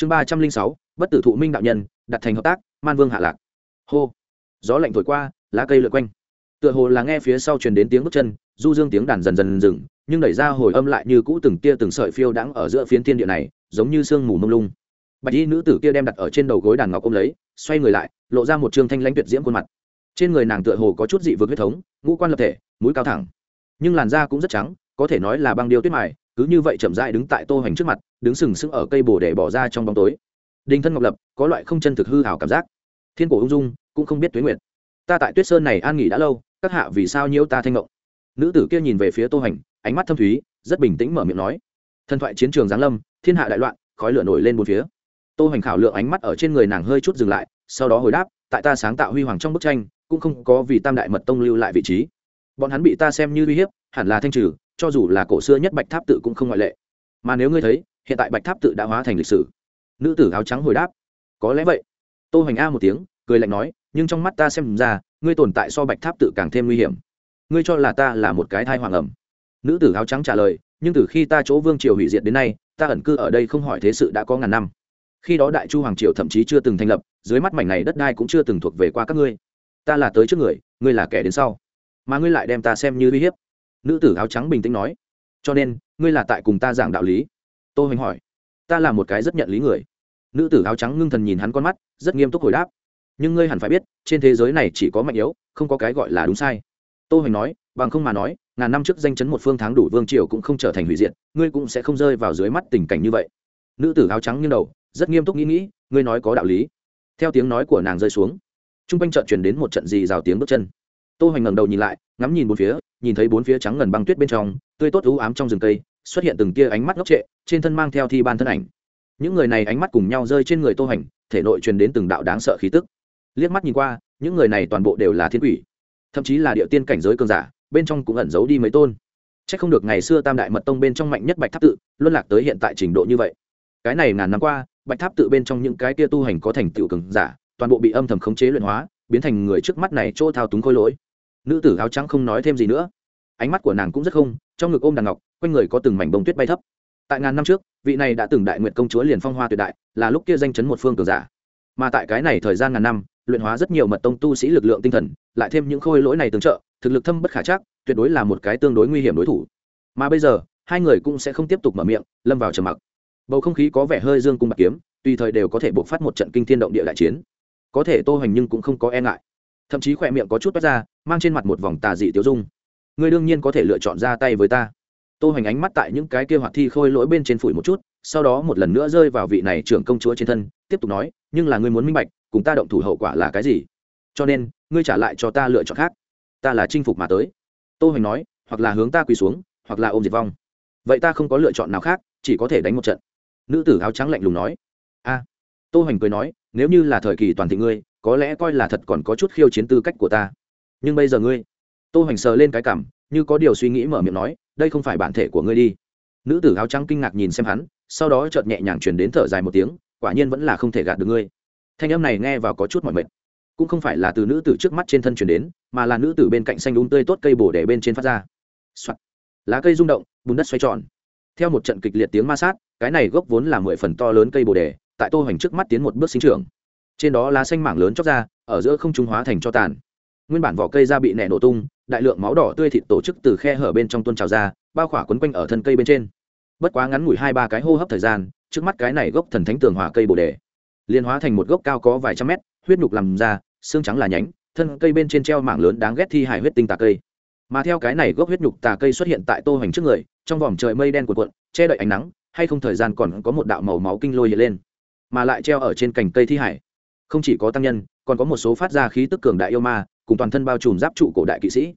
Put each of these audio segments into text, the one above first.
chương ba trăm linh sáu, bất tử thụ minh đạo nhân, đặt thành hợp tác, man vương hạ lạc. Hô. Gió lạnh thổi qua, lá cây lượt quanh. Tựa hồ là nghe phía sau truyền đến tiếng bước chân, du dương tiếng đàn dần dần dừng, nhưng đẩy ra hồi âm lại như cũ từng tia từng sợi phiêu đãng ở giữa phiến thiên địa này, giống như sương mù mông lung. Bạch y nữ tử kia đem đặt ở trên đầu gối đàn ngọc ôm lấy, xoay người lại, lộ ra một trương thanh lãnh tuyệt diễm khuôn mặt. Trên người nàng tựa hồ có chút dị vực huyết thống, ngũ quan lập thể, mũi cao thẳng. Nhưng làn da cũng rất trắng, có thể nói là băng điêu tuyết mài cứ như vậy chậm rãi đứng tại tô hoành trước mặt, đứng sừng sững ở cây bồ để bỏ ra trong bóng tối. Đinh thân ngọc lập, có loại không chân thực hư hảo cảm giác. Thiên cổ ung dung, cũng không biết tuế nguyệt. Ta tại tuyết sơn này an nghỉ đã lâu, các hạ vì sao nhiễu ta thanh ngộng? Nữ tử kia nhìn về phía tô hoành, ánh mắt thâm thúy, rất bình tĩnh mở miệng nói. Thần thoại chiến trường giáng lâm, thiên hạ đại loạn, khói lửa nổi lên bốn phía. Tô hoành khảo lượng ánh mắt ở trên người nàng hơi chút dừng lại, sau đó hồi đáp, tại ta sáng tạo huy hoàng trong bức tranh, cũng không có vì tam đại mật tông lưu lại vị trí. Bọn hắn bị ta xem như uy hiếp, hẳn là thanh trừ cho dù là cổ xưa nhất bạch tháp tự cũng không ngoại lệ. Mà nếu ngươi thấy, hiện tại bạch tháp tự đã hóa thành lịch sử. Nữ tử áo trắng hồi đáp, có lẽ vậy. Tô hoành a một tiếng, cười lạnh nói, nhưng trong mắt ta xem ra, ngươi tồn tại so bạch tháp tự càng thêm nguy hiểm. Ngươi cho là ta là một cái thai hoàng ẩm. Nữ tử áo trắng trả lời, nhưng từ khi ta chỗ vương triều hủy diệt đến nay, ta ẩn cư ở đây không hỏi thế sự đã có ngàn năm. Khi đó đại chu hoàng triều thậm chí chưa từng thành lập, dưới mắt mảnh này đất đai cũng chưa từng thuộc về qua các ngươi. Ta là tới trước người, ngươi là kẻ đến sau. Mà ngươi lại đem ta xem như uy hiếp nữ tử áo trắng bình tĩnh nói, cho nên, ngươi là tại cùng ta giảng đạo lý? Tô hoành hỏi, ta là một cái rất nhận lý người. Nữ tử áo trắng ngưng thần nhìn hắn con mắt, rất nghiêm túc hồi đáp, nhưng ngươi hẳn phải biết, trên thế giới này chỉ có mạnh yếu, không có cái gọi là đúng sai. Tô hoành nói, bằng không mà nói, ngàn năm trước danh chấn một phương tháng đủ vương triều cũng không trở thành hủy diệt, ngươi cũng sẽ không rơi vào dưới mắt tình cảnh như vậy. Nữ tử áo trắng nghiêng đầu, rất nghiêm túc nghĩ nghĩ, ngươi nói có đạo lý. Theo tiếng nói của nàng rơi xuống t r u n g quanh trận chuyển đến một trận gì rào tiếng bước chân tô hoành ngẩng đầu nhìn lại ngắm nhìn bốn phía nhìn thấy bốn phía trắng ngần băng tuyết bên trong tươi tốt u ám trong rừng cây xuất hiện từng tia ánh mắt ngốc trệ trên thân mang theo thi ban thân ảnh những người này ánh mắt cùng nhau rơi trên người tô hoành thể nội truyền đến từng đạo đáng sợ khí tức liếc mắt nhìn qua những người này toàn bộ đều là thiên quỷ thậm chí là địa tiên cảnh giới cường giả bên trong cũng ẩn giấu đi mấy tôn Chắc không được ngày xưa Tam đại mật tông bên trong mạnh nhất Bạch Tháp tự, luân lạc tới hiện tại trình độ như vậy. Cái này ngàn năm qua, Bạch Tháp tự bên trong những cái kia tu hành có thành tựu cường giả, toàn bộ bị âm thầm khống chế luyện hóa, biến thành người trước mắt này chỗ thao túng khối lỗi nữ tử áo trắng không nói thêm gì nữa. Ánh mắt của nàng cũng rất không, trong ngực ôm đàn ngọc, quanh người có từng mảnh bông tuyết bay thấp. Tại ngàn năm trước, vị này đã từng đại nguyện công chúa liền phong hoa tuyệt đại, là lúc kia danh chấn một phương cường giả. Mà tại cái này thời gian ngàn năm, luyện hóa rất nhiều mật tông tu sĩ lực lượng tinh thần, lại thêm những khôi lỗi này tương trợ, thực lực thâm bất khả chắc, tuyệt đối là một cái tương đối nguy hiểm đối thủ. Mà bây giờ, hai người cũng sẽ không tiếp tục mở miệng, lâm vào trầm mặc. Bầu không khí có vẻ hơi dương cung bạc kiếm, tùy thời đều có thể buộc phát một trận kinh thiên động địa đại chiến. Có thể tô hành nhưng cũng không có e ngại thậm chí khỏe miệng có chút toát ra, mang trên mặt một vòng tà dị tiêu dung. Ngươi đương nhiên có thể lựa chọn ra tay với ta. Tô hoành ánh mắt tại những cái kia hoạt thi khôi lỗi bên trên phủi một chút, sau đó một lần nữa rơi vào vị này trưởng công chúa trên thân, tiếp tục nói, nhưng là ngươi muốn minh bạch, cùng ta động thủ hậu quả là cái gì? Cho nên, ngươi trả lại cho ta lựa chọn khác. Ta là chinh phục mà tới. Tô hoành nói, hoặc là hướng ta quỳ xuống, hoặc là ôm diệt vong. Vậy ta không có lựa chọn nào khác, chỉ có thể đánh một trận. Nữ tử áo trắng lạnh lùng nói. A. À. tô hoành cười nói nếu như là thời kỳ toàn thị ngươi, có lẽ coi là thật còn có chút khiêu chiến tư cách của ta. Nhưng bây giờ ngươi, tô hoành sờ lên cái cảm, như có điều suy nghĩ mở miệng nói, đây không phải bản thể của ngươi đi. Nữ tử áo trắng kinh ngạc nhìn xem hắn, sau đó chợt nhẹ nhàng truyền đến thở dài một tiếng, quả nhiên vẫn là không thể gạt được ngươi. Thanh âm này nghe vào có chút mỏi mệt. Cũng không phải là từ nữ tử trước mắt trên thân truyền đến, mà là nữ tử bên cạnh xanh đúng tươi tốt cây bổ để bên trên phát ra、Soạn. lá cây rung động, bùn đất xoay tròn. Theo một trận kịch liệt tiếng ma sát, cái này gốc vốn là mười phần to lớn cây bồ đề tại tô hoành trước mắt tiến một bước sinh trưởng. Trên đó lá xanh mảng lớn chóc ra, ở giữa không trung hóa thành cho tàn. Nguyên bản vỏ cây da bị nẻ nổ tung, đại lượng máu đỏ tươi thịt tổ chức từ khe hở bên trong tuôn trào ra, bao khỏa quấn quanh ở thân cây bên trên. Bất quá ngắn ngủi hai ba cái hô hấp thời gian, trước mắt cái này gốc thần thánh tường hỏa cây bồ đề liên hóa thành một gốc cao có vài trăm mét, huyết nhục làm ra, xương trắng là nhánh, thân cây bên trên treo mảng lớn đáng ghét thi hài huyết tinh tà cây. Mà theo cái này gốc huyết nhục tà cây xuất hiện tại tô hoành trước người, trong vòm trời mây đen cuộn cuộn, che đậy ánh nắng, hay không thời gian còn có một đạo màu máu kinh lôi hiện lên mà lại treo ở trên cành cây thi hải. Không chỉ có tăng nhân, còn có một số phát ra khí tức cường đại yêu ma, cùng toàn thân bao trùm giáp trụ cổ đại kỵ sĩ.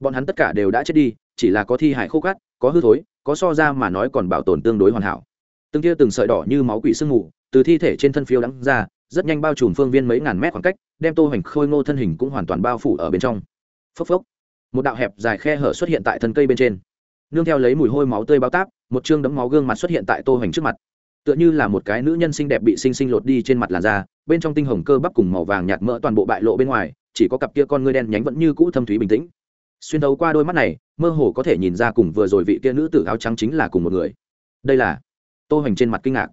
Bọn hắn tất cả đều đã chết đi, chỉ là có thi hải khô cát, có hư thối, có so ra mà nói còn bảo tồn tương đối hoàn hảo. Từng tia từng sợi đỏ như máu quỷ sương mù, từ thi thể trên thân phiêu đắng ra, rất nhanh bao trùm phương viên mấy ngàn mét khoảng cách, đem tô hoành khôi ngô thân hình cũng hoàn toàn bao phủ ở bên trong. Phốc phốc. Một đạo hẹp dài khe hở xuất hiện tại thân cây bên trên. Nương theo lấy mùi hôi máu tươi bao táp, một chương đấm máu gương mặt xuất hiện tại tô hoành trước mặt tựa như là một cái nữ nhân xinh đẹp bị xinh xinh lột đi trên mặt làn da, bên trong tinh hồng cơ bắp cùng màu vàng nhạt mỡ toàn bộ bại lộ bên ngoài, chỉ có cặp kia con ngươi đen nhánh vẫn như cũ thâm thúy bình tĩnh. Xuyên đấu qua đôi mắt này, mơ hồ có thể nhìn ra cùng vừa rồi vị kia nữ tử áo trắng chính là cùng một người. Đây là tô hành trên mặt kinh ngạc.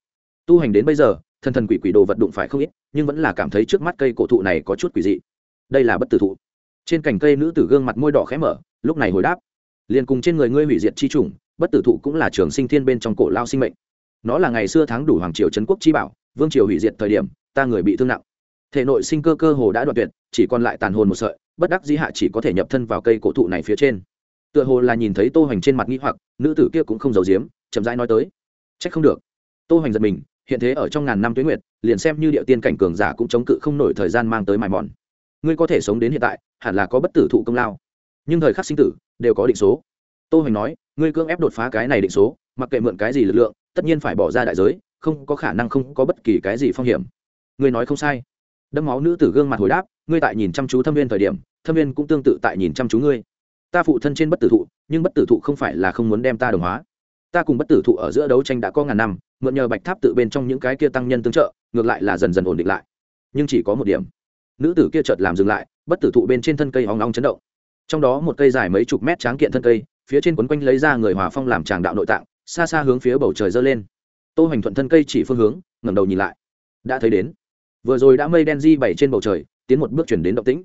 Tu hành đến bây giờ, thần thần quỷ quỷ đồ vật đụng phải không ít, nhưng vẫn là cảm thấy trước mắt cây cổ thụ này có chút quỷ dị. Đây là bất tử thụ. Trên cành cây nữ tử gương mặt môi đỏ khẽ mở, lúc này hồi đáp. Liền cùng trên người ngươi hủy diệt chi trùng bất tử thụ cũng là trường sinh thiên bên trong cổ lao sinh mệnh nó là ngày xưa tháng đủ hoàng triều trấn quốc chi bảo, vương triều hủy diệt thời điểm, ta người bị thương nặng. Thể nội sinh cơ cơ hồ đã đoạn tuyệt, chỉ còn lại tàn hồn một sợi, bất đắc dĩ hạ chỉ có thể nhập thân vào cây cổ thụ này phía trên. Tựa hồ là nhìn thấy tô hoành trên mặt nghĩ hoặc, nữ tử kia cũng không giấu giếm, chậm rãi nói tới. Trách không được. Tô hoành giật mình, hiện thế ở trong ngàn năm tuế nguyệt, liền xem như địa tiên cảnh cường giả cũng chống cự không nổi thời gian mang tới mài mòn. Ngươi có thể sống đến hiện tại, hẳn là có bất tử thụ công lao. Nhưng thời khắc sinh tử, đều có định số. Tô hoành nói, ngươi cưỡng ép đột phá cái này định số, mặc kệ mượn cái gì lực lượng tất nhiên phải bỏ ra đại giới, không có khả năng không có bất kỳ cái gì phong hiểm. Ngươi nói không sai. Đâm máu nữ tử gương mặt hồi đáp, ngươi tại nhìn chăm chú thâm viên thời điểm, thâm viên cũng tương tự tại nhìn chăm chú ngươi. Ta phụ thân trên bất tử thụ, nhưng bất tử thụ không phải là không muốn đem ta đồng hóa. Ta cùng bất tử thụ ở giữa đấu tranh đã có ngàn năm, mượn nhờ bạch tháp tự bên trong những cái kia tăng nhân tương trợ, ngược lại là dần dần ổn định lại. Nhưng chỉ có một điểm. Nữ tử kia chợt làm dừng lại, bất tử thụ bên trên thân cây hóng long chấn động. Trong đó một cây dài mấy chục mét tráng kiện thân cây, phía trên quấn quanh lấy ra người hòa phong làm tràng đạo nội tạng xa xa hướng phía bầu trời dơ lên. Tô hoành thuận thân cây chỉ phương hướng, ngẩng đầu nhìn lại. Đã thấy đến. Vừa rồi đã mây đen di bảy trên bầu trời, tiến một bước chuyển đến động tĩnh.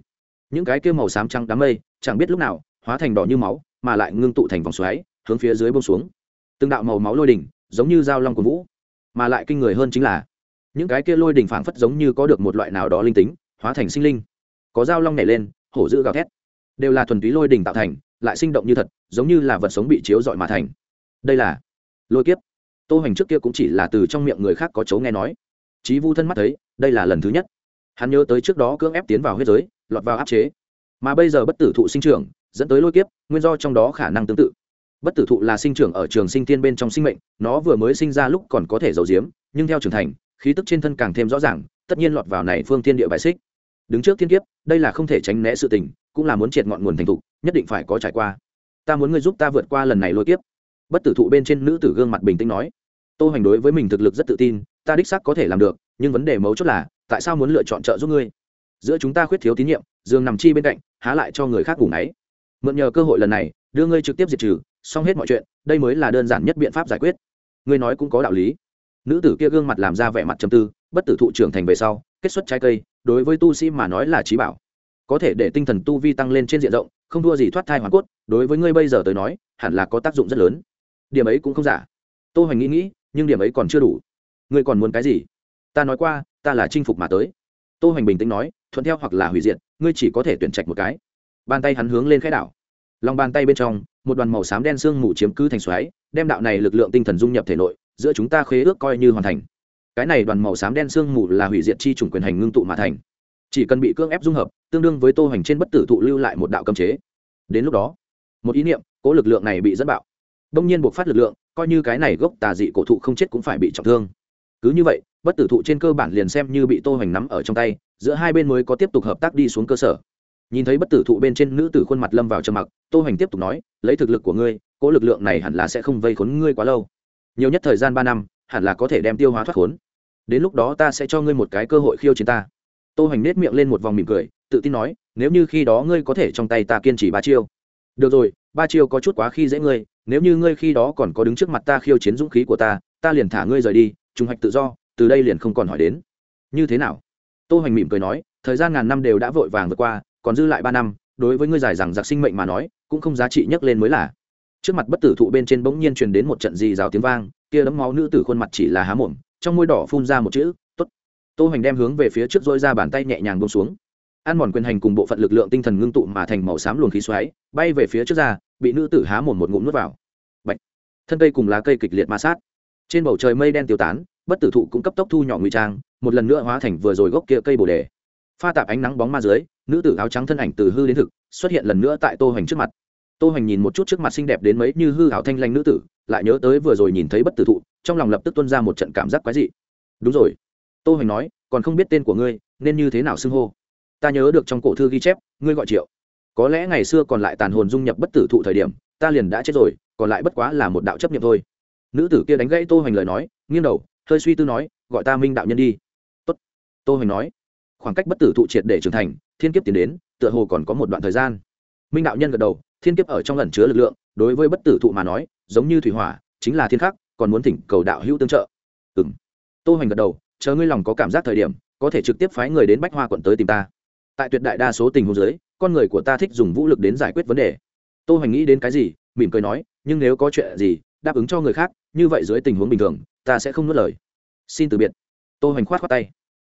Những cái kia màu xám trắng đám mây, chẳng biết lúc nào, hóa thành đỏ như máu, mà lại ngưng tụ thành vòng xoáy, hướng phía dưới bông xuống. Từng đạo màu máu lôi đỉnh, giống như dao long của vũ, mà lại kinh người hơn chính là, những cái kia lôi đỉnh phảng phất giống như có được một loại nào đó linh tính, hóa thành sinh linh. Có dao long nảy lên, hổ dữ gào thét. Đều là thuần túy lôi đỉnh tạo thành, lại sinh động như thật, giống như là vật sống bị chiếu dọi mà thành. Đây là lôi kiếp. Tô hoành trước kia cũng chỉ là từ trong miệng người khác có chấu nghe nói. Trí vu thân mắt thấy đây là lần thứ nhất. Hắn nhớ tới trước đó cưỡng ép tiến vào huyết giới lọt vào áp chế. Mà bây giờ bất tử thụ sinh trưởng dẫn tới lôi kiếp nguyên do trong đó khả năng tương tự. Bất tử thụ là sinh trưởng ở trường sinh thiên bên trong sinh mệnh nó vừa mới sinh ra lúc còn có thể giấu diếm, nhưng theo trưởng thành khí tức trên thân càng thêm rõ ràng tất nhiên lọt vào này phương thiên địa bài xích. Đứng trước thiên kiếp đây là không thể tránh né sự tình cũng là muốn triệt ngọn nguồn thành thục nhất định phải có trải qua. Ta muốn ngươi giúp ta vượt qua lần này lôi kiếp bất tử thụ bên trên nữ tử gương mặt bình tĩnh nói, tô hoành đối với mình thực lực rất tự tin, ta đích xác có thể làm được, nhưng vấn đề mấu chốt là, tại sao muốn lựa chọn trợ giúp ngươi? Giữa chúng ta khuyết thiếu tín nhiệm, dương nằm chi bên cạnh, há lại cho người khác ngủ ngáy. Mượn nhờ cơ hội lần này, đưa ngươi trực tiếp diệt trừ, xong hết mọi chuyện, đây mới là đơn giản nhất biện pháp giải quyết. Ngươi nói cũng có đạo lý. Nữ tử kia gương mặt làm ra vẻ mặt trầm tư, bất tử thụ trưởng thành về sau, kết xuất trái cây, đối với tu sĩ mà nói là trí bảo. Có thể để tinh thần tu vi tăng lên trên diện rộng, không thua gì thoát thai hoàn cốt, đối với ngươi bây giờ tới nói, hẳn là có tác dụng rất lớn điểm ấy cũng không giả. Tô hoành nghĩ nghĩ, nhưng điểm ấy còn chưa đủ. Ngươi còn muốn cái gì? Ta nói qua, ta là chinh phục mà tới. Tô hoành bình tĩnh nói, thuận theo hoặc là hủy diệt, ngươi chỉ có thể tuyển trạch một cái. Bàn tay hắn hướng lên khai đảo. Lòng bàn tay bên trong, một đoàn màu xám đen sương mù chiếm cứ thành xoáy, đem đạo này lực lượng tinh thần dung nhập thể nội, giữa chúng ta khế ước coi như hoàn thành. Cái này đoàn màu xám đen sương mù là hủy diệt chi chủng quyền hành ngưng tụ mà thành. Chỉ cần bị cưỡng ép dung hợp, tương đương với tô hoành trên bất tử thụ lưu lại một đạo cấm chế. Đến lúc đó, một ý niệm, cố lực lượng này bị dẫn bạo đông nhiên buộc phát lực lượng, coi như cái này gốc tà dị cổ thụ không chết cũng phải bị trọng thương. Cứ như vậy, bất tử thụ trên cơ bản liền xem như bị tô hoành nắm ở trong tay, giữa hai bên mới có tiếp tục hợp tác đi xuống cơ sở. Nhìn thấy bất tử thụ bên trên nữ tử khuôn mặt lâm vào trầm mặc, tô hoành tiếp tục nói, lấy thực lực của ngươi, cỗ lực lượng này hẳn là sẽ không vây khốn ngươi quá lâu. Nhiều nhất thời gian ba năm, hẳn là có thể đem tiêu hóa thoát khốn. Đến lúc đó ta sẽ cho ngươi một cái cơ hội khiêu chiến ta. Tô hoành nết miệng lên một vòng mỉm cười, tự tin nói, nếu như khi đó ngươi có thể trong tay ta kiên trì ba chiêu. Được rồi ba chiêu có chút quá khi dễ ngươi, nếu như ngươi khi đó còn có đứng trước mặt ta khiêu chiến dũng khí của ta ta liền thả ngươi rời đi, trùng hoạch tự do, từ đây liền không còn hỏi đến. Như thế nào? Tô hoành mỉm cười nói, thời gian ngàn năm đều đã vội vàng vượt qua, còn dư lại ba năm, đối với ngươi dài rằng giặc sinh mệnh mà nói, cũng không giá trị nhấc lên mới là. Trước mặt bất tử thụ bên trên bỗng nhiên truyền đến một trận dì rào tiếng vang, kia đấm máu nữ tử khuôn mặt chỉ là há mồm, trong môi đỏ phun ra một chữ, tốt. Tô hoành đem hướng về phía trước dỗi ra bàn tay nhẹ nhàng buông xuống. Ăn mòn quyền hành cùng bộ phận lực lượng tinh thần ngưng tụ mà thành màu xám luồng khí xoáy, bay về phía trước ra bị nữ tử há mồm một ngụm nuốt vào. Bạch. thân cây cùng lá cây kịch liệt ma sát. Trên bầu trời mây đen tiêu tán, bất tử thụ cũng cấp tốc thu nhỏ nguy trang, một lần nữa hóa thành vừa rồi gốc kia cây bồ đề. Pha tạp ánh nắng bóng ma dưới, nữ tử áo trắng thân ảnh từ hư đến thực, xuất hiện lần nữa tại tô hoành trước mặt. Tô hoành nhìn một chút trước mặt xinh đẹp đến mấy như hư ảo thanh lanh nữ tử, lại nhớ tới vừa rồi nhìn thấy bất tử thụ, trong lòng lập tức tuôn ra một trận cảm giác quái dị. Đúng rồi. Tô hoành nói, còn không biết tên của ngươi, nên như thế nào xưng hô? Ta nhớ được trong cổ thư ghi chép, ngươi gọi triệu có lẽ ngày xưa còn lại tàn hồn dung nhập bất tử thụ thời điểm, ta liền đã chết rồi, còn lại bất quá là một đạo chấp nghiệm thôi. Nữ tử kia đánh gãy tô hoành lời nói, nghiêng đầu, hơi suy tư nói, gọi ta minh đạo nhân đi. Tốt. tô hoành nói. Khoảng cách bất tử thụ triệt để trưởng thành, thiên kiếp tiến đến, tựa hồ còn có một đoạn thời gian. Minh đạo nhân gật đầu, thiên kiếp ở trong lần chứa lực lượng, đối với bất tử thụ mà nói, giống như thủy hỏa, chính là thiên khắc, còn muốn thỉnh cầu đạo hữu tương trợ. Ừng tô hoành gật đầu, chờ ngươi lòng có cảm giác thời điểm, có thể trực tiếp phái người đến bách hoa quận tới tìm ta. Tại tuyệt đại đa số tình huống dưới con người của ta thích dùng vũ lực đến giải quyết vấn đề. Tô hoành nghĩ đến cái gì, mỉm cười nói, nhưng nếu có chuyện gì, đáp ứng cho người khác, như vậy dưới tình huống bình thường, ta sẽ không nuốt lời. Xin từ biệt. Tô hoành khoát khoát tay.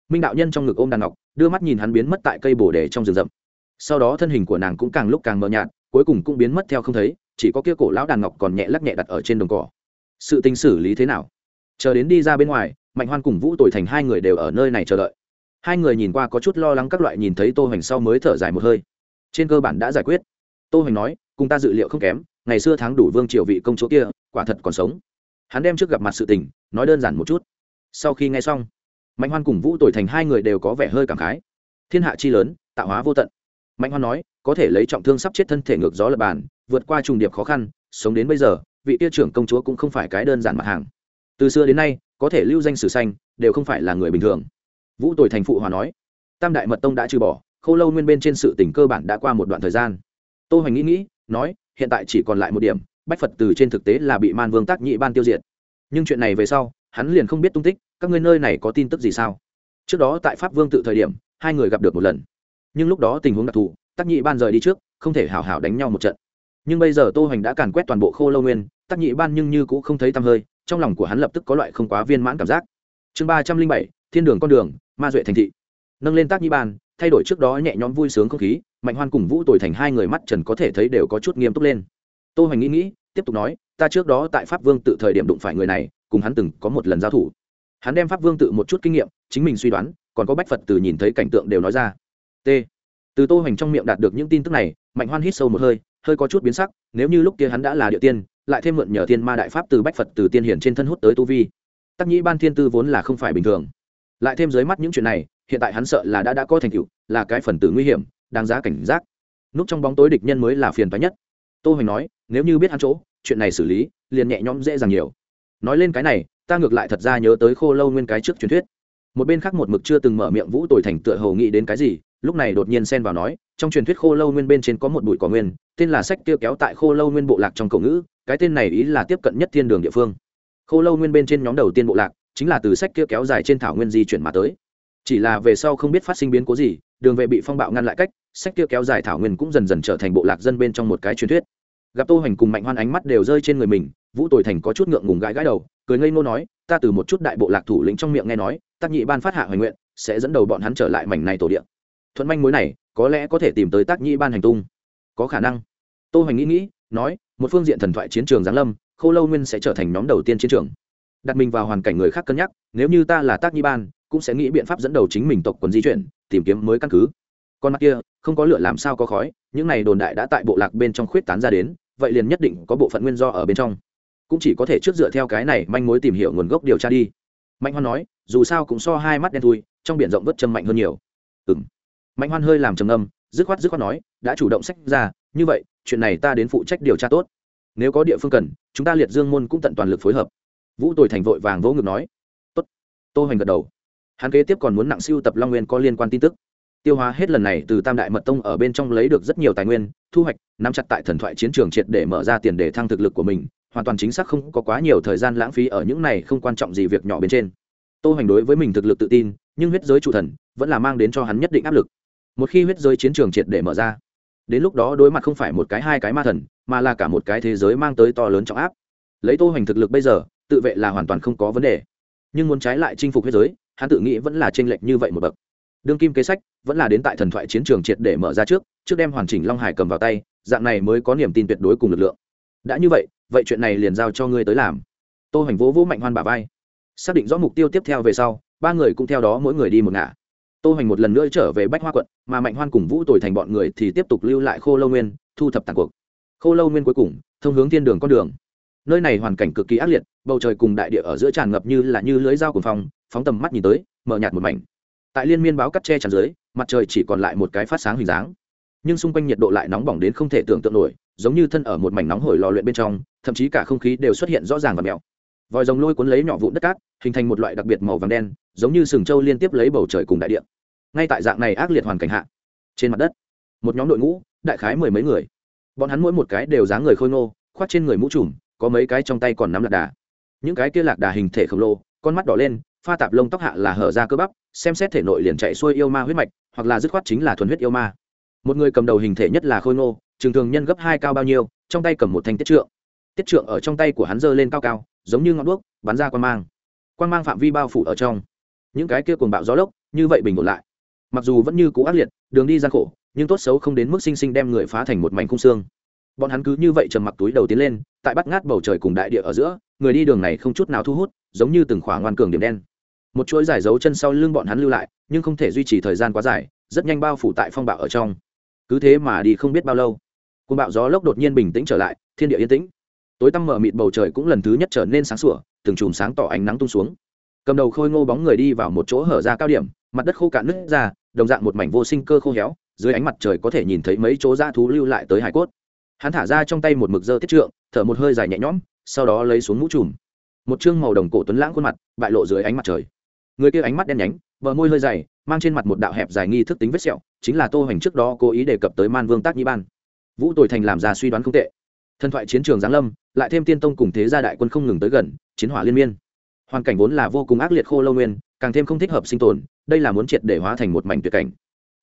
Minh đạo nhân trong ngực ôm đàn ngọc, đưa mắt nhìn hắn biến mất tại cây bồ đề trong rừng rậm. Sau đó thân hình của nàng cũng càng lúc càng mờ nhạt, cuối cùng cũng biến mất theo không thấy, chỉ có kia cổ lão đàn ngọc còn nhẹ lắc nhẹ đặt ở trên đồng cỏ. Sự tình xử lý thế nào? Chờ đến đi ra bên ngoài, mạnh hoan cùng vũ tồi thành hai người đều ở nơi này chờ đợi. Hai người nhìn qua có chút lo lắng các loại nhìn thấy tô hoành sau mới thở dài một hơi trên cơ bản đã giải quyết. Tô hoành nói, cùng ta dự liệu không kém, ngày xưa tháng đủ vương triều vị công chúa kia, quả thật còn sống. Hắn đem trước gặp mặt sự tình, nói đơn giản một chút. Sau khi nghe xong, mạnh hoan cùng vũ tồi thành hai người đều có vẻ hơi cảm khái. Thiên hạ chi lớn, tạo hóa vô tận. Mạnh hoan nói, có thể lấy trọng thương sắp chết thân thể ngược gió lập bàn, vượt qua trùng điệp khó khăn, sống đến bây giờ, vị kia trưởng công chúa cũng không phải cái đơn giản mặt hàng. Từ xưa đến nay, có thể lưu danh sử xanh đều không phải là người bình thường. Vũ tồi thành phụ hòa nói, tam đại mật tông đã trừ bỏ khô lâu nguyên bên trên sự tình cơ bản đã qua một đoạn thời gian. Tô hoành nghĩ nghĩ, nói, hiện tại chỉ còn lại một điểm, bách phật từ trên thực tế là bị man vương tác nhị ban tiêu diệt. Nhưng chuyện này về sau, hắn liền không biết tung tích, các ngươi nơi này có tin tức gì sao? Trước đó tại pháp vương tự thời điểm, hai người gặp được một lần. Nhưng lúc đó tình huống đặc thù, tác nhị ban rời đi trước, không thể hào hào đánh nhau một trận. Nhưng bây giờ tô hoành đã càn quét toàn bộ khô lâu nguyên, tác nhị ban nhưng như cũng không thấy tăm hơi, trong lòng của hắn lập tức có loại không quá viên mãn cảm giác. Chương ba trăm linh bảy, thiên đường con đường, ma duệ thành thị. Nâng lên tác nhị ban thay đổi trước đó nhẹ nhõm vui sướng không khí, mạnh hoan cùng vũ tồi thành hai người mắt trần có thể thấy đều có chút nghiêm túc lên. Tô hoành nghĩ nghĩ, tiếp tục nói, ta trước đó tại pháp vương tự thời điểm đụng phải người này, cùng hắn từng có một lần giao thủ. Hắn đem pháp vương tự một chút kinh nghiệm, chính mình suy đoán, còn có bách phật từ nhìn thấy cảnh tượng đều nói ra. T. Từ tô hoành trong miệng đạt được những tin tức này, mạnh hoan hít sâu một hơi hơi có chút biến sắc, nếu như lúc kia hắn đã là địa tiên, lại thêm mượn nhờ thiên ma đại pháp từ bách phật từ tiên hiển trên thân hút tới tu vi. Tắc nhĩ ban thiên tư vốn là không phải bình thường lại thêm dưới mắt những chuyện này, hiện tại hắn sợ là đã đã có thành tựu, là cái phần tử nguy hiểm, đáng giá cảnh giác. Núp trong bóng tối địch nhân mới là phiền toái nhất. Tô hoành nói, nếu như biết hắn chỗ, chuyện này xử lý, liền nhẹ nhõm dễ dàng nhiều. Nói lên cái này, ta ngược lại thật ra nhớ tới khô lâu nguyên cái trước truyền thuyết. Một bên khác một mực chưa từng mở miệng vũ tồi thành tựa hầu nghĩ đến cái gì, lúc này đột nhiên xen vào nói, trong truyền thuyết khô lâu nguyên bên trên có một bụi cỏ nguyên, tên là sách kia kéo tại khô lâu nguyên bộ lạc trong cổ ngữ, cái tên này ý là tiếp cận nhất thiên đường địa phương. Khô lâu nguyên bên trên nhóm đầu tiên bộ lạc chính là từ sách kia kéo dài trên thảo nguyên di chuyển mà tới. Chỉ là về sau không biết phát sinh biến cố gì, đường vệ bị phong bạo ngăn lại cách, sách kia kéo dài thảo nguyên cũng dần dần trở thành bộ lạc dân bên trong một cái truyền thuyết. Gặp tô hoành cùng mạnh hoan ánh mắt đều rơi trên người mình, vũ tồi thành có chút ngượng ngùng gãi gãi đầu, cười ngây ngô nói, ta từ một chút đại bộ lạc thủ lĩnh trong miệng nghe nói, tác nhị ban phát hạ hoành nguyện, sẽ dẫn đầu bọn hắn trở lại mảnh này tổ địa. Thuận manh mối này, có lẽ có thể tìm tới tác nhị ban hành tung. Có khả năng. Tô hoành nghĩ nghĩ, nói, một phương diện thần thoại chiến trường giáng lâm, khô lâu nguyên sẽ trở thành nhóm đầu tiên chiến trường đặt mình vào hoàn cảnh người khác cân nhắc, nếu như ta là tác nhi ban, cũng sẽ nghĩ biện pháp dẫn đầu chính mình tộc quần di chuyển, tìm kiếm mới căn cứ. Con mắt kia, không có lửa làm sao có khói, những này đồn đại đã tại bộ lạc bên trong khuyết tán ra đến, vậy liền nhất định có bộ phận nguyên do ở bên trong. Cũng chỉ có thể trước dựa theo cái này manh mối tìm hiểu nguồn gốc điều tra đi. Mạnh hoan nói, dù sao cũng so hai mắt đen thui, trong biển rộng vớt châm mạnh hơn nhiều. Ừ m mạnh hoan hơi làm trầm âm dứt khoát dứt khoát nói, đã chủ động sách ra, như vậy, chuyện này ta đến phụ trách điều tra tốt. Nếu có địa phương cần, chúng ta liệt dương môn cũng tận toàn lực phối hợp vũ tồi thành vội vàng vỗ ngực nói, tốt. Tô hoành gật đầu. Hắn kế tiếp còn muốn nặng siêu tập long nguyên có liên quan tin tức. Tiêu hóa hết lần này từ tam đại mật tông ở bên trong lấy được rất nhiều tài nguyên, thu hoạch, nắm chặt tại thần thoại chiến trường triệt để mở ra tiền để thăng thực lực của mình, hoàn toàn chính xác không có quá nhiều thời gian lãng phí ở những này không quan trọng gì việc nhỏ bên trên. Tô hoành đối với mình thực lực tự tin, nhưng huyết giới chủ thần vẫn là mang đến cho hắn nhất định áp lực. Một khi huyết giới chiến trường triệt để mở ra, đến lúc đó đối mặt không phải một cái hai cái ma thần, mà là cả một cái thế giới mang tới to lớn trọng áp. Lấy tô hoành thực lực bây giờ tự vệ là hoàn toàn không có vấn đề. Nhưng muốn trái lại chinh phục thế giới, hắn tự nghĩ vẫn là t lệch như vậy một bậc. Đương kim kế sách, vẫn là đến tại thần thoại chiến trường triệt để mở ra trước trước đem hoàn chỉnh long hải cầm vào tay, dạng này mới có niềm tin tuyệt đối cùng lực lượng. Đã như vậy vậy chuyện này liền giao cho ngươi tới làm. Tô hành vỗ vỗ mạnh hoan bà vai. Xác định rõ mục tiêu tiếp theo về sau, ba người cũng theo đó mỗi người đi một ngả. Tô hành một lần nữa trở về bách hoa quận, mà mạnh hoan cùng vũ tồi thành bọn người thì tiếp tục lưu lại khô lâu nguyên, thu thập tàn cuộc. Khô lâu nguyên cuối cùng, thông hướng thiên đường con đường. Nơi này hoàn cảnh cực kỳ ác liệt bầu trời cùng đại địa ở giữa tràn ngập như là như lưới dao cùng phong. phóng tầm mắt nhìn tới, mở nhạt một mảnh. Tại liên miên báo cắt che tràn dưới, mặt trời chỉ còn lại một cái phát sáng hình dáng. Nhưng xung quanh nhiệt độ lại nóng bỏng đến không thể tưởng tượng nổi, giống như thân ở một mảnh nóng hổi lò luyện bên trong, thậm chí cả không khí đều xuất hiện rõ ràng và mèo vòi rồng lôi cuốn lấy nhỏ vụn đất cát, hình thành một loại đặc biệt màu vàng đen, giống như sừng trâu liên tiếp lấy bầu trời cùng đại địa. Ngay tại dạng này ác liệt hoàn cảnh hạ, trên mặt đất, một nhóm đội ngũ, đại khái mười mấy người. Bọn hắn mỗi một cái đều dáng người khôi ngô, khoác trên người mũ trùm, có mấy cái trong tay còn nắm lạc đà những cái kia lạc đà hình thể khổng lồ, con mắt đỏ lên, pha tạp lông tóc hạ là hở ra cơ bắp, xem xét thể nội liền chạy xuôi yêu ma huyết mạch, hoặc là dứt khoát chính là thuần huyết yêu ma. Một người cầm đầu hình thể nhất là khôi ngô, trường thường nhân gấp hai cao bao nhiêu, trong tay cầm một thanh tiết trượng. Tiết trượng ở trong tay của hắn giơ lên cao cao, giống như ngọn đuốc, bắn ra quan mang. Quan mang phạm vi bao phủ ở trong. Những cái kia cuồng bạo gió lốc, như vậy bình ổn lại. Mặc dù vẫn như cũ ác liệt, đường đi gian khổ, nhưng tốt xấu không đến mức sinh sinh đem người phá thành một mảnh khung xương bọn hắn cứ như vậy trầm mặc túi đầu tiến lên, tại bắt ngát bầu trời cùng đại địa ở giữa, người đi đường này không chút nào thu hút, giống như từng khoảng ngoan cường điểm đen. Một chuỗi giải dấu chân sau lưng bọn hắn lưu lại, nhưng không thể duy trì thời gian quá dài, rất nhanh bao phủ tại phong bạo ở trong. Cứ thế mà đi không biết bao lâu, cơn bạo gió lốc đột nhiên bình tĩnh trở lại, thiên địa yên tĩnh. Tối tăm mở mịt bầu trời cũng lần thứ nhất trở nên sáng sủa, từng chùm sáng tỏ ánh nắng tung xuống. Cầm đầu khôi ngô bóng người đi vào một chỗ hở ra cao điểm, mặt đất khô cạn nứt ra, đồng dạng một mảnh vô sinh cơ khô héo, dưới ánh mặt trời có thể nhìn thấy mấy chỗ da thú lưu lại tới hải cốt hắn thả ra trong tay một mực dơ tiết trượng, thở một hơi dài nhẹ nhõm, sau đó lấy xuống mũ trùm. Một chương màu đồng cổ tuấn lãng khuôn mặt, bại lộ dưới ánh mặt trời. Người kia ánh mắt đen nhánh, bờ môi hơi dày, mang trên mặt một đạo hẹp dài nghi thức tính vết sẹo, chính là tô hoành trước đó cố ý đề cập tới man vương tác nhi ban. Vũ tồi thành làm ra suy đoán không tệ. Thần thoại chiến trường giáng lâm, lại thêm tiên tông cùng thế gia đại quân không ngừng tới gần, chiến hỏa liên miên. Hoàn cảnh vốn là vô cùng ác liệt khô lâu nguyên, càng thêm không thích hợp sinh tồn, đây là muốn triệt để hóa thành một mảnh tuyệt cảnh.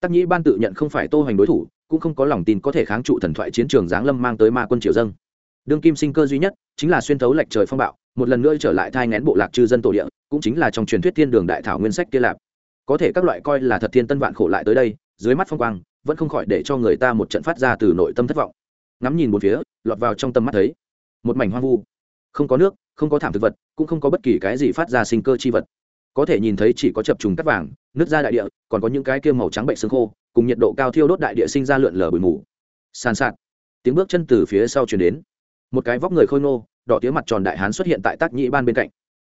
Tác nhĩ ban tự nhận không phải tô hoành đối thủ cũng không có lòng tin có thể kháng trụ thần thoại chiến trường giáng lâm mang tới ma quân triều dân đương kim sinh cơ duy nhất chính là xuyên thấu lệch trời phong bạo, một lần nữa trở lại thai ngén bộ lạc chư dân tổ địa, cũng chính là trong truyền thuyết thiên đường đại thảo nguyên sách kia lạp có thể các loại coi là thật thiên tân vạn khổ lại tới đây, dưới mắt phong quang, vẫn không khỏi để cho người ta một trận phát ra từ nội tâm thất vọng. Ngắm nhìn một phía, lọt vào trong tâm mắt thấy, một mảnh hoang vu. Không có nước, không có thảm thực vật, cũng không có bất kỳ cái gì phát ra sinh cơ chi vật có thể nhìn thấy chỉ có chập trùng cắt vàng nước ra đại địa còn có những cái kia màu trắng bệnh xương khô cùng nhiệt độ cao thiêu đốt đại địa sinh ra lượn lờ bụi mù. Sàn sạt. Tiếng bước chân từ phía sau chuyển đến. Một cái vóc người khôi nô, đỏ tía mặt tròn đại hán xuất hiện tại tác nhĩ ban bên cạnh.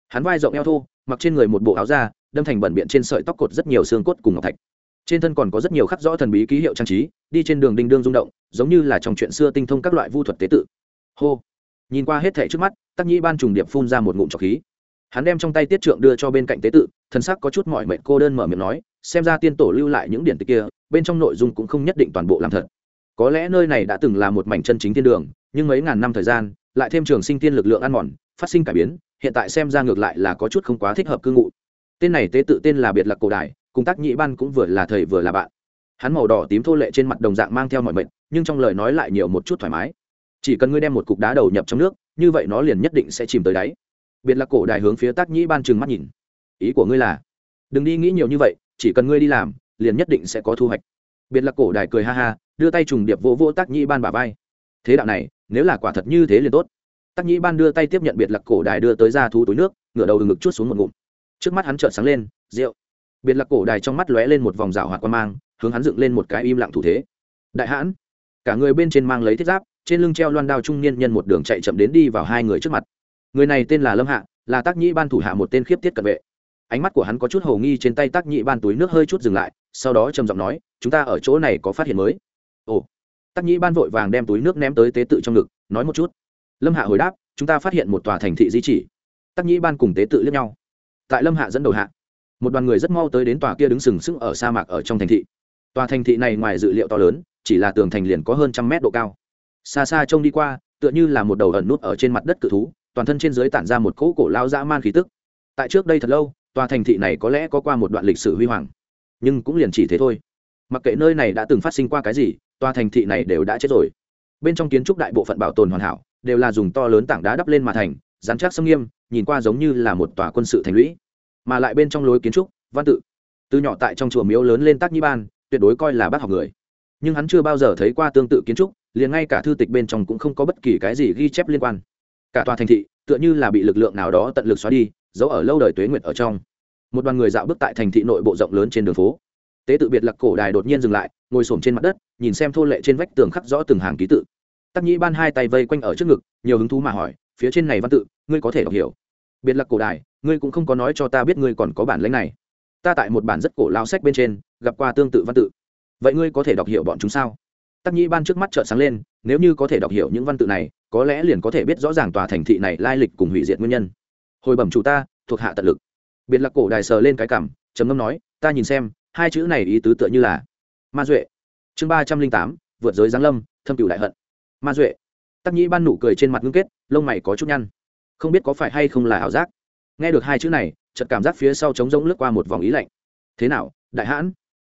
Hắn vai rộng eo thô mặc trên người một bộ áo da đâm thành bẩn biện trên sợi tóc cột rất nhiều xương cốt cùng ngọc thạch. Trên thân còn có rất nhiều khắc rõ thần bí ký hiệu trang trí đi trên đường đinh đương rung động giống như là trong chuyện xưa tinh thông các loại vu thuật tế tự. Hô. Nhìn qua hết thể trước mắt tắc nhĩ ban trùng điệp phun ra một ngụm trọc khí hắn đem trong tay tiết trượng đưa cho bên cạnh tế tự thần sắc có chút mọi mệnh cô đơn mở miệng nói, xem ra tiên tổ lưu lại những điển tích kia, bên trong nội dung cũng không nhất định toàn bộ làm thật. Có lẽ nơi này đã từng là một mảnh chân chính thiên đường, nhưng mấy ngàn năm thời gian, lại thêm trường sinh tiên lực lượng ăn mòn, phát sinh cải biến, hiện tại xem ra ngược lại là có chút không quá thích hợp cư ngụ. Tên này tế tự tên là biệt lạc cổ đại, cùng tác nhị ban cũng vừa là thầy vừa là bạn. Hắn màu đỏ tím thô lệ trên mặt đồng dạng mang theo mọi mệnh nhưng trong lời nói lại nhiều một chút thoải mái. Chỉ cần ngươi đem một cục đá đầu nhập trong nước, như vậy nó liền nhất định sẽ chìm tới đáy biệt là cổ đại hướng phía tác nhĩ ban trừng mắt nhìn. Ý của ngươi là, đừng đi nghĩ nhiều như vậy, chỉ cần ngươi đi làm, liền nhất định sẽ có thu hoạch. Biệt là cổ đại cười ha ha, đưa tay trùng điệp vỗ vỗ tác nhĩ ban bà vai. Thế đạo này, nếu là quả thật như thế liền tốt. Tác nhĩ ban đưa tay tiếp nhận biệt là cổ đài đưa tới ra thú túi nước, ngửa đầu từ ngực chút xuống một ngụm. Trước mắt hắn trợn sáng lên, rượu. Biệt là cổ đài trong mắt lóe lên một vòng rào hoạt quan mang, hướng hắn dựng lên một cái im lặng thủ thế. Đại hãn, cả người bên trên mang lấy thiết giáp, trên lưng treo loan đao trung niên nhân một đường chạy chậm đến đi vào hai người trước mặt người này tên là lâm hạ, là tác nhĩ ban thủ hạ một tên khiếp tiết cận vệ. Ánh mắt của hắn có chút hầu nghi trên tay tác nhĩ ban túi nước hơi chút dừng lại, sau đó trầm giọng nói, chúng ta ở chỗ này có phát hiện mới. Ồ. Tác nhĩ ban vội vàng đem túi nước ném tới tế tự trong ngực, nói một chút. Lâm hạ hồi đáp, chúng ta phát hiện một tòa thành thị di chỉ. Tác nhĩ ban cùng tế tự lẫn nhau. Tại lâm hạ dẫn đầu hạ, một đoàn người rất mau tới đến tòa kia đứng sừng sững ở sa mạc ở trong thành thị. Tòa thành thị này ngoài dự liệu to lớn, chỉ là tường thành liền có hơn trăm mét độ cao. Xa xa trông đi qua, tựa như là một đầu ẩn nút ở trên mặt đất cự thú toàn thân trên dưới tản ra một cỗ cổ lao dã man khí tức. Tại trước đây thật lâu, tòa thành thị này có lẽ có qua một đoạn lịch sử huy hoàng, nhưng cũng liền chỉ thế thôi. Mặc kệ nơi này đã từng phát sinh qua cái gì, tòa thành thị này đều đã chết rồi. Bên trong kiến trúc đại bộ phận bảo tồn hoàn hảo, đều là dùng to lớn tảng đá đắp lên mà thành dán chắc xâm nghiêm, nhìn qua giống như là một tòa quân sự thành lũy. Mà lại bên trong lối kiến trúc, văn tự. Từ nhỏ tại trong chùa miếu lớn lên tác nhi ban, tuyệt đối coi là bác học người. Nhưng hắn chưa bao giờ thấy qua tương tự kiến trúc, liền ngay cả thư tịch bên trong cũng không có bất kỳ cái gì ghi chép liên quan cả tòa thành thị tựa như là bị lực lượng nào đó tận lực xóa đi, giấu ở lâu đời tuế nguyệt ở trong. Một đoàn người dạo bước tại thành thị nội bộ rộng lớn trên đường phố. Tế tự biệt lạc cổ đài đột nhiên dừng lại, ngồi xổm trên mặt đất, nhìn xem thô lệ trên vách tường khắc rõ từng hàng ký tự. Tắc nhĩ ban hai tay vây quanh ở trước ngực, nhiều hứng thú mà hỏi, phía trên này văn tự, ngươi có thể đọc hiểu? Biệt lạc cổ đài, ngươi cũng không có nói cho ta biết ngươi còn có bản lãnh này. Ta tại một bản rất cổ lao sách bên trên, gặp qua tương tự văn tự. Vậy ngươi có thể đọc hiểu bọn chúng sao? Tắc nhĩ ban trước mắt trợ sáng lên nếu như có thể đọc hiểu những văn tự này, có lẽ liền có thể biết rõ ràng tòa thành thị này lai lịch cùng hủy diệt nguyên nhân. Hồi bẩm chủ ta, thuộc hạ tận lực. Biệt lạc cổ đài sờ lên cái cảm, trầm ngâm nói, ta nhìn xem, hai chữ này ý tứ tựa như là ma duệ. Chương ba trăm linh tám, vượt giới giáng lâm, thâm cựu đại hận. Ma duệ. Tắc nhĩ ban nụ cười trên mặt ngưng kết, lông mày có chút nhăn. Không biết có phải hay không là ảo giác. Nghe được hai chữ này, chợt cảm giác phía sau trống rỗng lướt qua một vòng ý lạnh. Thế nào, đại hãn?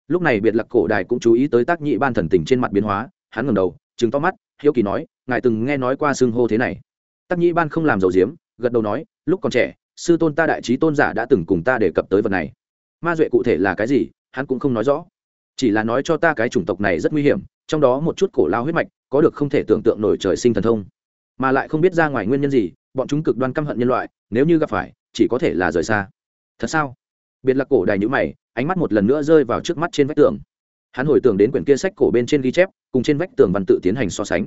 Lúc này biệt lạc cổ đài cũng chú ý tới tác nhị ban thần tình trên mặt biến hóa, hắn ngầm đầu chứng to mắt, hiếu kỳ nói, ngài từng nghe nói qua xưng hô thế này? Tắc nhĩ ban không làm dầu diếm, gật đầu nói, lúc còn trẻ, sư tôn ta đại trí tôn giả đã từng cùng ta đề cập tới vật này. Ma duệ cụ thể là cái gì, hắn cũng không nói rõ. Chỉ là nói cho ta cái chủng tộc này rất nguy hiểm, trong đó một chút cổ lao huyết mạch, có được không thể tưởng tượng nổi trời sinh thần thông. Mà lại không biết ra ngoài nguyên nhân gì, bọn chúng cực đoan căm hận nhân loại, nếu như gặp phải, chỉ có thể là rời xa. Thật sao? Biệt là cổ đài nhữ mày, ánh mắt một lần nữa rơi vào trước mắt trên vách tường hắn hồi tưởng đến quyển kia sách cổ bên trên ghi chép, cùng trên vách tường văn tự tiến hành so sánh.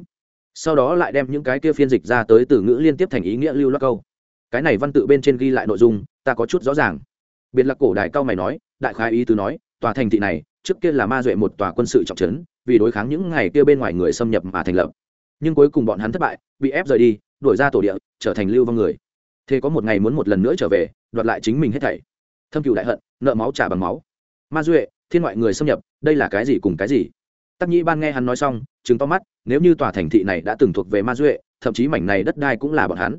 Sau đó lại đem những cái kia phiên dịch ra tới từ ngữ liên tiếp thành ý nghĩa lưu loát câu. Cái này văn tự bên trên ghi lại nội dung, ta có chút rõ ràng. Biệt là cổ đại cao mày nói, đại khái ý tứ nói, tòa thành thị này, trước kia là ma duệ một tòa quân sự trọng trấn, vì đối kháng những ngày kia bên ngoài người xâm nhập mà thành lập. Nhưng cuối cùng bọn hắn thất bại, bị ép rời đi đổi ra tổ địa, trở thành lưu vong người. Thế có một ngày muốn một lần nữa trở về, đoạt lại chính mình hết thảy. Thâm cựu đại hận, nợ máu trả bằng máu. Ma duệ thiên ngoại người xâm nhập, đây là cái gì cùng cái gì? Tắc nhĩ ban nghe hắn nói xong chứng to mắt, nếu như tòa thành thị này đã từng thuộc về ma duệ, thậm chí mảnh này đất đai cũng là bọn hắn.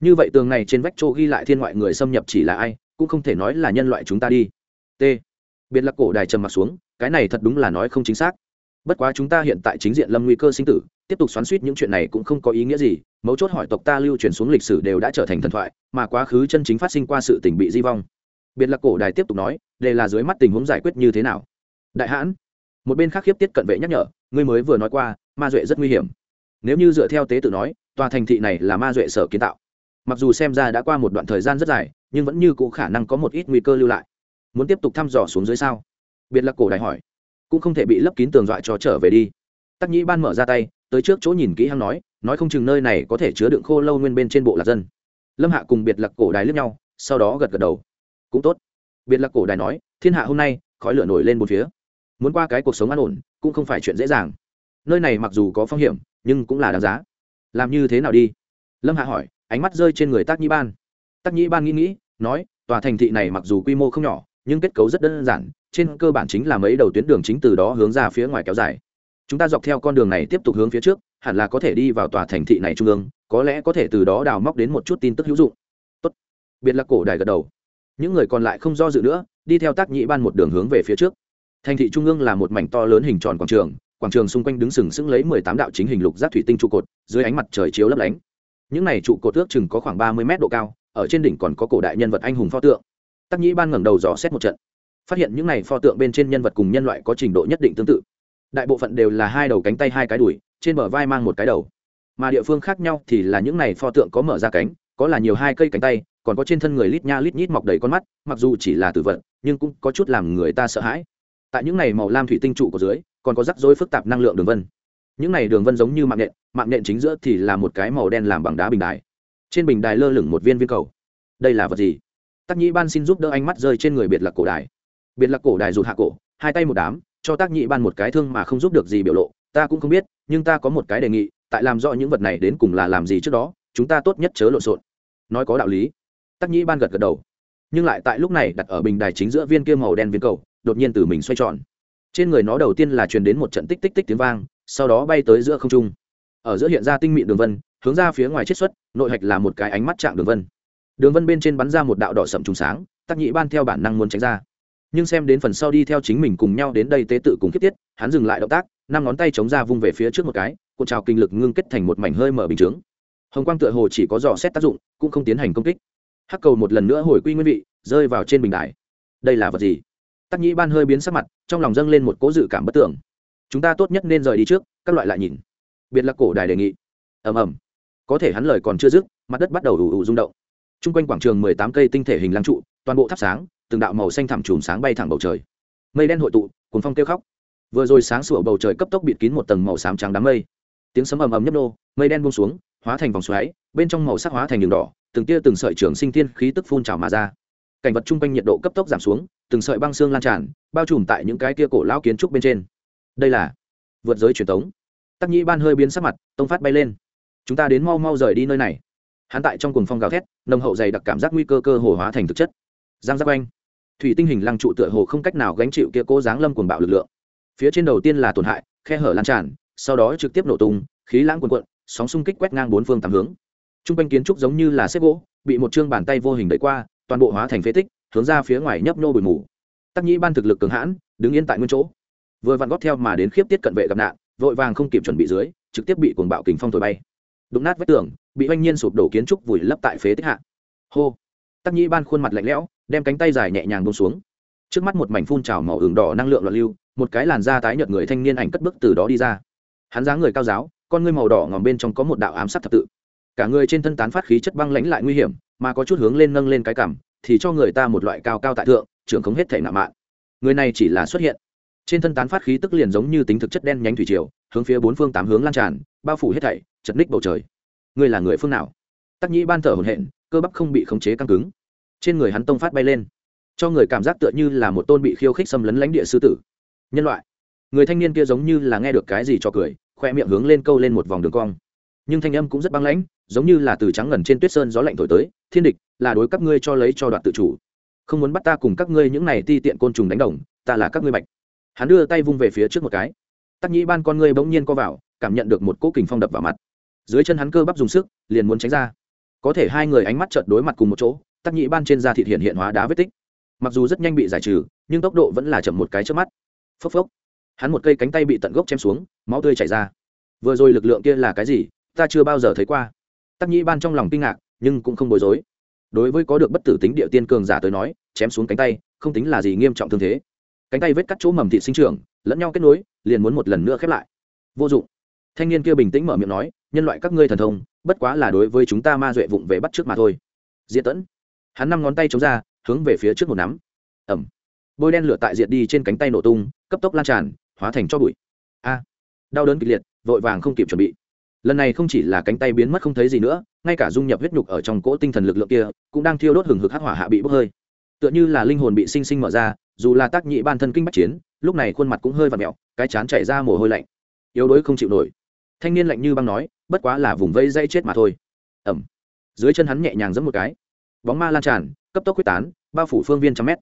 Như vậy tường này trên vách chỗ ghi lại thiên ngoại người xâm nhập chỉ là ai, cũng không thể nói là nhân loại chúng ta đi. T. Biệt lạc cổ đài trầm mặt xuống, cái này thật đúng là nói không chính xác. Bất quá chúng ta hiện tại chính diện lâm nguy cơ sinh tử, tiếp tục xoắn suýt những chuyện này cũng không có ý nghĩa gì, mấu chốt hỏi tộc ta lưu truyền xuống lịch sử đều đã trở thành thần thoại, mà quá khứ chân chính phát sinh qua sự tình bị di vong biệt lạc cổ đài tiếp tục nói đây là dưới mắt tình huống giải quyết như thế nào? Đại hãn, một bên khác khiếp tiết cận vệ nhắc nhở, ngươi mới vừa nói qua, ma duệ rất nguy hiểm. Nếu như dựa theo tế tự nói, tòa thành thị này là ma duệ sở kiến tạo. Mặc dù xem ra đã qua một đoạn thời gian rất dài, nhưng vẫn như cũ khả năng có một ít nguy cơ lưu lại. Muốn tiếp tục thăm dò xuống dưới sao? Biệt lạc cổ đài hỏi. Cũng không thể bị lấp kín tường dọa cho trở về đi. Tắc nhĩ ban mở ra tay, tới trước chỗ nhìn kỹ hắn nói nói không chừng nơi này có thể chứa đựng khô lâu nguyên bên trên bộ lạc dân. Lâm hạ cùng biệt lạc cổ đài lướt nhau, sau đó gật gật đầu cũng tốt. Biệt là cổ đài nói, thiên hạ hôm nay, khói lửa nổi lên một phía. Muốn qua cái cuộc sống an ổn, cũng không phải chuyện dễ dàng. Nơi này mặc dù có phong hiểm, nhưng cũng là đáng giá. Làm như thế nào đi? Lâm hạ hỏi, ánh mắt rơi trên người tác nhĩ ban. Tác nhĩ ban nghĩ nghĩ, nói, tòa thành thị này mặc dù quy mô không nhỏ, nhưng kết cấu rất đơn giản, trên cơ bản chính là mấy đầu tuyến đường chính từ đó hướng ra phía ngoài kéo dài. Chúng ta dọc theo con đường này tiếp tục hướng phía trước, hẳn là có thể đi vào tòa thành thị này trung ương, có lẽ có thể từ đó đào móc đến một chút tin tức hữu dụng. Tốt. Biệt là cổ đài gật đầu những người còn lại không do dự nữa, đi theo tác nhĩ ban một đường hướng về phía trước. Thành thị trung ương là một mảnh to lớn hình tròn quảng trường quảng trường xung quanh đứng sừng sững lấy mười tám đạo chính hình lục rác thủy tinh trụ cột, dưới ánh mặt trời chiếu lấp lánh. Những này trụ cột ước chừng có khoảng ba mươi mét độ cao, ở trên đỉnh còn có cổ đại nhân vật anh hùng pho tượng. Tắc nhĩ ban ngẩng đầu dò xét một trận. Phát hiện những này pho tượng bên trên nhân vật cùng nhân loại có trình độ nhất định tương tự. Đại bộ phận đều là hai đầu cánh tay hai cái đùi, trên bờ vai mang một cái đầu. Mà địa phương khác nhau thì là những này pho tượng có mở ra cánh, có là nhiều hai cây cánh tay còn có trên thân người lít nha lít nhít mọc đầy con mắt, mặc dù chỉ là tử vật, nhưng cũng có chút làm người ta sợ hãi. Tại những này màu lam thủy tinh trụ của dưới, còn có rắc rối phức tạp năng lượng đường vân. Những này đường vân giống như mạng nện mạng nện chính giữa thì là một cái màu đen làm bằng đá bình đài. Trên bình đài lơ lửng một viên viên cầu. Đây là vật gì? Tác nhĩ ban xin giúp đỡ ánh mắt rơi trên người biệt lạc cổ đài. Biệt lạc cổ đài rụt hạ cổ, hai tay một đám, cho tác nhĩ ban một cái thương mà không giúp được gì biểu lộ. Ta cũng không biết, nhưng ta có một cái đề nghị, tại làm rõ những vật này đến cùng là làm gì trước đó, chúng ta tốt nhất chớ lộn xộn. Nói có đạo lý tắc nhĩ ban gật gật đầu. Nhưng lại tại lúc này đặt ở bình đài chính giữa viên kia màu đen viên cầu, đột nhiên từ mình xoay tròn. Trên người nó đầu tiên là truyền đến một trận tích tích tích tiếng vang, sau đó bay tới giữa không trung. Ở giữa hiện ra tinh mịn đường vân, hướng ra phía ngoài chiết xuất, nội hạch là một cái ánh mắt chạm đường vân. Đường vân bên trên bắn ra một đạo đỏ sậm trùng sáng, tắc nhĩ ban theo bản năng muốn tránh ra. Nhưng xem đến phần sau đi theo chính mình cùng nhau đến đây tế tự cùng kết tiết, hắn dừng lại động tác, năm ngón tay chống ra vung về phía trước một cái, cuộn trào kinh lực ngưng kết thành một mảnh hơi mở bình chướng. Hồng quang tựa hồ chỉ có dò xét tác dụng, cũng không tiến hành công kích hắc cầu một lần nữa hồi quy nguyên vị, rơi vào trên bình đài. Đây là vật gì? Tắc nhĩ ban hơi biến sắc mặt, trong lòng dâng lên một cố dự cảm bất tưởng. Chúng ta tốt nhất nên rời đi trước, các loại lại nhìn. Biệt là cổ đài đề nghị. Ầm ầm. Có thể hắn lời còn chưa dứt, mặt đất bắt đầu ù ù rung động. T r u n g quanh quảng trường mười tám cây tinh thể hình lăng trụ, toàn bộ thắp sáng, từng đạo màu xanh thẳm chùm sáng bay thẳng bầu trời. Mây đen hội tụ cuốn phong kêu khóc. Vừa rồi sáng sủa bầu trời cấp tốc bịt kín một tầng màu xám trắng đám mây. Tiếng sấm ầm ầm nhấp nô, mây đen buông xuống hóa thành vòng xoáy, bên trong màu sắc hóa thành đường đỏ, từng tia từng sợi trường sinh thiên khí tức phun trào mà ra. Cảnh vật chung quanh nhiệt độ cấp tốc giảm xuống, từng sợi băng xương lan tràn, bao trùm tại những cái tia cổ lao kiến trúc bên trên. Đây là vượt giới truyền thống. Tắc nhĩ ban hơi biến sắc mặt, tông phát bay lên. Chúng ta đến mau mau rời đi nơi này. Hắn tại trong cuồng phong gào thét, nồng hậu dày đặc cảm giác nguy cơ cơ hồ hóa thành thực chất. Giang giáp anh thủy tinh hình lăng trụ tựa hồ không cách nào gánh chịu kia cố giáng lâm cuồng bạo lực lượng. Phía trên đầu tiên là tổn hại, khe hở lan tràn, sau đó trực tiếp nổ tung, khí lãng quần quận sóng xung kích quét ngang bốn phương tám hướng. T r quanh kiến trúc giống như là xếp gỗ, bị một chương bàn tay vô hình đẩy qua, toàn bộ hóa thành phế tích, hướng ra phía ngoài nhấp nô bụi mù. Tắc nhĩ ban thực lực cường hãn, đứng yên tại nguyên chỗ. Vừa vặn gót theo mà đến khiếp tiết cận vệ gặp nạn, vội vàng không kịp chuẩn bị dưới, trực tiếp bị cuồng bạo kình phong thổi bay. Đụng nát vách tường, bị oanh nhiên sụp đổ kiến trúc vùi lấp tại phế tích hạ. Hô! Tắc nhĩ ban khuôn mặt lạnh lẽo, đem cánh tay dài nhẹ nhàng bông xuống. Trước mắt một mảnh phun trào màu ửng đỏ năng lượng loạn lưu, một cái làn da tái nhợt người thanh niên ảnh cất bước từ đó đi ra. Hắn dáng người cao giáo con ngươi màu đỏ ngòm bên trong có một đạo ám sát thập tự. Cả người trên thân tán phát khí chất băng lãnh lại nguy hiểm, mà có chút hướng lên nâng lên cái cảm, thì cho người ta một loại cao cao tại thượng, trưởng không hết thể nạ mạn. Người này chỉ là xuất hiện. Trên thân tán phát khí tức liền giống như tính thực chất đen nhánh thủy triều, hướng phía bốn phương tám hướng lan tràn, bao phủ hết thảy, chật ních bầu trời. Người là người phương nào? Tắc nhĩ ban thở hồn hện cơ bắp không bị khống chế căng cứng. Trên người hắn tông phát bay lên, cho người cảm giác tựa như là một tôn bị khiêu khích xâm lấn lãnh địa sư tử. Nhân loại, người thanh niên kia giống như là nghe được cái gì cho cười khoe miệng hướng lên câu lên một vòng đường cong. Nhưng thanh âm cũng rất băng lãnh, giống như là từ trắng ngần trên tuyết sơn gió lạnh thổi tới, thiên địch, là đối các ngươi cho lấy cho đoạn tự chủ. Không muốn bắt ta cùng các ngươi những này ti tiện côn trùng đánh đồng, ta là các ngươi bạch. Hắn đưa tay vung về phía trước một cái. Tắc nhĩ ban con ngươi bỗng nhiên co vào, cảm nhận được một cỗ kình phong đập vào mặt. Dưới chân hắn cơ bắp dùng sức, liền muốn tránh ra. Có thể hai người ánh mắt trợt đối mặt cùng một chỗ, tắc nhĩ ban trên da thịt hiện hiện hóa đá vết tích. Mặc dù rất nhanh bị giải trừ, nhưng tốc độ vẫn là chậm một cái trước mắt. Phốc phốc hắn một cây cánh tay bị tận gốc chém xuống, máu tươi chảy ra. Vừa rồi lực lượng kia là cái gì, ta chưa bao giờ thấy qua. Tắc nhĩ ban trong lòng kinh ngạc, nhưng cũng không bối rối. Đối với có được bất tử tính địa tiên cường giả tới nói, chém xuống cánh tay, không tính là gì nghiêm trọng thương thế. Cánh tay vết cắt chỗ mầm thị sinh trưởng, lẫn nhau kết nối, liền muốn một lần nữa khép lại. Vô dụng. Thanh niên kia bình tĩnh mở miệng nói, nhân loại các ngươi thần thông, bất quá là đối với chúng ta ma duệ vụng về bắt trước mà thôi. Diệt tẫn. Hắn năm ngón tay chống ra, hướng về phía trước một nắm. Ẩm. Bôi đen lửa tại diệt đi trên cánh tay nổ tung, cấp tốc lan tràn hóa thành cho bụi. A, đau đớn kịch liệt, vội vàng không kịp chuẩn bị. Lần này không chỉ là cánh tay biến mất không thấy gì nữa, ngay cả dung nhập huyết nhục ở trong cỗ tinh thần lực lượng kia, cũng đang thiêu đốt hừng hực hắc hỏa hạ bị bốc hơi. Tựa như là linh hồn bị sinh sinh mở ra, dù là tác nhị ban thân kinh bắc chiến, lúc này khuôn mặt cũng hơi và mẹo, cái chán chảy ra mồ hôi lạnh. Yếu đuối không chịu nổi. Thanh niên lạnh như băng nói, bất quá là vùng vây dây chết mà thôi. Ẩm. Dưới chân hắn nhẹ nhàng giẫm một cái. Bóng ma lan tràn, cấp tốc quyết tán, bao phủ phương viên trăm mét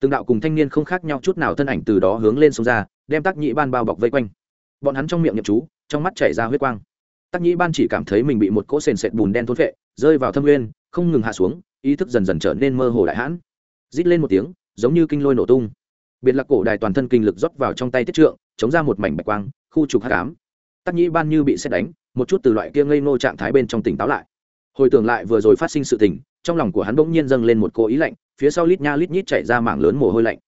từng đạo cùng thanh niên không khác nhau chút nào thân ảnh từ đó hướng lên sông ra, đem tác nhĩ ban bao bọc vây quanh. Bọn hắn trong miệng nhậm chú, trong mắt chảy ra huyết quang. Tác nhĩ ban chỉ cảm thấy mình bị một cỗ sền sệt bùn đen thốt vệ rơi vào thâm nguyên, không ngừng hạ xuống, ý thức dần dần trở nên mơ hồ đại hãn. Rít lên một tiếng, giống như kinh lôi nổ tung. Biệt là cổ đài toàn thân kinh lực rót vào trong tay tiết trượng, chống ra một mảnh bạch quang, khu trục hát cám tắc nhĩ ban như bị xét đánh, một chút từ loại kia ngây nô trạng thái bên trong tỉnh táo lại. Hồi tưởng lại vừa rồi phát sinh sự tình, trong lòng của hắn bỗng nhiên dâng lên một cô ý lạnh phía sau lít nha lít nhít chạy ra mảng lớn mồ hôi lạnh.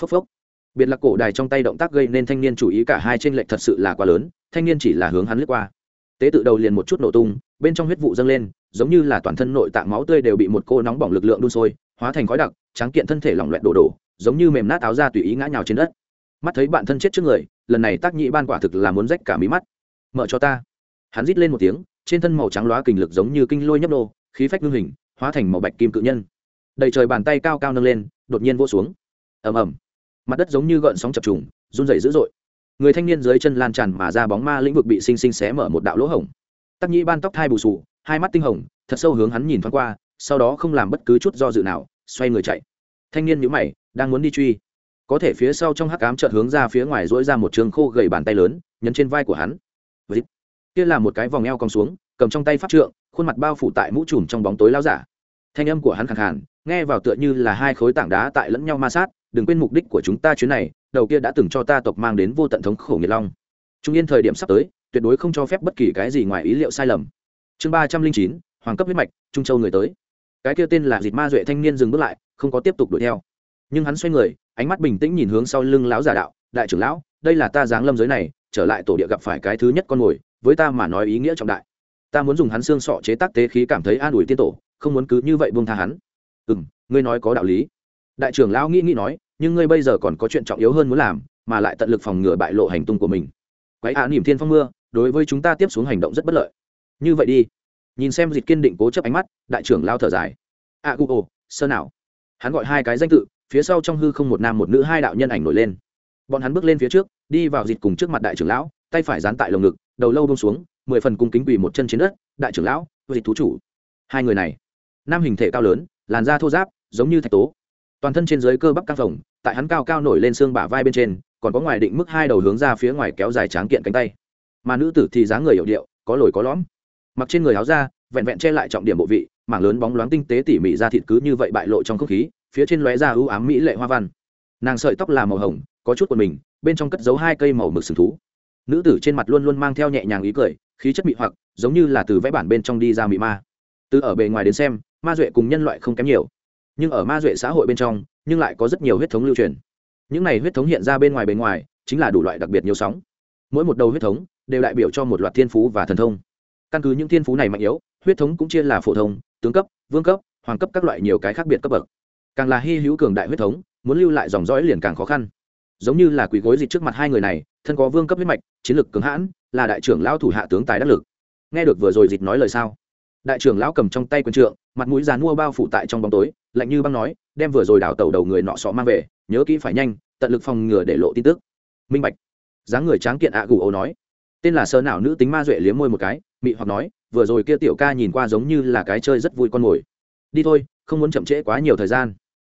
Phốc phốc. Biệt là cổ đài trong tay động tác gây nên thanh niên chủ ý cả hai t r ê n lệch thật sự là quá lớn, thanh niên chỉ là hướng hắn lướt qua. Tế tự đầu liền một chút nổ tung, bên trong huyết vụ dâng lên, giống như là toàn thân nội tạng máu tươi đều bị một cô nóng bỏng lực lượng đun sôi, hóa thành khói đặc, tráng kiện thân thể lỏng loẹt đổ đổ, giống như mềm nát áo ra tùy ý ngã nhào trên đất. Mắt thấy bạn thân chết trước người, lần này tác nhị ban quả thực là muốn rách cả mí mắt. Mở cho ta. Hắn rít lên một tiếng, trên thân màu trắng loá kình lực giống như kinh lôi nhấp nô, khí phách ngưng hình, hóa thành màu bạch kim cự nhân đầy trời bàn tay cao cao nâng lên, đột nhiên vỗ xuống. Ầm ầm. Mặt đất giống như gợn sóng chập trùng, run rẩy dữ dội. Người thanh niên dưới chân lan tràn mà ra bóng ma lĩnh vực bị sinh sinh xé mở một đạo lỗ hổng. Tắc nhĩ ban tóc thai bù sù, hai mắt tinh hồng, thật sâu hướng hắn nhìn thoáng qua, sau đó không làm bất cứ chút do dự nào, xoay người chạy. Thanh niên nhíu mày, đang muốn đi truy. Có thể phía sau trong hắc ám chợt hướng ra phía ngoài dỗi ra một trường khô gầy bàn tay lớn, nhấn trên vai của hắn. Kia là một cái vòng eo cong xuống, cầm trong tay phát trượng, khuôn mặt bao phủ tại mũ trùm trong bóng tối lao giả thanh âm của hắn khẳng khàn, nghe vào tựa như là hai khối tảng đá tại lẫn nhau ma sát đừng quên mục đích của chúng ta chuyến này đầu kia đã từng cho ta tộc mang đến vô tận thống khổ nghiệt long. Trung yên thời điểm sắp tới tuyệt đối không cho phép bất kỳ cái gì ngoài ý liệu sai lầm. Chương ba trăm linh chín hoàng cấp huyết mạch trung châu người tới. Cái kia tên là dịt ma duệ thanh niên dừng bước lại không có tiếp tục đuổi theo. Nhưng hắn xoay người ánh mắt bình tĩnh nhìn hướng sau lưng lão giả đạo đại trưởng lão đây là ta giáng lâm giới này trở lại tổ địa gặp phải cái thứ nhất con mồi với ta mà nói ý nghĩa trọng đại. Ta muốn dùng hắn xương sọ chế tác tế khí cảm thấy an ủi tiên tổ không muốn cứ như vậy buông tha hắn. Ừ ngươi nói có đạo lý. Đại trưởng lão nghĩ nghĩ nói nhưng ngươi bây giờ còn có chuyện trọng yếu hơn muốn làm mà lại tận lực phòng ngừa bại lộ hành tung của mình. Quái á Niệm thiên phong mưa đối với chúng ta tiếp xuống hành động rất bất lợi. Như vậy đi. Nhìn xem dịch kiên định cố chấp ánh mắt đại trưởng lão thở dài. A à, gu sơ nào. Hắn gọi hai cái danh tự phía sau trong hư không một nam một nữ hai đạo nhân ảnh nổi lên. Bọn hắn bước lên phía trước đi vào dịch cùng trước mặt đại trưởng lão tay phải dán tại lồng ngực đầu lâu bông xuống mười phần cung kính quỳ một chân trên đất đại trưởng lão dịch thú chủ. Hai người này nam hình thể cao lớn, làn da thô giáp giống như thạch tố. Toàn thân trên dưới cơ bắp căng phồng, tại hắn cao cao nổi lên xương bả vai bên trên, còn có ngoài định mức hai đầu hướng ra phía ngoài kéo dài tráng kiện cánh tay. Mà nữ tử thì dáng người hiệu điệu, có lồi có lõm. Mặc trên người áo da, vẹn vẹn che lại trọng điểm bộ vị, mảng lớn bóng loáng tinh tế tỉ mỉ ra thịt cứ như vậy bại lộ trong không khí, phía trên lóe ra ưu ám mỹ lệ hoa văn. Nàng sợi tóc là màu hồng, có chút quần mình, bên trong cất giấu hai cây màu mực sừng thú. Nữ tử trên mặt luôn luôn mang theo nhẹ nhàng ý cười, khí chất mị hoặc, giống như là từ vẽ bản bên trong đi ra mị ma. Từ ở bề ngoài đến xem ma duệ cùng nhân loại không kém nhiều. Nhưng ở ma duệ xã hội bên trong, nhưng lại có rất nhiều huyết thống lưu truyền. Những này huyết thống hiện ra bên ngoài bên ngoài, chính là đủ loại đặc biệt nhiều sóng. Mỗi một đầu huyết thống đều đại biểu cho một loạt thiên phú và thần thông. Căn cứ những thiên phú này mạnh yếu, huyết thống cũng chia là phổ thông, tướng cấp, vương cấp, hoàng cấp các loại nhiều cái khác biệt cấp bậc. Càng là hy hữu cường đại huyết thống, muốn lưu lại dòng dõi liền càng khó khăn. Giống như là quỷ gối dịch trước mặt hai người này, thân có vương cấp huyết mạch, chiến lực cứng hãn, là đại trưởng lao thủ hạ tướng tài đắc lực. Nghe được vừa rồi dịch nói lời sao? đại trưởng lão cầm trong tay quyền trượng, mặt mũi dàn mua bao phủ tại trong bóng tối, lạnh như băng nói, đem vừa rồi đào tẩu đầu người nọ sọ mang về, nhớ kỹ phải nhanh, tận lực phòng ngừa để lộ tin tức. Minh bạch. Dáng người tráng kiện ạ à gù ấu nói. Tên là sơ nào nữ tính ma duệ liếm môi một cái, mị hoặc nói, vừa rồi kia tiểu ca nhìn qua giống như là cái chơi rất vui con mồi. Đi thôi, không muốn chậm trễ quá nhiều thời gian.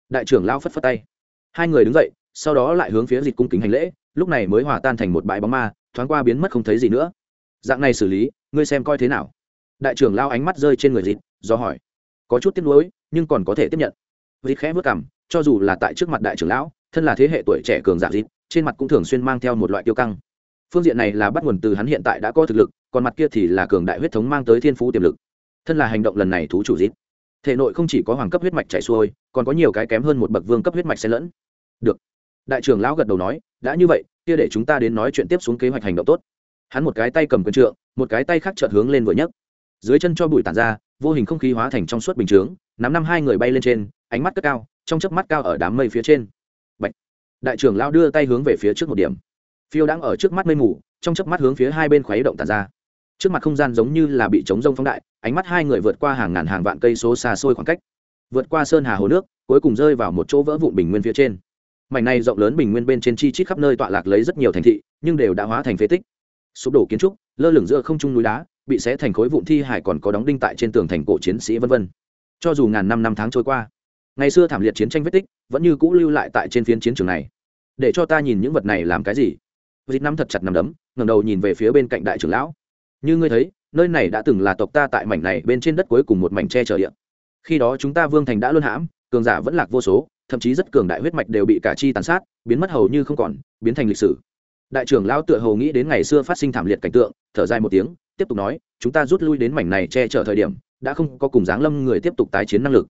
Đại trưởng lão phất phất tay. Hai người đứng dậy, sau đó lại hướng phía dịch cung kính hành lễ, lúc này mới hòa tan thành một bãi bóng ma, thoáng qua biến mất không thấy gì nữa. Dạng này xử lý, ngươi xem coi thế nào? đại trưởng lao ánh mắt rơi trên người dịt do hỏi. Có chút tiếc nuối, nhưng còn có thể tiếp nhận. Dịt khẽ vất cảm cho dù là tại trước mặt đại trưởng lão, thân là thế hệ tuổi trẻ cường giả dịt trên mặt cũng thường xuyên mang theo một loại tiêu căng. Phương diện này là bắt nguồn từ hắn hiện tại đã có thực lực, còn mặt kia thì là cường đại huyết thống mang tới thiên phú tiềm lực. Thân là hành động lần này thú chủ dịt thể nội không chỉ có hoàng cấp huyết mạch chảy xuôi, còn có nhiều cái kém hơn một bậc vương cấp huyết mạch xen lẫn. Được. Đại trưởng lão gật đầu nói, đã như vậy, kia để chúng ta đến nói chuyện tiếp xuống kế hoạch hành động tốt. Hắn một cái tay cầm quyền trượng, một cái tay khác chợt hướng lên vừa nhấc dưới chân cho bụi tản ra, vô hình không khí hóa thành trong suốt bình chướng, nắm năm hai người bay lên trên, ánh mắt cất cao, trong chớp mắt cao ở đám mây phía trên. Bạch. đại trưởng lao đưa tay hướng về phía trước một điểm. Phiêu đang ở trước mắt mây mù, trong chớp mắt hướng phía hai bên khuấy động tản ra. Trước mặt không gian giống như là bị chống rông phóng đại, ánh mắt hai người vượt qua hàng ngàn hàng vạn cây số xa xôi khoảng cách. Vượt qua sơn hà hồ nước, cuối cùng rơi vào một chỗ vỡ vụn bình nguyên phía trên. Mảnh này rộng lớn bình nguyên bên trên chi chít khắp nơi tọa lạc lấy rất nhiều thành thị, nhưng đều đã hóa thành phế tích. Sụp đổ kiến trúc lơ lửng giữa không trung núi đá, bị xé thành khối vụn thi hải còn có đóng đinh tại trên tường thành cổ chiến sĩ vân vân. Cho dù ngàn năm năm tháng trôi qua, ngày xưa thảm liệt chiến tranh vết tích vẫn như cũ lưu lại tại trên phiến chiến trường này. Để cho ta nhìn những vật này làm cái gì? Dịp nắm thật chặt nằm đấm, ngẩng đầu nhìn về phía bên cạnh đại trưởng lão. Như ngươi thấy, nơi này đã từng là tộc ta tại mảnh này bên trên đất cuối cùng một mảnh che trở địa. Khi đó chúng ta vương thành đã luôn hãm, cường giả vẫn lạc vô số, thậm chí rất cường đại huyết mạch đều bị cả chi tàn sát, biến mất hầu như không còn, biến thành lịch sử đại trưởng lao tựa hồ nghĩ đến ngày xưa phát sinh thảm liệt cảnh tượng, thở dài một tiếng, tiếp tục nói, chúng ta rút lui đến mảnh này che chở thời điểm, đã không có cùng giáng lâm người tiếp tục tái chiến năng lực.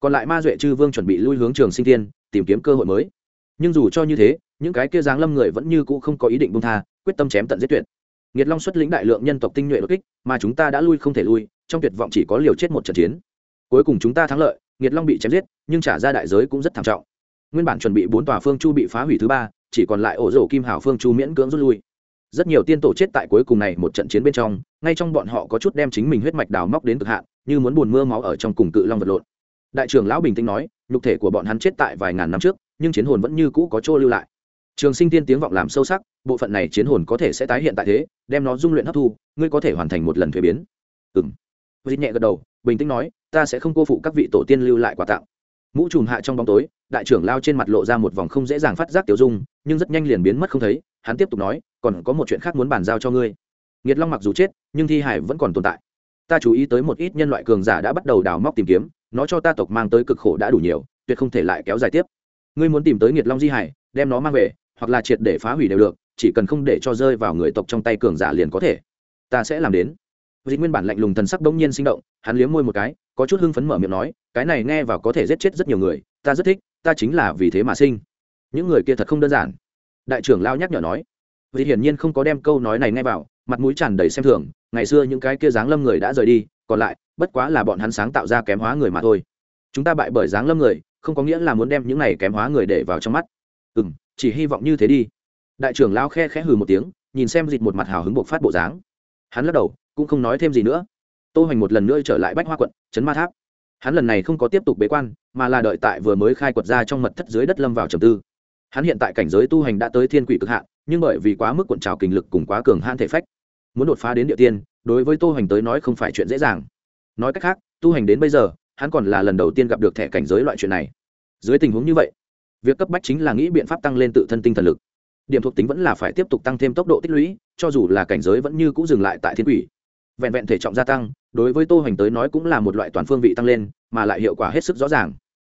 Còn lại ma duệ chư vương chuẩn bị lui hướng trường sinh tiên tìm kiếm cơ hội mới. Nhưng dù cho như thế, những cái kia giáng lâm người vẫn như cũ không có ý định bung tha, quyết tâm chém tận giết tuyệt. Nghiệt long xuất lĩnh đại lượng nhân tộc tinh nhuệ đột kích, mà chúng ta đã lui không thể lui, trong tuyệt vọng chỉ có liều chết một trận chiến. Cuối cùng chúng ta thắng lợi, nghiệt long bị chém giết, nhưng trả ra đại giới cũng rất thảm trọng. Nguyên bản chuẩn bị bốn tòa phương chu bị phá hủy thứ ba chỉ còn lại ổ rổ kim hảo phương chu miễn cưỡng rút lui. Rất nhiều tiên tổ chết tại cuối cùng này một trận chiến bên trong, ngay trong bọn họ có chút đem chính mình huyết mạch đào móc đến cực hạn, như muốn buồn mưa máu ở trong cùng cự long vật lộn. Đại trưởng lão bình tĩnh nói, nhục thể của bọn hắn chết tại vài ngàn năm trước, nhưng chiến hồn vẫn như cũ có chỗ lưu lại. Trường sinh tiên tiếng vọng làm sâu sắc, bộ phận này chiến hồn có thể sẽ tái hiện tại thế, đem nó dung luyện hấp thu, ngươi có thể hoàn thành một lần thuế biến. Ừng vịt nhẹ gật đầu, bình tĩnh nói, ta sẽ không cô phụ các vị tổ tiên lưu lại quà tặng mũ trùm hạ trong bóng tối, đại trưởng lao trên mặt lộ ra một vòng không dễ dàng phát giác tiểu dung, nhưng rất nhanh liền biến mất không thấy, hắn tiếp tục nói, còn có một chuyện khác muốn bàn giao cho ngươi. Nghiệt long mặc dù chết, nhưng thi hải vẫn còn tồn tại. Ta chú ý tới một ít nhân loại cường giả đã bắt đầu đào móc tìm kiếm, nó cho ta tộc mang tới cực khổ đã đủ nhiều, tuyệt không thể lại kéo dài tiếp. Ngươi muốn tìm tới nghiệt long di hải, đem nó mang về, hoặc là triệt để phá hủy đều được, chỉ cần không để cho rơi vào người tộc trong tay cường giả liền có thể. Ta sẽ làm đến. Dịch nguyên bản lạnh lùng thần sắc bỗng nhiên sinh động hắn liếm môi một cái có chút hưng phấn mở miệng nói cái này nghe vào có thể giết chết rất nhiều người ta rất thích ta chính là vì thế mà sinh. Những người kia thật không đơn giản. Đại trưởng lao nhắc nhở nói. Vì hiển nhiên không có đem câu nói này nghe vào mặt mũi tràn đầy xem thường ngày xưa những cái kia dáng lâm người đã rời đi còn lại bất quá là bọn hắn sáng tạo ra kém hóa người mà thôi. Chúng ta bại bởi dáng lâm người không có nghĩa là muốn đem những này kém hóa người để vào trong mắt. Ừm, chỉ hy vọng như thế đi. Đại trưởng lao khe khẽ hừ một tiếng nhìn xem dịch một mặt hào hứng bộc phát bộ dáng. Hắn lắc đầu cũng không nói thêm gì nữa. Tô hoành một lần nữa trở lại bách hoa quận chấn ma tháp. Hắn lần này không có tiếp tục bế quan, mà là đợi tại vừa mới khai quật ra trong mật thất dưới đất lâm vào trầm tư. Hắn hiện tại cảnh giới tu hành đã tới thiên quỷ cực hạn, nhưng bởi vì quá mức cuộn trào kinh lực cùng quá cường hãn thể phách, muốn đột phá đến địa tiên, đối với tô hoành tới nói không phải chuyện dễ dàng. Nói cách khác, tu hành đến bây giờ, hắn còn là lần đầu tiên gặp được thẻ cảnh giới loại chuyện này. Dưới tình huống như vậy, việc cấp bách chính là nghĩ biện pháp tăng lên tự thân tinh thần lực. Điểm thuộc tính vẫn là phải tiếp tục tăng thêm tốc độ tích lũy, cho dù là cảnh giới vẫn như cũ dừng lại tại thiên quỷ vẹn vẹn thể trọng gia tăng, đối với tô hoành tới nói cũng là một loại toàn phương vị tăng lên, mà lại hiệu quả hết sức rõ ràng.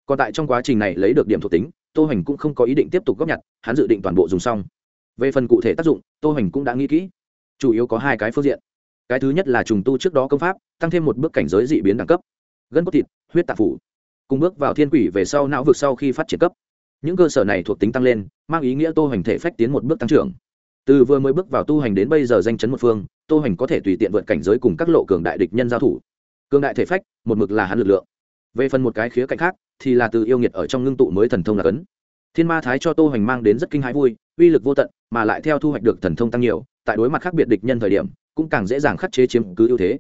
Còn tại trong quá trình này lấy được điểm thuộc tính, tô hoành cũng không có ý định tiếp tục góp nhặt, hắn dự định toàn bộ dùng xong. Về phần cụ thể tác dụng, tô hoành cũng đã nghĩ kỹ. Chủ yếu có hai cái phương diện. Cái thứ nhất là trùng tu trước đó công pháp, tăng thêm một bước cảnh giới dị biến đẳng cấp. Gân cốt thịt, huyết tạp phủ. Cùng bước vào thiên quỷ về sau não vực sau khi phát triển cấp. Những cơ sở này thuộc tính tăng lên, mang ý nghĩa tô hoành thể phách tiến một bước tăng trưởng. Từ vừa mới bước vào tu hành đến bây giờ danh chấn một phương tô hoành có thể tùy tiện vượt cảnh giới cùng các lộ cường đại địch nhân giao thủ. Cường đại thể phách, một mực là hắn lực lượng. Về phần một cái khía cạnh khác, thì là từ yêu nghiệt ở trong ngưng tụ mới thần thông là cấn. Thiên ma thái cho tô hoành mang đến rất kinh hãi vui, uy lực vô tận, mà lại theo thu hoạch được thần thông tăng nhiều, tại đối mặt khác biệt địch nhân thời điểm, cũng càng dễ dàng khắc chế chiếm cứ ưu thế.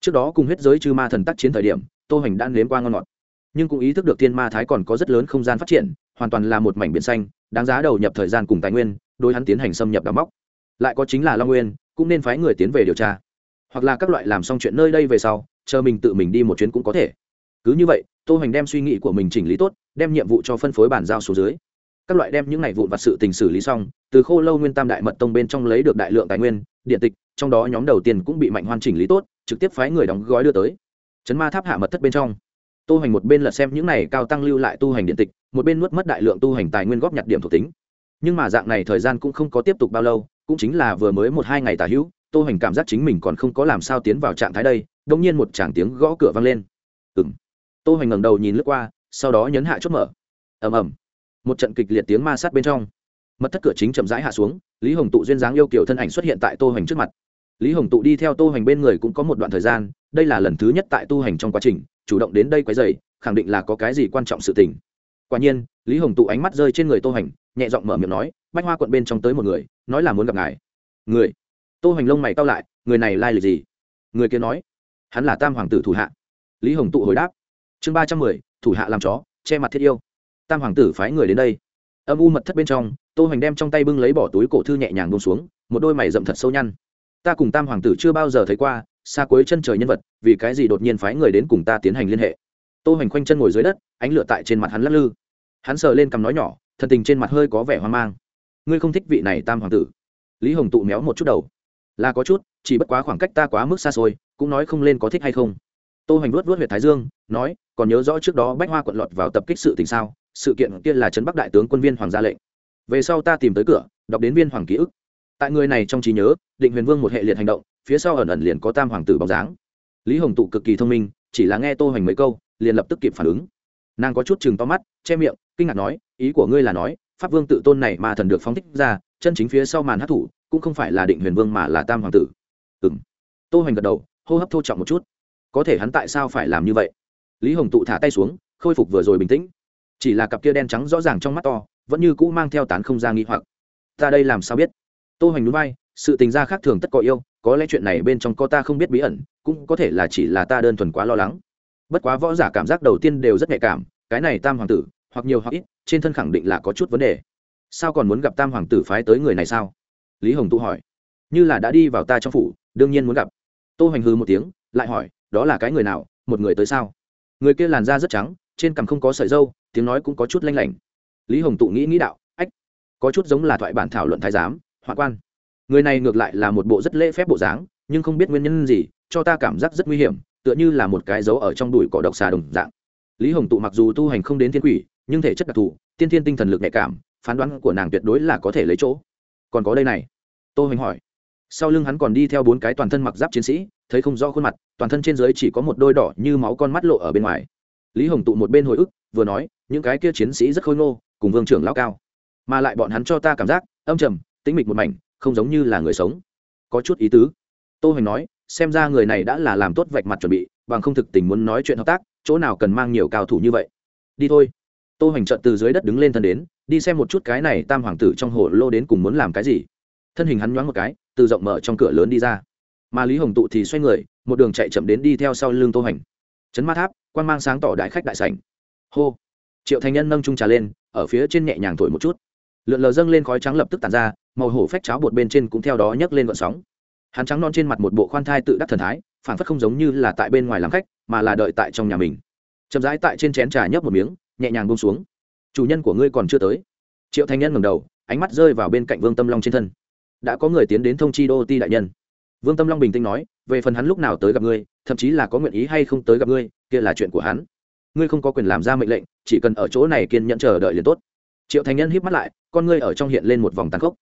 Trước đó cùng huyết giới chư ma thần tắc chiến thời điểm, tô hoành đã nếm qua ngon ngọt. Nhưng cũng ý thức được thiên ma thái còn có rất lớn không gian phát triển, hoàn toàn là một mảnh biển xanh, đáng giá đầu nhập thời gian cùng tài nguyên, đối hắn tiến hành xâm nhập đắm móc. Lại có chính là long nguyên cũng nên phái người tiến về điều tra. Hoặc là các loại làm xong chuyện nơi đây về sau, chờ mình tự mình đi một chuyến cũng có thể. Cứ như vậy, tô hoành đem suy nghĩ của mình chỉnh lý tốt, đem nhiệm vụ cho phân phối bàn giao số dưới. Các loại đem những ngày vụn vặt sự tình xử lý xong, từ khô lâu nguyên tam đại mật tông bên trong lấy được đại lượng tài nguyên, điện tịch, trong đó nhóm đầu tiên cũng bị mạnh hoan chỉnh lý tốt, trực tiếp phái người đóng gói đưa tới. Chấn ma tháp hạ mật thất bên trong. Tô hành một bên lật xem những này cao tăng lưu lại tu hành điện tịch, một bên nuốt mất đại lượng tu hành tài nguyên góp nhặt điểm thuộc tính. Nhưng mà dạng này thời gian cũng không có tiếp tục bao lâu cũng chính là vừa mới một hai ngày tả hữu, tô hoành cảm giác chính mình còn không có làm sao tiến vào trạng thái đây đông nhiên một tràng tiếng gõ cửa vang lên. Ừng tô hoành ngẩng đầu nhìn lướt qua, sau đó nhấn hạ chốt mở. Ầm ầm. Một trận kịch liệt tiếng ma sát bên trong. Mật thất cửa chính chậm rãi hạ xuống, lý hồng tụ duyên dáng yêu kiểu thân ảnh xuất hiện tại tô hoành trước mặt. Lý hồng tụ đi theo tô hoành bên người cũng có một đoạn thời gian, đây là lần thứ nhất tại tu hành trong quá trình, chủ động đến đây quấy dày khẳng định là có cái gì quan trọng sự tình quả nhiên, lý hồng tụ ánh mắt rơi trên người tô hành, nhẹ giọng mở miệng nói, bách hoa quận bên trong tới một người, nói là muốn gặp ngài. Người? Tô hành lông mày cao lại, người này lai lịch gì? Người kia nói, hắn là tam hoàng tử thủ hạ. Lý hồng tụ hồi đáp, chương ba trăm mười, thủ hạ làm chó, che mặt thiết yêu. Tam hoàng tử phái người đến đây. Âm u mật thất bên trong, tô hoành đem trong tay bưng lấy bỏ túi cổ thư nhẹ nhàng bông xuống, một đôi mày rậm thật sâu nhăn. Ta cùng tam hoàng tử chưa bao giờ thấy qua, xa cuối chân trời nhân vật, vì cái gì đột nhiên phái người đến cùng ta tiến hành liên hệ? tô hoành khoanh chân ngồi dưới đất, ánh lửa tại trên mặt hắn lắc lư. Hắn sờ lên cằm nói nhỏ, thần tình trên mặt hơi có vẻ hoang mang. Ngươi không thích vị này tam hoàng tử. Lý hồng tụ méo một chút đầu. Là có chút, chỉ bất quá khoảng cách ta quá mức xa xôi, cũng nói không lên có thích hay không. Tô hoành luốt luốt huyệt thái dương, nói, còn nhớ rõ trước đó bách hoa quận lọt vào tập kích sự tình sao? Sự kiện kia là trấn bắc đại tướng quân viên hoàng gia lệnh. Về sau ta tìm tới cửa, đọc đến viên hoàng ký ức. Tại người này trong trí nhớ, định huyền vương một hệ liệt hành động, phía sau ẩn ẩn liền có tam hoàng tử bóng dáng. Lý hồng tụ cực kỳ thông minh, chỉ là nghe tô hoành mấy câu liền lập tức kịp phản ứng. Nàng có chút chừng to mắt, che miệng, kinh ngạc nói, ý của ngươi là nói, pháp vương tự tôn này mà thần được phóng thích ra, chân chính phía sau màn hát thủ, cũng không phải là định huyền vương mà là tam hoàng tử. Ừ m tô hoành gật đầu, hô hấp thô trọng một chút. Có thể hắn tại sao phải làm như vậy? Lý hồng tụ thả tay xuống, khôi phục vừa rồi bình tĩnh. Chỉ là cặp kia đen trắng rõ ràng trong mắt to, vẫn như cũ mang theo tán không ra nghi hoặc. Ta đây làm sao biết? Tô hoành núi bay sự tình gia khác thường tất có yêu, có lẽ chuyện này bên trong có ta không biết bí ẩn, cũng có thể là chỉ là ta đơn thuần quá lo lắng bất quá võ giả cảm giác đầu tiên đều rất nhạy cảm, cái này tam hoàng tử, hoặc nhiều hoặc ít, trên thân khẳng định là có chút vấn đề. Sao còn muốn gặp tam hoàng tử phái tới người này sao? Lý hồng tụ hỏi. Như là đã đi vào ta trong phủ, đương nhiên muốn gặp. Tô hoành hư một tiếng, lại hỏi, đó là cái người nào, một người tới sao? Người kia làn da rất trắng, trên cằm không có sợi dâu, tiếng nói cũng có chút lanh lảnh. Lý hồng tụ nghĩ nghĩ đạo, ách, có chút giống là thoại bản thảo luận thái giám hoạn quan. Người này ngược lại là một bộ rất lễ phép bộ dáng, nhưng không biết nguyên nhân gì, cho ta cảm giác rất nguy hiểm tựa như là một cái dấu ở trong đùi cỏ độc xà đồng dạng. Lý hồng tụ mặc dù tu hành không đến thiên quỷ, nhưng thể chất đặc thù, tiên thiên tinh thần lực nhạy cảm, phán đoán của nàng tuyệt đối là có thể lấy chỗ. Còn có đây này. Tô hoành hỏi. Sau lưng hắn còn đi theo bốn cái toàn thân mặc giáp chiến sĩ, thấy không rõ khuôn mặt, toàn thân trên dưới chỉ có một đôi đỏ như máu con mắt lộ ở bên ngoài. Lý hồng tụ một bên hồi ức, vừa nói, những cái kia chiến sĩ rất khôi ngô, cùng vương trưởng lão cao. Mà lại bọn hắn cho ta cảm giác, âm trầm, tĩnh mịch một mảnh, không giống như là người sống. Có chút ý tứ. Tô hoành nói xem ra người này đã là làm tốt vạch mặt chuẩn bị, bằng không thực tình muốn nói chuyện hợp tác, chỗ nào cần mang nhiều cao thủ như vậy. Đi thôi. Tô hành trợn từ dưới đất đứng lên thân đến, đi xem một chút cái này tam hoàng tử trong hồ lô đến cùng muốn làm cái gì. Thân hình hắn nhoáng một cái, từ rộng mở trong cửa lớn đi ra. Mà lý hồng tụ thì xoay người, một đường chạy chậm đến đi theo sau lưng tô hành. chấn ma tháp quan mang sáng tỏ đại khách đại sảnh. Hô. Triệu thành nhân nâng trung trà lên, ở phía trên nhẹ nhàng thổi một chút. Lượn lờ dâng lên khói trắng lập tức tàn ra, màu hổ phách cháo bột bên trên cũng theo đó nhấc lên vận sóng hắn trắng non trên mặt một bộ khoan thai tự đắc thần thái phản phất không giống như là tại bên ngoài làm khách, mà là đợi tại trong nhà mình. Chậm rãi tại trên chén trà nhấp một miếng, nhẹ nhàng bông xuống. Chủ nhân của ngươi còn chưa tới. Triệu thanh nhân ngầm đầu, ánh mắt rơi vào bên cạnh vương tâm long trên thân. Đã có người tiến đến thông chi đô ti đại nhân. Vương tâm long bình tĩnh nói, về phần hắn lúc nào tới gặp ngươi, thậm chí là có nguyện ý hay không tới gặp ngươi, kia là chuyện của hắn. Ngươi không có quyền làm ra mệnh lệnh, chỉ cần ở chỗ này kiên nhẫn chờ đợi liền tốt. Triệu thành nhân híp mắt lại, con ngươi ở trong hiện lên một vòng tàn khốc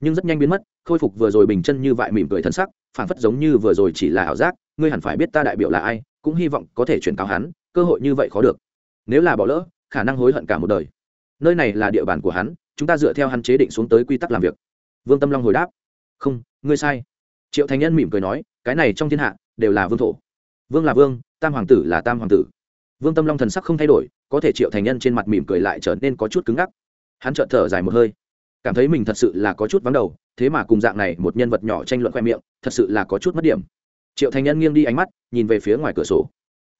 nhưng rất nhanh biến mất, khôi phục vừa rồi bình chân như vậy mỉm cười thân sắc phản phất giống như vừa rồi chỉ là ảo giác, ngươi hẳn phải biết ta đại biểu là ai, cũng hy vọng có thể chuyển cáo hắn, cơ hội như vậy khó được. Nếu là bỏ lỡ, khả năng hối hận cả một đời. Nơi này là địa bàn của hắn, chúng ta dựa theo hắn chế định xuống tới quy tắc làm việc. Vương tâm long hồi đáp. Không, ngươi sai. Triệu thành nhân mỉm cười nói, cái này trong thiên hạ, đều là vương thổ. Vương là vương, tam hoàng tử là tam hoàng tử. Vương tâm long thần sắc không thay đổi, có thể triệu thành nhân trên mặt mỉm cười lại trở nên có chút cứng ngắc. Hắn trợn thở dài một hơi cảm thấy mình thật sự là có chút vắng đầu, thế mà cùng dạng này một nhân vật nhỏ tranh luận khoe miệng, thật sự là có chút mất điểm. Triệu thành nhân nghiêng đi ánh mắt, nhìn về phía ngoài cửa sổ.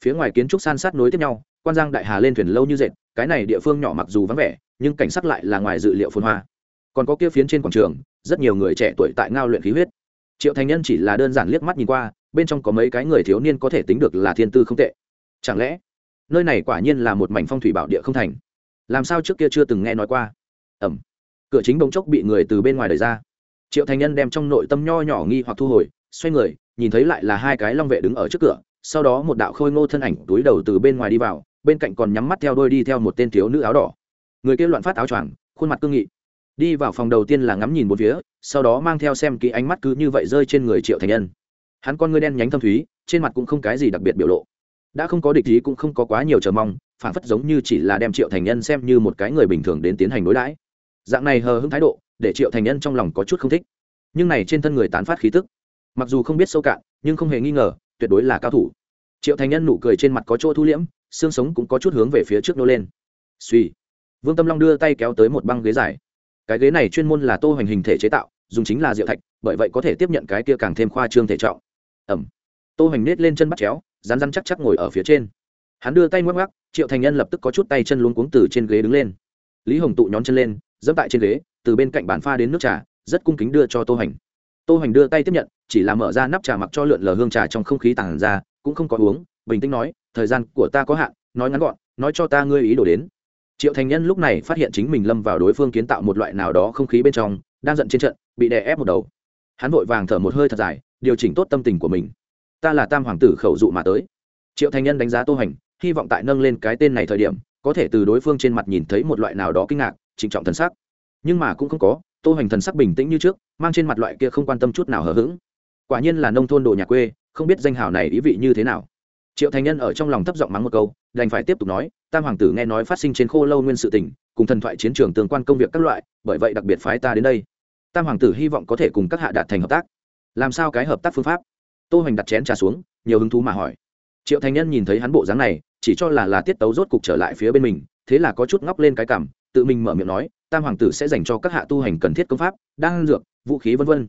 Phía ngoài kiến trúc san sát nối tiếp nhau, quan giang đại hà lên thuyền lâu như dệt, cái này địa phương nhỏ mặc dù vắng vẻ, nhưng cảnh sắc lại là ngoài dự liệu phồn hoa. Còn có kia phiến trên quảng trường, rất nhiều người trẻ tuổi tại ngao luyện khí huyết. Triệu thành nhân chỉ là đơn giản liếc mắt nhìn qua, bên trong có mấy cái người thiếu niên có thể tính được là thiên tư không tệ. Chẳng lẽ, nơi này quả nhiên là một mảnh phong thủy bảo địa không thành? Làm sao trước kia chưa từng nghe nói qua? Ẩm cửa chính bỗng chốc bị người từ bên ngoài đẩy ra. Triệu thành nhân đem trong nội tâm nho nhỏ nghi hoặc thu hồi, xoay người, nhìn thấy lại là hai cái long vệ đứng ở trước cửa, sau đó một đạo khôi ngô thân ảnh túi đầu từ bên ngoài đi vào, bên cạnh còn nhắm mắt theo đôi đi theo một tên thiếu nữ áo đỏ. Người kia loạn phát áo choàng, khuôn mặt cương nghị. Đi vào phòng đầu tiên là ngắm nhìn một phía, sau đó mang theo xem kỹ ánh mắt cứ như vậy rơi trên người triệu thành nhân. Hắn con ngươi đen nhánh thâm thúy, trên mặt cũng không cái gì đặc biệt biểu lộ. Đã không có địch ý cũng không có quá nhiều chờ mong phản phất giống như chỉ là đem triệu thành nhân xem như một cái người bình thường đến tiến hành đối đãi dạng này hờ hững thái độ, để triệu thành nhân trong lòng có chút không thích. Nhưng này trên thân người tán phát khí tức, mặc dù không biết sâu cạn, nhưng không hề nghi ngờ, tuyệt đối là cao thủ. Triệu thành nhân nụ cười trên mặt có chỗ thu liễm, xương sống cũng có chút hướng về phía trước nô lên. Suy vương tâm long đưa tay kéo tới một băng ghế dài. Cái ghế này chuyên môn là tô hoành hình thể chế tạo, dùng chính là diệu thạch, bởi vậy có thể tiếp nhận cái kia càng thêm khoa trương thể trọng. Ẩm. Tô hoành nết lên chân bắt chéo rán rán chắc chắc ngồi ở phía trên. Hắn đưa tay ngoắc ngoắc, triệu thành nhân lập tức có chút tay chân luống cuống từ trên ghế đứng lên lý hồng tụ nhón chân lên, dẫm tại trên ghế, từ bên cạnh bàn pha đến nước trà, rất cung kính đưa cho tô hành. Tô hành đưa tay tiếp nhận, chỉ là mở ra nắp trà mặc cho lượn lờ hương trà trong không khí tàn ra, cũng không có uống, bình tĩnh nói, thời gian của ta có hạn, nói ngắn gọn, nói cho ta ngươi ý đồ đến. Triệu thành nhân lúc này phát hiện chính mình lâm vào đối phương kiến tạo một loại nào đó không khí bên trong, đang giận trên trận, bị đè ép một đầu. Hắn vội vàng thở một hơi thật dài, điều chỉnh tốt tâm tình của mình. Ta là tam hoàng tử khẩu dụ mà tới. Triệu thành nhân đánh giá tô hành, hy vọng tại nâng lên cái tên này thời điểm có thể từ đối phương trên mặt nhìn thấy một loại nào đó kinh ngạc, trịnh trọng thần sắc. Nhưng mà cũng không có, tô hoành thần sắc bình tĩnh như trước, mang trên mặt loại kia không quan tâm chút nào hờ hững. Quả nhiên là nông thôn đồ nhà quê, không biết danh hào này ý vị như thế nào. Triệu thành nhân ở trong lòng thấp giọng mắng một câu, đành phải tiếp tục nói, tam hoàng tử nghe nói phát sinh trên khô lâu nguyên sự tình, cùng thần thoại chiến trường tương quan công việc các loại, bởi vậy đặc biệt phái ta đến đây. Tam hoàng tử hy vọng có thể cùng các hạ đạt thành hợp tác. Làm sao cái hợp tác phương pháp? Tô hoành đặt chén trà xuống, nhiều hứng thú mà hỏi triệu thành nhân nhìn thấy hắn bộ dáng này, chỉ cho là là tiết tấu rốt cục trở lại phía bên mình, thế là có chút ngóc lên cái cảm, tự mình mở miệng nói, tam hoàng tử sẽ dành cho các hạ tu hành cần thiết công pháp, đan dược, vũ khí vân vân.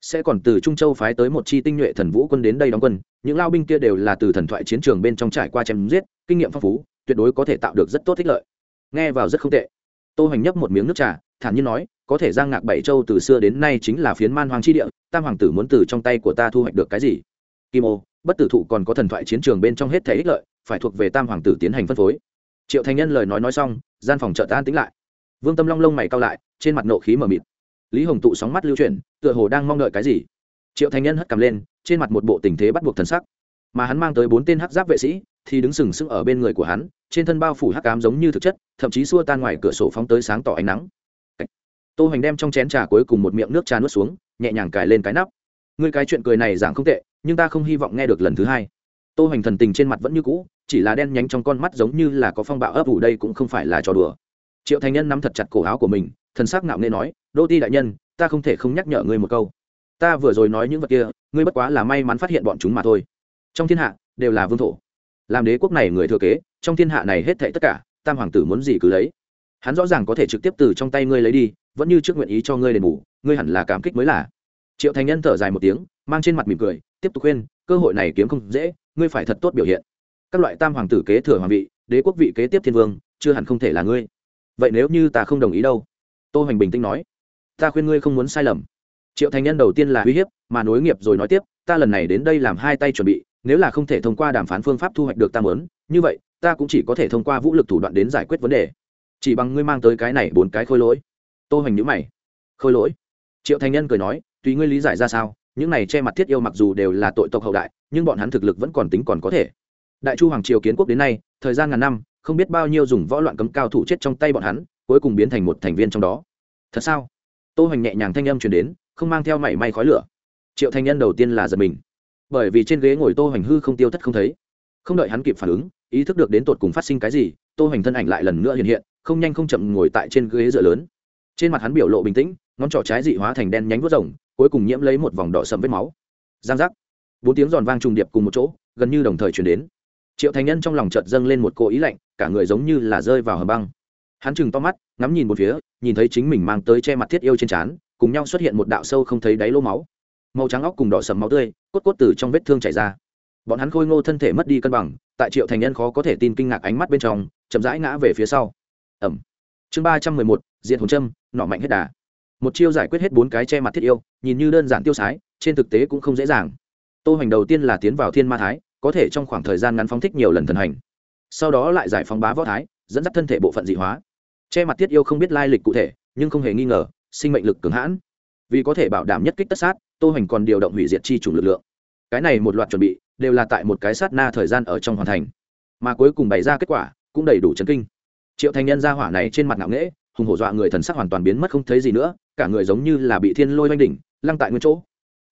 Sẽ còn từ trung châu phái tới một chi tinh nhuệ thần vũ quân đến đây đóng quân, những lao binh kia đều là từ thần thoại chiến trường bên trong trải qua chém giết, kinh nghiệm phong phú, tuyệt đối có thể tạo được rất tốt thích lợi. Nghe vào rất không tệ. Tô hoành nhấp một miếng nước trà, thản nhiên nói, có thể giang ngạc bảy châu từ xưa đến nay chính là phiến man hoàng chi địa, tam hoàng tử muốn từ trong tay của ta thu hoạch được cái gì? Kim ô bất tử thụ còn có thần thoại chiến trường bên trong hết thể ích lợi, phải thuộc về tam hoàng tử tiến hành phân phối. Triệu thành nhân lời nói nói xong, gian phòng chợ tan tính lại. Vương tâm long lông mày cao lại, trên mặt nộ khí mờ mịt. Lý hồng tụ sóng mắt lưu chuyển, tựa hồ đang mong đợi cái gì. Triệu thành nhân hất cầm lên, trên mặt một bộ tình thế bắt buộc thần sắc. Mà hắn mang tới bốn tên hắc giáp vệ sĩ, thì đứng sừng sững ở bên người của hắn, trên thân bao phủ hắc ám giống như thực chất, thậm chí xua tan ngoài cửa sổ phóng tới sáng tỏ ánh nắng. Tô hoành đem trong chén trà cuối cùng một miệng nước trà nuốt xuống, nhẹ nhàng cài lên cái nắp. Ngươi cái chuyện cười này giảng không tệ nhưng ta không hy vọng nghe được lần thứ hai. Tô hoành thần tình trên mặt vẫn như cũ, chỉ là đen nhánh trong con mắt giống như là có phong bạo ấp ủ đây cũng không phải là trò đùa. Triệu thành nhân nắm thật chặt cổ áo của mình, thần sắc nạo nghe nói, đô ti đại nhân, ta không thể không nhắc nhở ngươi một câu. Ta vừa rồi nói những vật kia, ngươi bất quá là may mắn phát hiện bọn chúng mà thôi. Trong thiên hạ, đều là vương thổ. Làm đế quốc này người thừa kế, trong thiên hạ này hết thảy tất cả, tam hoàng tử muốn gì cứ lấy. Hắn rõ ràng có thể trực tiếp từ trong tay ngươi lấy đi, vẫn như trước nguyện ý cho ngươi đền bù, ngươi hẳn là cảm kích mới là. Triệu thành nhân thở dài một tiếng mang trên mặt mỉm cười, tiếp tục khuyên, cơ hội này kiếm không dễ, ngươi phải thật tốt biểu hiện. Các loại tam hoàng tử kế thừa hoàng vị, đế quốc vị kế tiếp thiên vương, chưa hẳn không thể là ngươi. Vậy nếu như ta không đồng ý đâu? Tô hoành bình tĩnh nói, ta khuyên ngươi không muốn sai lầm. Triệu thành nhân đầu tiên là uy hiếp, mà nối nghiệp rồi nói tiếp, ta lần này đến đây làm hai tay chuẩn bị, nếu là không thể thông qua đàm phán phương pháp thu hoạch được ta muốn, như vậy, ta cũng chỉ có thể thông qua vũ lực thủ đoạn đến giải quyết vấn đề. Chỉ bằng ngươi mang tới cái này bốn cái khôi lỗi. Tô hoành nhữ mày. Khôi lỗi? Triệu thành nhân cười nói, tùy ngươi lý giải ra sao? những này che mặt thiết yêu mặc dù đều là tội tộc hậu đại, nhưng bọn hắn thực lực vẫn còn tính còn có thể. Đại chu hoàng triều kiến quốc đến nay, thời gian ngàn năm, không biết bao nhiêu dùng võ loạn cấm cao thủ chết trong tay bọn hắn, cuối cùng biến thành một thành viên trong đó. Thật sao? Tô hoành nhẹ nhàng thanh âm truyền đến, không mang theo mảy may khói lửa. Triệu thanh nhân đầu tiên là giật mình. Bởi vì trên ghế ngồi tô hoành hư không tiêu thất không thấy. Không đợi hắn kịp phản ứng, ý thức được đến tột cùng phát sinh cái gì, tô hoành thân ảnh lại lần nữa hiện hiện, không nhanh không chậm ngồi tại trên ghế dựa lớn. Trên mặt hắn biểu lộ bình tĩnh, ngón trỏ trái dị hóa thành đen nhánh vuốt rồng cuối cùng nhiễm lấy một vòng đỏ sầm vết máu. Giang giác. Bốn tiếng giòn vang trùng điệp cùng một chỗ, gần như đồng thời chuyển đến. Triệu thành nhân trong lòng chợt dâng lên một cỗ ý lạnh, cả người giống như là rơi vào hầm băng. Hắn chừng to mắt, ngắm nhìn một phía, nhìn thấy chính mình mang tới che mặt thiết yêu trên trán, cùng nhau xuất hiện một đạo sâu không thấy đáy lỗ máu. Màu trắng óc cùng đỏ sầm máu tươi, cốt cốt từ trong vết thương chảy ra. Bọn hắn khôi ngô thân thể mất đi cân bằng, tại triệu thành nhân khó có thể tin kinh ngạc ánh mắt bên trong, chậm rãi ngã về phía sau. Ẩm. Chương ba trăm mười một diện hồn trâm nọ mạnh hết đà. Một chiêu giải quyết hết bốn cái che mặt thiết yêu nhìn như đơn giản tiêu sái, trên thực tế cũng không dễ dàng. Tô hành đầu tiên là tiến vào thiên ma thái, có thể trong khoảng thời gian ngắn phóng thích nhiều lần thần hành. Sau đó lại giải phóng bá võ thái, dẫn dắt thân thể bộ phận dị hóa. Che mặt tiết yêu không biết lai lịch cụ thể, nhưng không hề nghi ngờ, sinh mệnh lực cường hãn. Vì có thể bảo đảm nhất kích tất sát, tô hành còn điều động hủy diệt chi chủng lực lượng. Cái này một loạt chuẩn bị, đều là tại một cái sát na thời gian ở trong hoàn thành. Mà cuối cùng bày ra kết quả, cũng đầy đủ chấn kinh. Triệu thành nhân gia hỏa này trên mặt ngạo nghễ hùng hổ dọa người thần sắc hoàn toàn biến mất không thấy gì nữa, cả người giống như là bị thiên lôi oanh đỉnh, lăng tại nguyên chỗ.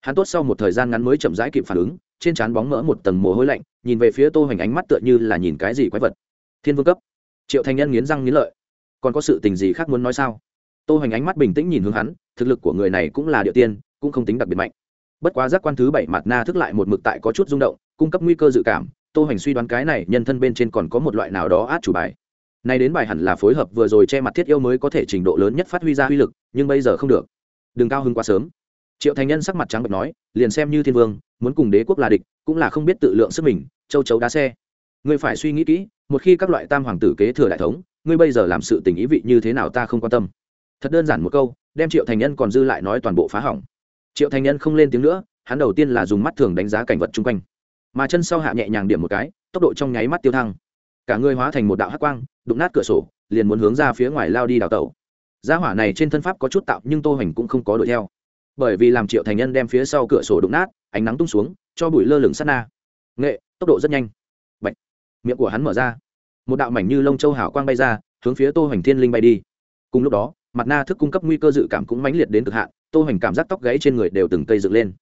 Hắn tốt sau một thời gian ngắn mới chậm rãi kịp phản ứng, trên trán bóng mỡ một tầng mồ hôi lạnh, nhìn về phía tô hoành ánh mắt tựa như là nhìn cái gì quái vật. Thiên vương cấp. Triệu thành nhân nghiến răng nghiến lợi. Còn có sự tình gì khác muốn nói sao? Tô hoành ánh mắt bình tĩnh nhìn hướng hắn, thực lực của người này cũng là địa tiên, cũng không tính đặc biệt mạnh. Bất quá giác quan thứ bảy mặt na thức lại một mực tại có chút rung động, cung cấp nguy cơ dự cảm, tô hoành suy đoán cái này nhân thân bên trên còn có một loại nào đó át chủ bài. Này đến bài hẳn là phối hợp vừa rồi che mặt thiết yêu mới có thể trình độ lớn nhất phát huy ra uy lực, nhưng bây giờ không được. Đừng cao hứng quá sớm. Triệu Thành Nhân sắc mặt trắng bệch nói, liền xem như thiên vương, muốn cùng đế quốc là địch, cũng là không biết tự lượng sức mình, châu chấu đá xe. Ngươi phải suy nghĩ kỹ, một khi các loại tam hoàng tử kế thừa đại thống, ngươi bây giờ làm sự tình ý vị như thế nào ta không quan tâm. Thật đơn giản một câu, đem Triệu Thành Nhân còn dư lại nói toàn bộ phá hỏng. Triệu Thành Nhân không lên tiếng nữa, hắn đầu tiên là dùng mắt thường đánh giá cảnh vật chung quanh, mà chân sau hạ nhẹ nhàng điểm một cái, tốc độ trong nháy mắt tiêu thăng cả người hóa thành một đạo hắc quang đụng nát cửa sổ, liền muốn hướng ra phía ngoài lao đi đào tẩu. Gia hỏa này trên thân pháp có chút tạo, nhưng tô hoành cũng không có đuổi theo. Bởi vì làm triệu thành nhân đem phía sau cửa sổ đụng nát, ánh nắng tung xuống, cho bụi lơ lửng sát na. Nghệ, tốc độ rất nhanh. Bạch. miệng của hắn mở ra. Một đạo mảnh như lông châu hảo quang bay ra, hướng phía tô hoành thiên linh bay đi. Cùng lúc đó, mặt na thức cung cấp nguy cơ dự cảm cũng mãnh liệt đến cực hạn, tô hoành cảm giác tóc gáy trên người đều từng cây dựng lên.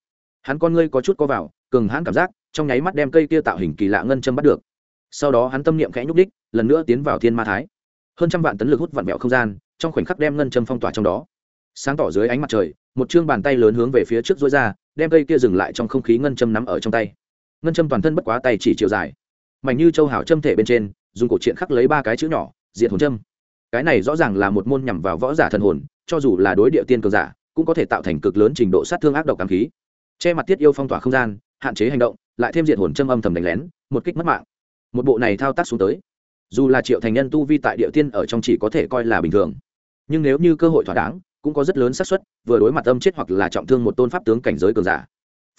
Hắn con ngươi có chút co vào, cường hãn cảm giác, trong nháy mắt đem cây kia tạo hình kỳ lạ ngân châm bắt được sau đó hắn tâm niệm khẽ nhúc đích lần nữa tiến vào thiên ma thái. Hơn trăm vạn tấn lực hút vạn mẹo không gian, trong khoảnh khắc đem ngân châm phong tỏa trong đó. Sáng tỏ dưới ánh mặt trời, một chương bàn tay lớn hướng về phía trước dối ra, đem cây kia dừng lại trong không khí ngân châm nắm ở trong tay. Ngân châm toàn thân bất quá tay chỉ chiều dài. Mảnh như châu hảo châm thể bên trên, dùng cổ truyện khắc lấy ba cái chữ nhỏ diện hồn châm. Cái này rõ ràng là một môn nhằm vào võ giả thần hồn, cho dù là đối địa tiên cường giả, cũng có thể tạo thành cực lớn trình độ sát thương ác độc cảm khí. Che mặt tiết yêu phong tỏa không gian, hạn chế hành động, lại thêm diện hồn châm âm thầm đánh lén, một kích mất mạng một bộ này thao tác xuống tới. Dù là triệu thành nhân tu vi tại địa tiên ở trong chỉ có thể coi là bình thường, nhưng nếu như cơ hội thỏa đáng, cũng có rất lớn xác suất, vừa đối mặt âm chết hoặc là trọng thương một tôn pháp tướng cảnh giới cường giả.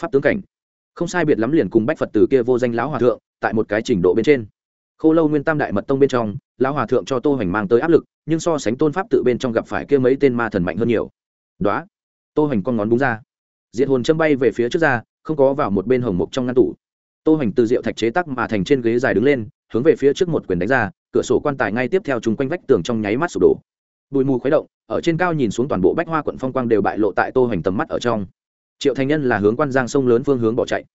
Pháp tướng cảnh, không sai biệt lắm liền cùng bách phật từ kia vô danh lão hòa thượng, tại một cái trình độ bên trên. Khô lâu nguyên tam đại mật tông bên trong, lão hòa thượng cho tô hoành mang tới áp lực, nhưng so sánh tôn pháp tự bên trong gặp phải kia mấy tên ma thần mạnh hơn nhiều. Đó tô hoành con ngón búng ra. Diệt hồn châm bay về phía trước ra, không có vào một bên hồng mục trong ngăn tủ tô hoành từ rượu thạch chế tắc mà thành trên ghế dài đứng lên hướng về phía trước một quyền đánh ra cửa sổ quan tài ngay tiếp theo chung quanh vách tường trong nháy mắt sụp đổ. Bụi mù khuấy động ở trên cao nhìn xuống toàn bộ bách hoa quận phong quang đều bại lộ tại tô hoành tầm mắt ở trong. Triệu thành nhân là hướng quan giang sông lớn phương hướng bỏ chạy.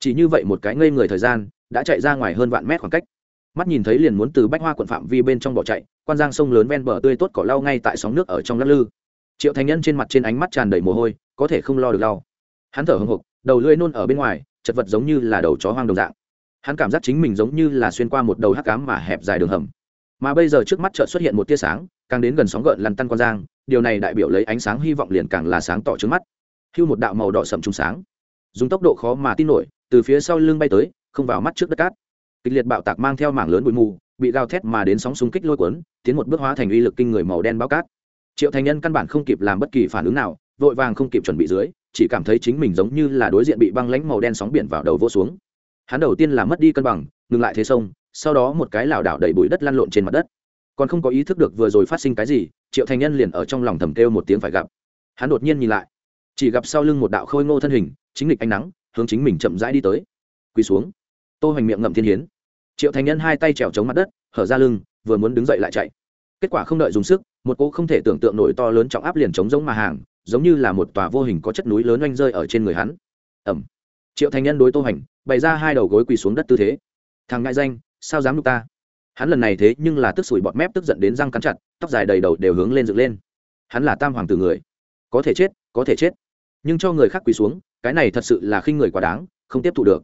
Chỉ như vậy một cái ngây người thời gian đã chạy ra ngoài hơn vạn mét khoảng cách. Mắt nhìn thấy liền muốn từ bách hoa quận phạm vi bên trong bỏ chạy quan giang sông lớn ven bờ tươi tốt cỏ lau ngay tại sóng nước ở trong lắc lư. Triệu thành nhân trên mặt trên ánh mắt tràn đầy mồ hôi có thể không lo được lau hắn thở hưng hục, đầu lưỡi nôn ở bên ngoài chật vật giống như là đầu chó hoang đồng dạng. Hắn cảm giác chính mình giống như là xuyên qua một đầu hắc cám mà hẹp dài đường hầm. Mà bây giờ trước mắt chợ xuất hiện một tia sáng, càng đến gần sóng gợn lăn tăn con giang, điều này đại biểu lấy ánh sáng hy vọng liền càng là sáng tỏ trước mắt. Hưu một đạo màu đỏ sậm trùng sáng, dùng tốc độ khó mà tin nổi, từ phía sau lưng bay tới, không vào mắt trước đất cát. Kịch liệt bạo tạc mang theo mảng lớn bụi mù, bị gào thét mà đến sóng xung kích lôi cuốn, tiến một bước hóa thành uy lực kinh người màu đen bao cát. Triệu thành nhân căn bản không kịp làm bất kỳ phản ứng nào, vội vàng không kịp chuẩn bị dưới chỉ cảm thấy chính mình giống như là đối diện bị băng lánh màu đen sóng biển vào đầu vô xuống. Hắn đầu tiên là mất đi cân bằng, ngừng lại thế sông, sau đó một cái lảo đảo đầy bụi đất lăn lộn trên mặt đất. Còn không có ý thức được vừa rồi phát sinh cái gì, triệu thành nhân liền ở trong lòng thầm kêu một tiếng phải gặp. Hắn đột nhiên nhìn lại. Chỉ gặp sau lưng một đạo khôi ngô thân hình, chính lịch ánh nắng, hướng chính mình chậm rãi đi tới. Quỳ xuống. Tô hoành miệng ngậm thiên hiến. Triệu thành nhân hai tay trèo chống mặt đất, hở ra lưng, vừa muốn đứng dậy lại chạy. Kết quả không đợi dùng sức, một cô không thể tưởng tượng nổi to lớn trọng áp liền chống giống mà hàng giống như là một tòa vô hình có chất núi lớn oanh rơi ở trên người hắn. Ẩm. Triệu thành nhân đối tô hành, bày ra hai đầu gối quỳ xuống đất tư thế. Thằng ngại danh, sao dám nhục ta? Hắn lần này thế nhưng là tức sủi bọt mép tức giận đến răng cắn chặt, tóc dài đầy đầu đều hướng lên dựng lên. Hắn là tam hoàng tử người. Có thể chết, có thể chết. Nhưng cho người khác quỳ xuống, cái này thật sự là khinh người quá đáng, không tiếp thụ được.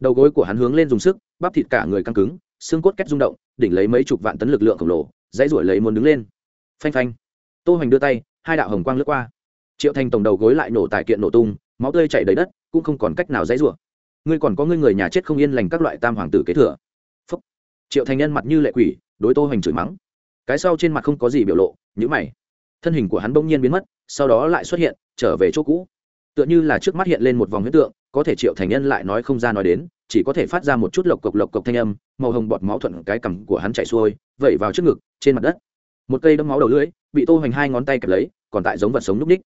Đầu gối của hắn hướng lên dùng sức, bắp thịt cả người căng cứng, xương cốt cách rung động, đỉnh lấy mấy chục vạn tấn lực lượng khổng lồ, dãy ruổi lấy muốn đứng lên. Phanh phanh. Tô hoành đưa tay, hai đạo hồng quang lướt qua triệu thành tổng đầu gối lại nổ tài kiện nổ tung, máu tươi chảy đầy đất, cũng không còn cách nào dãy rủa. Ngươi còn có ngươi người nhà chết không yên lành các loại tam hoàng tử kế thừa. Phúc. triệu thành nhân mặt như lệ quỷ, đối tô hoành chửi mắng. Cái sau trên mặt không có gì biểu lộ nhữ mày. Thân hình của hắn bỗng nhiên biến mất, sau đó lại xuất hiện, trở về chỗ cũ. Tựa như là trước mắt hiện lên một vòng huyết tượng, có thể triệu thành nhân lại nói không ra nói đến, chỉ có thể phát ra một chút lộc cộc lộc cộc thanh âm, màu hồng bọt máu thuận cái cằm của hắn chạy xuôi, vẩy vào trước ngực, trên mặt đất. Một cây đâm máu đầu lưỡi, bị tô hoành hai ngón tay kẹp lấy, còn tại giống vật sống núp ních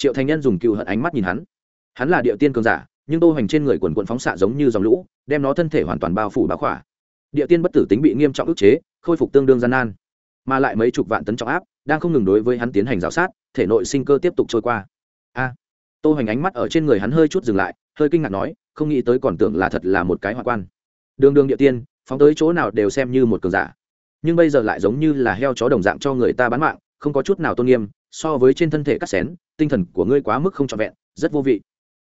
triệu thành nhân dùng cựu hận ánh mắt nhìn hắn. Hắn là địa tiên cường giả nhưng tô hoành trên người quần quận phóng xạ giống như dòng lũ đem nó thân thể hoàn toàn bao phủ bá khỏa. Địa tiên bất tử tính bị nghiêm trọng ức chế khôi phục tương đương gian nan. Mà lại mấy chục vạn tấn trọng áp đang không ngừng đối với hắn tiến hành giáo sát thể nội sinh cơ tiếp tục trôi qua. A! À, tô hoành ánh mắt ở trên người hắn hơi chút dừng lại hơi kinh ngạc nói không nghĩ tới còn tưởng là thật là một cái hoa quan. Đường đường địa tiên phóng tới chỗ nào đều xem như một cường giả. Nhưng bây giờ lại giống như là heo chó đồng dạng cho người ta bán mạng không có chút nào tôn nghiêm so với trên thân thể cắt xén, tinh thần của ngươi quá mức không trọn vẹn, rất vô vị.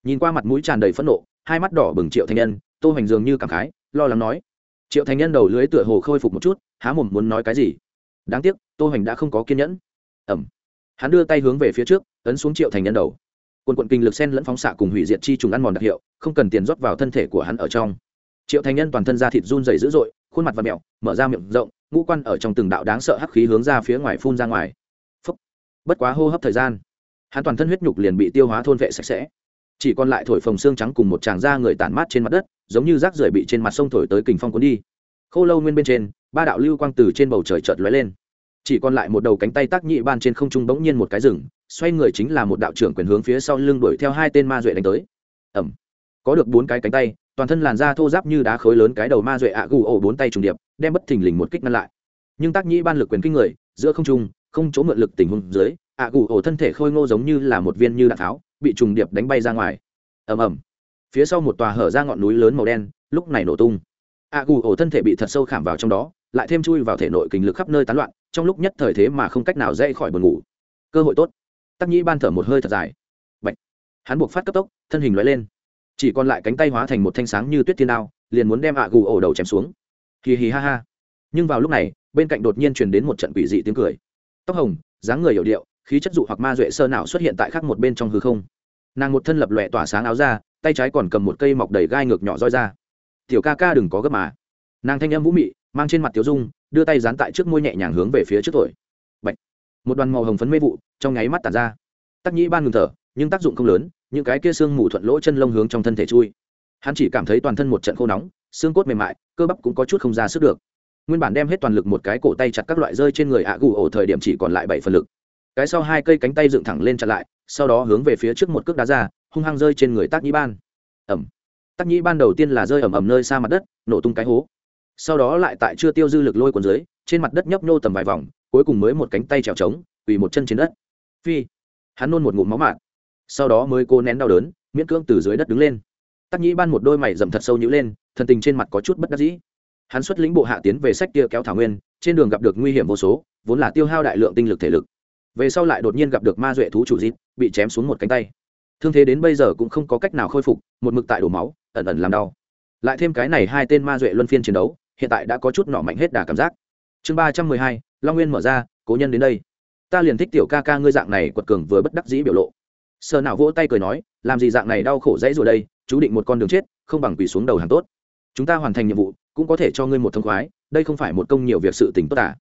Nhìn qua mặt mũi tràn đầy phẫn nộ, hai mắt đỏ bừng triệu thành nhân, tô hoành dường như cảm khái, lo lắng nói. Triệu thành nhân đầu lưới tựa hồ khôi phục một chút, há mồm muốn nói cái gì. Đáng tiếc, tô hoành đã không có kiên nhẫn. Ẩm. Hắn đưa tay hướng về phía trước, ấn xuống triệu thành nhân đầu. Quần quận kinh lực sen lẫn phóng xạ cùng hủy diệt chi trùng ăn mòn đặc hiệu, không cần tiền rót vào thân thể của hắn ở trong. Triệu thành nhân toàn thân da thịt run dày dữ dội, khuôn mặt và mẹo, mở ra miệng rộng, ngũ quan ở trong từng đạo đáng sợ hắc khí hướng ra phía ngoài phun ra ngoài bất quá hô hấp thời gian, hắn toàn thân huyết nhục liền bị tiêu hóa thôn vệ sạch sẽ. Chỉ còn lại thổi phồng xương trắng cùng một tràng da người tản mát trên mặt đất, giống như rác rưởi bị trên mặt sông thổi tới kình phong cuốn đi. Khô lâu nguyên bên trên, ba đạo lưu quang từ trên bầu trời chợt lóe lên. Chỉ còn lại một đầu cánh tay tác nhị ban trên không trung bỗng nhiên một cái rừng, xoay người chính là một đạo trưởng quyền hướng phía sau lưng đuổi theo hai tên ma duệ đánh tới. Ẩm có được bốn cái cánh tay, toàn thân làn da thô giáp như đá khối lớn cái đầu ma duệ ạ gù ổ bốn tay trùng điệp, đem bất thình lình một kích ngăn lại. Nhưng tác nhị ban lực quyền kinh người, giữa không trung không chỗ mượn lực tình huống dưới, ạ à gù ổ thân thể khôi ngô giống như là một viên như đạn tháo, bị trùng điệp đánh bay ra ngoài. Ầm ầm. Phía sau một tòa hở ra ngọn núi lớn màu đen, lúc này nổ tung. Ạ à gù ổ thân thể bị thật sâu khảm vào trong đó, lại thêm chui vào thể nội kinh lực khắp nơi tán loạn, trong lúc nhất thời thế mà không cách nào dễ khỏi buồn ngủ. Cơ hội tốt. Tắc nhĩ ban thở một hơi thật dài. Bạch. hắn buộc phát cấp tốc, thân hình loại lên. Chỉ còn lại cánh tay hóa thành một thanh sáng như tuyết thiên đao, liền muốn đem ạ à gù ổ đầu chém xuống. Hì hì ha ha. Nhưng vào lúc này, bên cạnh đột nhiên truyền đến một trận quỷ dị tiếng cười tóc hồng, dáng người hiệu điệu, khí chất dụ hoặc ma duệ sơ nào xuất hiện tại khắc một bên trong hư không. Nàng một thân lập lòe tỏa sáng áo ra tay trái còn cầm một cây mọc đầy gai ngược nhỏ roi ra. Tiểu ca ca đừng có gấp mà. Nàng thanh âm vũ mị, mang trên mặt tiểu dung, đưa tay dán tại trước môi nhẹ nhàng hướng về phía trước tuổi. Bạch. một đoàn màu hồng phấn mê vụ trong nháy mắt tàn ra. Tắc nhĩ ban ngừng thở, nhưng tác dụng không lớn, những cái kia xương mù thuận lỗ chân lông hướng trong thân thể chui. Hắn chỉ cảm thấy toàn thân một trận khô nóng, xương cốt mềm mại, cơ bắp cũng có chút không ra sức được nguyên bản đem hết toàn lực một cái cổ tay chặt các loại rơi trên người ạ gù ổ thời điểm chỉ còn lại bảy phần lực. Cái sau hai cây cánh tay dựng thẳng lên chặt lại, sau đó hướng về phía trước một cước đá ra, hung hăng rơi trên người tác nhĩ ban. Ẩm tác nhĩ ban đầu tiên là rơi ẩm ẩm nơi xa mặt đất, nổ tung cái hố. Sau đó lại tại chưa tiêu dư lực lôi cuốn dưới, trên mặt đất nhấp nhô tầm vài vòng, cuối cùng mới một cánh tay trèo trống, quỳ một chân trên đất. Phi. Hắn nôn một ngụm máu mạt. Sau đó mới cô nén đau đớn, miễn cưỡng từ dưới đất đứng lên. Tắc nhĩ ban một đôi mày dầm thật sâu nhữ lên, thần tình trên mặt có chút bất đắc dĩ hắn xuất lĩnh bộ hạ tiến về sách kia kéo thảo nguyên, trên đường gặp được nguy hiểm vô số, vốn là tiêu hao đại lượng tinh lực thể lực. Về sau lại đột nhiên gặp được ma duệ thú chủ dịp bị chém xuống một cánh tay. Thương thế đến bây giờ cũng không có cách nào khôi phục, một mực tại đổ máu, ẩn ẩn làm đau. Lại thêm cái này hai tên ma duệ luân phiên chiến đấu, hiện tại đã có chút nỏ mạnh hết đà cảm giác. Chương ba trăm mười hai, long nguyên mở ra, cố nhân đến đây. Ta liền thích tiểu ca ca ngươi dạng này quật cường vừa bất đắc dĩ biểu lộ. Sờ nào vỗ tay cười nói, làm gì dạng này đau khổ dãy rồi đây, chú định một con đường chết, không bằng quỳ xuống đầu hàng tốt. Chúng ta hoàn thành nhiệm vụ cũng có thể cho ngươi một thông khoái, đây không phải một công nhiều việc sự tình tốt à.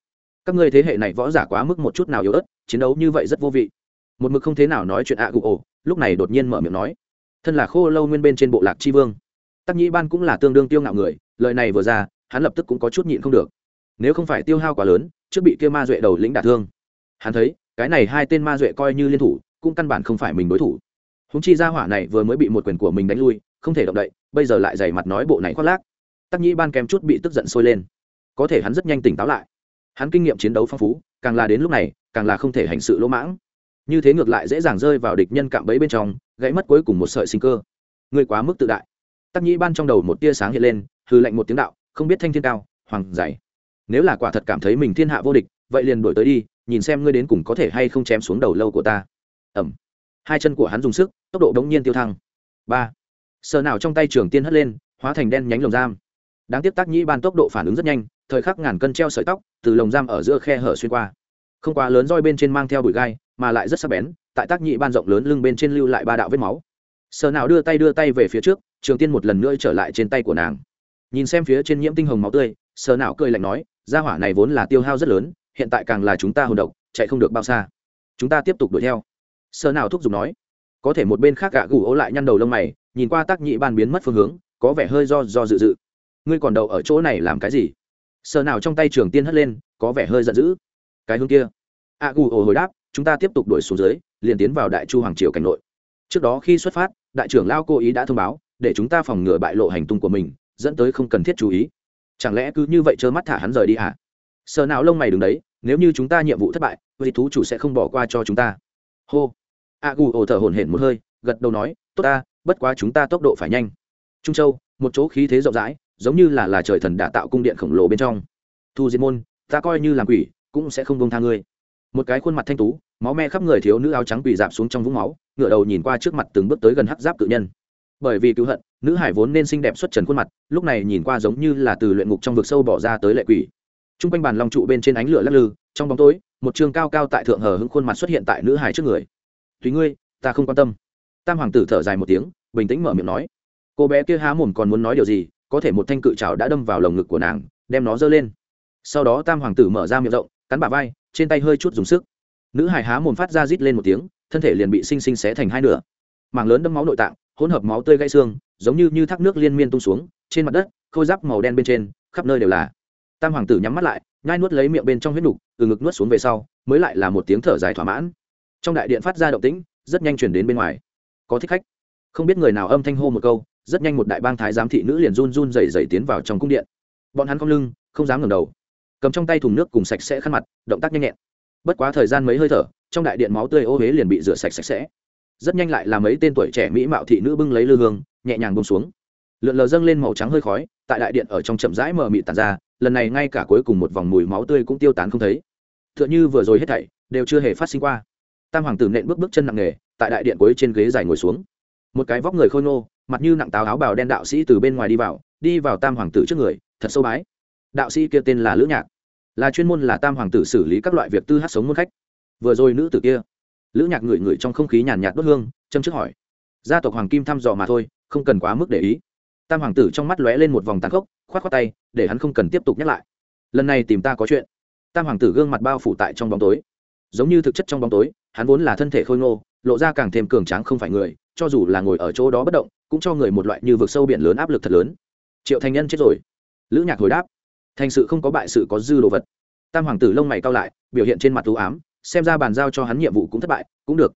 các ngươi thế hệ này võ giả quá mức một chút nào yếu ớt, chiến đấu như vậy rất vô vị. Một mực không thế nào nói chuyện ạ à gụ ổ, lúc này đột nhiên mở miệng nói. Thân là khô lâu nguyên bên trên bộ lạc chi vương. Tắc nhĩ ban cũng là tương đương tiêu ngạo người, lời này vừa ra, hắn lập tức cũng có chút nhịn không được. Nếu không phải tiêu hao quá lớn, trước bị kia ma duệ đầu lĩnh đả thương. Hắn thấy, cái này hai tên ma duệ coi như liên thủ, cũng căn bản không phải mình đối thủ. Húng chi gia hỏa này vừa mới bị một quyền của mình đánh lui, không thể động đậy, bây giờ lại dày mặt nói bộ này khoác lác tắc nhĩ ban kém chút bị tức giận sôi lên. Có thể hắn rất nhanh tỉnh táo lại. Hắn kinh nghiệm chiến đấu phong phú, càng là đến lúc này, càng là không thể hành sự lỗ mãng. Như thế ngược lại dễ dàng rơi vào địch nhân cạm bẫy bên trong, gãy mất cuối cùng một sợi sinh cơ. Người quá mức tự đại. Tắc nhĩ ban trong đầu một tia sáng hiện lên hư lệnh một tiếng đạo, không biết thanh thiên cao, hoàng dày. Nếu là quả thật cảm thấy mình thiên hạ vô địch, vậy liền đổi tới đi, nhìn xem ngươi đến cùng có thể hay không chém xuống đầu lâu của ta. Ẩm. Hai chân của hắn dùng sức, tốc độ đống nhiên tiêu thăng. Ba. Sờ nào trong tay trường tiên hất lên, hóa thành đen nhánh lồng giam đáng tiếc tác nhĩ ban tốc độ phản ứng rất nhanh, thời khắc ngàn cân treo sợi tóc, từ lồng giam ở giữa khe hở xuyên qua. Không quá lớn roi bên trên mang theo bụi gai, mà lại rất sắc bén, tại tác nhĩ ban rộng lớn lưng bên trên lưu lại ba đạo vết máu. Sờ nào đưa tay đưa tay về phía trước, trường tiên một lần nữa trở lại trên tay của nàng. Nhìn xem phía trên nhiễm tinh hồng máu tươi sờ nào cười lạnh nói ra hỏa này vốn là tiêu hao rất lớn, hiện tại càng là chúng ta hồn độc, chạy không được bao xa. Chúng ta tiếp tục đuổi theo. Sờ nào thúc giục nói. Có thể một bên khác gạ gù ố lại nhăn đầu lông mày, nhìn qua tác nhị ban biến mất phương hướng, có vẻ hơi do do dự dự ngươi còn đậu ở chỗ này làm cái gì? Sờ nào trong tay trường tiên hất lên, có vẻ hơi giận dữ. Cái hướng kia. A gù ồ hồi đáp, chúng ta tiếp tục đuổi xuống dưới, liền tiến vào đại chu hoàng triều cảnh nội. Trước đó khi xuất phát, đại trưởng lao cô ý đã thông báo, để chúng ta phòng ngừa bại lộ hành tung của mình, dẫn tới không cần thiết chú ý. Chẳng lẽ cứ như vậy trơ mắt thả hắn rời đi hả à? sờ nào lông mày đứng đấy, nếu như chúng ta nhiệm vụ thất bại, vị thú chủ sẽ không bỏ qua cho chúng ta. Hô. A gù ồ thở hổn hển một hơi, gật đầu nói, tốt ta, bất quá chúng ta tốc độ phải nhanh. Trung châu, một chỗ khí thế rộng rãi giống như là là trời thần đã tạo cung điện khổng lồ bên trong. Thu diệt môn, ta coi như làm quỷ, cũng sẽ không bông tha ngươi. Một cái khuôn mặt thanh tú, máu me khắp người thiếu nữ áo trắng quỳ dạp xuống trong vũng máu, ngửa đầu nhìn qua trước mặt từng bước tới gần hắc giáp cự nhân. Bởi vì cứu hận, nữ hải vốn nên xinh đẹp xuất trần khuôn mặt, lúc này nhìn qua giống như là từ luyện ngục trong vực sâu bỏ ra tới lệ quỷ. T r u n g quanh bàn lòng trụ bên trên ánh lửa lắc lư, trong bóng tối, một trường cao cao tại thượng hờ hững khuôn mặt xuất hiện tại nữ hải trước người. Tùy ngươi, ta không quan tâm. Tam hoàng tử thở dài một tiếng, bình tĩnh mở miệng nói. Cô bé kia há mồm còn muốn nói điều gì có thể một thanh cự trào đã đâm vào lồng ngực của nàng, đem nó giơ lên. Sau đó tam hoàng tử mở ra miệng rộng, cắn bà vai, trên tay hơi chút dùng sức. Nữ hải há mồm phát ra rít lên một tiếng, thân thể liền bị sinh sinh xé thành hai nửa. Mảng lớn đâm máu nội tạng, hỗn hợp máu tươi gãy xương, giống như như thác nước liên miên tung xuống, trên mặt đất, khôi giáp màu đen bên trên, khắp nơi đều là. Tam hoàng tử nhắm mắt lại, nhai nuốt lấy miệng bên trong huyết nục, từ ngực nuốt xuống về sau, mới lại là một tiếng thở dài thỏa mãn. Trong đại điện phát ra động tĩnh, rất nhanh truyền đến bên ngoài. Có thích khách. Không biết người nào âm thanh hô một câu rất nhanh một đại bang thái giám thị nữ liền run run rẩy rẩy tiến vào trong cung điện. Bọn hắn không lưng, không dám ngẩng đầu. Cầm trong tay thùng nước cùng sạch sẽ khăn mặt, động tác nhanh nhẹn. Bất quá thời gian mấy hơi thở, trong đại điện máu tươi ô huế liền bị rửa sạch sạch sẽ. Rất nhanh lại là mấy tên tuổi trẻ mỹ mạo thị nữ bưng lấy lư hương, nhẹ nhàng buông xuống. Lượn lờ dâng lên màu trắng hơi khói, tại đại điện ở trong chậm rãi mờ mị tàn ra, lần này ngay cả cuối cùng một vòng mùi máu tươi cũng tiêu tán không thấy. T như vừa rồi hết thảy, đều chưa hề phát sinh qua. Tam hoàng tử nện bước bước chân nặng nề, tại đại điện cuối trên ghế dài ngồi xuống. Một cái vóc người khôi ngô mặt như nặng táo áo bào đen đạo sĩ từ bên ngoài đi vào đi vào tam hoàng tử trước người, thật sâu bái. Đạo sĩ kia tên là lữ nhạc. Là chuyên môn là tam hoàng tử xử lý các loại việc tư hát sống muôn khách. Vừa rồi nữ tử kia. Lữ nhạc ngửi ngửi trong không khí nhàn nhạt đốt hương, châm trước hỏi. Gia tộc hoàng kim thăm dò mà thôi, không cần quá mức để ý. Tam hoàng tử trong mắt lóe lên một vòng tàn khốc k h o á t k h o á tay, để hắn không cần tiếp tục nhắc lại. Lần này tìm ta có chuyện. Tam hoàng tử gương mặt bao phủ tại trong bóng tối. Giống như thực chất trong bóng tối, hắn vốn là thân thể khôi ngô, lộ ra càng thêm cường tráng không phải người cho dù là ngồi ở chỗ đó bất động, cũng cho người một loại như vực sâu biển lớn áp lực thật lớn. Triệu thành nhân chết rồi. Lữ nhạc hồi đáp. Thành sự không có bại sự có dư đồ vật. Tam hoàng tử lông mày cao lại, biểu hiện trên mặt t ám, xem ra bàn giao cho hắn nhiệm vụ cũng thất bại, cũng được.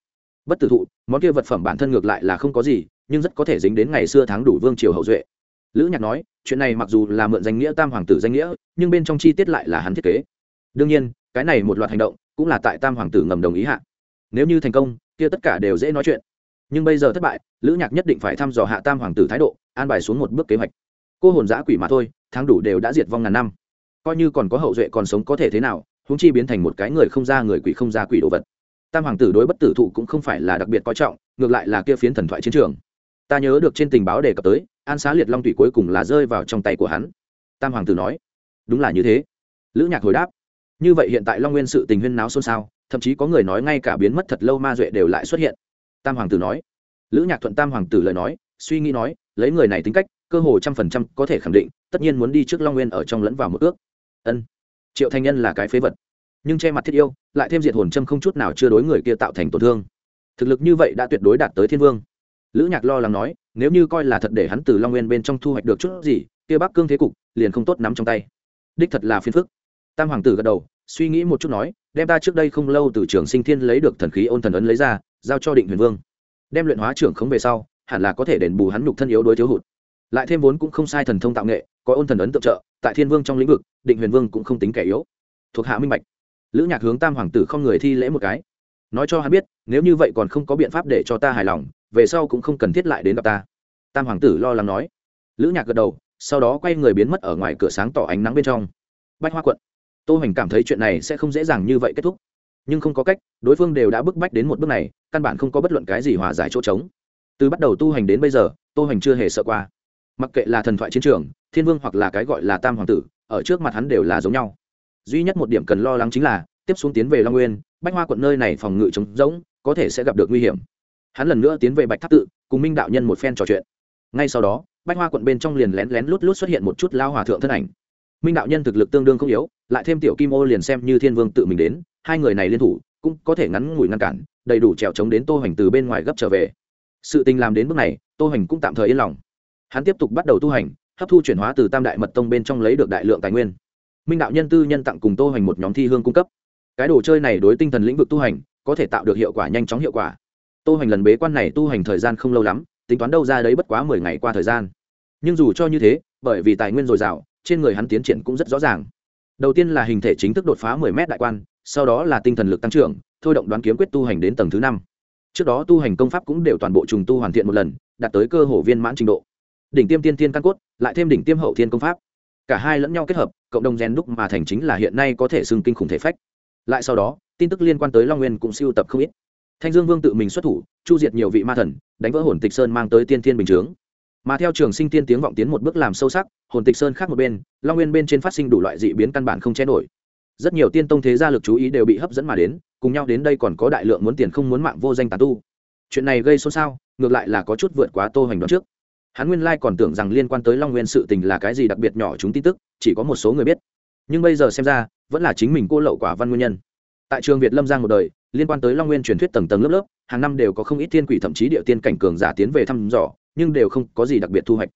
Bất tử thụ, món kia vật phẩm bản thân ngược lại là không có gì, nhưng rất có thể dính đến ngày xưa tháng đủ vương triều hậu duệ. Lữ nhạc nói, chuyện này mặc dù là mượn danh nghĩa tam hoàng tử danh nghĩa, nhưng bên trong chi tiết lại là hắn thiết kế. Đương nhiên, cái này một loạt hành động, cũng là tại tam hoàng tử ngầm đồng ý hạ. Nếu như thành công, kia tất cả đều dễ nói chuyện nhưng bây giờ thất bại, lữ nhạc nhất định phải thăm dò hạ tam hoàng tử thái độ, an bài xuống một bước kế hoạch. Cô hồn giã quỷ mà thôi thắng đủ đều đã diệt vong ngàn năm. Coi như còn có hậu duệ còn sống có thể thế nào húng chi biến thành một cái người không ra người quỷ không ra quỷ đồ vật. Tam hoàng tử đối bất tử thụ cũng không phải là đặc biệt coi trọng, ngược lại là kia phiến thần thoại chiến trường. Ta nhớ được trên tình báo đề cập tới, an xá liệt long tủy cuối cùng là rơi vào trong tay của hắn. Tam hoàng tử nói, đúng là như thế. Lữ nhạc hồi đáp, như vậy hiện tại long nguyên sự tình huyên náo xôn xao, thậm chí có người nói ngay cả biến mất thật lâu ma duệ đều lại xuất hiện tam hoàng tử nói. Lữ nhạc thuận tam hoàng tử lời nói, suy nghĩ nói, lấy người này tính cách, cơ hồ trăm phần trăm có thể khẳng định, tất nhiên muốn đi trước long nguyên ở trong lẫn vào một ước. Ân, triệu thanh nhân là cái phế vật. Nhưng che mặt thiết yêu, lại thêm diệt hồn châm không chút nào chưa đối người kia tạo thành tổn thương. Thực lực như vậy đã tuyệt đối đạt tới thiên vương. Lữ nhạc lo lắng nói, nếu như coi là thật để hắn từ long nguyên bên trong thu hoạch được chút gì, kia bắc cương thế cục liền không tốt nắm trong tay. Đích thật là phiền phức. Tam hoàng tử gật đầu, suy nghĩ một chút nói, đem ta trước đây không lâu từ trường sinh thiên lấy được thần khí ôn thần ấn lấy ra giao cho định huyền vương. Đem luyện hóa trưởng khống về sau, hẳn là có thể đền bù hắn nhục thân yếu đối thiếu hụt. Lại thêm vốn cũng không sai thần thông tạo nghệ, có ôn thần ấn tượng trợ, tại thiên vương trong lĩnh vực, định huyền vương cũng không tính kẻ yếu. Thuộc hạ minh bạch. Lữ nhạc hướng tam hoàng tử không người thi lễ một cái. Nói cho hắn biết, nếu như vậy còn không có biện pháp để cho ta hài lòng, về sau cũng không cần thiết lại đến gặp ta. Tam hoàng tử lo lắng nói. Lữ nhạc gật đầu, sau đó quay người biến mất ở ngoài cửa sáng tỏ ánh nắng bên trong. Bách hoa quận. Tô hoành cảm thấy chuyện này sẽ không dễ dàng như vậy kết thúc nhưng không có cách, đối phương đều đã bức bách đến một bước này, căn bản không có bất luận cái gì hòa giải chỗ trống. Từ bắt đầu tu hành đến bây giờ, tô hành chưa hề sợ qua. Mặc kệ là thần thoại chiến trường, thiên vương hoặc là cái gọi là tam hoàng tử, ở trước mặt hắn đều là giống nhau. Duy nhất một điểm cần lo lắng chính là, tiếp xuống tiến về long nguyên, bách hoa quận nơi này phòng ngự trống rỗng, có thể sẽ gặp được nguy hiểm. Hắn lần nữa tiến về bạch tháp tự, cùng minh đạo nhân một phen trò chuyện. Ngay sau đó, bách hoa quận bên trong liền lén lén lút lút xuất hiện một chút lao hòa thượng thân ảnh minh đạo nhân thực lực tương đương không yếu, lại thêm tiểu kim ô liền xem như thiên vương tự mình đến, hai người này liên thủ, cũng có thể ngắn ngủi ngăn cản, đầy đủ trèo chống đến tô hành từ bên ngoài gấp trở về. Sự tình làm đến bước này, tô hành cũng tạm thời yên lòng. Hắn tiếp tục bắt đầu tu hành, hấp thu chuyển hóa từ tam đại mật tông bên trong lấy được đại lượng tài nguyên. Minh đạo nhân tư nhân tặng cùng tô hành một nhóm thi hương cung cấp. Cái đồ chơi này đối tinh thần lĩnh vực tu hành, có thể tạo được hiệu quả nhanh chóng hiệu quả. Tô hành lần bế quan này tu hành thời gian không lâu lắm, tính toán đâu ra đấy bất quá mười ngày qua thời gian. Nhưng dù cho như thế, bởi vì tài nguyên dồi dào trên người hắn tiến triển cũng rất rõ ràng. Đầu tiên là hình thể chính thức đột phá 10 mét đại quan, sau đó là tinh thần lực tăng trưởng, thôi động đoán kiếm quyết tu hành đến tầng thứ năm. Trước đó tu hành công pháp cũng đều toàn bộ trùng tu hoàn thiện một lần, đạt tới cơ hồ viên mãn trình độ. Đỉnh tiêm tiên tiên căn cốt, lại thêm đỉnh tiêm hậu thiên công pháp. Cả hai lẫn nhau kết hợp, cộng đồng gen đúc mà thành chính là hiện nay có thể xưng kinh khủng thể phách. Lại sau đó, tin tức liên quan tới long nguyên cũng siêu tập không ít. Thanh dương vương tự mình xuất thủ, chu diệt nhiều vị ma thần, đánh vỡ hồn tịch sơn mang tới tiên thiên bình chướng mà theo trường sinh tiên tiếng vọng tiến một bước làm sâu sắc, hồn tịch sơn khác một bên, long nguyên bên trên phát sinh đủ loại dị biến căn bản không che nổi. Rất nhiều tiên tông thế gia lực chú ý đều bị hấp dẫn mà đến, cùng nhau đến đây còn có đại lượng muốn tiền không muốn mạng vô danh tàn tu. Chuyện này gây xôn xao, ngược lại là có chút vượt quá tô hoành đoán trước. Hắn nguyên lai còn tưởng rằng liên quan tới long nguyên sự tình là cái gì đặc biệt nhỏ chúng tin tức, chỉ có một số người biết. Nhưng bây giờ xem ra, vẫn là chính mình cô lậu quả văn nguyên nhân. Tại trường việt lâm giang một đời, liên quan tới long nguyên truyền thuyết tầng tầng lớp lớp, hàng năm đều có không ít thiên quỷ thậm chí địa tiên cảnh cường giả tiến về thăm dò nhưng đều không có gì đặc biệt thu hoạch.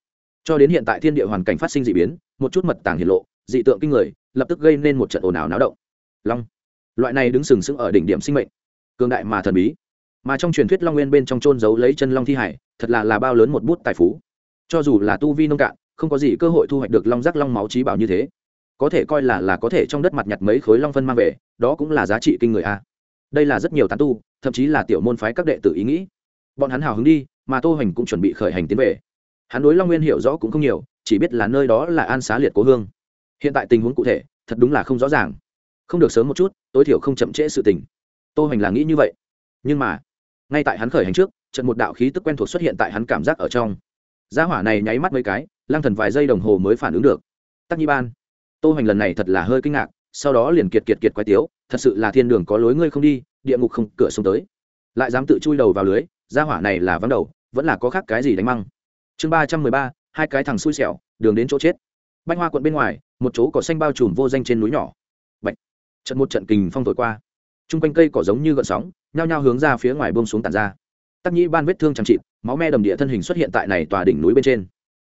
Cho đến hiện tại thiên địa hoàn cảnh phát sinh dị biến, một chút mật tàng hiện lộ, dị tượng kinh người, lập tức gây nên một trận ồn ào náo động. Long. Loại này đứng sừng sững ở đỉnh điểm sinh mệnh. Cường đại mà thần bí. Mà trong truyền thuyết long nguyên bên trong trôn giấu lấy chân long thi hải, thật là là bao lớn một bút tài phú. Cho dù là tu vi nông cạn, không có gì cơ hội thu hoạch được long giác long máu trí bảo như thế. Có thể coi là là có thể trong đất mặt nhặt mấy khối long phân mang về, đó cũng là giá trị kinh người a. Đây là rất nhiều tán tu, thậm chí là tiểu môn phái các đệ tử ý nghĩ bọn hắn hào hứng đi, mà tô hoành cũng chuẩn bị khởi hành tiến về. Hắn đối long nguyên hiểu rõ cũng không nhiều, chỉ biết là nơi đó là an xá liệt cố hương. Hiện tại tình huống cụ thể, thật đúng là không rõ ràng. Không được sớm một chút, tối thiểu không chậm trễ sự tình. Tô hoành là nghĩ như vậy. Nhưng mà, ngay tại hắn khởi hành trước, trận một đạo khí tức quen thuộc xuất hiện tại hắn cảm giác ở trong. Gia hỏa này nháy mắt mấy cái lang thần vài giây đồng hồ mới phản ứng được. Tắc nhi ban. Tô hoành lần này thật là hơi kinh ngạc, sau đó liền kiệt kiệt kiệt quái tiếu, thật sự là thiên đường có lối ngươi không đi, địa ngục không, cửa xuống tới. Lại dám tự chui đầu vào lưới gia hỏa này là vắng đầu, vẫn là có khác cái gì đánh măng? Chương ba trăm mười ba, hai cái thằng xui xẻo, đường đến chỗ chết. Bách hoa quận bên ngoài, một chỗ cỏ xanh bao trùm vô danh trên núi nhỏ. Bạch. trận một trận kình phong thổi qua. T r u n g quanh cây cỏ giống như gợn sóng, nhao nhao hướng ra phía ngoài bông xuống tàn ra. Tắc nhĩ ban vết thương chẳng chịt, máu me đầm địa thân hình xuất hiện tại này tòa đỉnh núi bên trên.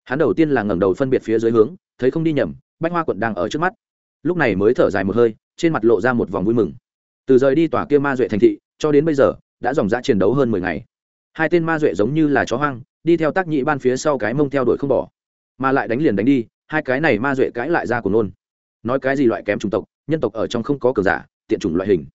Hắn đầu tiên là ngẩng đầu phân biệt phía dưới hướng, thấy không đi nhầm, bách hoa quận đang ở trước mắt. Lúc này mới thở dài một hơi, trên mặt lộ ra một vòng vui mừng. Từ rời đi tòa kia ma duệ thành thị, cho đến bây giờ, đã dòng dã chiến đấu hơn mười ngày hai tên ma duệ giống như là chó hoang, đi theo tác nhị ban phía sau cái mông theo đuổi không bỏ, mà lại đánh liền đánh đi, hai cái này ma duệ cãi lại ra của nôn nói cái gì loại kém chủng tộc, nhân tộc ở trong không có cờ giả, tiện chủng loại hình.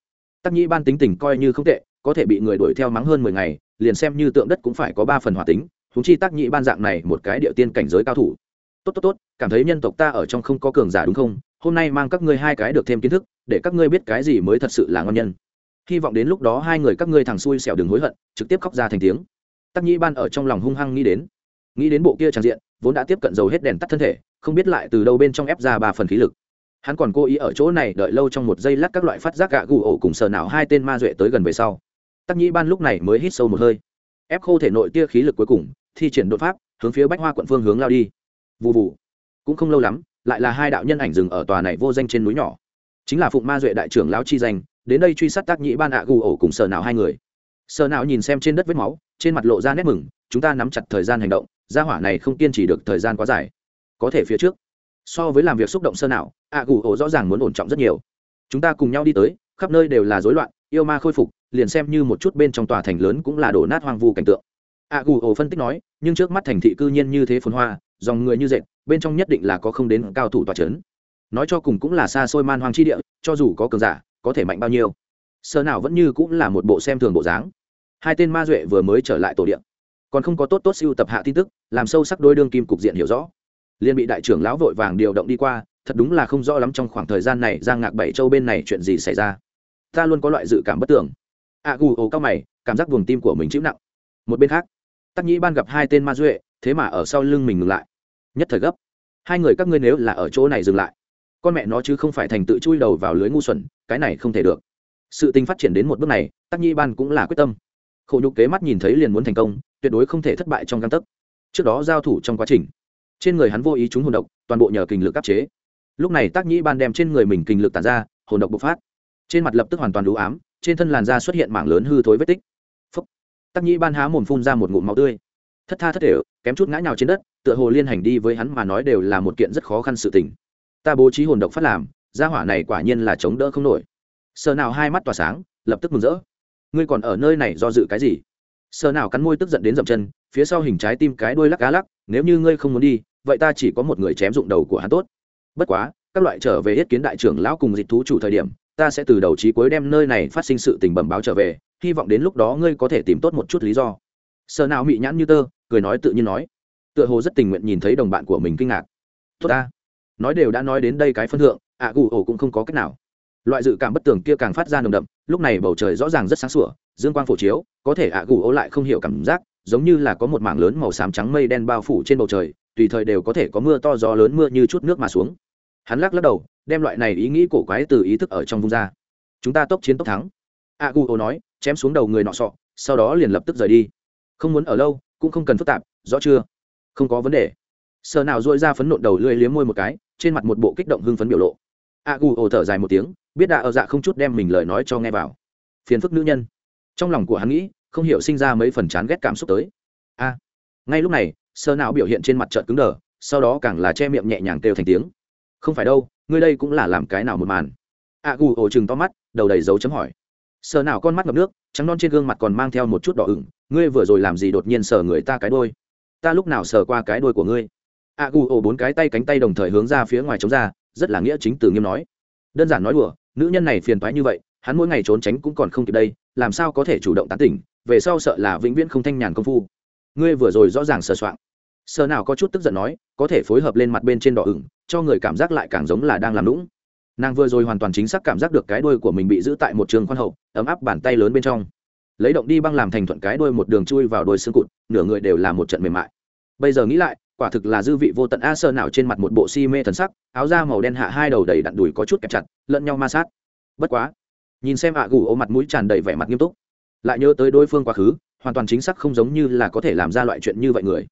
Tác nhị ban tính tình coi như không tệ, có thể bị người đuổi theo mắng hơn mười ngày, liền xem như tượng đất cũng phải có ba phần hòa tính húng chi tác nhị ban dạng này một cái địa tiên cảnh giới cao thủ. Tốt tốt tốt, cảm thấy nhân tộc ta ở trong không có cường giả đúng không? Hôm nay mang các ngươi hai cái được thêm kiến thức, để các ngươi biết cái gì mới thật sự là ngon nhân hy vọng đến lúc đó hai người các ngươi thằng xui xẻo đừng hối hận, trực tiếp khóc ra thành tiếng. Tắc nhĩ ban ở trong lòng hung hăng nghĩ đến. Nghĩ đến bộ kia tràn diện, vốn đã tiếp cận dầu hết đèn tắt thân thể, không biết lại từ đâu bên trong ép ra ba phần khí lực. Hắn còn cố ý ở chỗ này đợi lâu trong một giây lát các loại phát giác gạ gù ổ cùng sờ nào hai tên ma duệ tới gần về sau. Tắc nhĩ ban lúc này mới hít sâu một hơi. Ép khô thể nội tia khí lực cuối cùng, thi triển đột pháp, hướng phía bách hoa quận phương hướng lao đi. Vụ vụ cũng không lâu lắm, lại là hai đạo nhân ảnh dừng ở tòa này vô danh trên núi nhỏ. Chính là phụng ma duệ đại trưởng lão chi danh đến đây truy sát tác nhĩ ban ạ à gù ổ cùng sở nào hai người. Sở nào nhìn xem trên đất vết máu, trên mặt lộ ra nét mừng, chúng ta nắm chặt thời gian hành động, gia hỏa này không kiên trì được thời gian quá dài. Có thể phía trước, so với làm việc xúc động sơ nào, ạ à gù ổ rõ ràng muốn ổn trọng rất nhiều. Chúng ta cùng nhau đi tới, khắp nơi đều là rối loạn, yêu ma khôi phục, liền xem như một chút bên trong tòa thành lớn cũng là đổ nát hoang vu cảnh tượng. Ạ à gù ổ phân tích nói, nhưng trước mắt thành thị cư nhiên như thế phồn hoa, dòng người như dệt, bên trong nhất định là có không đến cao thủ tòa trấn nói cho cùng cũng là xa xôi man hoang chi địa, cho dù có cường giả có thể mạnh bao nhiêu. Sơ nào vẫn như cũng là một bộ xem thường bộ dáng. Hai tên ma duệ vừa mới trở lại tổ điện còn không có tốt tốt siêu tập hạ tin tức làm sâu sắc đôi đương kim cục diện hiểu rõ. Liên bị đại trưởng lão vội vàng điều động đi qua thật đúng là không rõ lắm trong khoảng thời gian này giang ngạc bảy châu bên này chuyện gì xảy ra. Ta luôn có loại dự cảm bất tưởng a à, gù ồ cao mày cảm giác buồng tim của mình chịu nặng. Một bên khác tắc nhĩ ban gặp hai tên ma duệ thế mà ở sau lưng mình ngừng lại. Nhất thời gấp. Hai người các ngươi nếu là ở chỗ này dừng lại con mẹ nó chứ không phải thành tự chui đầu vào lưới ngu xuẩn, cái này không thể được. Sự tình phát triển đến một bước này, tắc nhi ban cũng là quyết tâm. Khổ nhục kế mắt nhìn thấy liền muốn thành công, tuyệt đối không thể thất bại trong găng tấc. Trước đó giao thủ trong quá trình, trên người hắn vô ý chúng hồn độc, toàn bộ nhờ kình lực áp chế. Lúc này tắc nhĩ ban đem trên người mình kình lực tàn ra, hồn độc bộc phát. Trên mặt lập tức hoàn toàn đủ ám, trên thân làn da xuất hiện mảng lớn hư thối vết tích. Phấp tác nhĩ ban há mồm phun ra một ngụm máu tươi. Thất tha thất thể, kém chút ngã nhào trên đất, tựa hồ liên hành đi với hắn mà nói đều là một kiện rất khó khăn sự tình ta bố trí hồn độc phát làm, gia hỏa này quả nhiên là chống đỡ không nổi. Sờ nào hai mắt tỏa sáng, lập tức mừng rỡ. Ngươi còn ở nơi này do dự cái gì? Sờ nào cắn môi tức giận đến dậm chân, phía sau hình trái tim cái đuôi lắc cá lắc, nếu như ngươi không muốn đi, vậy ta chỉ có một người chém dụng đầu của hắn tốt. Bất quá, các loại trở về yết kiến đại trưởng lão cùng dịch thú chủ thời điểm, ta sẽ từ đầu trí cuối đem nơi này phát sinh sự tình bẩm báo trở về, hy vọng đến lúc đó ngươi có thể tìm tốt một chút lý do. Sờ nào mị nhãn như tơ, cười nói tự nhiên nói. Tựa hồ rất tình nguyện nhìn thấy đồng bạn của mình kinh ngạc. Tốt ta nói đều đã nói đến đây cái phân thượng, ạ gù ổ cũng không có cách nào. Loại dự cảm bất tường kia càng phát ra nồng đậm, lúc này bầu trời rõ ràng rất sáng sủa, dương quang phổ chiếu, có thể ạ gù ổ lại không hiểu cảm giác, giống như là có một mảng lớn màu xám trắng mây đen bao phủ trên bầu trời, tùy thời đều có thể có mưa to gió lớn mưa như chút nước mà xuống. Hắn lắc lắc đầu, đem loại này ý nghĩ cổ quái từ ý thức ở trong vung ra. Chúng ta tốc chiến tốc thắng. Ạ gù ô nói, chém xuống đầu người nọ sọ, sau đó liền lập tức rời đi. Không muốn ở lâu, cũng không cần phức tạp, rõ chưa? Không có vấn đề sờ nào dội ra phấn nộn đầu lưỡi liếm môi một cái, trên mặt một bộ kích động hưng phấn biểu lộ. A gu ồ thở dài một tiếng, biết đã ở dạ không chút đem mình lời nói cho nghe vào. Phiền phức nữ nhân. Trong lòng của hắn nghĩ, không hiểu sinh ra mấy phần chán ghét cảm xúc tới. A, ngay lúc này, sờ nào biểu hiện trên mặt trợn cứng đờ, sau đó càng là che miệng nhẹ nhàng kêu thành tiếng. Không phải đâu, ngươi đây cũng là làm cái nào một màn. A gu ồ chừng to mắt, đầu đầy dấu chấm hỏi. Sờ nào con mắt ngập nước, trắng non trên gương mặt còn mang theo một chút đỏ ửng, ngươi vừa rồi làm gì đột nhiên sờ người ta cái đôi? Ta lúc nào sờ qua cái đôi của ngươi? a gu ổ bốn cái tay cánh tay đồng thời hướng ra phía ngoài chống ra, rất là nghĩa chính từ nghiêm nói. Đơn giản nói đùa, nữ nhân này phiền toái như vậy, hắn mỗi ngày trốn tránh cũng còn không kịp đây, làm sao có thể chủ động tán tỉnh, về sau sợ là vĩnh viễn không thanh nhàn công phu. Ngươi vừa rồi rõ ràng sờ soạng. Sờ nào có chút tức giận nói, có thể phối hợp lên mặt bên trên đỏ ửng, cho người cảm giác lại càng giống là đang làm lũng nàng vừa rồi hoàn toàn chính xác cảm giác được cái đuôi của mình bị giữ tại một trường khoan hậu, ấm áp bàn tay lớn bên trong. Lấy động đi băng làm thành thuận cái đuôi một đường chui vào đôi xương cụt, nửa người đều là một trận mềm mại. Bây giờ nghĩ lại quả thực là dư vị vô tận a sơ nào trên mặt một bộ si mê thần sắc, áo da màu đen hạ hai đầu đầy đặn đùi có chút kẹp chặt, lẫn nhau ma sát. Bất quá, nhìn xem ạ gù ô mặt mũi tràn đầy vẻ mặt nghiêm túc, lại nhớ tới đối phương quá khứ, hoàn toàn chính xác không giống như là có thể làm ra loại chuyện như vậy người.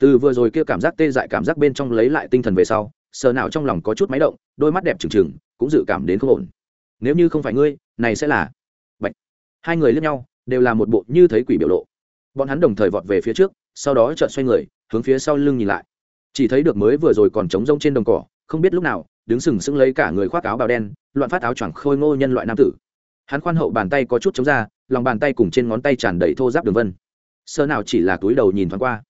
Từ vừa rồi kia cảm giác tê dại cảm giác bên trong lấy lại tinh thần về sau sờ nào trong lòng có chút máy động, đôi mắt đẹp trừng trừng, cũng dự cảm đến không ổn. Nếu như không phải ngươi, này sẽ là Bạch. hai người lướt nhau, đều là một bộ như thấy quỷ biểu lộ. Bọn hắn đồng thời vọt về phía trước, sau đó chợt xoay người hướng phía sau lưng nhìn lại. Chỉ thấy được mới vừa rồi còn trống rông trên đồng cỏ, không biết lúc nào, đứng sừng sững lấy cả người khoác áo bào đen, loạn phát áo choàng khôi ngô nhân loại nam tử. Hắn khoan hậu bàn tay có chút chống ra, lòng bàn tay cùng trên ngón tay tràn đầy thô giáp đường vân. Sơ nào chỉ là túi đầu nhìn thoáng qua.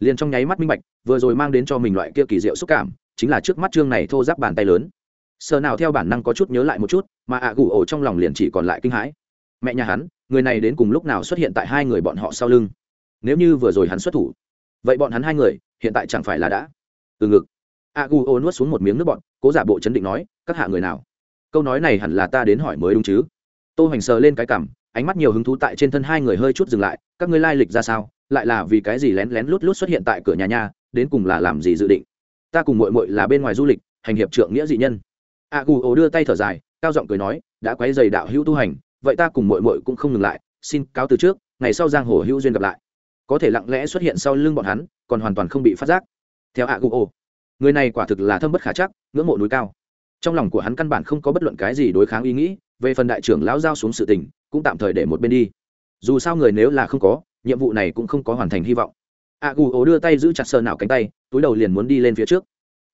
Liền trong nháy mắt minh bạch, vừa rồi mang đến cho mình loại kia kỳ diệu xúc cảm, chính là trước mắt trương này thô giáp bàn tay lớn. Sơ nào theo bản năng có chút nhớ lại một chút, mà ạ gù ổ trong lòng liền chỉ còn lại kinh hãi. Mẹ nhà hắn, người này đến cùng lúc nào xuất hiện tại hai người bọn họ sau lưng? Nếu như vừa rồi hắn xuất thủ vậy bọn hắn hai người, hiện tại chẳng phải là đã. Từ ngực. A gu ô nuốt xuống một miếng nước bọn cố giả bộ chấn định nói, các hạ người nào? Câu nói này hẳn là ta đến hỏi mới đúng chứ? Tô hoành sờ lên cái cằm, ánh mắt nhiều hứng thú tại trên thân hai người hơi chút dừng lại, các ngươi lai lịch ra sao? Lại là vì cái gì lén lén lút lút xuất hiện tại cửa nhà nhà đến cùng là làm gì dự định? Ta cùng mội mội là bên ngoài du lịch, hành hiệp trượng nghĩa dị nhân. A gu ô đưa tay thở dài, cao giọng cười nói, đã quấy dày đạo hữu tu hành, vậy ta cùng mội mội cũng không ngừng lại, xin cáo từ trước, ngày sau giang hồ hữu duyên gặp lại có thể lặng lẽ xuất hiện sau lưng bọn hắn còn hoàn toàn không bị phát giác. Theo ạ à google người này quả thực là thâm bất khả chắc ngưỡng mộ núi cao. Trong lòng của hắn căn bản không có bất luận cái gì đối kháng ý nghĩ về phần đại trưởng lão giao xuống sự tình cũng tạm thời để một bên đi. Dù sao người nếu là không có nhiệm vụ này cũng không có hoàn thành hy vọng. A à, gù đưa tay giữ chặt sờ nào cánh tay túi đầu liền muốn đi lên phía trước.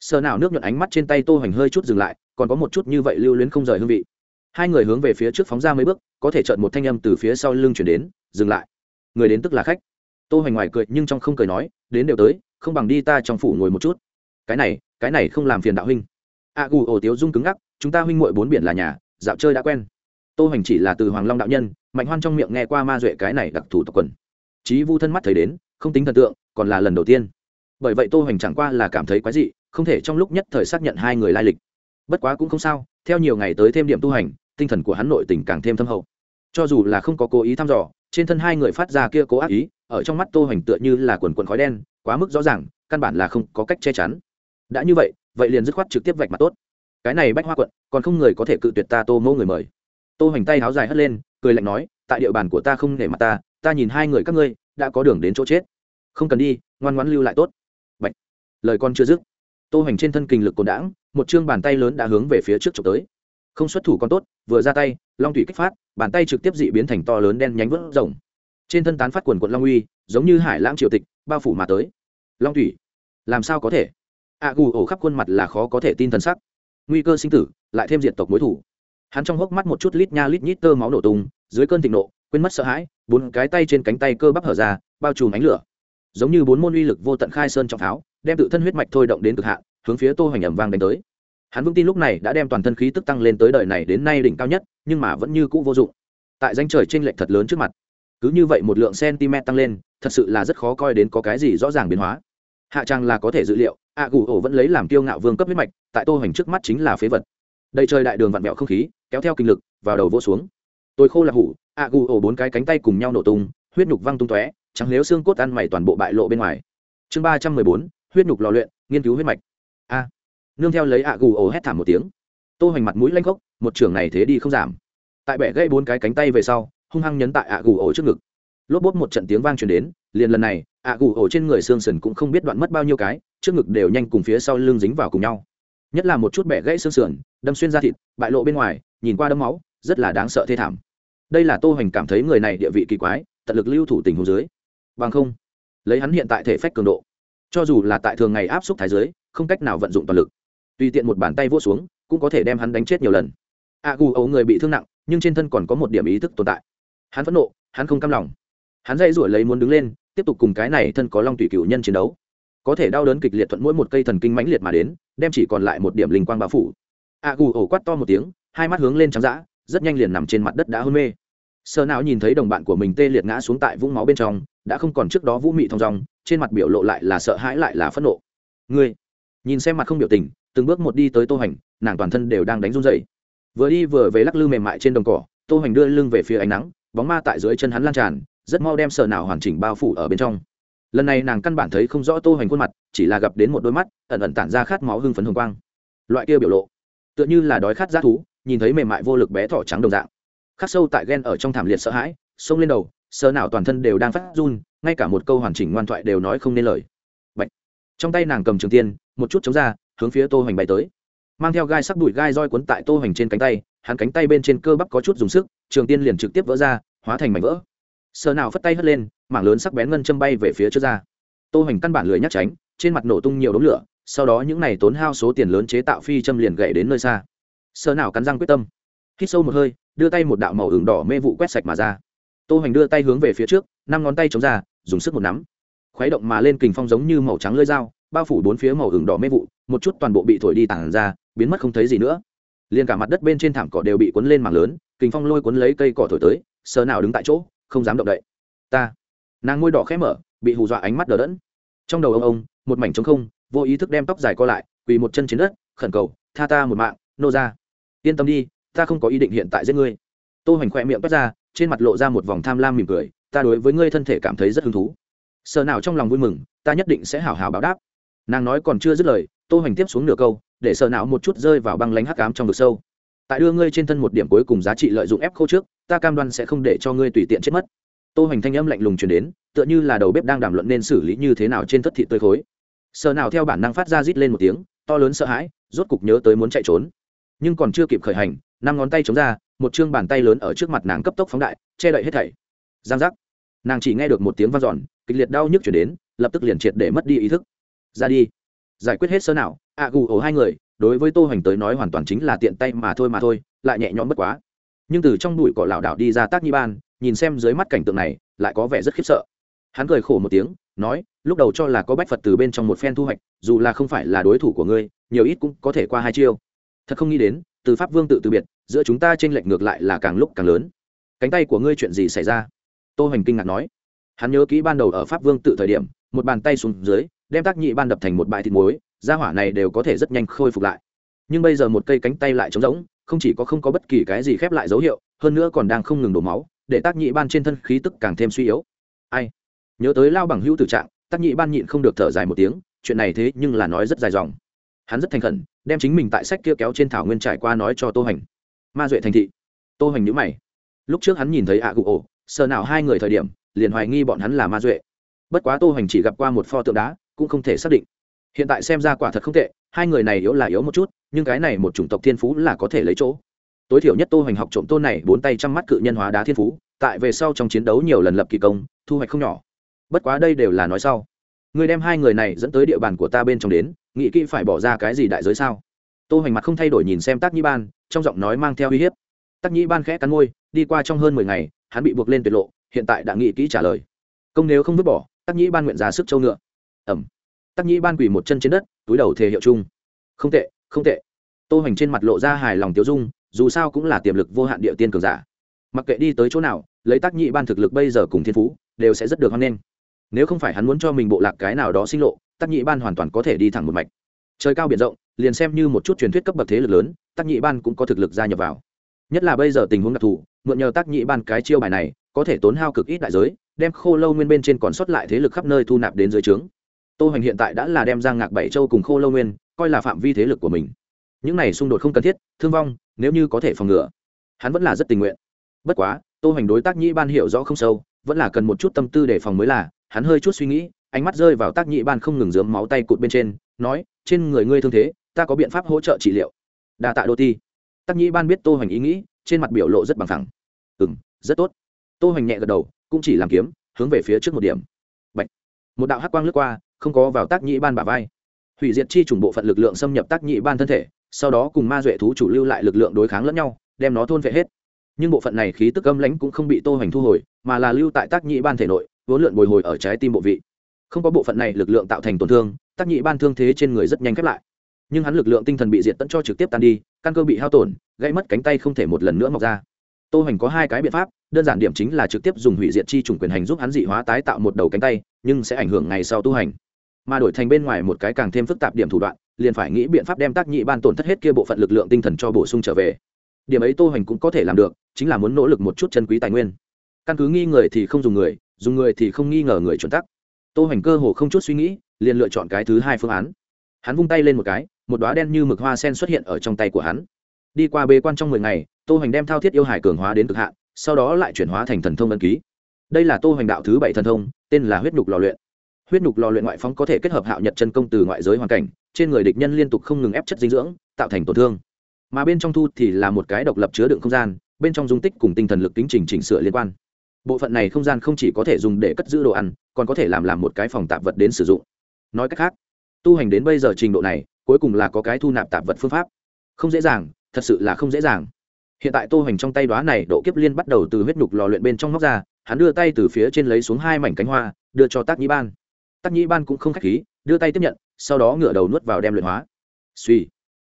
Sờ nào nước nhuận ánh mắt trên tay tô hoành hơi chút dừng lại còn có một chút như vậy lưu luyến không rời hương vị. Hai người hướng về phía trước phóng ra mấy bước có thể chợt một thanh âm từ phía sau lưng chuyển đến dừng lại. Người đến tức là khách tô hoành ngoài cười nhưng trong không cười nói, đến đều tới, không bằng đi ta trong phủ ngồi một chút. Cái này cái này không làm phiền đạo huynh. A gù ổ tiếu dung cứng ngắc, chúng ta huynh muội bốn biển là nhà, dạo chơi đã quen. Tô hoành chỉ là từ hoàng long đạo nhân, mạnh hoan trong miệng nghe qua ma duệ cái này đặc thù tộc quần. Chí vu thân mắt thấy đến, không tính thần tượng, còn là lần đầu tiên. Bởi vậy tô hoành chẳng qua là cảm thấy quái dị, không thể trong lúc nhất thời xác nhận hai người lai lịch. Bất quá cũng không sao, theo nhiều ngày tới thêm điểm tu hành, tinh thần của hắn nội tình càng thêm thâm hậu. Cho dù là không có cố ý thăm dò trên thân hai người phát ra kia cố ác ý, ở trong mắt tô hoành tựa như là quần quần khói đen, quá mức rõ ràng, căn bản là không có cách che chắn. Đã như vậy vậy liền dứt khoát trực tiếp vạch mặt tốt. Cái này bách hoa quận, còn không người có thể cự tuyệt ta tô mẫu người mời. Tô hoành tay háo dài hất lên, cười lạnh nói, tại địa bàn của ta không để mặt ta ta nhìn hai người các ngươi, đã có đường đến chỗ chết. Không cần đi, ngoan ngoãn lưu lại tốt. Bạch. lời con chưa dứt. Tô hoành trên thân kinh lực cồn đãng, một chương bàn tay lớn đã hướng về phía trước chụp tới không xuất thủ còn tốt, vừa ra tay, long thủy kích phát, bàn tay trực tiếp dị biến thành to lớn đen nhánh vớt rồng. Trên thân tán phát quần quận long uy, giống như hải lãng triều tịch, bao phủ mà tới. Long thủy, làm sao có thể? A gù ổ khắp khuôn mặt là khó có thể tin t sắc. Nguy cơ sinh tử, lại thêm diện tộc mối thủ. Hắn trong hốc mắt một chút lít nha lít nhít tơ máu nổ tung, dưới cơn thịnh nộ, quên mất sợ hãi, bốn cái tay trên cánh tay cơ bắp hở ra, bao trùm ánh lửa. Giống như bốn môn uy lực vô tận khai sơn trọng tháo, đem tự thân huyết mạch thôi động đến cực hạn, hướng phía tô hoành ẩm vang đánh tới hắn vững tin lúc này đã đem toàn thân khí tức tăng lên tới đời này đến nay đỉnh cao nhất, nhưng mà vẫn như cũ vô dụng. Tại danh trời t r ê n lệch thật lớn trước mặt, cứ như vậy một lượng cm tăng lên, thật sự là rất khó coi đến có cái gì rõ ràng biến hóa. Hạ trang là có thể dự liệu ạ gù ổ vẫn lấy làm kiêu ngạo vương cấp huyết mạch, tại tô hoành trước mắt chính là phế vật. Đầy trời đại đường vặn vẹo không khí, kéo theo kinh lực, vào đầu vô xuống. Tôi khô là hủ ạ gù ổ bốn cái cánh tay cùng nhau nổ tung, huyết nhục văng tung tóe, trắng nếu xương cốt ăn mày toàn bộ bại lộ bên ngoài. Chương ba trăm mười bốn, huyết nhục lò luyện, nghiên cứu huyết mạch. A nương theo lấy ạ gù ồ hét thảm một tiếng. Tô hoành mặt mũi lanh khốc, một trường này thế đi không giảm. Tại bẻ gãy bốn cái cánh tay về sau, hung hăng nhấn tại ạ gù ổ trước ngực. Lốp bốt một trận tiếng vang truyền đến, liền lần này, ạ gù ổ trên người xương sườn cũng không biết đoạn mất bao nhiêu cái, trước ngực đều nhanh cùng phía sau lưng dính vào cùng nhau. Nhất là một chút bẻ gãy xương sườn, đâm xuyên ra thịt, bại lộ bên ngoài, nhìn qua đấm máu, rất là đáng sợ thê thảm. Đây là tô hoành cảm thấy người này địa vị kỳ quái, tận lực lưu thủ tình hồ dưới. Bằng không, lấy hắn hiện tại thể phách cường độ, cho dù là tại thường ngày áp suất thái dưới, không cách nào vận dụng toàn lực tùy tiện một bàn tay vỗ xuống cũng có thể đem hắn đánh chết nhiều lần. A gù ấu người bị thương nặng nhưng trên thân còn có một điểm ý thức tồn tại. Hắn phẫn nộ hắn không cam lòng. Hắn dây rủi lấy muốn đứng lên tiếp tục cùng cái này thân có long tùy cửu nhân chiến đấu. Có thể đau đớn kịch liệt thuận mỗi một cây thần kinh mãnh liệt mà đến đem chỉ còn lại một điểm linh quang bao phủ. A gù ổ quát to một tiếng hai mắt hướng lên trắng dã rất nhanh liền nằm trên mặt đất đã hôn mê. Sơ não nhìn thấy đồng bạn của mình tê liệt ngã xuống tại vũng máu bên trong đã không còn trước đó vũ mị thong rong, trên mặt biểu lộ lại là sợ hãi lại là phẫn nộ. Người, nhìn xem mặt không biểu tình từng bước một đi tới tô hành, nàng toàn thân đều đang đánh run dậy vừa đi vừa về lắc lư mềm mại trên đồng cỏ tô hành đưa lưng về phía ánh nắng bóng ma tại dưới chân hắn lan tràn rất mau đem sờ nào hoàn chỉnh bao phủ ở bên trong. Lần này nàng căn bản thấy không rõ tô hành khuôn mặt chỉ là gặp đến một đôi mắt ẩn ẩn tản ra khát máu hưng phấn hồng quang. Loại kia biểu lộ tựa như là đói khát g thú nhìn thấy mềm mại vô lực bé thỏ trắng đồng dạng. Khát sâu tại ghen ở trong thảm liệt sợ hãi xông lên đầu sờ nào toàn thân đều đang phát run ngay cả một câu hoàn chỉnh ngoan thoại đều nói không nên lời. Bạch. trong tay nàng cầm trường tiên một chút chống ra hướng phía tô hoành bay tới. Mang theo gai sắc đùi gai roi cuốn tại tô hoành trên cánh tay, hắn cánh tay bên trên cơ bắp có chút dùng sức, trường tiên liền trực tiếp vỡ ra, hóa thành mảnh vỡ. Sờ nào phất tay hất lên, mảng lớn sắc bén ngân châm bay về phía trước ra. Tô hoành căn bản lười nhắc tránh, trên mặt nổ tung nhiều đống lửa, sau đó những này tốn hao số tiền lớn chế tạo phi châm liền gậy đến nơi xa. Sờ nào cắn răng quyết tâm, hít sâu một hơi, đưa tay một đạo màu ửng đỏ mê vụ quét sạch mà ra. Tô hoành đưa tay hướng về phía trước, năm ngón tay chống ra, dùng sức một nắm. Khuấy động mà lên kình phong giống như màu trắng lưỡi dao bao phủ bốn phía màu hừng đỏ mê vụ, một chút toàn bộ bị thổi đi tản ra, biến mất không thấy gì nữa. Liền cả mặt đất bên trên thảm cỏ đều bị cuốn lên mảng lớn kinh phong lôi cuốn lấy cây cỏ thổi tới, sờ nào đứng tại chỗ, không dám động đậy. Ta. Nàng ngôi đỏ khẽ mở, bị hù dọa ánh mắt đờ đẫn. Trong đầu ông ông, một mảnh trống không, vô ý thức đem tóc dài co lại, quỳ một chân trên đất, khẩn cầu, tha ta một mạng, nô ra. Yên tâm đi, ta không có ý định hiện tại giết ngươi. Tô hoành khoe miệng bắt ra, trên mặt lộ ra một vòng tham lam mỉm cười, ta đối với ngươi thân thể cảm thấy rất hứng thú. Sợ nào trong lòng vui mừng, ta nhất định sẽ hảo hảo báo đáp nàng nói còn chưa dứt lời, tô hoành tiếp xuống nửa câu, để sợ não một chút rơi vào băng lánh hắc ám trong vực sâu. Tại đưa ngươi trên thân một điểm cuối cùng giá trị lợi dụng ép khô trước, ta cam đoan sẽ không để cho ngươi tùy tiện chết mất. Tô hoành thanh âm lạnh lùng truyền đến, tựa như là đầu bếp đang đàm luận nên xử lý như thế nào trên thất thị tươi khối. Sợ nào theo bản năng phát ra rít lên một tiếng, to lớn sợ hãi, rốt cục nhớ tới muốn chạy trốn. Nhưng còn chưa kịp khởi hành, năm ngón tay chống ra, một chương bàn tay lớn ở trước mặt nàng cấp tốc phóng đại, che đậy hết thảy. Giang giác. Nàng chỉ nghe được một tiếng vang dọn, kịch liệt đau nhức chuyển đến, lập tức liền triệt để mất đi ý thức ra đi. Giải quyết hết sơ nào ạ à, gù ổ hai người đối với tô hoành tới nói hoàn toàn chính là tiện tay mà thôi mà thôi lại nhẹ nhõm bất quá. Nhưng từ trong bụi cỏ lảo đảo đi ra tác nhi ban nhìn xem dưới mắt cảnh tượng này lại có vẻ rất khiếp sợ. Hắn cười khổ một tiếng nói lúc đầu cho là có bách phật từ bên trong một phen thu hoạch dù là không phải là đối thủ của ngươi nhiều ít cũng có thể qua hai chiêu. Thật không nghĩ đến từ pháp vương tự từ biệt giữa chúng ta tranh lệch ngược lại là càng lúc càng lớn. Cánh tay của ngươi chuyện gì xảy ra? Tô hoành kinh ngạc nói. Hắn nhớ kỹ ban đầu ở pháp vương tự thời điểm một bàn tay xuống dưới, đem tác nhị ban đập thành một bãi thịt muối, gia hỏa này đều có thể rất nhanh khôi phục lại. Nhưng bây giờ một cây cánh tay lại trống rỗng, không chỉ có không có bất kỳ cái gì khép lại dấu hiệu, hơn nữa còn đang không ngừng đổ máu, để tác nhị ban trên thân khí tức càng thêm suy yếu. Ai? Nhớ tới lao bằng hữu tử trạng, tác nhị ban nhịn không được thở dài một tiếng, chuyện này thế nhưng là nói rất dài dòng. Hắn rất thành khẩn, đem chính mình tại sách kia kéo trên thảo nguyên trải qua nói cho tô hành. Ma duệ thành thị. Tô hành nhữ mày. Lúc trước hắn nhìn thấy ạ à cụ ổ sờ nào hai người thời điểm, liền hoài nghi bọn hắn là ma duệ bất quá tô hành chỉ gặp qua một pho tượng đá, cũng không thể xác định. Hiện tại xem ra quả thật không tệ, hai người này yếu là yếu một chút, nhưng cái này một chủng tộc thiên phú là có thể lấy chỗ. Tối thiểu nhất tô hành học trộm tôn này bốn tay trăng mắt cự nhân hóa đá thiên phú, tại về sau trong chiến đấu nhiều lần lập kỳ công, thu hoạch không nhỏ. Bất quá đây đều là nói sau. Người đem hai người này dẫn tới địa bàn của ta bên trong đến, nghĩ kỹ phải bỏ ra cái gì đại giới sao? Tô hành mặt không thay đổi nhìn xem tác nhĩ ban, trong giọng nói mang theo uy hiếp. Tác nhĩ ban khẽ cắn môi, đi qua trong hơn mười ngày, hắn bị buộc lên tuyệt lộ, hiện tại đã nghĩ kỹ trả lời. Công nếu không vứt bỏ tắc nhĩ ban nguyện ra sức châu ngựa. Ẩm. Tắc nhĩ ban quỳ một chân trên đất, túi đầu thể hiệu chung. Không tệ không tệ. Tô hoành trên mặt lộ ra hài lòng tiêu dung, dù sao cũng là tiềm lực vô hạn địa tiên cường giả. Mặc kệ đi tới chỗ nào, lấy Tắc Nhĩ ban thực lực bây giờ cùng thiên phú, đều sẽ rất được hoan nghênh. Nếu không phải hắn muốn cho mình bộ lạc cái nào đó sinh lộ, Tắc Nhĩ ban hoàn toàn có thể đi thẳng một mạch. Trời cao biển rộng, liền xem như một chút truyền thuyết cấp bậc thế lực lớn, Tắc Nhĩ ban cũng có thực lực gia nhập vào. Nhất là bây giờ tình huống đặc thù, mượn nhờ tác Nhĩ ban cái chiêu bài này có thể tốn hao cực ít đại giới, đem khô lâu nguyên bên trên còn sót lại thế lực khắp nơi thu nạp đến dưới trướng. Tô hoành hiện tại đã là đem giang ngạc bảy châu cùng khô lâu nguyên coi là phạm vi thế lực của mình. Những này xung đột không cần thiết, thương vong, nếu như có thể phòng ngừa, hắn vẫn là rất tình nguyện. Bất quá, tô hoành đối tác nhĩ ban hiểu rõ không sâu, vẫn là cần một chút tâm tư để phòng mới là, hắn hơi chút suy nghĩ, ánh mắt rơi vào tác nhĩ ban không ngừng dướng máu tay cụt bên trên, nói, trên người ngươi thương thế, ta có biện pháp hỗ trợ trị liệu. Đa tạ đô ti. Tác nhĩ ban biết tô hoành ý nghĩ, trên mặt biểu lộ rất bằng thẳng ừ rất tốt tô hoành nhẹ gật đầu, cũng chỉ làm kiếm, hướng về phía trước một điểm. Bạch. một đạo hắc quang lướt qua, không có vào tác nhĩ ban bả vai. Hủy diệt chi trùng bộ phận lực lượng xâm nhập tác nhĩ ban thân thể, sau đó cùng ma duệ thú chủ lưu lại lực lượng đối kháng lẫn nhau, đem nó thôn vệ hết. Nhưng bộ phận này khí tức âm lãnh cũng không bị tô hoành thu hồi, mà là lưu tại tác nhĩ ban thể nội, vốn lượn bồi hồi ở trái tim bộ vị. Không có bộ phận này lực lượng tạo thành tổn thương, tác nhĩ ban thương thế trên người rất nhanh khép lại. Nhưng hắn lực lượng tinh thần bị diệt tận cho trực tiếp tan đi, căn cơ bị hao tổn, gãy mất cánh tay không thể một lần nữa mọc ra. Tô hoành có hai cái biện pháp đơn giản điểm chính là trực tiếp dùng hủy diệt chi chủng quyền hành giúp hắn dị hóa tái tạo một đầu cánh tay, nhưng sẽ ảnh hưởng ngày sau tu hành. Mà đổi thành bên ngoài một cái càng thêm phức tạp điểm thủ đoạn, liền phải nghĩ biện pháp đem tác nhị ban tổn thất hết kia bộ phận lực lượng tinh thần cho bổ sung trở về. Điểm ấy tô hoành cũng có thể làm được, chính là muốn nỗ lực một chút chân quý tài nguyên. Căn cứ nghi người thì không dùng người dùng người thì không nghi ngờ người chuẩn tắc. Tô hoành cơ hồ không chút suy nghĩ, liền lựa chọn cái thứ hai phương án. Hắn vung tay lên một cái, một đóa đen như mực hoa sen xuất hiện ở trong tay của hắn. Đi qua bế quan trong mười ngày tô hoành đem thao thiết yêu hải cường hóa đến cực hạn sau đó lại chuyển hóa thành thần thông ân ký. Đây là tô hoành đạo thứ bảy thần thông, tên là huyết nhục lò luyện. Huyết nhục lò luyện ngoại phóng có thể kết hợp hạo nhật chân công từ ngoại giới hoàn cảnh, trên người địch nhân liên tục không ngừng ép chất dinh dưỡng, tạo thành tổn thương. Mà bên trong thu thì là một cái độc lập chứa đựng không gian, bên trong dung tích cùng tinh thần lực tính trình chỉnh sửa liên quan. Bộ phận này không gian không chỉ có thể dùng để cất giữ đồ ăn, còn có thể làm làm một cái phòng tạp vật đến sử dụng. Nói cách khác, tu hành đến bây giờ trình độ này, cuối cùng là có cái thu nạp tạp vật phương pháp. Không dễ dàng, thật sự là không dễ dàng hiện tại tô hoành trong tay đoá này độ kiếp liên bắt đầu từ huyết nhục lò luyện bên trong móc ra, hắn đưa tay từ phía trên lấy xuống hai mảnh cánh hoa, đưa cho tác nhĩ ban. Tác nhĩ ban cũng không khách khí, đưa tay tiếp nhận, sau đó ngửa đầu nuốt vào đem luyện hóa. Suy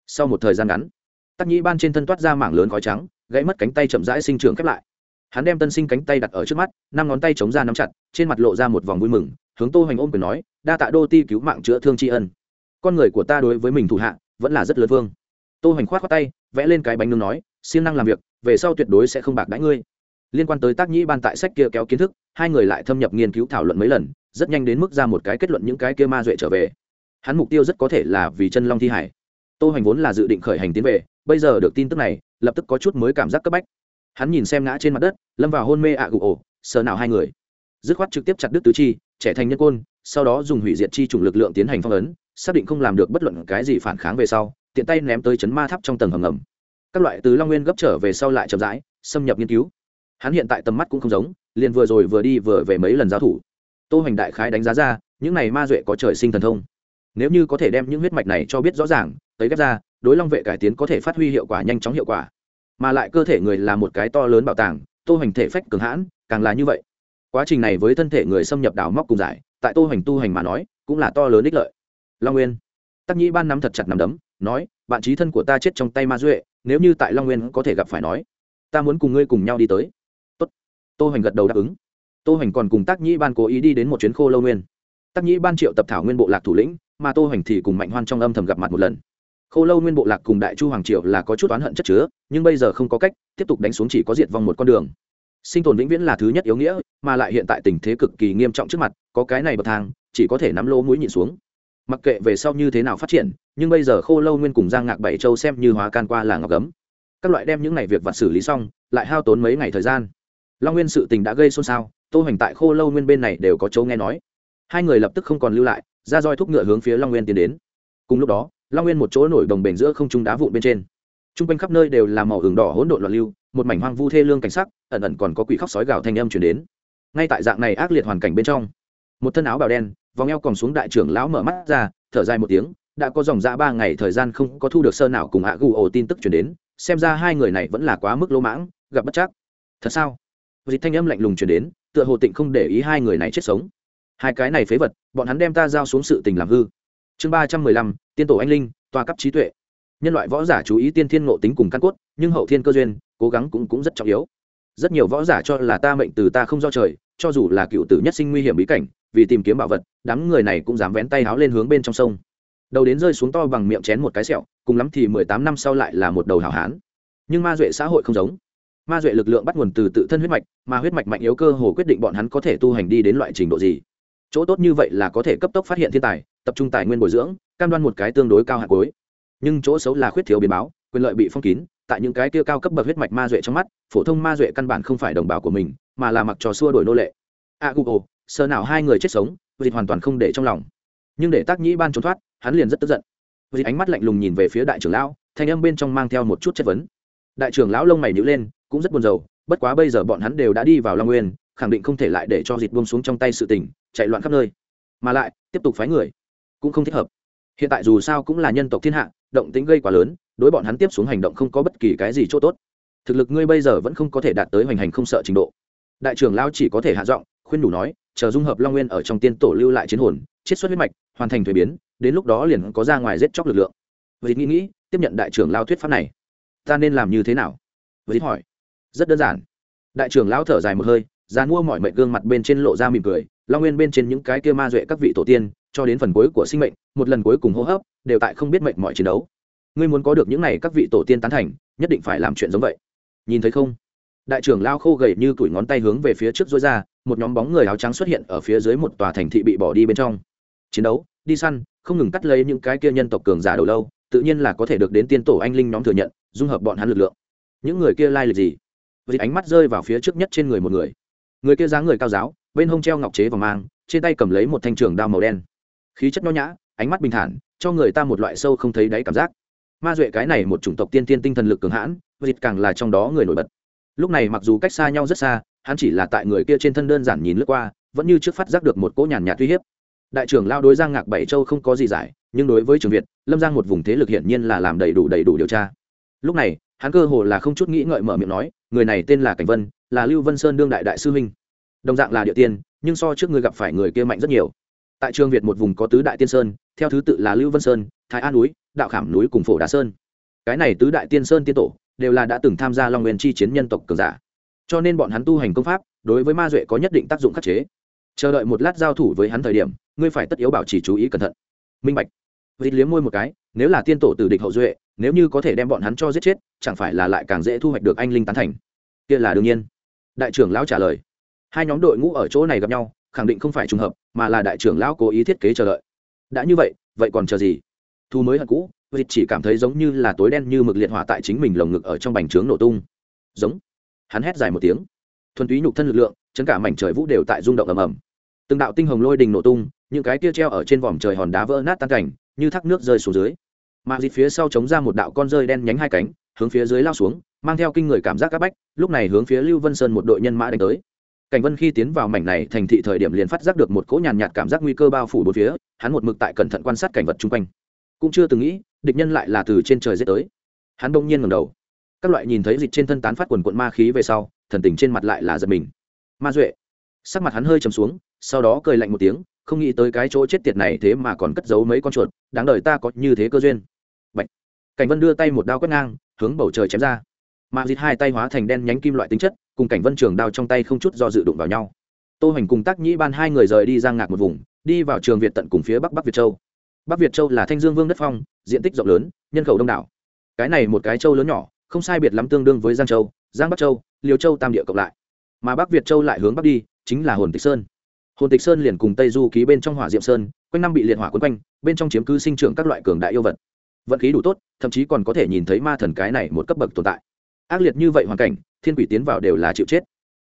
sau một thời gian ngắn tác nhĩ ban trên thân toát ra mảng lớn khói trắng, gãy mất cánh tay chậm rãi sinh trưởng khép lại. Hắn đem tân sinh cánh tay đặt ở trước mắt, năm ngón tay chống ra nắm chặt, trên mặt lộ ra một vòng vui mừng, hướng tô hoành ôm quyền nói, đa tạ đô ti cứu mạng chữa thương tri ân. Con người của ta đối với mình thủ hạ, vẫn là rất lớn vương. Tô hoành khoát khoát tay, vẽ lên cái bánh nướng nói siêng năng làm việc, về sau tuyệt đối sẽ không bạc đãi ngươi. Liên quan tới tác nhĩ ban tại sách kia kéo kiến thức, hai người lại thâm nhập nghiên cứu thảo luận mấy lần, rất nhanh đến mức ra một cái kết luận những cái kia ma duệ trở về. Hắn mục tiêu rất có thể là vì chân long thi hải. Tô hoành vốn là dự định khởi hành tiến về, bây giờ được tin tức này, lập tức có chút mới cảm giác cấp bách. Hắn nhìn xem ngã trên mặt đất, lâm vào hôn mê ạ à gục ổ, sờ nào hai người. Dứt khoát trực tiếp chặt đứt tứ chi, trẻ thành nhân côn, sau đó dùng hủy diệt chi chủng lực lượng tiến hành phong ấn, xác định không làm được bất luận cái gì phản kháng về sau, tiện tay ném tới chấn ma tháp trong tầng hầm ngầm các loại từ long nguyên gấp trở về sau lại chậm rãi, xâm nhập nghiên cứu. Hắn hiện tại tầm mắt cũng không giống, liền vừa rồi vừa đi vừa về mấy lần giao thủ. Tô hoành đại khái đánh giá ra, những này ma duệ có trời sinh thần thông. Nếu như có thể đem những huyết mạch này cho biết rõ ràng tới ghép ra, đối long vệ cải tiến có thể phát huy hiệu quả nhanh chóng hiệu quả. Mà lại cơ thể người là một cái to lớn bảo tàng, tô hoành thể phách cường hãn, càng là như vậy. Quá trình này với thân thể người xâm nhập đảo móc cùng giải, tại tô hoành tu hành mà nói, cũng là to lớn ích lợi. Long nguyên. Tắc nhĩ ban nắm thật chặt nằm đấm, nói, bạn trí thân của ta chết trong tay ma duệ nếu như tại long nguyên có thể gặp phải nói, ta muốn cùng ngươi cùng nhau đi tới. Tốt. Tô hoành gật đầu đáp ứng. Tô hoành còn cùng tác nhĩ ban cố ý đi đến một chuyến khô lâu nguyên. Tác nhĩ ban triệu tập thảo nguyên bộ lạc thủ lĩnh, mà tô hoành thì cùng mạnh hoan trong âm thầm gặp mặt một lần. Khô lâu nguyên bộ lạc cùng đại chu hoàng triều là có chút oán hận chất chứa, nhưng bây giờ không có cách, tiếp tục đánh xuống chỉ có diệt vong một con đường. Sinh tồn vĩnh viễn là thứ nhất yếu nghĩa, mà lại hiện tại tình thế cực kỳ nghiêm trọng trước mặt, có cái này bậc thang, chỉ có thể nắm lỗ mũi nhịn xuống. Mặc kệ về sau như thế nào phát triển nhưng bây giờ khô lâu nguyên cùng giang ngạc bảy châu xem như hóa can qua là ngọc gấm. Các loại đem những ngày việc vặt xử lý xong, lại hao tốn mấy ngày thời gian. Long nguyên sự tình đã gây xôn xao, tô hoành tại khô lâu nguyên bên này đều có chỗ nghe nói. Hai người lập tức không còn lưu lại, ra roi thúc ngựa hướng phía long nguyên tiến đến. Cùng lúc đó, long nguyên một chỗ nổi đồng bền giữa không trung đá vụn bên trên. T r u n g quanh khắp nơi đều là màu hưởng đỏ hỗn độn loạn lưu, một mảnh hoang vu thê lương cảnh sắc, ẩn ẩn còn có quỷ khóc sói gào thanh âm chuyển đến. Ngay tại dạng này ác liệt hoàn cảnh bên trong, một thân áo bào đen, vòng eo còn xuống đại trưởng lão mở mắt ra, thở dài một tiếng đã có dòng dã ba ngày thời gian không có thu được sơ nào cùng hạ gù ổ tin tức chuyển đến, xem ra hai người này vẫn là quá mức lỗ mãng, gặp bất chắc. Thật sao? Dịch thanh âm lạnh lùng chuyển đến, tựa hồ tịnh không để ý hai người này chết sống. Hai cái này phế vật, bọn hắn đem ta giao xuống sự tình làm hư. Chương ba trăm mười lăm, tiên tổ anh linh toa cấp trí tuệ. Nhân loại võ giả chú ý tiên thiên ngộ tính cùng căn cốt, nhưng hậu thiên cơ duyên, cố gắng cũng cũng rất trọng yếu. Rất nhiều võ giả cho là ta mệnh từ ta không do trời, cho dù là cựu tử nhất sinh nguy hiểm bí cảnh, vì tìm kiếm bảo vật, đám người này cũng dám vén tay háo lên hướng bên trong sông đầu đến rơi xuống to bằng miệng chén một cái sẹo, cùng lắm thì mười tám năm sau lại là một đầu hảo hán. Nhưng ma duệ xã hội không giống. Ma duệ lực lượng bắt nguồn từ tự thân huyết mạch, mà huyết mạch mạnh yếu cơ hồ quyết định bọn hắn có thể tu hành đi đến loại trình độ gì. Chỗ tốt như vậy là có thể cấp tốc phát hiện thiên tài, tập trung tài nguyên bồi dưỡng, cam đoan một cái tương đối cao hạt cuối. Nhưng chỗ xấu là khuyết thiếu biến báo, quyền lợi bị phong kín, tại những cái kia cao cấp bậc huyết mạch ma duệ trong mắt, phổ thông ma duệ căn bản không phải đồng bào của mình, mà là mặc trò xua đổi nô lệ. A google, sờ nào hai người chết sống dịp hoàn toàn không để trong lòng. Nhưng để tác nhĩ ban trốn thoát hắn liền rất tức giận. Vì ánh mắt lạnh lùng nhìn về phía đại trưởng lão, thanh âm bên trong mang theo một chút chất vấn. Đại trưởng lão lông mày nhíu lên, cũng rất buồn rầu, bất quá bây giờ bọn hắn đều đã đi vào long nguyên, khẳng định không thể lại để cho dịch buông xuống trong tay sự tình, chạy loạn khắp nơi. Mà lại, tiếp tục phái người, cũng không thích hợp. Hiện tại dù sao cũng là nhân tộc thiên hạ, động tính gây quá lớn, đối bọn hắn tiếp xuống hành động không có bất kỳ cái gì chỗ tốt. Thực lực ngươi bây giờ vẫn không có thể đạt tới hoành hành không sợ trình độ. Đại trưởng lão chỉ có thể hạ giọng, khuyên đủ nói, chờ dung hợp long nguyên ở trong tiên tổ lưu lại chiến hồn, chiết xuất huyết mạch, hoàn thành thuế biến đến lúc đó liền có ra ngoài giết chóc lực lượng. Vậy nghĩ nghĩ, tiếp nhận đại trưởng lao thuyết pháp này. Ta nên làm như thế nào? Vậy hỏi. Rất đơn giản. Đại trưởng lao thở dài một hơi ra mua mọi mệnh gương mặt bên trên lộ ra mỉm cười, long nguyên bên trên những cái kia ma duệ các vị tổ tiên, cho đến phần cuối của sinh mệnh, một lần cuối cùng hô hấp, đều tại không biết mệnh mọi chiến đấu. Ngươi muốn có được những này các vị tổ tiên tán thành, nhất định phải làm chuyện giống vậy. Nhìn thấy không? Đại trưởng lao khô gầy như tuổi ngón tay hướng về phía trước dối ra, một nhóm bóng người áo trắng xuất hiện ở phía dưới một tòa thành thị bị bỏ đi bên trong chiến đấu, đi săn, không ngừng cắt lấy những cái kia nhân tộc cường giả đầu lâu, tự nhiên là có thể được đến tiên tổ anh linh nhóm thừa nhận, dung hợp bọn hắn lực lượng. Những người kia lai lịch gì? Vì ánh mắt rơi vào phía trước nhất trên người một người. Người kia dáng người cao giáo, bên hông treo ngọc chế và mang, trên tay cầm lấy một thanh trường đao màu đen. Khí chất nho nhã, ánh mắt bình thản, cho người ta một loại sâu không thấy đáy cảm giác. Ma duệ cái này một chủng tộc tiên tiên tinh thần lực cường hãn, vịt càng là trong đó người nổi bật. Lúc này mặc dù cách xa nhau rất xa, hắn chỉ là tại người kia trên thân đơn giản nhìn lướt qua, vẫn như trước phát giác được một cỗ nhàn nhạt uy hiếp đại trưởng lao đối giang ngạc bảy châu không có gì giải, nhưng đối với trường việt, lâm giang một vùng thế lực hiển nhiên là làm đầy đủ đầy đủ điều tra. Lúc này, hắn cơ hồ là không chút nghĩ ngợi mở miệng nói, người này tên là cảnh vân, là lưu vân sơn đương đại đại sư huynh. Đồng dạng là địa tiên, nhưng so trước người gặp phải người kia mạnh rất nhiều. Tại trường việt một vùng có tứ đại tiên sơn, theo thứ tự là lưu vân sơn, thái an núi, đạo khảm núi cùng phổ đà sơn. Cái này tứ đại tiên sơn tiên tổ, đều là đã từng tham gia long nguyên chi chiến nhân tộc cường giả. Cho nên bọn hắn tu hành công pháp, đối với ma duệ có nhất định tác dụng khắc chế chờ đợi một lát giao thủ với hắn thời điểm, ngươi phải tất yếu bảo trì chú ý cẩn thận. Minh bạch. Vịt liếm môi một cái, nếu là tiên tổ tử địch hậu duệ, nếu như có thể đem bọn hắn cho giết chết, chẳng phải là lại càng dễ thu hoạch được anh linh tán thành? Kia là đương nhiên. Đại trưởng lão trả lời. Hai nhóm đội ngũ ở chỗ này gặp nhau, khẳng định không phải trùng hợp, mà là đại trưởng lão cố ý thiết kế chờ đợi. Đã như vậy vậy còn chờ gì? Thu mới hận cũ, vịt chỉ cảm thấy giống như là tối đen như mực liệt hỏa tại chính mình lồng ngực ở trong bành trướng nổ tung. Giống. Hắn hét dài một tiếng. Thuần túy nhục thân lực lượng, chấn cả mảnh trời vũ đều tại rung động ầm ầm từng đạo tinh hồng lôi đình nổ tung, những cái kia treo ở trên vòm trời hòn đá vỡ nát tan cảnh, như thác nước rơi xuống dưới. Mà dịt phía sau chống ra một đạo con rơi đen nhánh hai cánh, hướng phía dưới lao xuống, mang theo kinh người cảm giác áp bách, lúc này hướng phía lưu vân sơn một đội nhân mã đánh tới. Cảnh vân khi tiến vào mảnh này thành thị thời điểm liền phát giác được một cỗ nhàn nhạt cảm giác nguy cơ bao phủ bốn phía, hắn một mực tại cẩn thận quan sát cảnh vật chung quanh. Cũng chưa từng nghĩ, địch nhân lại là từ trên trời dết tới. Hắn bỗng nhiên ngầm đầu. Các loại nhìn thấy dịch trên thân tán phát quần quận ma khí về sau, thần tình trên mặt lại là giật mình. Ma duệ. Sắc mặt hắn hơi trầm xuống sau đó cười lạnh một tiếng, không nghĩ tới cái chỗ chết tiệt này thế mà còn cất giấu mấy con chuột, đáng đời ta có như thế cơ duyên. Bạch. cảnh vân đưa tay một đao quét ngang, hướng bầu trời chém ra. Mà dịt hai tay hóa thành đen nhánh kim loại tính chất, cùng cảnh vân trường đao trong tay không chút do dự đụng vào nhau. Tô hoành cùng tác nhĩ ban hai người rời đi ra ngạc một vùng, đi vào trường việt tận cùng phía bắc bắc việt châu. Bắc việt châu là thanh dương vương đất phong, diện tích rộng lớn, nhân khẩu đông đảo. Cái này một cái châu lớn nhỏ, không sai biệt lắm tương đương với giang châu, giang bắc châu liều châu tam địa cộng lại. Mà bắc việt châu lại hướng bắc đi, chính là hồn tịch sơn hồn tịch sơn liền cùng tây du ký bên trong hỏa diệm sơn, quanh năm bị liệt hỏa quấn quanh, bên trong chiếm cứ sinh trưởng các loại cường đại yêu vật. Vận khí đủ tốt, thậm chí còn có thể nhìn thấy ma thần cái này một cấp bậc tồn tại. Ác liệt như vậy hoàn cảnh, thiên quỷ tiến vào đều là chịu chết.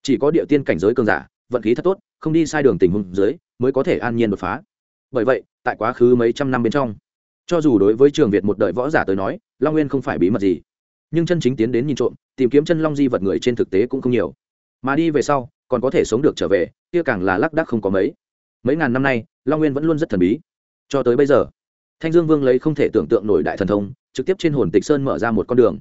Chỉ có địa tiên cảnh giới cường giả, vận khí thật tốt, không đi sai đường tình huống dưới, mới có thể an nhiên đột phá. Bởi vậy, tại quá khứ mấy trăm năm bên trong, cho dù đối với trường việt một đời võ giả tới nói, long nguyên không phải bí mật gì. Nhưng chân chính tiến đến nhìn trộm, tìm kiếm chân long di vật người trên thực tế cũng không nhiều. Mà đi về sau còn có thể sống được trở về, kia càng là lác đác không có mấy. Mấy ngàn năm nay, long nguyên vẫn luôn rất thần bí. Cho tới bây giờ, thanh dương vương lấy không thể tưởng tượng nổi đại thần thông, trực tiếp trên hồn tịch sơn mở ra một con đường.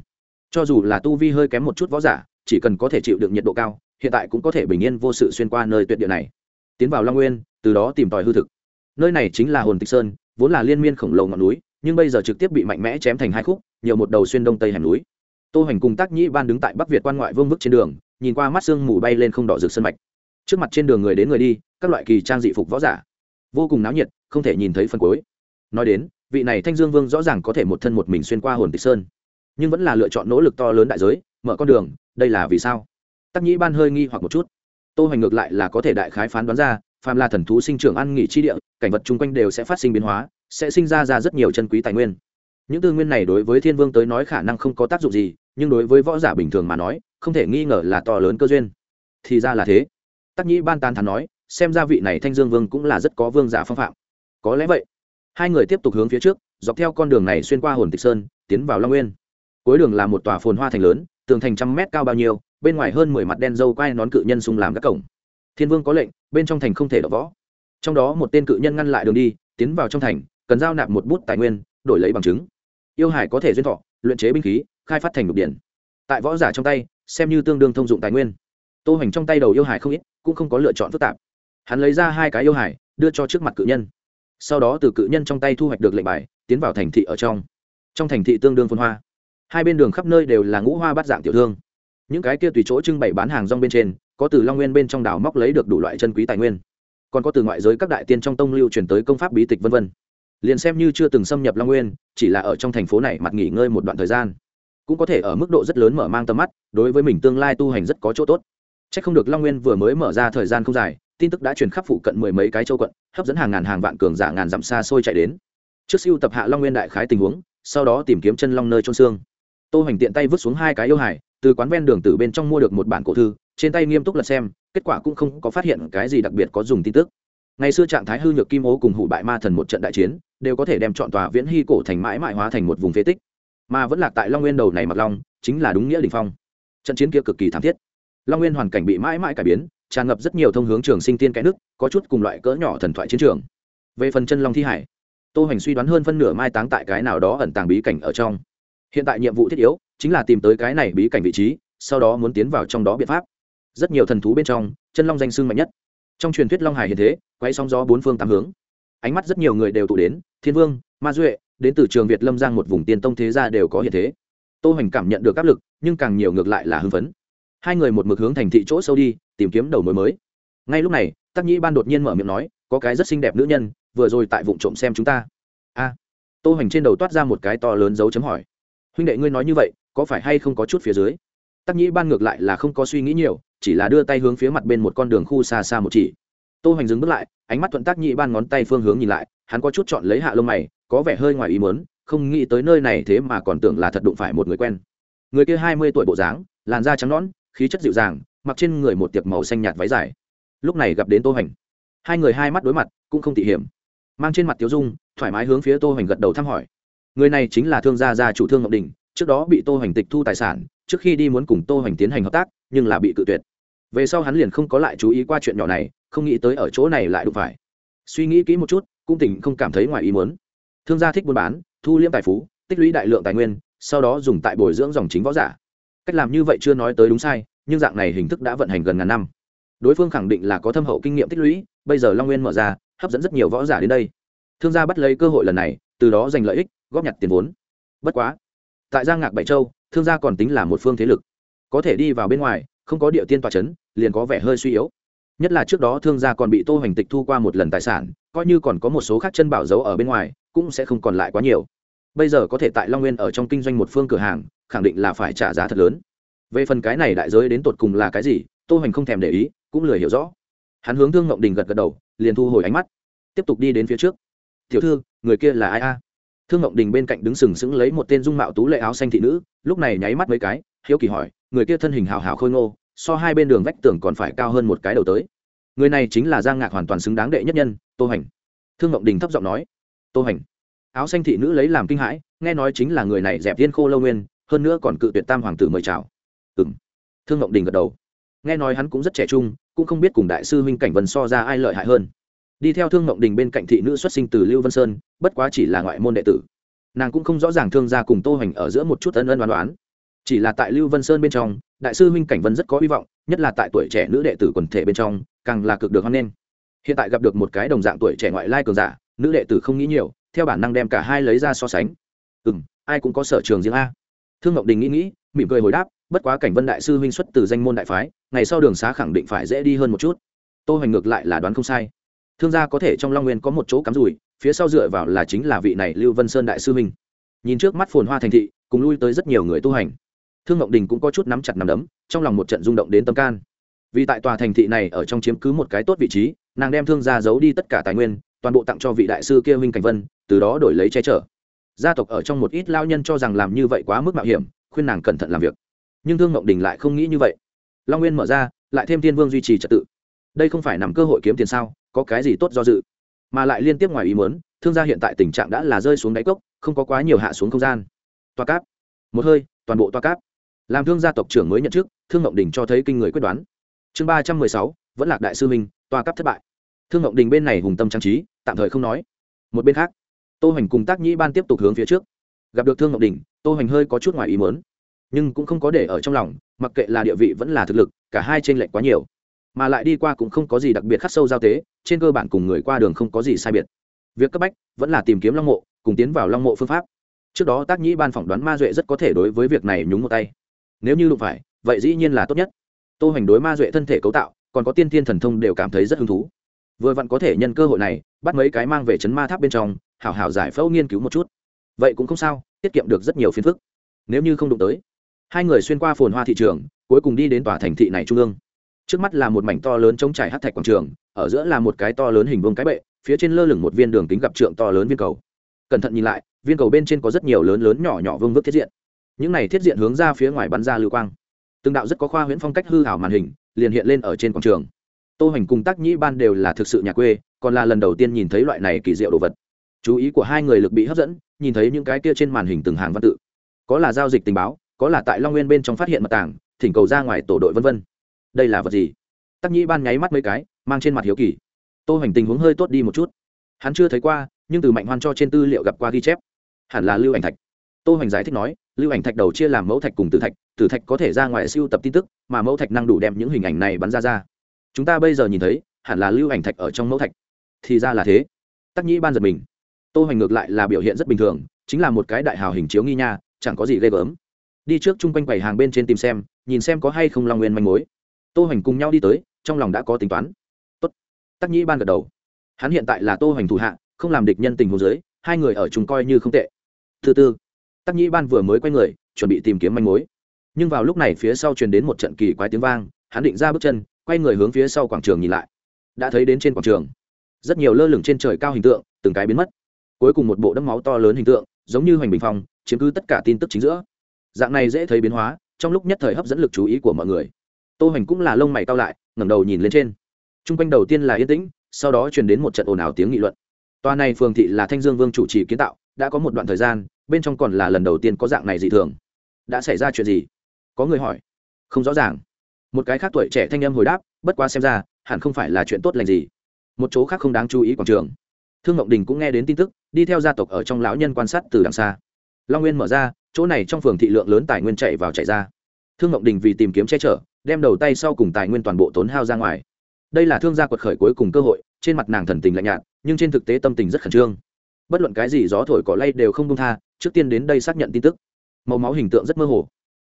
Cho dù là tu vi hơi kém một chút võ giả, chỉ cần có thể chịu được nhiệt độ cao, hiện tại cũng có thể bình yên vô sự xuyên qua nơi tuyệt địa này. Tiến vào long nguyên, từ đó tìm tòi hư thực. Nơi này chính là hồn tịch sơn, vốn là liên miên khổng lồ ngọn núi, nhưng bây giờ trực tiếp bị mạnh mẽ chém thành hai khúc, nhiều một đầu xuyên đông tây hẻm núi. Tô hoành cùng tác nhĩ ban đứng tại bắc việt quan ngoại vương vức trên đường nhìn qua mắt sương mù bay lên không đỏ rực sân mạch. Trước mặt trên đường người đến người đi, các loại kỳ trang dị phục võ giả. Vô cùng náo nhiệt, không thể nhìn thấy phần cuối. Nói đến, vị này thanh dương vương rõ ràng có thể một thân một mình xuyên qua hồn tịch sơn. Nhưng vẫn là lựa chọn nỗ lực to lớn đại giới, mở con đường, đây là vì sao? Tắc nhĩ ban hơi nghi hoặc một chút. Tô hoành ngược lại là có thể đại khái phán đoán ra, phàm là thần thú sinh trưởng ăn nghỉ chi địa, cảnh vật chung quanh đều sẽ phát sinh biến hóa, sẽ sinh ra ra rất nhiều chân quý tài nguyên. Những tư nguyên này đối với thiên vương tới nói khả năng không có tác dụng gì, nhưng đối với võ giả bình thường mà nói không thể nghi ngờ là to lớn cơ duyên. Thì ra là thế. Tắc nhĩ ban tán thán nói, xem ra vị này thanh dương vương cũng là rất có vương giả phong phạm. Có lẽ vậy. Hai người tiếp tục hướng phía trước, dọc theo con đường này xuyên qua hồn tịch sơn, tiến vào long nguyên. Cuối đường là một tòa phồn hoa thành lớn, tường thành trăm mét cao bao nhiêu, bên ngoài hơn mười mặt đen dâu quai nón cự nhân xung làm các cổng. Thiên vương có lệnh, bên trong thành không thể đọc võ. Trong đó một tên cự nhân ngăn lại đường đi, tiến vào trong thành, cần giao nạp một bút tài nguyên, đổi lấy bằng chứng. Yêu hải có thể duyên thọ, luyện chế binh khí, khai phát thành lục điện tại võ giả trong tay xem như tương đương thông dụng tài nguyên. Tô hoành trong tay đầu yêu hải không ít, cũng không có lựa chọn phức tạp. Hắn lấy ra hai cái yêu hải, đưa cho trước mặt cự nhân. Sau đó từ cự nhân trong tay thu hoạch được lệnh bài, tiến vào thành thị ở trong. Trong thành thị tương đương phồn hoa. Hai bên đường khắp nơi đều là ngũ hoa bát dạng tiểu thương. Những cái kia tùy chỗ trưng bày bán hàng rong bên trên, có từ long nguyên bên trong đảo móc lấy được đủ loại chân quý tài nguyên. Còn có từ ngoại giới các đại tiên trong tông lưu truyền tới công pháp bí tịch vân vân. Liền xem như chưa từng xâm nhập long nguyên, chỉ là ở trong thành phố này mặt nghỉ ngơi một đoạn thời gian cũng có thể ở mức độ rất lớn mở mang tầm mắt, đối với mình tương lai tu hành rất có chỗ tốt. C h ắ c không được long nguyên vừa mới mở ra thời gian không dài, tin tức đã truyền khắp phụ cận mười mấy cái châu quận, hấp dẫn hàng ngàn hàng vạn cường giả ngàn dặm xa xôi chạy đến. Trước siêu tập hạ long nguyên đại khái tình huống, sau đó tìm kiếm chân long nơi trôn xương. Tô hoành tiện tay vứt xuống hai cái yêu hải, từ quán ven đường từ bên trong mua được một bản cổ thư, trên tay nghiêm túc lật xem, kết quả cũng không có phát hiện cái gì đặc biệt có dùng tin tức. Ngày xưa trạng thái hư nhược kim ố cùng hủ bại ma thần một trận đại chiến, đều có thể đem chọn tòa viễn hy cổ thành mãi mãi hóa thành một vùng phế tích mà vẫn lạc tại long nguyên đầu này mặc long, chính là đúng nghĩa đình phong. Trận chiến kia cực kỳ thảm thiết. Long nguyên hoàn cảnh bị mãi mãi cải biến, tràn ngập rất nhiều thông hướng trường sinh tiên cái nước, có chút cùng loại cỡ nhỏ thần thoại chiến trường. Về phần chân long thi hải, tô Hành suy đoán hơn phân nửa mai táng tại cái nào đó ẩn tàng bí cảnh ở trong. Hiện tại nhiệm vụ thiết yếu, chính là tìm tới cái này bí cảnh vị trí, sau đó muốn tiến vào trong đó biện pháp. Rất nhiều thần thú bên trong, chân long danh sưng mạnh nhất. Trong truyền thuyết long hải hiện thế, quay sóng gió bốn phương tám hướng. Ánh mắt rất nhiều người đều tụ đến, thiên vương, ma duệ đến từ trường việt lâm giang một vùng tiên tông thế gia đều có hiện thế. Tô hoành cảm nhận được áp lực, nhưng càng nhiều ngược lại là hưng phấn. Hai người một mực hướng thành thị chỗ sâu đi, tìm kiếm đầu mối mới. Ngay lúc này, tắc nhĩ ban đột nhiên mở miệng nói, có cái rất xinh đẹp nữ nhân, vừa rồi tại vụ trộm xem chúng ta. A. Tô hoành trên đầu toát ra một cái to lớn dấu chấm hỏi. Huynh đệ ngươi nói như vậy, có phải hay không có chút phía dưới? Tắc nhĩ ban ngược lại là không có suy nghĩ nhiều, chỉ là đưa tay hướng phía mặt bên một con đường khu xa xa một chỉ. Tô hoành dừng bước lại, ánh mắt thuận tắc nhĩ ban ngón tay phương hướng nhìn lại, hắn có chút chọn lấy hạ lông mày có vẻ hơi ngoài ý muốn, không nghĩ tới nơi này thế mà còn tưởng là thật đụng phải một người quen. Người kia hai mươi tuổi bộ dáng, làn da trắng nõn, khí chất dịu dàng, mặc trên người một tiệp màu xanh nhạt váy dài. Lúc này gặp đến tô hành hai người hai mắt đối mặt, cũng không tỉ hiểm. Mang trên mặt tiêu dung, thoải mái hướng phía tô hoành gật đầu thăm hỏi. Người này chính là thương gia gia chủ thương ngọc đình, trước đó bị tô hoành tịch thu tài sản, trước khi đi muốn cùng tô hoành tiến hành hợp tác, nhưng là bị cự tuyệt. Về sau hắn liền không có lại chú ý qua chuyện nhỏ này, không nghĩ tới ở chỗ này lại đụng phải. Suy nghĩ kỹ một chút, cũng tỉnh không cảm thấy ngoài ý muốn thương gia thích buôn bán, thu liễm tài phú, tích lũy đại lượng tài nguyên, sau đó dùng tại bồi dưỡng dòng chính võ giả. Cách làm như vậy chưa nói tới đúng sai, nhưng dạng này hình thức đã vận hành gần ngàn năm. Đối phương khẳng định là có thâm hậu kinh nghiệm tích lũy, bây giờ long nguyên mở ra, hấp dẫn rất nhiều võ giả đến đây. Thương gia bắt lấy cơ hội lần này, từ đó giành lợi ích, góp nhặt tiền vốn. Bất quá, tại giang ngạc bảy châu, thương gia còn tính là một phương thế lực. Có thể đi vào bên ngoài, không có địa tiên tòa c h ấ n liền có vẻ hơi suy yếu. Nhất là trước đó thương gia còn bị tô hoành tịch thu qua một lần tài sản, coi như còn có một số khác chân bảo giấu ở bên ngoài cũng sẽ không còn lại quá nhiều. Bây giờ có thể tại long nguyên ở trong kinh doanh một phương cửa hàng, khẳng định là phải trả giá thật lớn. Về phần cái này đại giới đến tột cùng là cái gì, tô hoành không thèm để ý, cũng lười hiểu rõ. Hắn hướng thương ngộng đình gật gật đầu, liền thu hồi ánh mắt. Tiếp tục đi đến phía trước. Tiểu thư, người kia là ai a? Thương ngộng đình bên cạnh đứng sừng sững lấy một tên dung mạo tú lệ áo xanh thị nữ, lúc này nháy mắt mấy cái, hiếu kỳ hỏi, người kia thân hình hào hào khôi ngô, so hai bên đường vách tường còn phải cao hơn một cái đầu tới. Người này chính là giang ngạc hoàn toàn xứng đáng đệ nhất nhân, tô hoành. Thương ngộng đình thấp giọng nói tô hành. Áo xanh thị nữ lấy làm kinh hãi, nghe nói chính là người này dẹp thiên khô lâu nguyên, hơn nữa còn cự tuyệt tam hoàng tử mời chào. Ừng thương ngộng đình gật đầu. Nghe nói hắn cũng rất trẻ trung, cũng không biết cùng đại sư huynh cảnh vân so ra ai lợi hại hơn. Đi theo thương ngộng đình bên cạnh thị nữ xuất sinh từ lưu vân sơn, bất quá chỉ là ngoại môn đệ tử. Nàng cũng không rõ ràng thương gia cùng tô hành ở giữa một chút ân ân đoán đoán chỉ là tại lưu vân sơn bên trong, đại sư huynh cảnh vân rất có hy vọng, nhất là tại tuổi trẻ nữ đệ tử quần thể bên trong, càng là cực được hoan nghênh. Hiện tại gặp được một cái đồng dạng tuổi trẻ ngoại lai cường giả nữ đệ tử không nghĩ nhiều, theo bản năng đem cả hai lấy ra so sánh. Ừ m ai cũng có sở trường riêng a. Thương ngọc đình nghĩ nghĩ, mỉm cười hồi đáp, bất quá cảnh vân đại sư huynh xuất từ danh môn đại phái, ngày sau đường xá khẳng định phải dễ đi hơn một chút. Tô hoành ngược lại là đoán không sai. Thương gia có thể trong long nguyên có một chỗ cắm rủi, phía sau dựa vào là chính là vị này lưu vân sơn đại sư huynh. Nhìn trước mắt phồn hoa thành thị, cùng lui tới rất nhiều người tu hành. Thương ngọc đình cũng có chút nắm chặt nắm đấm, trong lòng một trận rung động đến tâm can. Vì tại tòa thành thị này ở trong chiếm cứ một cái tốt vị trí, nàng đem thương gia giấu đi tất cả tài nguyên toàn bộ tặng cho vị đại sư kia huynh cảnh vân, từ đó đổi lấy che chở. Gia tộc ở trong một ít lao nhân cho rằng làm như vậy quá mức mạo hiểm, khuyên nàng cẩn thận làm việc. Nhưng thương ngộng đình lại không nghĩ như vậy. Long nguyên mở ra, lại thêm thiên vương duy trì trật tự. Đây không phải nằm cơ hội kiếm tiền sao, có cái gì tốt do dự? Mà lại liên tiếp ngoài ý muốn, thương gia hiện tại tình trạng đã là rơi xuống đáy cốc, không có quá nhiều hạ xuống không gian. Toa cáp. Một hơi, toàn bộ toa cáp. Làm thương gia tộc trưởng mới nhận chức, thương ngộng đình cho thấy kinh người quyết đoán. Chương ba trăm mười sáu, vẫn lạc đại sư minh toa cáp thất bại thương ngộng đình bên này hùng tâm trang trí, tạm thời không nói. Một bên khác, tô hoành cùng tác nhĩ ban tiếp tục hướng phía trước. Gặp được thương ngộng đình, tô hoành hơi có chút ngoài ý mớn nhưng cũng không có để ở trong lòng, mặc kệ là địa vị vẫn là thực lực, cả hai t r ê n lệch quá nhiều. Mà lại đi qua cũng không có gì đặc biệt khắc sâu giao tế, trên cơ bản cùng người qua đường không có gì sai biệt. Việc cấp bách vẫn là tìm kiếm long mộ, cùng tiến vào long mộ phương pháp. Trước đó tác nhĩ ban phỏng đoán ma duệ rất có thể đối với việc này nhúng một tay. Nếu như đụng phải, vậy dĩ nhiên là tốt nhất. Tô hoành đối ma duệ thân thể cấu tạo, còn có tiên thiên thần thông đều cảm thấy rất hứng thú vừa vặn có thể nhân cơ hội này, bắt mấy cái mang về chấn ma tháp bên trong, hảo hảo giải phẫu nghiên cứu một chút. Vậy cũng không sao, tiết kiệm được rất nhiều phiền phức. Nếu như không đụng tới, hai người xuyên qua phồn hoa thị trường, cuối cùng đi đến tòa thành thị này trung ương. Trước mắt là một mảnh to lớn chống trải hát thạch quảng trường, ở giữa là một cái to lớn hình vương cái bệ, phía trên lơ lửng một viên đường kính gặp trượng to lớn viên cầu. Cẩn thận nhìn lại, viên cầu bên trên có rất nhiều lớn lớn nhỏ nhỏ vương vức thiết diện. Những này thiết diện hướng ra phía ngoài bắn ra lưu quang. Từng đạo rất có khoa huyễn phong cách hư hảo màn hình, liền hiện lên ở trên quảng trường tô hành cùng tác nhĩ ban đều là thực sự nhà quê, còn là lần đầu tiên nhìn thấy loại này kỳ diệu đồ vật. Chú ý của hai người lực bị hấp dẫn, nhìn thấy những cái kia trên màn hình từng hàng văn tự. Có là giao dịch tình báo, có là tại long nguyên bên trong phát hiện mật tảng, thỉnh cầu ra ngoài tổ đội vân vân. Đây là vật gì? Tắc nhĩ ban nháy mắt mấy cái, mang trên mặt hiếu kỳ. Tô hành tình huống hơi tốt đi một chút. Hắn chưa thấy qua, nhưng từ mạnh hoan cho trên tư liệu gặp qua ghi chép. Hẳn là lưu ảnh thạch. Tô hành giải thích nói, lưu ảnh thạch đầu chia làm mẫu thạch cùng tử thạch tử thạch có thể ra ngoài siêu tập tin tức, mà mẫu thạch năng đủ đem những hình ảnh này bắn ra ra chúng ta bây giờ nhìn thấy, hẳn là lưu ảnh thạch ở trong mẫu thạch. Thì ra là thế. Tắc nhĩ ban giật mình. Tô hoành ngược lại là biểu hiện rất bình thường, chính là một cái đại hào hình chiếu nghi nha, chẳng có gì ghê gớm. Đi trước chung quanh quầy hàng bên trên tìm xem, nhìn xem có hay không long nguyên manh mối. Tô hoành cùng nhau đi tới, trong lòng đã có tính toán. Tốt. Tắc nhĩ ban gật đầu. Hắn hiện tại là tô hoành thủ hạ, không làm địch nhân tình hồ dưới, hai người ở chúng coi như không tệ. Thứ tư, tắc nhĩ ban vừa mới quay người, chuẩn bị tìm kiếm manh mối. Nhưng vào lúc này phía sau truyền đến một trận kỳ quái tiếng vang, hắn định ra bước chân quay người hướng phía sau quảng trường nhìn lại. Đã thấy đến trên quảng trường, rất nhiều lơ lửng trên trời cao hình tượng, từng cái biến mất. Cuối cùng một bộ đẫm máu to lớn hình tượng, giống như hoành bình phong, chiếm cứ tất cả tin tức chính giữa. Dạng này dễ thấy biến hóa, trong lúc nhất thời hấp dẫn lực chú ý của mọi người. Tô hoành cũng là lông mày cao lại, ngẩng đầu nhìn lên trên. T r u n g quanh đầu tiên là yên tĩnh, sau đó truyền đến một trận ồn ào tiếng nghị luận. Tòa này phường thị là thanh dương vương chủ trì kiến tạo, đã có một đoạn thời gian, bên trong còn là lần đầu tiên có dạng này dị thường. Đã xảy ra chuyện gì? Có người hỏi. Không rõ ràng một cái khác tuổi trẻ thanh âm hồi đáp, bất quá xem ra, hẳn không phải là chuyện tốt lành gì. Một chỗ khác không đáng chú ý quảng trường. Thương ngộng đình cũng nghe đến tin tức, đi theo gia tộc ở trong lão nhân quan sát từ đằng xa. Long nguyên mở ra, chỗ này trong phường thị lượng lớn tài nguyên chạy vào chạy ra. Thương ngộng đình vì tìm kiếm che chở, đem đầu tay sau cùng tài nguyên toàn bộ tốn hao ra ngoài. Đây là thương gia quật khởi cuối cùng cơ hội, trên mặt nàng thần tình lạnh nhạt, nhưng trên thực tế tâm tình rất khẩn trương. Bất luận cái gì gió thổi cỏ lay đều không công tha, trước tiên đến đây xác nhận tin tức. Màu máu hình tượng rất mơ hồ.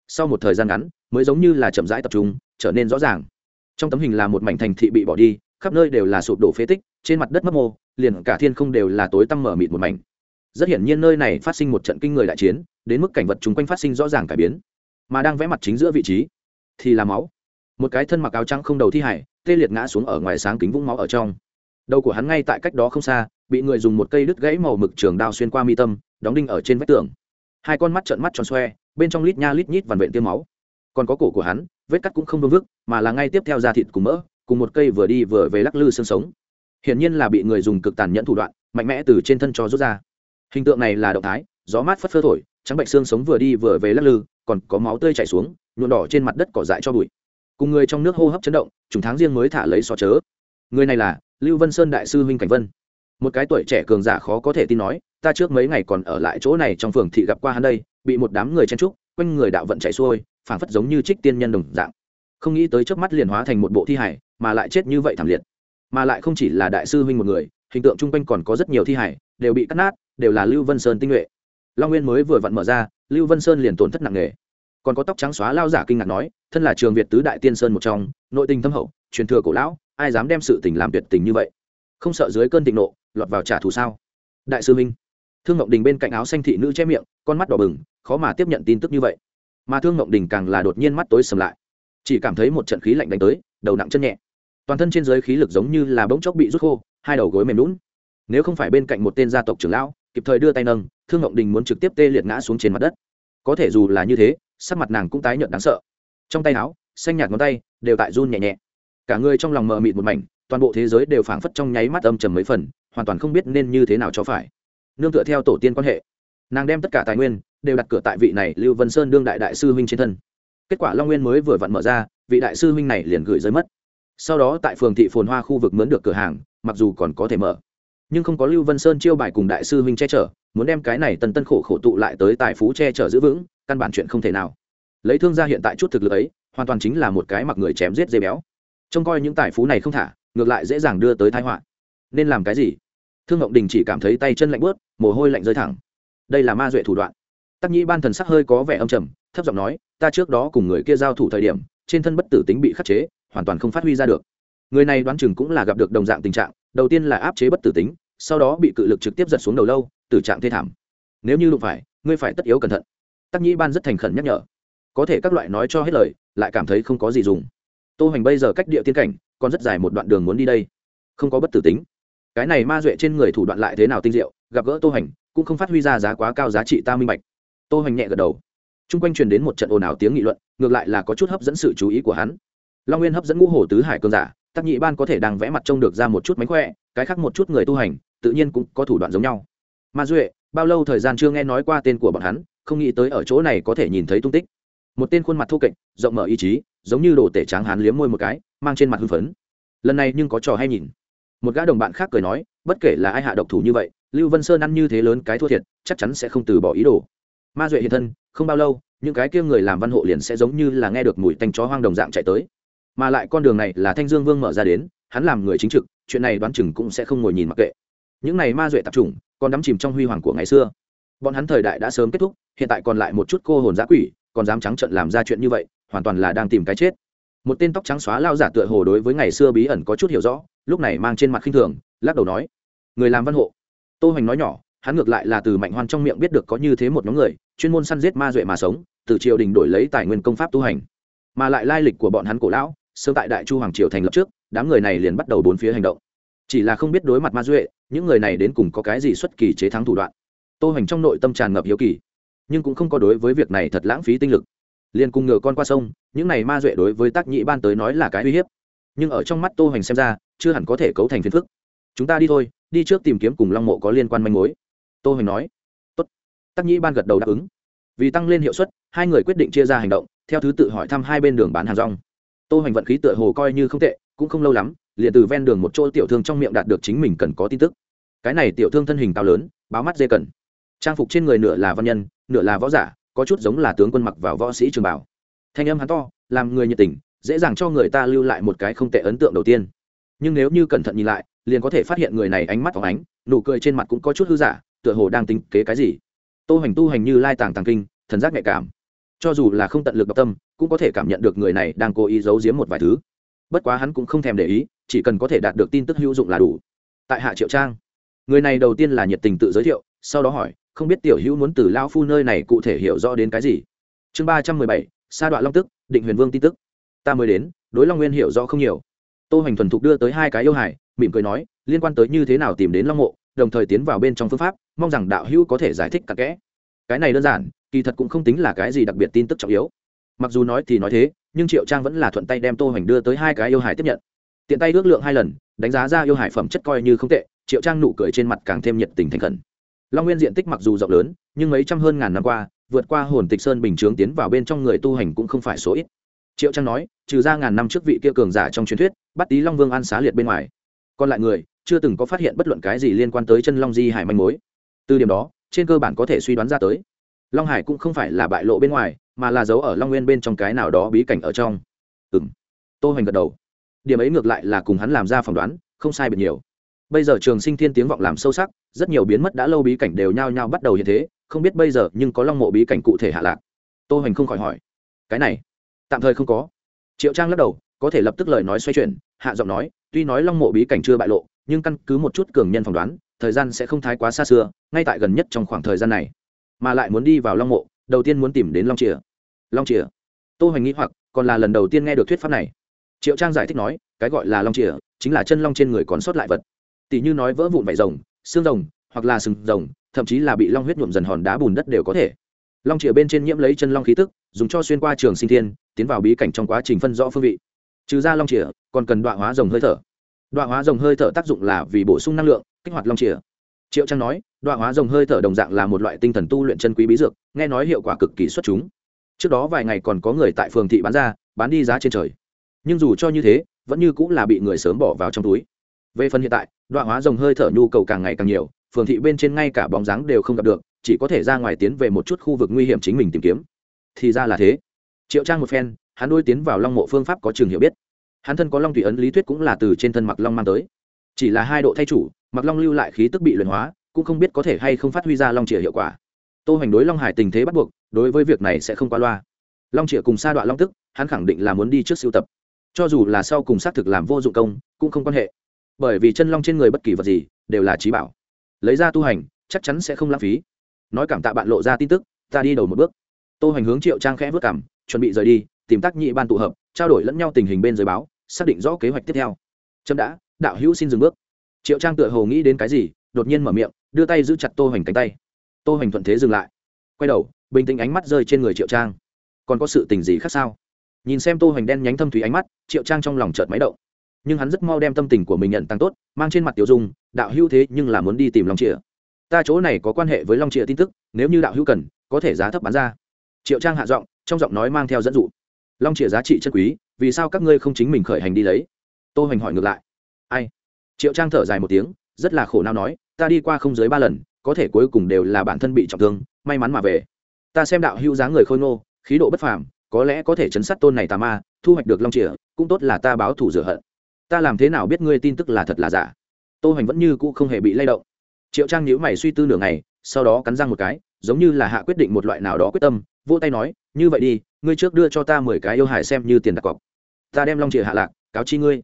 Sau một thời gian ngắn, mới giống như là chậm rãi tập trung trở nên rõ ràng. Trong tấm hình là một mảnh thành thị bị bỏ đi, khắp nơi đều là sụp đổ phế tích, trên mặt đất mấp mô, liền cả thiên không đều là tối tăm mở mịt một mảnh. Rất hiển nhiên nơi này phát sinh một trận kinh người đại chiến, đến mức cảnh vật chung quanh phát sinh rõ ràng cải biến. Mà đang vẽ mặt chính giữa vị trí, thì là máu. Một cái thân mặc áo trắng không đầu thi hải, tê liệt ngã xuống ở ngoài sáng kính vũng máu ở trong. Đầu của hắn ngay tại cách đó không xa, bị người dùng một cây đứt gãy màu mực trường đao xuyên qua mi tâm, đóng đinh ở trên vách tường. Hai con mắt trợn mắt tròn xoe, bên trong lít nha lít nhít vằn vện tiêu máu. Còn có cổ của hắn vết cắt cũng không vương vức, mà là ngay tiếp theo da thịt cùng mỡ, cùng một cây vừa đi vừa về lắc lư xương sống. Hiển nhiên là bị người dùng cực tàn nhẫn thủ đoạn, mạnh mẽ từ trên thân cho rút ra. Hình tượng này là động thái, gió mát phất phơ thổi, trắng bệnh xương sống vừa đi vừa về lắc lư, còn có máu tươi chảy xuống, nhuộm đỏ trên mặt đất cỏ dại cho bụi. Cùng người trong nước hô hấp chấn động chúng tháng riêng mới thả lấy xó chớ. Người này là lưu vân sơn đại sư huynh cảnh vân. Một cái tuổi trẻ cường giả khó có thể tin nói, ta trước mấy ngày còn ở lại chỗ này trong phường thị gặp qua hắn đây, bị một đám người chen trúc quanh người đạo vận chạy xuôi phảng phất giống như trích tiên nhân đồng dạng. Không nghĩ tới trước mắt liền hóa thành một bộ thi hải mà lại chết như vậy thảm liệt. Mà lại không chỉ là đại sư huynh một người hình tượng chung quanh còn có rất nhiều thi hải đều bị cắt nát đều là lưu vân sơn tinh nhuệ. Long nguyên mới vừa vặn mở ra lưu vân sơn liền tổn thất nặng nề. Còn có tóc trắng xóa lao giả kinh ngạc nói thân là trường việt tứ đại tiên sơn một trong nội tình thâm hậu truyền thừa cổ lão ai dám đem sự tình làm tuyệt tình như vậy? Không sợ dưới cơn thịnh nộ lọt vào trả thù sao? Đại sư huynh, thương ngọc đình bên cạnh áo xanh thị nữ che miệng con mắt đỏ bừng khó mà tiếp nhận tin tức như vậy mà thương mộng đình càng là đột nhiên mắt tối sầm lại. Chỉ cảm thấy một trận khí lạnh đánh tới, đầu nặng chân nhẹ. Toàn thân trên dưới khí lực giống như là bỗng chốc bị rút khô, hai đầu gối mềm lún nếu không phải bên cạnh một tên gia tộc trưởng lão, kịp thời đưa tay nâng, thương ngộng đình muốn trực tiếp tê liệt ngã xuống trên mặt đất. Có thể dù là như thế, sắc mặt nàng cũng tái nhợt đáng sợ. Trong tay áo, xanh nhạt ngón tay đều tại run nhẹ nhẹ. Cả người trong lòng mờ mịt một mảnh, toàn bộ thế giới đều phảng phất trong nháy mắt âm trầm mấy phần, hoàn toàn không biết nên như thế nào cho phải. Nương tựa theo tổ tiên quan hệ nàng đem tất cả tài nguyên đều đặt cửa tại vị này lưu vân sơn đương đại đại sư huynh trên thân kết quả long nguyên mới vừa vặn mở ra vị đại sư huynh này liền gửi giới mất sau đó tại phường thị phồn hoa khu vực mướn được cửa hàng mặc dù còn có thể mở nhưng không có lưu vân sơn chiêu bài cùng đại sư huynh che chở muốn đem cái này tần tân khổ khổ tụ lại tới tài phú che chở giữ vững căn bản chuyện không thể nào lấy thương gia hiện tại chút thực lực ấy hoàn toàn chính là một cái mặc người chém giết dây béo trông coi những tài phú này không thả ngược lại dễ dàng đưa tới thái họa nên làm cái gì thương ngộng đình chỉ cảm thấy tay chân lạnh bớt mồ hôi lạnh rơi thẳng đây là ma duệ thủ đoạn. Tắc nhĩ ban thần sắc hơi có vẻ âm trầm, thấp giọng nói, ta trước đó cùng người kia giao thủ thời điểm, trên thân bất tử tính bị khắc chế, hoàn toàn không phát huy ra được. Người này đoán chừng cũng là gặp được đồng dạng tình trạng, đầu tiên là áp chế bất tử tính, sau đó bị cự lực trực tiếp giật xuống đầu lâu, tử trạng thê thảm. Nếu như đụng phải, ngươi phải tất yếu cẩn thận. Tắc nhĩ ban rất thành khẩn nhắc nhở. Có thể các loại nói cho hết lời, lại cảm thấy không có gì dùng. Tô Hành bây giờ cách địa tiên cảnh, còn rất dài một đoạn đường muốn đi đây. Không có bất tử tính. Cái này ma duệ trên người thủ đoạn lại thế nào tinh diệu, gặp gỡ tô Hành cũng không phát huy ra giá quá cao giá trị ta minh bạch. Tô hoành nhẹ gật đầu. T r u n g quanh truyền đến một trận ồn ào tiếng nghị luận, ngược lại là có chút hấp dẫn sự chú ý của hắn. Long nguyên hấp dẫn ngũ hồ tứ hải cơn giả, tắc nhị ban có thể đang vẽ mặt trông được ra một chút mánh khỏe, cái khác một chút người tu hành, tự nhiên cũng có thủ đoạn giống nhau. Ma duệ, bao lâu thời gian chưa nghe nói qua tên của bọn hắn, không nghĩ tới ở chỗ này có thể nhìn thấy tung tích. Một tên khuôn mặt thô kệch, rộng mở ý chí, giống như đồ tể tráng hắn liếm môi một cái, mang trên mặt hưng phấn. Lần này nhưng có trò hay nhìn. Một gã đồng bạn khác cười nói, bất kể là ai hạ độc thủ như vậy lưu vân sơn ăn như thế lớn cái thua thiệt, chắc chắn sẽ không từ bỏ ý đồ. Ma duệ hiện thân, không bao lâu, những cái kia người làm văn hộ liền sẽ giống như là nghe được mùi tanh chó hoang đồng dạng chạy tới. Mà lại con đường này là thanh dương vương mở ra đến, hắn làm người chính trực, chuyện này đoán chừng cũng sẽ không ngồi nhìn mặc kệ. Những này ma duệ tạp chủng, còn đắm chìm trong huy hoàng của ngày xưa. Bọn hắn thời đại đã sớm kết thúc, hiện tại còn lại một chút cô hồn giã quỷ, còn dám trắng trận làm ra chuyện như vậy, hoàn toàn là đang tìm cái chết. Một tên tóc trắng xóa lao giả tựa hồ đối với ngày xưa bí ẩn có chút hiểu rõ, lúc này mang trên mặt khinh thường, lắc đầu nói, người làm văn hộ tô hoành nói nhỏ, hắn ngược lại là từ mạnh hoan trong miệng biết được có như thế một nhóm người, chuyên môn săn giết ma duệ mà sống, từ triều đình đổi lấy tài nguyên công pháp tu hành. Mà lại lai lịch của bọn hắn cổ lão, sớm tại đại chu hoàng triều thành lập trước, đám người này liền bắt đầu bốn phía hành động. Chỉ là không biết đối mặt ma duệ, những người này đến cùng có cái gì xuất kỳ chế thắng thủ đoạn. Tô hoành trong nội tâm tràn ngập hiếu kỳ, nhưng cũng không có đối với việc này thật lãng phí tinh lực. Liền cùng ngựa con qua sông, những này ma duệ đối với tác nhị ban tới nói là cái uy hiếp. Nhưng ở trong mắt tô hoành xem ra, chưa hẳn có thể cấu thành phiền phức. Chúng ta đi thôi đi trước tìm kiếm cùng long mộ có liên quan manh mối. Tô hoành nói, tốt. Tắc nhĩ ban gật đầu đáp ứng. Vì tăng lên hiệu suất, hai người quyết định chia ra hành động, theo thứ tự hỏi thăm hai bên đường bán hàng rong. Tô hoành vận khí tựa hồ coi như không tệ, cũng không lâu lắm, liền từ ven đường một chỗ tiểu thương trong miệng đạt được chính mình cần có tin tức. Cái này tiểu thương thân hình cao lớn, báo mắt dê cần. Trang phục trên người nửa là văn nhân, nửa là võ giả, có chút giống là tướng quân mặc vào võ sĩ trường bảo. Thanh âm hắn to, làm người nhiệt tình, dễ dàng cho người ta lưu lại một cái không tệ ấn tượng đầu tiên. Nhưng nếu như cẩn thận nhìn lại liền có thể phát hiện người này ánh mắt phóng ánh, nụ cười trên mặt cũng có chút hư giả, tựa hồ đang tính kế cái gì. Tô hành tu hành như lai tàng tàng kinh, thần giác nhạy cảm. Cho dù là không tận lực đọc tâm, cũng có thể cảm nhận được người này đang cố ý giấu giếm một vài thứ. Bất quá hắn cũng không thèm để ý, chỉ cần có thể đạt được tin tức hữu dụng là đủ. Tại hạ triệu trang, người này đầu tiên là nhiệt tình tự giới thiệu, sau đó hỏi, không biết tiểu hữu muốn từ lao phu nơi này cụ thể hiểu rõ đến cái gì? Chương ba trăm mười bảy, sa đoạn long tức, định huyền vương tin tức. Ta mới đến, đối long nguyên hiểu rõ không nhiều tô hoành thuần thục đưa tới hai cái yêu hải mỉm cười nói, liên quan tới như thế nào tìm đến long mộ, đồng thời tiến vào bên trong phương pháp, mong rằng đạo hữu có thể giải thích cả kẽ. Cái này đơn giản, kỳ thật cũng không tính là cái gì đặc biệt tin tức trọng yếu. Mặc dù nói thì nói thế, nhưng triệu trang vẫn là thuận tay đem tô hoành đưa tới hai cái yêu hải tiếp nhận. Tiện tay ước lượng hai lần, đánh giá ra yêu hải phẩm chất coi như không tệ, triệu trang nụ cười trên mặt càng thêm nhiệt tình thành khẩn. Long nguyên diện tích mặc dù rộng lớn, nhưng mấy trăm hơn ngàn năm qua, vượt qua hồn tịch sơn bình chướng tiến vào bên trong người tu hành cũng không phải số ít. Triệu trang nói, trừ ra ngàn năm trước vị kia cường giả trong truyền thuyết bắt tý long vương an xá liệt bên ngoài. Còn lại người, chưa từng có phát hiện bất luận cái gì liên quan tới chân long di hải manh mối. Từ điểm đó, trên cơ bản có thể suy đoán ra tới. Long hải cũng không phải là bại lộ bên ngoài, mà là giấu ở long nguyên bên trong cái nào đó bí cảnh ở trong. Ừ m tô hoành gật đầu. Điểm ấy ngược lại là cùng hắn làm ra phỏng đoán, không sai biệt nhiều. Bây giờ trường sinh thiên tiếng vọng làm sâu sắc, rất nhiều biến mất đã lâu bí cảnh đều nhao nhao bắt đầu hiện thế, không biết bây giờ nhưng có long mộ bí cảnh cụ thể hạ lạc. Tô hoành không khỏi hỏi. Cái này, tạm thời không có. Triệu trang lắc đầu, có thể lập tức lời nói xoay chuyển hạ giọng nói, tuy nói long mộ bí cảnh chưa bại lộ, nhưng căn cứ một chút cường nhân phỏng đoán, thời gian sẽ không thái quá xa xưa, ngay tại gần nhất trong khoảng thời gian này, mà lại muốn đi vào long mộ, đầu tiên muốn tìm đến long chìa. Long chìa. Tô hoành nghĩ hoặc, còn là lần đầu tiên nghe được thuyết pháp này. Triệu trang giải thích nói, cái gọi là long chìa, chính là chân long trên người còn sót lại vật. Tỷ như nói vỡ vụn vảy rồng, xương rồng, hoặc là sừng rồng, thậm chí là bị long huyết nhuộm dần hòn đá bùn đất đều có thể. Long chìa bên trên nhiễm lấy chân long khí tức, dùng cho xuyên qua trường sinh thiên, tiến vào bí cảnh trong quá trình phân rõ phương vị. Trừ ra long chìa còn cần đoạn hóa rồng hơi thở. Đoạn hóa rồng hơi thở tác dụng là vì bổ sung năng lượng, kích hoạt long chìa. Triệu trang nói, đoạn hóa rồng hơi thở đồng dạng là một loại tinh thần tu luyện chân quý bí dược, nghe nói hiệu quả cực kỳ xuất chúng. Trước đó vài ngày còn có người tại phường thị bán ra, bán đi giá trên trời. Nhưng dù cho như thế, vẫn như cũng là bị người sớm bỏ vào trong túi. Về phần hiện tại, đoạn hóa rồng hơi thở nhu cầu càng ngày càng nhiều, phường thị bên trên ngay cả bóng dáng đều không gặp được, chỉ có thể ra ngoài tiến về một chút khu vực nguy hiểm chính mình tìm kiếm. Thì ra là thế. Triệu trang một phen, hắn đôi tiến vào long mộ phương pháp có trường hiểu biết hắn thân có long thủy ấn lý thuyết cũng là từ trên thân mặc long mang tới. Chỉ là hai độ thay chủ mặc long lưu lại khí tức bị luyện hóa, cũng không biết có thể hay không phát huy ra long chĩa hiệu quả. Tô hoành đối long hải tình thế bắt buộc, đối với việc này sẽ không qua loa. Long chĩa cùng sa đoạn long tức, hắn khẳng định là muốn đi trước siêu tập. Cho dù là sau cùng xác thực làm vô dụng công, cũng không quan hệ. Bởi vì chân long trên người bất kỳ vật gì, đều là trí bảo. Lấy ra tu hành, chắc chắn sẽ không lãng phí. Nói cảm tạ bạn lộ ra tin tức, ta đi đầu một bước. Tô hoành hướng triệu trang khẽ vớt cảm, chuẩn bị rời đi, tìm tác nhị ban tụ hợp, trao đổi lẫn nhau tình hình bên dưới báo xác định rõ kế hoạch tiếp theo. Chấm đã, đạo hữu xin dừng bước. Triệu trang tựa hồ nghĩ đến cái gì, đột nhiên mở miệng, đưa tay giữ chặt tô hoành cánh tay. Tô hoành thuận thế dừng lại. Quay đầu, bình tĩnh ánh mắt rơi trên người triệu trang. Còn có sự tình gì khác sao? Nhìn xem tô hoành đen nhánh thâm thủy ánh mắt, triệu trang trong lòng chợt máy động. Nhưng hắn rất mau đem tâm tình của mình nhận tăng tốt, mang trên mặt tiểu dung, đạo hữu thế nhưng là muốn đi tìm long trịa ta chỗ này có quan hệ với long trịa tin tức, nếu như đạo hữu cần, có thể giá thấp bán ra. Triệu trang hạ giọng, trong giọng nói mang theo dẫn dụ long chĩa giá trị chân quý, vì sao các ngươi không chính mình khởi hành đi lấy? Tô hoành hỏi ngược lại. Ai? Triệu trang thở dài một tiếng, rất là khổ não nói, ta đi qua không dưới ba lần, có thể cuối cùng đều là bản thân bị trọng thương, may mắn mà về. Ta xem đạo hữu giá người khôi ngô, khí độ bất phàm, có lẽ có thể chấn sát tôn này tà ma, thu hoạch được long chĩa cũng tốt là ta báo thù rửa hận. Ta làm thế nào biết ngươi tin tức là thật là giả? Tô hoành vẫn như cũ không hề bị lay động. Triệu trang nhíu mày suy tư nửa ngày, sau đó cắn răng một cái giống như là hạ quyết định một loại nào đó quyết tâm, vỗ tay nói, như vậy đi, ngươi trước đưa cho ta mười cái yêu hải xem như tiền đặt cọc. Ta đem long trịa hạ lạc, cáo chi ngươi.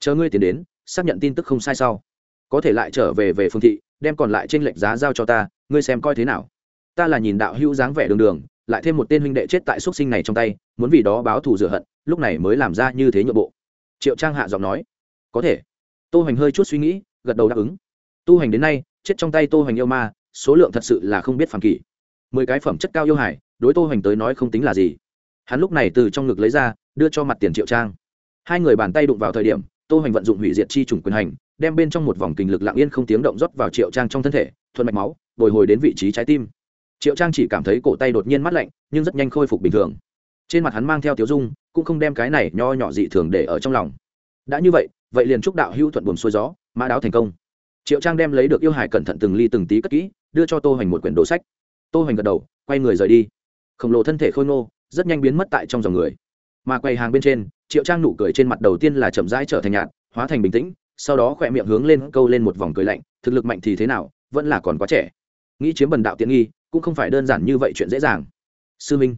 Chờ ngươi tiền đến, xác nhận tin tức không sai sau. Có thể lại trở về về phương thị, đem còn lại t r ê n lệch giá giao cho ta, ngươi xem coi thế nào. Ta là nhìn đạo hữu dáng vẻ đường đường, lại thêm một tên huynh đệ chết tại x u ấ t sinh này trong tay, muốn vì đó báo thù rửa hận, lúc này mới làm ra như thế nhượng bộ. Triệu trang hạ giọng nói, có thể. Tô hoành hơi chút suy nghĩ, gật đầu đáp ứng. Tu hành đến nay, chết trong tay tô hoành yêu ma số lượng thật sự là không biết phàm kỷ mười cái phẩm chất cao yêu hải đối tô hoành tới nói không tính là gì. Hắn lúc này từ trong ngực lấy ra, đưa cho mặt tiền triệu trang. Hai người bàn tay đụng vào thời điểm, tô hoành vận dụng hủy diệt chi trùng quyền hành, đem bên trong một vòng kình lực lặng yên không tiếng động rót vào triệu trang trong thân thể thuần mạch máu, bồi hồi đến vị trí trái tim. Triệu trang chỉ cảm thấy cổ tay đột nhiên mát lạnh, nhưng rất nhanh khôi phục bình thường. Trên mặt hắn mang theo tiếu dung, cũng không đem cái này nho nhỏ dị thường để ở trong lòng. Đã như vậy vậy liền chúc đạo hữu thuận buồm xuôi gió, mã đáo thành công. Triệu trang đem lấy được yêu hải cẩn thận từng ly từng tí cất kỹ đưa cho tô hoành một quyển đồ sách. Tô hoành gật đầu, quay người rời đi. Khổng lồ thân thể khôi ngô, rất nhanh biến mất tại trong dòng người. Mà quầy hàng bên trên, triệu trang nụ cười trên mặt đầu tiên là chậm rãi trở thành nhạt, hóa thành bình tĩnh, sau đó khỏe miệng hướng lên, câu lên một vòng cười lạnh, thực lực mạnh thì thế nào, vẫn là còn quá trẻ. Nghĩ chiếm bần đạo tiện nghi, cũng không phải đơn giản như vậy chuyện dễ dàng. Sư minh,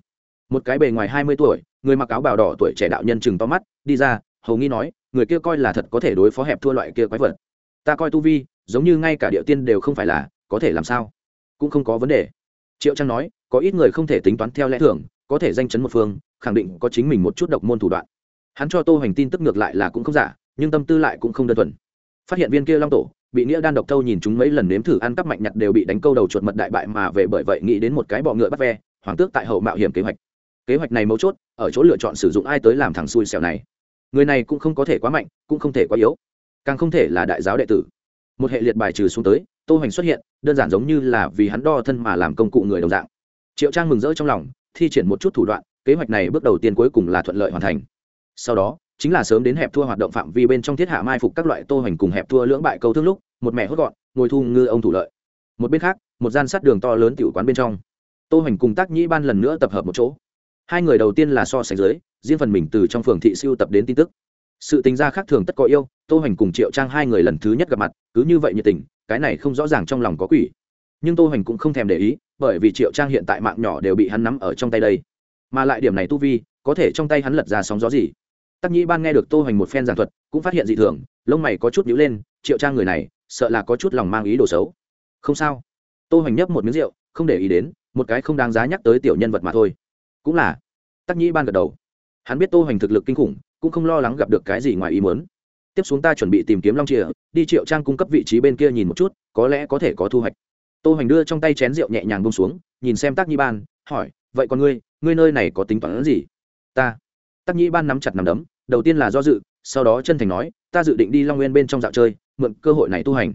một cái bề ngoài hai mươi tuổi, người mặc áo bào đỏ tuổi trẻ đạo nhân chừng to mắt, đi ra, hầu nghi nói, người kia coi là thật có thể đối phó hẹp thua loại kia quái vật. Ta coi tu vi, giống như ngay cả địa tiên đều không phải là có thể làm sao? Cũng không có vấn đề. Triệu trang nói, có ít người không thể tính toán theo lẽ thường, có thể danh chấn một phương, khẳng định có chính mình một chút độc môn thủ đoạn. Hắn cho tô hoành tin tức ngược lại là cũng không giả, nhưng tâm tư lại cũng không đơn thuần. Phát hiện viên kia long tổ, bị nghĩa đan độc thâu nhìn chúng mấy lần nếm thử ăn cắp mạnh nhặt đều bị đánh câu đầu chuột mật đại bại mà về bởi vậy nghĩ đến một cái bọ ngựa bắt ve hoàng tước tại hậu mạo hiểm kế hoạch. Kế hoạch này mấu chốt, ở chỗ lựa chọn sử dụng ai tới làm thằng xui xẻo này. Người này cũng không có thể quá mạnh, cũng không thể quá yếu. Càng không thể là đại giáo đệ tử. Một hệ liệt bài trừ xuống tới tô hoành xuất hiện, đơn giản giống như là vì hắn đo thân mà làm công cụ người đồng dạng. Triệu trang mừng rỡ trong lòng, thi triển một chút thủ đoạn, kế hoạch này bước đầu tiên cuối cùng là thuận lợi hoàn thành. Sau đó, chính là sớm đến hẹp thua hoạt động phạm vi bên trong thiết hạ mai phục các loại tô hoành cùng hẹp thua lưỡng bại câu thương lúc, một mẹ hốt gọn, ngồi thu ngư ông thủ lợi. Một bên khác, một gian sát đường to lớn tiểu quán bên trong. Tô hoành cùng tác nhĩ ban lần nữa tập hợp một chỗ. Hai người đầu tiên là so sánh dưới, riêng phần mình từ trong phường thị siêu tập đến tin tức. Sự tính ra khác thường tất có yêu, tô hoành cùng triệu trang hai người lần thứ nhất gặp mặt, cứ như vậy nhiệt tình cái này không rõ ràng trong lòng có quỷ. Nhưng tô hoành cũng không thèm để ý, bởi vì triệu trang hiện tại mạng nhỏ đều bị hắn nắm ở trong tay đây. Mà lại điểm này tu vi, có thể trong tay hắn lật ra sóng gió gì? Tắc nhĩ ban nghe được tô hoành một phen giảng thuật, cũng phát hiện dị thường, lông mày có chút nhíu lên, triệu trang người này, sợ là có chút lòng mang ý đồ xấu. Không sao. Tô hoành nhấp một miếng rượu, không để ý đến, một cái không đáng giá nhắc tới tiểu nhân vật mà thôi. Cũng là. Tắc nhĩ ban gật đầu. Hắn biết tô hoành thực lực kinh khủng, cũng không lo lắng gặp được cái gì ngoài ý muốn tiếp xuống ta chuẩn bị tìm kiếm long chìa, đi triệu trang cung cấp vị trí bên kia nhìn một chút, có lẽ có thể có thu hoạch. Tô hoành đưa trong tay chén rượu nhẹ nhàng bông xuống, nhìn xem tác nhi ban, hỏi, vậy còn ngươi ngươi nơi này có tính toán gì? Ta. Tác nhi ban nắm chặt nằm đấm, đầu tiên là do dự, sau đó chân thành nói, ta dự định đi long nguyên bên trong dạo chơi, mượn cơ hội này tu hành.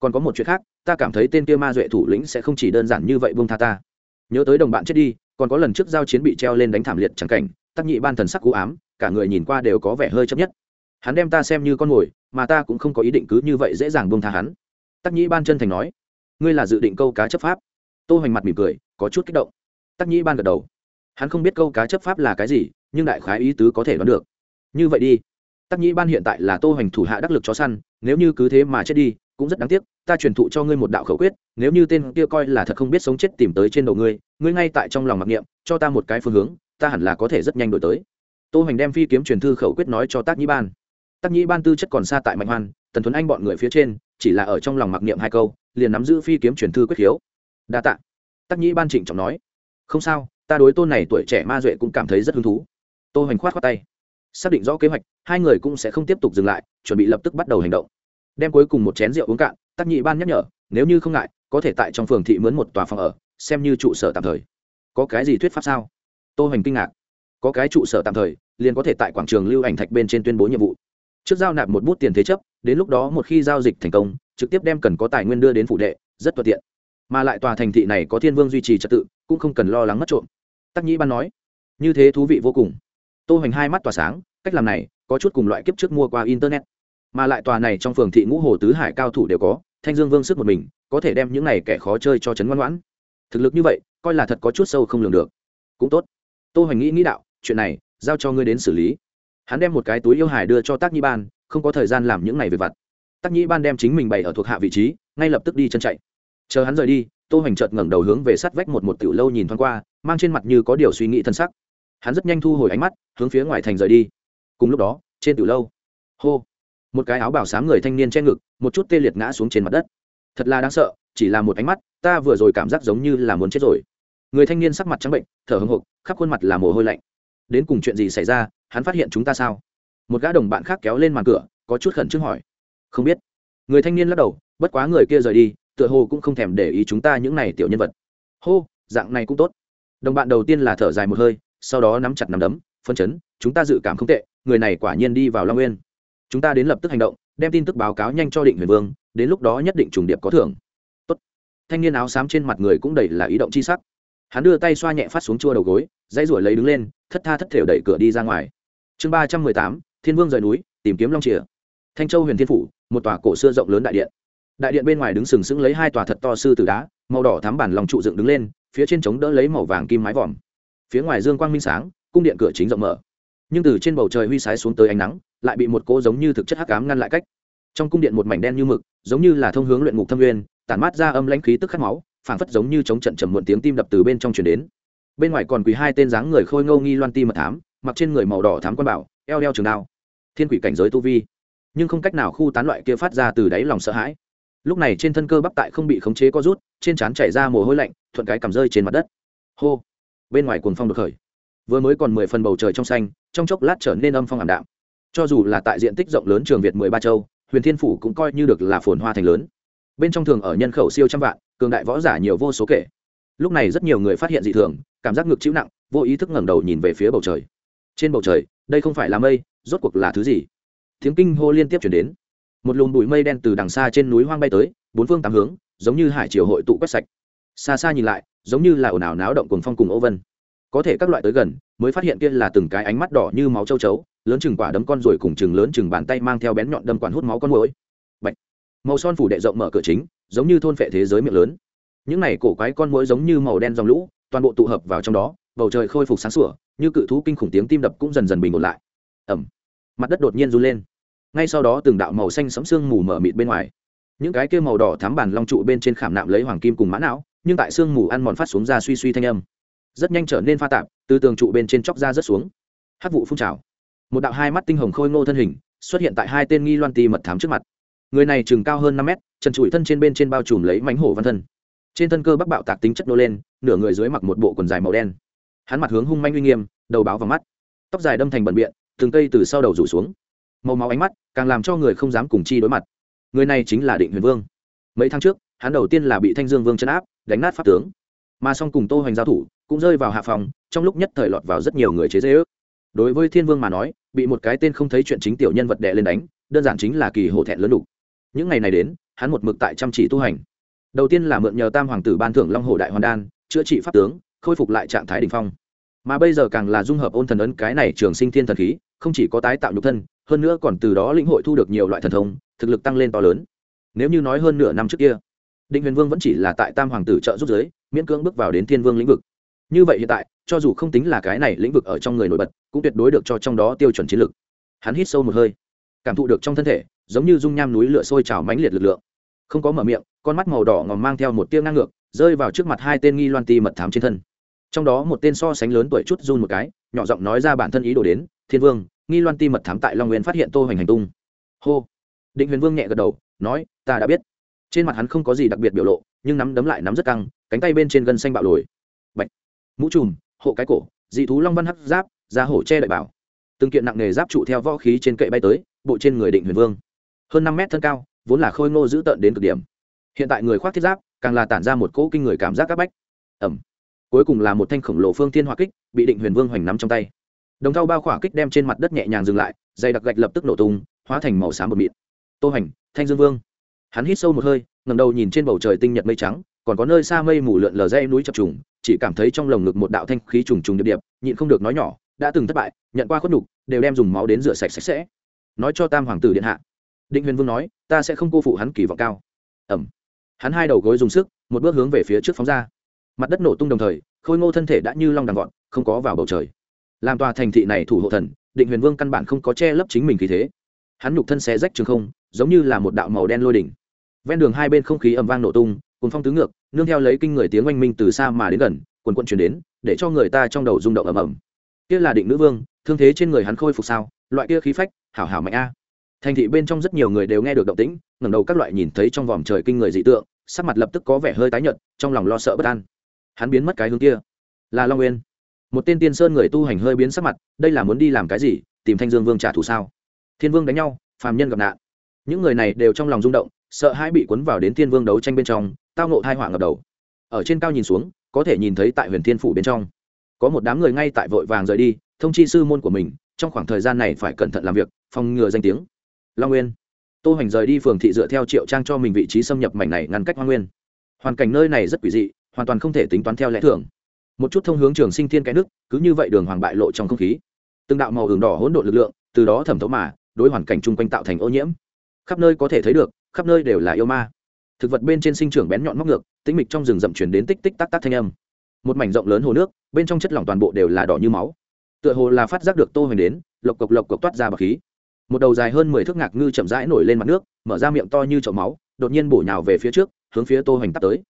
Còn có một chuyện khác, ta cảm thấy tên kia ma duệ thủ lĩnh sẽ không chỉ đơn giản như vậy buông tha ta. Nhớ tới đồng bạn chết đi, còn có lần trước giao chiến bị treo lên đánh thảm liệt chẳng cảnh tác nhị ban thần sắc cú ám, cả người nhìn qua đều có vẻ hơi chấp nhất hắn đem ta xem như con mồi, mà ta cũng không có ý định cứ như vậy dễ dàng buông tha hắn. Tắc nhĩ ban chân thành nói, ngươi là dự định câu cá chấp pháp. Tô hoành mặt mỉm cười, có chút kích động. Tắc nhĩ ban gật đầu. Hắn không biết câu cá chấp pháp là cái gì, nhưng đại khái ý tứ có thể đoán được. Như vậy đi. Tắc nhĩ ban hiện tại là tô hoành thủ hạ đắc lực chó săn, nếu như cứ thế mà chết đi, cũng rất đáng tiếc, ta truyền thụ cho ngươi một đạo khẩu quyết, nếu như tên kia coi là thật không biết sống chết tìm tới trên đầu ngươi ngươi ngay tại trong lòng mặc niệm, cho ta một cái phương hướng, ta hẳn là có thể rất nhanh đổi tới. Tô hoành đem phi kiếm truyền thư khẩu quyết nói cho Tắc nhĩ ban tắc nhĩ ban tư chất còn xa tại mạnh hoan, tần tuấn anh bọn người phía trên, chỉ là ở trong lòng mặc niệm hai câu, liền nắm giữ phi kiếm truyền thư quyết khiếu đa tạ. Tắc nhĩ ban trịnh trọng nói. Không sao, ta đối tôn này tuổi trẻ ma duệ cũng cảm thấy rất hứng thú. Tôi hoành khoát khoát tay. Xác định rõ kế hoạch, hai người cũng sẽ không tiếp tục dừng lại, chuẩn bị lập tức bắt đầu hành động. Đem cuối cùng một chén rượu uống cạn, tắc nhị ban nhắc nhở, nếu như không ngại, có thể tại trong phường thị mướn một tòa phòng ở, xem như trụ sở tạm thời. Có cái gì thuyết pháp sao? Tôi hoành kinh ngạc. Có cái trụ sở tạm thời, liền có thể tại quảng trường lưu ảnh thạch bên trên tuyên bố nhiệm vụ trước giao nạp một bút tiền thế chấp, đến lúc đó một khi giao dịch thành công, trực tiếp đem cần có tài nguyên đưa đến phụ đệ, rất thuận tiện. Mà lại tòa thành thị này có thiên vương duy trì trật tự, cũng không cần lo lắng mất trộm. Tắc nhĩ ban nói, như thế thú vị vô cùng. Tô hoành hai mắt tỏa sáng, cách làm này có chút cùng loại kiếp trước mua qua internet. Mà lại tòa này trong phường thị ngũ hồ tứ hải cao thủ đều có, thanh dương vương sức một mình, có thể đem những này kẻ khó chơi cho chấn ngoan ngoãn. Thực lực như vậy, coi là thật có chút sâu không lường được. Cũng tốt. Tô hoành nghĩ nghĩ đạo, chuyện này giao cho ngươi đến xử lý hắn đem một cái túi yêu hải đưa cho tác nhi ban, không có thời gian làm những này về vặt. Tác nhi ban đem chính mình bày ở thuộc hạ vị trí, ngay lập tức đi chân chạy. Chờ hắn rời đi, tô Hành chợt ngẩng đầu hướng về sát vách một một tiểu lâu nhìn thoáng qua, mang trên mặt như có điều suy nghĩ thân sắc. Hắn rất nhanh thu hồi ánh mắt, hướng phía ngoài thành rời đi. Cùng lúc đó, trên tiểu lâu, hô, một cái áo bảo s người thanh niên che ngực, một chút tê liệt ngã xuống trên mặt đất. Thật là đáng sợ, chỉ là một ánh mắt, ta vừa rồi cảm giác giống như là muốn chết rồi. Người thanh niên sắc mặt trắng bệnh, thở hưng hộc, khắp khuôn mặt là mồ hôi lạnh. Đến cùng chuyện gì xảy ra hắn phát hiện chúng ta sao? Một gã đồng bạn khác kéo lên màn cửa, có chút khẩn trương hỏi. Không biết. Người thanh niên lắc đầu, bất quá người kia rời đi, tựa hồ cũng không thèm để ý chúng ta những này tiểu nhân vật. Hô, dạng này cũng tốt. Đồng bạn đầu tiên là thở dài một hơi, sau đó nắm chặt nắm đấm, phân chấn, chúng ta dự cảm không tệ, người này quả nhiên đi vào long nguyên. Chúng ta đến lập tức hành động, đem tin tức báo cáo nhanh cho định huyền vương, đến lúc đó nhất định trùng điệp có thưởng. Tốt. thanh niên áo xám trên mặt người cũng đầy là ý động chi sắc. Hắn đưa tay xoa nhẹ phát xuống chua đầu gối, dãy ruổi lấy đứng lên, thất tha thất thểu đẩy cửa đi ra ngoài chương ba trăm mười tám, thiên vương rời núi, tìm kiếm long chìa. Thanh châu huyền thiên phủ, một tòa cổ xưa rộng lớn đại điện. Đại điện bên ngoài đứng sừng sững lấy hai tòa thật to sư từ đá, màu đỏ thắm bản lòng trụ dựng đứng lên, phía trên trống đỡ lấy màu vàng kim mái vòm. Phía ngoài dương quang minh sáng, cung điện cửa chính rộng mở. Nhưng từ trên bầu trời huy sái xuống tới ánh nắng, lại bị một cỗ giống như thực chất hắc cám ngăn lại cách. Trong cung điện một mảnh đen như mực, giống như là thông hướng luyện ngục thâm nguyên, tản mát ra âm lãnh khí tức khát máu, phảng phất giống như chống trận trầm muộn tiếng tim đập từ bên trong truyền đến. Bên ngoài còn quỳ hai tên dáng người khôi ngâu nghi loan ti mật thám mặc trên người màu đỏ thám quan bảo, eo đeo trường đao. Thiên quỷ cảnh giới tu vi, nhưng không cách nào khu tán loại kia phát ra từ đáy lòng sợ hãi. Lúc này trên thân cơ bắp tại không bị khống chế co rút, trên trán chảy ra mồ hôi lạnh, thuận cái cầm rơi trên mặt đất. Hô! Bên ngoài cuồng phong được khởi. Vừa mới còn mười phần bầu trời trong xanh, trong chốc lát trở nên âm phong ảm đạm. Cho dù là tại diện tích rộng lớn trường việt mười ba châu, huyền thiên phủ cũng coi như được là phồn hoa thành lớn. Bên trong thường ở nhân khẩu siêu trăm vạn, cường đại võ giả nhiều vô số kể. Lúc này rất nhiều người phát hiện dị thường, cảm giác ngực chịu nặng, vô ý thức ngẩng đầu nhìn về phía bầu trời trên bầu trời, đây không phải là mây, rốt cuộc là thứ gì? Tiếng kinh hô liên tiếp chuyển đến. Một lùm bụi mây đen từ đằng xa trên núi hoang bay tới, bốn phương tám hướng, giống như hải triều hội tụ quét sạch. Xa xa nhìn lại, giống như là ồn ào náo động cùng phong cùng ô vân. Có thể các loại tới gần, mới phát hiện kia là từng cái ánh mắt đỏ như máu châu chấu, lớn chừng quả đấm con ruồi cùng chừng lớn chừng bàn tay mang theo bén nhọn đâm quản hút máu con mũi bạch. Màu son phủ đệ rộng mở cửa chính, giống như thôn phệ thế giới miệng lớn. Những này cổ quái con mũi giống như màu đen dòng lũ toàn bộ tụ hợp vào trong đó, bầu trời khôi phục sáng sủa, như cự thú kinh khủng tiếng tim đập cũng dần dần bình ổn lại. Ẩm. Mặt đất đột nhiên run lên. Ngay sau đó từng đạo màu xanh sẫm sương mù mở mịt bên ngoài. Những cái kia màu đỏ thám bản long trụ bên trên khảm nạm lấy hoàng kim cùng mã não, nhưng tại sương mù ăn mòn phát xuống ra suy suy thanh âm. Rất nhanh trở nên pha tạp, từ tường trụ bên trên chóc ra rất xuống. Hát vụ phun trào. Một đạo hai mắt tinh hồng khôi ngô thân hình xuất hiện tại hai tên nghi loan ti mật thám trước mặt. Người này chừng cao hơn năm mét trần trụi thân trên bên trên bao trùm lấy mánh hổ văn thân trên thân cơ bắc bạo tạc tính chất nô lên, nửa người dưới mặc một bộ quần dài màu đen. Hắn mặt hướng hung manh uy nghiêm, đầu báo vào mắt. Tóc dài đâm thành bẩn biện, từng cây từ sau đầu rủ xuống. Màu máu ánh mắt càng làm cho người không dám cùng chi đối mặt. Người này chính là định huyền vương. Mấy tháng trước, hắn đầu tiên là bị thanh dương vương chấn áp đánh nát pháp tướng. Mà song cùng tô hoành giao thủ, cũng rơi vào hạ phòng, trong lúc nhất thời lọt vào rất nhiều người chế dễ ước đối với thiên vương mà nói, bị một cái tên không thấy chuyện chính tiểu nhân vật đệ lên đánh, đơn giản chính là kỳ hổ thẹn lớn đủ. những ngày này đến, hắn một mực tại chăm chỉ tu hành đầu tiên là mượn nhờ tam hoàng tử ban thưởng long hồ đại hoàn đan, chữa trị pháp tướng, khôi phục lại trạng thái đ ỉ n h phong. Mà bây giờ càng là dung hợp ôn thần ấn cái này trường sinh thiên thần khí, không chỉ có tái tạo nhục thân, hơn nữa còn từ đó lĩnh hội thu được nhiều loại thần thống thực lực tăng lên to lớn. Nếu như nói hơn nửa năm trước kia, định huyền vương vẫn chỉ là tại tam hoàng tử trợ giúp giới, miễn cưỡng bước vào đến thiên vương lĩnh vực. Như vậy hiện tại, cho dù không tính là cái này lĩnh vực ở trong người nổi bật, cũng tuyệt đối được cho trong đó tiêu chuẩn chiến lược. Hắn hít sâu một hơi, cảm thụ được trong thân thể, giống như dung nham núi lửa sôi trào mãnh liệt lực lượng. Không có mở miệng con mắt màu đỏ ngòm mang theo một tia ngang ngược, rơi vào trước mặt hai tên nghi loan ti mật thám trên thân. Trong đó một tên so sánh lớn tuổi chút run một cái, nhỏ giọng nói ra bản thân ý đồ đến, thiên vương, nghi loan ti mật thám tại long nguyên phát hiện tô hoành hành tung. Hô. Định huyền vương nhẹ gật đầu, nói, ta đã biết. Trên mặt hắn không có gì đặc biệt biểu lộ, nhưng nắm đấm lại nắm rất căng, cánh tay bên trên gân xanh bạo lồi. Bạch. Mũ trùm, hộ cái cổ, dị thú long văn hắc giáp da hổ che đại bảo. Từng kiện nặng nề giáp trụ theo võ khí trên kệ bay tới, bộ trên người định huyền vương. Hơn năm mét thân cao, vốn là khôi ngô giữ tận đến cực điểm hiện tại người khoác thiết giáp càng là tản ra một cỗ kinh người cảm giác c áp bách. Ẩm. Cuối cùng là một thanh khổng lồ phương thiên hỏa kích, bị định huyền vương hoành nắm trong tay. Đồng thau bao khỏa kích đem trên mặt đất nhẹ nhàng dừng lại dày đặc gạch lập tức nổ tung, hóa thành màu xám bột mịn. Tô hành, thanh dương vương. Hắn hít sâu một hơi ngầm đầu nhìn trên bầu trời tinh nhật mây trắng, còn có nơi xa mây mù lượn lờ dây núi chập trùng, chỉ cảm thấy trong lồng ngực một đạo thanh khí trùng trùng điệp điệp, nhịn không được nói nhỏ, đã từng thất bại, nhận qua khuất nhục, đều đem dùng máu đến rửa sạch sạch sẽ. Nói cho tam hoàng tử điện hạ. Định huyền vương nói, ta sẽ không cô phụ hắn kỳ vọng cao. Ẩm hắn hai đầu gối dùng sức một bước hướng về phía trước phóng ra. Mặt đất nổ tung đồng thời khôi ngô thân thể đã như long đằng gọn, không có vào bầu trời. Làm tòa thành thị này thủ hộ thần định huyền vương căn bản không có che lấp chính mình khí thế. Hắn nhục thân xé rách trường không giống như là một đạo màu đen lôi đỉnh. Ven đường hai bên không khí ầm vang nổ tung cùng phong tứ ngược nương theo lấy kinh người tiếng oanh minh từ xa mà đến gần quần quận chuyển đến để cho người ta trong đầu rung động ầm ầm. Kia là định nữ vương thương thế trên người hắn khôi phục sao? Loại kia khí phách hảo hảo mạnh a thành thị bên trong rất nhiều người đều nghe được động tĩnh, ngẩng đầu các loại nhìn thấy trong vòm trời kinh người dị tượng, sắc mặt lập tức có vẻ hơi tái nhợt, trong lòng lo sợ bất an. Hắn biến mất cái hướng kia. Là long nguyên. Một tên tiên sơn người tu hành hơi biến sắc mặt, đây là muốn đi làm cái gì, tìm thanh dương vương trả thù sao? Thiên vương đánh nhau, phàm nhân gặp nạn. Những người này đều trong lòng rung động, sợ hãi bị cuốn vào đến thiên vương đấu tranh bên trong, tao nộ thai họa ngập đầu. Ở trên cao nhìn xuống, có thể nhìn thấy tại huyền thiên phủ bên trong. Có một đám người ngay tại vội vàng rời đi, thông chi sư môn của mình, trong khoảng thời gian này phải cẩn thận làm việc, phòng ngừa danh tiếng long nguyên. Tô hoành rời đi phường thị dựa theo triệu trang cho mình vị trí xâm nhập mảnh này ngăn cách hoa nguyên. Hoàn cảnh nơi này rất quỷ dị, hoàn toàn không thể tính toán theo lẽ thường. Một chút thông hướng trường sinh thiên cái nước, cứ như vậy đường hoàng bại lộ trong không khí. Từng đạo màu hưởng đỏ hỗn độn lực lượng, từ đó thẩm thấu mà, đối hoàn cảnh chung quanh tạo thành ô nhiễm. Khắp nơi có thể thấy được, khắp nơi đều là yêu ma. Thực vật bên trên sinh trưởng bén nhọn móc ngược, tĩnh mịch trong rừng rậm chuyển đến tích tích tắc tắc thanh âm. Một mảnh rộng lớn hồ nước, bên trong chất lỏng toàn bộ đều là đỏ như máu. Tựa hồ là phát giác được tô hoành đến, lộc cộc lộc cộc toát ra bọc khí một đầu dài hơn mười thước ngạc ngư chậm rãi nổi lên mặt nước, mở ra miệng to như chậu máu, đột nhiên bổ nhào về phía trước, hướng phía tô hoành tắt tới.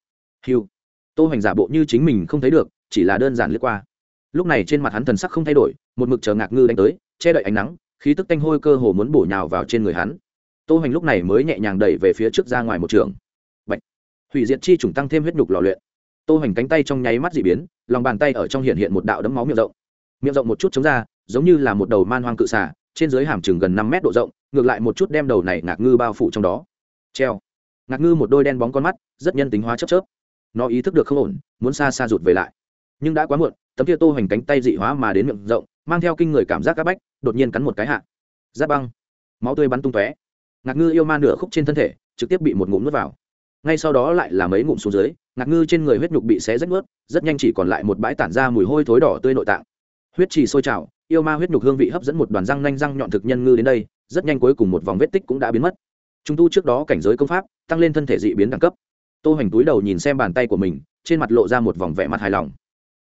Hiu tô hoành giả bộ như chính mình không thấy được, chỉ là đơn giản lướt qua. Lúc này trên mặt hắn thần sắc không thay đổi, một mực chờ ngạc ngư đánh tới, che đậy ánh nắng, khí tức tanh hôi cơ hồ muốn bổ nhào vào trên người hắn. Tô hoành lúc này mới nhẹ nhàng đẩy về phía trước ra ngoài một trường. Bạch. hủy diệt chi trùng tăng thêm huyết nhục lò luyện. Tô hoành cánh tay trong nháy mắt dị biến, lòng bàn tay ở trong hiện hiện một đạo đấm máu miệng rộng. Miệng rộng một chút chống ra, giống như là một đầu man hoang cự xà trên dưới hàm chừng gần năm mét độ rộng, ngược lại một chút đem đầu này ngạc ngư bao phủ trong đó. Treo. Ngạc ngư một đôi đen bóng con mắt, rất nhân tính hóa chớp chớp. Nó ý thức được không ổn, muốn xa xa rụt về lại. Nhưng đã quá muộn, tấm kia tô hành cánh tay dị hóa mà đến miệng rộng, mang theo kinh người cảm giác c bách, đột nhiên cắn một cái hạ. Giáp băng. Máu tươi bắn tung tóe. Ngạc ngư yêu ma nửa khúc trên thân thể, trực tiếp bị một ngụm nuốt vào. Ngay sau đó lại là mấy ngụm xuống dưới, ngạc ngư trên người huyết nhục bị xé rách ướt rất nhanh chỉ còn lại một bãi tản ra mùi hôi thối đỏ tươi nội tạng. Huyết trì sôi trào yêu ma huyết nhục hương vị hấp dẫn một đoàn răng nanh răng nhọn thực nhân ngư đến đây, rất nhanh cuối cùng một vòng vết tích cũng đã biến mất. Chúng tu trước đó cảnh giới công pháp, tăng lên thân thể dị biến đẳng cấp. Tô hoành túi đầu nhìn xem bàn tay của mình, trên mặt lộ ra một vòng vẻ mặt hài lòng.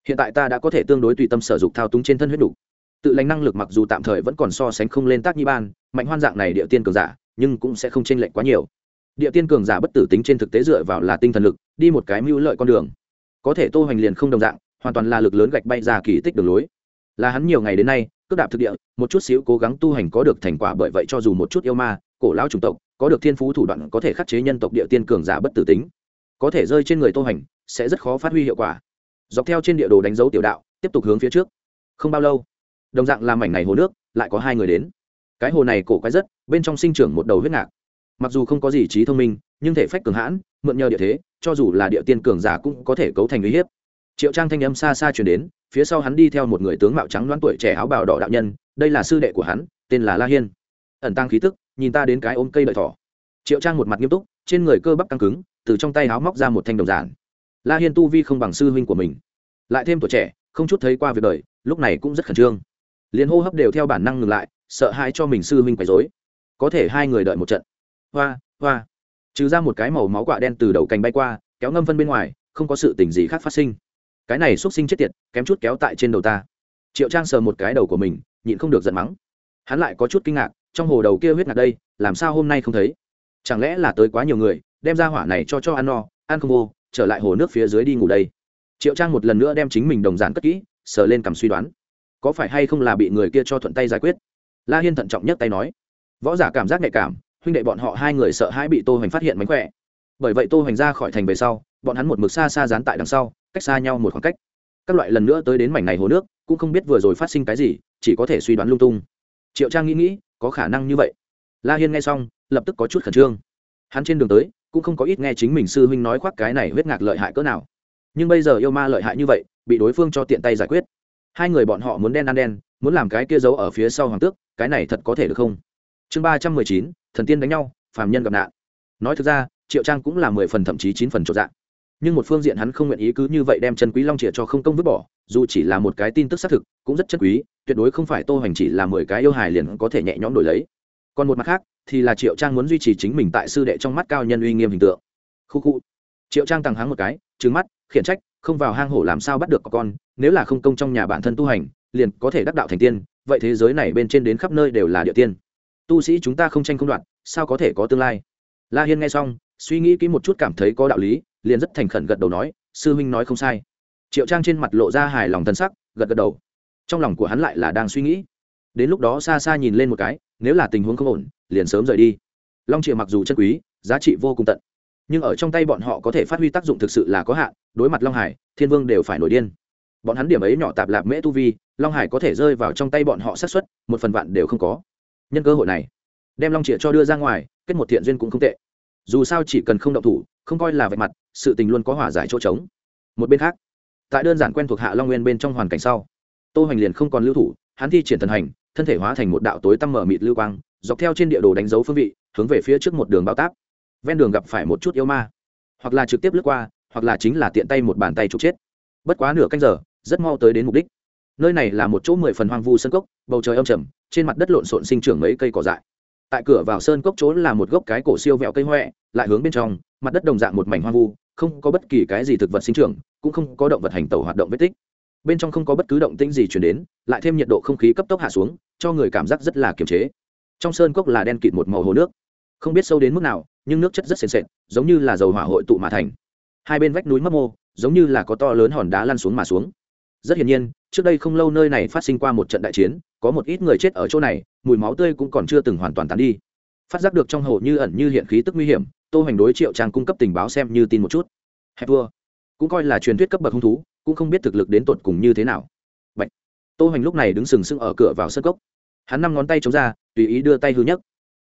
Hiện tại ta đã có thể tương đối tùy tâm sở dụng thao túng trên thân huyết nhục. Tự lành năng lực mặc dù tạm thời vẫn còn so sánh không lên tác nhi ban, mạnh hoan dạng này địa tiên cường giả, nhưng cũng sẽ không tranh lệch quá nhiều. Địa tiên cường giả bất tử tính trên thực tế dựa vào là tinh thần lực, đi một cái mưu lợi con đường. Có thể tô hoành liền không đồng dạng, hoàn toàn là lực lớn gạch bay ra kỳ tích đường lối là hắn nhiều ngày đến nay, cước đạp thực địa, một chút xíu cố gắng tu hành có được thành quả bởi vậy cho dù một chút yêu ma, cổ lão chủng tộc, có được thiên phú thủ đoạn có thể khắc chế nhân tộc địa tiên cường giả bất tử tính. Có thể rơi trên người tu hành, sẽ rất khó phát huy hiệu quả. Dọc theo trên địa đồ đánh dấu tiểu đạo, tiếp tục hướng phía trước. Không bao lâu, đồng dạng làm mảnh này hồ nước, lại có hai người đến. Cái hồ này cổ quái rất, bên trong sinh trưởng một đầu huyết ngạc. Mặc dù không có gì trí thông minh, nhưng thể phách cường hãn, mượn nhờ địa thế, cho dù là địa tiên cường giả cũng có thể cấu thành uy hiếp. Triệu trang thanh âm xa xa chuyển đến phía sau hắn đi theo một người tướng mạo trắng loãng tuổi trẻ áo bào đỏ đạo nhân, đây là sư đệ của hắn, tên là la hiên. Ẩn tăng khí tức, nhìn ta đến cái ôm cây lợi thỏ. Triệu trang một mặt nghiêm túc, trên người cơ bắp căng cứng, từ trong tay áo móc ra một thanh đồng giản. La hiên tu vi không bằng sư huynh của mình. Lại thêm tuổi trẻ, không chút thấy qua việc đời, lúc này cũng rất khẩn trương. Liền hô hấp đều theo bản năng ngừng lại, sợ hãi cho mình sư huynh quấy dối có thể hai người đợi một trận. Hoa hoa. Trừ ra một cái màu máu quạ đen từ đầu cành bay qua, kéo ngâm phân bên ngoài, không có sự tình gì khác phát sinh cái này xuất sinh chết tiệt, kém chút kéo tại trên đầu ta. Triệu trang sờ một cái đầu của mình, nhịn không được giận mắng. Hắn lại có chút kinh ngạc, trong hồ đầu kia huyết ngạc đây, làm sao hôm nay không thấy? Chẳng lẽ là tới quá nhiều người, đem ra hỏa này cho cho ăn no, ăn không vô, trở lại hồ nước phía dưới đi ngủ đây? Triệu trang một lần nữa đem chính mình đồng giản cất kỹ, sờ lên cầm suy đoán. Có phải hay không là bị người kia cho thuận tay giải quyết? La hiên thận trọng nhất tay nói. Võ giả cảm giác nhạy cảm, huynh đệ bọn họ hai người sợ hãi bị tô hoành phát hiện mánh khỏe. Bởi vậy tô hoành ra khỏi thành về sau, bọn hắn một mực xa xa dán tại đằng sau cách xa nhau một khoảng cách. Các loại lần nữa tới đến mảnh này hồ nước, cũng không biết vừa rồi phát sinh cái gì, chỉ có thể suy đoán lung tung. Triệu trang nghĩ nghĩ, có khả năng như vậy. La hiên nghe xong, lập tức có chút khẩn trương. Hắn trên đường tới, cũng không có ít nghe chính mình sư huynh nói khoác cái này huyết ngạc lợi hại cỡ nào. Nhưng bây giờ yêu ma lợi hại như vậy, bị đối phương cho tiện tay giải quyết. Hai người bọn họ muốn đen ăn đen, muốn làm cái kia giấu ở phía sau hoàng tước, cái này thật có thể được không? Chương ba trăm mười chín, thần tiên đánh nhau, phàm nhân gặp nạn. Nói thực ra, triệu trang cũng là mười phần thậm chí chín phần trọn dạng nhưng một phương diện hắn không nguyện ý cứ như vậy đem chân quý long chìa cho không công vứt bỏ, dù chỉ là một cái tin tức xác thực, cũng rất chân quý, tuyệt đối không phải tô hoành chỉ là mười cái yêu hài liền có thể nhẹ nhõm đổi lấy. Còn một mặt khác, thì là triệu trang muốn duy trì chính mình tại sư đệ trong mắt cao nhân uy nghiêm hình tượng. Khu khu. Triệu trang tăng háng một cái trứng mắt, khiển trách, không vào hang hổ làm sao bắt được con, nếu là không công trong nhà bản thân tu hành, liền có thể đắc đạo thành tiên, vậy thế giới này bên trên đến khắp nơi đều là địa tiên. Tu sĩ chúng ta không tranh không đoạt, sao có thể có tương lai? La hiên nghe xong suy nghĩ kỹ một chút cảm thấy có đạo lý, liền rất thành khẩn gật đầu nói, sư huynh nói không sai. Triệu trang trên mặt lộ ra hài lòng thân sắc, gật gật đầu. Trong lòng của hắn lại là đang suy nghĩ. Đến lúc đó xa xa nhìn lên một cái, nếu là tình huống không ổn, liền sớm rời đi. Long triệu mặc dù chân quý, giá trị vô cùng tận, nhưng ở trong tay bọn họ có thể phát huy tác dụng thực sự là có hạn, đối mặt long hải, thiên vương đều phải nổi điên. Bọn hắn điểm ấy nhỏ tạp lạp mễ tu vi, long hải có thể rơi vào trong tay bọn họ sát xuất một phần vạn đều không có. Nhân cơ hội này, đem long triệu cho đưa ra ngoài, kết một thiện duyên cũng không tệ dù sao chỉ cần không động thủ, không coi là vạch mặt, sự tình luôn có hỏa giải chỗ trống. Một bên khác, tại đơn giản quen thuộc hạ long nguyên bên trong hoàn cảnh sau, tô hoành liền không còn lưu thủ, hắn thi triển thần hành, thân thể hóa thành một đạo tối tăm mở mịt lưu quang, dọc theo trên địa đồ đánh dấu phương vị, hướng về phía trước một đường bao táp. Ven đường gặp phải một chút yêu ma, hoặc là trực tiếp lướt qua, hoặc là chính là tiện tay một bàn tay trục chết. Bất quá nửa canh giờ, rất mau tới đến mục đích. Nơi này là một chỗ mười phần hoang vu sân cốc, bầu trời âm trầm, trên mặt đất lộn xộn sinh trưởng mấy cây cỏ dại tại cửa vào sơn cốc trốn là một gốc cái cổ siêu vẹo cây hoẹ, lại hướng bên trong, mặt đất đồng dạng một mảnh hoang vu, không có bất kỳ cái gì thực vật sinh trưởng, cũng không có động vật hành tẩu hoạt động vết tích. Bên trong không có bất cứ động tĩnh gì chuyển đến, lại thêm nhiệt độ không khí cấp tốc hạ xuống, cho người cảm giác rất là kiềm chế. Trong sơn cốc là đen kịt một màu hồ nước. Không biết sâu đến mức nào, nhưng nước chất rất sền sệt, giống như là dầu hỏa hội tụ mà thành. Hai bên vách núi mấp mô, giống như là có to lớn hòn đá lăn xuống mà xuống rất hiển nhiên, trước đây không lâu nơi này phát sinh qua một trận đại chiến, có một ít người chết ở chỗ này, mùi máu tươi cũng còn chưa từng hoàn toàn tán đi. Phát giác được trong hồ như ẩn như hiện khí tức nguy hiểm, tô hoành đối triệu trang cung cấp tình báo xem như tin một chút. Hẹp vua, cũng coi là truyền thuyết cấp bậc hung thú, cũng không biết thực lực đến tột cùng như thế nào. Bạch. tô hoành lúc này đứng sừng sững ở cửa vào sân cốc. Hắn năm ngón tay chống ra, tùy ý đưa tay hư nhất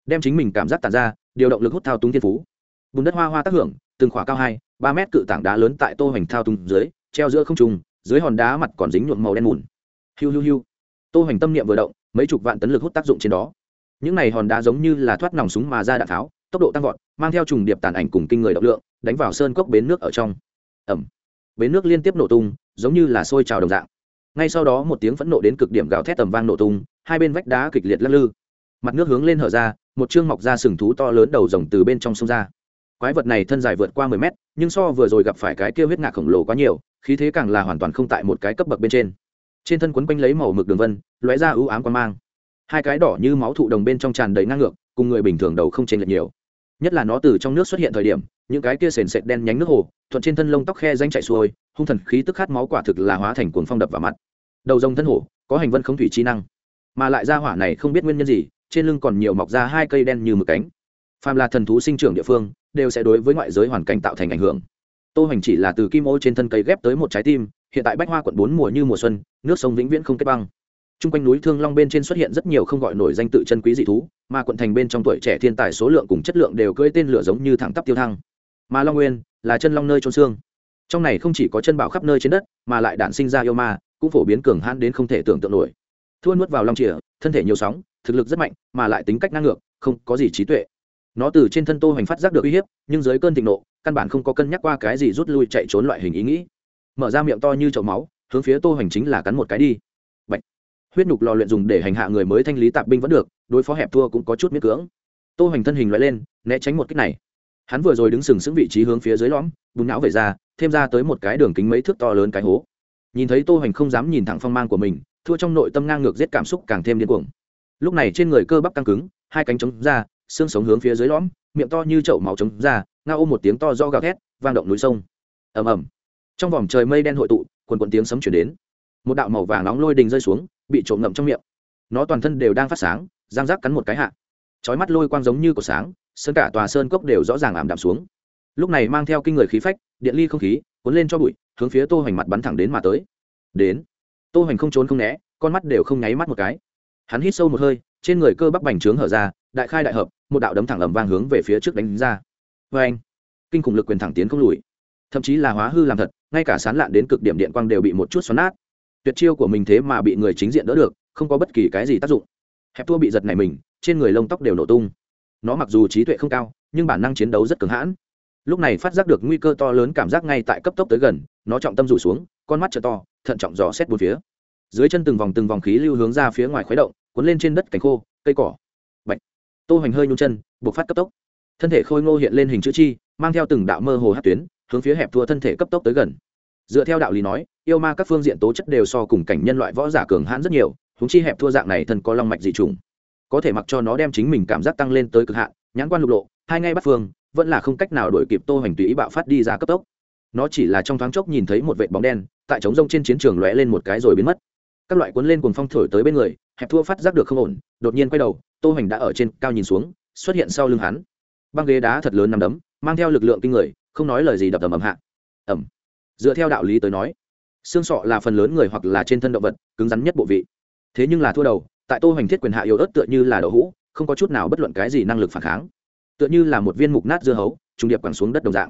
đem chính mình cảm giác tàn ra, điều động lực hút thao túng thiên phú. Bùn đất hoa hoa tác hưởng, từng khỏa cao hai, ba mét cự tảng đá lớn tại tô hoành thao túng dưới, treo giữa không trung dưới hòn đá mặt còn dính nhuộm màu đen mùn. Hiu hiu hiu. Tô hoành tâm niệm vừa động, mấy chục vạn tấn lực hút tác dụng trên đó. Những này hòn đá giống như là thoát nòng súng mà ra đạn tháo, tốc độ tăng vọt, mang theo trùng điệp tàn ảnh cùng kinh người động lượng, đánh vào sơn cốc bến nước ở trong. Ẩm. Bến nước liên tiếp nổ tung, giống như là sôi trào đồng dạng. Ngay sau đó một tiếng phẫn nộ đến cực điểm gào thét tầm vang nổ tung, hai bên vách đá kịch liệt lắc lư. Mặt nước hướng lên hở ra, một chương mọc ra sừng thú to lớn đầu rồng từ bên trong sông ra quái vật này thân dài vượt qua mười mét nhưng so vừa rồi gặp phải cái kia huyết ngạc khổng lồ quá nhiều khí thế càng là hoàn toàn không tại một cái cấp bậc bên trên. Trên thân quấn quanh lấy màu mực đường vân lóe ra ưu ám quan mang. Hai cái đỏ như máu thụ đồng bên trong tràn đầy năng lượng, cùng người bình thường đầu không chênh lệch nhiều. Nhất là nó từ trong nước xuất hiện thời điểm những cái kia sền sệt đen nhánh nước hồ thuận trên thân lông tóc khe danh chạy xuôi hung thần khí tức khát máu quả thực là hóa thành cuồng phong đập vào mặt. Đầu rồng thân hổ có hành vân không thủy chi năng. Mà lại ra hỏa này không biết nguyên nhân gì trên lưng còn nhiều mọc ra hai cây đen như mực cánh. Phàm là thần thú sinh trưởng địa phương đều sẽ đối với ngoại giới hoàn cảnh tạo thành ảnh hưởng. Tô hoành chỉ là từ kim ô trên thân cây ghép tới một trái tim, hiện tại bách hoa quận bốn mùa như mùa xuân, nước sông vĩnh viễn không kết băng. T r u n g quanh núi thương long bên trên xuất hiện rất nhiều không gọi nổi danh tự chân quý dị thú, mà quận thành bên trong tuổi trẻ thiên tài số lượng cùng chất lượng đều cưỡi tên lửa giống như thẳng tắp tiêu thăng. Mà long nguyên là chân long nơi trôn xương. Trong này không chỉ có chân bảo khắp nơi trên đất, mà lại đản sinh ra yêu ma, cũng phổ biến cường hãn đến không thể tưởng tượng nổi. Thua nuốt vào long chìa, thân thể nhiều sóng, thực lực rất mạnh, mà lại tính cách năng ngược, không có gì trí tuệ nó từ trên thân tô hoành phát giác được uy hiếp, nhưng dưới cơn thịnh nộ, căn bản không có cân nhắc qua cái gì rút lui chạy trốn loại hình ý nghĩ. Mở ra miệng to như chậu máu, hướng phía tô hoành chính là cắn một cái đi. Bạch. huyết nhục lò luyện dùng để hành hạ người mới thanh lý tạp binh vẫn được, đối phó hẹp thua cũng có chút miễn cưỡng. Tô hoành thân hình loại lên, né tránh một cách này. Hắn vừa rồi đứng sừng sững vị trí hướng phía dưới lõm, bùn não về ra, thêm ra tới một cái đường kính mấy thước to lớn cái hố. Nhìn thấy tô hoành không dám nhìn thẳng phong mang của mình, thua trong nội tâm ngang ngược giết cảm xúc càng thêm điên cuồng. Lúc này trên người cơ bắp căng cứng, hai cánh chống ra xương sống hướng phía dưới lõm, miệng to như chậu màu trống ra nga ôm một tiếng to do gào thét, vang động núi sông. Ầm ầm. Trong vòng trời mây đen hội tụ, quần quần tiếng sấm chuyển đến. Một đạo màu vàng nóng lôi đình rơi xuống, bị trộm ngậm trong miệng. Nó toàn thân đều đang phát sáng giang rác cắn một cái hạ. Trói mắt lôi quang giống như của sáng, sơn cả tòa sơn cốc đều rõ ràng ảm đạm xuống. Lúc này mang theo kinh người khí phách, điện ly không khí, cuốn lên cho bụi, hướng phía tô hoành mặt bắn thẳng đến mà tới. Đến. Tô hoành không trốn không né, con mắt đều không nháy mắt một cái. Hắn hít sâu một hơi trên người cơ bắp bành trướng hở ra, đại khai đại hợp, một đạo đấm thẳng lầm vang hướng về phía trước đánh ra. Vê anh, kinh khủng lực quyền thẳng tiến không lùi. Thậm chí là hóa hư làm thật, ngay cả sán lạn đến cực điểm điện quang đều bị một chút xoắn nát. Tuyệt chiêu của mình thế mà bị người chính diện đỡ được, không có bất kỳ cái gì tác dụng. Hẹp thua bị giật này mình, trên người lông tóc đều nổ tung. Nó mặc dù trí tuệ không cao, nhưng bản năng chiến đấu rất cứng hãn. Lúc này phát giác được nguy cơ to lớn cảm giác ngay tại cấp tốc tới gần, nó trọng tâm rủ xuống, con mắt t to, thận trọng dò xét bốn phía dưới chân từng vòng từng vòng khí lưu hướng ra phía ngoài khuấy động, cuốn lên trên đất cánh khô, cây cỏ. Bệnh. tô hoành hơi nhung chân, buộc phát cấp tốc. Thân thể khôi ngô hiện lên hình chữ chi, mang theo từng đạo mơ hồ hát tuyến, hướng phía hẹp thua thân thể cấp tốc tới gần. Dựa theo đạo lý nói, yêu ma các phương diện tố chất đều so cùng cảnh nhân loại võ giả cường hãn rất nhiều húng chi hẹp thua dạng này thân có long mạch dị trùng có thể mặc cho nó đem chính mình cảm giác tăng lên tới cực hạn, nhãn quan lục lộ, hai ngay bắt phương, vẫn là không cách nào đổi kịp tô hoành tùy ý bạo phát đi ra cấp tốc. Nó chỉ là trong thoáng chốc nhìn thấy một vệt bóng đen, tại trống rông trên chiến trường lóe lên một cái rồi biến mất các loại cuốn lên cuồng phong thổi tới bên người, hẹp thua phát giác được không ổn, đột nhiên quay đầu, tô hoành đã ở trên cao nhìn xuống, xuất hiện sau lưng hắn. Băng ghế đá thật lớn nằm đấm, mang theo lực lượng kinh người, không nói lời gì đập tầm ầm hạ. Ẩm dựa theo đạo lý tới nói, xương sọ là phần lớn người hoặc là trên thân động vật, cứng rắn nhất bộ vị. Thế nhưng là thua đầu, tại tô hoành thiết quyền hạ yếu ớt tựa như là đậu hũ, không có chút nào bất luận cái gì năng lực phản kháng. Tựa như là một viên mục nát dưa hấu, trùng điệp quẳng xuống đất đồng dạng.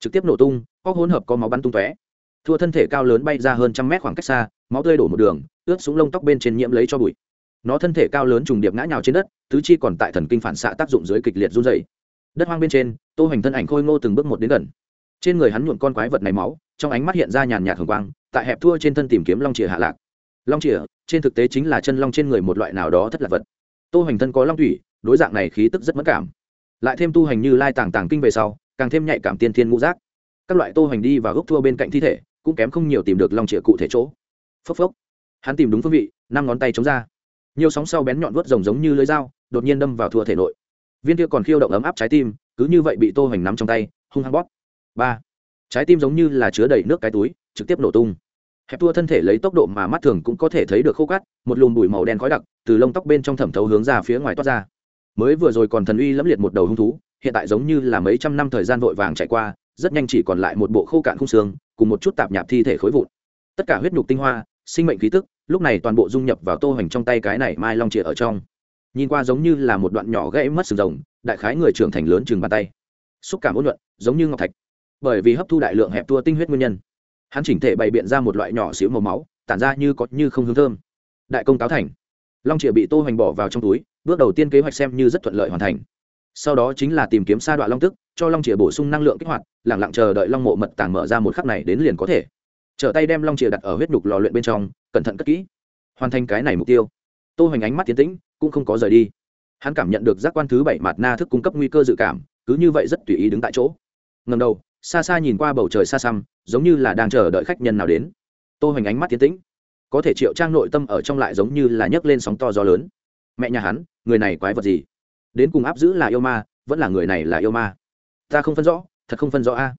Trực tiếp nổ tung, có hỗn hợp có máu bắn tung tóe thua thân thể cao lớn bay ra hơn trăm mét khoảng cách xa, máu tươi đổ một đường, ướt xuống lông tóc bên trên nhiễm lấy cho bụi. Nó thân thể cao lớn trùng điệp ngã nhào trên đất, tứ chi còn tại thần kinh phản xạ tác dụng dưới kịch liệt run dày đất hoang bên trên, tô hoành thân ảnh khôi ngô từng bước một đến gần. Trên người hắn nhuộn con quái vật này máu, trong ánh mắt hiện ra nhàn nhạt hồng quang, tại hẹp thua trên thân tìm kiếm long chìa hạ lạc. Long chìa, trên thực tế chính là chân long trên người một loại nào đó thất lạc vật. Tô hoành thân có long thủy, đối dạng này khí tức rất mất cảm. Lại thêm tu hành như lai tàng tàng kinh về sau, càng thêm nhạy cảm tiên thiên ngũ giác. Các loại tô hoành đi và gốc thua bên cạnh thi thể cũng kém không nhiều tìm được long trịa cụ thể chỗ. Phốc phốc. Hắn tìm đúng phương vị, năm ngón tay chống ra. Nhiều sóng sau bén nhọn vớt rồng giống như lưới dao, đột nhiên đâm vào thua thể nội. Viên kia còn khiêu động ấm áp trái tim, cứ như vậy bị tô hoành nắm trong tay, hung hăng bóp. Ba. Trái tim giống như là chứa đầy nước cái túi, trực tiếp nổ tung. Hẹp thua thân thể lấy tốc độ mà mắt thường cũng có thể thấy được khô cắt một lùm bụi màu đen khói đặc từ lông tóc bên trong thẩm thấu hướng ra phía ngoài toát ra. Mới vừa rồi còn thần uy lẫm liệt một đầu hung thú, hiện tại giống như là mấy trăm năm thời gian vội vàng chạy qua rất nhanh chỉ còn lại một bộ khô cạn khung xương, cùng một chút tạp nhạp thi thể khối vụn. Tất cả huyết nhục tinh hoa, sinh mệnh khí tức, lúc này toàn bộ dung nhập vào tô hoành trong tay cái này mai long chìa ở trong. Nhìn qua giống như là một đoạn nhỏ gãy mất sừng rồng, đại khái người trưởng thành lớn chừng bàn tay. Xúc cảm ôn luận giống như ngọc thạch. Bởi vì hấp thu đại lượng hẹp tua tinh huyết nguyên nhân, hắn chỉnh thể bày biện ra một loại nhỏ xíu màu máu, tản ra như có như không hương thơm. Đại công táo thành. Long chìa bị tô hoành bỏ vào trong túi, bước đầu tiên kế hoạch xem như rất thuận lợi hoàn thành. Sau đó chính là tìm kiếm sa đoạn long tức, cho long chìa bổ sung năng lượng kích hoạt lặng lặng chờ đợi long mộ mật tàng mở ra một khắc này đến liền có thể. Trở tay đem long chìa đặt ở huyết đục lò luyện bên trong, cẩn thận cất kỹ. Hoàn thành cái này mục tiêu. Tô hoành ánh mắt tiến tĩnh, cũng không có rời đi. Hắn cảm nhận được giác quan thứ bảy mạt na thức cung cấp nguy cơ dự cảm, cứ như vậy rất tùy ý đứng tại chỗ. Ngầm đầu, xa xa nhìn qua bầu trời xa xăm, giống như là đang chờ đợi khách nhân nào đến. Tô hoành ánh mắt tiến tĩnh. Có thể triệu trang nội tâm ở trong lại giống như là nhấc lên sóng to gió lớn. Mẹ nhà hắn, người này quái vật gì? Đến cùng áp giữ là yêu ma, vẫn là người này là yêu ma? Ta không phân rõ thật không phân rõ a.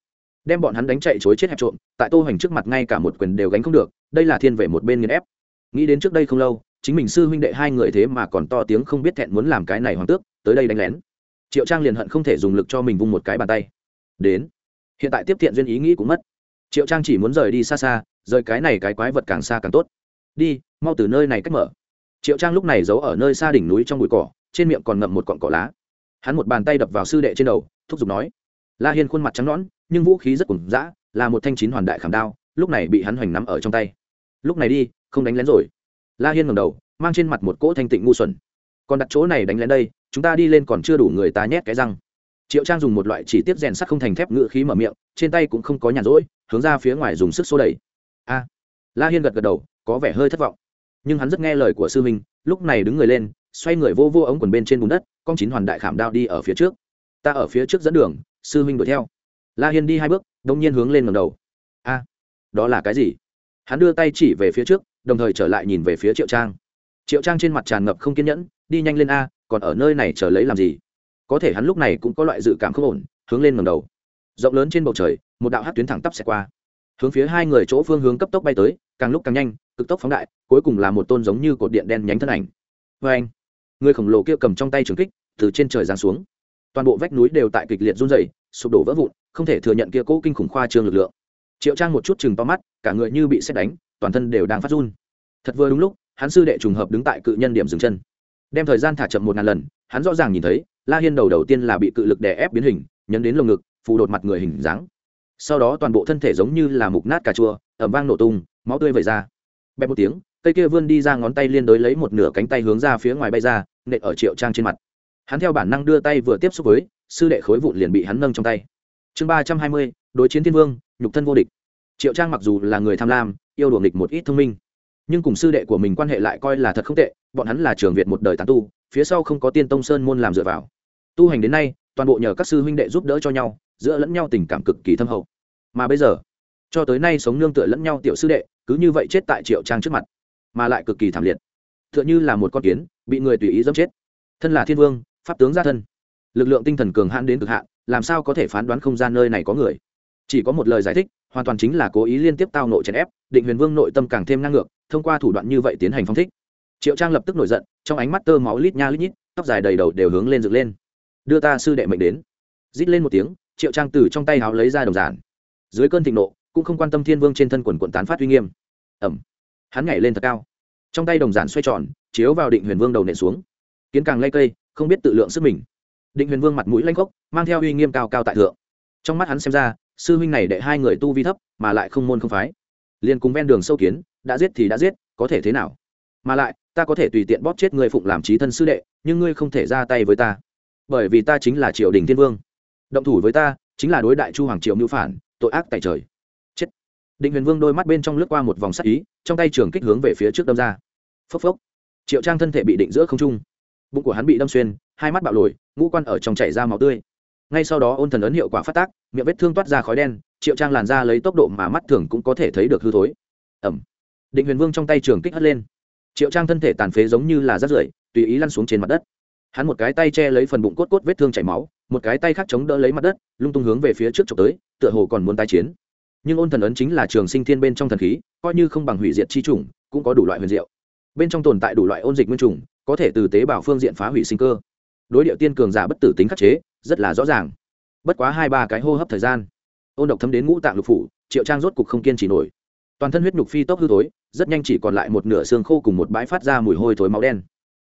Đem bọn hắn đánh chạy chối chết hẹp trộm, tại tô hoành trước mặt ngay cả một quyền đều gánh không được, đây là thiên về một bên nghiền ép. Nghĩ đến trước đây không lâu, chính mình sư huynh đệ hai người thế mà còn to tiếng không biết thẹn muốn làm cái này hoàng tước, tới đây đánh lén. Triệu trang liền hận không thể dùng lực cho mình vung một cái bàn tay. Đến. Hiện tại tiếp thiện duyên ý nghĩ cũng mất. Triệu trang chỉ muốn rời đi xa xa, rời cái này cái quái vật càng xa càng tốt. Đi, mau từ nơi này cách mở. Triệu trang lúc này giấu ở nơi xa đỉnh núi trong bụi cỏ, trên miệng còn ngậm một cọn cỏ lá. Hắn một bàn tay đập vào sư đệ trên đầu, thúc giục nói la hiên khuôn mặt trắng nõn, nhưng vũ khí rất cùng dã, là một thanh chín hoàn đại khảm đao, lúc này bị hắn hoành nắm ở trong tay. Lúc này đi, không đánh lén rồi. La hiên ngầm đầu, mang trên mặt một cỗ thanh tịnh ngu xuẩn. Còn đặt chỗ này đánh lén đây, chúng ta đi lên còn chưa đủ người ta nhét cái răng. Triệu trang dùng một loại chỉ tiết rèn sắt không thành thép ngựa khí mở miệng, trên tay cũng không có nhàn rỗi, hướng ra phía ngoài dùng sức xô đẩy. A! La hiên gật gật đầu, có vẻ hơi thất vọng. Nhưng hắn rất nghe lời của sư minh lúc này đứng người lên, xoay người vô vô ống quần bên trên bùn đất, con chín hoàn đại khảm đao đi ở phía trước. Ta ở phía trước dẫn đường sư huynh đuổi theo. La hiên đi hai bước đông nhiên hướng lên ngầm đầu. A, đó là cái gì? Hắn đưa tay chỉ về phía trước, đồng thời trở lại nhìn về phía triệu trang. Triệu trang trên mặt tràn ngập không kiên nhẫn, đi nhanh lên a, còn ở nơi này chờ lấy làm gì? Có thể hắn lúc này cũng có loại dự cảm không ổn, hướng lên ngầm đầu. Rộng lớn trên bầu trời, một đạo hát tuyến thẳng tắp xẹt qua. Hướng phía hai người chỗ phương hướng cấp tốc bay tới, càng lúc càng nhanh, cực tốc phóng đại, cuối cùng là một tôn giống như cột điện đen nhánh thân ảnh. Vê anh người khổng lồ kia cầm trong tay trường kích, từ trên trời giáng xuống toàn bộ vách núi đều tại kịch liệt run rẩy, sụp đổ vỡ vụn, không thể thừa nhận kia cỗ kinh khủng khoa trương lực lượng. Triệu trang một chút chừng to mắt, cả người như bị sét đánh, toàn thân đều đang phát run. Thật vừa đúng lúc, hắn sư đệ trùng hợp đứng tại cự nhân điểm dừng chân. Đem thời gian thả chậm một ngàn lần, hắn rõ ràng nhìn thấy, la hiên đầu đầu tiên là bị cự lực đè ép biến hình, nhấn đến lồng ngực, phù đột mặt người hình dáng. Sau đó toàn bộ thân thể giống như là mục nát cà chua ầm vang nổ tung, máu tươi vẩy ra. Bẹp một tiếng, cây kia vươn đi ra ngón tay liên đối lấy một nửa cánh tay hướng ra phía ngoài bay ra, nện ở triệu trang trên mặt hắn theo bản năng đưa tay vừa tiếp xúc với, sư đệ khối vụn liền bị hắn nâng trong tay. Chương ba trăm hai mươi, đối chiến thiên vương, nhục thân vô địch. Triệu trang mặc dù là người tham lam, yêu đuồng địch một ít thông minh, nhưng cùng sư đệ của mình quan hệ lại coi là thật không tệ, bọn hắn là trường việt một đời tán tu, phía sau không có tiên tông sơn môn làm dựa vào. Tu hành đến nay, toàn bộ nhờ các sư huynh đệ giúp đỡ cho nhau, giữa lẫn nhau tình cảm cực kỳ thâm hậu. Mà bây giờ, cho tới nay sống nương tựa lẫn nhau tiểu sư đệ, cứ như vậy chết tại triệu trang trước mặt, mà lại cực kỳ thảm liệt. T h ư ợ n h ư là một con kiến, bị người tùy ý dẫm chết. Thân là thiên vương pháp tướng gia thân. Lực lượng tinh thần cường hãn đến cực hạn, làm sao có thể phán đoán không gian nơi này có người? Chỉ có một lời giải thích, hoàn toàn chính là cố ý liên tiếp tao nội chèn ép, định huyền vương nội tâm càng thêm năng ngược, thông qua thủ đoạn như vậy tiến hành phong thích. Triệu trang lập tức nổi giận, trong ánh mắt tơ máu lít nha lít nhít, tóc dài đầy đầu đều hướng lên dựng lên. Đưa ta sư đệ mệnh đến. Rít lên một tiếng, triệu trang từ trong tay háo lấy ra đồng giản. Dưới cơn thịnh nộ, cũng không quan tâm thiên vương trên thân quần quận tán phát uy nghiêm. Ẩm. Hắn nhảy lên thật cao. Trong tay đồng giản xoay tròn, chiếu vào định huyền vương đầu nện xuống. Kiến càng lay cây không biết tự lượng sức mình. Định huyền vương mặt mũi lanh gốc mang theo uy nghiêm cao cao tại thượng. Trong mắt hắn xem ra, sư huynh này đệ hai người tu vi thấp, mà lại không môn không phái. Liền cùng ven đường sâu kiến, đã giết thì đã giết, có thể thế nào? Mà lại, ta có thể tùy tiện bóp chết người phụng làm trí thân sư đệ, nhưng ngươi không thể ra tay với ta. Bởi vì ta chính là triều đình thiên vương. Động thủ với ta, chính là đối đại chu hoàng triều mưu phản, tội ác tại trời. Chết. Định huyền vương đôi mắt bên trong lướt qua một vòng sắc ý, trong tay trường kích hướng về phía trước đâm ra. Phốc phốc. Triệu trang thân thể bị định giữa không trung bụng của hắn bị đâm xuyên, hai mắt bạo lồi, ngũ quan ở trong chảy ra máu tươi. Ngay sau đó ôn thần ấn hiệu quả phát tác, miệng vết thương toát ra khói đen, triệu trang làn ra lấy tốc độ mà mắt thường cũng có thể thấy được hư thối. Ẩm. Định huyền vương trong tay trường kích hất lên. Triệu trang thân thể tàn phế giống như là rắt rưởi, tùy ý lăn xuống trên mặt đất. Hắn một cái tay che lấy phần bụng cốt cốt vết thương chảy máu, một cái tay khác chống đỡ lấy mặt đất, lung tung hướng về phía trước trộm tới, tựa hồ còn muốn tái chiến. Nhưng ôn thần ấn chính là trường sinh thiên bên trong thần khí, coi như không bằng hủy diệt chi trùng cũng có đủ loại huyền diệu. Bên trong tồn tại đủ loại ôn dịch nguyên trùng có thể từ tế bào phương diện phá hủy sinh cơ. Đối điệu tiên cường giả bất tử tính khắc chế, rất là rõ ràng. Bất quá hai ba cái hô hấp thời gian, ôn độc thấm đến ngũ tạng lục phủ, triệu trang rốt cục không kiên trì nổi. Toàn thân huyết nhục phi tốc hư thối, rất nhanh chỉ còn lại một nửa xương khô cùng một bãi phát ra mùi hôi thối máu đen.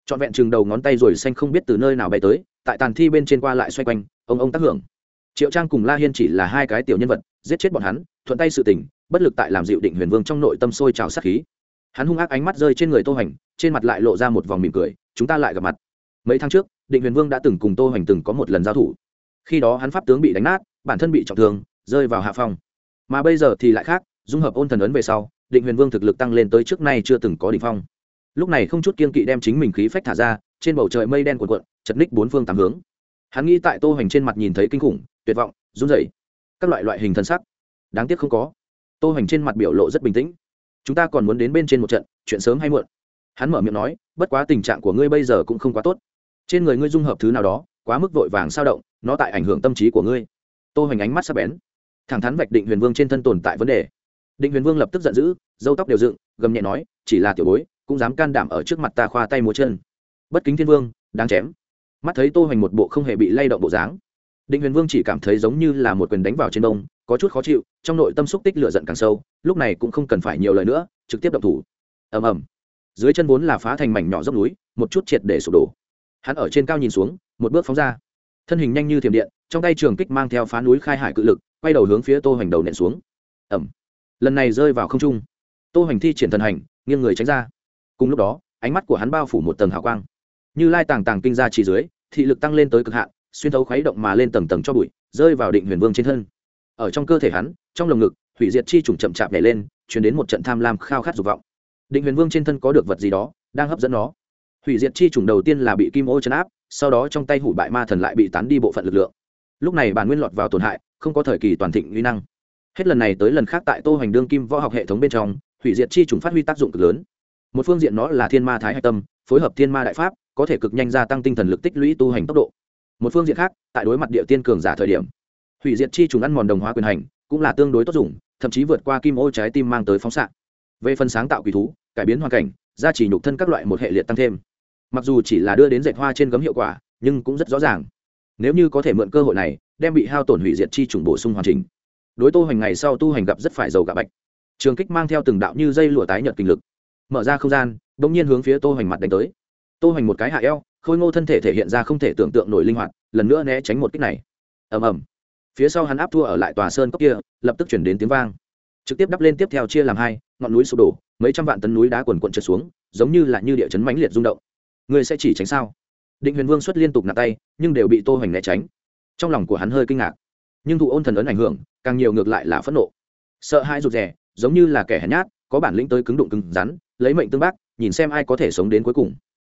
Trọn vẹn chừng đầu ngón tay rồi xanh không biết từ nơi nào bay tới, tại tàn thi bên trên qua lại xoay quanh, ông ông tác hưởng. Triệu trang cùng la hiên chỉ là hai cái tiểu nhân vật, giết chết bọn hắn, thuận tay sự tình, bất lực tại làm dịu định huyền vương trong nội tâm sôi trào sát khí hắn hung ác ánh mắt rơi trên người tô hoành, trên mặt lại lộ ra một vòng mỉm cười, chúng ta lại gặp mặt. Mấy tháng trước, định huyền vương đã từng cùng tô hoành từng có một lần giao thủ. Khi đó hắn pháp tướng bị đánh nát, bản thân bị trọng thương, rơi vào hạ phong. Mà bây giờ thì lại khác, dung hợp ôn thần ấn về sau, định huyền vương thực lực tăng lên tới trước nay chưa từng có đ ỉ n h phong. Lúc này không chút kiên kỵ đem chính mình khí phách thả ra, trên bầu trời mây đen cuộn cuộn, chật ních bốn phương tám hướng. Hắn nghĩ tại tô hoành trên mặt nhìn thấy kinh khủng, tuyệt vọng, run rẩy. Các loại loại hình thân sắc, đáng tiếc không có. Tô hoành trên mặt biểu lộ rất bình tĩnh chúng ta còn muốn đến bên trên một trận, chuyện sớm hay muộn? Hắn mở miệng nói, bất quá tình trạng của ngươi bây giờ cũng không quá tốt. Trên người ngươi dung hợp thứ nào đó, quá mức vội vàng sao động, nó tại ảnh hưởng tâm trí của ngươi. Tô hoành ánh mắt sắp bén. Thẳng thắn vạch định huyền vương trên thân tồn tại vấn đề. Định huyền vương lập tức giận dữ dâu tóc đều dựng, gầm nhẹ nói, chỉ là tiểu bối, cũng dám can đảm ở trước mặt ta khoa tay múa chân. Bất kính thiên vương, đáng chém. Mắt thấy tô hoành một bộ không hề bị lay động bộ dáng. Định huyền vương chỉ cảm thấy giống như là một quyền đánh vào trên đông có chút khó chịu, trong nội tâm xúc tích lửa giận càng sâu, lúc này cũng không cần phải nhiều lời nữa, trực tiếp động thủ. Ầm ầm. Dưới chân vốn là phá thành mảnh nhỏ dốc núi, một chút triệt để sụp đổ. Hắn ở trên cao nhìn xuống, một bước phóng ra. Thân hình nhanh như thiềm điện, trong tay trường kích mang theo phá núi khai hải cự lực, quay đầu hướng phía tô hoành đầu nện xuống. Ẩm lần này rơi vào không trung. Tô hoành thi triển thần hành, nghiêng người tránh ra. Cùng lúc đó, ánh mắt của hắn bao phủ một tầng hào quang. Như lai tàng tàng kinh ra chỉ dưới, thị lực tăng lên tới cực hạn, xuyên thấu khuấy động mà lên tầng tầng cho bụi, rơi vào định huyền vương trên thân ở trong cơ thể hắn, trong lồng ngực, hủy diệt chi trùng chậm chạp nhảy lên chuyển đến một trận tham lam khao khát dục vọng. Định huyền vương trên thân có được vật gì đó, đang hấp dẫn nó. Hủy diệt chi trùng đầu tiên là bị kim ô chấn áp, sau đó trong tay hủ bại ma thần lại bị tán đi bộ phận lực lượng. Lúc này bản nguyên lọt vào tổn hại, không có thời kỳ toàn thịnh nguy năng. Hết lần này tới lần khác tại tô hoành đương kim võ học hệ thống bên trong, hủy diệt chi trùng phát huy tác dụng cực lớn. Một phương diện nó là thiên ma thái hạch tâm, phối hợp thiên ma đại pháp, có thể cực nhanh gia tăng tinh thần lực tích lũy tu hành tốc độ. Một phương diện khác, tại đối mặt địa tiên cường giả thời điểm hủy diệt chi trùng ăn mòn đồng hóa quyền hành, cũng là tương đối tốt dùng, thậm chí vượt qua kim ô trái tim mang tới phóng xạ. Về phần sáng tạo quỷ thú, cải biến hoàn cảnh, gia trì nhục thân các loại một hệ liệt tăng thêm. Mặc dù chỉ là đưa đến dạy hoa trên gấm hiệu quả, nhưng cũng rất rõ ràng. Nếu như có thể mượn cơ hội này, đem bị hao tổn hủy diệt chi trùng bổ sung hoàn chỉnh. Đối tô hoành ngày sau tu hành gặp rất phải dầu gạ bạch. Trường kích mang theo từng đạo như dây lụa tái nhợt kinh lực. Mở ra không gian đ ỗ n g nhiên hướng phía tô hoành mặt đánh tới. Tô hoành một cái hạ eo, khôi ngô thân thể thể hiện ra không thể tưởng tượng nổi linh hoạt, lần nữa né tránh một kích này. Ầm ầm phía sau hắn áp thua ở lại tòa sơn cốc kia, lập tức chuyển đến tiếng vang. Trực tiếp đắp lên tiếp theo chia làm hai, ngọn núi sụp đổ, mấy trăm vạn tấn núi đá quần quận trượt xuống, giống như là như địa chấn mãnh liệt rung động. Người sẽ chỉ tránh sao? Định huyền vương xuất liên tục nạp tay, nhưng đều bị tô hoành né tránh. Trong lòng của hắn hơi kinh ngạc. Nhưng thụ ôn thần ấn ảnh hưởng, càng nhiều ngược lại là phẫn nộ. Sợ hãi rụt rè, giống như là kẻ hèn nhát, có bản lĩnh tới cứng đụng cứng rắn, lấy mệnh tương bác, nhìn xem ai có thể sống đến cuối cùng.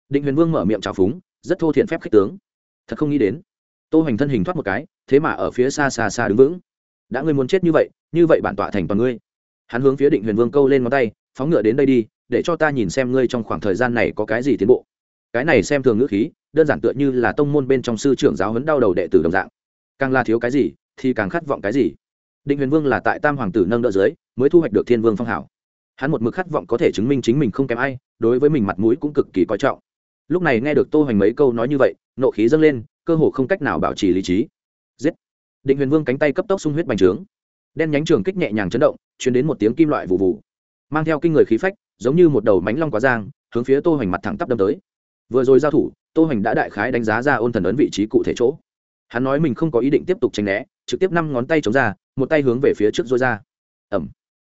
Định huyền vương mở miệng trào phúng, rất thô thiện phép khích tướng. Thật không nghĩ đến. Tô hoành thân hình thoát một cái thế mà ở phía xa xa xa đứng vững. Đã ngươi muốn chết như vậy như vậy bản tọa thành toàn ngươi. Hắn hướng phía định huyền vương câu lên ngón tay, phóng ngựa đến đây đi, để cho ta nhìn xem ngươi trong khoảng thời gian này có cái gì tiến bộ. Cái này xem thường ngữ khí, đơn giản tựa như là tông môn bên trong sư trưởng giáo huấn đau đầu đệ tử đồng dạng. Càng là thiếu cái gì, thì càng khát vọng cái gì. Định huyền vương là tại tam hoàng tử nâng đỡ dưới, mới thu hoạch được thiên vương phong hảo. Hắn một mực khát vọng có thể chứng minh chính mình không kém ai, đối với mình mặt mũi cũng cực kỳ coi trọng. Lúc này nghe được tô hoành mấy câu nói như vậy, nộ khí dâng lên, cơ hồ không cách nào bảo trì lý trí giết. Định huyền vương cánh tay cấp tốc sung huyết bành trướng. Đen nhánh trường kích nhẹ nhàng chấn động chuyển đến một tiếng kim loại vụ vụ mang theo kinh người khí phách, giống như một đầu mánh long quá giang, hướng phía tô hoành mặt thẳng tắp đâm tới. Vừa rồi giao thủ, tô hoành đã đại khái đánh giá ra ôn thần ấn vị trí cụ thể chỗ. Hắn nói mình không có ý định tiếp tục tranh né, trực tiếp năm ngón tay chống ra, một tay hướng về phía trước dối ra. Ẩm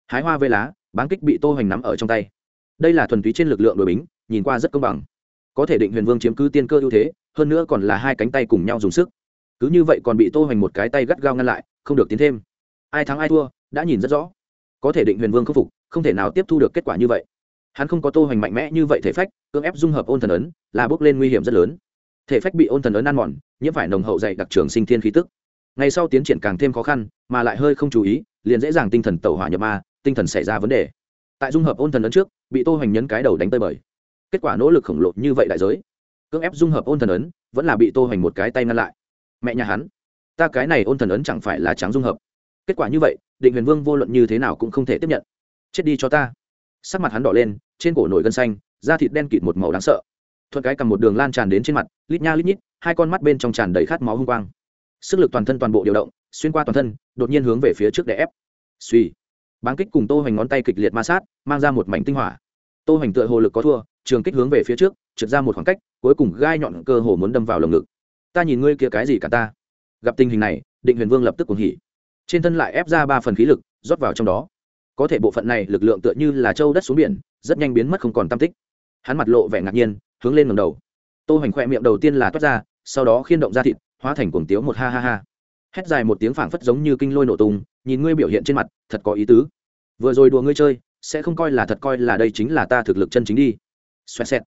hái hoa vây lá bán kích bị tô hoành nắm ở trong tay. Đây là thuần túy trên lực lượng đội bính, nhìn qua rất công bằng. Có thể định huyền vương chiếm cứ tiên cơ ưu thế, hơn nữa còn là hai cánh tay cùng nhau dùng sức cứ như vậy còn bị tô hoành một cái tay gắt gao ngăn lại, không được tiến thêm. Ai thắng ai thua, đã nhìn rất rõ. Có thể định huyền vương khắc phục, không thể nào tiếp thu được kết quả như vậy. Hắn không có tô hoành mạnh mẽ như vậy thể phách, cưỡng ép dung hợp ôn thần ấn, là bước lên nguy hiểm rất lớn. Thể phách bị ôn thần ấn ăn mòn, nhiễm phải nồng hậu dày đặc trường sinh thiên khí tức. Ngày sau tiến triển càng thêm khó khăn, mà lại hơi không chú ý, liền dễ dàng tinh thần tẩu hỏa nhập ma, tinh thần xảy ra vấn đề. Tại dung hợp ôn thần ấn trước, bị tô hoành nhấn cái đầu đánh tơi bời. Kết quả nỗ lực khổng lồ như vậy đại giới. Cưỡng ép dung hợp ôn thần ấn, vẫn là bị tô hoành một cái tay ngăn lại mẹ nhà hắn. Ta cái này ôn thần ấn chẳng phải là tráng dung hợp. Kết quả như vậy, định huyền vương vô luận như thế nào cũng không thể tiếp nhận. Chết đi cho ta. Sắc mặt hắn đỏ lên, trên cổ nổi gân xanh, da thịt đen kịt một màu đáng sợ. Thuận cái cầm một đường lan tràn đến trên mặt, lít nha lít nhít, hai con mắt bên trong tràn đầy khát máu hung quang. Sức lực toàn thân toàn bộ điều động, xuyên qua toàn thân, đột nhiên hướng về phía trước để ép. Suy bán kích cùng tô hoành ngón tay kịch liệt ma sát, mang ra một mảnh tinh hỏa. Tô hoành tựa hồ lực có thua, trường kích hướng về phía trước, trượt ra một khoảng cách, cuối cùng gai nhọn cơ hồ muốn đâm vào lồng ngực ta nhìn ngươi kia cái gì cả ta. Gặp tình hình này, định huyền vương lập tức cuồng hỉ. Trên thân lại ép ra ba phần khí lực, rót vào trong đó. Có thể bộ phận này lực lượng tựa như là châu đất xuống biển, rất nhanh biến mất không còn tam tích. Hắn mặt lộ vẻ ngạc nhiên, hướng lên ngầm đầu. Tô hoành khoe miệng đầu tiên là toát ra, sau đó khiên động ra thịt, hóa thành cuồng tiếu một ha ha ha. Hét dài một tiếng phảng phất giống như kinh lôi nổ tung, nhìn ngươi biểu hiện trên mặt, thật có ý tứ. Vừa rồi đùa ngươi chơi, sẽ không coi là thật coi là đây chính là ta thực lực chân chính đi. Xoẹt xẹt.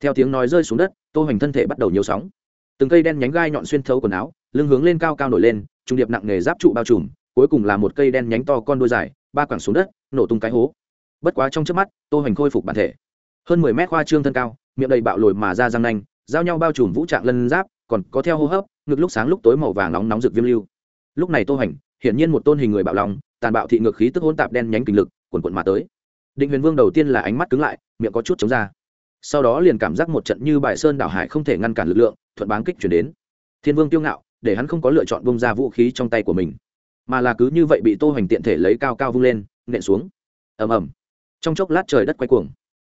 Theo tiếng nói rơi xuống đất, tô hoành thân thể bắt đầu nhiều sóng từng cây đen nhánh gai nhọn xuyên thấu quần áo, lưng hướng lên cao cao nổi lên, trung điệp nặng nề giáp trụ bao trùm, cuối cùng là một cây đen nhánh to con đuôi dài, ba quẳng xuống đất, nổ tung cái hố. Bất quá trong trước mắt, tô hoành khôi phục bản thể. Hơn mười mét khoa trương thân cao, miệng đầy bạo lồi mà ra răng nanh, giao nhau bao trùm vũ trạng lân giáp, còn có theo hô hấp, ngực lúc sáng lúc tối màu vàng nóng nóng rực viêm lưu. Lúc này tô hoành, hiển nhiên một tôn hình người bạo lòng, tàn bạo thị ngược khí tức hỗn tạp đen nhánh kình lực quần quần mà tới. Định huyền vương đầu tiên là ánh mắt cứng lại, miệng có chút chống ra sau đó liền cảm giác một trận như bài sơn đảo hải không thể ngăn cản lực lượng, thuận bán kích chuyển đến. Thiên vương tiêu ngạo, để hắn không có lựa chọn bông ra vũ khí trong tay của mình, mà là cứ như vậy bị tô hoành tiện thể lấy cao cao vung lên, nện xuống. Ầm ầm. Trong chốc lát trời đất quay cuồng.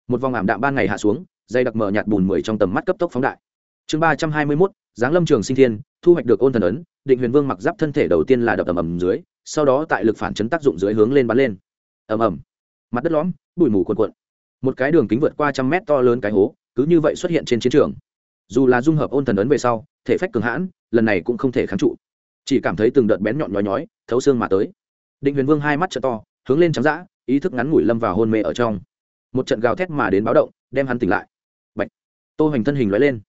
Một vòng ảm đạm ban ngày hạ xuống, dây đặc mở nhạt bùn mười trong tầm mắt cấp tốc phóng đại. Chương ba trăm hai mươi mốt, giáng lâm trường sinh thiên, thu hoạch được ôn thần ấn, định huyền vương mặc giáp thân thể đầu tiên là đập ầm ầm dưới, sau đó tại lực phản chấn tác dụng dưới hướng lên bắn lên. Ầm ầm. Mặt đất lõm, bụi mù cuồn cuộn một cái đường kính vượt qua trăm mét to lớn cái hố, cứ như vậy xuất hiện trên chiến trường. Dù là dung hợp ôn thần ấn về sau, thể phách cường hãn, lần này cũng không thể kháng trụ. Chỉ cảm thấy từng đợt bén nhọn nhói nhói, thấu xương mà tới. Định huyền vương hai mắt t to, hướng lên trắng d ý thức ngắn ngủi lâm vào hôn mê ở trong. Một trận gào thét mà đến báo động, đem hắn tỉnh lại. Bạch! tô hoành thân hình lóe lên.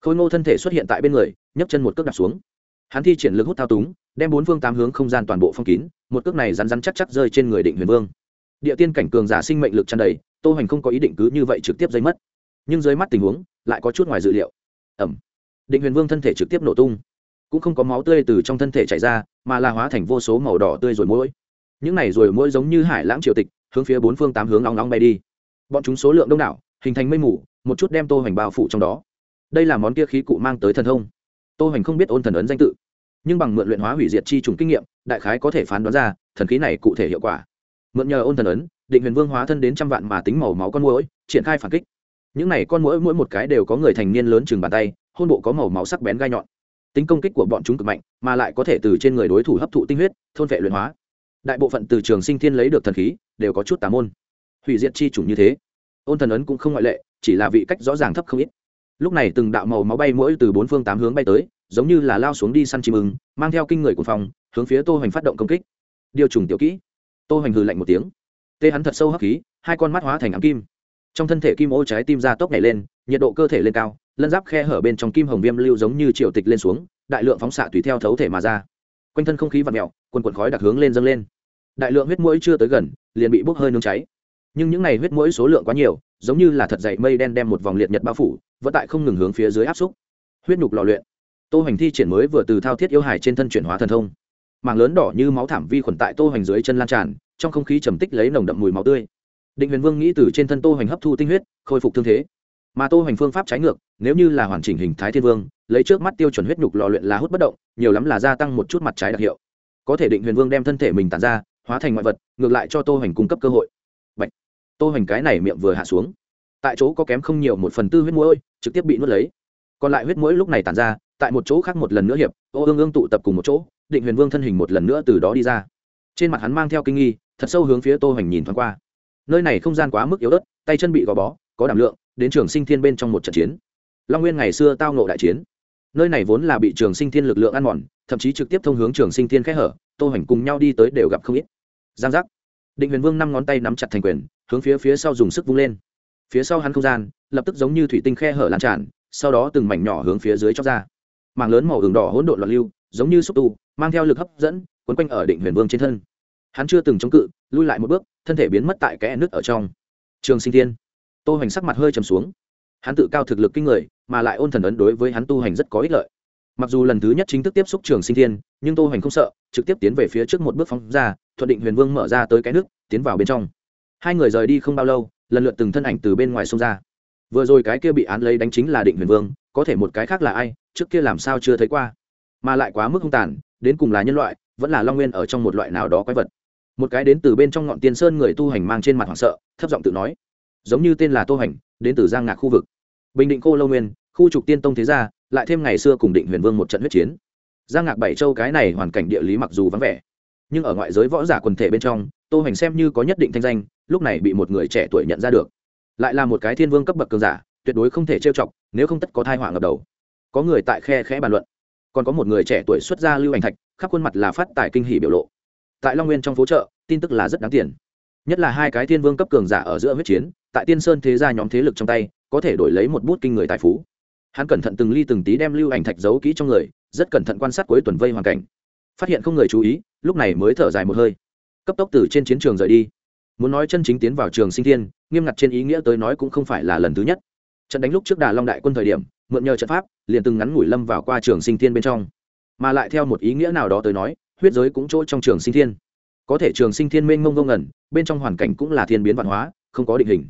Khôi ngô thân thể xuất hiện tại bên người, nhấc chân một cước đặt xuống. Hắn thi triển lực hút thao túng, đem bốn phương tám hướng không gian toàn bộ phong kín, một cước này rắn rắn chắc chắc rơi trên người định huyền vương địa tiên cảnh cường giả sinh mệnh lực tràn đầy, tô hoành không có ý định cứ như vậy trực tiếp dây mất. Nhưng dưới mắt tình huống, lại có chút ngoài dự liệu. Ẩm. Định huyền vương thân thể trực tiếp nổ tung. Cũng không có máu tươi từ trong thân thể chảy ra, mà là hóa thành vô số màu đỏ tươi rồi mũi. Những này rồi mũi giống như hải lãng triều tịch, hướng phía bốn phương tám hướng nóng nóng bay đi. Bọn chúng số lượng đông đảo, hình thành mây mù, một chút đem tô hoành bao phủ trong đó. Đây là món kia khí cụ mang tới thần thông. Tô hoành không biết ôn thần ấn danh tự, nhưng bằng mượn luyện hóa hủy diệt chi trùng kinh nghiệm, đại khái có thể phán đoán ra, thần khí này cụ thể hiệu quả mượn nhờ ôn thần ấn, định huyền vương hóa thân đến trăm vạn mà tính màu máu con mũi triển khai phản kích. Những này con mũi mỗi một cái đều có người thành niên lớn chừng bàn tay, hôn bộ có màu máu sắc bén gai nhọn. Tính công kích của bọn chúng cực mạnh, mà lại có thể từ trên người đối thủ hấp thụ tinh huyết, thôn vệ luyện hóa. Đại bộ phận từ trường sinh thiên lấy được thần khí, đều có chút tà môn. Hủy diệt chi chủng như thế. Ôn thần ấn cũng không ngoại lệ, chỉ là vị cách rõ ràng thấp không ít. Lúc này từng đạo màu máu bay mũi từ bốn phương tám hướng bay tới, giống như là lao xuống đi săn chim ưng, mang theo kinh người của phòng, hướng phía tô hoành phát động công kích. Điều trùng tiểu kỹ tô hoành hừ lạnh một tiếng. Tê hắn thật sâu hấp khí, hai con mắt hóa thành ám kim. Trong thân thể kim ô trái tim ra tốc nhảy lên, nhiệt độ cơ thể lên cao, lân giáp khe hở bên trong kim hồng viêm lưu giống như triều tịch lên xuống, đại lượng phóng xạ tùy theo thấu thể mà ra. Quanh thân không khí vặn mèo, quần quần khói đặc hướng lên dâng lên. Đại lượng huyết mũi chưa tới gần, liền bị bốc hơi nướng cháy. Nhưng những này huyết mũi số lượng quá nhiều, giống như là thật dày mây đen đem một vòng liệt nhật bao phủ vỡ tại không ngừng hướng phía dưới áp xúc. Huyết nhục lò luyện. Tô hoành thi triển mới vừa từ thao thiết yêu hải trên thân chuyển hóa thần thông mảng lớn đỏ như máu thảm vi khuẩn tại tô hoành dưới chân lan tràn, trong không khí trầm tích lấy nồng đậm mùi máu tươi. Định huyền vương nghĩ từ trên thân tô hoành hấp thu tinh huyết, khôi phục thương thế. Mà tô hoành phương pháp trái ngược, nếu như là hoàn chỉnh hình thái thiên vương, lấy trước mắt tiêu chuẩn huyết nhục lò luyện là hút bất động, nhiều lắm là gia tăng một chút mặt trái đặc hiệu. Có thể định huyền vương đem thân thể mình tàn ra, hóa thành ngoại vật, ngược lại cho tô hoành cung cấp cơ hội. Bạch! tô hoành cái này miệng vừa hạ xuống. Tại chỗ có kém không nhiều một phần tư huyết mũi trực tiếp bị nuốt lấy. Còn lại huyết mũi lúc này tàn ra, tại một chỗ khác một lần nữa hiệp, ô ương ương tụ tập cùng một chỗ định huyền vương thân hình một lần nữa từ đó đi ra. Trên mặt hắn mang theo kinh nghi, thật sâu hướng phía tô hoành nhìn thoáng qua. Nơi này không gian quá mức yếu ớt, tay chân bị gò bó, có đảm lượng, đến trường sinh thiên bên trong một trận chiến. Long nguyên ngày xưa tao nộ đại chiến. Nơi này vốn là bị trường sinh thiên lực lượng ăn mòn, thậm chí trực tiếp thông hướng trường sinh thiên khẽ hở, tô hoành cùng nhau đi tới đều gặp không ít. Gian giác. Định huyền vương năm ngón tay nắm chặt thành quyền, hướng phía phía sau dùng sức vung lên. Phía sau hắn không gian, lập tức giống như thủy tinh khe hở lan tràn, sau đó từng mảnh nhỏ hướng phía dưới chóc ra. Mảng lớn màu hưởng đỏ hỗn độn loạn lưu giống như xúc tu, mang theo lực hấp dẫn, quấn quanh ở định huyền vương trên thân. Hắn chưa từng chống cự, lui lại một bước, thân thể biến mất tại kẽ nứt ở trong. Trường sinh thiên, tô hành sắc mặt hơi trầm xuống. Hắn tự cao thực lực kinh người, mà lại ôn thần ấn đối với hắn tu hành rất có ích lợi. Mặc dù lần thứ nhất chính thức tiếp xúc trường sinh thiên, nhưng tô hành không sợ, trực tiếp tiến về phía trước một bước phóng ra, thuận định huyền vương mở ra tới cái nước, tiến vào bên trong. Hai người rời đi không bao lâu, lần lượt từng thân ảnh từ bên ngoài xông ra. Vừa rồi cái kia bị án lấy đánh chính là định huyền vương, có thể một cái khác là ai, trước kia làm sao chưa thấy qua mà lại quá mức hung tàn, đến cùng là nhân loại, vẫn là long nguyên ở trong một loại nào đó quái vật. Một cái đến từ bên trong ngọn tiên sơn người tu hành mang trên mặt hoảng sợ, thấp giọng tự nói, giống như tên là tô hành, đến từ giang ngạc khu vực. Bình định cô lâu nguyên, khu trục tiên tông thế gia, lại thêm ngày xưa cùng định huyền vương một trận huyết chiến. Giang ngạc bảy châu cái này hoàn cảnh địa lý mặc dù vắng vẻ, nhưng ở ngoại giới võ giả quần thể bên trong, tô hành xem như có nhất định thanh danh, lúc này bị một người trẻ tuổi nhận ra được. Lại là một cái thiên vương cấp bậc cường giả, tuyệt đối không thể trêu chọc, nếu không tất có thai họa ngập đầu. Có người tại khe khẽ bàn luận còn có một người trẻ tuổi xuất gia lưu ảnh thạch, khắp khuôn mặt là phát tài kinh hỉ biểu lộ. Tại long nguyên trong phố chợ, tin tức là rất đáng tiền. Nhất là hai cái thiên vương cấp cường giả ở giữa huyết chiến, tại tiên sơn thế gia nhóm thế lực trong tay, có thể đổi lấy một bút kinh người tài phú. Hắn cẩn thận từng ly từng tí đem lưu ảnh thạch giấu kỹ trong người, rất cẩn thận quan sát cuối tuần vây hoàn cảnh. Phát hiện không người chú ý, lúc này mới thở dài một hơi. Cấp tốc từ trên chiến trường rời đi. Muốn nói chân chính tiến vào trường sinh thiên, nghiêm ngặt trên ý nghĩa tới nói cũng không phải là lần thứ nhất. Trận đánh lúc trước đà long đại quân thời điểm mượn nhờ trận pháp, liền từng ngắn ngủi lâm vào qua trường sinh thiên bên trong. Mà lại theo một ý nghĩa nào đó tới nói, huyết giới cũng chỗ trong trường sinh thiên. Có thể trường sinh thiên mênh mông ngông ngẩn bên trong hoàn cảnh cũng là thiên biến văn hóa, không có định hình.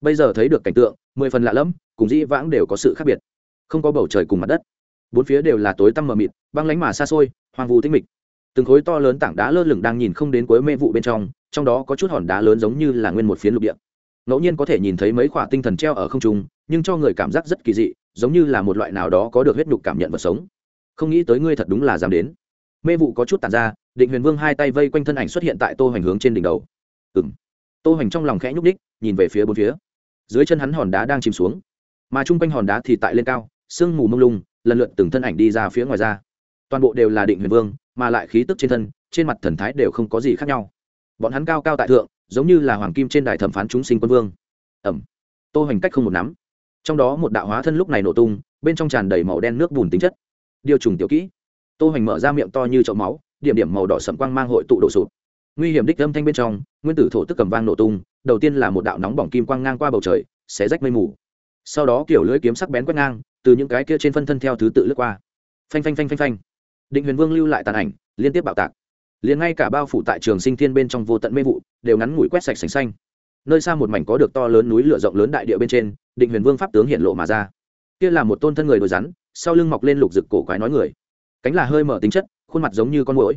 Bây giờ thấy được cảnh tượng, mười phần lạ lẫm, cùng dĩ vãng đều có sự khác biệt. Không có bầu trời cùng mặt đất. Bốn phía đều là tối tăm mờ mịt, băng lánh mà xa xôi, hoang vu tĩnh mịch. Từng khối to lớn tảng đá lơ lửng đang nhìn không đến cuối mê vụ bên trong trong đó có chút hòn đá lớn giống như là nguyên một phiến lục địa. Ngẫu nhiên có thể nhìn thấy mấy khoả tinh thần treo ở không trung, nhưng cho người cảm giác rất kỳ dị giống như là một loại nào đó có được huyết nhục cảm nhận vật sống. Không nghĩ tới ngươi thật đúng là dám đến. Mê vụ có chút tàn ra, định huyền vương hai tay vây quanh thân ảnh xuất hiện tại tô hoành hướng trên đỉnh đầu. Ừ m tô hoành trong lòng khẽ nhúc ních nhìn về phía bốn phía. Dưới chân hắn hòn đá đang chìm xuống. Mà chung quanh hòn đá thì tại lên cao, sương mù mông lung, lần lượt từng thân ảnh đi ra phía ngoài ra. Toàn bộ đều là định huyền vương, mà lại khí tức trên thân, trên mặt thần thái đều không có gì khác nhau. Bọn hắn cao cao tại thượng, giống như là hoàng kim trên đài thẩm phán chúng sinh quân vương. Ẩm tô hoành cách không một nắm trong đó một đạo hóa thân lúc này nổ tung, bên trong tràn đầy màu đen nước bùn tính chất. Điều trùng tiểu kỹ. Tô hoành mở ra miệng to như chậu máu, điểm điểm màu đỏ sậm quang mang hội tụ đổ sụt nguy hiểm đích âm thanh bên trong, nguyên tử thổ tức cầm vang nổ tung, đầu tiên là một đạo nóng bỏng kim quang ngang qua bầu trời, xé rách mây mù. Sau đó kiểu lưỡi kiếm sắc bén quét ngang, từ những cái kia trên phân thân theo thứ tự lướt qua. Phanh phanh phanh phanh phanh. Định huyền vương lưu lại tàn ảnh, liên tiếp bạo tạc. Liền ngay cả bao phủ tại trường sinh thiên bên trong vô tận mê vụ, đều ngắn ngủi quét sạch sành xanh. Nơi xa một mảnh có được to lớn núi lửa rộng lớn đại địa bên trên định huyền vương pháp tướng hiện lộ mà ra. Kia là một tôn thân người đồi rắn, sau lưng mọc lên lục rực cổ quái nói người. Cánh là hơi mở tính chất, khuôn mặt giống như con mũi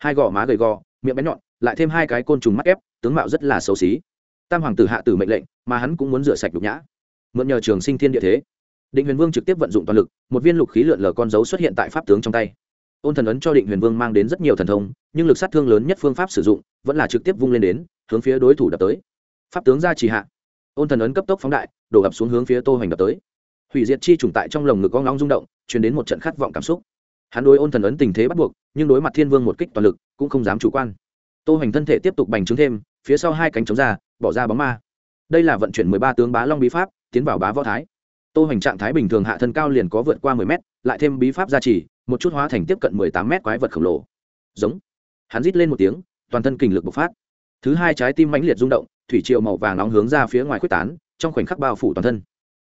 hai gò má gầy gò, miệng bé nhọn, lại thêm hai cái côn trùng mắt ép, tướng mạo rất là xấu xí. Tam hoàng tử hạ tử mệnh lệnh, mà hắn cũng muốn rửa sạch nhục nhã. Mượn nhờ trường sinh thiên địa thế, định huyền vương trực tiếp vận dụng toàn lực, một viên lục khí lượn lờ con dấu xuất hiện tại pháp tướng trong tay. Ôn thần ấn cho định huyền vương mang đến rất nhiều thần thông, nhưng lực sát thương lớn nhất phương pháp sử dụng, vẫn là trực tiếp vung lên đến, hướng phía đối thủ đập tới. Pháp tướng ra chỉ hạ ôn thần ấn cấp tốc phóng đại, đổ ập xuống hướng phía tô hoành đập tới. Hủy diệt chi trùng tại trong lồng ngực con ngóng rung động chuyển đến một trận khát vọng cảm xúc. Hắn đối ôn thần ấn tình thế bắt buộc, nhưng đối mặt thiên vương một kích toàn lực, cũng không dám chủ quan. Tô hoành thân thể tiếp tục bành trướng thêm, phía sau hai cánh chống ra, bỏ ra bóng ma. Đây là vận chuyển mười ba tướng bá long bí pháp, tiến vào bá võ thái. Tô hoành trạng thái bình thường hạ thân cao liền có vượt qua mười mét, lại thêm bí pháp gia trì, một chút hóa thành tiếp cận mười tám mét quái vật khổng lồ. Giống. Hắn rít lên một tiếng, toàn thân kình lực bộc phát. Thứ hai trái tim mãnh liệt rung động thủy triều màu vàng nóng hướng ra phía ngoài quyết tán, trong khoảnh khắc bao phủ toàn thân.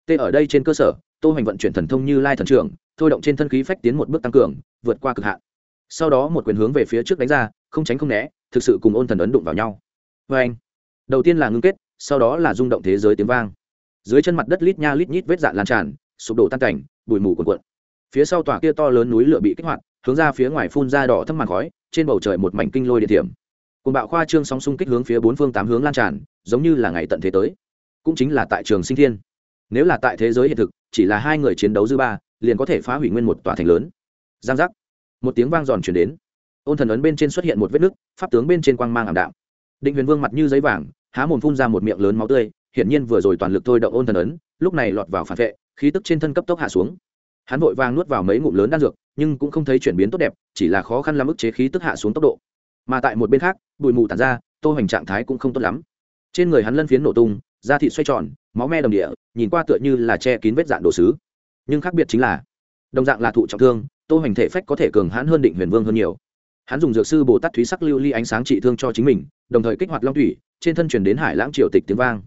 Tê ở đây trên cơ sở, tô hoành vận chuyển thần thông như lai thần trưởng, thôi động trên thân khí phách tiến một bước tăng cường, vượt qua cực hạn. Sau đó một quyền hướng về phía trước đánh ra, không tránh không né, thực sự cùng ôn thần ấn đụng vào nhau. Vê anh, đầu tiên là ngưng kết, sau đó là rung động thế giới tiếng vang. Dưới chân mặt đất lít nha lít nhít vết dạn lan tràn, sụp đổ tan cảnh, bụi mù cuồn cuộn. Phía sau tòa kia to lớn núi lửa bị kích hoạt, hướng ra phía ngoài phun ra đỏ thâm màn khói, trên bầu trời một mảnh kinh lôi địa điểm cùng bạo khoa trương sóng xung kích hướng phía bốn phương tám hướng lan tràn, giống như là ngày tận thế tới. Cũng chính là tại trường sinh thiên. Nếu là tại thế giới hiện thực, chỉ là hai người chiến đấu dư ba, liền có thể phá hủy nguyên một tòa thành lớn. Giang giác. Một tiếng vang giòn chuyển đến. Ôn thần ấn bên trên xuất hiện một vết nứt, pháp tướng bên trên quang mang ảm đạm. Định huyền vương mặt như giấy vàng, há mồm phun ra một miệng lớn máu tươi, hiển nhiên vừa rồi toàn lực thôi động ôn thần ấn, lúc này lọt vào phản vệ, khí tức trên thân cấp tốc hạ xuống. Hắn vội vàng nuốt vào mấy ngụm lớn đan dược, nhưng cũng không thấy chuyển biến tốt đẹp, chỉ là khó khăn làm ức chế khí tức hạ xuống tốc độ mà tại một bên khác, bụi mù tàn ra, tô hoành trạng thái cũng không tốt lắm. Trên người hắn lân phiến nổ tung, da thịt xoay tròn, máu me đồng địa, nhìn qua tựa như là che kín vết dạng đồ sứ. Nhưng khác biệt chính là, đồng dạng là thụ trọng thương, tô hoành thể phách có thể cường hãn hơn định huyền vương hơn nhiều. Hắn dùng dược sư bồ tát thúy sắc lưu ly ánh sáng trị thương cho chính mình, đồng thời kích hoạt long thủy, trên thân chuyển đến hải lãng triều tịch tiếng vang.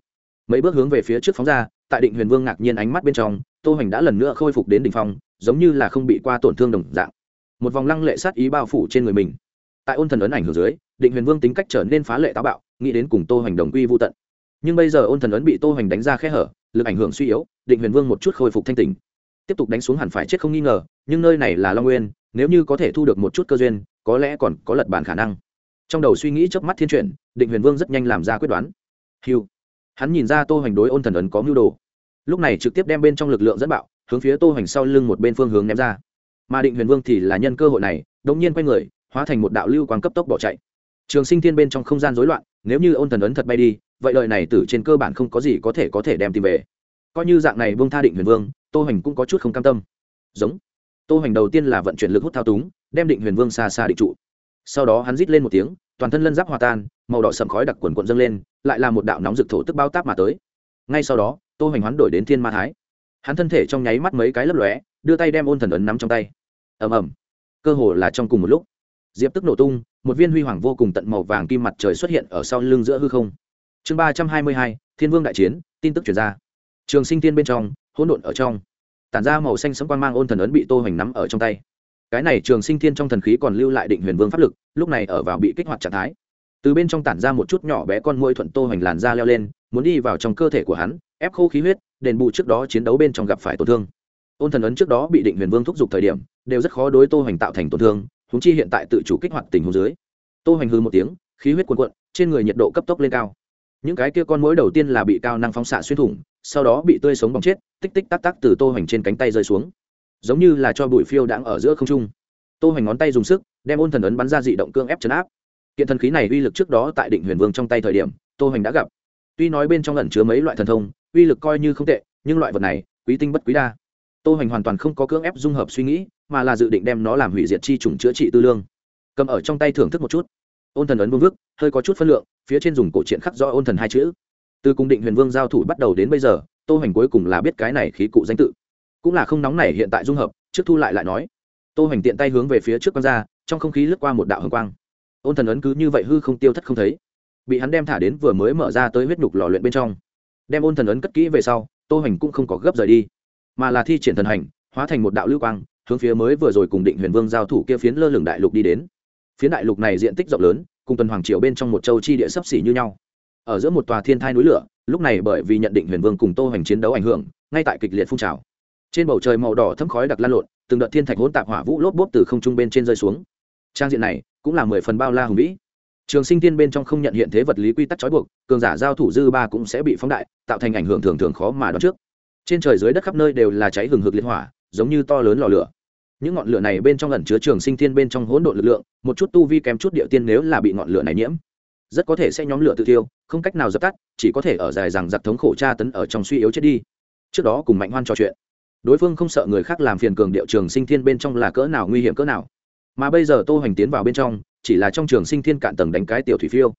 Mấy bước hướng về phía trước phóng ra, tại định huyền vương ngạc nhiên ánh mắt bên trong, tô hoành đã lần nữa khôi phục đến đ ỉ n h phong, giống như là không bị qua tổn thương đồng dạng. Một vòng lăng lệ sát ý bao phủ trên người mình tại ôn thần ấn ảnh hưởng dưới, định huyền vương tính cách trở nên phá lệ táo bạo, nghĩ đến cùng tô hoành đồng quy vô tận. Nhưng bây giờ ôn thần ấn bị tô hoành đánh ra khe hở, lực ảnh hưởng suy yếu, định huyền vương một chút khôi phục thanh tình tiếp tục đánh xuống hẳn phải chết không nghi ngờ, nhưng nơi này là long nguyên, nếu như có thể thu được một chút cơ duyên, có lẽ còn có lật bản khả năng. Trong đầu suy nghĩ chớp mắt thiên chuyển, định huyền vương rất nhanh làm ra quyết đoán. Hiu hắn nhìn ra tô hoành đối ôn thần ấn có mưu đồ. Lúc này trực tiếp đem bên trong lực lượng dẫn bạo, hướng phía tô hoành sau lưng một bên phương hướng ném ra. Mà định huyền vương thì là nhân cơ hội này đống nhiên quay người hóa thành một đạo lưu quang cấp tốc bỏ chạy. Trường sinh thiên bên trong không gian rối loạn, nếu như ôn thần ấn thật bay đi, vậy đời này tử trên cơ bản không có gì có thể có thể đem tìm về. Coi như dạng này vương tha định huyền vương, tô hoành cũng có chút không cam tâm. Giống. Tô hoành đầu tiên là vận chuyển lực hút thao túng, đem định huyền vương xa xa định trụ. Sau đó hắn rít lên một tiếng, toàn thân lân giáp hòa tan, màu đỏ sầm khói đặc quần quận dâng lên, lại là một đạo nóng rực thổ tức bao táp mà tới. Ngay sau đó, tô hoành hoán đổi đến thiên ma thái. Hắn thân thể trong nháy mắt mấy cái lấp lóe, đưa tay đem ôn thần ấn nắm trong tay. Ầm ầm. Cơ hồ là trong cùng một lúc diệp tức nổ tung, một viên huy hoàng vô cùng tận màu vàng kim mặt trời xuất hiện ở sau lưng giữa hư không. Chương ba trăm hai mươi hai, thiên vương đại chiến, tin tức chuyển ra. Trường sinh tiên bên trong, hỗn độn ở trong. Tản ra màu xanh sấm quan mang ôn thần ấn bị tô hoành nắm ở trong tay. Cái này trường sinh thiên trong thần khí còn lưu lại định huyền vương pháp lực, lúc này ở vào bị kích hoạt trạng thái. Từ bên trong tản ra một chút nhỏ bé con mũi thuận tô hoành làn da leo lên, muốn đi vào trong cơ thể của hắn, ép khô khí huyết, đền bù trước đó chiến đấu bên trong gặp phải tổn thương. Ôn thần ấn trước đó bị định huyền vương thúc giục thời điểm, đều rất khó đối tô hoành tạo thành tổn thương huống chi hiện tại tự chủ kích hoạt tình huống dưới. Tô hoành hừ một tiếng, khí huyết cuồn cuộn, trên người nhiệt độ cấp tốc lên cao. Những cái kia con mối đầu tiên là bị cao năng phóng xạ xuyên thủng, sau đó bị tươi sống bỏng chết, tích tích tắc tắc từ tô hoành trên cánh tay rơi xuống. Giống như là cho bụi phiêu đang ở giữa không trung. Tô hoành ngón tay dùng sức, đem ôn thần ấn bắn ra dị động cương ép chấn áp. Kiện thần khí này uy lực trước đó tại định huyền vương trong tay thời điểm, tô hoành đã gặp. Tuy nói bên trong ẩn chứa mấy loại thần thông, uy lực coi như không tệ, nhưng loại vật này, quý tinh bất quý đa tô hoành hoàn toàn không có cưỡng ép dung hợp suy nghĩ mà là dự định đem nó làm hủy diệt chi trùng chữa trị tư lương. Cầm ở trong tay thưởng thức một chút. Ôn thần ấn vương vức, hơi có chút phân lượng phía trên dùng cổ truyện khắc do ôn thần hai chữ. Từ cung định huyền vương giao thủ bắt đầu đến bây giờ tô hoành cuối cùng là biết cái này khí cụ danh tự. Cũng là không nóng này hiện tại dung hợp trước thu lại lại nói. Tô hoành tiện tay hướng về phía trước quang ra trong không khí lướt qua một đạo hồng quang. Ôn thần ấn cứ như vậy hư không tiêu thất không thấy. Bị hắn đem thả đến vừa mới mở ra tới huyết nhục lò luyện bên trong. Đem ôn thần ấn cất kỹ về sau tô hoành cũng không có gấp rời đi mà là thi triển thần hành, hóa thành một đạo lưu quang, hướng phía mới vừa rồi cùng định huyền vương giao thủ kia phiến lơ lửng đại lục đi đến. Phiến đại lục này diện tích rộng lớn, cùng tuần hoàng triều bên trong một châu chi địa sấp xỉ như nhau. Ở giữa một tòa thiên thai núi lửa, lúc này bởi vì nhận định huyền vương cùng tô hoành chiến đấu ảnh hưởng, ngay tại kịch liệt phun trào. Trên bầu trời màu đỏ thấm khói đặc lan lộn, từng đợt thiên thạch hỗn tạp hỏa vũ lốp bốp từ không trung bên trên rơi xuống. Trang diện này cũng là mười phần bao la hùng vĩ. Trường sinh tiên bên trong không nhận hiện thế vật lý quy tắc trói buộc, cường giả giao thủ dư ba cũng sẽ bị phóng đại, tạo thành ảnh hưởng thường thường khó mà đoán trước trên trời dưới đất khắp nơi đều là cháy hừng hực liên hỏa, giống như to lớn lò lửa. Những ngọn lửa này bên trong ẩn chứa trường sinh thiên bên trong hỗn độn lực lượng, một chút tu vi kém chút địa tiên nếu là bị ngọn lửa này nhiễm, rất có thể sẽ nhóm lửa tự tiêu không cách nào dập tắt, chỉ có thể ở dài rằng giặc thống khổ tra tấn ở trong suy yếu chết đi. Trước đó cùng mạnh hoan trò chuyện, đối phương không sợ người khác làm phiền cường điệu trường sinh thiên bên trong là cỡ nào nguy hiểm cỡ nào. Mà bây giờ tô hoành tiến vào bên trong, chỉ là trong trường sinh thiên cạn tầng đánh cái tiểu thủy phiêu.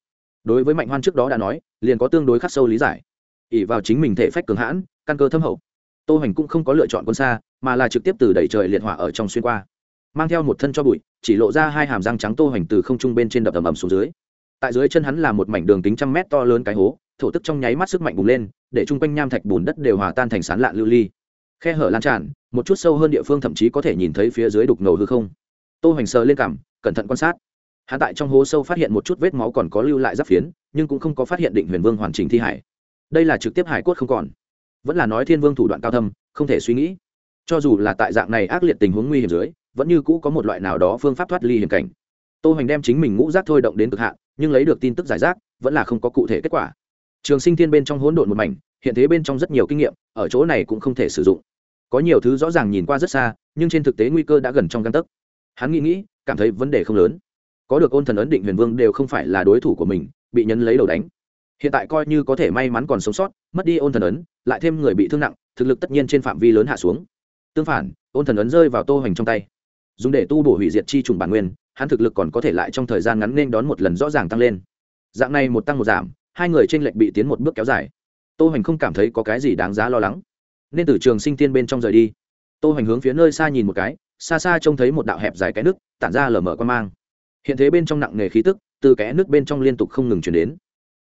Đối với mạnh hoan trước đó đã nói, liền có tương đối khắc sâu lý giải ỉ vào chính mình thể phách cường hãn căn cơ thâm hậu. Tô hoành cũng không có lựa chọn quân xa mà là trực tiếp từ đẩy trời liệt hỏa ở trong xuyên qua. Mang theo một thân cho bụi chỉ lộ ra hai hàm răng trắng tô hoành từ không trung bên trên đập ầm ầm xuống dưới. Tại dưới chân hắn là một mảnh đường tính trăm mét to lớn cái hố thổ tức trong nháy mắt sức mạnh bùng lên để chung quanh nham thạch bùn đất đều hòa tan thành sán lạ lưu ly. Khe hở lan tràn một chút sâu hơn địa phương thậm chí có thể nhìn thấy phía dưới đục ngầu hư không. Tô hoành sờ lên cảm, cẩn thận quan sát. Hắn tại trong hố sâu phát hiện một chút vết máu còn có lưu lại giáp phiến nhưng cũng không có phát hiện định huyền vương hoàn chỉnh thi hải đây là trực tiếp hải cốt không còn. Vẫn là nói thiên vương thủ đoạn cao thâm, không thể suy nghĩ. Cho dù là tại dạng này ác liệt tình huống nguy hiểm dưới, vẫn như cũ có một loại nào đó phương pháp thoát ly hiểm cảnh. Tô hoành đem chính mình ngũ rác thôi động đến cực hạn, nhưng lấy được tin tức giải rác, vẫn là không có cụ thể kết quả. Trường sinh thiên bên trong hỗn độn một mảnh, hiện thế bên trong rất nhiều kinh nghiệm, ở chỗ này cũng không thể sử dụng. Có nhiều thứ rõ ràng nhìn qua rất xa, nhưng trên thực tế nguy cơ đã gần trong căn tấc. Hắn nghĩ nghĩ, cảm thấy vấn đề không lớn. Có được ôn thần ấn định huyền vương đều không phải là đối thủ của mình, bị nhấn lấy đầu đánh hiện tại coi như có thể may mắn còn sống sót, mất đi ôn thần ấn, lại thêm người bị thương nặng, thực lực tất nhiên trên phạm vi lớn hạ xuống. Tương phản, ôn thần ấn rơi vào tô hoành trong tay. Dùng để tu bổ hủy diệt chi trùng bản nguyên, hắn thực lực còn có thể lại trong thời gian ngắn nên đón một lần rõ ràng tăng lên. Dạng này một tăng một giảm, hai người trên lệch bị tiến một bước kéo dài. Tô hoành không cảm thấy có cái gì đáng giá lo lắng. Nên từ trường sinh tiên bên trong rời đi. Tô hoành hướng phía nơi xa nhìn một cái, xa xa trông thấy một đạo hẹp dài cái nước, tản ra lở mở quan mang. Hiện thế bên trong nặng nề khí tức, từ kẽ nước bên trong liên tục không ngừng chuyển đến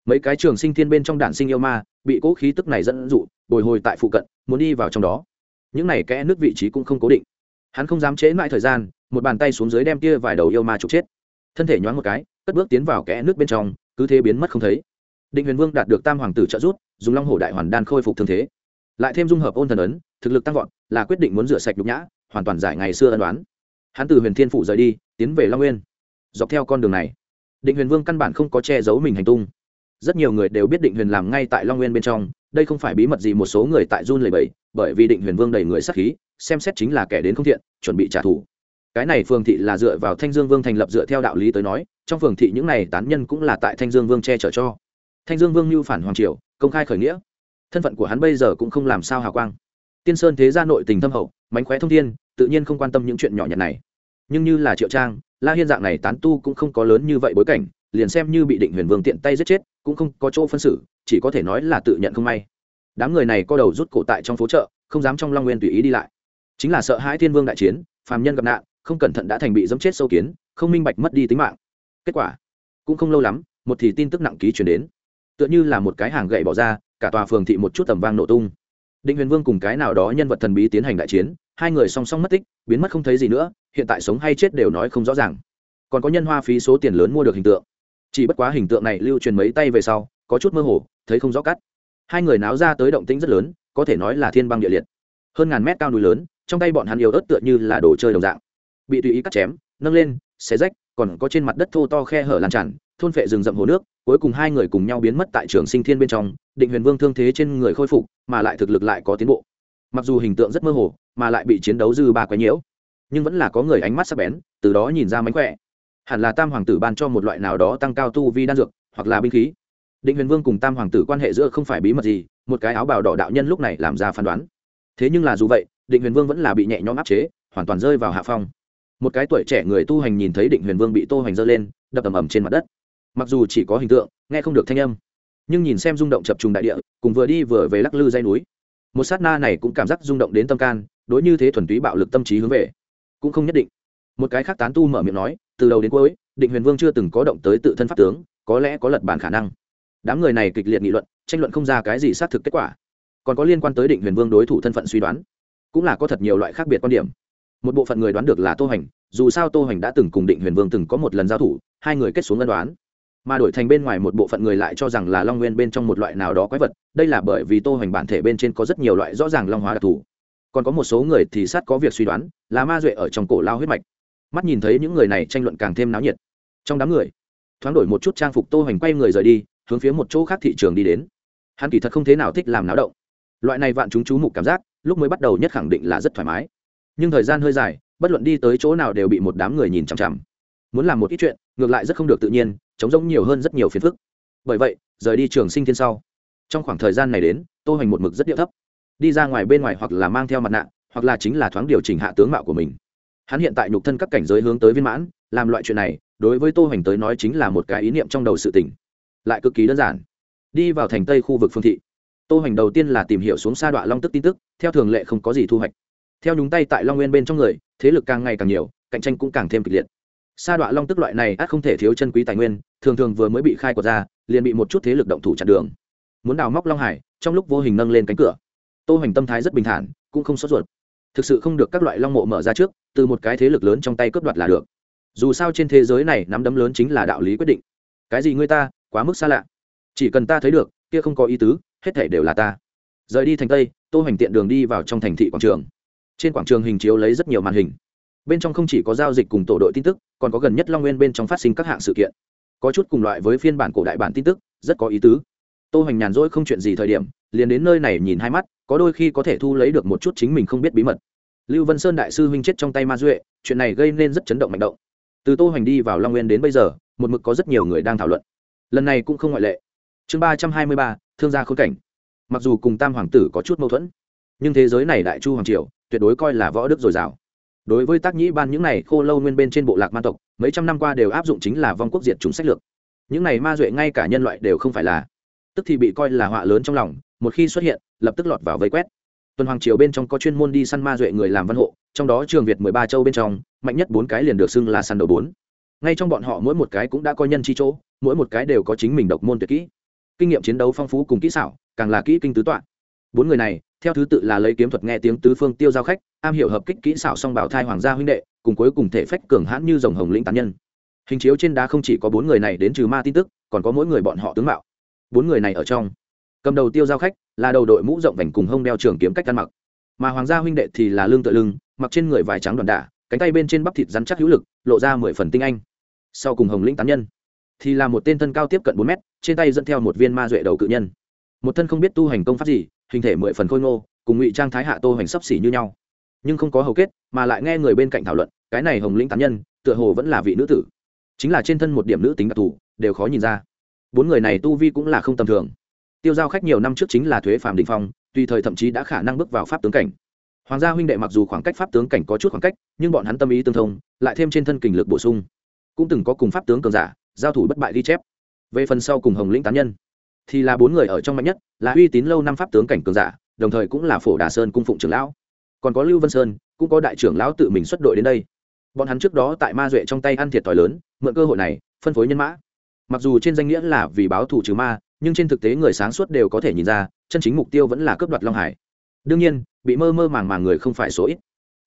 mấy cái trường sinh thiên bên trong đạn sinh yêu ma, bị cỗ khí tức này dẫn dụ, bồi hồi tại phụ cận, muốn đi vào trong đó. Những này kẽ nước vị trí cũng không cố định. Hắn không dám chế mãi thời gian, một bàn tay xuống dưới đem kia vài đầu yêu ma trục chết. Thân thể nhoáng một cái, cất bước tiến vào kẽ nước bên trong, cứ thế biến mất không thấy. Định huyền vương đạt được tam hoàng tử trợ rút dùng long hổ đại hoàn đan khôi phục thương thế. Lại thêm dung hợp ôn thần ấn, thực lực tăng vọt, là quyết định muốn rửa sạch nhục nhã, hoàn toàn giải ngày xưa ân đoán hắn từ huyền thiên phủ rời đi, tiến về long nguyên. Dọc theo con đường này, định huyền vương căn bản không có che giấu mình hành tung rất nhiều người đều biết định huyền làm ngay tại long nguyên bên trong, đây không phải bí mật gì, một số người tại run lầy bầy bởi vì định huyền vương đầy người sát khí, xem xét chính là kẻ đến không thiện, chuẩn bị trả thù. Cái này phường thị là dựa vào thanh dương vương thành lập dựa theo đạo lý tới nói, trong phường thị những này tán nhân cũng là tại thanh dương vương che chở cho. Thanh dương vương mưu phản hoàng triều, công khai khởi nghĩa. Thân phận của hắn bây giờ cũng không làm sao hào quang. Tiên sơn thế gia nội tình thâm hậu, mánh khóe thông thiên, tự nhiên không quan tâm những chuyện nhỏ nhặt này. Nhưng như là triệu trang, la hiên dạng này tán tu cũng không có lớn như vậy bối cảnh liền xem như bị định huyền vương tiện tay giết chết, cũng không có chỗ phân xử, chỉ có thể nói là tự nhận không may. Đám người này co đầu rút cổ tại trong phố chợ, không dám trong long nguyên tùy ý đi lại. Chính là sợ hãi thiên vương đại chiến, phàm nhân gặp nạn, không cẩn thận đã thành bị dẫm chết sâu kiến, không minh bạch mất đi tính mạng. Kết quả, cũng không lâu lắm, một thì tin tức nặng ký chuyển đến. Tựa như là một cái hàng gậy bỏ ra, cả tòa phường thị một chút tầm vang nổ tung. Định huyền vương cùng cái nào đó nhân vật thần bí tiến hành đại chiến, hai người song song mất tích, biến mất không thấy gì nữa, hiện tại sống hay chết đều nói không rõ ràng. Còn có nhân hoa phí số tiền lớn mua được hình tượng chỉ bất quá hình tượng này lưu truyền mấy tay về sau, có chút mơ hồ, thấy không rõ cắt hai người náo ra tới động tĩnh rất lớn, có thể nói là thiên băng địa liệt. Hơn ngàn mét cao núi lớn, trong tay bọn hắn yếu ớt tựa như là đồ chơi đồng dạng. Bị tùy ý cắt chém, nâng lên, xé rách, còn có trên mặt đất thô to khe hở lan tràn, thôn phệ rừng rậm hồ nước, cuối cùng hai người cùng nhau biến mất tại trường sinh thiên bên trong, định huyền vương thương thế trên người khôi phục, mà lại thực lực lại có tiến bộ. Mặc dù hình tượng rất mơ hồ, mà lại bị chiến đấu dư ba quấy nhiễu, nhưng vẫn là có người ánh mắt sắc bén, từ đó nhìn ra mánh khỏe hẳn là tam hoàng tử ban cho một loại nào đó tăng cao tu vi đan dược, hoặc là binh khí. Định huyền vương cùng tam hoàng tử quan hệ giữa không phải bí mật gì, một cái áo bào đỏ đạo nhân lúc này làm ra phán đoán. Thế nhưng là dù vậy, định huyền vương vẫn là bị nhẹ nhõm áp chế, hoàn toàn rơi vào hạ phong. Một cái tuổi trẻ người tu hành nhìn thấy định huyền vương bị tô hành dơ lên, đập ầm ầm trên mặt đất. Mặc dù chỉ có hình tượng, nghe không được thanh âm, nhưng nhìn xem rung động chập trùng đại địa, cùng vừa đi vừa về lắc lư dây núi. Một sát na này cũng cảm giác rung động đến tâm can, đối như thế thuần túy bạo lực tâm trí hướng về. Cũng không nhất định. Một cái khác tán tu mở miệng nói từ đầu đến cuối, định huyền vương chưa từng có động tới tự thân pháp tướng, có lẽ có lật bản khả năng. Đám người này kịch liệt nghị luận, tranh luận không ra cái gì xác thực kết quả. Còn có liên quan tới định huyền vương đối thủ thân phận suy đoán, cũng là có thật nhiều loại khác biệt quan điểm. Một bộ phận người đoán được là tô hành, dù sao tô hành đã từng cùng định huyền vương từng có một lần giao thủ, hai người kết xuống ân đoán. Mà đổi thành bên ngoài một bộ phận người lại cho rằng là long nguyên bên trong một loại nào đó quái vật, đây là bởi vì tô hoành bản thể bên trên có rất nhiều loại rõ ràng long hóa đặc thù. Còn có một số người thì sát có việc suy đoán, là ma duệ ở trong cổ lao huyết mạch mắt nhìn thấy những người này tranh luận càng thêm náo nhiệt. Trong đám người, thoáng đổi một chút trang phục tô hoành quay người rời đi, hướng phía một chỗ khác thị trường đi đến. Hắn kỳ thật không thế nào thích làm náo động. Loại này vạn chúng chú mục cảm giác, lúc mới bắt đầu nhất khẳng định là rất thoải mái. Nhưng thời gian hơi dài, bất luận đi tới chỗ nào đều bị một đám người nhìn chằm chằm. Muốn làm một ít chuyện, ngược lại rất không được tự nhiên, chống giống nhiều hơn rất nhiều phiền phức. Bởi vậy, rời đi trường sinh thiên sau. Trong khoảng thời gian này đến, tô hoành một mực rất điệu thấp. Đi ra ngoài bên ngoài hoặc là mang theo mặt nạ, hoặc là chính là thoáng điều chỉnh hạ tướng mạo của mình hắn hiện tại nhục thân các cảnh giới hướng tới viên mãn, làm loại chuyện này, đối với tô hoành tới nói chính là một cái ý niệm trong đầu sự tỉnh lại cực kỳ đơn giản. Đi vào thành tây khu vực phương thị. Tô hoành đầu tiên là tìm hiểu xuống sa đọa long tức tin tức, theo thường lệ không có gì thu hoạch. Theo nhúng tay tại long nguyên bên trong người, thế lực càng ngày càng nhiều, cạnh tranh cũng càng thêm kịch liệt. Sa đọa long tức loại này ắt không thể thiếu chân quý tài nguyên, thường thường vừa mới bị khai quật ra, liền bị một chút thế lực động thủ chặn đường. Muốn đào móc long hải, trong lúc vô hình nâng lên cánh cửa. Tô hoành tâm thái rất bình thản, cũng không sốt ruột thực sự không được các loại long mộ mở ra trước, từ một cái thế lực lớn trong tay cướp đoạt là được. Dù sao trên thế giới này nắm đấm lớn chính là đạo lý quyết định. Cái gì ngươi ta, quá mức xa lạ. Chỉ cần ta thấy được, kia không có ý tứ, hết thể đều là ta. Rời đi thành tây, tô hoành tiện đường đi vào trong thành thị quảng trường. Trên quảng trường hình chiếu lấy rất nhiều màn hình. Bên trong không chỉ có giao dịch cùng tổ đội tin tức, còn có gần nhất long nguyên bên trong phát sinh các hạng sự kiện. Có chút cùng loại với phiên bản cổ đại bản tin tức, rất có ý tứ tô hoành nhàn rỗi không chuyện gì thời điểm, liền đến nơi này nhìn hai mắt, có đôi khi có thể thu lấy được một chút chính mình không biết bí mật. Lưu vân sơn đại sư huynh chết trong tay ma duệ, chuyện này gây nên rất chấn động mạnh động. Từ tô hoành đi vào long nguyên đến bây giờ, một mực có rất nhiều người đang thảo luận. Lần này cũng không ngoại lệ. Chương ba trăm hai mươi ba, thương gia khốn cảnh. Mặc dù cùng tam hoàng tử có chút mâu thuẫn, nhưng thế giới này đại chu hoàng triều, tuyệt đối coi là võ đức dồi dào. Đối với tác nhĩ ban những này khô lâu nguyên bên trên bộ lạc man tộc, mấy trăm năm qua đều áp dụng chính là vong quốc diệt chúng sách lược. Những này ma duệ ngay cả nhân loại đều không phải là tức thì bị coi là họa lớn trong lòng, một khi xuất hiện, lập tức lọt vào vây quét. Tuần hoàng triều bên trong có chuyên môn đi săn ma duệ người làm văn hộ, trong đó trường việt mười ba châu bên trong, mạnh nhất bốn cái liền được xưng là săn đầu bốn. Ngay trong bọn họ mỗi một cái cũng đã có nhân chi chỗ, mỗi một cái đều có chính mình độc môn tuyệt kỹ. Kinh nghiệm chiến đấu phong phú cùng kỹ xảo, càng là kỹ kinh tứ tọa. Bốn người này, theo thứ tự là lấy kiếm thuật nghe tiếng tứ phương tiêu giao khách, am hiểu hợp kích kỹ xảo song bảo thai hoàng gia huynh đệ, cùng cuối cùng thể phách cường hãn như dòng hồng lĩnh tán nhân. Hình chiếu trên đá không chỉ có bốn người này đến trừ ma tin tức, còn có mỗi người bọn họ tướng mạo bốn người này ở trong. Cầm đầu tiêu giao khách là đầu đội mũ rộng vành cùng hông đeo trường kiếm cách ăn mặc. Mà hoàng gia huynh đệ thì là lương tựa lưng, mặc trên người vải trắng đoàn đả, cánh tay bên trên bắp thịt rắn chắc hữu lực, lộ ra mười phần tinh anh. Sau cùng hồng lĩnh tán nhân, thì là một tên thân cao tiếp cận bốn mét, trên tay dẫn theo một viên ma duệ đầu cự nhân. Một thân không biết tu hành công pháp gì, hình thể mười phần khôi ngô, cùng ngụy trang thái hạ tô hành sấp xỉ như nhau. Nhưng không có hầu kết, mà lại nghe người bên cạnh thảo luận, cái này hồng lĩnh tán nhân, tựa hồ vẫn là vị nữ tử. Chính là trên thân một điểm nữ tính đặc thù, đều khó nhìn ra bốn người này tu vi cũng là không tầm thường. Tiêu giao khách nhiều năm trước chính là thuế phạm đình phong, tùy thời thậm chí đã khả năng bước vào pháp tướng cảnh. Hoàng gia huynh đệ mặc dù khoảng cách pháp tướng cảnh có chút khoảng cách, nhưng bọn hắn tâm ý tương thông, lại thêm trên thân kình lực bổ sung. Cũng từng có cùng pháp tướng cường giả, giao thủ bất bại ghi chép. Về phần sau cùng hồng lĩnh tán nhân, thì là bốn người ở trong mạnh nhất, là uy tín lâu năm pháp tướng cảnh cường giả, đồng thời cũng là phổ đà sơn cung phụng trưởng lão. Còn có lưu vân sơn, cũng có đại trưởng lão tự mình xuất đội đến đây. Bọn hắn trước đó tại ma duệ trong tay ăn thiệt thòi lớn, mượn cơ hội này, phân phối nhân mã mặc dù trên danh nghĩa là vì báo thù trừ ma, nhưng trên thực tế người sáng suốt đều có thể nhìn ra, chân chính mục tiêu vẫn là cướp đoạt long hải. Đương nhiên, bị mơ mơ màng màng người không phải số ít.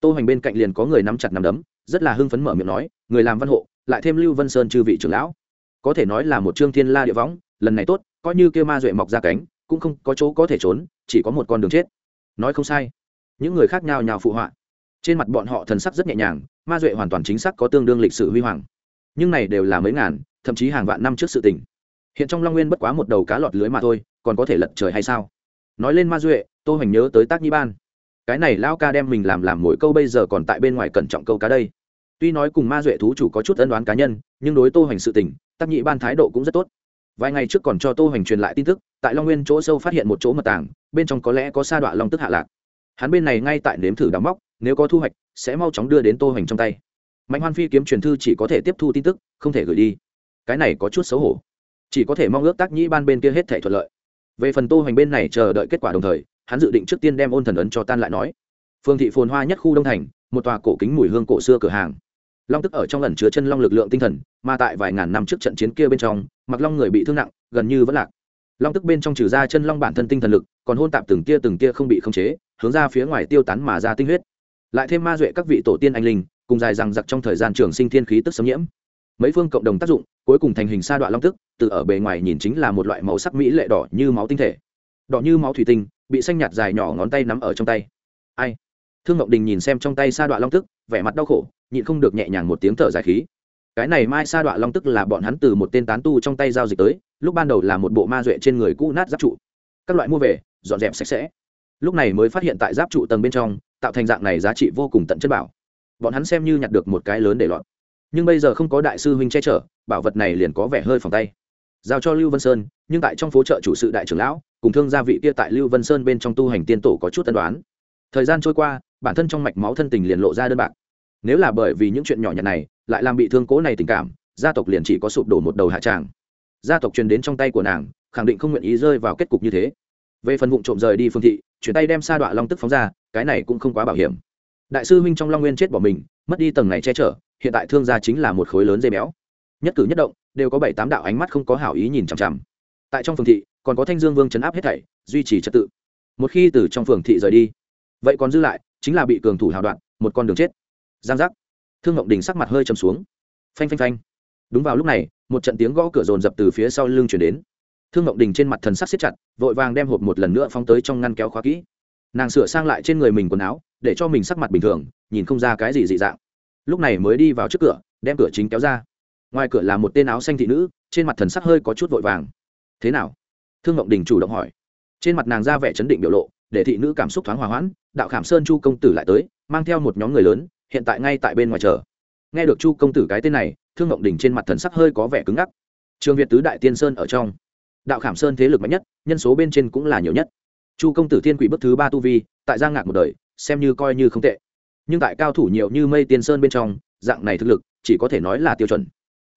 Tô hoành bên cạnh liền có người nắm chặt nắm đấm, rất là hưng phấn mở miệng nói, người làm văn hộ, lại thêm lưu vân sơn chư vị trưởng lão. Có thể nói là một trương thiên la địa võng, lần này tốt, coi như kêu ma duệ mọc ra cánh, cũng không có chỗ có thể trốn, chỉ có một con đường chết. Nói không sai. Những người khác nhau nhào phụ họa. Trên mặt bọn họ thần sắc rất nhẹ nhàng, ma duệ hoàn toàn chính xác có tương đương lịch sử huy hoàng. Nhưng này đều là mấy ngàn thậm chí hàng vạn năm trước sự tình. Hiện trong long nguyên bất quá một đầu cá lọt lưới mà thôi, còn có thể lật trời hay sao? Nói lên ma duệ tôi hoành nhớ tới tác nhi ban. Cái này Lão ca đem mình làm làm mỗi câu bây giờ còn tại bên ngoài cẩn trọng câu cá đây. Tuy nói cùng ma duệ thú chủ có chút ân đoán cá nhân, nhưng đối tô hoành sự tình, tác Nhi ban thái độ cũng rất tốt. Vài ngày trước còn cho tô hoành truyền lại tin tức, tại long nguyên chỗ sâu phát hiện một chỗ mật tàng, bên trong có lẽ có sa đọa long tức hạ lạc. Hắn bên này ngay tại nếm thử đào móc, nếu có thu hoạch, sẽ mau chóng đưa đến tô hoành trong tay. Mạnh hoan phi kiếm truyền thư chỉ có thể tiếp thu tin tức, không thể gửi đi cái này có chút xấu hổ. Chỉ có thể mong ước tác nhĩ ban bên kia hết thể thuận lợi. Về phần tô hoành bên này chờ đợi kết quả đồng thời, hắn dự định trước tiên đem ôn thần ấn cho tan lại nói. Phương thị phồn hoa nhất khu đông thành, một tòa cổ kính mùi hương cổ xưa cửa hàng. Long tức ở trong lần chứa chân long lực lượng tinh thần, mà tại vài ngàn năm trước trận chiến kia bên trong, mặc long người bị thương nặng, gần như vẫn lạc. Long tức bên trong trừ ra chân long bản thân tinh thần lực, còn hôn tạp từng tia từng tia không bị khống chế, hướng ra phía ngoài tiêu tán mà ra tinh huyết. Lại thêm ma duệ các vị tổ tiên anh linh, cùng dài rằng giặc trong thời gian trường sinh thiên khí tức xâm nhiễm mấy phương cộng đồng tác dụng, cuối cùng thành hình sa đoạn long tức, từ ở bề ngoài nhìn chính là một loại màu sắc mỹ lệ đỏ như máu tinh thể. Đỏ như máu thủy tinh, bị xanh nhạt dài nhỏ ngón tay nắm ở trong tay. Ai? Thương ngọc đình nhìn xem trong tay sa đoạn long tức, vẻ mặt đau khổ, nhịn không được nhẹ nhàng một tiếng thở dài khí. Cái này mai sa đoạn long tức là bọn hắn từ một tên tán tu trong tay giao dịch tới, lúc ban đầu là một bộ ma duệ trên người cũ nát giáp trụ. Các loại mua về, dọn dẹp sạch sẽ. Lúc này mới phát hiện tại giáp trụ tầng bên trong, tạo thành dạng này giá trị vô cùng tận chất bảo. Bọn hắn xem như nhặt được một cái lớn để lọt nhưng bây giờ không có đại sư huynh che chở, bảo vật này liền có vẻ hơi phòng tay. Giao cho lưu vân sơn, nhưng tại trong phố chợ chủ sự đại trưởng lão, cùng thương gia vị kia tại lưu vân sơn bên trong tu hành tiên tổ có chút tân đoán thời gian trôi qua, bản thân trong mạch máu thân tình liền lộ ra đơn bạc. Nếu là bởi vì những chuyện nhỏ nhặt này, lại làm bị thương cố này tình cảm, gia tộc liền chỉ có sụp đổ một đầu hạ tràng. Gia tộc truyền đến trong tay của nàng, khẳng định không nguyện ý rơi vào kết cục như thế. Về phần vụ trộm rời đi phương thị, chuyển tay đem sa đọa long tức phóng ra, cái này cũng không quá bảo hiểm. Đại sư huynh trong long nguyên chết bỏ mình, mất đi tầng này che chở hiện tại thương gia chính là một khối lớn dây méo, nhất cử nhất động đều có bảy tám đạo ánh mắt không có hảo ý nhìn chằm chằm. Tại trong phường thị còn có thanh dương vương chấn áp hết thảy duy trì trật tự. Một khi từ trong phường thị rời đi vậy còn dư lại chính là bị cường thủ hào đoạn một con đường chết. Giang giác. Thương ngộng đình sắc mặt hơi chầm xuống. Phanh phanh phanh. Đúng vào lúc này một trận tiếng gõ cửa rồn dập từ phía sau lưng chuyển đến. Thương ngộng đình trên mặt thần sắc siết chặt vội vàng đem hộp một lần nữa phóng tới trong ngăn kéo khóa kỹ. Nàng sửa sang lại trên người mình quần áo để cho mình sắc mặt bình thường nhìn không ra cái gì dị dạng lúc này mới đi vào trước cửa, đem cửa chính kéo ra. Ngoài cửa là một tên áo xanh thị nữ, trên mặt thần sắc hơi có chút vội vàng. Thế nào? Thương ngộng đình chủ động hỏi. Trên mặt nàng ra vẻ chấn định biểu lộ, để thị nữ cảm xúc thoáng hòa hoãn, đạo khảm sơn chu công tử lại tới, mang theo một nhóm người lớn, hiện tại ngay tại bên ngoài chờ. Nghe được chu công tử cái tên này, thương ngộng đình trên mặt thần sắc hơi có vẻ cứng ngắc. Trường việt tứ đại tiên sơn ở trong. Đạo khảm sơn thế lực mạnh nhất, nhân số bên trên cũng là nhiều nhất. Chu công tử thiên quỷ bức thứ ba tu vi, tại giang ngạc một đời, xem như coi như không tệ nhưng tại cao thủ nhiều như mây tiên sơn bên trong, dạng này thực lực chỉ có thể nói là tiêu chuẩn.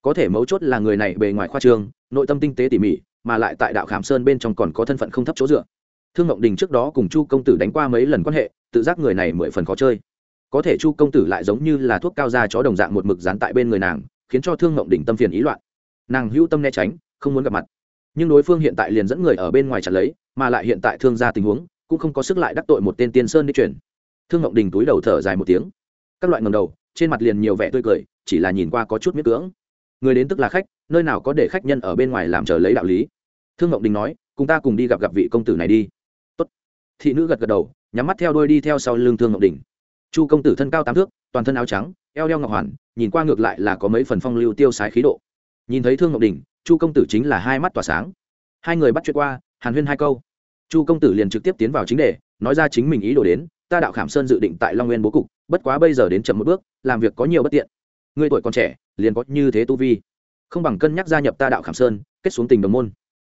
Có thể mấu chốt là người này bề ngoài khoa trương, nội tâm tinh tế tỉ mỉ, mà lại tại đạo khảm sơn bên trong còn có thân phận không thấp chỗ dựa. Thương ngộng đình trước đó cùng chu công tử đánh qua mấy lần quan hệ, tự giác người này mười phần khó chơi. Có thể chu công tử lại giống như là thuốc cao da chó đồng dạng một mực dán tại bên người nàng, khiến cho thương ngộng đình tâm phiền ý loạn. Nàng hữu tâm né tránh, không muốn gặp mặt. Nhưng đối phương hiện tại liền dẫn người ở bên ngoài chặt lấy, mà lại hiện tại thương gia tình huống, cũng không có sức lại đắc tội một tên tiên sơn đi chuyển thương ngộng đình túi đầu thở dài một tiếng. Các loại ngầm đầu, trên mặt liền nhiều vẻ tươi cười, chỉ là nhìn qua có chút miết cưỡng. Người đến tức là khách, nơi nào có để khách nhân ở bên ngoài làm chờ lấy đạo lý. Thương ngộng đình nói, cùng ta cùng đi gặp gặp vị công tử này đi. Tốt. thị nữ gật gật đầu, nhắm mắt theo đôi đi theo sau lưng thương ngộng đình. Chu công tử thân cao tám thước, toàn thân áo trắng, eo đeo ngọc hoàn, nhìn qua ngược lại là có mấy phần phong lưu tiêu sái khí độ. Nhìn thấy thương ngọc đình, chu công tử chính là hai mắt tỏa sáng. Hai người bắt chuyện qua, hàn huyên hai câu. Chu công tử liền trực tiếp tiến vào chính đề, nói ra chính mình ý đồ đến ta đạo khảm sơn dự định tại long nguyên bố cục, bất quá bây giờ đến chậm một bước, làm việc có nhiều bất tiện. Người tuổi còn trẻ, liền có như thế tu vi. Không bằng cân nhắc gia nhập ta đạo khảm sơn, kết xuống tình đồng môn.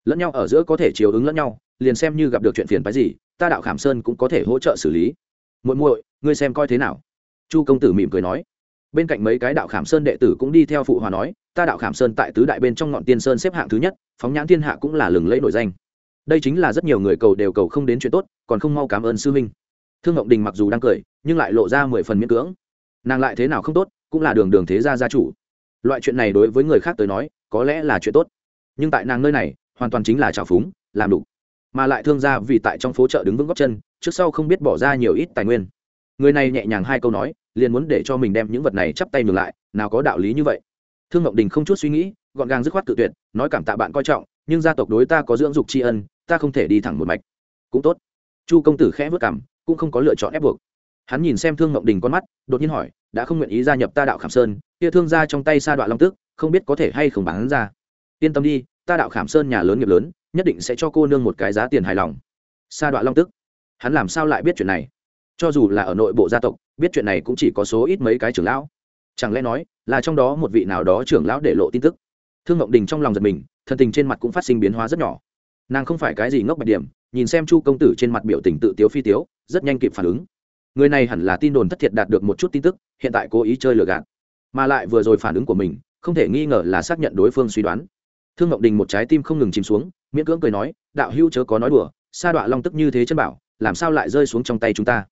Lẫn nhau ở giữa có thể chiều ứng lẫn nhau, liền xem như gặp được chuyện phiền phái gì, ta đạo khảm sơn cũng có thể hỗ trợ xử lý. Muội muội, ngươi xem coi thế nào? Chu công tử mỉm cười nói. Bên cạnh mấy cái đạo khảm sơn đệ tử cũng đi theo phụ hòa nói, ta đạo khảm sơn tại tứ đại bên trong ngọn tiên sơn xếp hạng thứ nhất, phóng nhãn thiên hạ cũng là lừng lẫy nổi danh. Đây chính là rất nhiều người cầu đều cầu không đến chuyện tốt, còn không mau cảm ơn sư minh thương ngộng đình mặc dù đang cười, nhưng lại lộ ra mười phần miễn cưỡng. Nàng lại thế nào không tốt, cũng là đường đường thế gia gia chủ. Loại chuyện này đối với người khác tới nói, có lẽ là chuyện tốt. Nhưng tại nàng nơi này, hoàn toàn chính là trào phúng, làm đủ. Mà lại thương gia vì tại trong phố chợ đứng vững góc chân, trước sau không biết bỏ ra nhiều ít tài nguyên. Người này nhẹ nhàng hai câu nói, liền muốn để cho mình đem những vật này chắp tay ngược lại, nào có đạo lý như vậy. Thương ngọc đình không chút suy nghĩ, gọn gàng dứt khoát tự tuyệt, nói cảm tạ bạn coi trọng, nhưng gia tộc đối ta có dưỡng dục tri ân, ta không thể đi thẳng một mạch. Cũng tốt. Chu công tử khẽ vất cảm cũng không có lựa chọn ép buộc. Hắn nhìn xem thương ngộng đình con mắt đột nhiên hỏi đã không nguyện ý gia nhập ta đạo khảm sơn kia thương ra trong tay sa đoạn long tức, không biết có thể hay không bán ra? Yên tâm đi ta đạo khảm sơn nhà lớn nghiệp lớn nhất định sẽ cho cô nương một cái giá tiền hài lòng. Sa đoạn long tức hắn làm sao lại biết chuyện này? Cho dù là ở nội bộ gia tộc biết chuyện này cũng chỉ có số ít mấy cái trưởng lão. Chẳng lẽ nói là trong đó một vị nào đó trưởng lão để lộ tin tức? Thương ngộng đình trong lòng giật mình thân tình trên mặt cũng phát sinh biến hóa rất nhỏ. Nàng không phải cái gì ngốc bạch điểm nhìn xem chu công tử trên mặt biểu tình tự tiếu phi tiếu, rất nhanh kịp phản ứng. Người này hẳn là tin đồn thất thiệt đạt được một chút tin tức, hiện tại cố ý chơi lừa gạt. Mà lại vừa rồi phản ứng của mình, không thể nghi ngờ là xác nhận đối phương suy đoán. Thương ngọc đình một trái tim không ngừng chìm xuống, miễn cưỡng cười nói, đạo hữu chớ có nói đùa, sa đọa long tức như thế chân bảo, làm sao lại rơi xuống trong tay chúng ta?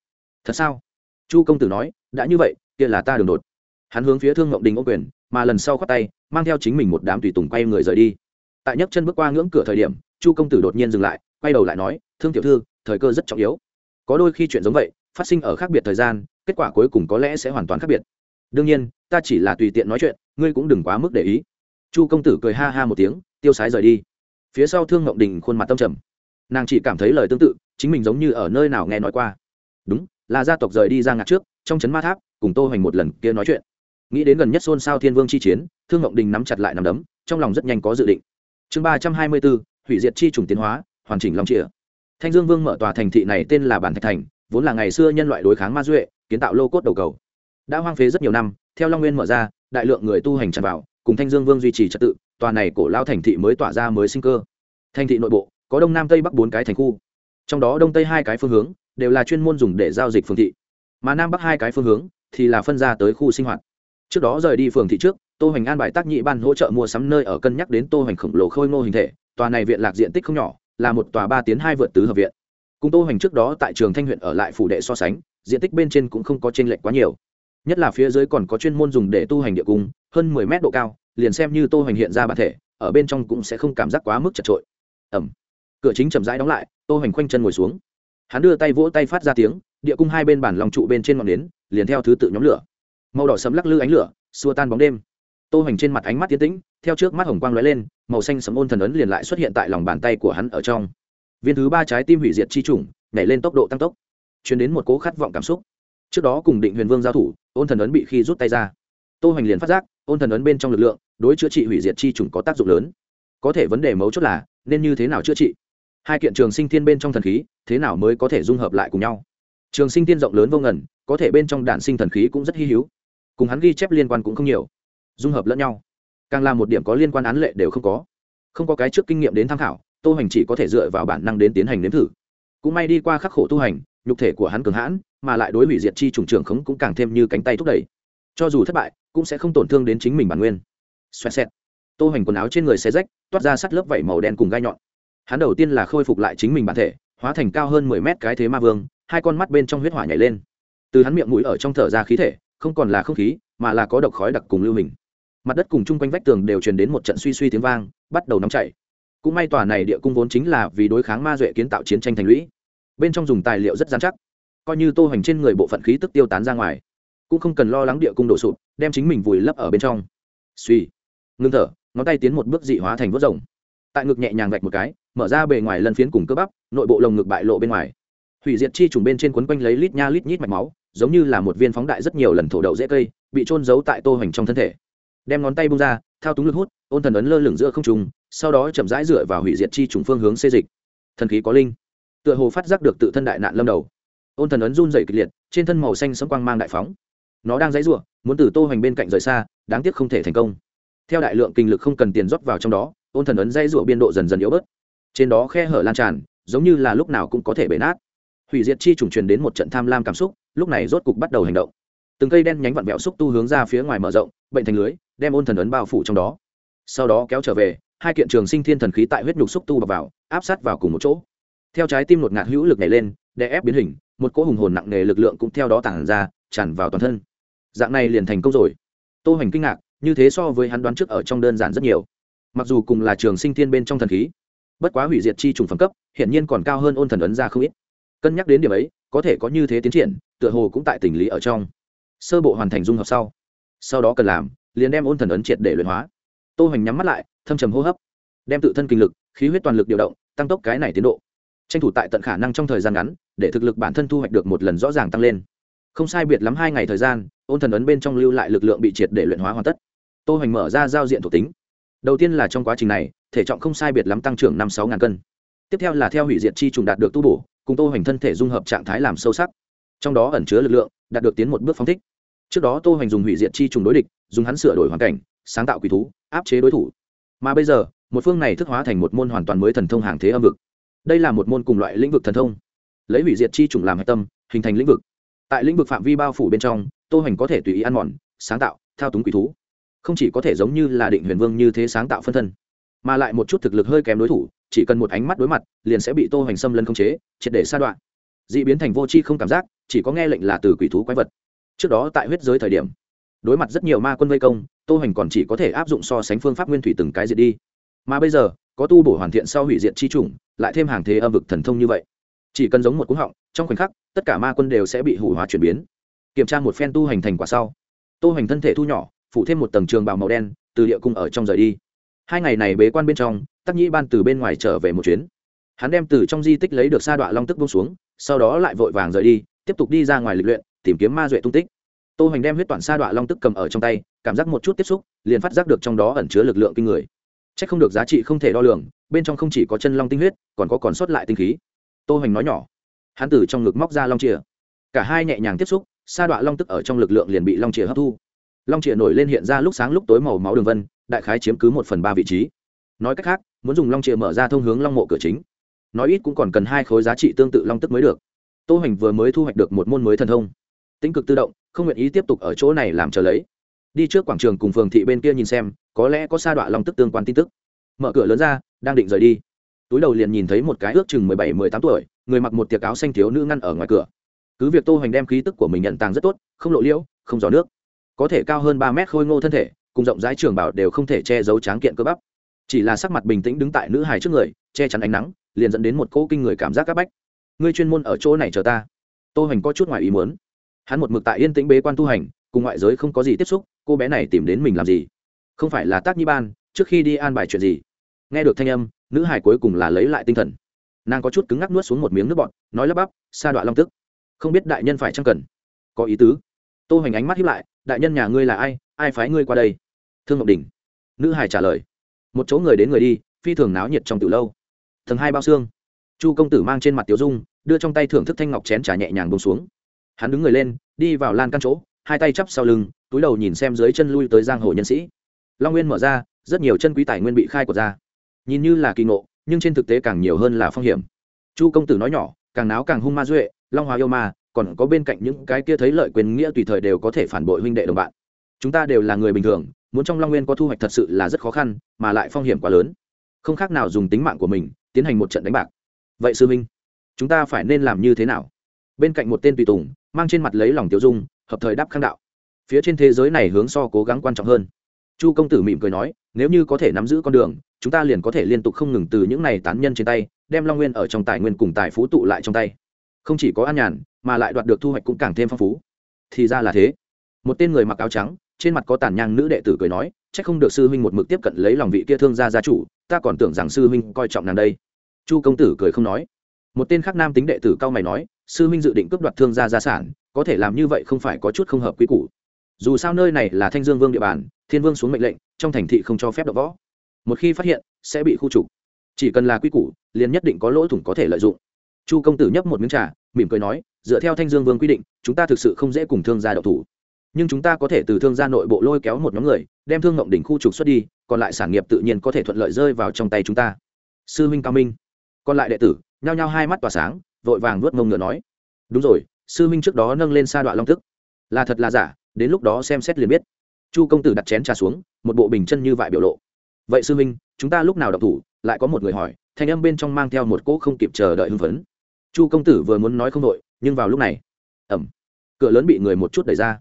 Thật sao? Chu công tử nói, đã như vậy, kia là ta đường đột. Hắn hướng phía thương ngọc đình ô quyền, mà lần sau khoác tay, mang theo chính mình một đám tùy tùng quay người rời đi. Tại nhấc chân bước qua ngưỡng cửa thời điểm, chu công tử đột nhiên dừng lại quay đầu lại nói, thương tiểu thư, thời cơ rất trọng yếu. Có đôi khi chuyện giống vậy, phát sinh ở khác biệt thời gian, kết quả cuối cùng có lẽ sẽ hoàn toàn khác biệt. Đương nhiên, ta chỉ là tùy tiện nói chuyện, ngươi cũng đừng quá mức để ý. Chu công tử cười ha ha một tiếng, tiêu sái rời đi. Phía sau thương ngộng đình khuôn mặt tâm trầm. Nàng chỉ cảm thấy lời tương tự, chính mình giống như ở nơi nào nghe nói qua. Đúng, là gia tộc rời đi ra ngạc trước, trong trấn ma tháp, cùng tô hoành một lần kia nói chuyện. Nghĩ đến gần nhất xôn xao thiên vương chi chiến, thương ngộng đình nắm chặt lại nắm đấm, trong lòng rất nhanh có dự định. Chương ba trăm hai mươi bốn hủy diệt chi trùng tiến hóa hoàn chỉnh long chìa. Thanh dương vương mở tòa thành thị này tên là bản thạch thành, vốn là ngày xưa nhân loại đối kháng ma duệ, kiến tạo lô cốt đầu cầu. Đã hoang phế rất nhiều năm, theo long nguyên mở ra, đại lượng người tu hành tràn vào, cùng thanh dương vương duy trì trật tự, tòa này cổ lao thành thị mới tỏa ra mới sinh cơ. Thành thị nội bộ, có đông nam tây bắc bốn cái thành khu. Trong đó đông tây hai cái phương hướng, đều là chuyên môn dùng để giao dịch phương thị. Mà nam bắc hai cái phương hướng, thì là phân ra tới khu sinh hoạt. Trước đó rời đi phường thị trước, tô hoành an bài tác nhị ban hỗ trợ mua sắm nơi ở cân nhắc đến tô hoành khổng lồ khôi ngô hình thể, tòa này viện lạc diện tích không nhỏ là một tòa ba tiến hai vượt tứ hợp viện. Cung tô hoành trước đó tại trường thanh huyện ở lại phủ đệ so sánh, diện tích bên trên cũng không có chênh lệch quá nhiều. Nhất là phía dưới còn có chuyên môn dùng để tu hành địa cung, hơn mười mét độ cao, liền xem như tô hoành hiện ra bản thể, ở bên trong cũng sẽ không cảm giác quá mức chật trội. Ẩm. Cửa chính chậm rãi đóng lại, tô hoành khoanh chân ngồi xuống. Hắn đưa tay vỗ tay phát ra tiếng, địa cung hai bên bản lòng trụ bên trên ngọn nến, liền theo thứ tự nhóm lửa. Màu đỏ sấm lắc lư ánh lửa, xua tan bóng đêm. Tô hoành trên mặt ánh mắt tiến tĩnh, theo trước mắt hồng quang lóe lên màu xanh sấm ôn thần ấn liền lại xuất hiện tại lòng bàn tay của hắn ở trong. Viên thứ ba trái tim hủy diệt chi trùng, nhảy lên tốc độ tăng tốc chuyển đến một cố khát vọng cảm xúc. Trước đó cùng định huyền vương giao thủ, ôn thần ấn bị khi rút tay ra. Tô hoành liền phát giác, ôn thần ấn bên trong lực lượng, đối chữa trị hủy diệt chi trùng có tác dụng lớn. Có thể vấn đề mấu chốt là, nên như thế nào chữa trị? Hai kiện trường sinh thiên bên trong thần khí, thế nào mới có thể dung hợp lại cùng nhau? Trường sinh thiên rộng lớn vô ngần, có thể bên trong đạn sinh thần khí cũng rất hy hữu. Cùng hắn ghi chép liên quan cũng không nhiều. Dung hợp lẫn nhau càng là một điểm có liên quan án lệ đều không có. Không có cái trước kinh nghiệm đến tham khảo, tô hành chỉ có thể dựa vào bản năng đến tiến hành nếm thử. Cũng may đi qua khắc khổ tu hành, nhục thể của hắn cường hãn, mà lại đối hủy diệt chi trùng trường khống cũng càng thêm như cánh tay thúc đẩy. Cho dù thất bại, cũng sẽ không tổn thương đến chính mình bản nguyên. Xoẹt xẹt. Tô hành quần áo trên người xe rách, toát ra sắt lớp vảy màu đen cùng gai nhọn. Hắn đầu tiên là khôi phục lại chính mình bản thể, hóa thành cao hơn mười mét cái thế ma vương, hai con mắt bên trong huyết hỏa nhảy lên. Từ hắn miệng mũi ở trong thở ra khí thể, không còn là không khí, mà là có độc khói đặc cùng lưu mình mặt đất cùng chung quanh vách tường đều truyền đến một trận suy suy tiếng vang, bắt đầu nóng chảy. Cũng may tòa này địa cung vốn chính là vì đối kháng ma duệ kiến tạo chiến tranh thành lũy. Bên trong dùng tài liệu rất gian chắc, coi như tô hoành trên người bộ phận khí tức tiêu tán ra ngoài, cũng không cần lo lắng địa cung đổ sụp, đem chính mình vùi lấp ở bên trong. Suy, ngưng thở, ngón tay tiến một bước dị hóa thành vớt rồng. Tại ngực nhẹ nhàng vạch một cái, mở ra bề ngoài lân phiến cùng cơ bắp, nội bộ lồng ngực bại lộ bên ngoài. Hủy diệt chi trùng bên trên quấn quanh lấy lít nha lít nhít mạch máu, giống như là một viên phóng đại rất nhiều lần thổ đậu dễ cây, bị trôn giấu tại tô hoành trong thân thể đem ngón tay bung ra, thao túng lực hút, ôn thần ấn lơ lửng giữa không trùng sau đó chậm rãi dựa vào hủy diệt chi trùng phương hướng xê dịch. Thần khí có linh. Tựa hồ phát giác được tự thân đại nạn lâm đầu. Ôn thần ấn run dày kịch liệt, trên thân màu xanh sấm quang mang đại phóng. Nó đang dãy r u ộ muốn từ tô hoành bên cạnh rời xa, đáng tiếc không thể thành công. Theo đại lượng kinh lực không cần tiền rót vào trong đó, ôn thần ấn dãy r u ộ biên độ dần dần yếu bớt. Trên đó khe hở lan tràn, giống như là lúc nào cũng có thể bể nát. Hủy diệt chi trùng truyền đến một trận tham lam cảm xúc, lúc này rốt cục bắt đầu hành động từng cây đen nhánh vặn vẹo xúc tu hướng ra phía ngoài mở rộng, bệnh thành lưới, đem ôn thần ấn bao phủ trong đó. Sau đó kéo trở về, hai kiện trường sinh thiên thần khí tại huyết nhục xúc tu bọc vào, áp sát vào cùng một chỗ. Theo trái tim ngột ngạt hữu lực này lên, đè ép biến hình, một cỗ hùng hồn nặng nề lực lượng cũng theo đó tản ra, tràn vào toàn thân. Dạng này liền thành công rồi. Tô hoành kinh ngạc, như thế so với hắn đoán trước ở trong đơn giản rất nhiều. Mặc dù cùng là trường sinh thiên bên trong thần khí, bất quá hủy diệt chi trùng phẩm cấp, hiển nhiên còn cao hơn ôn thần ấn ra không ít. Cân nhắc đến điểm ấy, có thể có như thế tiến triển, tựa hồ cũng tại tình lý ở trong sơ bộ hoàn thành dung hợp sau. Sau đó cần làm, liền đem ôn thần ấn triệt để luyện hóa. Tô hoành nhắm mắt lại, thâm trầm hô hấp. Đem tự thân kinh lực, khí huyết toàn lực điều động, tăng tốc cái này tiến độ. Tranh thủ tại tận khả năng trong thời gian ngắn, để thực lực bản thân thu hoạch được một lần rõ ràng tăng lên. Không sai biệt lắm hai ngày thời gian, ôn thần ấn bên trong lưu lại lực lượng bị triệt để luyện hóa hoàn tất. Tô hoành mở ra giao diện thuộc tính. Đầu tiên là trong quá trình này, thể trọng không sai biệt lắm tăng trưởng năm sáu ngàn cân. Tiếp theo là theo hủy diệt chi trùng đạt được tu bổ, cùng tô hoành thân thể dung hợp trạng thái làm sâu sắc. Trong đó ẩn chứa lực lượng, đạt được tiến một bước phóng thích trước đó tô hành dùng hủy diệt chi trùng đối địch, dùng hắn sửa đổi hoàn cảnh, sáng tạo quỷ thú, áp chế đối thủ. Mà bây giờ, một phương này thức hóa thành một môn hoàn toàn mới thần thông hàng thế âm vực. Đây là một môn cùng loại lĩnh vực thần thông. Lấy hủy diệt chi trùng làm hạch tâm, hình thành lĩnh vực. Tại lĩnh vực phạm vi bao phủ bên trong, tô hành có thể tùy ý ăn mòn, sáng tạo, thao túng quỷ thú. Không chỉ có thể giống như là định huyền vương như thế sáng tạo phân thân, mà lại một chút thực lực hơi kém đối thủ, chỉ cần một ánh mắt đối mặt, liền sẽ bị tô hành xâm lân không chế, triệt để sa đoạn. D ị biến thành vô c h i không cảm giác, chỉ có nghe lệnh là từ quỷ thú quái vật trước đó tại huyết giới thời điểm. Đối mặt rất nhiều ma quân vây công, tô hoành còn chỉ có thể áp dụng so sánh phương pháp nguyên thủy từng cái diệt đi. Mà bây giờ, có tu bổ hoàn thiện sau hủy diệt chi chủng, lại thêm hàng thế âm vực thần thông như vậy. Chỉ cần giống một cú họng, trong khoảnh khắc, tất cả ma quân đều sẽ bị hủ hóa chuyển biến. Kiểm tra một phen tu hành thành quả sau, tô hoành thân thể thu nhỏ phụ thêm một tầng trường bào màu đen, từ địa cung ở trong rời đi. Hai ngày này bế quan bên trong, tắc nhĩ ban từ bên ngoài trở về một chuyến. Hắn đem từ trong di tích lấy được sa đoạn long tức bông xuống, sau đó lại vội vàng rời đi, tiếp tục đi ra ngoài lịch luyện tìm kiếm ma duệ tung tích. Tô hoành đem huyết toàn sa đọa long tức cầm ở trong tay, cảm giác một chút tiếp xúc, liền phát giác được trong đó ẩn chứa lực lượng kinh người. C h ắ c không được giá trị không thể đo lường, bên trong không chỉ có chân long tinh huyết, còn có còn sót lại tinh khí. Tô hoành nói nhỏ. Hắn từ trong ngực móc ra long chìa. Cả hai nhẹ nhàng tiếp xúc, sa đọa long tức ở trong lực lượng liền bị long chìa hấp thu. Long chìa nổi lên hiện ra lúc sáng lúc tối màu máu đường vân, đại khái chiếm cứ một phần ba vị trí. Nói cách khác, muốn dùng long chìa mở ra thông hướng long mộ cửa chính, nói ít cũng còn cần hai khối giá trị tương tự long tức mới được. Tô hoành vừa mới thu hoạch được một môn mới thần thông tính cực tự động, không nguyện ý tiếp tục ở chỗ này làm chờ lấy. Đi trước quảng trường cùng phường thị bên kia nhìn xem, có lẽ có sa đọa long tức tương quan tin tức. Mở cửa lớn ra, đang định rời đi. Túi đầu liền nhìn thấy một cái ước chừng mười bảy, mười tám tuổi, người mặc một tiệc áo xanh thiếu nữ ngăn ở ngoài cửa. Cứ việc tô hoành đem khí tức của mình nhận tàng rất tốt, không lộ liễu, không gió nước. Có thể cao hơn ba mét khôi ngô thân thể, cùng rộng rãi trường bảo đều không thể che giấu tráng kiện cơ bắp. Chỉ là sắc mặt bình tĩnh đứng tại nữ hài trước người, che chắn ánh nắng, liền dẫn đến một cô kinh người cảm giác c áp bách. Ngươi chuyên môn ở chỗ này chờ ta. Tô hoành có chút ngoài ý muốn hắn một mực tại yên tĩnh bế quan tu hành, cùng ngoại giới không có gì tiếp xúc, cô bé này tìm đến mình làm gì? Không phải là tác nhi ban, trước khi đi an bài chuyện gì? Nghe được thanh âm, nữ hải cuối cùng là lấy lại tinh thần. Nàng có chút cứng ngắc nuốt xuống một miếng nước bọt, nói lắp bắp, sa đoạn long tức. Không biết đại nhân phải chăng cần? Có ý tứ. Tô hành ánh mắt hiếp lại, đại nhân nhà ngươi là ai? Ai phái ngươi qua đây? Thương ngọc đình. Nữ hải trả lời, một chỗ người đến người đi, phi thường náo nhiệt trong từ lâu. Tầng hai bao xương. Chu công tử mang trên mặt tiểu dung, đưa trong tay thưởng thức thanh ngọc chén trà nhẹ nhàng bông xuống hắn đứng người lên, đi vào lan căn chỗ, hai tay chắp sau lưng, túi đầu nhìn xem dưới chân lui tới giang hồ nhân sĩ. Long nguyên mở ra, rất nhiều chân quý tài nguyên bị khai quật ra. Nhìn như là kỳ ngộ, nhưng trên thực tế càng nhiều hơn là phong hiểm. Chu công tử nói nhỏ, càng náo càng hung ma duệ, long hòa yêu ma, còn có bên cạnh những cái kia thấy lợi quyền nghĩa tùy thời đều có thể phản bội huynh đệ đồng bạn. Chúng ta đều là người bình thường, muốn trong long nguyên có thu hoạch thật sự là rất khó khăn, mà lại phong hiểm quá lớn. Không khác nào dùng tính mạng của mình, tiến hành một trận đánh bạc. Vậy sư minh chúng ta phải nên làm như thế nào? bên cạnh một tên tùy tùng, mang trên mặt lấy lòng tiêu dung, hợp thời đáp khang đạo. Phía trên thế giới này hướng so cố gắng quan trọng hơn. Chu công tử mỉm cười nói, nếu như có thể nắm giữ con đường, chúng ta liền có thể liên tục không ngừng từ những này tán nhân trên tay, đem long nguyên ở trong tài nguyên cùng tài phú tụ lại trong tay. Không chỉ có an nhàn, mà lại đoạt được thu hoạch cũng càng thêm phong phú. Thì ra là thế. Một tên người mặc áo trắng, trên mặt có tàn nhang nữ đệ tử cười nói c h ắ c không được sư huynh một mực tiếp cận lấy lòng vị kia thương gia gia chủ, ta còn tưởng rằng sư huynh coi trọng nàng đây. Chu công tử cười không nói một tên khác nam tính đệ tử cao mày nói, sư huynh dự định cướp đoạt thương gia gia sản, có thể làm như vậy không phải có chút không hợp quy củ. Dù sao nơi này là thanh dương vương địa bàn, thiên vương xuống mệnh lệnh, trong thành thị không cho phép đập võ. Một khi phát hiện, sẽ bị khu trục. Chỉ cần là quy củ, liền nhất định có lỗ thủng có thể lợi dụng. Chu công tử nhấp một miếng trà, mỉm cười nói, dựa theo thanh dương vương quy định, chúng ta thực sự không dễ cùng thương gia độc thủ. Nhưng chúng ta có thể từ thương gia nội bộ lôi kéo một nhóm người, đem thương ngộng đỉnh khu trục xuất đi, còn lại sản nghiệp tự nhiên có thể thuận lợi rơi vào trong tay chúng ta. Sư huynh cao minh. Còn lại đệ tử nhao nhao hai mắt tỏa sáng vội vàng nuốt mông ngựa nói đúng rồi sư minh trước đó nâng lên sa đoạn long tức. Là thật là giả đến lúc đó xem xét liền biết. Chu công tử đặt chén trà xuống một bộ bình chân như vại biểu lộ. Vậy sư minh chúng ta lúc nào động thủ lại có một người hỏi thanh âm bên trong mang theo một cỗ không kịp chờ đợi hưng phấn. Chu công tử vừa muốn nói không đội nhưng vào lúc này ầm, cửa lớn bị người một chút đẩy ra.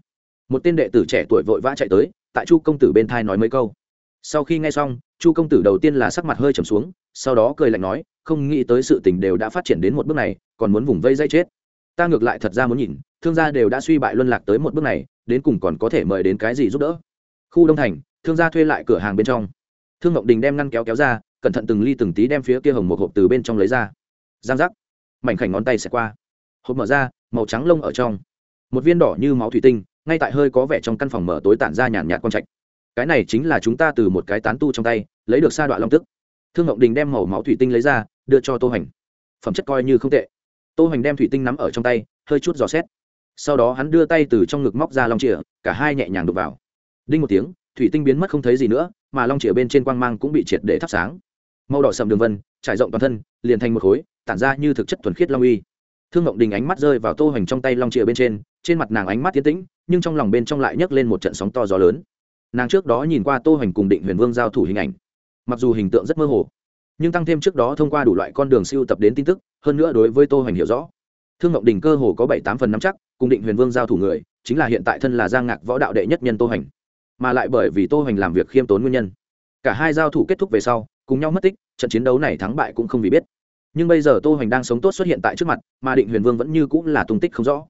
Một tên đệ tử trẻ tuổi vội vã chạy tới tại chu công tử bên thai nói mấy câu. Sau khi nghe xong chu công tử đầu tiên là sắc mặt hơi trầm xuống sau đó cười lạnh nói, không nghĩ tới sự tình đều đã phát triển đến một bước này, còn muốn vùng vây dây chết. Ta ngược lại thật ra muốn nhìn, thương gia đều đã suy bại luân lạc tới một bước này, đến cùng còn có thể mời đến cái gì giúp đỡ. Khu đông thành, thương gia thuê lại cửa hàng bên trong. Thương ngọc đình đem ngăn kéo kéo ra, cẩn thận từng ly từng tí đem phía kia hồng một hộp từ bên trong lấy ra. Giang giác. Mảnh khảnh ngón tay sẽ qua. Hộp mở ra, màu trắng lông ở trong. Một viên đỏ như máu thủy tinh, ngay tại hơi có vẻ trong căn phòng mở tối tản ra nhàn nhạt quang trạch. Cái này chính là chúng ta từ một cái tán tu trong tay, lấy được sa đoạn long tức thương Ngộng đình đem màu máu thủy tinh lấy ra đưa cho tô hoành. Phẩm chất coi như không tệ. Tô hoành đem thủy tinh nắm ở trong tay hơi chút giò xét. Sau đó hắn đưa tay từ trong ngực móc ra long chìa, cả hai nhẹ nhàng đục vào. Đinh một tiếng thủy tinh biến mất không thấy gì nữa mà long chìa bên trên quang mang cũng bị triệt để thắp sáng. Màu đỏ sầm đường vân trải rộng toàn thân liền thành một khối tản ra như thực chất thuần khiết long uy. Thương ngộng đình ánh mắt rơi vào tô hoành trong tay long chìa bên trên trên mặt nàng ánh mắt tiến tĩnh nhưng trong lòng bên trong lại nhấc lên một trận sóng to gió lớn. Nàng trước đó nhìn qua tô hoành cùng định huyền vương giao thủ hình ảnh mặc dù hình tượng rất mơ hồ, nhưng tăng thêm trước đó thông qua đủ loại con đường siêu tập đến tin tức, hơn nữa đối với tô hoành hiểu rõ. Thương ngọc đình cơ hồ có bảy tám phần năm chắc, cùng định huyền vương giao thủ người, chính là hiện tại thân là giang ngạc võ đạo đệ nhất nhân tô hoành. Mà lại bởi vì tô hoành làm việc khiêm tốn nguyên nhân. Cả hai giao thủ kết thúc về sau, cùng nhau mất tích, trận chiến đấu này thắng bại cũng không vì biết. Nhưng bây giờ tô hoành đang sống tốt xuất hiện tại trước mặt, mà định huyền vương vẫn như cũng là tung tích không rõ.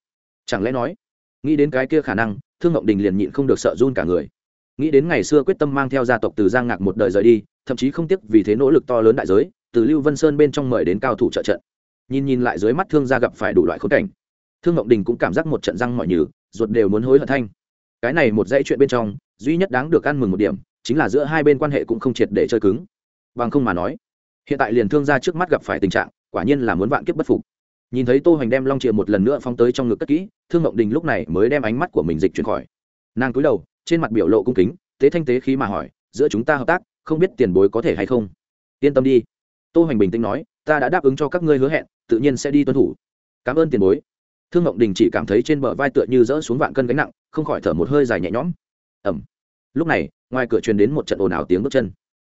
Chẳng lẽ nói, nghĩ đến cái kia khả năng, thương ngọc đình liền nhịn không được sợ run cả người. Nghĩ đến ngày xưa quyết tâm mang theo gia tộc từ giang ngạc một đời rời đi thậm chí không tiếc vì thế nỗ lực to lớn đại giới, từ lưu vân sơn bên trong mời đến cao thủ trợ trận. Nhìn nhìn lại dưới mắt thương gia gặp phải đủ loại khốn cảnh. Thương ngọc đình cũng cảm giác một trận răng mọi nhừ, ruột đều muốn hối hận thanh. Cái này một dãy chuyện bên trong, duy nhất đáng được ăn mừng một điểm, chính là giữa hai bên quan hệ cũng không triệt để chơi cứng. Bằng không mà nói, hiện tại liền thương gia trước mắt gặp phải tình trạng, quả nhiên là muốn vạn kiếp bất phục. Nhìn thấy tô hoành đem long chìa một lần nữa phóng tới trong ngực cất kỹ, thương ngọc đình lúc này mới đem ánh mắt của mình dịch chuyển khỏi. Nàng cúi đầu, trên mặt biểu lộ cung kính, tế thanh tế khí mà hỏi, giữa chúng ta hợp tác không biết tiền bối có thể hay không. Yên tâm đi. Tô hoành bình tĩnh nói, ta đã đáp ứng cho các ngươi hứa hẹn, tự nhiên sẽ đi tuân thủ. Cảm ơn tiền bối. Thương ngộng đình chỉ cảm thấy trên bờ vai tựa như rỡ xuống vạn cân gánh nặng, không khỏi thở một hơi dài nhẹ nhõm. Ẩm lúc này, ngoài cửa truyền đến một trận ồn ào tiếng bước chân.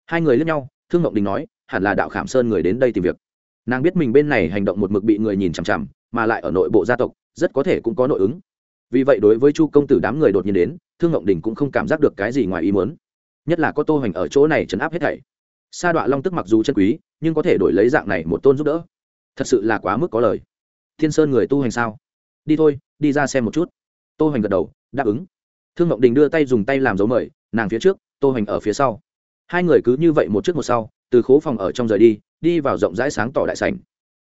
Hai người lướt nhau, thương ngộng đình nói, hẳn là đạo khảm sơn người đến đây tìm việc. Nàng biết mình bên này hành động một mực bị người nhìn chằm chằm, mà lại ở nội bộ gia tộc, rất có thể cũng có nội ứng. Vì vậy đối với chu công tử đám người đột nhiên đến, thương ngộng đình cũng không cảm giác được cái gì ngoài ý muốn nhất là có tô hoành ở chỗ này chấn áp hết thảy. Sa đoạn long tức mặc dù chân quý, nhưng có thể đổi lấy dạng này một tôn giúp đỡ. Thật sự là quá mức có lời. Thiên sơn người tu hành sao? Đi thôi, đi ra xem một chút. Tô hoành gật đầu, đáp ứng. Thương mộng đình đưa tay dùng tay làm dấu mời, nàng phía trước, tô hoành ở phía sau. Hai người cứ như vậy một trước một sau, từ khố phòng ở trong rời đi đi vào rộng rãi sáng tỏ đại sảnh.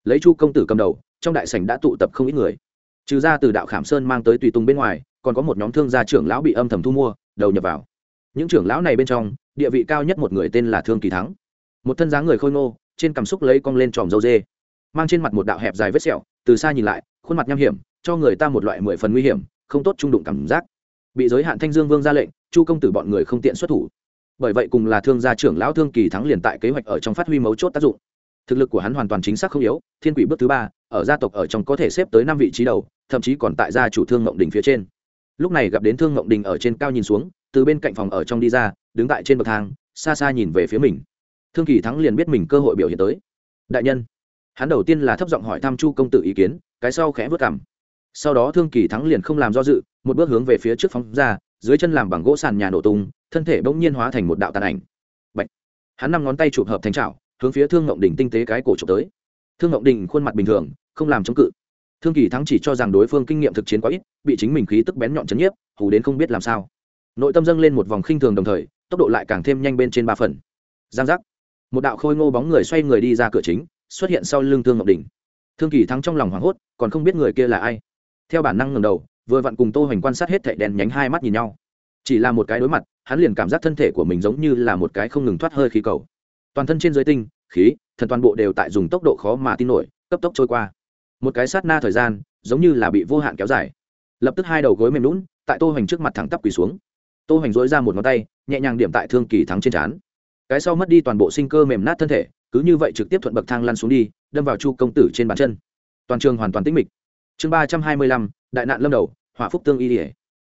Lấy chu công tử cầm đầu, trong đại sảnh đã tụ tập không ít người. Trừ ra từ đạo khảm sơn mang tới tùy tùng bên ngoài, còn có một nhóm thương gia trưởng lão bị âm thầm thu mua, đầu nhập vào những trưởng lão này bên trong, địa vị cao nhất một người tên là thương kỳ thắng. Một thân dáng người khôi ngô, trên cảm xúc lấy cong lên tròm dâu dê. Mang trên mặt một đạo hẹp dài vết sẹo, từ xa nhìn lại, khuôn mặt nham hiểm, cho người ta một loại mười phần nguy hiểm, không tốt trung đụng cảm giác. Bị giới hạn thanh dương vương ra lệnh, chu công tử bọn người không tiện xuất thủ. Bởi vậy cùng là thương gia trưởng lão thương kỳ thắng liền tại kế hoạch ở trong phát huy mấu chốt tác dụng. Thực lực của hắn hoàn toàn chính xác không yếu, thiên quỷ bước thứ ba, ở gia tộc ở trong có thể xếp tới năm vị trí đầu, thậm chí còn tại gia chủ thương ngộng đình phía trên. Lúc này gặp đến thương ngộng đình ở trên cao nhìn xuống từ bên cạnh phòng ở trong đi ra, đứng tại trên bậc thang, xa xa nhìn về phía mình. Thương kỳ thắng liền biết mình cơ hội biểu hiện tới. Đại nhân, hắn đầu tiên là thấp giọng hỏi thăm chu công tử ý kiến, cái sau khẽ vớt cảm sau đó thương kỳ thắng liền không làm do dự, một bước hướng về phía trước phóng ra, dưới chân làm bằng gỗ sàn nhà nổ tung, thân thể bỗng nhiên hóa thành một đạo tàn ảnh. Bạch! hắn năm ngón tay chụp hợp thành trào hướng phía thương ngộng đình tinh tế cái cổ trộm tới. Thương ngộng đình khuôn mặt bình thường, không làm chống cự. Thương kỳ thắng chỉ cho rằng đối phương kinh nghiệm thực chiến quá ít, bị chính mình khí tức bén nhọn chấn nhiếp, hù đến không biết làm sao nội tâm dâng lên một vòng khinh thường đồng thời, tốc độ lại càng thêm nhanh bên trên ba phần. Giang giác. Một đạo khôi ngô bóng người xoay người đi ra cửa chính, xuất hiện sau lưng thương ngọc đình. Thương kỳ thắng trong lòng hoảng hốt, còn không biết người kia là ai. Theo bản năng ngầm đầu, vừa vặn cùng tô hoành quan sát hết thảy đèn nhánh hai mắt nhìn nhau. Chỉ là một cái đối mặt, hắn liền cảm giác thân thể của mình giống như là một cái không ngừng thoát hơi khí cầu. Toàn thân trên dưới tinh, khí, thần toàn bộ đều tại dùng tốc độ khó mà tin nổi, cấp tốc trôi qua. Một cái sát na thời gian, giống như là bị vô hạn kéo dài. Lập tức hai đầu gối mềm lún tại tô hoành trước mặt thẳng tắp quỳ xuống tô hoành dối ra một ngón tay, nhẹ nhàng điểm tại thương kỳ thắng trên trán. Cái sau mất đi toàn bộ sinh cơ mềm nát thân thể, cứ như vậy trực tiếp thuận bậc thang lăn xuống đi, đâm vào chu công tử trên bàn chân. Toàn trường hoàn toàn tĩnh mịch. Chương ba trăm hai mươi lăm, đại nạn lâm đầu hỏa phúc tương y ỉa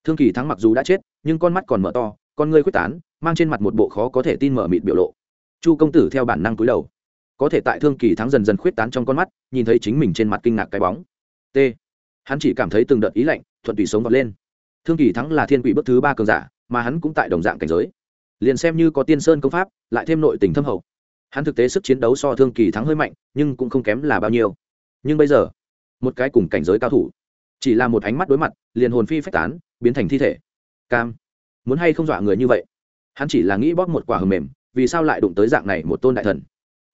thương kỳ thắng mặc dù đã chết, nhưng con mắt còn mở to, con ngươi quyết tán, mang trên mặt một bộ khó có thể tin mở mịt biểu lộ. Chu công tử theo bản năng cúi đầu. Có thể tại thương kỳ thắng dần dần khuyết tán trong con mắt, nhìn thấy chính mình trên mặt kinh ngạc cái bóng. T. Hắn chỉ cảm thấy từng đợt ý lạnh, thuận tùy sống vọt lên. Thương kỳ thắng là thiên quỷ bước thứ ba cường giả mà hắn cũng tại đồng dạng cảnh giới. Liền xem như có tiên sơn công pháp, lại thêm nội tình thâm hậu. Hắn thực tế sức chiến đấu so thương kỳ thắng hơi mạnh, nhưng cũng không kém là bao nhiêu. Nhưng bây giờ, một cái cùng cảnh giới cao thủ, chỉ là một ánh mắt đối mặt, liền hồn phi phách tán, biến thành thi thể. Cam, muốn hay không dọa người như vậy? Hắn chỉ là nghĩ bóp một quả hầm mềm, vì sao lại đụng tới dạng này một tôn đại thần?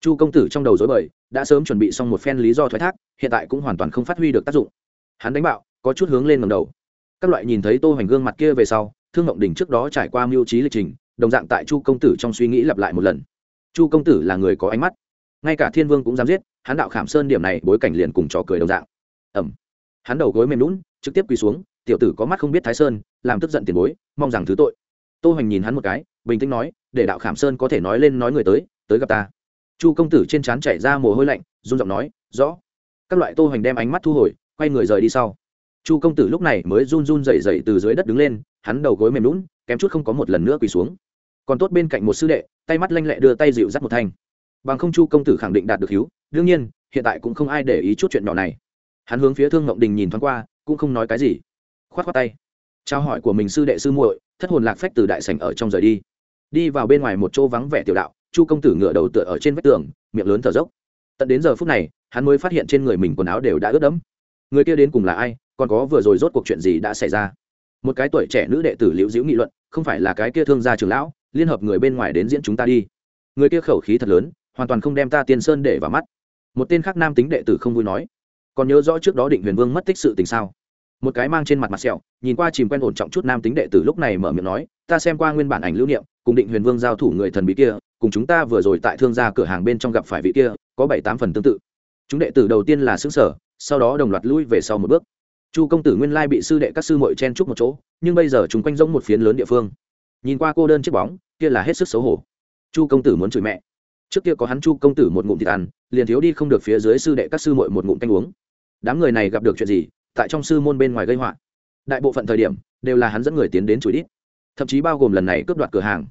Chu công tử trong đầu dối bời, đã sớm chuẩn bị xong một phen lý do thoái thác, hiện tại cũng hoàn toàn không phát huy được tác dụng. Hắn đánh bạo, có chút hướng lên ngầm đầu. Các loại nhìn thấy tô hoành gương mặt kia về sau thương ngộng đình trước đó trải qua mưu trí lịch trình, đồng dạng tại chu công tử trong suy nghĩ lặp lại một lần. Chu công tử là người có ánh mắt. Ngay cả thiên vương cũng dám giết, hắn đạo khảm sơn điểm này bối cảnh liền cùng trò cười đồng dạng. Ẩm hắn đầu gối mềm lún trực tiếp quỳ xuống, tiểu tử có mắt không biết thái sơn, làm tức giận tiền bối, mong rằng thứ tội. Tô hoành nhìn hắn một cái, bình tĩnh nói, để đạo khảm sơn có thể nói lên nói người tới tới gặp ta. Chu công tử trên trán chảy ra mồ hôi lạnh, run giọng nói, rõ. Các loại tô hoành đem ánh mắt thu hồi, quay người rời đi sau. Chu công tử lúc này mới run run dậy dậy từ dưới đất đứng lên hắn đầu gối mềm lún, kém chút không có một lần nữa quỳ xuống. Còn tốt bên cạnh một sư đệ, tay mắt lanh lẹ đưa tay dịu dắt một thanh. Bằng không chu công tử khẳng định đạt được hiếu đương nhiên, hiện tại cũng không ai để ý chút chuyện nhỏ này. Hắn hướng phía thương ngộng đình nhìn thoáng qua, cũng không nói cái gì. Khoát khoát tay. Trao hỏi của mình sư đệ sư muội, thất hồn lạc phách từ đại sảnh ở trong rời đi. Đi vào bên ngoài một chỗ vắng vẻ tiểu đạo, chu công tử ngựa đầu tựa ở trên vách tường, miệng lớn thở dốc. Tận đến giờ phút này, hắn mới phát hiện trên người mình quần áo đều đã ướt đẫm. Người kia đến cùng là ai, còn có vừa rồi rốt cuộc chuyện gì đã xảy ra? một cái tuổi trẻ nữ đệ tử liễu diễu nghị luận, không phải là cái kia thương gia trường lão, liên hợp người bên ngoài đến diễn chúng ta đi. Người kia khẩu khí thật lớn, hoàn toàn không đem ta tiên sơn để vào mắt. Một tên khác nam tính đệ tử không vui nói, còn nhớ rõ trước đó định huyền vương mất tích sự tình sao? Một cái mang trên mặt mặt sẹo, nhìn qua chìm quen ổn trọng chút nam tính đệ tử lúc này mở miệng nói, ta xem qua nguyên bản ảnh lưu niệm, cùng định huyền vương giao thủ người thần bí kia, cùng chúng ta vừa rồi tại thương gia cửa hàng bên trong gặp phải vị kia, có bảy tám phần tương tự. Chúng đệ tử đầu tiên là xứng sở sau đó đồng loạt lui về sau một bước chu công tử nguyên lai bị sư đệ các sư mội chen chúc một chỗ, nhưng bây giờ chúng quanh rỗng một phiến lớn địa phương. Nhìn qua cô đơn chiếc bóng, kia là hết sức xấu hổ. Chu công tử muốn chửi mẹ. Trước kia có hắn chu công tử một ngụm thịt ăn, liền thiếu đi không được phía dưới sư đệ các sư mội một ngụm canh uống. Đám người này gặp được chuyện gì, tại trong sư môn bên ngoài gây họa. Đại bộ phận thời điểm, đều là hắn dẫn người tiến đến chửi đít. Thậm chí bao gồm lần này cướp đoạt cửa hàng.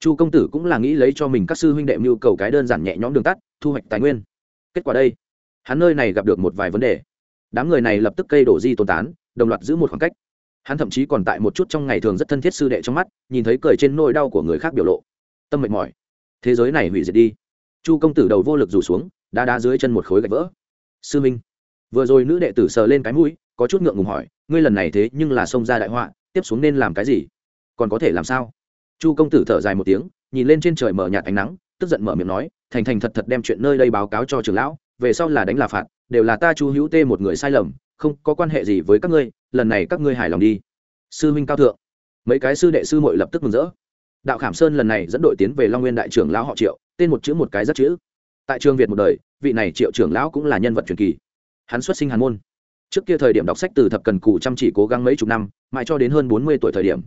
Chu công tử cũng là nghĩ lấy cho mình các sư huynh đệ mưu cầu cái đơn giản nhẹ nhõm đường tắt, thu hoạch tài nguyên. Kết quả đây, hắn nơi này gặp được một vài vấn đề đám người này lập tức cây đổ di tồn tán, đồng loạt giữ một khoảng cách. Hắn thậm chí còn tại một chút trong ngày thường rất thân thiết sư đệ trong mắt, nhìn thấy cười trên nỗi đau của người khác biểu lộ. Tâm mệt mỏi. Thế giới này hủy diệt đi. Chu công tử đầu vô lực rủ xuống, đá đá dưới chân một khối gạch vỡ. Sư minh, vừa rồi nữ đệ tử sờ lên cái mũi, có chút ngượng ngùng hỏi, ngươi lần này thế nhưng là xông ra đại họa, tiếp xuống nên làm cái gì? Còn có thể làm sao? Chu công tử thở dài một tiếng, nhìn lên trên trời mở nhạt ánh nắng, tức giận mở miệng nói, thành thành thật thật đem chuyện nơi đây báo cáo cho trường lão, về sau là đánh là phạt đều là ta chu hữu tê một người sai lầm, không có quan hệ gì với các ngươi, lần này các ngươi hài lòng đi. Sư huynh cao thượng. Mấy cái sư đệ sư mội lập tức mừng rỡ. Đạo khảm sơn lần này dẫn đội tiến về long nguyên đại trưởng lão họ triệu, tên một chữ một cái rất chữ. Tại trường việt một đời, vị này triệu trưởng lão cũng là nhân vật truyền kỳ. Hắn xuất sinh hàn môn. Trước kia thời điểm đọc sách từ thập cần cù chăm chỉ cố gắng mấy chục năm, mãi cho đến hơn bốn mươi tuổi thời điểm.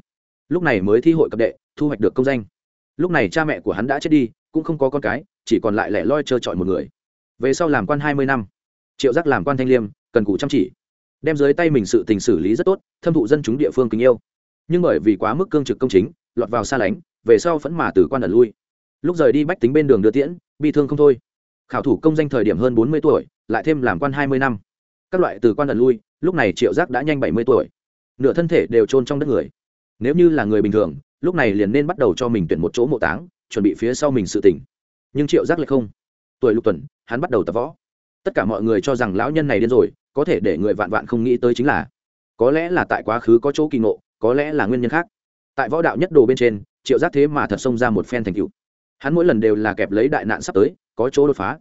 Lúc này mới thi hội cập đệ, thu hoạch được công danh. Lúc này cha mẹ của hắn đã chết đi, cũng không có con cái, chỉ còn lại lẻ loi trơ trọi một người. Về sau làm quan hai mươi năm triệu giác làm quan thanh liêm, cần cù chăm chỉ. Đem dưới tay mình sự tình xử lý rất tốt, thâm thụ dân chúng địa phương kính yêu. Nhưng bởi vì quá mức cương trực công chính, lọt vào xa lánh, về sau phẫn mà từ quan ẩn lui. Lúc rời đi bách tính bên đường đưa tiễn, bi thương không thôi. Khảo thủ công danh thời điểm hơn bốn mươi tuổi, lại thêm làm quan hai mươi năm. Các loại từ quan ẩn lui, lúc này triệu giác đã nhanh bảy mươi tuổi. Nửa thân thể đều trôn trong đất người. Nếu như là người bình thường, lúc này liền nên bắt đầu cho mình tuyển một chỗ mộ táng, chuẩn bị phía sau mình sự tỉnh nhưng triệu giác lại không. Tuổi lục tuần, hắn bắt đầu tập võ tất cả mọi người cho rằng lão nhân này điên rồi, có thể để người vạn vạn không nghĩ tới chính là, có lẽ là tại quá khứ có chỗ kỳ ngộ, có lẽ là nguyên nhân khác. Tại võ đạo nhất đồ bên trên, triệu giác thế mà thật xông ra một phen thành cựu hắn mỗi lần đều là kẹp lấy đại nạn sắp tới, có chỗ đột phá.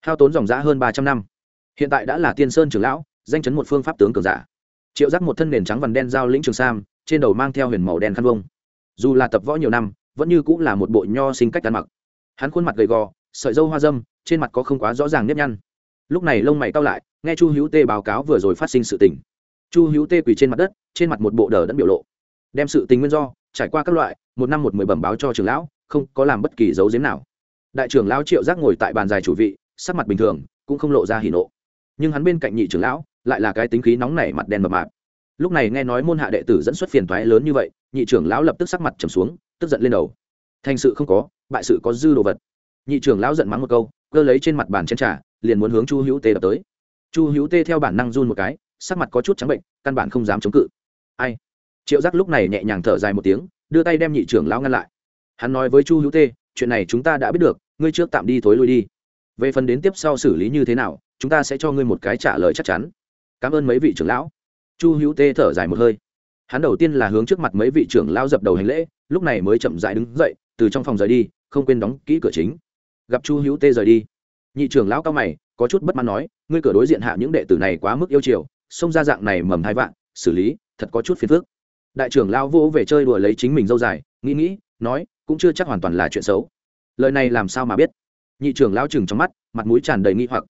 Hao tốn dòng giã hơn ba trăm năm. Hiện tại đã là tiên sơn trưởng lão, danh chấn một phương pháp tướng cường giả. Triệu giác một thân nền trắng vằn đen giao lĩnh trường sam, trên đầu mang theo huyền màu đen khăn vông dù là tập võ nhiều năm, vẫn như cũng là một bộ nho sinh cách ăn mặc. Hắn khuôn mặt gầy gò, sợi dâu hoa dâm, trên mặt có không quá rõ ràng nếp nhăn lúc này lông mày cao lại, nghe chu hữu tê báo cáo vừa rồi phát sinh sự tình. Chu hữu tê quỳ trên mặt đất, trên mặt một bộ đờ đẫn biểu lộ. Đem sự tình nguyên do, trải qua các loại, một năm một mười bẩm báo cho trưởng lão, không có làm bất kỳ dấu giếm nào. Đại trưởng lão triệu giác ngồi tại bàn dài chủ vị, sắc mặt bình thường, cũng không lộ ra hỉ nộ. Nhưng hắn bên cạnh nhị trưởng lão, lại là cái tính khí nóng nảy mặt đen mập mạp. Lúc này nghe nói môn hạ đệ tử dẫn xuất phiền toái lớn như vậy, nhị trưởng lão lập tức sắc mặt trầm xuống, tức giận lên đầu. Thành sự không có, bại sự có dư đồ vật. Nhị trưởng lão giận mắng một câu, cơ lấy trên mặt bàn chén trà liền muốn hướng chu hữu tê đập tới. Chu hữu tê theo bản năng run một cái, sắc mặt có chút trắng bệnh, căn bản không dám chống cự. Ai? Triệu giác lúc này nhẹ nhàng thở dài một tiếng, đưa tay đem nhị trưởng lão ngăn lại. Hắn nói với chu hữu tê, chuyện này chúng ta đã biết được, ngươi trước tạm đi thối lui đi. Về phần đến tiếp sau xử lý như thế nào, chúng ta sẽ cho ngươi một cái trả lời chắc chắn. Cảm ơn mấy vị trưởng lão. Chu hữu tê thở dài một hơi. Hắn đầu tiên là hướng trước mặt mấy vị trưởng lão dập đầu hành lễ, lúc này mới chậm dại đứng dậy, từ trong phòng rời đi, không quên đóng kỹ cửa chính. Gặp chu hữu tê rời đi nhị trưởng lão cao mày, có chút bất mãn nói, ngươi cửa đối diện hạ những đệ tử này quá mức yêu chiều, xông ra dạng này mầm hai vạn, xử lý, thật có chút phiền phức. Đại trưởng lão vỗ về chơi đùa lấy chính mình dâu dài, nghĩ nghĩ, nói, cũng chưa chắc hoàn toàn là chuyện xấu. Lời này làm sao mà biết? Nhị trưởng lão chừng trong mắt, mặt mũi tràn đầy nghi hoặc.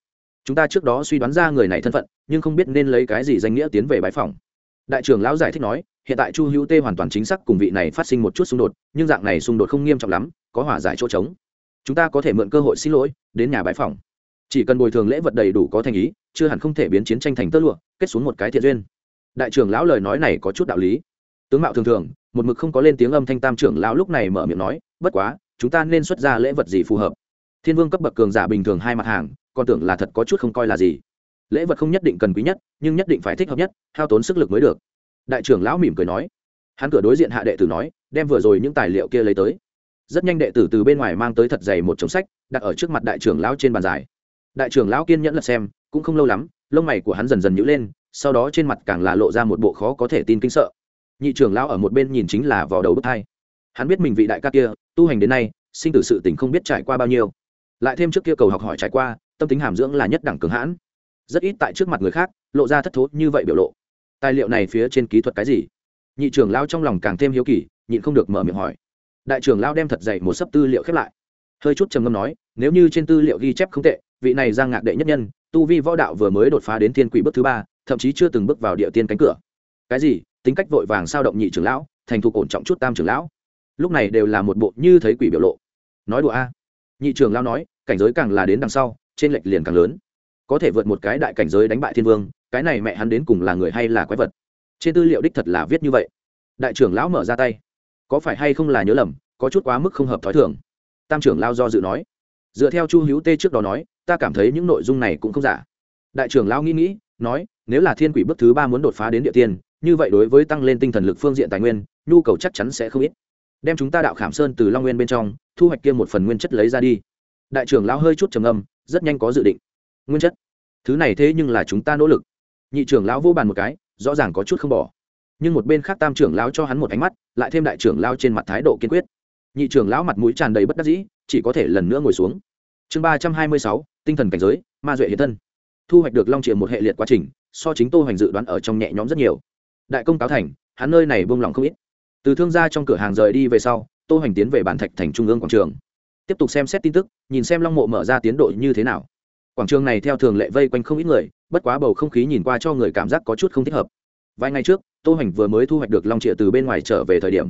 Chúng ta trước đó suy đoán ra người này thân phận, nhưng không biết nên lấy cái gì danh nghĩa tiến về bãi phòng. Đại trưởng lão giải thích nói, hiện tại chu hữu tê hoàn toàn chính xác cùng vị này phát sinh một chút xung đột, nhưng dạng này xung đột không nghiêm trọng lắm, có hỏa giải chỗ trống chúng ta có thể mượn cơ hội xin lỗi, đến nhà bãi phòng chỉ cần bồi thường lễ vật đầy đủ có thành ý, chưa hẳn không thể biến chiến tranh thành tơ lụa, kết xuống một cái thiện duyên. Đại trưởng lão lời nói này có chút đạo lý. Tướng mạo thường thường, một mực không có lên tiếng âm thanh tam trưởng lão lúc này mở miệng nói, bất quá, chúng ta nên xuất ra lễ vật gì phù hợp? Thiên vương cấp bậc cường giả bình thường hai mặt hàng, còn tưởng là thật có chút không coi là gì. Lễ vật không nhất định cần quý nhất, nhưng nhất định phải thích hợp nhất, hao tốn sức lực mới được. Đại trưởng lão mỉm cười nói. Hắn cửa đối diện hạ đệ tử nói, đem vừa rồi những tài liệu kia lấy tới rất nhanh đệ tử từ bên ngoài mang tới thật dày một chồng sách, đặt ở trước mặt đại trưởng lão trên bàn dài. Đại trưởng lão kiên nhẫn lật xem, cũng không lâu lắm, lông mày của hắn dần dần nhữ lên, sau đó trên mặt càng là lộ ra một bộ khó có thể tin kinh sợ. Nhị trưởng lão ở một bên nhìn chính là vào đầu bức thai hắn biết mình vị đại ca kia, tu hành đến nay, sinh tử sự tình không biết trải qua bao nhiêu. Lại thêm trước kia cầu học hỏi trải qua, tâm tính hàm dưỡng là nhất đẳng cường hãn. Rất ít tại trước mặt người khác, lộ ra thất thố như vậy biểu lộ. Tài liệu này phía trên kỹ thuật cái gì? Nhị trưởng lão trong lòng càng thêm hiếu kỳ, nhịn không được mở miệng hỏi đại trưởng lao đem thật dày một sấp tư liệu khép lại. Hơi chút trầm ngâm nói, nếu như trên tư liệu ghi chép không tệ, vị này giang ngạc đệ nhất nhân, tu vi võ đạo vừa mới đột phá đến thiên quỷ bước thứ ba, thậm chí chưa từng bước vào địa tiên cánh cửa. Cái gì? Tính cách vội vàng sao động nhị trưởng lão, thành thục ổn trọng chút tam trưởng lão. Lúc này đều là một bộ như thấy quỷ biểu lộ. Nói đùa a. À. nhị trưởng lão nói, cảnh giới càng là đến đằng sau, trên lệch liền càng lớn. Có thể vượt một cái đại cảnh giới đánh bại thiên vương, cái này mẹ hắn đến cùng là người hay là quái vật? Trên tư liệu đích thật là viết như vậy. Đại trưởng lão mở ra tay có phải hay không là nhớ lầm, có chút quá mức không hợp t h ó i thường. Tam trưởng lao do dự nói. Dựa theo chu hữu tê trước đó nói, ta cảm thấy những nội dung này cũng không giả. Đại trưởng lao nghĩ nghĩ, nói, nếu là thiên quỷ bước thứ ba muốn đột phá đến địa tiên, như vậy đối với tăng lên tinh thần lực phương diện tài nguyên, nhu cầu chắc chắn sẽ không ít. Đem chúng ta đạo khảm sơn từ long nguyên bên trong, thu hoạch kia một phần nguyên chất lấy ra đi. Đại trưởng lão hơi chút trầm âm rất nhanh có dự định. Nguyên chất? Thứ này thế nhưng là chúng ta nỗ lực. Nhị trưởng lão vô bàn một cái, rõ ràng có chút không bỏ nhưng một bên khác tam trưởng lão cho hắn một ánh mắt, lại thêm đại trưởng lão trên mặt thái độ kiên quyết. Nhị trưởng lão mặt mũi tràn đầy bất đắc dĩ, chỉ có thể lần nữa ngồi xuống. Chương ba trăm hai mươi sáu, tinh thần cảnh giới, ma duệ hiện thân. Thu hoạch được long triệu một hệ liệt quá trình, so chính tô hoành dự đoán ở trong nhẹ nhõm rất nhiều. Đại công cáo thành, hắn nơi này buông lỏng không ít. Từ thương gia trong cửa hàng rời đi về sau, tô hoành tiến về bản thạch thành trung ương quảng trường. Tiếp tục xem xét tin tức, nhìn xem long mộ mở ra tiến độ như thế nào. Quảng trường này theo thường lệ vây quanh không ít người, bất quá bầu không khí nhìn qua cho người cảm giác có chút không thích hợp vài ngày trước, tô hoành vừa mới thu hoạch được long trịa từ bên ngoài trở về thời điểm.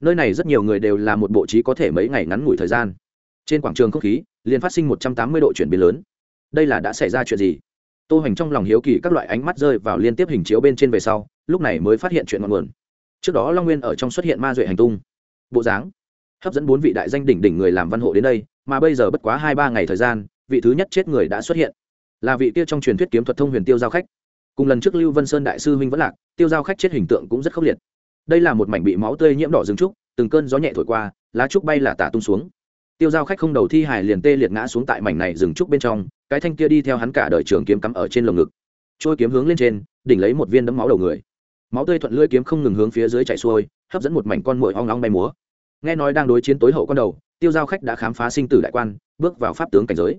Nơi này rất nhiều người đều là một bộ trí có thể mấy ngày ngắn ngủi thời gian. Trên quảng trường không khí, liền phát sinh một trăm tám mươi độ chuyển biến lớn. Đây là đã xảy ra chuyện gì? Tô hoành trong lòng hiếu kỳ các loại ánh mắt rơi vào liên tiếp hình chiếu bên trên về sau, lúc này mới phát hiện chuyện ngọn nguồn. Trước đó long nguyên ở trong xuất hiện ma duệ hành tung. Bộ dáng, hấp dẫn bốn vị đại danh đỉnh đỉnh người làm văn hộ đến đây, mà bây giờ bất quá hai ba ngày thời gian, vị thứ nhất chết người đã xuất hiện. Là vị tiêu trong truyền thuyết kiếm thuật thông huyền tiêu giao khách cùng lần trước lưu vân sơn đại sư huynh vẫn lạc, tiêu giao khách chết hình tượng cũng rất khốc liệt. Đây là một mảnh bị máu tươi nhiễm đỏ rừng trúc, từng cơn gió nhẹ thổi qua, lá trúc bay là tả tung xuống. Tiêu giao khách không đầu thi hài liền tê liệt ngã xuống tại mảnh này rừng trúc bên trong, cái thanh kia đi theo hắn cả đời trường kiếm cắm ở trên lồng ngực. Trôi kiếm hướng lên trên, đỉnh lấy một viên đấm máu đầu người. Máu tươi thuận lưỡi kiếm không ngừng hướng phía dưới chạy xuôi, hấp dẫn một mảnh con mồi hoang long bay múa. Nghe nói đang đối chiến tối hậu con đầu, tiêu giao khách đã khám phá sinh tử đại quan, bước vào pháp tướng cảnh giới.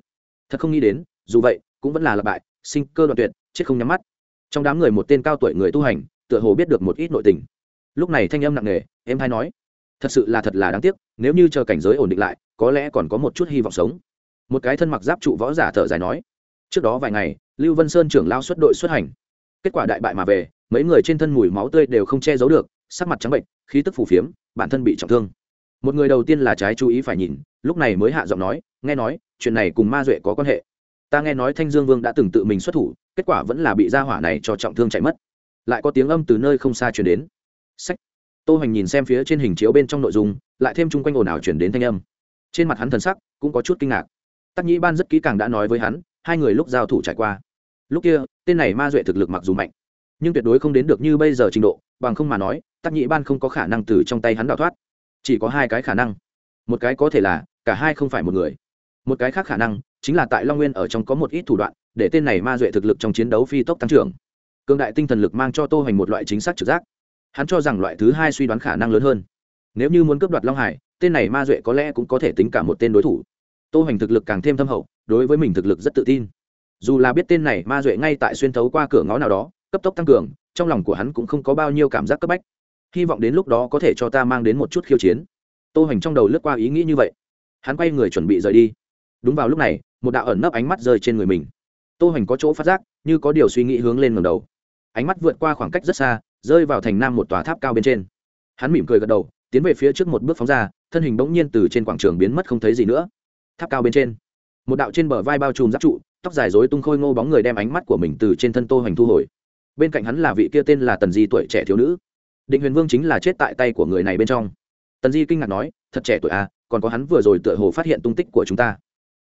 Thật không nghĩ đến, dù vậy, cũng vẫn là lập bại, sinh cơ đoạn tuyệt, chết không nhắm mắt trong đám người một tên cao tuổi người tu hành, tựa hồ biết được một ít nội tình. Lúc này thanh âm nặng nề, em hay nói, thật sự là thật là đáng tiếc, nếu như chờ cảnh giới ổn định lại, có lẽ còn có một chút hy vọng sống. Một cái thân mặc giáp trụ võ giả thở dài nói, trước đó vài ngày, lưu vân sơn trưởng lao xuất đội xuất hành. Kết quả đại bại mà về, mấy người trên thân mùi máu tươi đều không che giấu được, sắc mặt trắng bệnh, khí tức phù phiếm, bản thân bị trọng thương. Một người đầu tiên là trái chú ý phải nhìn, lúc này mới hạ giọng nói, nghe nói, chuyện này cùng ma duệ có quan hệ. Ta nghe nói thanh dương vương đã từng tự mình xuất thủ kết quả vẫn là bị gia hỏa này cho trọng thương chạy mất. Lại có tiếng âm từ nơi không xa chuyển đến. Sách. Tô hoành nhìn xem phía trên hình chiếu bên trong nội dung, lại thêm chung quanh ồn ào chuyển đến thanh âm. Trên mặt hắn thần sắc cũng có chút kinh ngạc. Tắc nhĩ ban rất kỹ càng đã nói với hắn, hai người lúc giao thủ trải qua. Lúc kia, tên này ma duệ thực lực mặc dù mạnh, nhưng tuyệt đối không đến được như bây giờ trình độ, bằng không mà nói, tắc nhĩ ban không có khả năng từ trong tay hắn đào thoát. Chỉ có hai cái khả năng. Một cái có thể là cả hai không phải một người. Một cái khác khả năng chính là tại long nguyên ở trong có một ít thủ đoạn để tên này ma duệ thực lực trong chiến đấu phi tốc tăng trưởng. Cường đại tinh thần lực mang cho tô hành một loại chính xác trực giác. Hắn cho rằng loại thứ hai suy đoán khả năng lớn hơn. Nếu như muốn cướp đoạt long hải, tên này ma duệ có lẽ cũng có thể tính cả một tên đối thủ. Tô hành thực lực càng thêm thâm hậu, đối với mình thực lực rất tự tin. Dù là biết tên này ma duệ ngay tại xuyên thấu qua cửa ngõ nào đó, cấp tốc tăng cường, trong lòng của hắn cũng không có bao nhiêu cảm giác cấp bách. Hy vọng đến lúc đó có thể cho ta mang đến một chút khiêu chiến. Tô hành trong đầu lướt qua ý nghĩ như vậy. Hắn quay người chuẩn bị rời đi. Đúng vào lúc này, một đạo ẩn nấp ánh mắt rơi trên người mình tô hoành có chỗ phát giác, như có điều suy nghĩ hướng lên ngầm đầu. Ánh mắt vượt qua khoảng cách rất xa, rơi vào thành nam một tòa tháp cao bên trên. Hắn mỉm cười gật đầu, tiến về phía trước một bước phóng ra, thân hình bỗng nhiên từ trên quảng trường biến mất không thấy gì nữa. Tháp cao bên trên, một đạo trên bờ vai bao trùm giáp trụ, tóc dài dối tung khôi ngô bóng người đem ánh mắt của mình từ trên thân tô hoành thu hồi. Bên cạnh hắn là vị kia tên là tần di tuổi trẻ thiếu nữ. Định huyền vương chính là chết tại tay của người này bên trong. Tần di kinh ngạc nói, thật trẻ tuổi à còn có hắn vừa rồi tựa hồ phát hiện tung tích của chúng ta.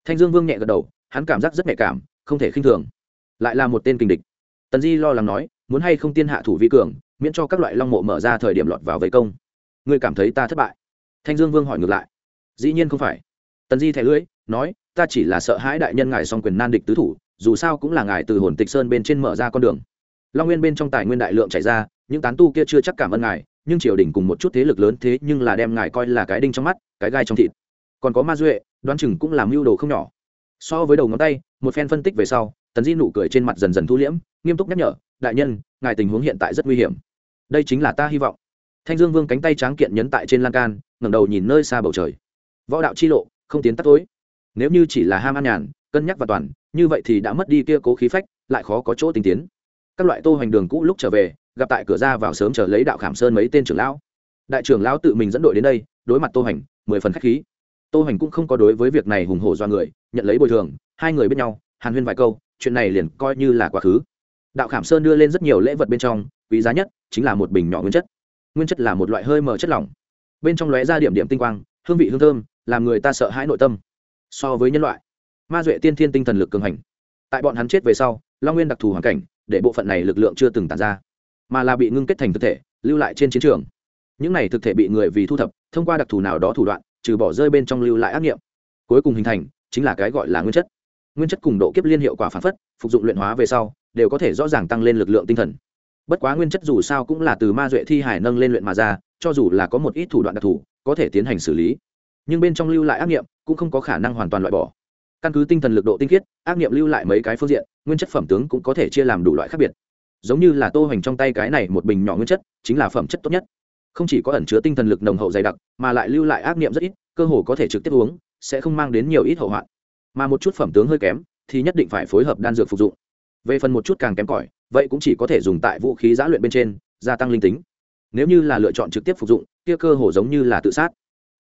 Thanh dương vương nhẹ gật đầu, hắn cảm giác rất nhạy cảm không thể khinh thường. Lại là một tên kinh địch. Tần di lo lắng nói, muốn hay không tiên hạ thủ vi cường, miễn cho các loại long mộ mở ra thời điểm lọt vào vây công. Ngươi cảm thấy ta thất bại? Thanh dương vương hỏi ngược lại. Dĩ nhiên không phải. Tần di thẻ lưỡi, nói, ta chỉ là sợ hãi đại nhân ngài song quyền nan địch tứ thủ, dù sao cũng là ngài từ hồn tịch sơn bên trên mở ra con đường. Long nguyên bên trong tài nguyên đại lượng chảy ra, những tán tu kia chưa chắc cảm ơn ngài, nhưng triều đình cùng một chút thế lực lớn thế nhưng là đem ngài coi là cái đinh trong mắt, cái gai trong thịt. Còn có ma duệ, đoán chừng cũng làm mưu đồ không nhỏ so với đầu ngón tay, một phen phân tích về sau, tần di nụ cười trên mặt dần dần thu liễm, nghiêm túc nhắc nhở, đại nhân, ngài tình huống hiện tại rất nguy hiểm. Đây chính là ta hy vọng. Thanh dương vương cánh tay tráng kiện nhấn tại trên lan can, ngẩng đầu nhìn nơi xa bầu trời. Võ đạo chi lộ, không tiến tắt tối. Nếu như chỉ là ham an nhàn, cân nhắc và toàn, như vậy thì đã mất đi kia cố khí phách, lại khó có chỗ tinh tiến. Các loại tô hoành đường cũ lúc trở về, gặp tại cửa ra vào sớm chờ lấy đạo khảm sơn mấy tên trưởng lão. Đại trưởng lão tự mình dẫn đội đến đây, đối mặt tô hoành, mười phần khách khí tô hoành cũng không có đối với việc này hùng hổ do người, nhận lấy bồi thường, hai người bên nhau, hàn huyên vài câu, chuyện này liền coi như là quá khứ. Đạo khảm sơn đưa lên rất nhiều lễ vật bên trong, quý giá nhất chính là một bình nhỏ nguyên chất. Nguyên chất là một loại hơi mờ chất lỏng. Bên trong lóe ra điểm điểm tinh quang, hương vị hương thơm, làm người ta sợ hãi nội tâm. So với nhân loại, ma duệ tiên thiên tinh thần lực cường hành. Tại bọn hắn chết về sau, long nguyên đặc thù hoàn cảnh, để bộ phận này lực lượng chưa từng tàn ra, mà là bị ngưng kết thành thực thể, lưu lại trên chiến trường. Những này thực thể bị người vì thu thập, thông qua đặc thù nào đó thủ đoạn trừ bỏ rơi bên trong lưu lại ác nghiệm. Cuối cùng hình thành chính là cái gọi là nguyên chất. Nguyên chất cùng độ kiếp liên hiệu quả phản phất, phục dụng luyện hóa về sau, đều có thể rõ ràng tăng lên lực lượng tinh thần. Bất quá nguyên chất dù sao cũng là từ ma duệ thi hải nâng lên luyện mà ra, cho dù là có một ít thủ đoạn đặc thù, có thể tiến hành xử lý. Nhưng bên trong lưu lại ác nghiệm cũng không có khả năng hoàn toàn loại bỏ. Căn cứ tinh thần lực độ tinh khiết, ác nghiệm lưu lại mấy cái phương diện, nguyên chất phẩm tướng cũng có thể chia làm đủ loại khác biệt. Giống như là tô hoành trong tay cái này một bình nhỏ nguyên chất, chính là phẩm chất tốt nhất không chỉ có ẩn chứa tinh thần lực nồng hậu dày đặc, mà lại lưu lại ác nghiệm rất ít, cơ hồ có thể trực tiếp uống, sẽ không mang đến nhiều ít hậu hoạn. Mà một chút phẩm tướng hơi kém, thì nhất định phải phối hợp đan dược phục dụng. Về phần một chút càng kém cỏi, vậy cũng chỉ có thể dùng tại vũ khí giã luyện bên trên, gia tăng linh tính. Nếu như là lựa chọn trực tiếp phục dụng, kia cơ hồ giống như là tự sát.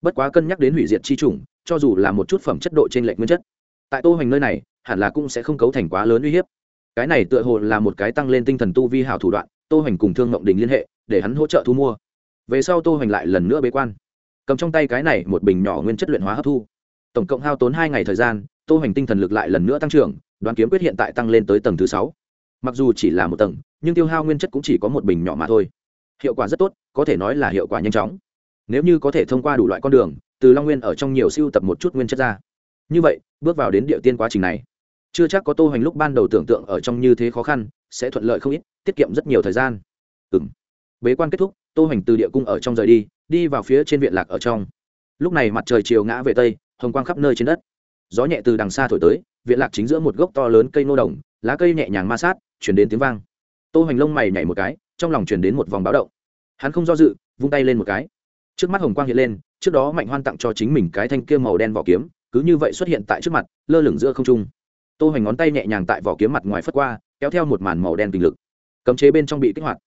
Bất quá cân nhắc đến hủy diệt chi chủng, cho dù là một chút phẩm chất độ trên lệch nguyên chất, tại tô hoành nơi này, hẳn là cũng sẽ không cấu thành quá lớn uy hiếp. Cái này tựa hồ là một cái tăng lên tinh thần tu vi hảo thủ đoạn, tô hoành cùng thương ngộng đình liên hệ, để hắn hỗ trợ thu mua về sau tô hoành lại lần nữa bế quan. Cầm trong tay cái này một bình nhỏ nguyên chất luyện hóa hấp thu. Tổng cộng hao tốn hai ngày thời gian, tô hoành tinh thần lực lại lần nữa tăng trưởng đoàn kiếm quyết hiện tại tăng lên tới tầng thứ sáu. Mặc dù chỉ là một tầng, nhưng tiêu hao nguyên chất cũng chỉ có một bình nhỏ mà thôi. Hiệu quả rất tốt, có thể nói là hiệu quả nhanh chóng. Nếu như có thể thông qua đủ loại con đường, từ long nguyên ở trong nhiều siêu tập một chút nguyên chất ra. Như vậy, bước vào đến địa tiên quá trình này, chưa chắc có tô hoành lúc ban đầu tưởng tượng ở trong như thế khó khăn, sẽ thuận lợi không ít, tiết kiệm rất nhiều thời gian. Ừ m bế quan kết thúc tô hoành từ địa cung ở trong rời đi đi vào phía trên viện lạc ở trong. Lúc này mặt trời chiều ngã về tây, hồng quang khắp nơi trên đất. Gió nhẹ từ đằng xa thổi tới, viện lạc chính giữa một gốc to lớn cây nô đồng, lá cây nhẹ nhàng ma sát, chuyển đến tiếng vang. Tô hoành lông mày nhảy một cái, trong lòng chuyển đến một vòng báo động. Hắn không do dự, vung tay lên một cái. Trước mắt hồng quang hiện lên, trước đó mạnh hoan tặng cho chính mình cái thanh kia màu đen vỏ kiếm, cứ như vậy xuất hiện tại trước mặt, lơ lửng giữa không trung. Tô hoành ngón tay nhẹ nhàng tại vỏ kiếm mặt ngoài phất qua, kéo theo một màn màu đen bình lực. Cấm chế bên trong bị kích hoạt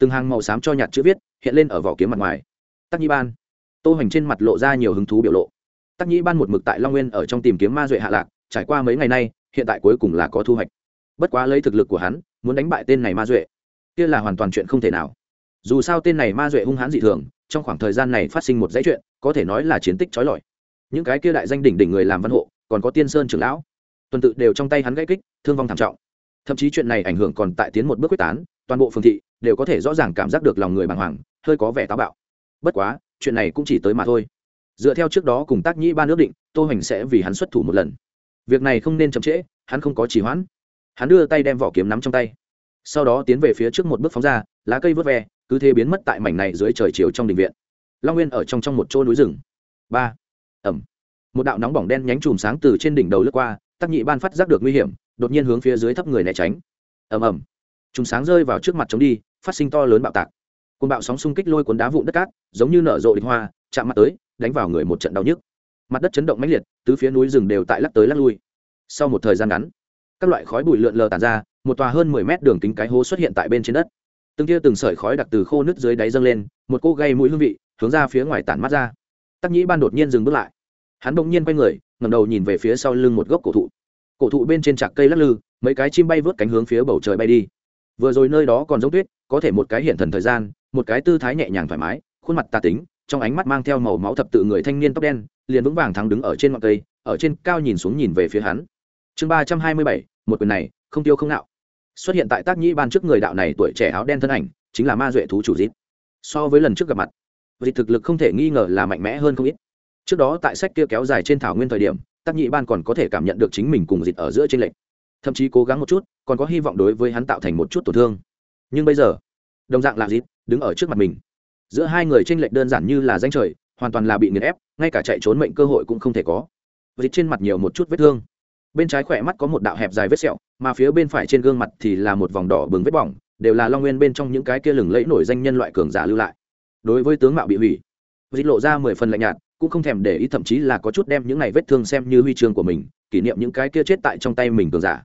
từng hàng màu xám cho nhạt chữ viết hiện lên ở vỏ kiếm mặt ngoài. Tắc nhi ban. Tô hoành trên mặt lộ ra nhiều hứng thú biểu lộ. Tắc nhi ban một mực tại long nguyên ở trong tìm kiếm ma duệ hạ lạc, trải qua mấy ngày nay, hiện tại cuối cùng là có thu hoạch. Bất quá lấy thực lực của hắn, muốn đánh bại tên này ma duệ, kia là hoàn toàn chuyện không thể nào. Dù sao tên này ma duệ hung hãn dị thường, trong khoảng thời gian này phát sinh một dãy chuyện, có thể nói là chiến tích trói lọi. Những cái kia đại danh đỉnh đỉnh người làm văn hộ, còn có tiên sơn trưởng lão, tuần tự đều trong tay hắn gãy kích, thương vong thảm trọng. Thậm chí chuyện này ảnh hưởng còn tại tiến một bước quyết tán, toàn bộ phương thị đều có thể rõ ràng cảm giác được lòng người bàng hoàng, hơi có vẻ táo bạo. Bất quá, chuyện này cũng chỉ tới mà thôi. Dựa theo trước đó cùng tác nhĩ ban ước định, tô hoành sẽ vì hắn xuất thủ một lần. Việc này không nên chậm trễ, hắn không có chỉ hoãn. Hắn đưa tay đem vỏ kiếm nắm trong tay. Sau đó tiến về phía trước một bước phóng ra, lá cây vớt ve, cứ thế biến mất tại mảnh này dưới trời chiều trong đình viện. Long nguyên ở trong trong một chỗ núi rừng. Ba. Ẩm. Một đạo nóng bỏng đen nhánh chùm sáng từ trên đỉnh đầu lướt qua tắc nhị ban phát giác được nguy hiểm, đột nhiên hướng phía dưới thấp người né tránh. Ầm ầm. Chùm sáng rơi vào trước mặt chống đi phát sinh to lớn bạo tạc. Côn bạo sóng xung kích lôi cuốn đá vụn đất cát, giống như nở rộ địch hoa, chạm mặt tới, đánh vào người một trận đau nhức. Mặt đất chấn động mãnh liệt, tứ phía núi rừng đều tại lắc tới lắc lui. Sau một thời gian ngắn, các loại khói bụi lượn lờ tàn ra, một tòa hơn mười mét đường kính cái hố xuất hiện tại bên trên đất. Từng tia từng sợi khói đặc từ khô nứt dưới đáy dâng lên, một cô gây mũi hương vị, hướng ra phía ngoài tản mắt ra. Tắc nhĩ ban đột nhiên dừng bước lại. Hắn bỗng nhiên quay người, ngẩng đầu nhìn về phía sau lưng một gốc cổ thụ. Cổ thụ bên trên chạc cây lắc lư, mấy cái chim bay vớt cánh hướng phía bầu trời bay đi. Vừa rồi nơi đó còn giống tuyết có thể một cái hiện thần thời gian, một cái tư thái nhẹ nhàng thoải mái, khuôn mặt tà tính, trong ánh mắt mang theo màu máu thập tự người thanh niên tóc đen, liền vững vàng thắng đứng ở trên ngọn cây, ở trên cao nhìn xuống nhìn về phía hắn. Chương ba trăm hai mươi bảy, một quyền này, không tiêu không nạo xuất hiện tại tác nhĩ ban trước người đạo này tuổi trẻ áo đen thân ảnh, chính là ma duệ thú chủ dít so với lần trước gặp mặt dịp thực lực không thể nghi ngờ là mạnh mẽ hơn không ít. Trước đó tại sách kia kéo dài trên thảo nguyên thời điểm, tác nhĩ ban còn có thể cảm nhận được chính mình cùng dịp ở giữa t r lệch. Thậm chí cố gắng một chút, còn có hy vọng đối với hắn tạo thành một chút tổn thương nhưng bây giờ, đồng dạng là dịp đứng ở trước mặt mình. Giữa hai người tranh lệch đơn giản như là danh trời, hoàn toàn là bị nghiền ép, ngay cả chạy trốn mệnh cơ hội cũng không thể có. Dịch trên mặt nhiều một chút vết thương. Bên trái khỏe mắt có một đạo hẹp dài vết sẹo, mà phía bên phải trên gương mặt thì là một vòng đỏ bừng vết bỏng, đều là long nguyên bên trong những cái kia lừng lẫy nổi danh nhân loại cường giả lưu lại. Đối với tướng mạo bị hủy dịch lộ ra mười phần lạnh nhạt, cũng không thèm để ý thậm chí là có chút đem những này vết thương xem như huy chương của mình, kỷ niệm những cái kia chết tại trong tay mình cường giả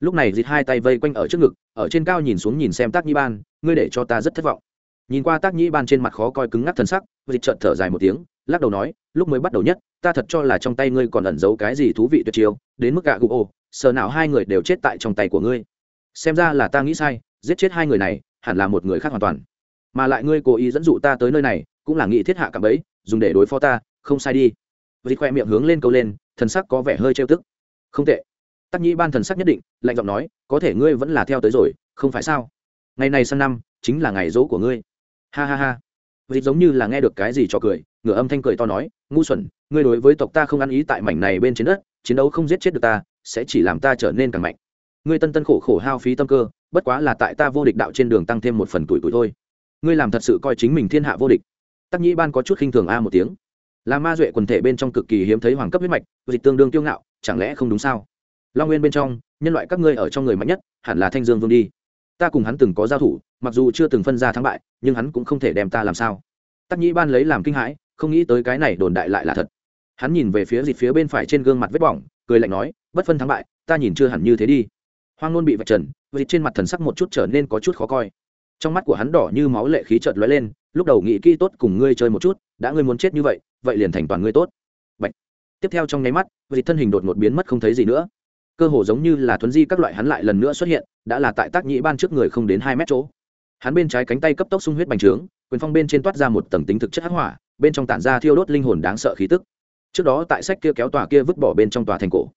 lúc này dịt hai tay vây quanh ở trước ngực ở trên cao nhìn xuống nhìn xem tác nhĩ ban ngươi để cho ta rất thất vọng. Nhìn qua tác nhĩ ban trên mặt khó coi cứng ngắc thân sắc dịt trợn thở dài một tiếng lắc đầu nói lúc mới bắt đầu nhất ta thật cho là trong tay ngươi còn ẩn giấu cái gì thú vị tuyệt chiêu đến mức gạ gụ ô, sờ nào hai người đều chết tại trong tay của ngươi. Xem ra là ta nghĩ sai giết chết hai người này hẳn là một người khác hoàn toàn. Mà lại ngươi cố ý dẫn dụ ta tới nơi này cũng là nghị thiết hạ cảm ấy dùng để đối phó ta không sai đi. Vì khoe miệng hướng lên câu lên thần sắc có vẻ hơi trêu tức. Không tệ tắc nhĩ ban thần sắc nhất định, lạnh giọng nói, có thể ngươi vẫn là theo tới rồi, không phải sao? Ngày này sang năm, chính là ngày dỗ của ngươi. Ha ha ha. Dịch giống như là nghe được cái gì cho cười, ngửa âm thanh cười to nói, ngu xuẩn, ngươi đối với tộc ta không ăn ý tại mảnh này bên trên đất, chiến đấu không giết chết được ta, sẽ chỉ làm ta trở nên càng mạnh. Ngươi tân tân khổ khổ hao phí tâm cơ, bất quá là tại ta vô địch đạo trên đường tăng thêm một phần tuổi tuổi thôi. Ngươi làm thật sự coi chính mình thiên hạ vô địch. Tắc nhĩ ban có chút khinh thường a một tiếng. Là ma duệ quần thể bên trong cực kỳ hiếm thấy hoàng cấp huyết mạch dịch tương đương kiêu ngạo, chẳng lẽ không đúng sao? long nguyên bên trong, nhân loại các ngươi ở trong người mạnh nhất, hẳn là thanh dương vương đi. Ta cùng hắn từng có giao thủ, mặc dù chưa từng phân ra thắng bại, nhưng hắn cũng không thể đem ta làm sao. Tắc nhĩ ban lấy làm kinh hãi, không nghĩ tới cái này đồn đại lại là thật. Hắn nhìn về phía dịt phía bên phải trên gương mặt vết bỏng, cười lạnh nói, bất phân thắng bại, ta nhìn chưa hẳn như thế đi. Hoang nôn bị vạch trần, dịt trên mặt thần sắc một chút trở nên có chút khó coi. Trong mắt của hắn đỏ như máu lệ khí trợt lóe lên, lúc đầu nghĩ kỹ tốt cùng ngươi chơi một chút, đã ngươi muốn chết như vậy vậy liền thành toàn ngươi tốt. Bạch. tiếp theo trong nháy mắt, dịt thân hình đột ngột biến mất không thấy gì nữa cơ hồ giống như là thuấn di các loại hắn lại lần nữa xuất hiện, đã là tại tác nhĩ ban trước người không đến hai mét chỗ. Hắn bên trái cánh tay cấp tốc sung huyết bành trướng, quyền phong bên trên toát ra một tầng tính thực chất hắc hỏa, bên trong tản ra thiêu đốt linh hồn đáng sợ khí tức. Trước đó tại sách kia kéo tòa kia vứt bỏ bên trong tòa thành cổ,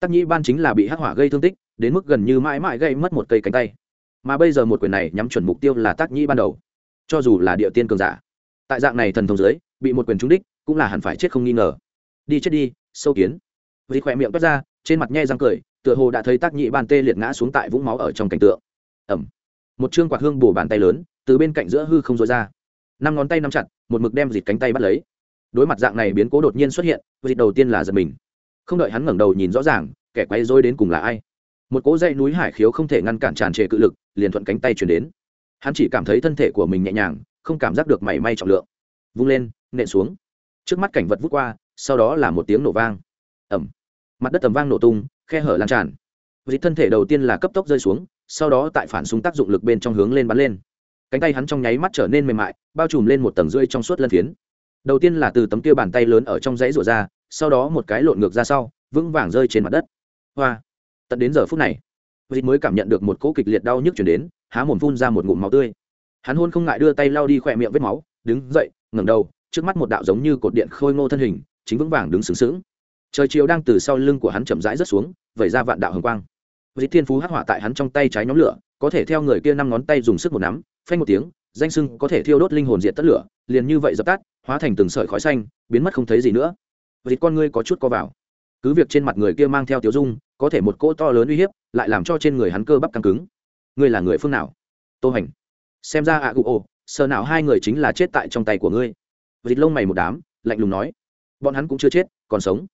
tác nhĩ ban chính là bị hắc hỏa gây thương tích, đến mức gần như mãi mãi gây mất một cây cánh tay. Mà bây giờ một quyền này nhắm chuẩn mục tiêu là tác nhĩ ban đầu. Cho dù là địa tiên cường giả, tại dạng này thần thông dưới, bị một quyền trúng đích, cũng là hẳn phải chết không nghi ngờ. Đi chết đi, sâu kiến. Vì khỏe miệng toát ra, trên mặt nhe răng cười tựa hồ đã thấy tác nhị bàn tê liệt ngã xuống tại vũng máu ở trong cảnh tượng. Ẩm. Một chương quạt hương bổ bàn tay lớn, từ bên cạnh giữa hư không rối ra. Năm ngón tay nắm chặt, một mực đem dịt cánh tay bắt lấy. Đối mặt dạng này biến cố đột nhiên xuất hiện, dịt đầu tiên là giật mình. Không đợi hắn ngẩng đầu nhìn rõ ràng, kẻ quay rối đến cùng là ai? Một cỗ dây núi hải khiếu không thể ngăn cản tràn trề cự lực, liền thuận cánh tay chuyển đến. Hắn chỉ cảm thấy thân thể của mình nhẹ nhàng, không cảm giác được mảy may trọng lượng. Vung lên, nện xuống. Trước mắt cảnh vật vút qua, sau đó là một tiếng nổ vang. Ẩm. Mặt đất tầm vang nổ tung khe hở lan tràn. Dịch thân thể đầu tiên là cấp tốc rơi xuống, sau đó tại phản súng tác dụng lực bên trong hướng lên bắn lên. Cánh tay hắn trong nháy mắt trở nên mềm mại, bao trùm lên một tầng rưỡi trong suốt lân phiến. Đầu tiên là từ tấm kia bàn tay lớn ở trong dãy rủa ra, sau đó một cái lộn ngược ra sau, vững vàng rơi trên mặt đất. Hoa! Tận đến giờ phút này, dịch mới cảm nhận được một cỗ kịch liệt đau nhức chuyển đến, há mồm phun ra một ngụm máu tươi. Hắn hôn không ngại đưa tay lau đi khỏe miệng vết máu, đứng dậy, ngẩng đầu, trước mắt một đạo giống như cột điện khôi ngô thân hình, chính vững vàng đứng sướng sướng trời chiều đang từ sau lưng của hắn chậm rãi rớt xuống, vẩy ra vạn đạo hồng quang. Vị thiên phú hắc hỏa tại hắn trong tay trái nhóm lửa, có thể theo người kia năm ngón tay dùng sức một nắm, phanh một tiếng, danh sưng có thể thiêu đốt linh hồn diện tất lửa, liền như vậy dập tắt, hóa thành từng sợi khói xanh, biến mất không thấy gì nữa. Vị con ngươi có chút co vào. Cứ việc trên mặt người kia mang theo tiểu dung, có thể một cỗ to lớn uy hiếp, lại làm cho trên người hắn cơ bắp căng cứng. Ngươi là người phương nào? Tô hành. Xem ra ạ à cụ ồ sờ nào hai người chính là chết tại trong tay của ngươi. Vịt lông mày một đám, lạnh lùng nói. Bọn hắn cũng chưa chết, còn sống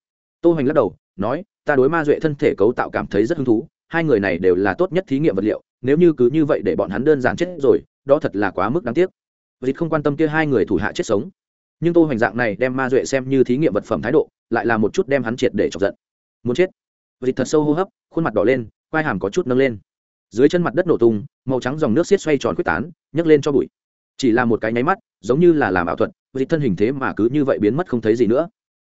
tô hoành lắc đầu, nói, ta đối ma duệ thân thể cấu tạo cảm thấy rất hứng thú, hai người này đều là tốt nhất thí nghiệm vật liệu, nếu như cứ như vậy để bọn hắn đơn giản chết rồi, đó thật là quá mức đáng tiếc. Vịt không quan tâm kia hai người thủ hạ chết sống. Nhưng tô hoành dạng này đem ma duệ xem như thí nghiệm vật phẩm thái độ, lại là một chút đem hắn triệt để chọc giận. Muốn chết? Vịt thật sâu hô hấp, khuôn mặt đỏ lên, quai hàm có chút nâng lên. Dưới chân mặt đất nổ tung, màu trắng dòng nước xiết xoay tròn quyết tán, nhấc lên cho bụi. Chỉ là một cái nháy mắt, giống như là làm ảo thuật vịt thân hình thế mà cứ như vậy biến mất không thấy gì nữa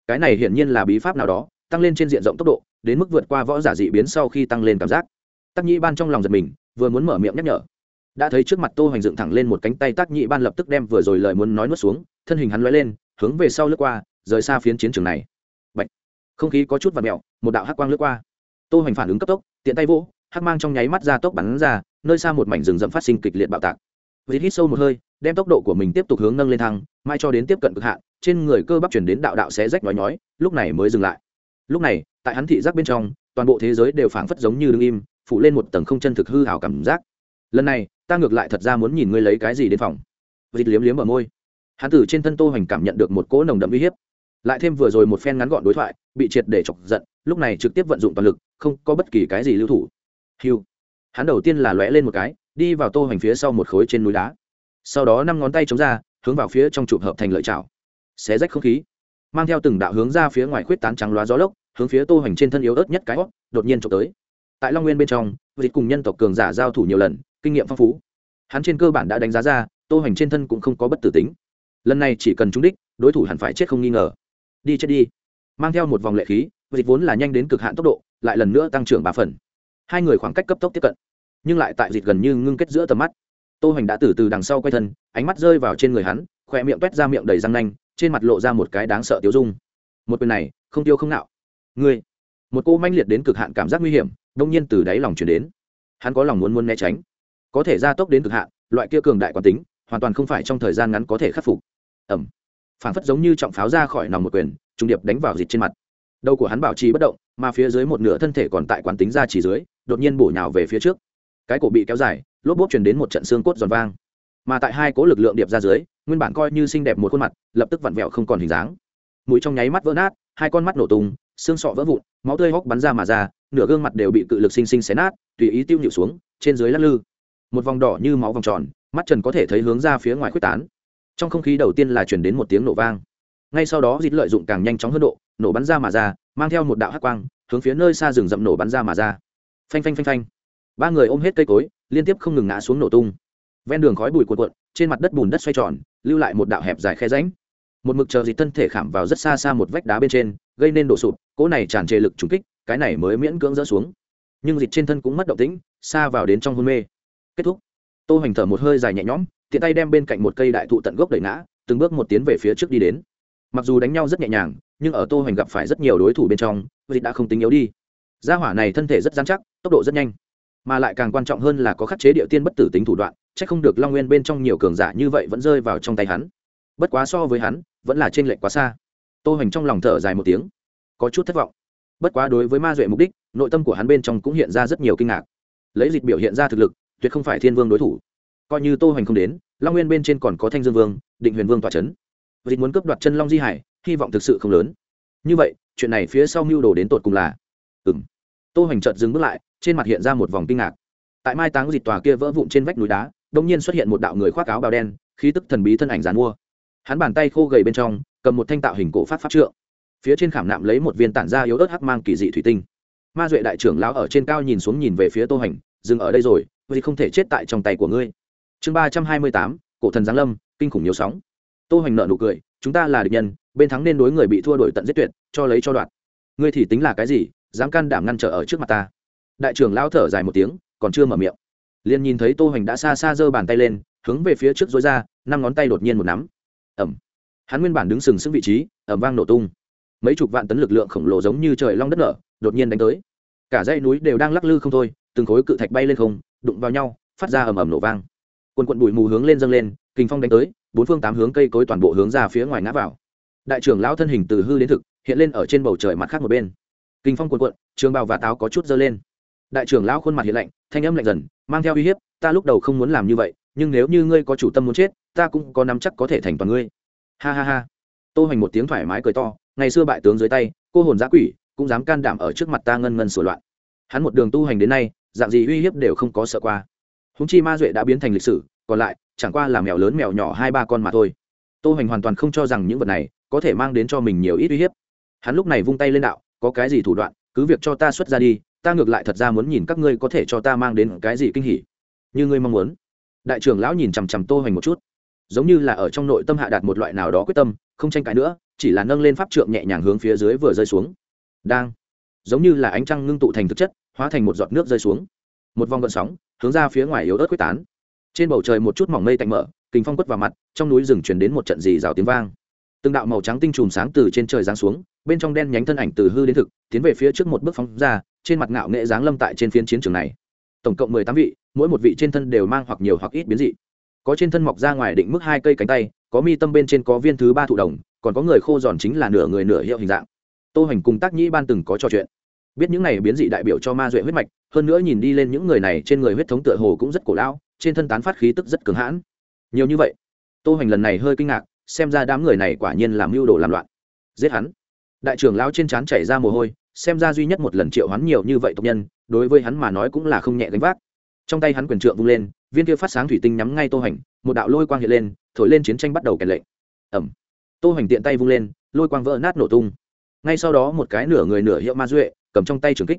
cái này hiển nhiên là bí pháp nào đó, tăng lên trên diện rộng tốc độ, đến mức vượt qua võ giả dị biến sau khi tăng lên cảm giác. Tắc nhĩ ban trong lòng giật mình, vừa muốn mở miệng nhắc nhở. Đã thấy trước mặt tô hoành dựng thẳng lên một cánh tay, tắc nhĩ ban lập tức đem vừa rồi lời muốn nói nuốt xuống, thân hình hắn lóe lên, hướng về sau lướt qua, rời xa phiến chiến trường này. Bệnh không khí có chút vặn mẹo một đạo hắc quang lướt qua. Tô hoành phản ứng cấp tốc, tiện tay vỗ, hắc mang trong nháy mắt ra tốc bắn ra, nơi xa một mảnh rừng rậm phát sinh kịch liệt bạo tạc. Vịt hít sâu một hơi, đem tốc độ của mình tiếp tục hướng nâng lên thăng mai cho đến tiếp cận cực hạn trên người cơ bắp chuyển đến đạo đạo xé rách nói nói, lúc này mới dừng lại. Lúc này tại hắn thị giác bên trong toàn bộ thế giới đều phảng phất giống như đ ứ n g im phụ lên một tầng không chân thực hư hảo cảm giác. Lần này ta ngược lại thật ra muốn nhìn ngươi lấy cái gì đến phòng. Vịt liếm liếm ở môi. Hắn từ trên thân tô hoành cảm nhận được một cỗ nồng đậm uy hiếp. Lại thêm vừa rồi một phen ngắn gọn đối thoại bị triệt để chọc giận lúc này trực tiếp vận dụng toàn lực không có bất kỳ cái gì lưu thủ. Hiu hắn đầu tiên là lóe lên một cái đi vào tô hoành phía sau một khối trên núi đá. Sau đó năm ngón tay chống ra hướng vào phía trong chụp hợp thành lợi chảo. Xé rách không khí. Mang theo từng đạo hướng ra phía ngoài khuyết tán trắng loá gió lốc, hướng phía tô hoành trên thân yếu ớt nhất cái hót đột nhiên trộm tới. Tại long nguyên bên trong, dịch cùng nhân tộc cường giả giao thủ nhiều lần, kinh nghiệm phong phú. Hắn trên cơ bản đã đánh giá ra, tô hoành trên thân cũng không có bất tử tính. Lần này chỉ cần trúng đích, đối thủ hẳn phải chết không nghi ngờ. Đi chết đi. Mang theo một vòng lệ khí, dịch vốn là nhanh đến cực hạn tốc độ, lại lần nữa tăng trưởng ba phần. Hai người khoảng cách cấp tốc tiếp cận, nhưng lại tại dịch gần như ngưng kết giữa tầm mắt tô hoành đã từ từ đằng sau quay thân, ánh mắt rơi vào trên người hắn khoe miệng t ra miệng đầy răng nanh, trên mặt lộ ra một cái đáng sợ tiêu dung. Một quyền này, không tiêu không nạo người một cô manh liệt đến cực hạn cảm giác nguy hiểm, đông nhiên từ đáy lòng chuyển đến. Hắn có lòng muốn muốn né tránh. Có thể gia tốc đến cực hạn, loại kia cường đại quán tính, hoàn toàn không phải trong thời gian ngắn có thể khắc phục. Ẩm phản phất giống như trọng pháo ra khỏi nòng một quyền trung điệp đánh vào dịch trên mặt. Đầu của hắn bảo trì bất động, mà phía dưới một nửa thân thể còn tại quán tính ra chỉ dưới, đột nhiên bổ nhào về phía trước. Cái cổ bị kéo dài lốp bốp truyền đến một trận xương cốt giòn vang. Mà tại hai cố lực lượng điệp ra dưới, nguyên bản coi như xinh đẹp một khuôn mặt, lập tức vặn vẹo không còn hình dáng. Mũi trong nháy mắt vỡ nát, hai con mắt nổ tung, xương sọ vỡ vụn, máu tươi hóc bắn ra mà ra, nửa gương mặt đều bị cự lực xinh xinh xé nát, tùy ý tiêu nhịu xuống, trên dưới lắc lư. Một vòng đỏ như máu vòng tròn, mắt trần có thể thấy hướng ra phía ngoài khuếch tán. Trong không khí đầu tiên là chuyển đến một tiếng nổ vang. Ngay sau đó dịt lợi dụng càng nhanh chóng hơn độ, nổ bắn ra mà ra, mang theo một đạo hắc quang, hướng phía nơi xa rừng rậm nổ bắn ra mà ra. Phanh phanh phanh phanh. Ba người ôm hết cây cối liên tiếp không ngừng ngã xuống nổ tung. Ven đường khói bụi cuộn cuộn, trên mặt đất bùn đất xoay tròn, lưu lại một đạo hẹp dài khe ránh một mực chờ dịt thân thể khảm vào rất xa xa một vách đá bên trên, gây nên đổ sụp, cỗ này tràn trề lực trúng kích, cái này mới miễn cưỡng rỡ xuống. Nhưng dịt trên thân cũng mất động tĩnh, xa vào đến trong hôn mê. Kết thúc. Tô hoành thở một hơi dài nhẹ nhõm, tiện tay đem bên cạnh một cây đại thụ tận gốc đẩy ngã, từng bước một tiến về phía trước đi đến. Mặc dù đánh nhau rất nhẹ nhàng, nhưng ở tô hoành gặp phải rất nhiều đối thủ bên trong dịt đã không tính yếu đi. Gia hỏa này thân thể rất dán chắc, tốc độ rất nhanh mà lại càng quan trọng hơn là có khắc chế địa tiên bất tử tính thủ đoạn, chắc không được long nguyên bên trong nhiều cường giả như vậy vẫn rơi vào trong tay hắn. Bất quá so với hắn, vẫn là trên lệnh quá xa. Tô hoành trong lòng thở dài một tiếng, có chút thất vọng. Bất quá đối với ma duệ mục đích, nội tâm của hắn bên trong cũng hiện ra rất nhiều kinh ngạc. Lấy dịch biểu hiện ra thực lực, tuyệt không phải thiên vương đối thủ. Coi như tô hoành không đến, long nguyên bên trên còn có thanh dương vương, định huyền vương tọa c dịch muốn cướp đoạt chân long di hải, hy vọng thực sự không lớn. Như vậy, chuyện này phía sau mưu đồ đến tột cùng là ừ m tô hoành trợt dừng bước lại trên mặt hiện ra một vòng kinh ngạc. Tại mai táng dịt tòa kia vỡ vụn trên vách núi đá, đột nhiên xuất hiện một đạo người khoác áo bào đen, khí tức thần bí thân ảnh dàn mua. Hắn bàn tay khô gầy bên trong, cầm một thanh tạo hình cổ phát pháp trượng. Phía trên khảm nạm lấy một viên tản ra yếu ớt hắc mang kỳ dị thủy tinh. Ma duệ đại trưởng lão ở trên cao nhìn xuống nhìn về phía tô hành, dừng ở đây rồi, vì không thể chết tại trong tay của ngươi. Chương ba trăm hai mươi tám, cổ thần giáng lâm, kinh khủng nhiều sóng. Tô hành nở nụ cười, chúng ta là địch nhân, bên thắng nên đối người bị thua đổi tận giết tuyệt, cho lấy cho đoạt ngươi thì tính là cái gì, dám can đảm ngăn trở ở trước mặt ta? đại trưởng lao thở dài một tiếng, còn chưa mở miệng. Liền nhìn thấy tô hoành đã xa xa giơ bàn tay lên, hướng về phía trước dối ra, năm ngón tay đột nhiên một nắm. Ẩm. Hắn nguyên bản đứng sừng sững vị trí, ẩm vang nổ tung. Mấy chục vạn tấn lực lượng khổng lồ giống như trời long đất nở, đột nhiên đánh tới. Cả dãy núi đều đang lắc lư không thôi, từng khối cự thạch bay lên không, đụng vào nhau, phát ra ầm ầm nổ vang. Quần quận bụi mù hướng lên dâng lên kinh phong đánh tới, bốn phương tám hướng cây cối toàn bộ hướng ra phía ngoài ngã vào. Đại trưởng lão thân hình từ hư đến thực, hiện lên ở trên bầu trời mặt khác một bên. Kinh phong quần quận trường bào và táo có chút dơ lên đại trưởng lão khuôn mặt hiện lạnh, thanh âm lạnh dần, mang theo uy hiếp, ta lúc đầu không muốn làm như vậy, nhưng nếu như ngươi có chủ tâm muốn chết, ta cũng có nắm chắc có thể thành toàn ngươi. Ha ha ha. Tô hoành một tiếng thoải mái cười to, ngày xưa bại tướng dưới tay, cô hồn giã quỷ, cũng dám can đảm ở trước mặt ta ngân ngân sửa loạn. Hắn một đường tu hành đến nay, dạng gì uy hiếp đều không có sợ qua. Húng chi ma duệ đã biến thành lịch sử, còn lại, chẳng qua là mèo lớn mèo nhỏ hai ba con mà thôi. Tô hoành hoàn toàn không cho rằng những vật này có thể mang đến cho mình nhiều ít uy hiếp. Hắn lúc này vung tay lên đạo, có cái gì thủ đoạn, cứ việc cho ta xuất ra đi ta ngược lại thật ra muốn nhìn các ngươi có thể cho ta mang đến cái gì kinh hỉ. Như ngươi mong muốn. Đại trưởng lão nhìn chằm chằm tô hoành một chút. Giống như là ở trong nội tâm hạ đạt một loại nào đó quyết tâm, không tranh cãi nữa, chỉ là nâng lên pháp trượng nhẹ nhàng hướng phía dưới vừa rơi xuống. Đang. Giống như là ánh trăng ngưng tụ thành thực chất, hóa thành một giọt nước rơi xuống. Một vòng gợn sóng, hướng ra phía ngoài yếu ớt quyết tán. Trên bầu trời một chút mỏng mây tạnh mở, kình phong quất vào mặt, trong núi rừng chuyển đến một trận dì rào tiếng vang. Từng đạo màu trắng tinh chùm sáng từ trên trời giáng xuống bên trong đen nhánh thân ảnh từ hư đến thực, tiến về phía trước một bước phóng ra, trên mặt ngạo nghệ giáng lâm tại trên phiên chiến trường này. Tổng cộng mười tám vị, mỗi một vị trên thân đều mang hoặc nhiều hoặc ít biến dị. Có trên thân mọc ra ngoài định mức hai cây cánh tay, có mi tâm bên trên có viên thứ ba thụ đồng, còn có người khô giòn chính là nửa người nửa hiệu hình dạng. Tô hành cùng tác nhĩ ban từng có trò chuyện. Biết những này biến dị đại biểu cho ma duệ huyết mạch, hơn nữa nhìn đi lên những người này trên người huyết thống tựa hồ cũng rất cổ lão, trên thân tán phát khí tức rất cường hãn. Nhiều như vậy, tô hành lần này hơi kinh ngạc, xem ra đám người này quả nhiên làm mưu đồ làm loạn. Giết hắn đại trưởng lão trên trán chảy ra mồ hôi, xem ra duy nhất một lần triệu hắn nhiều như vậy tộc nhân, đối với hắn mà nói cũng là không nhẹ gánh vác. Trong tay hắn quyền trượng vung lên, viên kia phát sáng thủy tinh nhắm ngay tô hành một đạo lôi quang hiện lên, thổi lên chiến tranh bắt đầu kèn lệnh. Ẩm tô hành tiện tay vung lên, lôi quang vỡ nát nổ tung. Ngay sau đó một cái nửa người nửa hiệu ma duệ, cầm trong tay trường kích.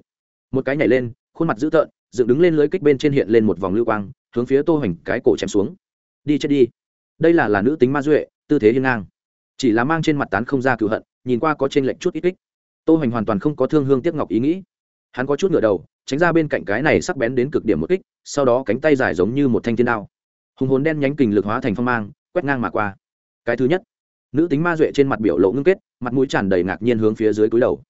Một cái nhảy lên, khuôn mặt dữ tợn, dựng đứng lên lưới kích bên trên hiện lên một vòng lưu quang, hướng phía tô hành cái cổ chém xuống. Đi chết đi. Đây là là nữ tính ma duệ, tư thế hiên ngang chỉ là mang trên mặt tán không ra cựu hận, nhìn qua có trên lệch chút ít kích. Tô hoành hoàn toàn không có thương hương tiếc ngọc ý nghĩ. Hắn có chút ngửa đầu, tránh ra bên cạnh cái này sắc bén đến cực điểm một kích, sau đó cánh tay dài giống như một thanh thiên đao. Hùng hồn đen nhánh kình lực hóa thành phong mang, quét ngang mà qua. Cái thứ nhất, nữ tính ma duệ trên mặt biểu lộ ngưng kết, mặt mũi tràn đầy ngạc nhiên hướng phía dưới cúi đầu.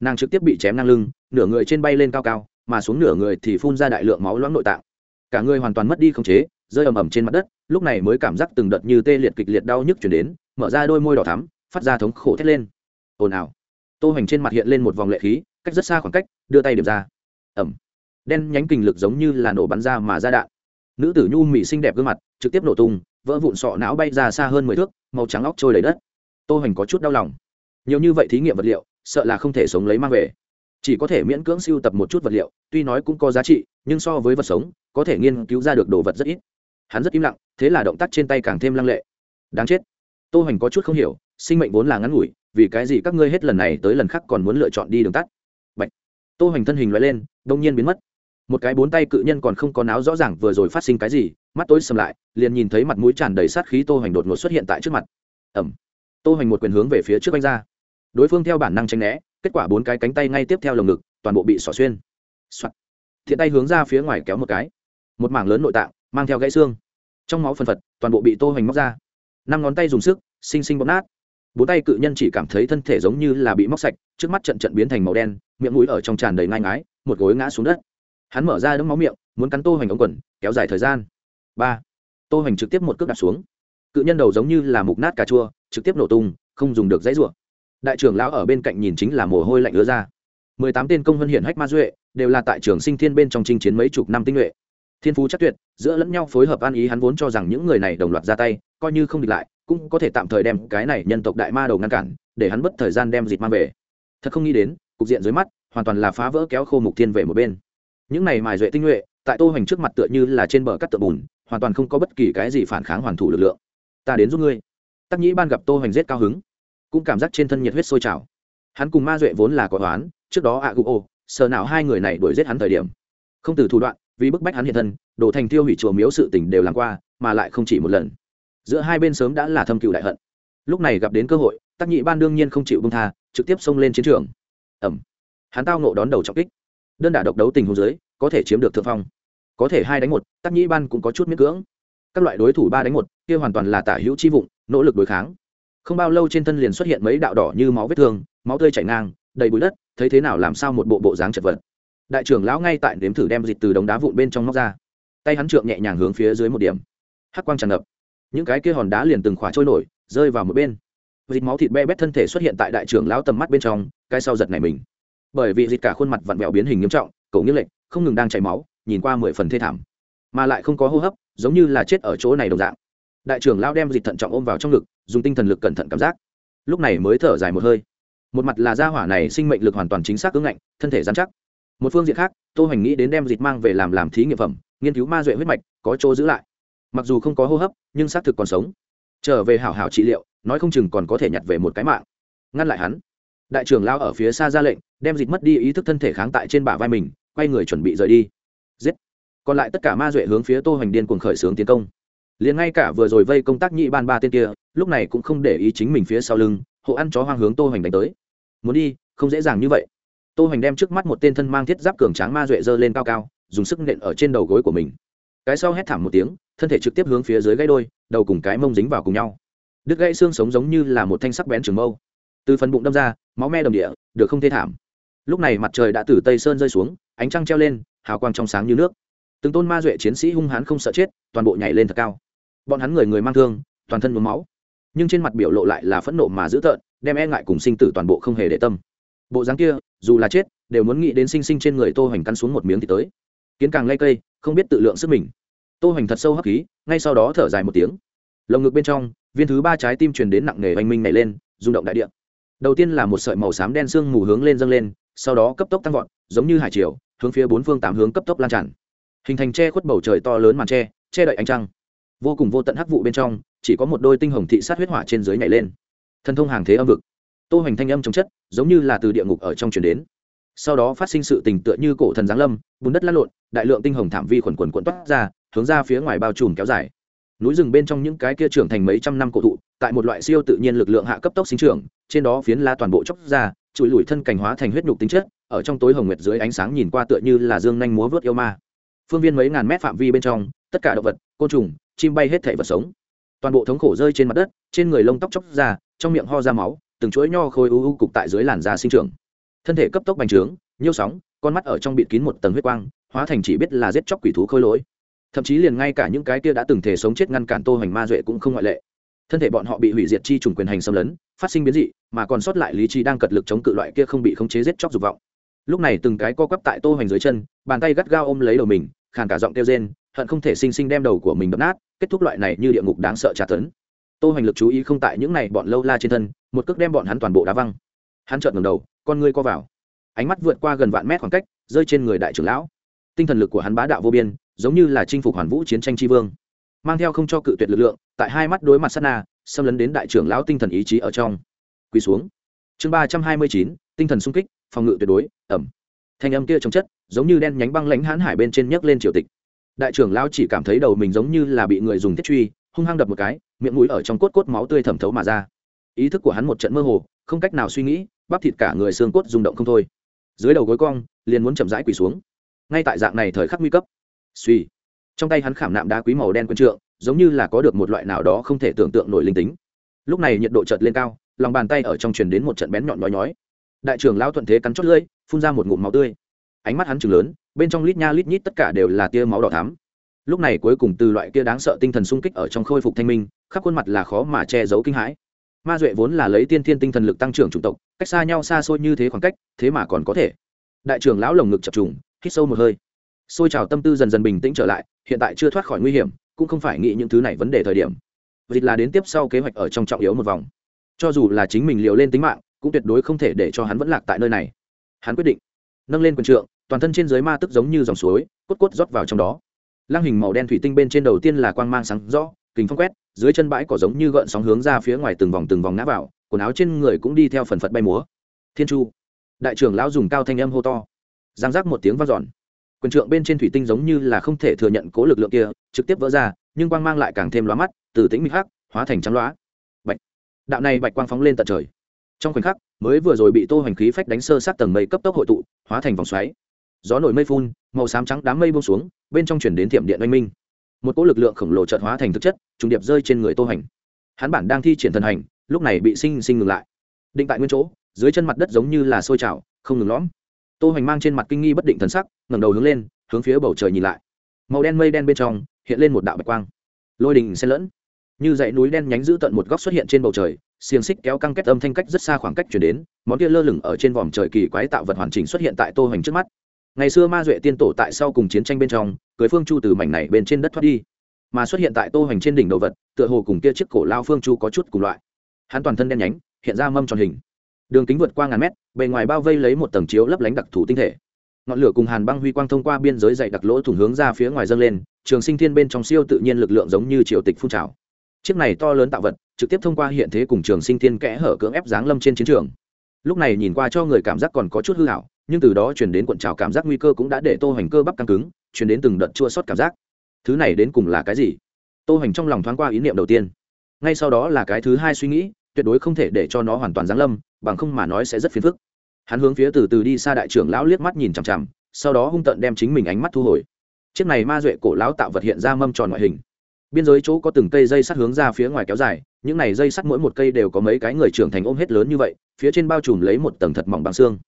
Nàng trực tiếp bị chém ngang lưng, nửa người trên bay lên cao cao, mà xuống nửa người thì phun ra đại lượng máu loãng nội tạng. Cả người hoàn toàn mất đi khống chế, rơi ầm ầm trên mặt đất, lúc này mới cảm giác từng đợt như tê liệt kịch liệt đau nhức chuyển đến mở ra đôi môi đỏ thắm, phát ra thống khổ thét lên. Ồn ào. Tô hoành trên mặt hiện lên một vòng lệ khí, cách rất xa khoảng cách, đưa tay điểm ra. Ẩm. Đen nhánh kình lực giống như là nổ bắn ra mà ra đạn. Nữ tử nhu mỹ xinh đẹp gương mặt, trực tiếp nổ tung, vỡ vụn sọ não bay ra xa hơn mười thước, màu trắng óc trôi đầy đất. Tô hoành có chút đau lòng. Nhiều như vậy thí nghiệm vật liệu, sợ là không thể sống lấy mang về. Chỉ có thể miễn cưỡng siêu tập một chút vật liệu, tuy nói cũng có giá trị, nhưng so với vật sống, có thể nghiên cứu ra được đồ vật rất ít. Hắn rất im lặng, thế là động tác trên tay càng thêm lăng lệ. Đáng chết tô hoành có chút không hiểu, sinh mệnh vốn là ngắn ngủi, vì cái gì các ngươi hết lần này tới lần khác còn muốn lựa chọn đi đường tắt? Bạch. tô hoành thân hình loại lên, đông nhiên biến mất. Một cái bốn tay cự nhân còn không có náo rõ ràng vừa rồi phát sinh cái gì, mắt tối sầm lại, liền nhìn thấy mặt mũi tràn đầy sát khí tô hoành đột ngột xuất hiện tại trước mặt. Ẩm tô hoành một quyền hướng về phía trước anh ra. Đối phương theo bản năng tranh né, kết quả bốn cái cánh tay ngay tiếp theo lồng ngực, toàn bộ bị xỏ xuyên. Soạn. thiện tay hướng ra phía ngoài kéo một cái. Một mảng lớn nội tạng, mang theo gãy xương. Trong máu phân phật, toàn bộ bị tô hoành móc ra năm ngón tay dùng sức, xinh xinh bóp nát. Bốn tay cự nhân chỉ cảm thấy thân thể giống như là bị móc sạch, trước mắt trận trận biến thành màu đen, miệng mũi ở trong tràn đầy ngai ngái, một gối ngã xuống đất. Hắn mở ra đấm máu miệng, muốn cắn tô hoành ống quần, kéo dài thời gian. Ba. Tô hoành trực tiếp một cước đạp xuống. Cự nhân đầu giống như là mục nát cà chua, trực tiếp nổ tung, không dùng được dãy rủa. Đại trưởng lão ở bên cạnh nhìn chính là mồ hôi lạnh ứa ra. Mười tám tên công hân hiển hách ma duệ, đều là tại trường sinh thiên bên trong chinh chiến mấy chục năm tinh nhuệ thiên phú chắc tuyệt, giữa lẫn nhau phối hợp an ý hắn vốn cho rằng những người này đồng loạt ra tay, coi như không địch lại, cũng có thể tạm thời đem cái này nhân tộc đại ma đầu ngăn cản, để hắn mất thời gian đem dịt mang về. Thật không nghĩ đến, cục diện dưới mắt, hoàn toàn là phá vỡ kéo khô mục thiên về một bên. Những này mài duệ tinh nhuệ, tại tô hoành trước mặt tựa như là trên bờ cắt tựa bùn, hoàn toàn không có bất kỳ cái gì phản kháng hoàn thủ lực lượng. Ta đến giúp ngươi. Tắc nhĩ ban gặp tô hoành rết cao hứng, cũng cảm giác trên thân nhiệt huyết sôi trào. Hắn cùng ma duệ vốn là có toán trước đó ạ à gụ ô, sờ nào hai người này đuổi giết hắn thời điểm. Không từ thủ đoạn vì bức bách hắn hiện thân, đổ thành tiêu hủy chùa miếu sự tình đều làm qua, mà lại không chỉ một lần. Giữa hai bên sớm đã là thâm cựu đại hận. Lúc này gặp đến cơ hội, Tắc nhị ban đương nhiên không chịu bông tha, trực tiếp xông lên chiến trường. Ẩm hắn tao nộ đón đầu trọng kích. Đơn đả độc đấu tình hồ dưới, có thể chiếm được thượng phong. Có thể hai đánh một, Tắc nhị ban cũng có chút miễn cưỡng. Các loại đối thủ ba đánh một, kia hoàn toàn là tả hữu chi vụng, nỗ lực đối kháng. Không bao lâu trên thân liền xuất hiện mấy đạo đỏ như máu vết thương, máu tươi chảy ngang, đầy bụi đất, thấy thế nào làm sao một bộ bộ dáng chật vật đại trưởng lão ngay tại nếm thử đem dịch từ đống đá vụn bên trong móc ra. Tay hắn trượng nhẹ nhàng hướng phía dưới một điểm. Hắc quang tràn ngập. Những cái kia hòn đá liền từng khỏa trôi nổi, rơi vào một bên. Dịch máu thịt be bét thân thể xuất hiện tại đại trưởng lão tầm mắt bên trong, cái sau giật này mình. Bởi vì dịch cả khuôn mặt vặn vẹo biến hình nghiêm trọng, cổ nghiêng lệch, không ngừng đang chảy máu, nhìn qua mười phần thê thảm. Mà lại không có hô hấp, giống như là chết ở chỗ này đồng dạng. Đại trưởng lão đem dịch thận trọng ôm vào trong ngực, dùng tinh thần lực cẩn thận cảm giác. Lúc này mới thở dài một hơi. Một mặt là gia hỏa này sinh mệnh lực hoàn toàn chính xác ứng ngạnh, thân thể dán chắc một phương diện khác, tô hoành nghĩ đến đem dịch mang về làm làm thí nghiệm phẩm, nghiên cứu ma duệ huyết mạch, có chỗ giữ lại. Mặc dù không có hô hấp, nhưng xác thực còn sống. Trở về hảo hảo trị liệu, nói không chừng còn có thể nhặt về một cái mạng. Ngăn lại hắn. Đại trưởng lao ở phía xa ra lệnh, đem dịch mất đi ý thức thân thể kháng tại trên bả vai mình, quay người chuẩn bị rời đi. Giết. Còn lại tất cả ma duệ hướng phía tô hoành điên cuồng khởi xướng tiến công. Liền ngay cả vừa rồi vây công tác nhị ban ba tên kia, lúc này cũng không để ý chính mình phía sau lưng, hộ ăn chó hoang hướng tô hoành đánh tới. Muốn đi, không dễ dàng như vậy tô hoành đem trước mắt một tên thân mang thiết giáp cường tráng ma duệ dơ lên cao cao, dùng sức nện ở trên đầu gối của mình. Cái sau hét thảm một tiếng, thân thể trực tiếp hướng phía dưới gãy đôi, đầu cùng cái mông dính vào cùng nhau. Đứt gãy xương sống giống như là một thanh sắc bén trường mâu. Từ phần bụng đâm ra, máu me đồng địa, được không thê thảm. Lúc này mặt trời đã từ tây sơn rơi xuống, ánh trăng treo lên, hào quang trong sáng như nước. Từng tôn ma duệ chiến sĩ hung hãn không sợ chết, toàn bộ nhảy lên thật cao. Bọn hắn người người mang thương, toàn thân mướm máu. Nhưng trên mặt biểu lộ lại là phẫn nộ mà dữ tợn, đem e ngại cùng sinh tử toàn bộ không hề để tâm bộ dáng kia, dù là chết, đều muốn nghĩ đến sinh sinh trên người tô hoành cắn xuống một miếng thì tới. Kiến càng lay cây, không biết tự lượng sức mình. Tô hoành thật sâu hấp khí, ngay sau đó thở dài một tiếng. Lồng ngực bên trong, viên thứ ba trái tim truyền đến nặng nề oanh minh này lên, rung động đại địa. Đầu tiên là một sợi màu xám đen sương mù hướng lên dâng lên, sau đó cấp tốc tăng vọt, giống như hải triều, hướng phía bốn phương tám hướng cấp tốc lan tràn. Hình thành che khuất bầu trời to lớn màn che che đậy ánh trăng. Vô cùng vô tận hắc vụ bên trong, chỉ có một đôi tinh hồng thị sát huyết hỏa trên dưới nhảy lên. Thần thông hàng thế âm vực tô hoành thanh âm chống chất, giống như là từ địa ngục ở trong truyền đến. Sau đó phát sinh sự tình tựa như cổ thần giáng lâm, bùn đất lăn lộn, đại lượng tinh hồng thảm vi khuẩn quần quận toát ra, hướng ra phía ngoài bao trùm kéo dài. Núi rừng bên trong những cái kia trưởng thành mấy trăm năm cổ thụ, tại một loại siêu tự nhiên lực lượng hạ cấp tốc sinh trưởng, trên đó phiến la toàn bộ chóc ra, trụi lùi thân cành hóa thành huyết nhục tính chất, ở trong tối hồng nguyệt dưới ánh sáng nhìn qua tựa như là dương nhanh múa vớt yêu ma. Phương viên mấy ngàn mét phạm vi bên trong, tất cả động vật, côn trùng, chim bay hết thể vật sống. Toàn bộ thống khổ rơi trên mặt đất, trên người lông tóc chóc ra, trong miệng ho ra máu từng chuỗi nho khôi u u cục tại dưới làn da sinh trưởng. Thân thể cấp tốc bành trướng, nhiêu sóng, con mắt ở trong bịt kín một tầng huyết quang, hóa thành chỉ biết là giết chóc quỷ thú khôi lỗi. Thậm chí liền ngay cả những cái kia đã từng thể sống chết ngăn cản tô hoành ma duệ cũng không ngoại lệ. Thân thể bọn họ bị hủy diệt chi trùng quyền hành xâm lấn, phát sinh biến dị, mà còn sót lại lý trí đang cật lực chống cự loại kia không bị khống chế giết chóc dục vọng. Lúc này từng cái co quắp tại tô hoành dưới chân, bàn tay gắt gao ôm lấy đầu mình, khàn cả giọng kêu rên, hận không thể sinh sinh đem đầu của mình đập nát, kết thúc loại này như địa ngục đáng sợ tra tấn tô hành lực chú ý không tại những này bọn lâu la trên thân, một cước đem bọn hắn toàn bộ đá văng. Hắn trợn ngẩng đầu, con ngươi co vào. Ánh mắt vượt qua gần vạn mét khoảng cách, rơi trên người đại trưởng lão. Tinh thần lực của hắn bá đạo vô biên, giống như là chinh phục hoàn vũ chiến tranh tri vương. Mang theo không cho cự tuyệt lực lượng, tại hai mắt đối mặt sát na, xâm lấn đến đại trưởng lão tinh thần ý chí ở trong. Quỳ xuống. Chương ba trăm hai mươi chín, tinh thần sung kích, phòng ngự tuyệt đối, ẩm. Thanh âm kia trong chất, giống như đen nhánh băng lãnh hãn hải bên trên nhấc lên triều tịch. Đại trưởng lão chỉ cảm thấy đầu mình giống như là bị người dùng thiết truy, hung hăng đập một cái miệng mũi ở trong cốt cốt máu tươi thẩm thấu mà ra. Ý thức của hắn một trận mơ hồ, không cách nào suy nghĩ, bắp thịt cả người xương cốt rung động không thôi. Dưới đầu gối cong, liền muốn chậm rãi quỳ xuống. Ngay tại dạng này thời khắc nguy cấp, suy, trong tay hắn khảm nạm đá quý màu đen quân trượng, giống như là có được một loại nào đó không thể tưởng tượng nổi linh tính. Lúc này nhiệt độ chợt lên cao, lòng bàn tay ở trong truyền đến một trận bén nhọn nhói nhói. Đại trưởng lão thuận thế cắn chót lưỡi, phun ra một ngụm máu tươi. Ánh mắt hắn chừng lớn, bên trong lít nha lít nhít tất cả đều là tia máu đỏ thắm. Lúc này cuối cùng từ loại kia đáng sợ tinh thần sung kích ở trong khôi phục thanh minh khắp khuôn mặt là khó mà che giấu kinh hãi. Ma duệ vốn là lấy tiên thiên tinh thần lực tăng trưởng chủng tộc, cách xa nhau xa xôi như thế khoảng cách, thế mà còn có thể. Đại trưởng lão lồng ngực chập trùng, hít sâu một hơi. Xôi trào tâm tư dần dần bình tĩnh trở lại, hiện tại chưa thoát khỏi nguy hiểm, cũng không phải nghĩ những thứ này vấn đề thời điểm. Vịt là đến tiếp sau kế hoạch ở trong trọng yếu một vòng. Cho dù là chính mình liều lên tính mạng, cũng tuyệt đối không thể để cho hắn vẫn lạc tại nơi này. Hắn quyết định nâng lên quần trượng, toàn thân trên dưới ma tức giống như dòng suối, cốt cốt rót vào trong đó. Lăng hình màu đen thủy tinh bên trên đầu tiên là quang mang sáng rõ kính phong quét dưới chân bãi cỏ giống như gợn sóng hướng ra phía ngoài từng vòng từng vòng ngã vào, quần áo trên người cũng đi theo phần phật bay múa. Thiên chu, đại trưởng lão dùng cao thanh âm hô to. Giang giác một tiếng vang dọn. Quyền trượng bên trên thủy tinh giống như là không thể thừa nhận cố lực lượng kia, trực tiếp vỡ ra, nhưng quang mang lại càng thêm lóa mắt, từ tĩnh mịch hắc, hóa thành trắng loá. Bạch. Đạo này bạch quang phóng lên tận trời. Trong khoảnh khắc, mới vừa rồi bị tô hoành khí phách đánh sơ sát tầng mây cấp tốc hội tụ, hóa thành vòng xoáy. Gió nổi mây phun, màu xám trắng đám mây buông xuống, bên trong chuyển đến tiệm điện oanh minh một cỗ lực lượng khổng lồ chợt hóa thành thực chất, trùng điệp rơi trên người tô hành. Hắn bản đang thi triển thần hành, lúc này bị sinh sinh ngừng lại. Định tại nguyên chỗ, dưới chân mặt đất giống như là sôi trào, không ngừng lõm. Tô hành mang trên mặt kinh nghi bất định thần sắc, ngẩng đầu hướng lên, hướng phía bầu trời nhìn lại. Màu đen mây đen bên trong, hiện lên một đạo bạch quang. Lôi đình xen lẫn. Như dãy núi đen nhánh giữ tận một góc xuất hiện trên bầu trời, xiềng xích kéo căng kết âm thanh cách rất xa khoảng cách truyền đến, món kia lơ lửng ở trên vòm trời kỳ quái tạo vật hoàn chỉnh xuất hiện tại tô hành trước mắt ngày xưa ma duệ tiên tổ tại sau cùng chiến tranh bên trong, cưới phương chu từ mảnh này bên trên đất thoát đi. Mà xuất hiện tại tô hành trên đỉnh đồ vật, tựa hồ cùng kia chiếc cổ lao phương chu có chút cùng loại. Hắn toàn thân đen nhánh, hiện ra mâm tròn hình. Đường kính vượt qua ngàn mét, bề ngoài bao vây lấy một tầng chiếu lấp lánh đặc thù tinh thể. Ngọn lửa cùng hàn băng huy quang thông qua biên giới dày đặc lỗ thủng hướng ra phía ngoài dâng lên, trường sinh thiên bên trong siêu tự nhiên lực lượng giống như triều tịch phun trào. Chiếc này to lớn tạo vật, trực tiếp thông qua hiện thế cùng trường sinh thiên kẽ hở cưỡng ép giáng lâm trên chiến trường. Lúc này nhìn qua cho người cảm giác còn có chút hư hảo nhưng từ đó chuyển đến cuộn trào cảm giác nguy cơ cũng đã để tô hoành cơ bắp căng cứng chuyển đến từng đợt chua sót cảm giác. Thứ này đến cùng là cái gì? Tô hoành trong lòng thoáng qua ý niệm đầu tiên. Ngay sau đó là cái thứ hai suy nghĩ, tuyệt đối không thể để cho nó hoàn toàn giáng lâm, bằng không mà nói sẽ rất phiền phức. Hắn hướng phía từ từ đi xa đại trưởng lão liếc mắt nhìn chằm chằm, sau đó hung tợn đem chính mình ánh mắt thu hồi. Chiếc này ma duệ cổ lão tạo vật hiện ra mâm tròn ngoại hình. Biên giới chỗ có từng cây dây sắt hướng ra phía ngoài kéo dài, những này dây sắt mỗi một cây đều có mấy cái người trưởng thành ôm hết lớn như vậy, phía trên bao trùm lấy một tầng thật mỏng bằng xương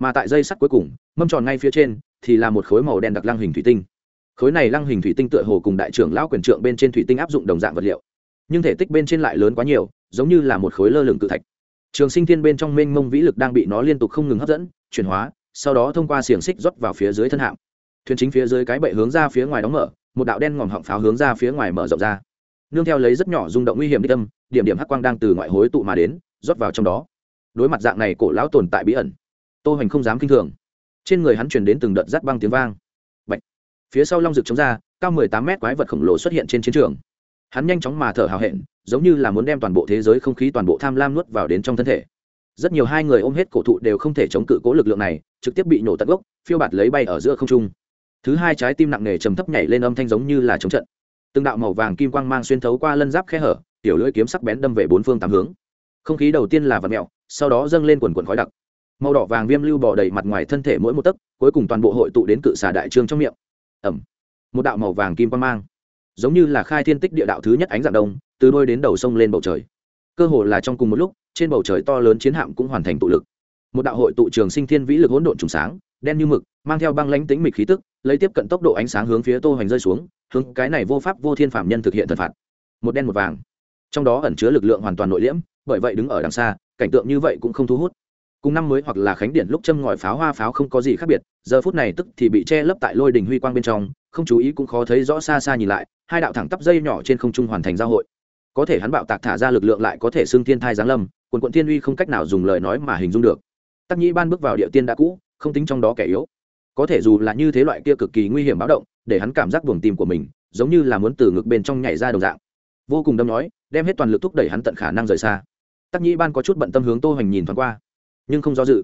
mà tại dây sắt cuối cùng, mâm tròn ngay phía trên thì là một khối màu đen đặc lăng hình thủy tinh. Khối này lăng hình thủy tinh tựa hồ cùng đại trưởng lão quyền trượng bên trên thủy tinh áp dụng đồng dạng vật liệu, nhưng thể tích bên trên lại lớn quá nhiều, giống như là một khối lơ lửng cự thạch. Trường sinh thiên bên trong mênh mông vĩ lực đang bị nó liên tục không ngừng hấp dẫn, chuyển hóa, sau đó thông qua xiềng xích rót vào phía dưới thân hạm. Thuyền chính phía dưới cái bệ hướng ra phía ngoài đóng mở, một đạo đen ngòm họng pháo hướng ra phía ngoài mở rộng ra. Nương theo lấy rất nhỏ rung động nguy hiểm đi tâm điểm điểm hắc quang đang từ ngoại hối tụ mà đến, rót vào trong đó. Đối mặt dạng này, cổ lão tồn tại bí ẩn tô hoành không dám kinh thường. Trên người hắn chuyển đến từng đợt rát băng tiếng vang. Bạch. phía sau long rực chống ra, cao mười tám mét quái vật khổng lồ xuất hiện trên chiến trường. Hắn nhanh chóng mà thở hào hẹn, giống như là muốn đem toàn bộ thế giới không khí, toàn bộ tham lam nuốt vào đến trong thân thể. Rất nhiều hai người ôm hết cổ thụ đều không thể chống cự cố lực lượng này, trực tiếp bị nổ tận gốc, phiêu bạt lấy bay ở giữa không trung. Thứ hai trái tim nặng nề trầm thấp nhảy lên âm thanh giống như là chống trận. Từng đạo màu vàng kim quang mang xuyên thấu qua lân giáp khe hở, tiểu lưỡi kiếm sắc bén đâm về bốn phương tám hướng. Không khí đầu tiên là vật mẹo, sau đó dâng lên quần quần khói đặc màu đỏ vàng viêm lưu bỏ đầy mặt ngoài thân thể mỗi một tấc, cuối cùng toàn bộ hội tụ đến cự xà đại trương trong miệng. Ẩm. Một đạo màu vàng kim quan mang. Giống như là khai thiên tích địa đạo thứ nhất ánh dạng đông, từ đôi đến đầu sông lên bầu trời. Cơ hồ là trong cùng một lúc, trên bầu trời to lớn chiến hạm cũng hoàn thành tụ lực. Một đạo hội tụ trường sinh thiên vĩ lực hỗn độn trùng sáng, đen như mực, mang theo băng lánh tính mịch khí tức, lấy tiếp cận tốc độ ánh sáng hướng phía tô hoành rơi xuống, hướng cái này vô pháp vô thiên phạm nhân thực hiện thật phạt. Một đen một vàng. Trong đó ẩn chứa lực lượng hoàn toàn nội liễm, bởi vậy đứng ở đằng xa, cảnh tượng như vậy cũng không thu hút cùng năm mới hoặc là khánh điện lúc châm ngòi pháo hoa pháo không có gì khác biệt, giờ phút này tức thì bị che lấp tại lôi đình huy quang bên trong, không chú ý cũng khó thấy rõ xa xa nhìn lại, hai đạo thẳng tắp dây nhỏ trên không trung hoàn thành giao hội. Có thể hắn bạo tạc thả ra lực lượng lại có thể xưng thiên thai giáng lâm, quần quận thiên uy không cách nào dùng lời nói mà hình dung được. Tắc nhĩ ban bước vào địa tiên đã cũ, không tính trong đó kẻ yếu. Có thể dù là như thế loại kia cực kỳ nguy hiểm báo động, để hắn cảm giác buồng tim của mình giống như là muốn từ ngực bên trong nhảy ra đồng dạng. Vô cùng đâm nói, đem hết toàn lực thúc đẩy hắn tận khả năng rời xa. Tắc nhĩ ban có chút bận tâm hướng tô hoành nhìn thoáng qua nhưng không do dự.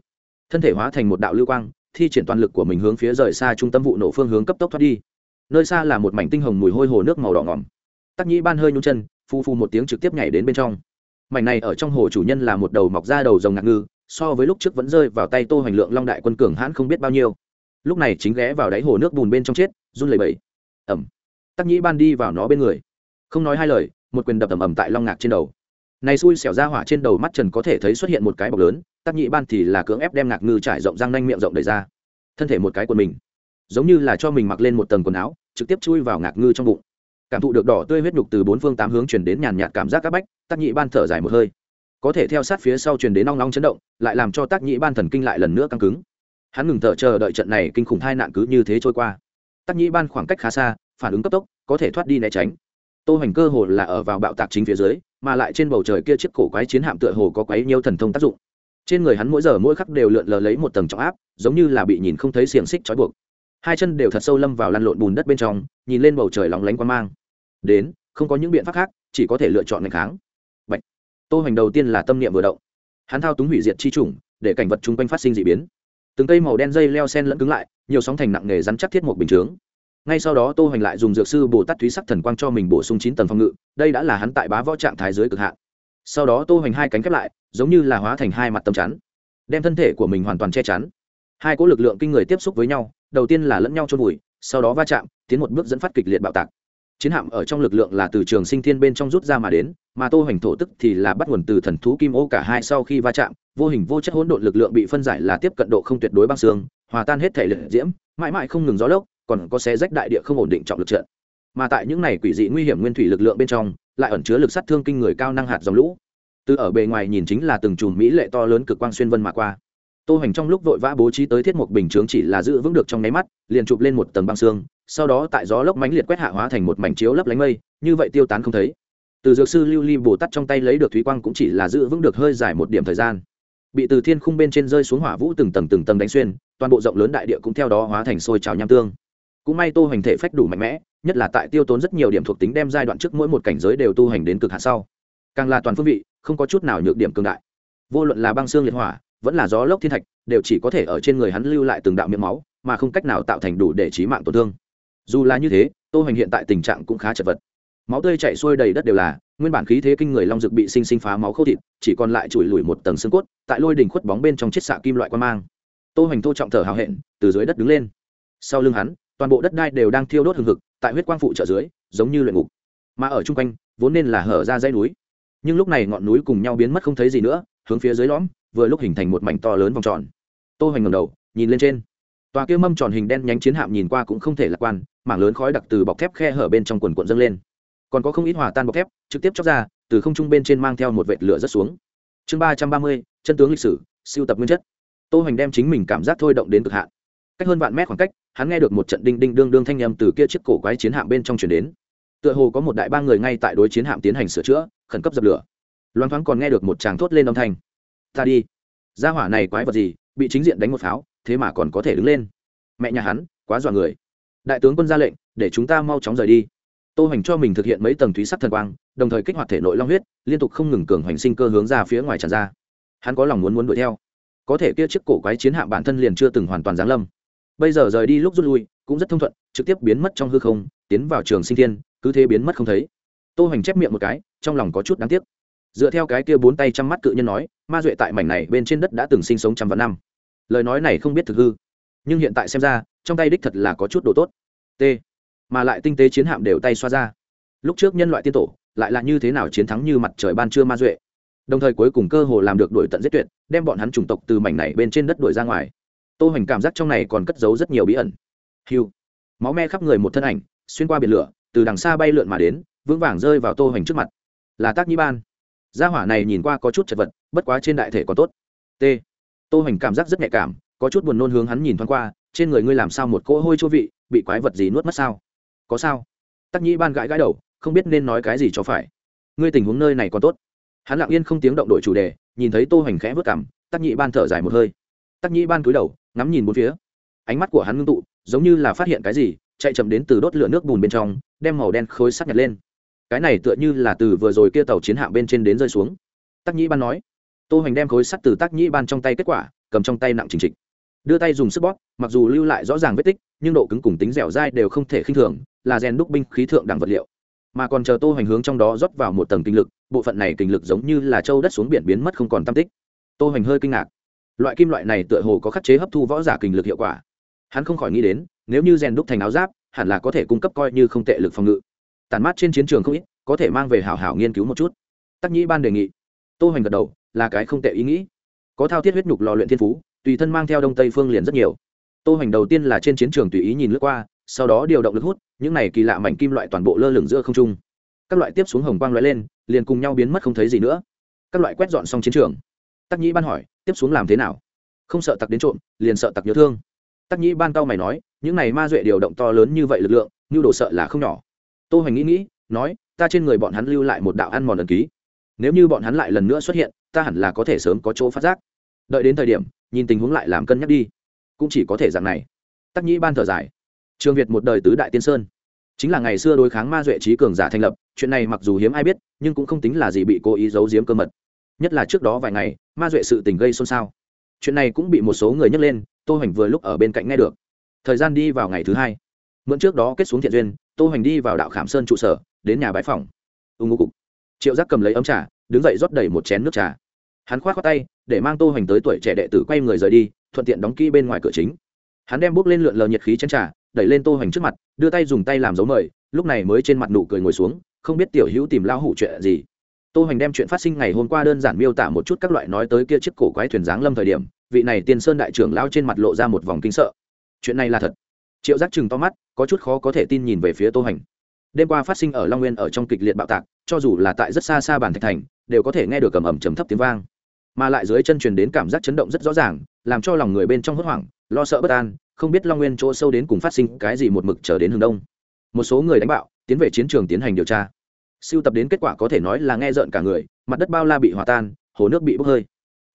Thân thể hóa thành một đạo lưu quang, thi triển toàn lực của mình hướng phía rời xa trung tâm vụ nổ phương hướng cấp tốc thoát đi. Nơi xa là một mảnh tinh hồng mùi hôi hồ nước màu đỏ ngỏm. Tắc nhĩ ban hơi nhung chân, phu phu một tiếng trực tiếp nhảy đến bên trong. Mảnh này ở trong hồ chủ nhân là một đầu mọc ra đầu rồng ngạc ngư, so với lúc trước vẫn rơi vào tay tô hoành lượng long đại quân cường hãn không biết bao nhiêu. Lúc này chính ghé vào đáy hồ nước bùn bên trong chết, run lẩy bẩy. Ẩm. Tắc nhĩ ban đi vào nó bên người. Không nói hai lời, một quyền đập ầm ầm tại long ngạc trên đầu. Này xui xẻo ra hỏa trên đầu mắt trần có thể thấy xuất hiện một cái bọc lớn tác nhị ban thì là cưỡng ép đem ngạc ngư trải rộng răng nanh miệng rộng đầy ra. Thân thể một cái của mình, giống như là cho mình mặc lên một tầng quần áo, trực tiếp chui vào ngạc ngư trong bụng. Cảm thụ được đỏ tươi huyết nhục từ bốn phương tám hướng chuyển đến nhàn nhạt cảm giác các bách tác nhị ban thở dài một hơi. Có thể theo sát phía sau chuyển đến nong nong chấn động, lại làm cho tác nhị ban thần kinh lại lần nữa căng cứng. Hắn ngừng thở chờ đợi trận này kinh khủng hai nạn cứ như thế trôi qua. Tác nhị ban khoảng cách khá xa, phản ứng cấp tốc, có thể thoát đi né tránh. Tô hoành cơ hồ là ở vào bạo tạc chính phía dưới, mà lại trên bầu trời kia chiếc cổ quái chiến hạm tựa hồ có quái nhiều thần thông tác dụng trên người hắn mỗi giờ mỗi khắc đều lượn lờ lấy một tầng trọng áp giống như là bị nhìn không thấy xiềng xích trói buộc. Hai chân đều thật sâu lâm vào lăn lộn bùn đất bên trong nhìn lên bầu trời lóng lánh quan mang. Đến không có những biện pháp khác chỉ có thể lựa chọn ngày kháng. Bạch. tô hoành đầu tiên là tâm niệm vừa động. Hắn thao túng hủy diệt chi trùng, để cảnh vật chung quanh phát sinh dị biến. Từng cây màu đen dây leo sen lẫn cứng lại nhiều sóng thành nặng nề rắn chắc thiết một bình chướng. Ngay sau đó tô hoành lại dùng dược sư bồ tát thúy sắc thần quang cho mình bổ sung chín tầng phòng ngự đây đã là hắn tại bá võ trạng thái dưới cực hạn. Sau đó tô hoành hai cánh khép lại giống như là hóa thành hai mặt tấm chắn, đem thân thể của mình hoàn toàn che chắn. Hai cỗ lực lượng kinh người tiếp xúc với nhau, đầu tiên là lẫn nhau trôn vùi, sau đó va chạm, tiến một bước dẫn phát kịch liệt bạo tạc. Chiến hạm ở trong lực lượng là từ trường sinh thiên bên trong rút ra mà đến, mà tô hoành thổ tức thì là bắt nguồn từ thần thú kim ô cả hai sau khi va chạm, vô hình vô chất hỗn độn lực lượng bị phân giải là tiếp cận độ không tuyệt đối băng xương, hòa tan hết thể liệt diễm, mãi mãi không ngừng gió lốc, còn có xé rách đại địa không ổn định trọng lực trận. Mà tại những này quỷ dị nguy hiểm nguyên thủy lực lượng bên trong, lại ẩn chứa lực sát thương kinh người cao năng hạt dòng lũ từ ở bề ngoài nhìn chính là từng chùm mỹ lệ to lớn cực quang xuyên vân mà qua. Tô hành trong lúc vội vã bố trí tới thiết mục bình chướng chỉ là giữ vững được trong nháy mắt, liền chụp lên một tầng băng xương, sau đó tại gió lốc mánh liệt quét hạ hóa thành một mảnh chiếu lấp lánh mây, như vậy tiêu tán không thấy. Từ dược sư lưu ly bồ tát trong tay lấy được thúy quang cũng chỉ là giữ vững được hơi dài một điểm thời gian. Bị từ thiên khung bên trên rơi xuống hỏa vũ từng tầng từng tầng đánh xuyên, toàn bộ rộng lớn đại địa cũng theo đó hóa thành sôi trào nham tương. Cũng may tô hành thể phách đủ mạnh mẽ, nhất là tại tiêu tốn rất nhiều điểm thuộc tính đem giai đoạn trước mỗi một cảnh giới đều tu hành đến cực hạn sau. Càng là toàn phương vị không có chút nào nhược điểm cường đại. Vô luận là băng xương liệt hỏa, vẫn là gió lốc thiên thạch, đều chỉ có thể ở trên người hắn lưu lại từng đạo miệng máu, mà không cách nào tạo thành đủ để trí mạng tổn thương. Dù là như thế, tô hoành hiện tại tình trạng cũng khá chật vật. Máu tươi chảy xuôi đầy đất đều là, nguyên bản khí thế kinh người long dực bị sinh sinh phá máu khâu thịt, chỉ còn lại chùi lùi một tầng xương cốt, tại lôi đỉnh khuất bóng bên trong chiếc xạ kim loại quan mang. Tô hoành thô trọng thở hào hẹn, từ dưới đất đứng lên. Sau lưng hắn, toàn bộ đất đai đều đang thiêu đốt hừng hực, tại huyết quang phụ trợ dưới, giống như luyện ngục. Mà ở chung quanh, vốn nên là hở ra dãy núi nhưng lúc này ngọn núi cùng nhau biến mất không thấy gì nữa, hướng phía dưới lõm, vừa lúc hình thành một mảnh to lớn vòng tròn. Tô hoành ngầm đầu, nhìn lên trên. Tòa kia mâm tròn hình đen nhánh chiến hạm nhìn qua cũng không thể lạc quan, mảng lớn khói đặc từ bọc thép khe hở bên trong quần cuộn dâng lên. Còn có không ít hòa tan bọc thép, trực tiếp chóc ra, từ không trung bên trên mang theo một vệt lửa rất xuống. Chương ba trăm ba mươi, chân tướng lịch sử, siêu tập nguyên chất. Tô hoành đem chính mình cảm giác thôi động đến cực hạn. Cách hơn vạn mét khoảng cách, hắn nghe được một trận đinh đinh đương đương thanh â từ kia chiếc cổ quái chiến hạm bên trong chuyển đến. Tựa hồ có một đại ba người ngay tại đối chiến hạm tiến hành sửa chữa khẩn cấp dập lửa. Loan thoáng còn nghe được một chàng thốt lên âm thanh. Ta đi. Ra hỏa này quái vật gì, bị chính diện đánh một pháo, thế mà còn có thể đứng lên. Mẹ nhà hắn, quá dọa người. Đại tướng quân ra lệnh, để chúng ta mau chóng rời đi. Tô hành cho mình thực hiện mấy tầng thúy sắc thần quang, đồng thời kích hoạt thể nội long huyết, liên tục không ngừng cường hoành sinh cơ hướng ra phía ngoài tràn ra. Hắn có lòng muốn muốn đuổi theo. Có thể kia chiếc cổ quái chiến hạm bản thân liền chưa từng hoàn toàn giáng lâm. Bây giờ rời đi lúc rút lui, cũng rất thông thuận, trực tiếp biến mất trong hư không, tiến vào trường sinh thiên, cứ thế biến mất không thấy. Tô hành chép miệng một cái trong lòng có chút đáng tiếc. Dựa theo cái kia bốn tay chăm mắt cự nhân nói, ma duệ tại mảnh này bên trên đất đã từng sinh sống trăm vạn năm. Lời nói này không biết thực hư, nhưng hiện tại xem ra, trong tay đích thật là có chút đồ tốt. T. Mà lại tinh tế chiến hạm đều tay xoa ra. Lúc trước nhân loại tiên tổ, lại là như thế nào chiến thắng như mặt trời ban trưa ma duệ. Đồng thời cuối cùng cơ hồ làm được đổi tận giết tuyệt, đem bọn hắn chủng tộc từ mảnh này bên trên đất đổi ra ngoài. Tô hoành cảm giác trong này còn cất giấu rất nhiều bí ẩn. Hiu máu me khắp người một thân ảnh, xuyên qua biển lửa, từ đằng xa bay lượn mà đến, vững vàng rơi vào tô hoành trước mặt là tác nhĩ ban. Gia hỏa này nhìn qua có chút chật vật, bất quá trên đại thể còn tốt. T. Tô hoành cảm giác rất nhạy cảm, có chút buồn nôn hướng hắn nhìn thoáng qua, trên người ngươi làm sao một cỗ hôi chua vị, bị quái vật gì nuốt mất sao? Có sao? Tắc nhĩ ban gãi gãi đầu, không biết nên nói cái gì cho phải. Ngươi tình huống nơi này còn tốt. Hắn lặng yên không tiếng động đổi chủ đề, nhìn thấy tô hoành khẽ vớt cảm tắc nhĩ ban thở dài một hơi. Tắc nhĩ ban cúi đầu, ngắm nhìn bốn phía. Ánh mắt của hắn ngưng tụ, giống như là phát hiện cái gì, chạy chậm đến từ đốt lửa nước bùn bên trong, đem màu đen khối sắt nhặt lên cái này tựa như là từ vừa rồi kia tàu chiến hạm bên trên đến rơi xuống. Tắc nhĩ ban nói. Tô hoành đem khối sắt từ tắc nhĩ ban trong tay kết quả, cầm trong tay nặng trình trịch. Đưa tay dùng sức bóp, mặc dù lưu lại rõ ràng vết tích, nhưng độ cứng cùng tính dẻo dai đều không thể khinh thường, là rèn đúc binh khí thượng đẳng vật liệu. Mà còn chờ tô hoành hướng trong đó rót vào một tầng kinh lực, bộ phận này kinh lực giống như là châu đất xuống biển biến mất không còn tam tích. Tô hoành hơi kinh ngạc. Loại kim loại này tựa hồ có khắc chế hấp thu võ giả kinh lực hiệu quả. Hắn không khỏi nghĩ đến, nếu như rèn đúc thành áo giáp, hẳn là có thể cung cấp coi như không tệ lực phòng ngự tản mát trên chiến trường không ít, có thể mang về hảo hảo nghiên cứu một chút. Tắc nhĩ ban đề nghị. Tô hoành gật đầu, là cái không tệ ý nghĩ. Có thao thiết huyết nhục lò luyện thiên phú, tùy thân mang theo đông tây phương liền rất nhiều. Tô hoành đầu tiên là trên chiến trường tùy ý nhìn lướt qua, sau đó điều động lực hút, những này kỳ lạ mảnh kim loại toàn bộ lơ lửng giữa không trung. Các loại tiếp xuống hồng quang loại lên, liền cùng nhau biến mất không thấy gì nữa. Các loại quét dọn xong chiến trường. Tắc nhĩ ban hỏi, tiếp xuống làm thế nào? Không sợ tặc đến trộm, liền sợ tặc nhớ thương. Tắc nhĩ ban cao mày nói, những này ma duệ điều động to lớn như vậy lực lượng như đồ sợ là không nhỏ tô hoành nghĩ nghĩ, nói, ta trên người bọn hắn lưu lại một đạo ăn mòn ẩn ký. Nếu như bọn hắn lại lần nữa xuất hiện, ta hẳn là có thể sớm có chỗ phát giác. Đợi đến thời điểm, nhìn tình huống lại làm cân nhắc đi. Cũng chỉ có thể dạng này. Tắc nhĩ ban thở dài. Trường việt một đời tứ đại tiên sơn. Chính là ngày xưa đối kháng ma duệ trí cường giả thành lập, chuyện này mặc dù hiếm ai biết, nhưng cũng không tính là gì bị cố ý giấu giếm cơ mật. Nhất là trước đó vài ngày, ma duệ sự tình gây xôn xao. Chuyện này cũng bị một số người nhắc lên, tô hoành vừa lúc ở bên cạnh nghe được. Thời gian đi vào ngày thứ hai. Mượn trước đó kết xuống thiện duyên tô hoành đi vào đạo khảm sơn trụ sở, đến nhà bãi phòng ưng ngô cục. Triệu giác cầm lấy ấm trà, đứng dậy rót đầy một chén nước trà. Hắn k h o á t k tay, để mang tô hoành tới tuổi trẻ đệ tử quay người rời đi, thuận tiện đóng kỹ bên ngoài cửa chính. Hắn đem bốc lên lượn lờ nhiệt khí chén trà, đẩy lên tô hoành trước mặt, đưa tay dùng tay làm dấu mời, lúc này mới trên mặt nụ cười ngồi xuống, không biết tiểu hữu tìm lao hủ chuyện gì. Tô hoành đem chuyện phát sinh ngày hôm qua đơn giản miêu tả một chút các loại nói tới kia chiếc cổ quái thuyền giáng lâm thời điểm, vị này tiên sơn đại trưởng lao trên mặt lộ ra một vòng kinh sợ. Chuyện này là thật triệu giác chừng to mắt, có chút khó có thể tin nhìn về phía tô hành. Đêm qua phát sinh ở long nguyên ở trong kịch liệt bạo tạc, cho dù là tại rất xa xa bản thạch thành, đều có thể nghe được cầm ẩm trầm thấp tiếng vang. Mà lại dưới chân truyền đến cảm giác chấn động rất rõ ràng, làm cho lòng người bên trong hốt hoảng, lo sợ bất an, không biết long nguyên chỗ sâu đến cùng phát sinh cái gì một mực trở đến hướng đông. Một số người đánh bạo, tiến về chiến trường tiến hành điều tra. Siêu tập đến kết quả có thể nói là nghe rợn cả người, mặt đất bao la bị hòa tan, hồ nước bị bốc hơi.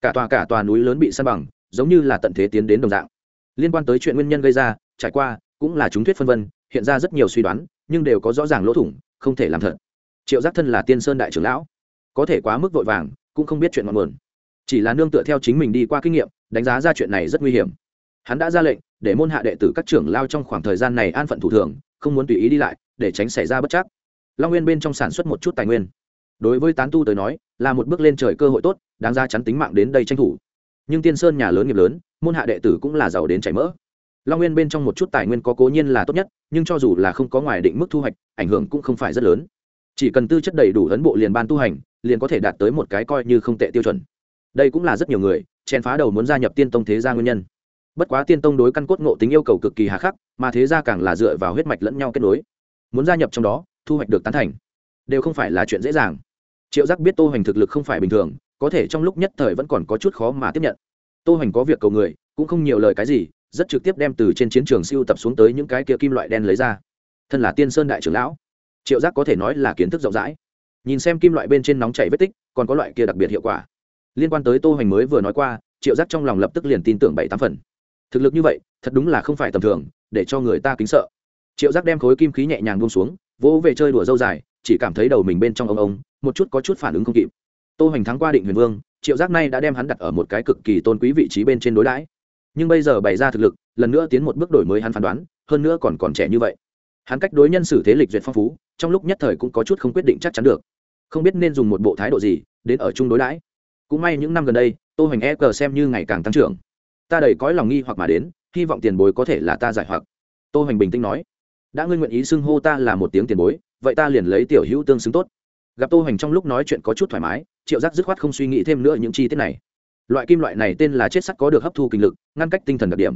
Cả tòa cả tòa núi lớn bị san bằng, giống như là tận thế tiến đến đồng dạng. Liên quan tới chuyện nguyên nhân gây ra trải qua, cũng là chúng thuyết phân vân, hiện ra rất nhiều suy đoán, nhưng đều có rõ ràng lỗ thủng, không thể làm thật. Triệu giác thân là tiên sơn đại trưởng lão, có thể quá mức vội vàng, cũng không biết chuyện ngọn nguồn. Chỉ là nương tựa theo chính mình đi qua kinh nghiệm, đánh giá ra chuyện này rất nguy hiểm. Hắn đã ra lệnh, để môn hạ đệ tử các trưởng lao trong khoảng thời gian này an phận thủ thường, không muốn tùy ý đi lại, để tránh xảy ra bất chắc. Long nguyên bên trong sản xuất một chút tài nguyên. Đối với tán tu tới nói, là một bước lên trời cơ hội tốt, đáng ra chắn tính mạng đến đây tranh thủ. Nhưng tiên sơn nhà lớn nghiệp lớn, môn hạ đệ tử cũng là giàu đến chảy mỡ long nguyên bên trong một chút tài nguyên có cố nhiên là tốt nhất, nhưng cho dù là không có ngoài định mức thu hoạch, ảnh hưởng cũng không phải rất lớn. Chỉ cần tư chất đầy đủ ấn bộ liền ban tu hành, liền có thể đạt tới một cái coi như không tệ tiêu chuẩn. Đây cũng là rất nhiều người, chèn phá đầu muốn gia nhập tiên tông thế gia nguyên nhân. Bất quá tiên tông đối căn cốt ngộ tính yêu cầu cực kỳ hà khắc, mà thế gia càng là dựa vào huyết mạch lẫn nhau kết nối. Muốn gia nhập trong đó, thu hoạch được tán thành, đều không phải là chuyện dễ dàng. Triệu giác biết tô hoành thực lực không phải bình thường, có thể trong lúc nhất thời vẫn còn có chút khó mà tiếp nhận. Tô hoành có việc cầu người, cũng không nhiều lời cái gì rất trực tiếp đem từ trên chiến trường siêu tập xuống tới những cái kia kim loại đen lấy ra. Thân là tiên sơn đại trưởng lão, triệu giác có thể nói là kiến thức rộng rãi. Nhìn xem kim loại bên trên nóng chảy vết tích, còn có loại kia đặc biệt hiệu quả. Liên quan tới tô hoành mới vừa nói qua, triệu giác trong lòng lập tức liền tin tưởng bảy tám phần. Thực lực như vậy, thật đúng là không phải tầm thường, để cho người ta kính sợ. Triệu giác đem khối kim khí nhẹ nhàng buông xuống, vỗ về chơi đùa dâu dài, chỉ cảm thấy đầu mình bên trong ông ông, một chút có chút phản ứng không kịp. Tô hoành thắng qua định huyền vương, triệu giác nay đã đem hắn đặt ở một cái cực kỳ tôn quý vị trí bên trên đối đãi nhưng bây giờ bày ra thực lực, lần nữa tiến một bước đổi mới hắn phán đoán, hơn nữa còn còn trẻ như vậy. Hắn cách đối nhân xử thế lịch duyệt phong phú, trong lúc nhất thời cũng có chút không quyết định chắc chắn được. Không biết nên dùng một bộ thái độ gì, đến ở chung đối đãi. Cũng may những năm gần đây, tô hoành e cờ xem như ngày càng tăng trưởng. Ta đầy cõi lòng nghi hoặc mà đến, hy vọng tiền bối có thể là ta giải hoặc. Tô hoành bình tĩnh nói. Đã ngươi nguyện ý xưng hô ta là một tiếng tiền bối, vậy ta liền lấy tiểu hữu tương xứng tốt. Gặp tô hoành trong lúc nói chuyện có chút thoải mái, triệu giác dứt khoát không suy nghĩ thêm nữa những chi tiết này loại kim loại này tên là chết sắt có được hấp thu kinh lực, ngăn cách tinh thần đặc điểm.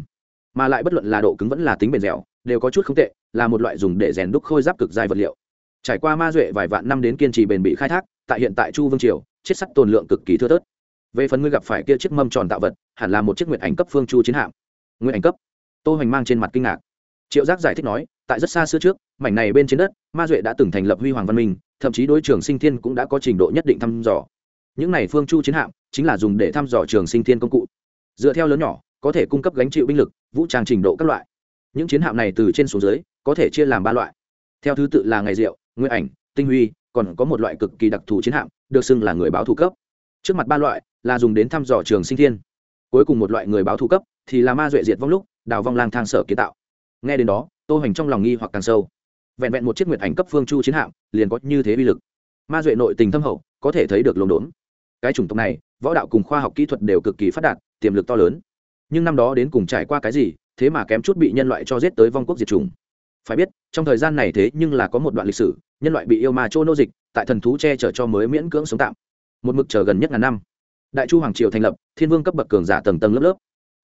Mà lại bất luận là độ cứng vẫn là tính bền dẻo, đều có chút không tệ, là một loại dùng để rèn đúc khôi giáp cực dài vật liệu. Trải qua ma duệ vài vạn năm đến kiên trì bền bị khai thác, tại hiện tại chu vương triều, chết sắt tồn lượng cực kỳ thưa thớt. Về phần ngươi gặp phải kia chiếc mâm tròn tạo vật, hẳn là một chiếc nguyện ảnh cấp phương chu chiến hạm. Nguyện ảnh cấp? Tô hoành mang trên mặt kinh ngạc. Triệu giác giải thích nói, tại rất xa xưa trước, mảnh này bên trên đất, ma duệ đã từng thành lập huy hoàng văn minh, thậm chí đối trường sinh thiên cũng đã có trình độ nhất định thăm dò những này phương chu chiến hạm chính là dùng để thăm dò trường sinh thiên công cụ. Dựa theo lớn nhỏ, có thể cung cấp gánh chịu binh lực, vũ trang trình độ các loại. Những chiến hạm này từ trên xuống dưới, có thể chia làm ba loại. Theo thứ tự là ngày rượu nguyên ảnh, tinh huy, còn có một loại cực kỳ đặc thù chiến hạm, được xưng là người báo thủ cấp. Trước mặt ba loại là dùng đến thăm dò trường sinh thiên. Cuối cùng một loại người báo thủ cấp thì là ma duệ diệt vong lúc, đào vong lang thang sở kiến tạo. Nghe đến đó, tô hành trong lòng nghi hoặc càng sâu. Vẹn vẹn một chiếc nguyệt ảnh cấp phương chu chiến hạm liền có như thế bi lực. Ma duệ nội tình thâm hậu, có thể thấy được lồn đốn cái chủng tộc này, võ đạo cùng khoa học kỹ thuật đều cực kỳ phát đạt, tiềm lực to lớn. Nhưng năm đó đến cùng trải qua cái gì, thế mà kém chút bị nhân loại cho giết tới vong quốc diệt chủng. Phải biết, trong thời gian này thế nhưng là có một đoạn lịch sử, nhân loại bị yêu ma chô nô dịch, tại thần thú che chở cho mới miễn cưỡng sống tạm. Một mực chờ gần nhất ngàn năm. Đại chu hoàng triều thành lập, thiên vương cấp bậc cường giả tầng tầng lớp lớp.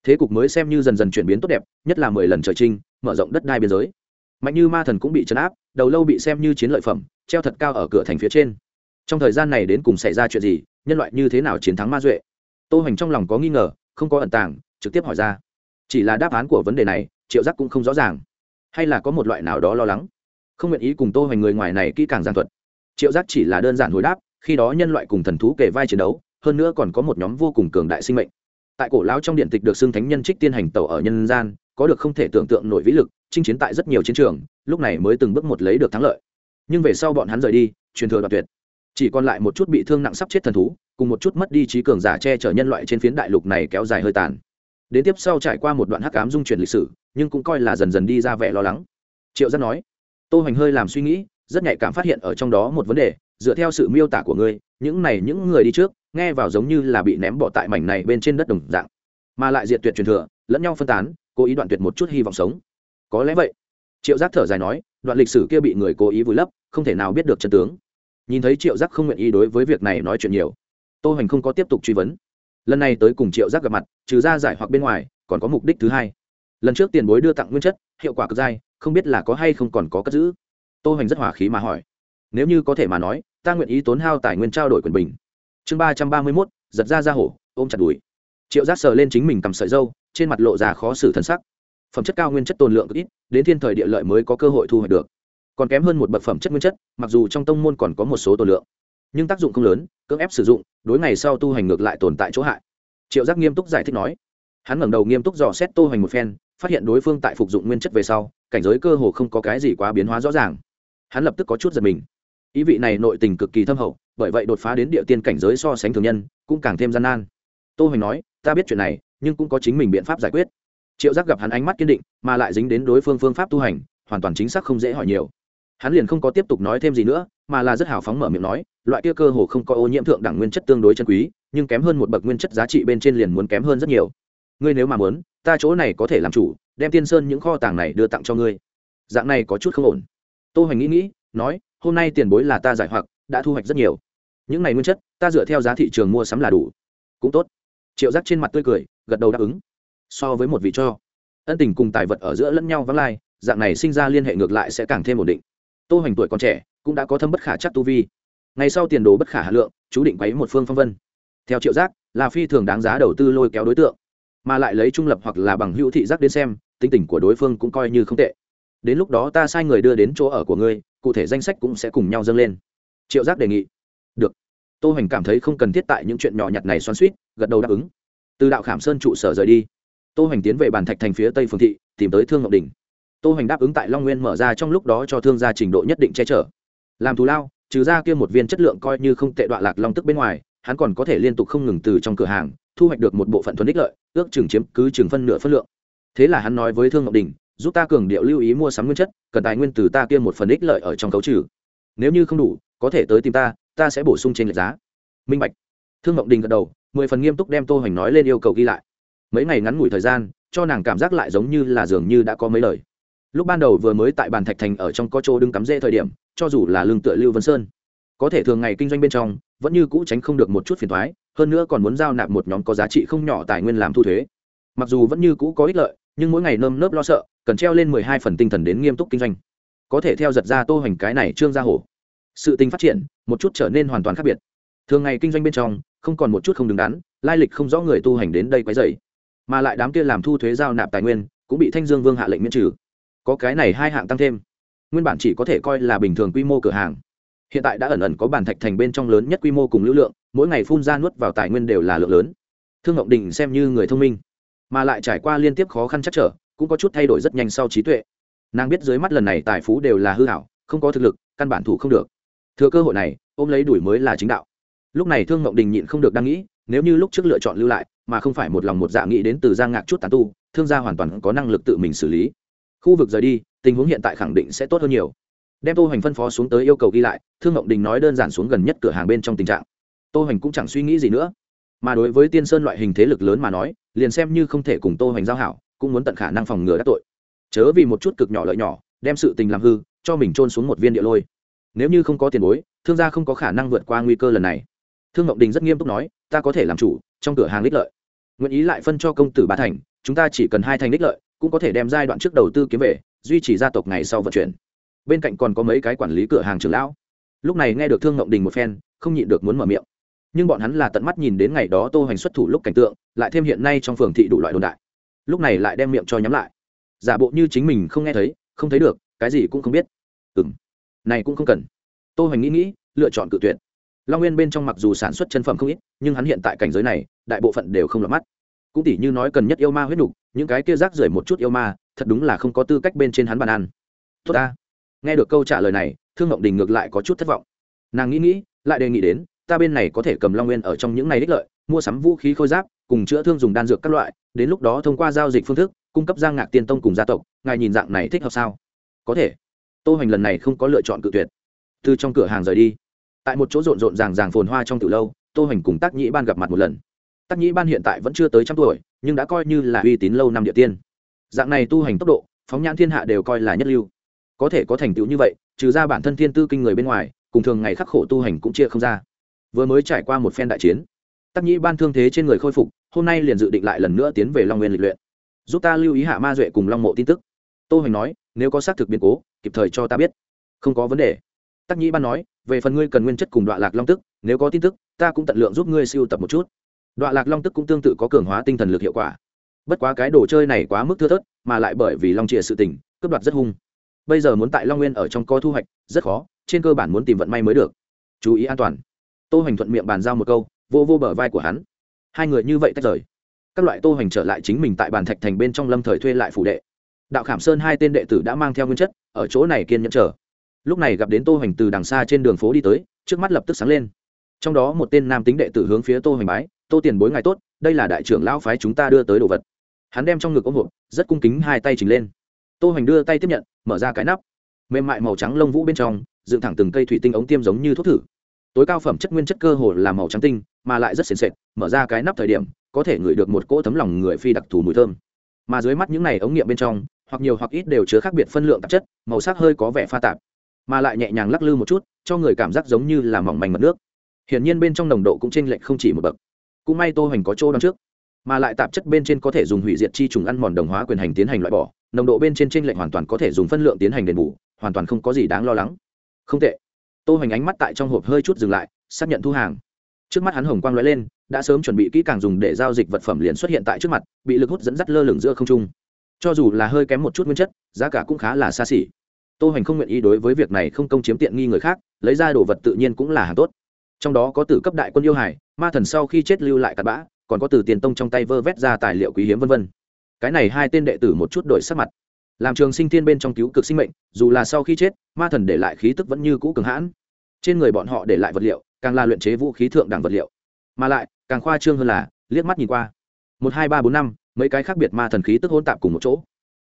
Thế cục mới xem như dần dần chuyển biến tốt đẹp, nhất là mười lần trời trinh, mở rộng đất đai biên giới. Mạnh như ma thần cũng bị chấn áp, đầu lâu bị xem như chiến lợi phẩm, treo thật cao ở cửa thành phía trên. Trong thời gian này đến cùng xảy ra chuyện gì nhân loại như thế nào chiến thắng ma duệ? Tô hoành trong lòng có nghi ngờ, không có ẩn tàng, trực tiếp hỏi ra. Chỉ là đáp án của vấn đề này, triệu giác cũng không rõ ràng. Hay là có một loại nào đó lo lắng? Không nguyện ý cùng tô hoành người ngoài này kỹ càng giảng thuật. Triệu giác chỉ là đơn giản hồi đáp, khi đó nhân loại cùng thần thú kể vai chiến đấu, hơn nữa còn có một nhóm vô cùng cường đại sinh mệnh. Tại cổ lão trong điện tịch được xưng thánh nhân trích tiên hành tẩu ở nhân gian, có được không thể tưởng tượng nổi vĩ lực, chinh chiến tại rất nhiều chiến trường, lúc này mới từng bước một lấy được thắng lợi. Nhưng về sau bọn hắn rời đi, truyền thừa đoạt tuyệt chỉ còn lại một chút bị thương nặng sắp chết thần thú, cùng một chút mất đi trí cường giả che chở nhân loại trên phiến đại lục này kéo dài hơi tàn. Đến tiếp sau trải qua một đoạn hắc ám dung chuyển lịch sử, nhưng cũng coi là dần dần đi ra vẻ lo lắng. Triệu dân nói, tô hoành hơi làm suy nghĩ, rất nhạy cảm phát hiện ở trong đó một vấn đề, dựa theo sự miêu tả của ngươi, những này những người đi trước, nghe vào giống như là bị ném bỏ tại mảnh này bên trên đất đồng dạng, mà lại diệt tuyệt truyền thừa, lẫn nhau phân tán, cố ý đoạn tuyệt một chút hy vọng sống. Có lẽ vậy. Triệu giác thở dài nói, đoạn lịch sử kia bị người cố ý vùi lấp, không thể nào biết được chân tướng nhìn thấy triệu giác không nguyện ý đối với việc này nói chuyện nhiều. Tô hoành không có tiếp tục truy vấn. Lần này tới cùng triệu giác gặp mặt, trừ ra giải hoặc bên ngoài, còn có mục đích thứ hai. Lần trước tiền bối đưa tặng nguyên chất, hiệu quả cực dai, không biết là có hay không còn có cất giữ. Tô hoành rất hỏa khí mà hỏi. Nếu như có thể mà nói, ta nguyện ý tốn hao tài nguyên trao đổi quyền bình. Chương ba trăm ba mươi mốt, giật ra ra hổ, ôm chặt đùi. Triệu giác sờ lên chính mình cầm sợi dâu, trên mặt lộ ra khó xử thân sắc. Phẩm chất cao nguyên chất tồn lượng cực ít, đến thiên thời địa lợi mới có cơ hội thu hoạch được còn kém hơn một bậc phẩm chất nguyên chất, mặc dù trong tông môn còn có một số tổ lượng, nhưng tác dụng không lớn, cưỡng ép sử dụng, đối ngày sau tu hành ngược lại tồn tại chỗ hại. Triệu giác nghiêm túc giải thích nói. Hắn ngẩng đầu nghiêm túc dò xét tô hoành một phen, phát hiện đối phương tại phục dụng nguyên chất về sau, cảnh giới cơ hồ không có cái gì quá biến hóa rõ ràng. Hắn lập tức có chút giật mình. Ý vị này nội tình cực kỳ thâm hậu, bởi vậy đột phá đến địa tiên cảnh giới so sánh thường nhân, cũng càng thêm gian nan. Tô hoành nói, ta biết chuyện này, nhưng cũng có chính mình biện pháp giải quyết. Triệu giác gặp hắn ánh mắt kiên định, mà lại dính đến đối phương phương pháp tu hành, hoàn toàn chính xác không dễ hỏi nhiều hắn liền không có tiếp tục nói thêm gì nữa, mà là rất hào phóng mở miệng nói, loại kia cơ hồ không có ô nhiễm thượng đẳng nguyên chất tương đối chân quý, nhưng kém hơn một bậc nguyên chất giá trị bên trên liền muốn kém hơn rất nhiều. Ngươi nếu mà muốn, ta chỗ này có thể làm chủ, đem tiên sơn những kho tàng này đưa tặng cho ngươi. Dạng này có chút không ổn. Tô hoành nghĩ nghĩ, nói, hôm nay tiền bối là ta giải hoặc, đã thu hoạch rất nhiều. Những này nguyên chất, ta dựa theo giá thị trường mua sắm là đủ. Cũng tốt. Triệu giác trên mặt tươi cười, gật đầu đáp ứng. So với một vị cho. Ân tình cùng tài vật ở giữa lẫn nhau vắng lai, dạng này sinh ra liên hệ ngược lại sẽ càng thêm ổn định tô hoành tuổi còn trẻ, cũng đã có thâm bất khả chắc tu vi. Ngày sau tiền đồ bất khả hà lượng, chú định quấy một phương phong vân. Theo triệu giác, là phi thường đáng giá đầu tư lôi kéo đối tượng. Mà lại lấy trung lập hoặc là bằng hữu thị giác đến xem, tính tình của đối phương cũng coi như không tệ. Đến lúc đó ta sai người đưa đến chỗ ở của ngươi, cụ thể danh sách cũng sẽ cùng nhau dâng lên. Triệu giác đề nghị. Được. Tô hoành cảm thấy không cần thiết tại những chuyện nhỏ nhặt này xoắn suýt gật đầu đáp ứng. Từ đạo khảm sơn trụ sở rời đi, tô hoành tiến về bàn thạch thành phía tây phương thị, tìm tới thương ngọc đình tô hoành đáp ứng tại long nguyên mở ra trong lúc đó cho thương gia trình độ nhất định che chở. Làm thù lao, trừ ra kia một viên chất lượng coi như không tệ đoạn lạc long tức bên ngoài, hắn còn có thể liên tục không ngừng từ trong cửa hàng, thu hoạch được một bộ phận thuần ích lợi, ước chừng chiếm cứ chừng phân nửa phân lượng. Thế là hắn nói với thương ngọc đình, giúp ta cường điệu lưu ý mua sắm nguyên chất, cần tài nguyên từ ta kia một phần ích lợi ở trong cấu trừ. Nếu như không đủ, có thể tới tìm ta ta sẽ bổ sung trên lệch giá. Minh bạch. Thương ngọc đình gật đầu, mười phần nghiêm túc đem tô hoành nói lên yêu cầu ghi lại. Mấy ngày ngắn ngủi thời gian, cho nàng cảm giác lại giống như là dường như đã có mấy lời lúc ban đầu vừa mới tại bàn thạch thành ở trong có chỗ đứng cắm rễ thời điểm, cho dù là lương tựa lưu vân sơn, có thể thường ngày kinh doanh bên trong, vẫn như cũ tránh không được một chút phiền thoái hơn nữa còn muốn giao nạp một nhóm có giá trị không nhỏ tài nguyên làm thu thuế. Mặc dù vẫn như cũ có ích lợi, nhưng mỗi ngày nơm nớp lo sợ, cần treo lên mười hai phần tinh thần đến nghiêm túc kinh doanh. Có thể theo giật ra tô hoành cái này trương gia hổ. Sự tình phát triển, một chút trở nên hoàn toàn khác biệt. Thường ngày kinh doanh bên trong, không còn một chút không đứng đắn, lai lịch không rõ người tu hành đến đây quấy dày mà lại đám kia làm thu thuế giao nạp tài nguyên, cũng bị thanh dương vương hạ lệnh miễn trừ có cái này hai hạng tăng thêm. Nguyên bản chỉ có thể coi là bình thường quy mô cửa hàng. Hiện tại đã ẩn ẩn có bản thạch thành bên trong lớn nhất quy mô cùng lưu lượng, mỗi ngày phun ra nuốt vào tài nguyên đều là lượng lớn. Thương ngọc đình xem như người thông minh, mà lại trải qua liên tiếp khó khăn chắc trở, cũng có chút thay đổi rất nhanh sau trí tuệ. Nàng biết dưới mắt lần này tài phú đều là hư hảo, không có thực lực, căn bản thủ không được. Thừa cơ hội này, ôm lấy đuổi mới là chính đạo. Lúc này thương ngọc đình nhịn không được đang nghĩ, nếu như lúc trước lựa chọn lưu lại, mà không phải một lòng một dạ nghĩ đến từ giang ngạc chút tán tu, thương gia hoàn toàn có năng lực tự mình xử lý khu vực rời đi, tình huống hiện tại khẳng định sẽ tốt hơn nhiều. Đem tô hoành phân phó xuống tới yêu cầu ghi lại, thương ngộng đình nói đơn giản xuống gần nhất cửa hàng bên trong tình trạng. Tô hoành cũng chẳng suy nghĩ gì nữa. Mà đối với tiên sơn loại hình thế lực lớn mà nói, liền xem như không thể cùng tô hoành giao hảo, cũng muốn tận khả năng phòng ngừa các tội. Chớ vì một chút cực nhỏ lợi nhỏ, đem sự tình làm hư, cho mình trôn xuống một viên địa lôi. Nếu như không có tiền bối, thương gia không có khả năng vượt qua nguy cơ lần này. Thương ngọc đình rất nghiêm túc nói, ta có thể làm chủ, trong cửa hàng đích lợi. Nguyện ý lại phân cho công tử ba thành, chúng ta chỉ cần hai thành đích lợi cũng có thể đem giai đoạn trước đầu tư kiếm về, duy trì gia tộc ngày sau vận chuyển. Bên cạnh còn có mấy cái quản lý cửa hàng trưởng lão. Lúc này nghe được thương ngộng đình một phen, không nhịn được muốn mở miệng. Nhưng bọn hắn là tận mắt nhìn đến ngày đó tô hành xuất thủ lúc cảnh tượng, lại thêm hiện nay trong phường thị đủ loại đồn đại. Lúc này lại đem miệng cho nhắm lại. Giả bộ như chính mình không nghe thấy, không thấy được, cái gì cũng không biết. Ừ m này cũng không cần. Tô hành nghĩ nghĩ, lựa chọn cự tuyển long nguyên bên trong mặc dù sản xuất chân phẩm không ít, nhưng hắn hiện tại cảnh giới này, đại bộ phận đều không lọt mắt. Cũng tỉ như nói cần nhất yêu ma huyết đục những cái kia rác rưởi một chút yêu ma, thật đúng là không có tư cách bên trên hắn bàn ăn. Tốt ta. Nghe được câu trả lời này, thương ngộng đình ngược lại có chút thất vọng. Nàng nghĩ nghĩ, lại đề nghị đến, ta bên này có thể cầm long nguyên ở trong những này đích lợi, mua sắm vũ khí khôi giáp, cùng chữa thương dùng đan dược các loại, đến lúc đó thông qua giao dịch phương thức, cung cấp giang ngạc tiên tông cùng gia tộc, ngài nhìn dạng này thích hợp sao? Có thể. Tô hoành lần này không có lựa chọn cự tuyệt. Từ trong cửa hàng rời đi, tại một chỗ rộn rộn ràng ràng phồn hoa trong tử lâu, tô hoành cùng tác nhĩ ban gặp mặt một lần. Tắc Nhĩ Ban hiện tại vẫn chưa tới trăm tuổi, nhưng đã coi như là uy tín lâu năm địa tiên. Dạng này tu hành tốc độ, phóng nhãn thiên hạ đều coi là nhất lưu. Có thể có thành tựu như vậy, trừ ra bản thân thiên tư kinh người bên ngoài, cùng thường ngày khắc khổ tu hành cũng chia không ra. Vừa mới trải qua một phen đại chiến, Tắc Nhĩ Ban thương thế trên người khôi phục, hôm nay liền dự định lại lần nữa tiến về Long Nguyên lịch luyện. Giúp ta lưu ý hạ ma duệ cùng Long Mộ tin tức. Tô Hoành nói, nếu có xác thực biến cố, kịp thời cho ta biết. Không có vấn đề. Tắc Nhĩ Ban nói, về phần ngươi cần nguyên chất cùng đoạn lạc long tức, nếu có tin tức, ta cũng tận lượng giúp ngươi siêu tập một chút đọa lạc long tức cũng tương tự có cường hóa tinh thần lực hiệu quả. Bất quá cái đồ chơi này quá mức thưa thớt, mà lại bởi vì long chìa sự tình, cướp đoạt rất hung. Bây giờ muốn tại long nguyên ở trong co thu hoạch, rất khó, trên cơ bản muốn tìm vận may mới được. Chú ý an toàn. Tô hoành thuận miệng bàn giao một câu, vô vô bờ vai của hắn. Hai người như vậy tách rời. Các loại tô hoành trở lại chính mình tại bàn thạch thành bên trong lâm thời thuê lại phủ đệ. Đạo khảm sơn hai tên đệ tử đã mang theo nguyên chất, ở chỗ này kiên nhẫn chờ. Lúc này gặp đến tô hoành từ đằng xa trên đường phố đi tới, trước mắt lập tức sáng lên. Trong đó một tên nam tính đệ tử hướng phía tô hoành bái tô tiền bối ngài tốt, đây là đại trưởng lão phái chúng ta đưa tới đồ vật. Hắn đem trong ngực ôm hộp, rất cung kính hai tay trình lên. Tô hoành đưa tay tiếp nhận, mở ra cái nắp. Mềm mại màu trắng lông vũ bên trong, dựng thẳng từng cây thủy tinh ống tiêm giống như thuốc thử. Tối cao phẩm chất nguyên chất cơ hồ là màu trắng tinh, mà lại rất sền sệt, mở ra cái nắp thời điểm, có thể ngửi được một cỗ tấm lòng người phi đặc thù mùi thơm. Mà dưới mắt những này ống nghiệm bên trong, hoặc nhiều hoặc ít đều chứa khác biệt phân lượng tạp chất, màu sắc hơi có vẻ pha tạp, mà lại nhẹ nhàng lắc lư một chút, cho người cảm giác giống như là mỏng manh mật nước. Hiển nhiên bên trong nồng độ cũng chênh lệch không chỉ một bậc cũng may tô hoành có chỗ đón trước, mà lại tạp chất bên trên có thể dùng hủy diệt chi trùng ăn mòn đồng hóa quyền hành tiến hành loại bỏ, nồng độ bên trên t r ê n lệch hoàn toàn có thể dùng phân lượng tiến hành đền bù, hoàn toàn không có gì đáng lo lắng. Không tệ. Tô hoành ánh mắt tại trong hộp hơi chút dừng lại, xác nhận thu hàng. Trước mắt hắn hồng quang l ó e lên, đã sớm chuẩn bị kỹ càng dùng để giao dịch vật phẩm liền xuất hiện tại trước mặt, bị lực hút dẫn dắt lơ lửng giữa không trung. Cho dù là hơi kém một chút nguyên chất, giá cả cũng khá là xa xỉ. Tô hoành không nguyện ý đối với việc này không công chiếm tiện nghi người khác, lấy ra đồ vật tự nhiên cũng là hàng tốt trong đó có từ cấp đại quân yêu hải, ma thần sau khi chết lưu lại cặn bã, còn có từ tiền tông trong tay vơ vét ra tài liệu quý hiếm vân vân. Cái này hai tên đệ tử một chút đổi sắc mặt. Làm trường sinh thiên bên trong cứu cực sinh mệnh, dù là sau khi chết, ma thần để lại khí tức vẫn như cũ cường hãn. Trên người bọn họ để lại vật liệu, càng là luyện chế vũ khí thượng đẳng vật liệu. Mà lại, càng khoa trương hơn là, liếc mắt nhìn qua. Một, hai, ba, bốn, năm, mấy cái khác biệt ma thần khí tức hôn tạp cùng một chỗ.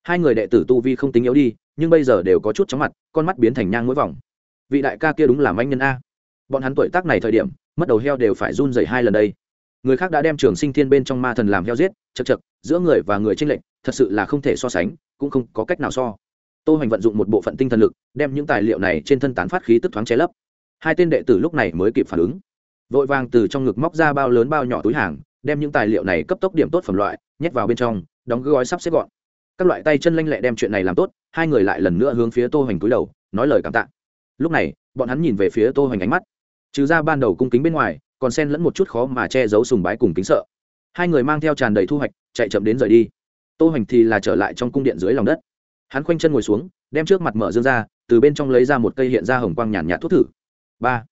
Hai người đệ tử tu vi không tính yếu đi, nhưng bây giờ đều có chút chóng mặt, con mắt biến thành nhang mũi vòng. Vị đại ca kia đúng là manh nhân a bọn hắn tuổi tác này thời điểm, mất đầu heo đều phải run dày hai lần đây. Người khác đã đem trường sinh thiên bên trong ma thần làm heo giết, chật chật, giữa người và người tranh lệch, thật sự là không thể so sánh, cũng không có cách nào so. Tô hoành vận dụng một bộ phận tinh thần lực, đem những tài liệu này trên thân tán phát khí tức thoáng che lấp. Hai tên đệ tử lúc này mới kịp phản ứng. Vội vàng từ trong ngực móc ra bao lớn bao nhỏ túi hàng, đem những tài liệu này cấp tốc điểm tốt phẩm loại, nhét vào bên trong, đóng gói sắp xếp gọn. Các loại tay chân lanh lẹ đem chuyện này làm tốt, hai người lại lần nữa hướng phía tô hoành túi đầu, nói lời cảm tạ. Lúc này bọn hắn nhìn về phía tô hoành ánh mắt. Trừ ra ban đầu cung kính bên ngoài, còn sen lẫn một chút khó mà che giấu sùng bái cùng kính sợ. Hai người mang theo tràn đầy thu hoạch, chạy chậm đến rời đi. Tô hoành thì là trở lại trong cung điện dưới lòng đất. Hắn khoanh chân ngồi xuống, đem trước mặt mở dương ra, từ bên trong lấy ra một cây hiện ra hồng quang nhàn nhạt thuốc thử. Ba.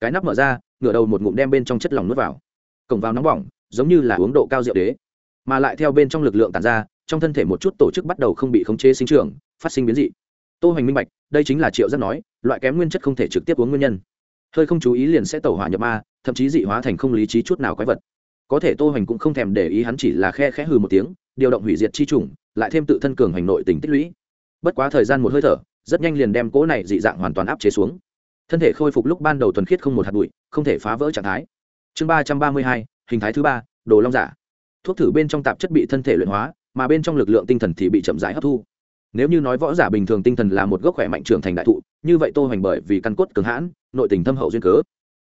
Cái nắp mở ra, ngửa đầu một ngụm đem bên trong chất lỏng nuốt vào. Cổng vào nóng bỏng, giống như là uống độ cao rượu đế. Mà lại theo bên trong lực lượng tàn ra, trong thân thể một chút tổ chức bắt đầu không bị khống chế sinh trưởng, phát sinh biến dị tô hoành minh bạch đây chính là triệu giác nói loại kém nguyên chất không thể trực tiếp uống nguyên nhân. Hơi không chú ý liền sẽ tẩu hỏa nhập ma thậm chí dị hóa thành không lý trí chút nào quái vật. Có thể tô hoành cũng không thèm để ý hắn chỉ là khe khẽ hừ một tiếng điều động hủy diệt chi trùng, lại thêm tự thân cường hành nội tình tích lũy. Bất quá thời gian một hơi thở rất nhanh liền đem cỗ này dị dạng hoàn toàn áp chế xuống. Thân thể khôi phục lúc ban đầu thuần khiết không một hạt bụi không thể phá vỡ trạng thái. Chương ba trăm ba mươi hai hình thái thứ ba đồ long giả. Thuốc thử bên trong tạp chất bị thân thể luyện hóa mà bên trong lực lượng tinh thần thì bị chậm rãi hấp thu nếu như nói võ giả bình thường tinh thần là một gốc khỏe mạnh trưởng thành đại thụ, như vậy tô hoành bởi vì căn cốt cường hãn, nội tình thâm hậu duyên cớ.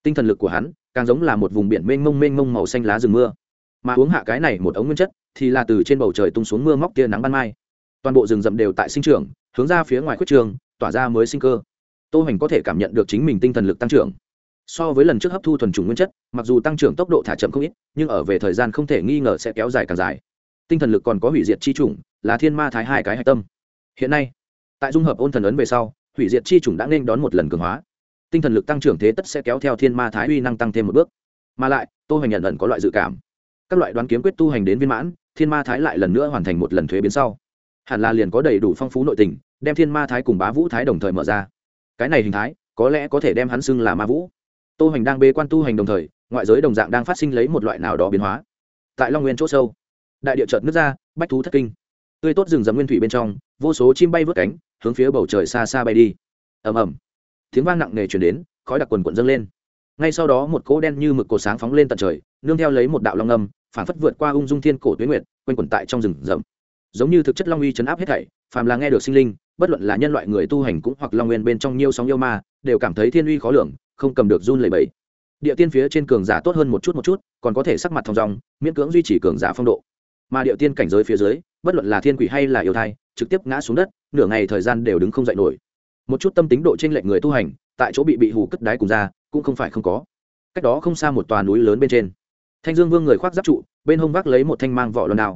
Tinh thần lực của hắn càng giống là một vùng biển mênh mông mênh mông màu xanh lá rừng mưa. Mà uống hạ cái này một ống nguyên chất thì là từ trên bầu trời tung xuống mưa móc tia nắng ban mai. Toàn bộ rừng rậm đều tại sinh trưởng, hướng ra phía ngoài khuyết trường, tỏa ra mới sinh cơ. Tô hoành có thể cảm nhận được chính mình tinh thần lực tăng trưởng. So với lần trước hấp thu thuần chủng nguyên chất, mặc dù tăng trưởng tốc độ thả chậm không ít, nhưng ở về thời gian không thể nghi ngờ sẽ kéo dài càng dài. Tinh thần lực còn có hủy diệt chi chủng, là thiên ma thái hai cái hạch tâm hiện nay, tại dung hợp ôn thần ấn về sau, hủy diệt chi chủng đã nên đón một lần cường hóa. Tinh thần lực tăng trưởng thế tất sẽ kéo theo thiên ma thái uy năng tăng thêm một bước. Mà lại, tô hành nhận lần có loại dự cảm. Các loại đoán kiếm quyết tu hành đến viên mãn, thiên ma thái lại lần nữa hoàn thành một lần thuế biến sau. Hẳn là liền có đầy đủ phong phú nội tình, đem thiên ma thái cùng bá vũ thái đồng thời mở ra. Cái này hình thái, có lẽ có thể đem hắn xưng là ma vũ. Tô hành đang bê quan tu hành đồng thời, ngoại giới đồng dạng đang phát sinh lấy một loại nào đó biến hóa. Tại long nguyên chỗ sâu, đại địa chợt nước ra, bách thú thất kinh tươi tốt rừng rậm nguyên thủy bên trong, vô số chim bay vớt cánh, hướng phía bầu trời xa xa bay đi. Ầm ầm. Tiếng vang nặng nề chuyển đến, khói đặc quần quận dâng lên. Ngay sau đó một cỗ đen như mực cổ sáng phóng lên tận trời, nương theo lấy một đạo long âm, phản phất vượt qua ung dung thiên cổ tuyến nguyệt, quanh quẩn tại trong rừng rậm. Giống như thực chất long uy chấn áp hết thảy, phàm là nghe được sinh linh, bất luận là nhân loại người tu hành cũng hoặc long nguyên bên trong nhiều sóng yêu ma, đều cảm thấy thiên uy khó lường, không cầm được run lẩy bẩy. Địa tiên phía trên cường giả tốt hơn một chút một chút, còn có thể sắc mặt thong dong, miễn cưỡng duy trì cường giả phong độ mà điệu tiên cảnh giới phía dưới, bất luận là thiên quỷ hay là yêu thai, trực tiếp ngã xuống đất, nửa ngày thời gian đều đứng không dậy nổi. Một chút tâm tính độ t r ê n lệch người tu hành, tại chỗ bị bị hù cất đái cùng ra, cũng không phải không có. Cách đó không xa một tòa núi lớn bên trên. Thanh dương vương người khoác giáp trụ, bên hông vác lấy một thanh mang vỏ lần nào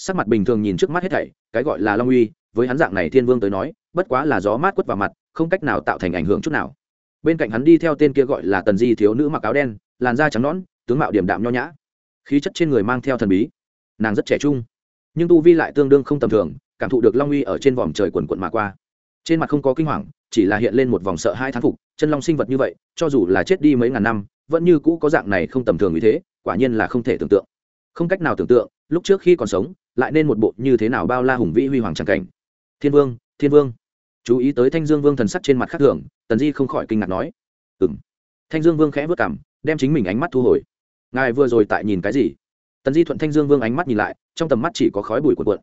sắc mặt bình thường nhìn trước mắt hết thảy, cái gọi là long uy, với hắn dạng này thiên vương tới nói, bất quá là gió mát quất vào mặt, không cách nào tạo thành ảnh hưởng chút nào. Bên cạnh hắn đi theo tên kia gọi là tần di thiếu nữ mặc áo đen, làn da trắng nõn, tướng mạo điểm đạm nho nhã. Khí chất trên người mang theo thần bí nàng rất trẻ trung. Nhưng tu vi lại tương đương không tầm thường, cảm thụ được long uy ở trên vòm trời quần quận mà qua. Trên mặt không có kinh hoàng, chỉ là hiện lên một vòng sợ hai thán phục, chân long sinh vật như vậy, cho dù là chết đi mấy ngàn năm, vẫn như cũ có dạng này không tầm thường như thế, quả nhiên là không thể tưởng tượng. Không cách nào tưởng tượng, lúc trước khi còn sống, lại nên một bộ như thế nào bao la hùng vĩ huy hoàng tràng cảnh. Thiên vương thiên vương. Chú ý tới thanh dương vương thần sắc trên mặt khác thường, tần di không khỏi kinh ngạc nói. Ừ m thanh dương vương khẽ vất cảm đem chính mình ánh mắt thu hồi. Ngài vừa rồi tại nhìn cái gì? tần di thuận thanh dương vương ánh mắt nhìn lại, trong tầm mắt chỉ có khói bụi cuộn cuộn.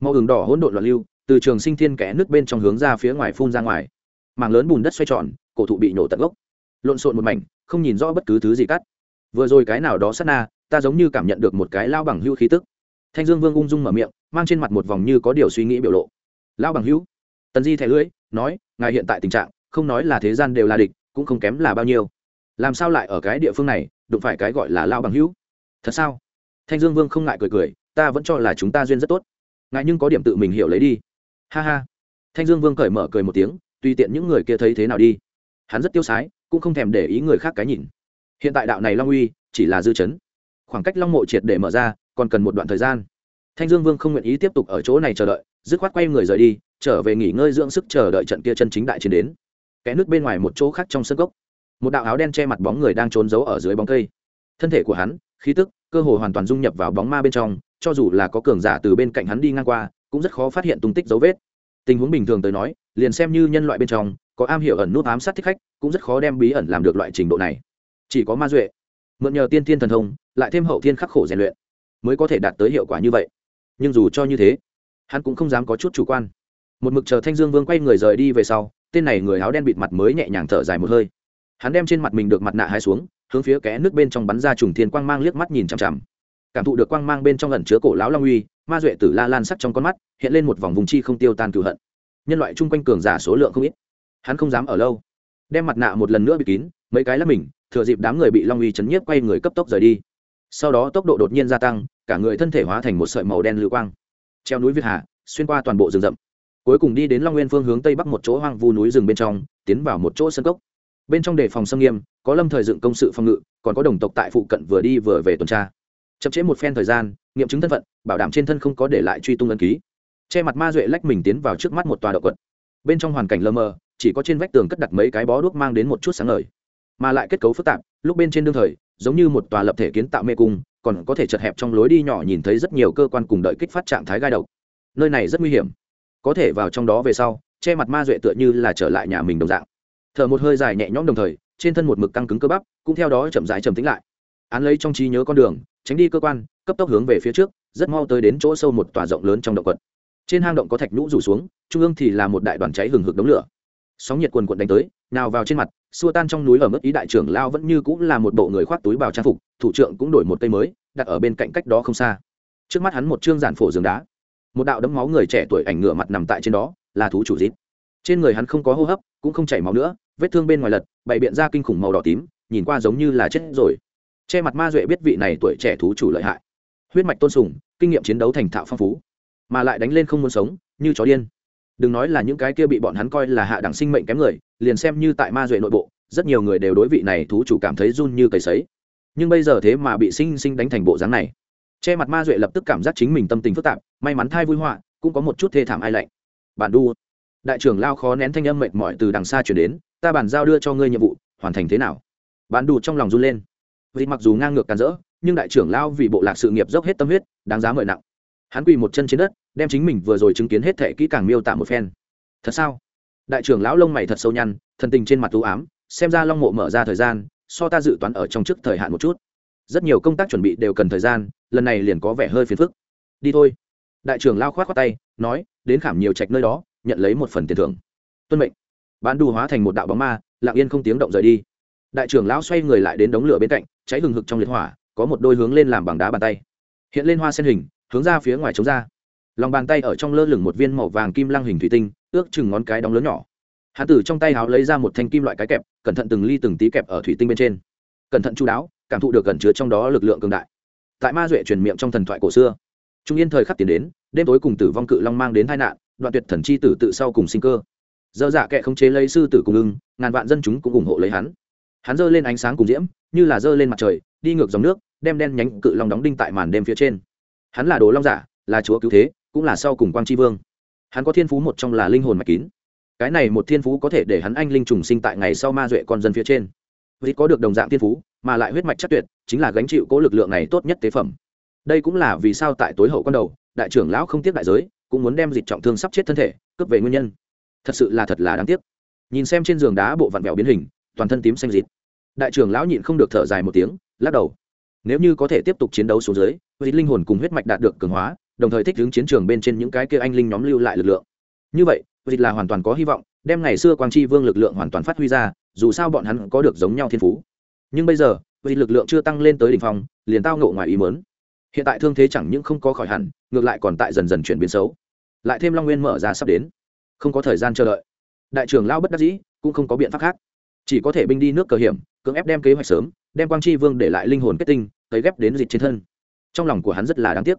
Màu hưởng đỏ hỗn độn loạn lưu, từ trường sinh thiên kẻ nước bên trong hướng ra phía ngoài phun ra ngoài. Mảng lớn bùn đất xoay tròn, cổ thụ bị nổ tận gốc. Lộn xộn một mảnh, không nhìn rõ bất cứ thứ gì cắt. Vừa rồi cái nào đó sát na, ta giống như cảm nhận được một cái lao bằng hữu khí tức. Thanh dương vương ung dung mở miệng, mang trên mặt một vòng như có điều suy nghĩ biểu lộ. Lao bằng hữu, tần di thẻ lưỡi, nói, ngài hiện tại tình trạng, không nói là thế gian đều là địch, cũng không kém là bao nhiêu. Làm sao lại ở cái địa phương này, đụng phải cái gọi là lao bằng hữu? Thật sao? thanh dương vương không ngại cười cười, ta vẫn cho là chúng ta duyên rất tốt. Ngại nhưng có điểm tự mình hiểu lấy đi. Ha ha. Thanh dương vương cởi mở cười một tiếng, tùy tiện những người kia thấy thế nào đi. Hắn rất tiêu sái, cũng không thèm để ý người khác cái nhìn. Hiện tại đạo này long uy, chỉ là dư chấn. Khoảng cách long mộ triệt để mở ra, còn cần một đoạn thời gian. Thanh dương vương không nguyện ý tiếp tục ở chỗ này chờ đợi, dứt khoát quay người rời đi, trở về nghỉ ngơi dưỡng sức chờ đợi trận kia chân chính đại chiến đến. Kẽ nước bên ngoài một chỗ khác trong sân gốc, một đạo áo đen che mặt bóng người đang trốn giấu ở dưới bóng cây. Thân thể của hắn, khí tức cơ hội hoàn toàn dung nhập vào bóng ma bên trong, cho dù là có cường giả từ bên cạnh hắn đi ngang qua, cũng rất khó phát hiện tung tích dấu vết. Tình huống bình thường tới nói, liền xem như nhân loại bên trong, có am hiểu ẩn nút ám sát thích khách, cũng rất khó đem bí ẩn làm được loại trình độ này. Chỉ có ma duệ. Mượn nhờ tiên thiên thần thông, lại thêm hậu thiên khắc khổ rèn luyện, mới có thể đạt tới hiệu quả như vậy. Nhưng dù cho như thế, hắn cũng không dám có chút chủ quan. Một mực chờ thanh dương vương quay người rời đi về sau, tên này người áo đen bịt mặt mới nhẹ nhàng thở dài một hơi. Hắn đem trên mặt mình được mặt nạ hai xuống hướng phía kẽ nước bên trong bắn ra trùng thiên quang mang liếc mắt nhìn chằm chằm. Cảm thụ được quang mang bên trong ẩn chứa cổ lão long uy, ma duệ tử la lan sắc trong con mắt, hiện lên một vòng vùng chi không tiêu tan cựu hận. Nhân loại chung quanh cường giả số lượng không ít. Hắn không dám ở lâu. Đem mặt nạ một lần nữa bị kín, mấy cái là mình, thừa dịp đám người bị long uy chấn nhiếp quay người cấp tốc rời đi. Sau đó tốc độ đột nhiên gia tăng, cả người thân thể hóa thành một sợi màu đen lưu quang. Treo núi việt hà, xuyên qua toàn bộ rừng rậm. Cuối cùng đi đến long nguyên phương hướng tây bắc một chỗ hoang vu núi rừng bên trong, tiến vào một chỗ sân cốc bên trong đề phòng xâm nghiêm, có lâm thời dựng công sự phòng ngự, còn có đồng tộc tại phụ cận vừa đi vừa về tuần tra. Chậm chế một phen thời gian, nghiệm chứng thân phận, bảo đảm trên thân không có để lại truy tung ấn ký. Che mặt ma duệ lách mình tiến vào trước mắt một tòa động quật. Bên trong hoàn cảnh lơ mờ, chỉ có trên vách tường cất đặt mấy cái bó đuốc mang đến một chút sáng ngời. Mà lại kết cấu phức tạp, lúc bên trên đương thời, giống như một tòa lập thể kiến tạo mê cung, còn có thể chật hẹp trong lối đi nhỏ nhìn thấy rất nhiều cơ quan cùng đợi kích phát trạng thái gai độc. Nơi này rất nguy hiểm. Có thể vào trong đó về sau, che mặt ma duệ tựa như là trở lại nhà mình đồng dạng thở một hơi dài nhẹ nhõm đồng thời, trên thân một mực căng cứng cơ bắp, cũng theo đó chậm rãi chậm tĩnh lại. Án lấy trong trí nhớ con đường, tránh đi cơ quan, cấp tốc hướng về phía trước, rất mau tới đến chỗ sâu một tòa rộng lớn trong động quật. Trên hang động có thạch nhũ rủ xuống, trung ương thì là một đại đoàn cháy hừng hực đống lửa. Sóng nhiệt quần quần đánh tới, nào vào trên mặt, xua tan trong núi ở mức ý đại trưởng lao vẫn như cũng là một bộ người khoác túi bào trang phục, thủ trưởng cũng đổi một cây mới, đặt ở bên cạnh cách đó không xa. Trước mắt hắn một trương giản phổ giường đá. Một đạo đấm máu người trẻ tuổi ảnh ngửa mặt nằm tại trên đó, là thú chủ dít. Trên người hắn không có hô hấp, cũng không chảy máu nữa vết thương bên ngoài lật, bày biện ra kinh khủng màu đỏ tím, nhìn qua giống như là chết rồi. Che mặt ma duệ biết vị này tuổi trẻ thú chủ lợi hại. Huyết mạch tôn sùng, kinh nghiệm chiến đấu thành thạo phong phú, mà lại đánh lên không muốn sống, như chó điên. Đừng nói là những cái kia bị bọn hắn coi là hạ đẳng sinh mệnh kém người, liền xem như tại ma duệ nội bộ, rất nhiều người đều đối vị này thú chủ cảm thấy run như cầy sấy. Nhưng bây giờ thế mà bị sinh sinh đánh thành bộ dáng này. Che mặt ma duệ lập tức cảm giác chính mình tâm tình phức tạp, may mắn thai vui họa, cũng có một chút thê thảm ai lạnh. Bản đu. Đại trưởng lao khó nén thanh âm mệt mỏi từ đằng xa chuyển đến ta bàn giao đưa cho ngươi nhiệm vụ, hoàn thành thế nào? Bán đủ trong lòng run lên. Vì mặc dù ngang ngược càn rỡ, nhưng đại trưởng lao vì bộ lạc sự nghiệp dốc hết tâm huyết, đáng giá mời nặng. Hắn quỳ một chân trên đất, đem chính mình vừa rồi chứng kiến hết thệ kỹ càng miêu tả một phen. Thật sao? Đại trưởng lão lông mày thật sâu nhăn, thần tình trên mặt t ám, xem ra long mộ mở ra thời gian, so ta dự toán ở trong trước thời hạn một chút. Rất nhiều công tác chuẩn bị đều cần thời gian, lần này liền có vẻ hơi phiền phức. Đi thôi. Đại trưởng lao khoát khoát tay, nói, đến khảm nhiều trạch nơi đó, nhận lấy một phần tiền thưởng. Tuân mệnh bán đù hóa thành một đạo bóng ma, lặng yên không tiếng động rời đi. Đại trưởng lão xoay người lại đến đống lửa bên cạnh, cháy hừng hực trong liệt hỏa, có một đôi hướng lên làm bằng đá bàn tay. Hiện lên hoa sen hình, hướng ra phía ngoài chống ra. Lòng bàn tay ở trong lơ lửng một viên màu vàng kim lăng hình thủy tinh, ước chừng ngón cái đóng lớn nhỏ. Hạ tử trong tay háo lấy ra một thanh kim loại cái kẹp, cẩn thận từng ly từng tí kẹp ở thủy tinh bên trên. Cẩn thận chú đáo, cảm thụ được gần chứa trong đó lực lượng cường đại. Tại ma duệ truyền miệng trong thần thoại cổ xưa, trung yên thời khắc tiến đến, đêm tối cùng tử vong cự long mang đến tai nạn, đoạn tuyệt thần chi tử tự sau cùng sinh cơ dơ dạ kệ không chế lấy sư tử cùng ưng, ngàn vạn dân chúng cũng ủng hộ lấy hắn. Hắn dơ lên ánh sáng cùng diễm, như là dơ lên mặt trời, đi ngược dòng nước, đem đen nhánh cự long đóng đinh tại màn đêm phía trên. Hắn là đồ long giả, là chúa cứu thế, cũng là sau cùng quang tri vương. Hắn có thiên phú một trong là linh hồn mạch kín. Cái này một thiên phú có thể để hắn anh linh trùng sinh tại ngày sau ma duệ con dân phía trên. Vì có được đồng dạng thiên phú, mà lại huyết mạch chắc tuyệt, chính là gánh chịu cố lực lượng này tốt nhất tế phẩm. Đây cũng là vì sao tại tối hậu con đầu, đại trưởng lão không tiếc đại giới, cũng muốn đem dịch trọng thương sắp chết thân thể, cướp về nguyên nhân thật sự là thật là đáng tiếc. Nhìn xem trên giường đá bộ vặn vẹo biến hình toàn thân tím xanh dịt. Đại trưởng lão nhịn không được thở dài một tiếng lắc đầu. Nếu như có thể tiếp tục chiến đấu xuống dưới dịt linh hồn cùng huyết mạch đạt được cường hóa đồng thời thích ứng chiến trường bên trên những cái kia anh linh nhóm lưu lại lực lượng. Như vậy dịt là hoàn toàn có hy vọng đem ngày xưa quang tri vương lực lượng hoàn toàn phát huy ra dù sao bọn hắn có được giống nhau thiên phú. Nhưng bây giờ vì lực lượng chưa tăng lên tới đỉnh phong, liền tao ngộ ngoài ý muốn. Hiện tại thương thế chẳng những không có khỏi hẳn, ngược lại còn tại dần dần chuyển biến xấu. Lại thêm Long Nguyên mở ra sắp đến, không có thời gian chờ đợi. Đại trưởng lao bất đắc dĩ, cũng không có biện pháp khác. Chỉ có thể binh đi nước cờ hiểm, cưỡng ép đem kế hoạch sớm, đem quang tri vương để lại linh hồn kết tinh, tới ghép đến dịch trên thân. Trong lòng của hắn rất là đáng tiếc.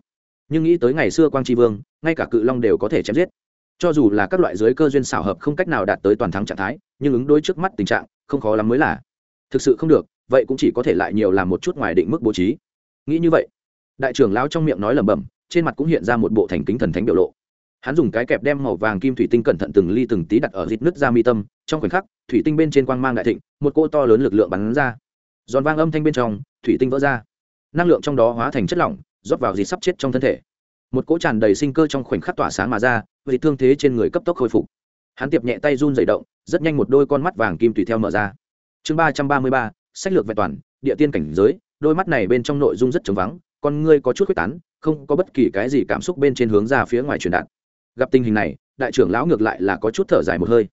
Nhưng nghĩ tới ngày xưa quang tri vương, ngay cả cự long đều có thể chém giết. Cho dù là các loại giới cơ duyên xảo hợp không cách nào đạt tới toàn thắng trạng thái, nhưng ứng đối trước mắt tình trạng, không khó lắm mới là. Thực sự không được, vậy cũng chỉ có thể lại nhiều làm một chút ngoài định mức bố trí. Nghĩ như vậy, đại trưởng lao trong miệng nói lẩm bẩm, trên mặt cũng hiện ra một bộ thành kính thần thánh biểu lộ hắn dùng cái kẹp đem màu vàng kim thủy tinh cẩn thận từng ly từng tí đặt ở dịp nứt ra mi tâm, trong khoảnh khắc, thủy tinh bên trên quang mang đại thịnh, một cỗ to lớn lực lượng bắn ra. Giòn vang âm thanh bên trong, thủy tinh vỡ ra. Năng lượng trong đó hóa thành chất lỏng, rót vào dịp sắp chết trong thân thể. Một cỗ tràn đầy sinh cơ trong khoảnh khắc tỏa sáng mà ra vì thương thế trên người cấp tốc khôi phục. Hắn tiệp nhẹ tay run dày động, rất nhanh một đôi con mắt vàng kim tùy theo mở ra. Chương ba trăm ba mươi ba, sách lược vẹn toàn, địa tiên cảnh giới, đôi mắt này bên trong nội dung rất trống vắng, con ngươi có chút quyết tán, không có bất kỳ cái gì cảm xúc bên trên hướng ra phía ngoài truyền đạt gặp tình hình này, đại trưởng lão ngược lại là có chút thở dài một hơi.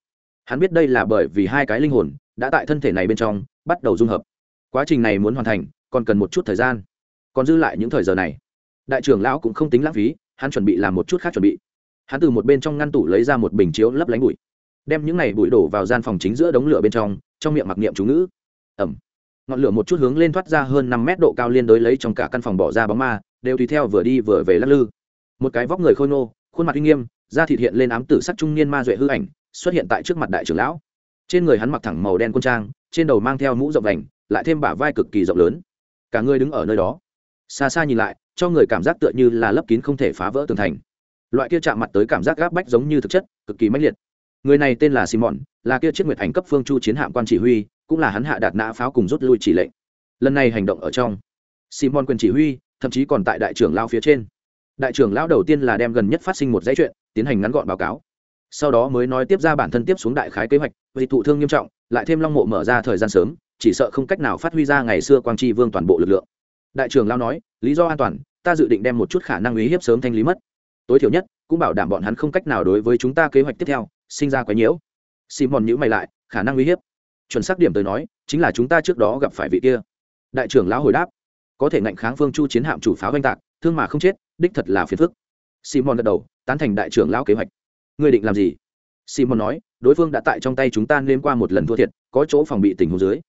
Hắn biết đây là bởi vì hai cái linh hồn đã tại thân thể này bên trong, bắt đầu dung hợp. Quá trình này muốn hoàn thành, còn cần một chút thời gian. Còn dư lại những thời giờ này. Đại trưởng lão cũng không tính lãng phí, hắn chuẩn bị làm một chút khác chuẩn bị. Hắn từ một bên trong ngăn tủ lấy ra một bình chiếu lấp lánh bụi. Đem những này bụi đổ vào gian phòng chính giữa đống lửa bên trong trong miệng mặc niệm chú ngữ. Ẩm. Ngọn lửa một chút hướng lên thoát ra hơn năm mét độ cao liên đối lấy trong cả căn phòng bỏ ra bóng ma, đều tùy theo vừa đi vừa về lắc lư. Một cái vóc người khôi nô khuôn mặt uy nghiêm da thịt hiện lên ám tử sắc trung niên ma duệ hư ảnh, xuất hiện tại trước mặt đại trưởng lão. Trên người hắn mặc thẳng màu đen quân trang, trên đầu mang theo mũ rộng đành, lại thêm bả vai cực kỳ rộng lớn. Cả người đứng ở nơi đó. Xa xa nhìn lại, cho người cảm giác tựa như là lấp kín không thể phá vỡ tường thành. Loại kia chạm mặt tới cảm giác gáp bách giống như thực chất, cực kỳ mãnh liệt. Người này tên là simon, là kia chiếc nguyệt ảnh cấp phương chu chiến hạm quan chỉ huy, cũng là hắn hạ đạt nã pháo cùng rút lui chỉ lệnh. Lần này hành động ở trong. Simon quyền chỉ huy, thậm chí còn tại đại trưởng lao phía trên đại trưởng lão đầu tiên là đem gần nhất phát sinh một dãy chuyện tiến hành ngắn gọn báo cáo. Sau đó mới nói tiếp ra bản thân tiếp xuống đại khái kế hoạch, vì thụ thương nghiêm trọng, lại thêm long mộ mở ra thời gian sớm, chỉ sợ không cách nào phát huy ra ngày xưa quang tri vương toàn bộ lực lượng. Đại trưởng lão nói, lý do an toàn, ta dự định đem một chút khả năng uy hiếp sớm thanh lý mất. Tối thiểu nhất, cũng bảo đảm bọn hắn không cách nào đối với chúng ta kế hoạch tiếp theo, sinh ra quấy nhiễu. Simon nhữ mày lại, khả năng uy hiếp? Chuẩn xác điểm tới nói, chính là chúng ta trước đó gặp phải vị kia. Đại trưởng lão hồi đáp, có thể ngạnh kháng phương chu chiến hạm chủ pháo oanh tạc thương mà không chết, đích thật là phiền phức. Simon gật đầu, tán thành đại trưởng lão kế hoạch. Người định làm gì? Simon nói, đối phương đã tại trong tay chúng ta nên qua một lần thua thiệt, có chỗ phòng bị tình huống dưới.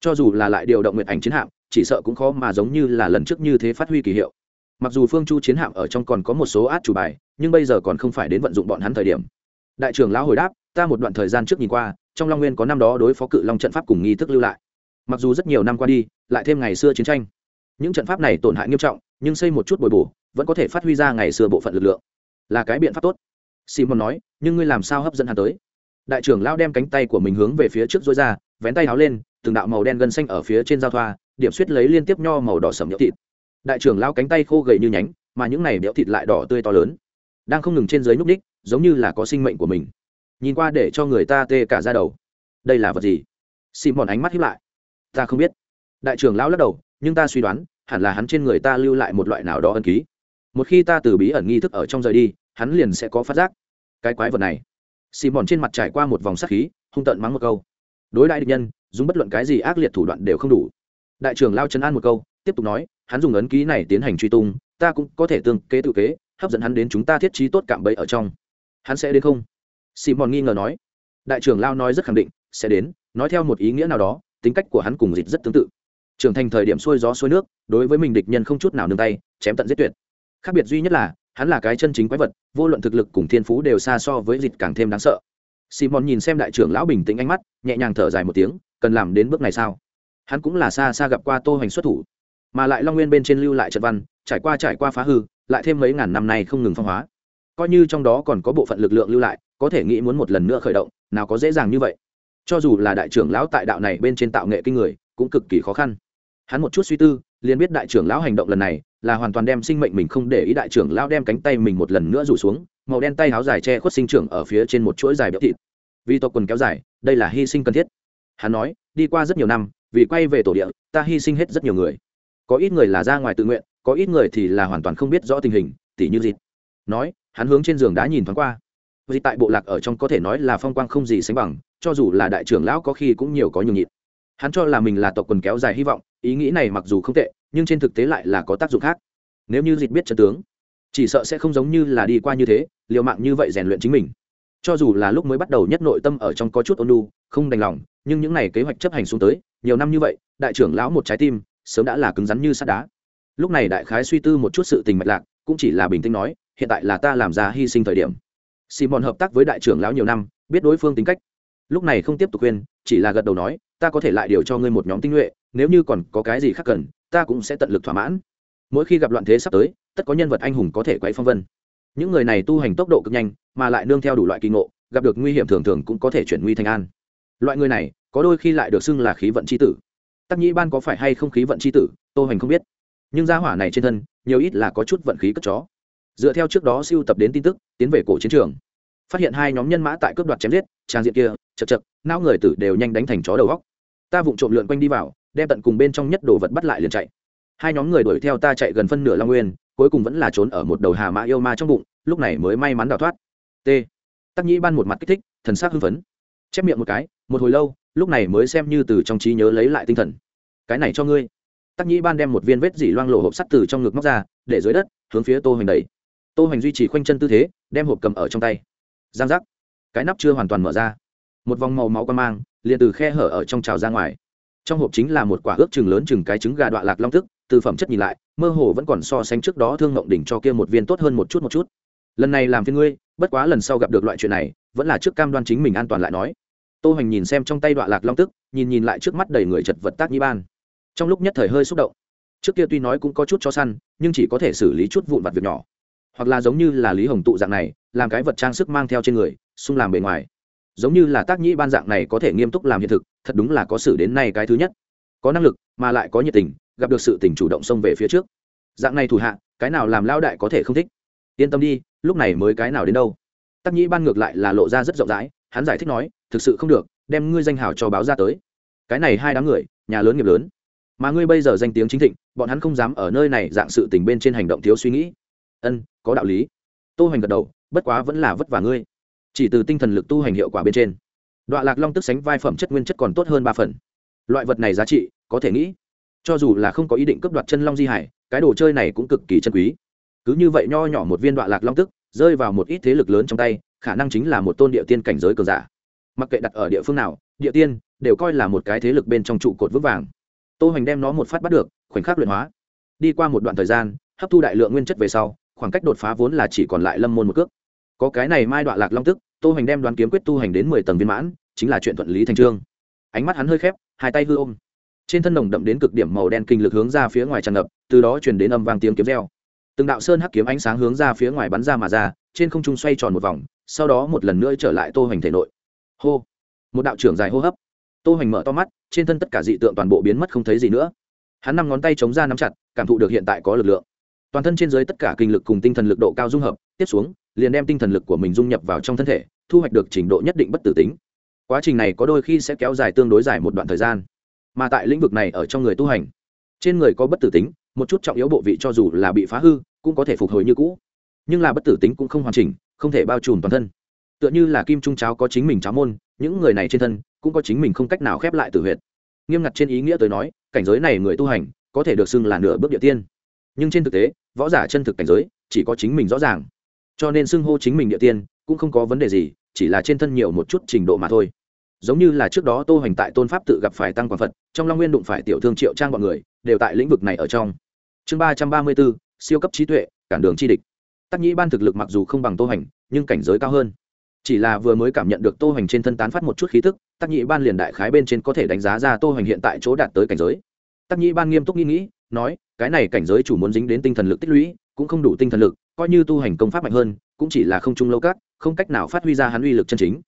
Cho dù là lại điều động nguyện ảnh chiến hạm, chỉ sợ cũng khó mà giống như là lần trước như thế phát huy kỳ hiệu. Mặc dù phương chu chiến hạm ở trong còn có một số át chủ bài, nhưng bây giờ còn không phải đến vận dụng bọn hắn thời điểm. Đại trưởng lão hồi đáp, ta một đoạn thời gian trước nhìn qua, trong long nguyên có năm đó đối phó cự long trận pháp cùng nghi thức lưu lại. Mặc dù rất nhiều năm qua đi, lại thêm ngày xưa chiến tranh. Những trận pháp này tổn hại nghiêm trọng nhưng xây một chút bồi bổ, vẫn có thể phát huy ra ngày xưa bộ phận lực lượng. Là cái biện pháp tốt. Simon nói, nhưng ngươi làm sao hấp dẫn hắn tới? Đại trưởng lao đem cánh tay của mình hướng về phía trước dối ra, vén tay háo lên, từng đạo màu đen gân xanh ở phía trên giao thoa, điểm suýt lấy liên tiếp nho màu đỏ sầm nhỡ thịt. Đại trưởng lao cánh tay khô gầy như nhánh, mà những này nhỡ thịt lại đỏ tươi to lớn. Đang không ngừng trên dưới nhúc ních giống như là có sinh mệnh của mình. Nhìn qua để cho người ta tê cả ra đầu. Đây là vật gì? Xìm mòn ánh mắt hiếp lại. Ta không biết. Đại trưởng lao lắc đầu, nhưng ta suy đoán hẳn là hắn trên người ta lưu lại một loại nào đó ân ký. Một khi ta từ bí ẩn nghi thức ở trong rời đi, hắn liền sẽ có phát giác. Cái quái vật này. Xì mòn trên mặt trải qua một vòng sát khí, hung tận mắng một câu. Đối đại địch nhân, dùng bất luận cái gì ác liệt thủ đoạn đều không đủ. Đại trưởng lao chấn an một câu, tiếp tục nói, hắn dùng ấn ký này tiến hành truy tung, ta cũng có thể tương kế tự kế, hấp dẫn hắn đến chúng ta thiết trí tốt cạm bẫy ở trong. Hắn sẽ đến không? Xì mòn nghi ngờ nói. Đại trưởng lao nói rất khẳng định, sẽ đến, nói theo một ý nghĩa nào đó, tính cách của hắn cùng dịch rất tương tự trưởng thành thời điểm xuôi gió xuôi nước, đối với mình địch nhân không chút nào nương tay, chém tận giết tuyệt. Khác biệt duy nhất là, hắn là cái chân chính quái vật, vô luận thực lực cùng thiên phú đều xa so với dịch càng thêm đáng sợ. Simon nhìn xem đại trưởng lão bình tĩnh ánh mắt, nhẹ nhàng thở dài một tiếng, cần làm đến bước này sao? Hắn cũng là xa xa gặp qua tô hoành xuất thủ, mà lại long nguyên bên trên lưu lại trận văn, trải qua trải qua phá hư, lại thêm mấy ngàn năm nay không ngừng phong hóa. Coi như trong đó còn có bộ phận lực lượng lưu lại, có thể nghĩ muốn một lần nữa khởi động, nào có dễ dàng như vậy. Cho dù là đại trưởng lão tại đạo này bên trên tạo nghệ kinh người, cũng cực kỳ khó khăn hắn một chút suy tư, liền biết đại trưởng lão hành động lần này là hoàn toàn đem sinh mệnh mình không để ý đại trưởng lão đem cánh tay mình một lần nữa rủ xuống, màu đen tay háo dài che khuất sinh trưởng ở phía trên một chuỗi dài béo thịt. Vì tộc quần kéo dài, đây là hy sinh cần thiết. Hắn nói, đi qua rất nhiều năm, vì quay về tổ địa, ta hy sinh hết rất nhiều người. Có ít người là ra ngoài tự nguyện, có ít người thì là hoàn toàn không biết rõ tình hình, tỉ như dịt nói, hắn hướng trên giường đã nhìn thoáng qua. Dịt tại bộ lạc ở trong có thể nói là phong quang không gì sánh bằng, cho dù là đại trưởng lão có khi cũng nhiều có nhường nhịn. Hắn cho là mình là tộc quần kéo dài hy vọng ý nghĩ này mặc dù không tệ, nhưng trên thực tế lại là có tác dụng khác. Nếu như dịch biết trận tướng, chỉ sợ sẽ không giống như là đi qua như thế, liều mạng như vậy rèn luyện chính mình. Cho dù là lúc mới bắt đầu nhất nội tâm ở trong có chút ôn lu không đành lòng, nhưng những n à y kế hoạch chấp hành xuống tới, nhiều năm như vậy, đại trưởng lão một trái tim, sớm đã là cứng rắn như sắt đá. Lúc này đại khái suy tư một chút sự tình mạch lạc, cũng chỉ là bình tĩnh nói, hiện tại là ta làm ra hy sinh thời điểm. Xì mòn hợp tác với đại trưởng lão nhiều năm, biết đối phương tính cách lúc này không tiếp tục khuyên, chỉ là gật đầu nói, ta có thể lại điều cho ngươi một nhóm tinh nhuệ, nếu như còn có cái gì khác cần, ta cũng sẽ tận lực thỏa mãn. Mỗi khi gặp loạn thế sắp tới, tất có nhân vật anh hùng có thể quấy phong vân. Những người này tu hành tốc độ cực nhanh, mà lại nương theo đủ loại kỳ ngộ, gặp được nguy hiểm thường thường cũng có thể chuyển nguy thành an. Loại người này, có đôi khi lại được xưng là khí vận c h i tử. Tắc nhĩ ban có phải hay không khí vận c h i tử, tô hành không biết. Nhưng gia hỏa này trên thân, nhiều ít là có chút vận khí cất chó. Dựa theo trước đó siêu tập đến tin tức, tiến về cổ chiến trường phát hiện hai nhóm nhân mã tại cướp đoạt chém giết trang diện kia, chật chật, não người tử đều nhanh đánh thành chó đầu góc. Ta vụng trộm lượn quanh đi vào, đem tận cùng bên trong nhất đồ vật bắt lại liền chạy. Hai nhóm người đuổi theo ta chạy gần phân nửa long nguyên, cuối cùng vẫn là trốn ở một đầu hà mã yêu ma trong bụng, lúc này mới may mắn đào thoát. T. Tắc nhĩ ban một mặt kích thích, thần sắc hưng phấn. Chép miệng một cái, một hồi lâu, lúc này mới xem như từ trong trí nhớ lấy lại tinh thần. Cái này cho ngươi. Tắc nhĩ ban đem một viên vết dỉ loang lộ hộp sắt từ trong ngực móc ra, để dưới đất, hướng phía tô hoành đẩy. Tô hoành duy trì khoanh chân tư thế, đem hộp cầm ở trong tay giang giác. Cái nắp chưa hoàn toàn mở ra. Một vòng màu máu quan mang liền từ khe hở ở trong trào ra ngoài. Trong hộp chính là một quả ước chừng lớn chừng cái trứng gà đọa lạc long thức, từ phẩm chất nhìn lại mơ hồ vẫn còn so sánh trước đó thương ngộng đỉnh cho kia một viên tốt hơn một chút một chút. Lần này làm phiên ngươi bất quá lần sau gặp được loại chuyện này vẫn là trước cam đoan chính mình an toàn lại nói. Tô hoành nhìn xem trong tay đọa lạc long thức, nhìn nhìn lại trước mắt đầy người chật vật tác nhi ban. Trong lúc nhất thời hơi xúc động. Trước kia tuy nói cũng có chút cho săn nhưng chỉ có thể xử lý chút vụn vặt việc nhỏ hoặc là giống như là lý hồng tụ dạng này, làm cái vật trang sức mang theo trên người, xung làm bề ngoài. Giống như là tác nhĩ ban dạng này có thể nghiêm túc làm hiện thực, thật đúng là có sự đến nay cái thứ nhất. Có năng lực, mà lại có nhiệt tình, gặp được sự tình chủ động xông về phía trước. Dạng này thủ hạ, cái nào làm lao đại có thể không thích? Yên tâm đi, lúc này mới cái nào đến đâu? Tác nhĩ ban ngược lại là lộ ra rất rộng rãi, hắn giải thích nói, thực sự không được, đem ngươi danh hào cho báo ra tới. Cái này hai đám người, nhà lớn nghiệp lớn. Mà ngươi bây giờ danh tiếng chính thịnh, bọn hắn không dám ở nơi này dạng sự tình bên trên hành động thiếu suy nghĩ ân, có đạo lý. Tô hành gật đầu, bất quá vẫn là vất vả ngươi. Chỉ từ tinh thần lực tu hành hiệu quả bên trên, đoạn lạc long tức sánh vai phẩm chất nguyên chất còn tốt hơn ba phần. Loại vật này giá trị, có thể nghĩ, cho dù là không có ý định cướp đoạt chân long di hải, cái đồ chơi này cũng cực kỳ chân quý. Cứ như vậy nho nhỏ một viên đoạn lạc long tức, rơi vào một ít thế lực lớn trong tay, khả năng chính là một tôn địa tiên cảnh giới cường giả. Mặc kệ đặt ở địa phương nào, địa tiên đều coi là một cái thế lực bên trong trụ cột vững vàng. Tô hành đem nó một phát bắt được, khoảnh khắc luyện hóa. Đi qua một đoạn thời gian, hấp thu đại lượng nguyên chất về sau khoảng cách đột phá vốn là chỉ còn lại lâm môn một cước. Có cái này mai đoạn lạc long tức, tô hoành đem đoán kiếm quyết tu hành đến mười tầng viên mãn, chính là chuyện thuận lý thành trương. Ánh mắt hắn hơi khép, hai tay hư ôm. Trên thân nồng đậm đến cực điểm màu đen kinh lực hướng ra phía ngoài tràn ngập, từ đó truyền đến âm vang tiếng kiếm reo. Từng đạo sơn hắc kiếm ánh sáng hướng ra phía ngoài bắn ra mà ra, trên không trung xoay tròn một vòng, sau đó một lần nữa trở lại tô hoành thể nội. Hô! Một đạo trưởng dài hô hấp. Tô hoành mở to mắt, trên thân tất cả dị tượng toàn bộ biến mất không thấy gì nữa. Hắn năm ngón tay chống ra nắm chặt, cảm thụ được hiện tại có lực lượng toàn thân trên dưới tất cả kinh lực cùng tinh thần lực độ cao dung hợp, tiếp xuống, liền đem tinh thần lực của mình dung nhập vào trong thân thể, thu hoạch được trình độ nhất định bất tử tính. Quá trình này có đôi khi sẽ kéo dài tương đối dài một đoạn thời gian. Mà tại lĩnh vực này ở trong người tu hành, trên người có bất tử tính, một chút trọng yếu bộ vị cho dù là bị phá hư, cũng có thể phục hồi như cũ. Nhưng là bất tử tính cũng không hoàn chỉnh, không thể bao trùm toàn thân. Tựa như là kim trung cháo có chính mình cháo môn, những người này trên thân cũng có chính mình không cách nào khép lại tử huyệt. Nghiêm ngặt trên ý nghĩa tới nói, cảnh giới này người tu hành có thể được xưng là nửa bước địa tiên nhưng trên thực tế, võ giả chân thực cảnh giới chỉ có chính mình rõ ràng. Cho nên xưng hô chính mình địa tiên cũng không có vấn đề gì, chỉ là trên thân nhiều một chút trình độ mà thôi. Giống như là trước đó tô hoành tại tôn pháp tự gặp phải tăng quảng phật, trong long nguyên đụng phải tiểu thương triệu trang bọn người, đều tại lĩnh vực này ở trong. Chương ba trăm ba mươi bốn, siêu cấp trí tuệ, cản đường chi địch. Tắc nhĩ ban thực lực mặc dù không bằng tô hoành nhưng cảnh giới cao hơn. Chỉ là vừa mới cảm nhận được tô hoành trên thân tán phát một chút khí tức, tắc nhĩ ban liền đại khái bên trên có thể đánh giá ra tô hoành hiện tại chỗ đạt tới cảnh giới. Tắc nhĩ ban nghiêm túc nghĩ nghĩ, nói cái này cảnh giới chủ muốn dính đến tinh thần lực tích lũy, cũng không đủ tinh thần lực, coi như tu hành công pháp mạnh hơn, cũng chỉ là không trung lâu các, không cách nào phát huy ra hắn uy lực chân chính.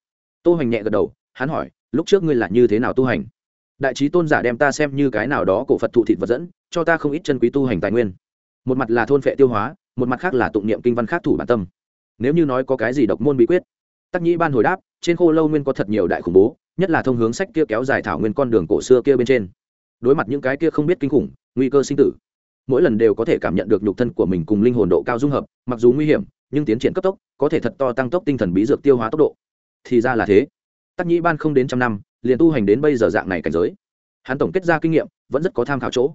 Tô hành nhẹ gật đầu, hắn hỏi, lúc trước ngươi là như thế nào tu hành? Đại trí tôn giả đem ta xem như cái nào đó cổ phật thụ thịt vật dẫn, cho ta không ít chân quý tu hành tài nguyên. Một mặt là thôn phệ tiêu hóa, một mặt khác là tụng niệm kinh văn khác thủ bản tâm. Nếu như nói có cái gì độc môn bí quyết. Tắc nhĩ ban hồi đáp, trên khô lâu nguyên có thật nhiều đại khủng bố, nhất là thông hướng sách kia kéo dài thảo nguyên con đường cổ xưa kia bên trên. Đối mặt những cái kia không biết kinh khủng, nguy cơ sinh tử mỗi lần đều có thể cảm nhận được nhục thân của mình cùng linh hồn độ cao dung hợp, mặc dù nguy hiểm, nhưng tiến triển cấp tốc, có thể thật to tăng tốc tinh thần bí dược tiêu hóa tốc độ. Thì ra là thế. Tắc nhĩ ban không đến trăm năm, liền tu hành đến bây giờ dạng này cảnh giới. Hắn tổng kết ra kinh nghiệm, vẫn rất có tham khảo chỗ.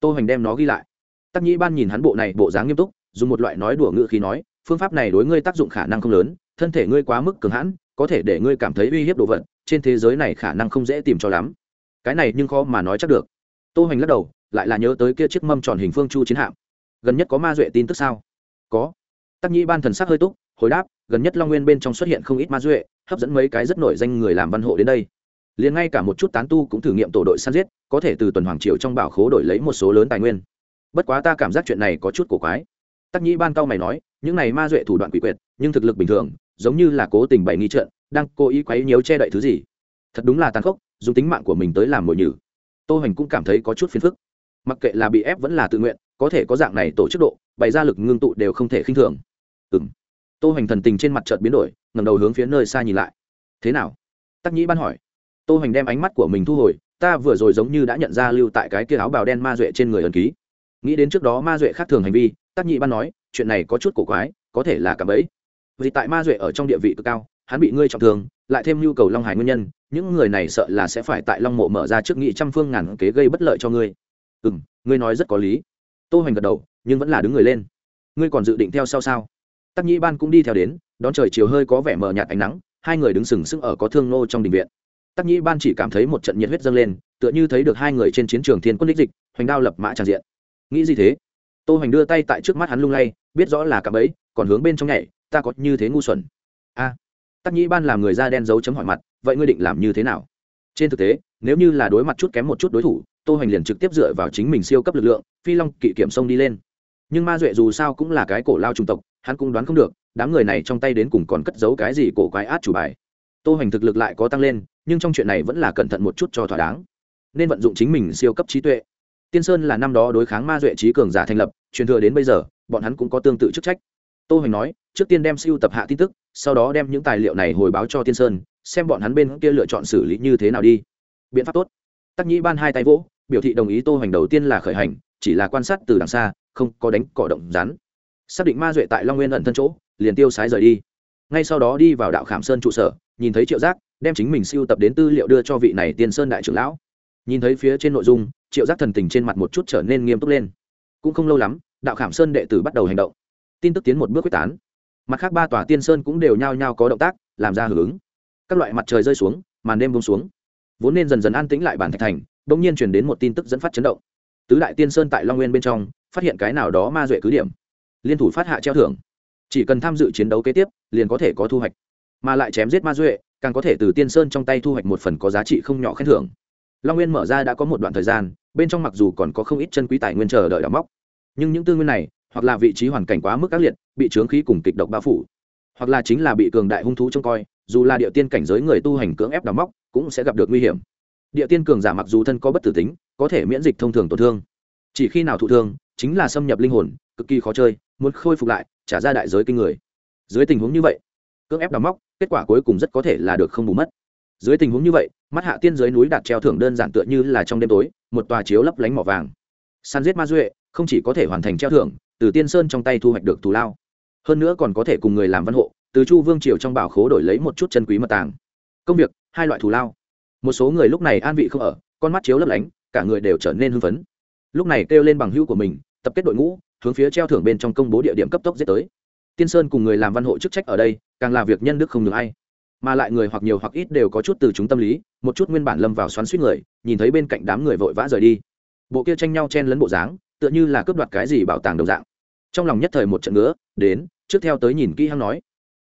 Tô hoành đem nó ghi lại. Tắc nhĩ ban nhìn hắn bộ này bộ dáng nghiêm túc, dùng một loại nói đùa ngữ khí nói, phương pháp này đối ngươi tác dụng khả năng không lớn, thân thể ngươi quá mức cường hãn, có thể để ngươi cảm thấy uy hiếp đồ vật, trên thế giới này khả năng không dễ tìm cho lắm. Cái này nhưng khó mà nói chắc được. Tô hoành lắc đầu lại là nhớ tới kia chiếc mâm tròn hình phương chu chiến hạm. Gần nhất có ma duệ tin tức sao? Có. Tắc nhĩ ban thần sắc hơi túc, hồi đáp, gần nhất long nguyên bên trong xuất hiện không ít ma duệ, hấp dẫn mấy cái rất nổi danh người làm văn hộ đến đây. Liền ngay cả một chút tán tu cũng thử nghiệm tổ đội săn giết, có thể từ tuần hoàng triều trong bảo khố đổi lấy một số lớn tài nguyên. Bất quá ta cảm giác chuyện này có chút cổ quái. Tắc nhĩ ban cao mày nói, những này ma duệ thủ đoạn quỷ quyệt, nhưng thực lực bình thường, giống như là cố tình bày nghi trợn đang cố ý quấy nhiều che đậy thứ gì. Thật đúng là tàn khốc, dùng tính mạng của mình tới làm mồi nhử. Tô hoành cũng cảm thấy có chút phiền phức mặc kệ là bị ép vẫn là tự nguyện, có thể có dạng này tổ chức độ, bày ra lực ngưng tụ đều không thể khinh thường. Ừng tô hoành thần tình trên mặt trợt biến đổi ngầm đầu hướng phía nơi xa nhìn lại. Thế nào? Tắc nhĩ ban hỏi. Tô hoành đem ánh mắt của mình thu hồi, ta vừa rồi giống như đã nhận ra lưu tại cái kia áo bào đen ma duệ trên người ẩn ký. Nghĩ đến trước đó ma duệ khác thường hành vi, tắc nhĩ ban nói, chuyện này có chút cổ quái, có thể là cảm ấy vì tại ma duệ ở trong địa vị cực cao, hắn bị ngươi trọng thương, lại thêm nhu cầu long hải nguyên nhân, những người này sợ là sẽ phải tại long mộ mở ra trước nghị trăm phương ngàn kế gây bất lợi cho ngươi ừ ngươi nói rất có lý. Tô hoành gật đầu, nhưng vẫn là đứng người lên. Ngươi còn dự định theo sau sao? Tắc nhĩ ban cũng đi theo đến, đón trời chiều hơi có vẻ mờ nhạt ánh nắng, hai người đứng sừng sững ở có thương nô trong đình viện. Tắc nhĩ ban chỉ cảm thấy một trận nhiệt huyết dâng lên, tựa như thấy được hai người trên chiến trường thiên quân đích dịch, hoành đao lập mã tràn diện. Nghĩ gì thế? Tô hoành đưa tay tại trước mắt hắn lung lay, biết rõ là cạm ấy còn hướng bên trong nhảy, ta có như thế ngu xuẩn. A. Tắc nhĩ ban làm người da đen dấu chấm hỏi mặt, vậy ngươi định làm như thế nào? Trên thực tế, nếu như là đối mặt chút kém một chút đối thủ tô hoành liền trực tiếp dựa vào chính mình siêu cấp lực lượng, phi long kỵ kiểm sông đi lên. Nhưng ma duệ dù sao cũng là cái cổ lao trung tộc, hắn cũng đoán không được, đám người này trong tay đến cùng còn cất giấu cái gì cổ quái át chủ bài. Tô hoành thực lực lại có tăng lên, nhưng trong chuyện này vẫn là cẩn thận một chút cho thỏa đáng. Nên vận dụng chính mình siêu cấp trí tuệ. Tiên sơn là năm đó đối kháng ma duệ trí cường giả thành lập, truyền thừa đến bây giờ, bọn hắn cũng có tương tự chức trách. Tô hoành nói, trước tiên đem siêu tập hạ tin tức, sau đó đem những tài liệu này hồi báo cho tiên sơn, xem bọn hắn bên kia lựa chọn xử lý như thế nào đi. Biện pháp tốt. Tắc nhĩ ban hai tay vỗ biểu thị đồng ý tô hoành đầu tiên là khởi hành, chỉ là quan sát từ đằng xa, không có đánh cỏ động rắn. Xác định ma duệ tại long nguyên ẩn thân chỗ, liền tiêu sái rời đi. Ngay sau đó đi vào đạo khảm sơn trụ sở, nhìn thấy triệu giác, đem chính mình siêu tập đến tư liệu đưa cho vị này tiên sơn đại trưởng lão. Nhìn thấy phía trên nội dung, triệu giác thần tình trên mặt một chút trở nên nghiêm túc lên. Cũng không lâu lắm, đạo khảm sơn đệ tử bắt đầu hành động. Tin tức tiến một bước quyết tán. Mặt khác ba tòa tiên sơn cũng đều nhao nhao có động tác, làm ra hưởng ứng. Các loại mặt trời rơi xuống, màn đêm bông xuống. Vốn nên dần dần an tĩnh lại bản thạch thành bỗng nhiên truyền đến một tin tức dẫn phát chấn động. Tứ đại tiên sơn tại long nguyên bên trong, phát hiện cái nào đó ma duệ cứ điểm. Liên thủ phát hạ treo thưởng. Chỉ cần tham dự chiến đấu kế tiếp, liền có thể có thu hoạch. Mà lại chém giết ma duệ, càng có thể từ tiên sơn trong tay thu hoạch một phần có giá trị không nhỏ khen thưởng. Long nguyên mở ra đã có một đoạn thời gian, bên trong mặc dù còn có không ít chân quý tài nguyên chờ đợi đào móc, nhưng những tư nguyên này, hoặc là vị trí hoàn cảnh quá mức ác liệt, bị chướng khí cùng kịch độc bao phủ, hoặc là chính là bị cường đại hung thú trông coi, dù là địa tiên cảnh giới người tu hành cưỡng ép đào móc, cũng sẽ gặp được nguy hiểm địa tiên cường giả mặc dù thân có bất tử tính, có thể miễn dịch thông thường tổn thương. Chỉ khi nào thụ thương, chính là xâm nhập linh hồn, cực kỳ khó chơi, muốn khôi phục lại, trả ra đại giới kinh người. Dưới tình huống như vậy, cưỡng ép đóng móc, kết quả cuối cùng rất có thể là được không bù mất. Dưới tình huống như vậy, mắt hạ tiên dưới núi đạt treo thưởng đơn giản tựa như là trong đêm tối, một tòa chiếu lấp lánh mỏ vàng. Săn giết ma duệ, không chỉ có thể hoàn thành treo thưởng, từ tiên sơn trong tay thu hoạch được thù lao. Hơn nữa còn có thể cùng người làm văn hộ, từ chu vương triều trong bảo khố đổi lấy một chút chân quý mật tàng. Công việc, hai loại thù lao một số người lúc này an vị không ở, con mắt chiếu lấp lánh, cả người đều trở nên hưng phấn. Lúc này kêu lên bằng hữu của mình, tập kết đội ngũ, hướng phía treo thưởng bên trong công bố địa điểm cấp tốc dễ tới. Tiên sơn cùng người làm văn hộ chức trách ở đây, càng là việc nhân đức không ngừng ai. Mà lại người hoặc nhiều hoặc ít đều có chút từ chúng tâm lý, một chút nguyên bản lâm vào xoắn suýt người, nhìn thấy bên cạnh đám người vội vã rời đi. Bộ kia tranh nhau chen lấn bộ dáng, tựa như là cướp đoạt cái gì bảo tàng đồng dạng. Trong lòng nhất thời một trận nữa đến, trước theo tới nhìn kỹ hăng nói.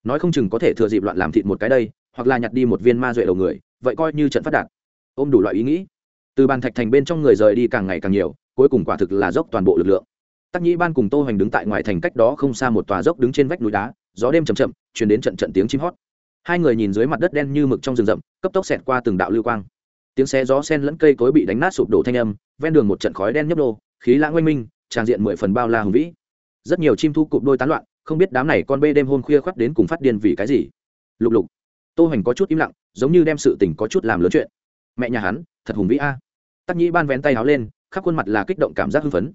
Nói không chừng có thể thừa dịp loạn làm thịt một cái đây, hoặc là nhặt đi một viên ma duệ đầu người vậy coi như trận phát đạt. Ôm đủ loại ý nghĩ. Từ bàn thạch thành bên trong người rời đi càng ngày càng nhiều, cuối cùng quả thực là dốc toàn bộ lực lượng. Tắc nhĩ ban cùng tô hoành đứng tại ngoài thành cách đó không xa một tòa dốc đứng trên vách núi đá, gió đêm chầm chậm chuyển đến trận trận tiếng chim hót. Hai người nhìn dưới mặt đất đen như mực trong rừng rậm, cấp tốc xẹt qua từng đạo lưu quang. Tiếng xe gió sen lẫn cây cối bị đánh nát sụp đổ thanh âm, ven đường một trận khói đen nhấp đô khí lãng oanh minh, tràn diện mười phần bao la hùng vĩ. Rất nhiều chim thu cụp đôi tán loạn, không biết đám này con bê đêm hôm khuya khoắt đến cùng phát điên vì cái gì. Lục lục. Tô hoành có chút im lặng giống như đem sự tình có chút làm lớn chuyện. Mẹ nhà hắn thật hùng vĩ a. Tắc nhĩ ban vén tay áo lên khắp khuôn mặt là kích động cảm giác hưng phấn.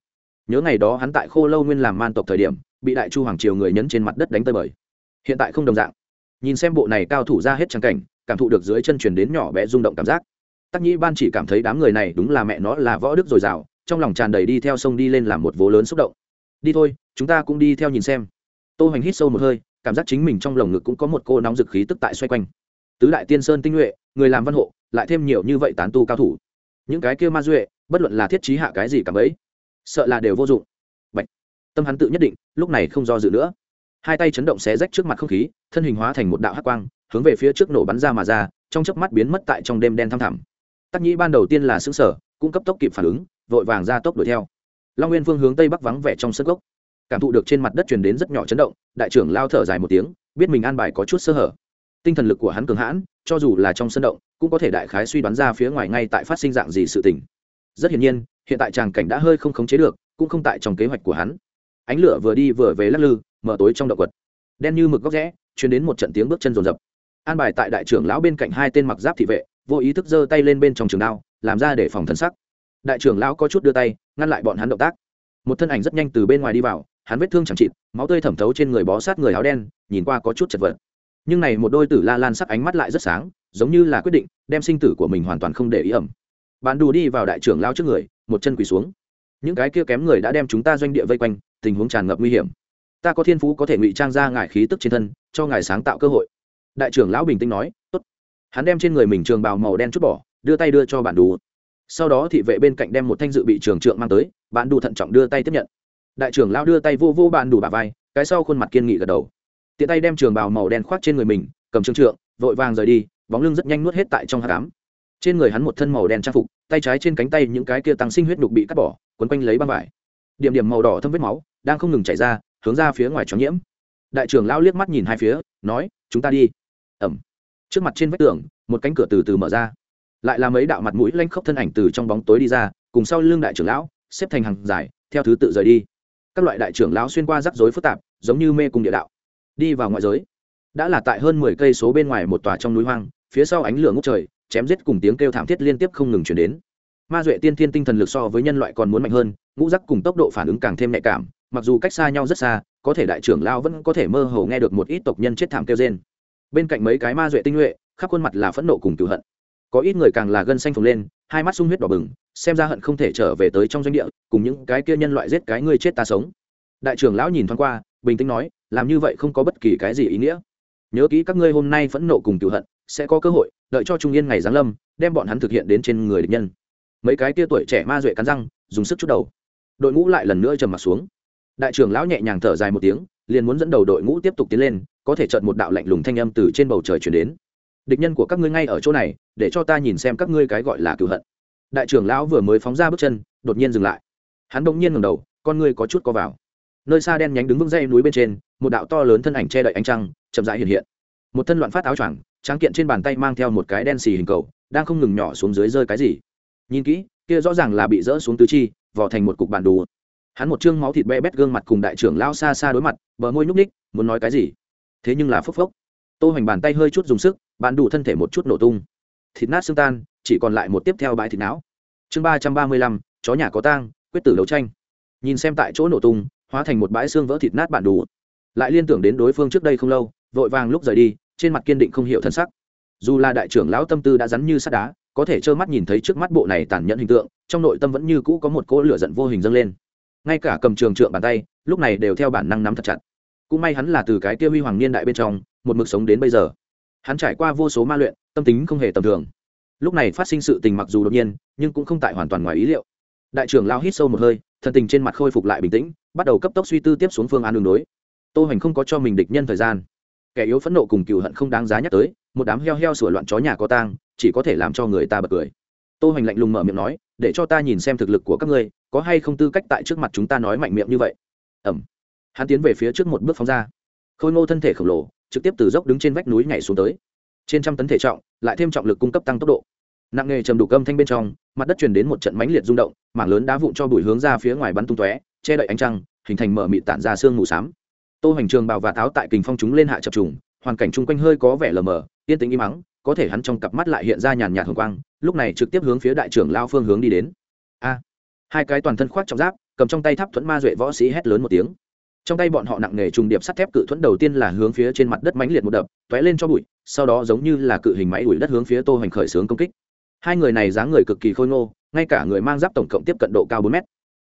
Nhớ ngày đó hắn tại khô lâu nguyên làm man tộc thời điểm bị đại chu hoàng triều người nhấn trên mặt đất đánh tơi bời. Hiện tại không đồng dạng. Nhìn xem bộ này cao thủ ra hết trắng cảnh cảm thụ được dưới chân truyền đến nhỏ bé rung động cảm giác. Tắc nhĩ ban chỉ cảm thấy đám người này đúng là mẹ nó là võ đức dồi rào, trong lòng tràn đầy đi theo sông đi lên làm một vố lớn xúc động. Đi thôi chúng ta cũng đi theo nhìn xem. Tô hoành hít sâu một hơi cảm giác chính mình trong lồng ngực cũng có một cô nóng dực khí tức tại xoay quanh tứ đại tiên sơn tinh nhuệ, người làm văn hộ, lại thêm nhiều như vậy tán tu cao thủ. Những cái kia ma duệ, bất luận là thiết trí hạ cái gì cảm ấy, sợ là đều vô dụng. Bạch. tâm hắn tự nhất định, lúc này không do dự nữa. Hai tay chấn động xé rách trước mặt không khí, thân hình hóa thành một đạo hắc quang, hướng về phía trước nổ bắn ra mà ra, trong chớp mắt biến mất tại trong đêm đen thăm thẳm. Tắc nhĩ ban đầu tiên là xứng sở cũng cấp tốc kịp phản ứng, vội vàng ra tốc đuổi theo. Long nguyên phương hướng tây bắc vắng vẻ trong sân gốc. Cảm thụ được trên mặt đất truyền đến rất nhỏ chấn động, đại trưởng lao thở dài một tiếng, biết mình an bài có chút sơ hở tinh thần lực của hắn cường hãn, cho dù là trong sân động, cũng có thể đại khái suy đoán ra phía ngoài ngay tại phát sinh dạng gì sự tình. Rất hiển nhiên, hiện tại tràng cảnh đã hơi không khống chế được, cũng không tại trong kế hoạch của hắn. Ánh lửa vừa đi vừa về lắc lư, mở tối trong động quật. Đen như mực góc rẽ chuyển đến một trận tiếng bước chân rồn rập. An bài tại đại trưởng lão bên cạnh hai tên mặc giáp thị vệ, vô ý thức giơ tay lên bên trong trường đao, làm ra để phòng thân sắc. Đại trưởng lão có chút đưa tay, ngăn lại bọn hắn động tác. Một thân ảnh rất nhanh từ bên ngoài đi vào, hắn vết thương chẳng chịt, máu tươi thẩm thấu trên người bó sát người áo đen, nhìn qua có chút chật vật nhưng này một đôi tử la lan sắc ánh mắt lại rất sáng, giống như là quyết định đem sinh tử của mình hoàn toàn không để ý ẩm. Bạn đù đi vào đại trưởng lao trước người, một chân quỳ xuống. Những cái kia kém người đã đem chúng ta doanh địa vây quanh, tình huống tràn ngập nguy hiểm. Ta có thiên phú có thể ngụy trang ra ngài khí tức trên thân, cho ngài sáng tạo cơ hội. Đại trưởng lão bình tĩnh nói, tốt. Hắn đem trên người mình trường bào màu đen chút bỏ, đưa tay đưa cho bạn đủ sau đó thị vệ bên cạnh đem một thanh dự bị trường trượng mang tới, bạn đủ thận trọng đưa tay tiếp nhận. Đại trưởng lão đưa tay vô vô bạn đủ bà vai, cái sau khuôn mặt kiên nghị gật đầu tiện tay đem trường bào màu đen khoác trên người mình, cầm trường trượng, vội vàng rời đi, bóng lưng rất nhanh nuốt hết tại trong hát cám trên người hắn một thân màu đen trang phục, tay trái trên cánh tay những cái kia tăng sinh huyết đục bị cắt bỏ, quấn quanh lấy băng vải. Điểm điểm màu đỏ thâm vết máu, đang không ngừng chảy ra, hướng ra phía ngoài tròn nhiễm. Đại trưởng lao liếc mắt nhìn hai phía, nói, chúng ta đi. Ẩm. Trước mặt trên vách tường, một cánh cửa từ từ mở ra. Lại là mấy đạo mặt mũi lanh khốc thân ảnh từ trong bóng tối đi ra, cùng sau lưng đại trưởng lão, xếp thành hàng dài, theo thứ tự rời đi. Các loại đại trưởng lão xuyên qua rắc rối phức tạp, giống như mê cùng địa đạo đi vào ngoại giới. Đã là tại hơn mười cây số bên ngoài một tòa trong núi hoang, phía sau ánh lửa ngốc trời, chém giết cùng tiếng kêu thảm thiết liên tiếp không ngừng chuyển đến. Ma duệ tiên thiên tinh thần lực so với nhân loại còn muốn mạnh hơn, ngũ rắc cùng tốc độ phản ứng càng thêm nhạy cảm, mặc dù cách xa nhau rất xa, có thể đại trưởng lao vẫn có thể mơ hồ nghe được một ít tộc nhân chết thảm kêu trên bên cạnh mấy cái ma duệ tinh nhuệ, khắp khuôn mặt là phẫn nộ cùng cựu hận. Có ít người càng là gân xanh phồng lên, hai mắt sung huyết đỏ bừng, xem ra hận không thể trở về tới trong doanh địa, cùng những cái kia nhân loại giết cái người chết ta sống. Đại trưởng lão nhìn thoáng qua, bình tĩnh nói làm như vậy không có bất kỳ cái gì ý nghĩa. Nhớ kỹ các ngươi hôm nay phẫn nộ cùng cựu hận, sẽ có cơ hội, đợi cho trung yên ngày giáng lâm, đem bọn hắn thực hiện đến trên người địch nhân. Mấy cái kia tuổi trẻ ma duệ cắn răng, dùng sức chút đầu. Đội ngũ lại lần nữa trầm mặt xuống. Đại trưởng lão nhẹ nhàng thở dài một tiếng, liền muốn dẫn đầu đội ngũ tiếp tục tiến lên, có thể chợt một đạo lạnh lùng thanh âm từ trên bầu trời truyền đến. Địch nhân của các ngươi ngay ở chỗ này, để cho ta nhìn xem các ngươi cái gọi là cựu hận. Đại trưởng lão vừa mới phóng ra bước chân, đột nhiên dừng lại. Hắn đ nhiên ngẩng đầu, con ngươi có chút co vào nơi xa đen nhánh đứng vững dây núi bên trên, một đạo to lớn thân ảnh che đậy ánh trăng, chậm rãi hiện hiện. Một thân loạn phát áo choàng, tráng kiện trên bàn tay mang theo một cái đen xì hình cầu, đang không ngừng nhỏ xuống dưới rơi cái gì. Nhìn kỹ, kia rõ ràng là bị rỡ xuống tứ chi, vò thành một cục bản đồ. Hắn một chương máu thịt be bét gương mặt cùng đại trưởng lao xa xa đối mặt, bờ môi nhúc ních muốn nói cái gì? Thế nhưng là phốc phốc. Tô hoành bàn tay hơi chút dùng sức bàn đủ thân thể một chút nổ tung. Thịt nát xương tan, chỉ còn lại một tiếp theo bãi thịt não. Chương ba trăm ba mươi lăm, chó nhà có tang, quyết tử đấu tranh. Nhìn xem tại chỗ nổ tung hóa thành một bãi xương vỡ thịt nát bạn đủ. Lại liên tưởng đến đối phương trước đây không lâu, vội vàng lúc rời đi, trên mặt kiên định không hiểu thân sắc. Dù là đại trưởng lão tâm tư đã rắn như sắt đá, có thể trơ mắt nhìn thấy trước mắt bộ này tàn nhẫn hình tượng, trong nội tâm vẫn như cũ có một cỗ lửa giận vô hình dâng lên. Ngay cả cầm trường trượng bàn tay, lúc này đều theo bản năng nắm thật chặt. Cũng may hắn là từ cái kia huy hoàng niên đại bên trong, một mực sống đến bây giờ. Hắn trải qua vô số ma luyện, tâm tính không hề tầm thường. Lúc này phát sinh sự tình mặc dù đột nhiên, nhưng cũng không tại hoàn toàn ngoài ý liệu. Đại trưởng lao hít sâu một hơi thần tình trên mặt khôi phục lại bình tĩnh, bắt đầu cấp tốc suy tư tiếp xuống phương án đường đối. Tô hành không có cho mình địch nhân thời gian. Kẻ yếu phẫn nộ cùng cựu hận không đáng giá nhắc tới, một đám heo heo sửa loạn chó nhà có tang, chỉ có thể làm cho người ta bật cười. Tô hành lạnh lùng mở miệng nói, để cho ta nhìn xem thực lực của các ngươi, có hay không tư cách tại trước mặt chúng ta nói mạnh miệng như vậy? Ẩm hắn tiến về phía trước một bước phóng ra. Khôi ngô thân thể khổng lồ, trực tiếp từ dốc đứng trên vách núi nhảy xuống tới. Trên trăm tấn thể trọng, lại thêm trọng lực cung cấp tăng tốc độ nặng nghề trầm đục cơm thanh bên trong, mặt đất truyền đến một trận mãnh liệt rung động, mảng lớn đá vụn cho bụi hướng ra phía ngoài bắn tung tóe, che đậy ánh trăng, hình thành mở mịt tản ra sương mù xám. Tô Hành trường bào và tháo tại kình phong chúng lên hạ chập trùng, hoàn cảnh chung quanh hơi có vẻ lờ mờ, yên tĩnh im mắng có thể hắn trong cặp mắt lại hiện ra nhàn nhạt hồng quang, lúc này trực tiếp hướng phía đại trưởng lao phương hướng đi đến. A! Hai cái toàn thân khoác trong giáp, cầm trong tay tháp thuẫn ma duệ võ sĩ hét lớn một tiếng. Trong tay bọn họ nặng nghề trùng điệp sắt thép cự thuẫn đầu tiên là hướng phía trên mặt đất mãnh liệt một đập t lên cho bụi, sau đó giống như là cự hình máy đuổi đất hướng phía tô Hành khởi xướng công kích hai người này dáng người cực kỳ khôi ngô, ngay cả người mang giáp tổng cộng tiếp cận độ cao bốn mét.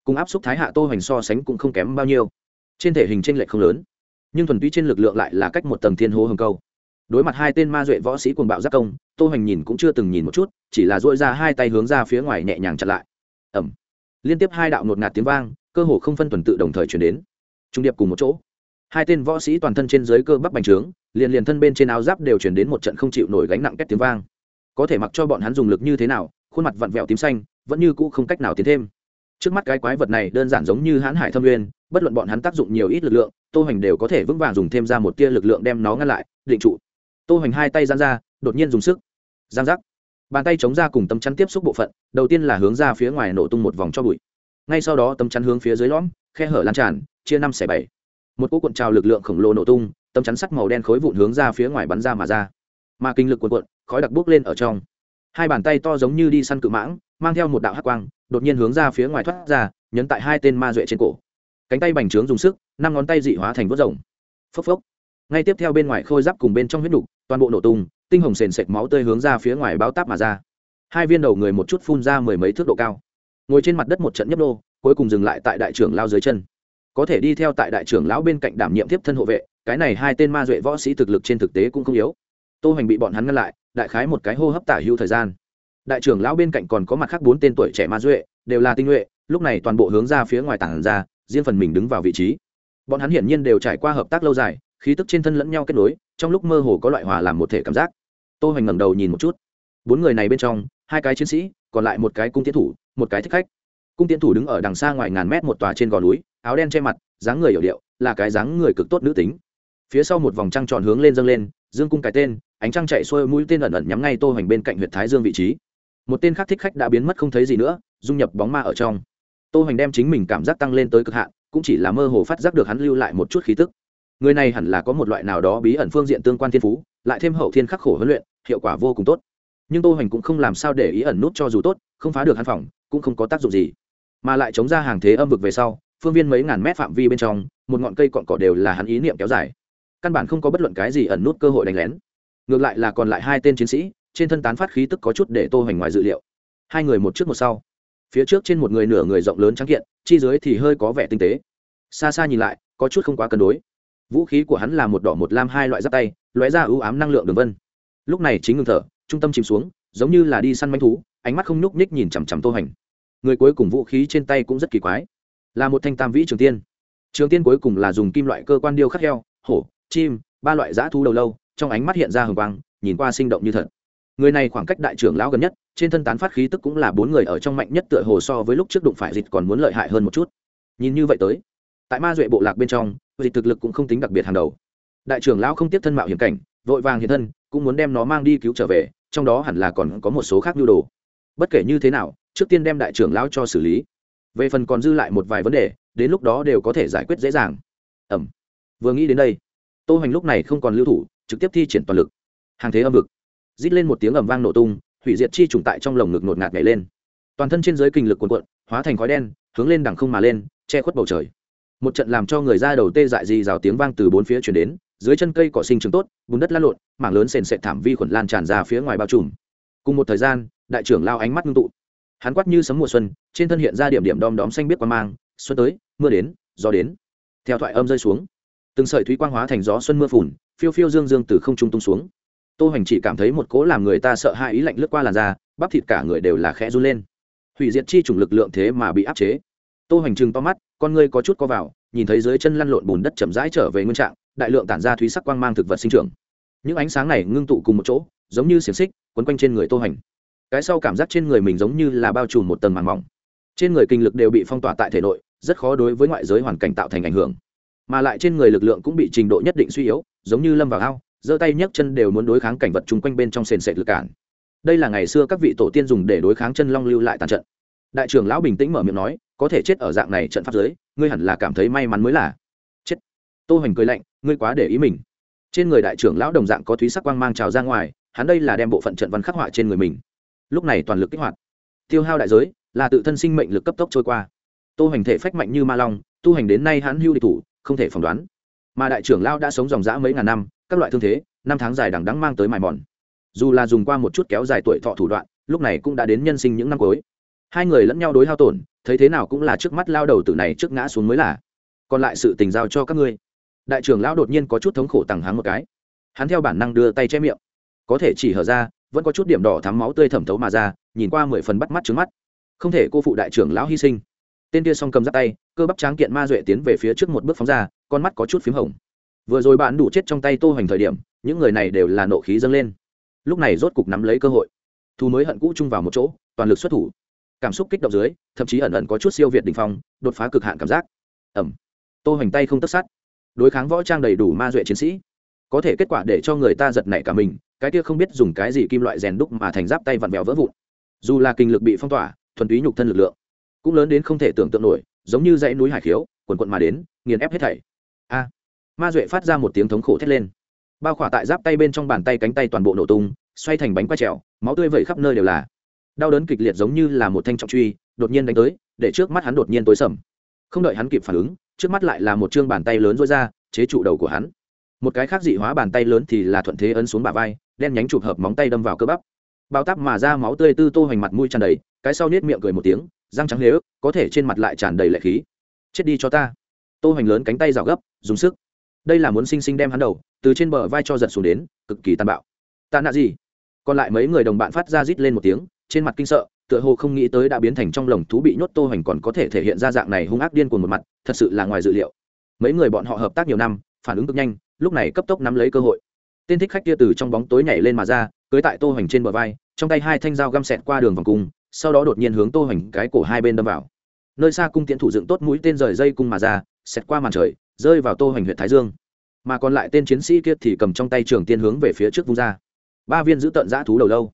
Cùng áp xúc thái hạ tô hoành so sánh cũng không kém bao nhiêu. Trên thể hình t r ê n lệch không lớn, nhưng thuần túy trên lực lượng lại là cách một tầng thiên hố hồng câu. Đối mặt hai tên ma duệ võ sĩ quần bạo giác công, tô hoành nhìn cũng chưa từng nhìn một chút, chỉ là dội ra hai tay hướng ra phía ngoài nhẹ nhàng chặn lại. Ẩm liên tiếp hai đạo ngột ngạt tiếng vang, cơ hồ không phân tuần tự đồng thời chuyển đến. Trung điệp cùng một chỗ. Hai tên võ sĩ toàn thân trên dưới cơ bắp bành trướng, liền liền thân bên trên áo giáp đều chuyển đến một trận không chịu nổi gánh nặng két tiếng vang có thể mặc cho bọn hắn dùng lực như thế nào, khuôn mặt vặn vẹo tím xanh, vẫn như cũ không cách nào tiến thêm. Trước mắt cái quái vật này đơn giản giống như hãn hải thâm nguyên, bất luận bọn hắn tác dụng nhiều ít lực lượng, tô hoành đều có thể vững vàng dùng thêm ra một tia lực lượng đem nó ngăn lại, định trụ. Tô hoành hai tay giang ra, đột nhiên dùng sức. Giang giác. Bàn tay chống ra cùng tấm chắn tiếp xúc bộ phận, đầu tiên là hướng ra phía ngoài nổ tung một vòng cho bụi. Ngay sau đó tấm chắn hướng phía dưới lõm, khe hở lan tràn, chia năm xẻ bảy. Một cỗ cuộn trào lực lượng khổng lồ nổ tung, tấm chắn sắc màu đen khối vụn hướng ra phía ngoài bắn ra mà ra mà kinh lực cuộn cuộn, khói đặc bốc lên ở trong. Hai bàn tay to giống như đi săn cự mãng, mang theo một đạo hắc quang, đột nhiên hướng ra phía ngoài thoát ra, nhấn tại hai tên ma duệ trên cổ. Cánh tay bành trướng dùng sức, năm ngón tay dị hóa thành vớt rồng. Phốc phốc. Ngay tiếp theo bên ngoài khôi giáp cùng bên trong huyết đục toàn bộ nổ tung, tinh hồng sền sệt máu tươi hướng ra phía ngoài báo táp mà ra. Hai viên đầu người một chút phun ra mười mấy thước độ cao. Ngồi trên mặt đất một trận nhấp đô cuối cùng dừng lại tại đại trưởng lao dưới chân. Có thể đi theo tại đại trưởng lão bên cạnh đảm nhiệm tiếp thân hộ vệ, cái này hai tên ma duệ võ sĩ thực lực trên thực tế cũng không yếu tô hoành bị bọn hắn ngăn lại, đại khái một cái hô hấp tả hưu thời gian. Đại trưởng lão bên cạnh còn có mặt khác bốn tên tuổi trẻ ma duệ, đều là tinh nhuệ, lúc này toàn bộ hướng ra phía ngoài tảng ra, riêng phần mình đứng vào vị trí. Bọn hắn hiển nhiên đều trải qua hợp tác lâu dài, khí tức trên thân lẫn nhau kết nối, trong lúc mơ hồ có loại hòa làm một thể cảm giác. Tô hoành ngẩng đầu nhìn một chút. Bốn người này bên trong, hai cái chiến sĩ, còn lại một cái cung tiến thủ, một cái thích khách. Cung tiến thủ đứng ở đằng xa ngoài ngàn mét một tòa trên gò núi, áo đen che mặt, dáng người hiểu điệu, là cái dáng người cực tốt nữ tính. Phía sau một vòng trăng tròn hướng lên dâng lên, dương cung cái tên ánh trăng chạy xuôi mũi tên ẩn ẩn nhắm ngay tô hoành bên cạnh huyệt thái dương vị trí. Một tên khác thích khách đã biến mất không thấy gì nữa, dung nhập bóng ma ở trong. Tô hoành đem chính mình cảm giác tăng lên tới cực hạn, cũng chỉ là mơ hồ phát giác được hắn lưu lại một chút khí tức. Người này hẳn là có một loại nào đó bí ẩn phương diện tương quan thiên phú, lại thêm hậu thiên khắc khổ huấn luyện, hiệu quả vô cùng tốt. Nhưng tô hoành cũng không làm sao để ý ẩn nút cho dù tốt, không phá được hắn phòng, cũng không có tác dụng gì. Mà lại chống ra hàng thế âm vực về sau, phương viên mấy ngàn mét phạm vi bên trong, một ngọn cây cọn cỏ đều là hắn ý niệm kéo dài. Căn bản không có bất luận cái gì ẩn nút cơ hội đánh lén ngược lại là còn lại hai tên chiến sĩ, trên thân tán phát khí tức có chút để tô hoành ngoài dự liệu. Hai người một trước một sau. Phía trước trên một người nửa người rộng lớn trắng kiện, chi dưới thì hơi có vẻ tinh tế. Xa xa nhìn lại, có chút không quá cân đối. Vũ khí của hắn là một đỏ một lam hai loại giáp tay, lóe ra ưu ám năng lượng đường vân. Lúc này chính ngừng thở, trung tâm chìm xuống, giống như là đi săn manh thú, ánh mắt không nhúc nhích nhìn chằm chằm tô hành người cuối cùng vũ khí trên tay cũng rất kỳ quái. Là một thanh tam vĩ trường tiên. Trường tiên cuối cùng là dùng kim loại cơ quan điêu khắc heo, hổ, chim, ba loại giã thu đầu lâu trong ánh mắt hiện ra hừng quang, nhìn qua sinh động như thật. Người này khoảng cách đại trưởng lão gần nhất, trên thân tán phát khí tức cũng là bốn người ở trong mạnh nhất tựa hồ so với lúc trước đụng phải dịch còn muốn lợi hại hơn một chút. Nhìn như vậy tới, tại ma duệ bộ lạc bên trong, dịch thực lực cũng không tính đặc biệt hàng đầu. Đại trưởng lão không tiếp thân mạo hiểm cảnh, vội vàng hiện thân, cũng muốn đem nó mang đi cứu trở về, trong đó hẳn là còn có một số khác nhu đồ. Bất kể như thế nào, trước tiên đem đại trưởng lão cho xử lý. Về phần còn dư lại một vài vấn đề, đến lúc đó đều có thể giải quyết dễ dàng. Ẩm. Vừa nghĩ đến đây, tô hoành lúc này không còn lưu thủ trực tiếp thi triển toàn lực. Hàng thế âm vực. Rít lên một tiếng ầm vang nổ tung, hủy diệt chi trùng tại trong lồng ngực nột ngạt nhảy lên. Toàn thân trên dưới kinh lực cuồn cuộn, hóa thành khói đen, hướng lên đằng không mà lên, che khuất bầu trời. Một trận làm cho người ra đầu tê dại gì rào tiếng vang từ bốn phía chuyển đến, dưới chân cây cỏ sinh trường tốt, bùn đất lăn lộn, mảng lớn sền sệt thảm vi khuẩn lan tràn ra phía ngoài bao trùm. Cùng một thời gian, đại trưởng lao ánh mắt ngưng tụ. Hắn quát như sấm mùa xuân, trên thân hiện ra điểm điểm đom đóm xanh biết qua mang, xuân tới, mưa đến, gió đến. Theo thoại âm rơi xuống, từng sợi thúy quang hóa thành gió xuân mưa phùn phiêu phiêu dương dương từ không trung tung xuống. Tô hoành chỉ cảm thấy một cố làm người ta sợ hai ý lạnh lướt qua làn da, bắp thịt cả người đều là khẽ run lên. Hủy diệt chi chủng lực lượng thế mà bị áp chế. Tô hoành chừng to mắt, con ngươi có chút co vào, nhìn thấy dưới chân lăn lộn bùn đất chậm rãi trở về nguyên trạng, đại lượng tản ra thúy sắc quang mang thực vật sinh trưởng. Những ánh sáng này ngưng tụ cùng một chỗ, giống như xiềng xích, quấn quanh trên người tô hoành. Cái sau cảm giác trên người mình giống như là bao trùm một tầng màng mỏng. Trên người kinh lực đều bị phong tỏa tại thể nội, rất khó đối với ngoại giới hoàn cảnh tạo thành ảnh hưởng mà lại trên người lực lượng cũng bị trình độ nhất định suy yếu, giống như lâm vào ao, giơ tay nhấc chân đều muốn đối kháng cảnh vật chung quanh bên trong sền sệt lực cản. Đây là ngày xưa các vị tổ tiên dùng để đối kháng chân long lưu lại tàn trận. Đại trưởng lão bình tĩnh mở miệng nói, có thể chết ở dạng này trận pháp giới, ngươi hẳn là cảm thấy may mắn mới là. Chết. Tô hoành cười lạnh, ngươi quá để ý mình. Trên người đại trưởng lão đồng dạng có thúy sắc quang mang trào ra ngoài, hắn đây là đem bộ phận trận văn khắc họa trên người mình. Lúc này toàn lực kích hoạt. Tiêu hao đại giới, là tự thân sinh mệnh lực cấp tốc trôi qua. Tô hoành thể phách mạnh như ma long, tu hành đến nay hắn hưu địch thủ không thể phỏng đoán. Mà đại trưởng lao đã sống dòng dã mấy ngàn năm, các loại thương thế, năm tháng dài đằng đắng mang tới mài mòn. Dù là dùng qua một chút kéo dài tuổi thọ thủ đoạn, lúc này cũng đã đến nhân sinh những năm cuối. Hai người lẫn nhau đối hao tổn, thấy thế nào cũng là trước mắt lao đầu tử này trước ngã xuống mới là. Còn lại sự tình giao cho các ngươi. Đại trưởng lão đột nhiên có chút thống khổ tằng háng một cái. Hắn theo bản năng đưa tay che miệng. Có thể chỉ hở ra, vẫn có chút điểm đỏ thắm máu tươi thẩm thấu mà ra, nhìn qua mười phần bắt mắt trứng mắt. Không thể cô phụ đại trưởng lão hy sinh tên kia s cầm giáp tay, cơ bắp tráng kiện ma duệ tiến về phía trước một bước phóng ra, con mắt có chút p h í m hồng. Vừa rồi bạn đủ chết trong tay tô hoành thời điểm, những người này đều là nộ khí dâng lên. Lúc này rốt cục nắm lấy cơ hội. Thu mới hận cũ chung vào một chỗ, toàn lực xuất thủ. Cảm xúc kích động dưới, thậm chí ẩn ẩn có chút siêu việt đình phong, đột phá cực hạn cảm giác. Ẩm tô hoành tay không tất sát. Đối kháng võ trang đầy đủ ma duệ chiến sĩ. Có thể kết quả để cho người ta giật nảy cả mình, cái kia không biết dùng cái gì kim loại rèn đúc mà thành giáp tay vặn vẹo vỡ vụn. Dù là kinh lực bị phong tỏa, thuần túy nhục thân lực lượng cũng lớn đến không thể tưởng tượng nổi, giống như dãy núi hải khiếu, quần quận mà đến, nghiền ép hết thảy. A! Ma duệ phát ra một tiếng thống khổ thét lên. Bao khỏa tại giáp tay bên trong bàn tay cánh tay toàn bộ nổ tung, xoay thành bánh quay trèo, máu tươi vẩy khắp nơi đều là. Đau đớn kịch liệt giống như là một thanh trọng truy, đột nhiên đánh tới, để trước mắt hắn đột nhiên tối sầm. Không đợi hắn kịp phản ứng, trước mắt lại là một chương bàn tay lớn rối ra, chế trụ đầu của hắn. Một cái khác dị hóa bàn tay lớn thì là thuận thế ấn xuống bả vai, đen nhánh chụp hợp móng tay đâm vào cơ bắp bao tắp mà ra máu tươi tư tô hoành mặt mũi tràn đầy, cái sau nết miệng cười một tiếng, răng trắng nếu, có thể trên mặt lại tràn đầy lệ khí. Chết đi cho ta. Tô hoành lớn cánh tay rào gấp, dùng sức. Đây là muốn sinh sinh đem hắn đầu, từ trên bờ vai cho giật xuống đến, cực kỳ tàn bạo. Tạ nạ gì? Còn lại mấy người đồng bạn phát ra rít lên một tiếng, trên mặt kinh sợ, tựa hồ không nghĩ tới đã biến thành trong lồng thú bị nhốt tô hoành còn có thể thể hiện ra dạng này hung ác điên cuồng một mặt, thật sự là ngoài dự liệu. Mấy người bọn họ hợp tác nhiều năm, phản ứng cực nhanh, lúc này cấp tốc nắm lấy cơ hội. Tên thích khách kia từ trong bóng tối nhảy lên mà ra cưới tại tô hoành trên bờ vai, trong tay hai thanh dao găm sẹt qua đường vòng cung, sau đó đột nhiên hướng tô hoành cái cổ hai bên đâm vào. Nơi xa cung tiễn thủ dựng tốt mũi tên rời dây cung mà ra, xẹt qua màn trời, rơi vào tô hoành huyện thái dương. Mà còn lại tên chiến sĩ kia thì cầm trong tay trường tiên hướng về phía trước vung ra. Ba viên giữ tận dã thú đầu lâu.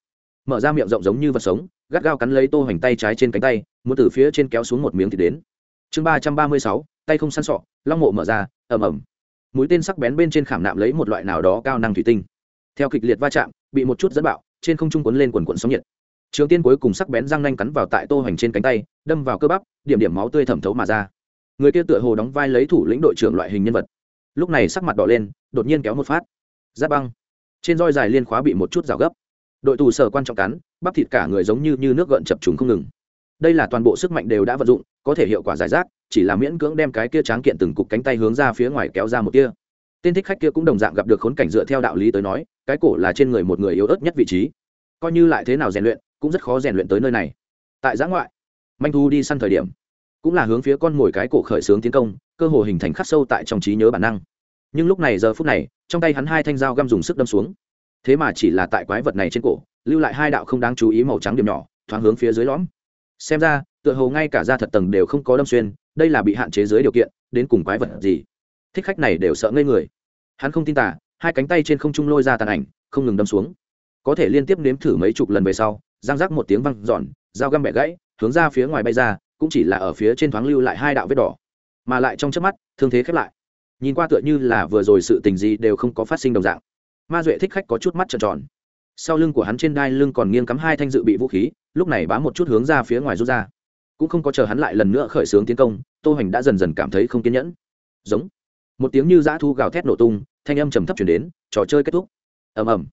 Mở ra miệng rộng giống như vật sống, gắt gao cắn lấy tô hoành tay trái trên cánh tay, muốn từ phía trên kéo xuống một miếng thì đến. Chương ba trăm ba mươi sáu, tay không săn sọ, long mộ mở ra, ầm ầm. Mũi tên sắc bén bên trên khảm nạm lấy một loại nào đó cao năng thủy tinh theo kịch liệt va chạm bị một chút dẫn bạo trên không trung quấn lên quần quần sóng nhiệt. Trường tiên cuối cùng sắc bén răng nanh cắn vào tại tô hoành trên cánh tay đâm vào cơ bắp điểm điểm máu tươi thẩm thấu mà ra. Người kia tựa hồ đóng vai lấy thủ lĩnh đội trưởng loại hình nhân vật. Lúc này sắc mặt đỏ lên đột nhiên kéo một phát. Giáp băng. Trên roi dài liên khóa bị một chút rào gấp. Đội tù sở quan trọng cắn bắp thịt cả người giống như, như nước gợn chập trùng không ngừng. Đây là toàn bộ sức mạnh đều đã vận dụng có thể hiệu quả giải rác chỉ là miễn cưỡng đem cái kia tráng kiện từng cục cánh tay hướng ra phía ngoài kéo ra một kia tên thích khách kia cũng đồng dạng gặp được khốn cảnh dựa theo đạo lý tới nói, cái cổ là trên người một người yếu ớt nhất vị trí. Coi như lại thế nào rèn luyện, cũng rất khó rèn luyện tới nơi này. Tại giã ngoại, manh thu đi săn thời điểm, cũng là hướng phía con mồi cái cổ khởi xướng tiến công, cơ hồ hình thành khắc sâu tại trong trí nhớ bản năng. Nhưng lúc này giờ phút này, trong tay hắn hai thanh dao găm dùng sức đâm xuống. Thế mà chỉ là tại quái vật này trên cổ, lưu lại hai đạo không đáng chú ý màu trắng điểm nhỏ, thoáng hướng phía dưới lõm. Xem ra, tựa hồ ngay cả da thật tầng đều không có đâm xuyên, đây là bị hạn chế dưới điều kiện, đến cùng quái vật gì? thích khách này đều sợ ngây người. Hắn không tin tả hai cánh tay trên không trung lôi ra tàn ảnh, không ngừng đâm xuống. Có thể liên tiếp nếm thử mấy chục lần về sau giang giác một tiếng văng giòn dao găm bẻ gãy, hướng ra phía ngoài bay ra, cũng chỉ là ở phía trên thoáng lưu lại hai đạo vết đỏ. Mà lại trong chớp mắt, thương thế khép lại. Nhìn qua tựa như là vừa rồi sự tình gì đều không có phát sinh đồng dạng. Ma duệ thích khách có chút mắt tròn tròn. Sau lưng của hắn trên đai lưng còn nghiêng cắm hai thanh dự bị vũ khí, lúc này bám một chút hướng ra phía ngoài rút ra. Cũng không có chờ hắn lại lần nữa khởi xướng tiến công, tô hoành đã dần dần cảm thấy không kiên nhẫn. Giống một tiếng như dã thu gào thét nổ tung, thanh âm trầm thấp chuyển đến, trò chơi kết thúc. Ầm ầm.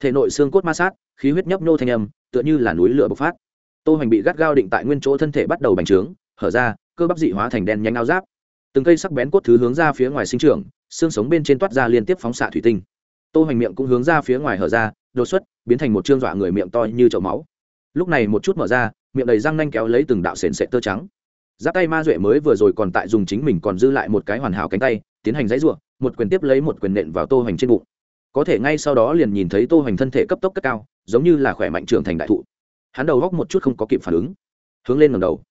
Thể nội xương cốt ma sát, khí huyết nhấp nhô thanh âm, tựa như là núi lửa bộc phát. Tô hoành bị gắt gao định tại nguyên chỗ thân thể bắt đầu bành trướng, hở ra, cơ bắp dị hóa thành đen nhanh ao giáp. Từng cây sắc bén cốt thứ hướng ra phía ngoài sinh trưởng, xương sống bên trên toát ra liên tiếp phóng xạ thủy tinh. Tô hoành miệng cũng hướng ra phía ngoài hở ra, đột xuất, biến thành một trương dọa người miệng to như chậu máu. Lúc này một chút mở ra, miệng đầy răng nanh kéo lấy từng đạo sền sệt tơ trắng. Giáp tay ma duệ mới vừa rồi còn tại dùng chính mình còn dư lại một cái hoàn hảo cánh tay tiến hành dãy rủa, một quyền tiếp lấy một quyền nện vào Tô Hoành trên bụng. Có thể ngay sau đó liền nhìn thấy Tô Hoành thân thể cấp tốc cất cao, giống như là khỏe mạnh trưởng thành đại thụ. Hắn đầu góc một chút không có kịp phản ứng, hướng lên ngẩng đầu,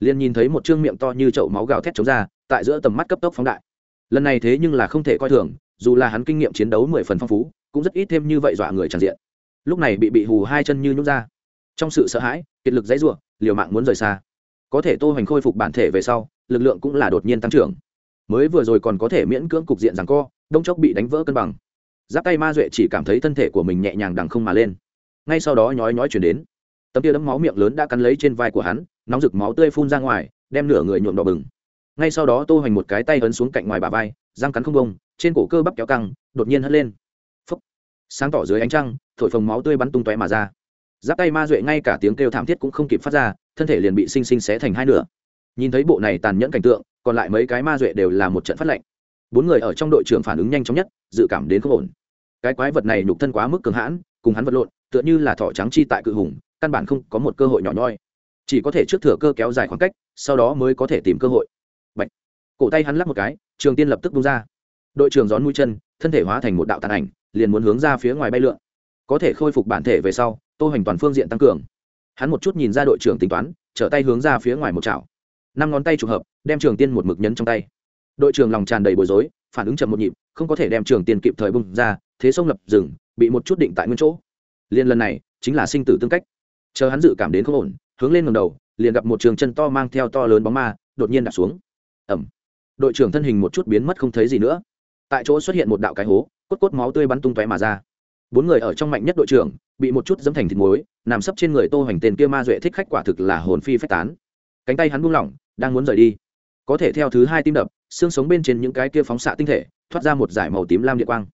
liền nhìn thấy một trương miệng to như chậu máu gào thét trống ra, tại giữa tầm mắt cấp tốc phóng đại. Lần này thế nhưng là không thể coi thường, dù là hắn kinh nghiệm chiến đấu mười phần phong phú, cũng rất ít thêm như vậy dọa người chẳng diện. Lúc này bị bị hù hai chân như nhũ ra. Trong sự sợ hãi, kiệt lực dãy rủa, liều mạng muốn rời xa. Có thể Tô Hoành khôi phục bản thể về sau, lực lượng cũng là đột nhiên tăng trưởng mới vừa rồi còn có thể miễn cưỡng cục diện rằng co, đông chốc bị đánh vỡ cân bằng. Giáp tay ma duệ chỉ cảm thấy thân thể của mình nhẹ nhàng đằng không mà lên. Ngay sau đó nhói nhói chuyển đến. Tấm tia đấm máu miệng lớn đã cắn lấy trên vai của hắn, nóng rực máu tươi phun ra ngoài, đem nửa người nhuộm đỏ bừng. Ngay sau đó tô hoành một cái tay ấn xuống cạnh ngoài bà vai, răng cắn không bông, trên cổ cơ bắp kéo căng, đột nhiên hất lên. Phấp sáng tỏ dưới ánh trăng, thổi phồng máu tươi bắn tung tóe mà ra. Giáp tay ma duệ ngay cả tiếng kêu thảm thiết cũng không kịp phát ra, thân thể liền bị xinh xinh xé thành hai nửa. Nhìn thấy bộ này tàn nhẫn cảnh tượng còn lại mấy cái ma duệ đều là một trận phát lệnh. Bốn người ở trong đội trưởng phản ứng nhanh chóng nhất, dự cảm đến không ổn. Cái quái vật này nhục thân quá mức cường hãn, cùng hắn vật lộn, tựa như là thỏ trắng chi tại cự hùng, căn bản không có một cơ hội nhỏ nhoi. Chỉ có thể trước thừa cơ kéo dài khoảng cách, sau đó mới có thể tìm cơ hội. Bạch. cổ tay hắn lắp một cái, trường tiên lập tức bung ra. Đội trưởng gión mũi chân, thân thể hóa thành một đạo tàn ảnh, liền muốn hướng ra phía ngoài bay lượn. Có thể khôi phục bản thể về sau, tô hành toàn phương diện tăng cường. Hắn một chút nhìn ra đội trưởng tính toán, trở tay hướng ra phía ngoài một chảo năm ngón tay trùng hợp đem trường tiên một mực nhấn trong tay. Đội trưởng lòng tràn đầy bối rối phản ứng chậm một nhịp không có thể đem trường tiên kịp thời bung ra thế sông lập dừng, bị một chút định tại nguyên chỗ. Liên lần này chính là sinh tử tương cách. Chờ hắn dự cảm đến không ổn hướng lên ngẩng đầu liền gặp một trường chân to mang theo to lớn bóng ma đột nhiên đạp xuống. Ầm! đội trưởng thân hình một chút biến mất không thấy gì nữa. Tại chỗ xuất hiện một đạo cái hố cốt cốt máu tươi bắn tung tóe mà ra. Bốn người ở trong mạnh nhất đội trưởng bị một chút dấm thành thịt muối nằm sấp trên người tô hoành tên kia ma duệ thích khách quả thực là hồn phi phách tán cánh tay hắn buông lỏng, đang muốn rời đi. Có thể theo thứ hai tim đập, xương sống bên trên những cái kia phóng xạ tinh thể, thoát ra một dải màu tím lam điện quang.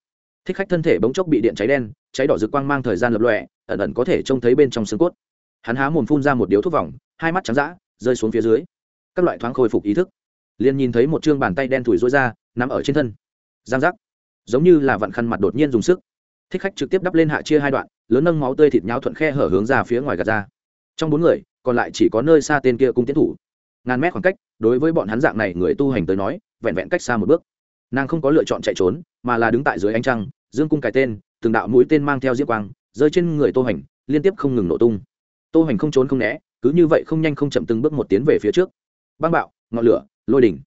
Thích khách thân thể bỗng chốc bị điện cháy đen, cháy đỏ rực quang mang thời gian lập lọe ẩn ẩn có thể trông thấy bên trong xương cốt. Hắn há mồm phun ra một điếu thuốc vòng, hai mắt trắng d rơi xuống phía dưới. Các loại thoáng khôi phục ý thức. Liền nhìn thấy một chương bàn tay đen thủi rối ra, nằm ở trên thân. Giang giác. Giống như là vặn khăn mặt đột nhiên dùng sức. Thích khách trực tiếp đắp lên hạ chia hai đoạn, lớn nâng máu tươi thịt nháo thuận khe hở hướng ra phía ngoài gạt ra. Trong bốn người còn lại chỉ có nơi xa tên kia cung tiến thủ. Ngàn mét khoảng cách, đối với bọn hắn dạng này người tu hành tới nói, vẹn vẹn cách xa một bước. Nàng không có lựa chọn chạy trốn, mà là đứng tại dưới ánh trăng, dương cung cài tên, từng đạo mũi tên mang theo diễm quang, rơi trên người tô hành, liên tiếp không ngừng nổ tung. Tô hành không trốn không né, cứ như vậy không nhanh không chậm từng bước một tiến về phía trước. Băng bạo, ngọn lửa, lôi đỉnh.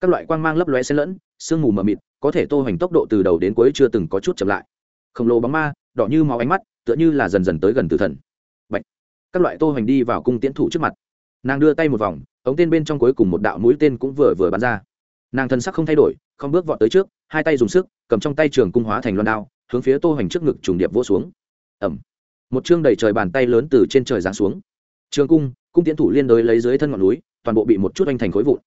Các loại quang mang lấp lóe xen lẫn, sương mù mờ mịt, có thể tô hành tốc độ từ đầu đến cuối chưa từng có chút chậm lại. Khổng lồ bóng ma, đỏ như máu ánh mắt, tựa như là dần dần tới gần từ thần các loại tô hoành đi vào cung tiễn thủ trước mặt. Nàng đưa tay một vòng, ống tên bên trong cuối cùng một đạo mũi tên cũng vừa vừa bắn ra. Nàng thân sắc không thay đổi, không bước vọt tới trước, hai tay dùng sức, cầm trong tay trường cung hóa thành loan đao, hướng phía tô hoành trước ngực trùng điệp vỗ xuống. Ẩm. Một chương đầy trời bàn tay lớn từ trên trời giáng xuống. Trường cung cung tiễn thủ liên đới lấy dưới thân ngọn núi, toàn bộ bị một chút anh thành khối vụn.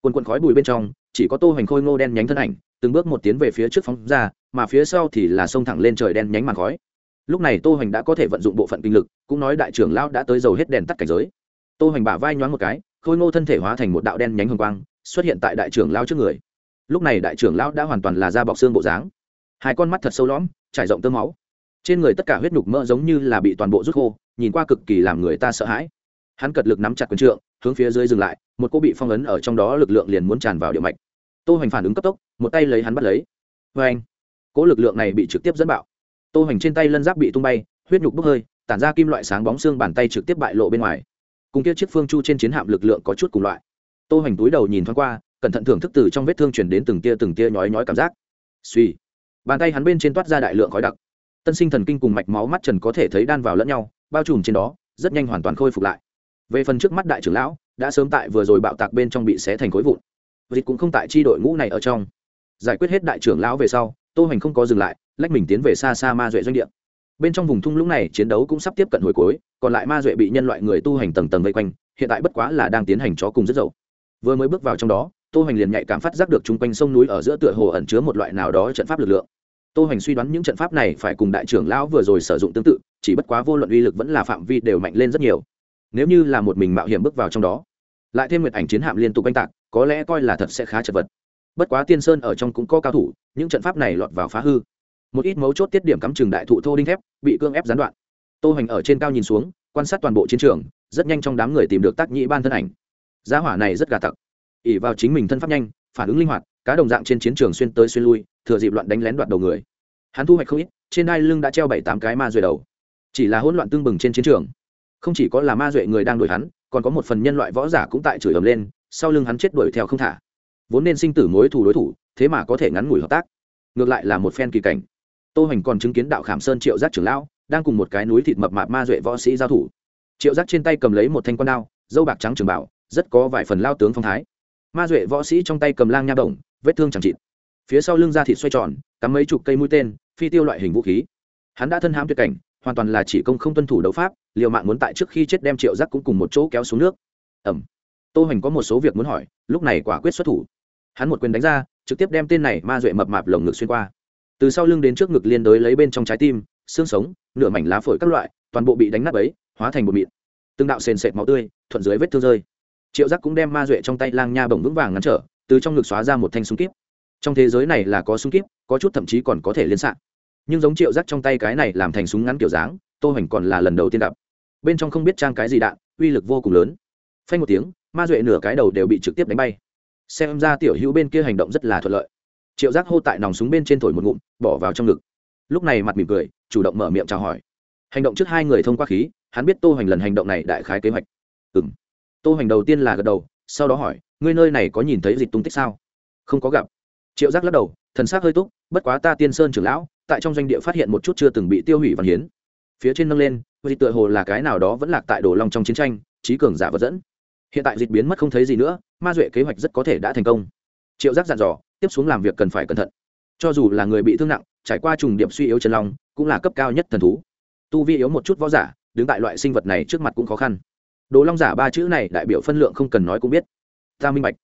Quần quần khói bụi bên trong, chỉ có tô hoành khôi ngô đen nhánh thân ảnh, từng bước một tiến về phía trước phóng ra, mà phía sau thì là sông thẳng lên trời đen nhánh màn khói lúc này tô hoành đã có thể vận dụng bộ phận kinh lực, cũng nói đại trưởng lão đã tới dầu hết đèn tắt cảnh giới. Tô hoành bả vai nhoáng một cái, khôi ngô thân thể hóa thành một đạo đen nhánh hồng quang, xuất hiện tại đại trưởng lão trước người. Lúc này đại trưởng lão đã hoàn toàn là da bọc xương bộ dáng. Hai con mắt thật sâu lõm, trải rộng tơ máu. Trên người tất cả huyết nhục mỡ giống như là bị toàn bộ rút khô, nhìn qua cực kỳ làm người ta sợ hãi. Hắn cật lực nắm chặt quần trượng, hướng phía dưới dừng lại, một cô bị phong ấn ở trong đó lực lượng liền muốn tràn vào địa mạch. Tô hoành phản ứng cấp tốc, một tay lấy hắn bắt lấy. Vê anh cỗ lực lượng này bị trực tiếp dẫn bạo tô hoành trên tay lân giáp bị tung bay, huyết nhục bốc hơi, tản ra kim loại sáng bóng xương bàn tay trực tiếp bại lộ bên ngoài. Cùng kia chiếc phương chu trên chiến hạm lực lượng có chút cùng loại. Tô hoành túi đầu nhìn thoáng qua, cẩn thận thưởng thức từ trong vết thương chuyển đến từng tia từng tia nhói nhói cảm giác. Suy. Bàn tay hắn bên trên toát ra đại lượng khói đặc. Tân sinh thần kinh cùng mạch máu mắt trần có thể thấy đan vào lẫn nhau, bao trùm trên đó, rất nhanh hoàn toàn khôi phục lại. Về phần trước mắt đại trưởng lão, đã sớm tại vừa rồi bạo tạc bên trong bị xé thành khối vụn. Dịch cũng không tại chi đội ngũ này ở trong. Giải quyết hết đại trưởng lão về sau, tô hoành không có dừng lại lách mình tiến về xa xa ma duệ doanh địa. Bên trong vùng thung lũng này chiến đấu cũng sắp tiếp cận hồi cuối, còn lại ma duệ bị nhân loại người tu hành tầng tầng vây quanh, hiện tại bất quá là đang tiến hành chó cùng rất dậu vừa mới bước vào trong đó, tô hành liền nhạy cảm phát giác được chung quanh sông núi ở giữa tựa hồ ẩn chứa một loại nào đó trận pháp lực lượng. Tô hành suy đoán những trận pháp này phải cùng đại trưởng lão vừa rồi sử dụng tương tự, chỉ bất quá vô luận uy lực vẫn là phạm vi đều mạnh lên rất nhiều. Nếu như là một mình mạo hiểm bước vào trong đó, lại thêm nguyệt ảnh chiến hạm liên tục oanh tạc, có lẽ coi là thật sẽ khá chật vật. Bất quá tiên sơn ở trong cũng có cao thủ, những trận pháp này lọt vào phá hư một ít mấu chốt tiết điểm cắm trường đại thụ thô đinh thép, bị cương ép gián đoạn. Tô hành ở trên cao nhìn xuống, quan sát toàn bộ chiến trường, rất nhanh trong đám người tìm được tác nhĩ ban thân ảnh. Giá hỏa này rất gà tặc. Ỉ vào chính mình thân pháp nhanh, phản ứng linh hoạt, cá đồng dạng trên chiến trường xuyên tới xuyên lui, thừa dịp loạn đánh lén đoạt đầu người. Hắn thu hoạch không ít, trên đai lưng đã treo bảy tám cái ma duệ đầu. Chỉ là hỗn loạn tương bừng trên chiến trường. Không chỉ có là ma duệ người đang đuổi hắn, còn có một phần nhân loại võ giả cũng tại chửi ầm lên, sau lưng hắn chết đuổi theo không thả. Vốn nên sinh tử mối thủ đối thủ, thế mà có thể ngắn ngủi hợp tác. Ngược lại là một phen kỳ cảnh tô Hành còn chứng kiến đạo khảm sơn triệu giác trưởng lão, đang cùng một cái núi thịt mập mạp ma duệ võ sĩ giao thủ. Triệu giác trên tay cầm lấy một thanh quan đao, dâu bạc trắng trường bảo, rất có vài phần lao tướng phong thái. Ma duệ võ sĩ trong tay cầm lang nha đồng vết thương chẳng chịt. Phía sau lưng da thịt xoay tròn, cắm mấy chục cây mũi tên, phi tiêu loại hình vũ khí. Hắn đã thân hãm tuyệt cảnh, hoàn toàn là chỉ công không tuân thủ đấu pháp, liều mạng muốn tại trước khi chết đem triệu giác cũng cùng một chỗ kéo xuống nước. Ẩm. Tô Hành có một số việc muốn hỏi, lúc này quả quyết xuất thủ. Hắn một quyền đánh ra, trực tiếp đem tên này ma duệ mập mạp lồng ngực xuyên qua từ sau lưng đến trước ngực liên đối lấy bên trong trái tim, xương sống, nửa mảnh lá phổi các loại, toàn bộ bị đánh nát ấy hóa thành một mịn. Từng đạo sền sệt máu tươi, thuận dưới vết thương rơi. Triệu giác cũng đem ma duệ trong tay lang nha bổng vững vàng ngăn trở, từ trong ngực xóa ra một thanh súng kíp. Trong thế giới này là có súng kíp, có chút thậm chí còn có thể liên sạc nhưng giống triệu giác trong tay cái này làm thành súng ngắn kiểu dáng, tô hoành còn là lần đầu tiên đập bên trong không biết trang cái gì đạn, uy lực vô cùng lớn. Phanh một tiếng, ma duệ nửa cái đầu đều bị trực tiếp đánh bay. Xem ra tiểu hữu bên kia hành động rất là thuận lợi triệu giác hô tại nòng súng bên trên thổi một ngụm, bỏ vào trong ngực. Lúc này mặt mỉm cười, chủ động mở miệng chào hỏi. Hành động trước hai người thông qua khí, hắn biết tô hoành lần hành động này đại khái kế hoạch. Ừ m tô hoành đầu tiên là gật đầu, sau đó hỏi, ngươi nơi này có nhìn thấy dịch tung tích sao? Không có gặp. Triệu giác lắc đầu, thần s ắ c hơi túc, bất quá ta tiên sơn trưởng lão, tại trong doanh địa phát hiện một chút chưa từng bị tiêu hủy văn hiến. Phía trên nâng lên, dịch tựa hồ là cái nào đó vẫn lạc tại đồ long trong chiến tranh, trí cường giả vật dẫn. Hiện tại dịch biến mất không thấy gì nữa, ma duệ kế hoạch rất có thể đã thành công. Triệu giác dặn dò tiếp xuống làm việc cần phải cẩn thận. Cho dù là người bị thương nặng, trải qua trùng điệp suy yếu chân long, cũng là cấp cao nhất thần thú. Tu vi yếu một chút võ giả, đứng tại loại sinh vật này trước mặt cũng khó khăn. Đồ long giả ba chữ này đại biểu phân lượng không cần nói cũng biết. Ta minh bạch.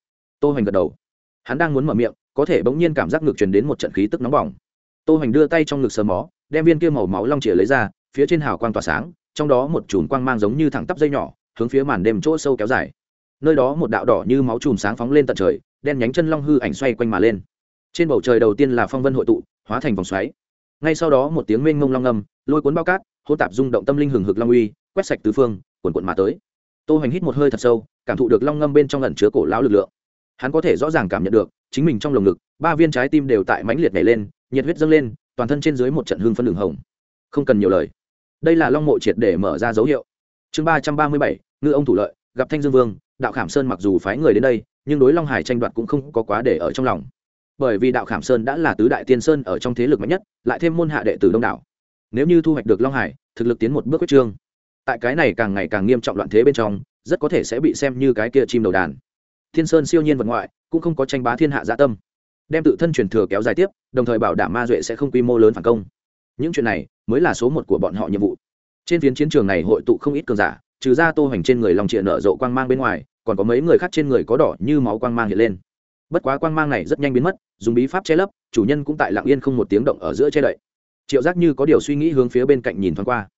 Tô hoành gật đầu. Hắn đang muốn mở miệng, có thể bỗng nhiên cảm giác ngược truyền đến một trận khí tức nóng bỏng. Tô hoành đưa tay trong ngực sờ mó, đem viên kia màu máu long chĩa lấy ra, phía trên hào quang tỏa sáng, trong đó một chùm quang mang giống như thẳng tắp dây nhỏ, hướng phía màn đêm chỗ sâu kéo dài nơi đó một đạo đỏ như máu chùm sáng phóng lên tận trời, đen nhánh chân long hư ảnh xoay quanh mà lên. Trên bầu trời đầu tiên là phong vân hội tụ, hóa thành vòng xoáy. Ngay sau đó một tiếng mênh mông long ngầm lôi cuốn bao cát hô tạp rung động tâm linh hừng hực long uy, quét sạch tứ phương quần quận mà tới. Tô hoành hít một hơi thật sâu, cảm thụ được long ngâm bên trong lần chứa cổ lão lực lượng. Hắn có thể rõ ràng cảm nhận được, chính mình trong lồng ngực, ba viên trái tim đều tại mãnh liệt nhảy lên, nhiệt huyết dâng lên, toàn thân trên dưới một trận hương phân đường hồng. Không cần nhiều lời. Đây là long mộ triệt để mở ra dấu hiệu. Chương ba trăm ba mươi bảy, ngư ông thủ lợi, gặp thanh dương vương đạo khảm sơn mặc dù phái người đến đây, nhưng đối long hải tranh đoạt cũng không có quá để ở trong lòng. Bởi vì đạo khảm sơn đã là tứ đại tiên sơn ở trong thế lực mạnh nhất, lại thêm môn hạ đệ tử đông đảo. Nếu như thu hoạch được long hải, thực lực tiến một bước quyết trương. Tại cái này càng ngày càng nghiêm trọng loạn thế bên trong, rất có thể sẽ bị xem như cái kia chim đầu đàn. Thiên sơn siêu nhiên vật ngoại, cũng không có tranh bá thiên hạ dạ tâm. Đem tự thân truyền thừa kéo dài tiếp, đồng thời bảo đảm ma duệ sẽ không quy mô lớn phản công. Những chuyện này mới là số một của bọn họ nhiệm vụ. Trên phiến chiến trường này hội tụ không ít cường giả, trừ ra tô hoành trên người lòng trịa nở rộ quang mang bên ngoài còn có mấy người khác trên người có đỏ như máu quang mang hiện lên. Bất quá quang mang này rất nhanh biến mất, dùng bí pháp che lấp, chủ nhân cũng tại lặng yên không một tiếng động ở giữa che đậy. Triệu giác như có điều suy nghĩ hướng phía bên cạnh nhìn thoáng qua.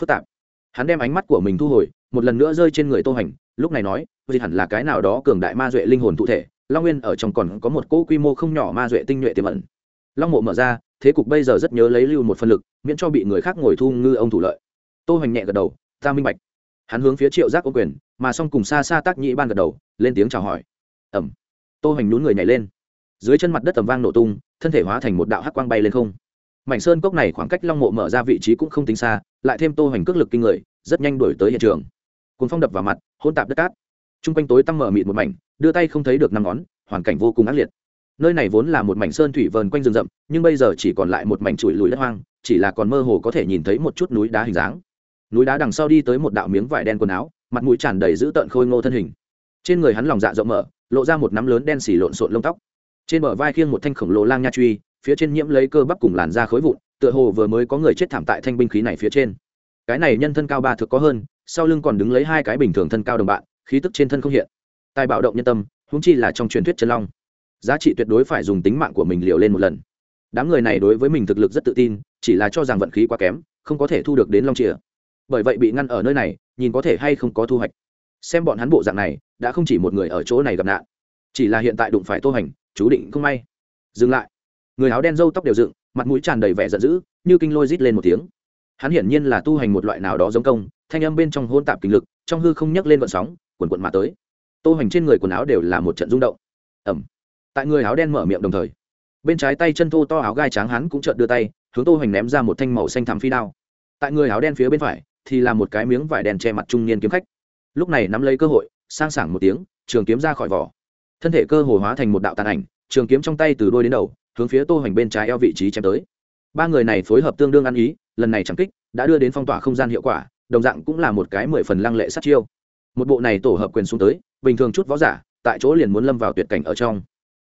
Phức tạp. Hắn đem ánh mắt của mình thu hồi, một lần nữa rơi trên người tô hành, lúc này nói vì hẳn là cái nào đó cường đại ma duệ linh hồn thụ thể, long nguyên ở trong còn có một cỗ quy mô không nhỏ ma duệ tinh nhuệ tiềm ẩn. Long mộ mở ra, thế cục bây giờ rất nhớ lấy lưu một phần lực, miễn cho bị người khác ngồi thu ngư ông thủ lợi. Tô hành nhẹ gật đầu, ta minh bạch. Hắn hướng phía triệu giác ô quyền mà song cùng xa xa tác nhĩ ban gật đầu, lên tiếng chào hỏi. Ẩm. Tô hoành nhún người nhảy lên. Dưới chân mặt đất tầm vang nổ tung, thân thể hóa thành một đạo hắc quang bay lên không. Mảnh sơn cốc này khoảng cách long mộ mở ra vị trí cũng không tính xa, lại thêm tô hoành cước lực kinh người, rất nhanh đuổi tới hiện trường. Cuốn phong đập vào mặt hôn tạp đất cát. T r u n g quanh tối tăm mở mịt một mảnh, đưa tay không thấy được năm ngón, hoàn cảnh vô cùng ác liệt. Nơi này vốn là một mảnh sơn thủy vờn quanh rừng rậm, nhưng bây giờ chỉ còn lại một mảnh trụi lùi đất hoang, chỉ là còn mơ hồ có thể nhìn thấy một chút núi đá hình dáng. Núi đá đằng sau đi tới một đạo miếng vải đen quần áo mặt mũi tràn đầy dữ tợn khôi ngô thân hình. Trên người hắn lòng dạ rộng mở, lộ ra một nắm lớn đen xỉ lộn xộn lông tóc. Trên bờ vai khiêng một thanh khổng lồ lang nha truy, phía trên nhiễm lấy cơ bắp cùng làn da khối vụn, tựa hồ vừa mới có người chết thảm tại thanh binh khí này phía trên. Cái này nhân thân cao ba thực có hơn, sau lưng còn đứng lấy hai cái bình thường thân cao đồng bạn, khí tức trên thân không hiện. Tài bạo động nhân tâm húng chi là trong truyền thuyết chân long. Giá trị tuyệt đối phải dùng tính mạng của mình liều lên một lần. Đám người này đối với mình thực lực rất tự tin, chỉ là cho rằng vận khí quá kém, không có thể thu được đến long chìa bởi vậy bị ngăn ở nơi này, nhìn có thể hay không có thu hoạch. Xem bọn hắn bộ dạng này, đã không chỉ một người ở chỗ này gặp nạn, chỉ là hiện tại đụng phải tô hành, chú định không may. Dừng lại. Người áo đen râu tóc đều dựng, mặt mũi tràn đầy vẻ giận dữ, như kinh lôi rít lên một tiếng. Hắn hiển nhiên là tu hành một loại nào đó giống công, thanh âm bên trong hôn tạp kinh lực, trong hư không nhấc lên vận sóng, quần quần mà tới. Tô hành trên người quần áo đều là một trận rung động. Ẩm tại người áo đen mở miệng đồng thời, bên trái tay chân thô to áo gai trắng hắn cũng chợt đưa tay, hướng tô hành ném ra một thanh màu xanh thảm phi đao. Tại người áo đen phía bên phải thì là một cái miếng vải đèn che mặt trung niên kiếm khách. Lúc này nắm lấy cơ hội, sang sảng một tiếng, trường kiếm ra khỏi vỏ. Thân thể cơ hồ hóa thành một đạo tàn ảnh, trường kiếm trong tay từ đôi đến đầu, hướng phía tô hoành bên trái eo vị trí chém tới. Ba người này phối hợp tương đương ăn ý, lần này chẳng kích, đã đưa đến phong tỏa không gian hiệu quả, đồng dạng cũng là một cái mười phần lăng lệ sát chiêu. Một bộ này tổ hợp quyền xuống tới, bình thường chút võ giả, tại chỗ liền muốn lâm vào tuyệt cảnh ở trong.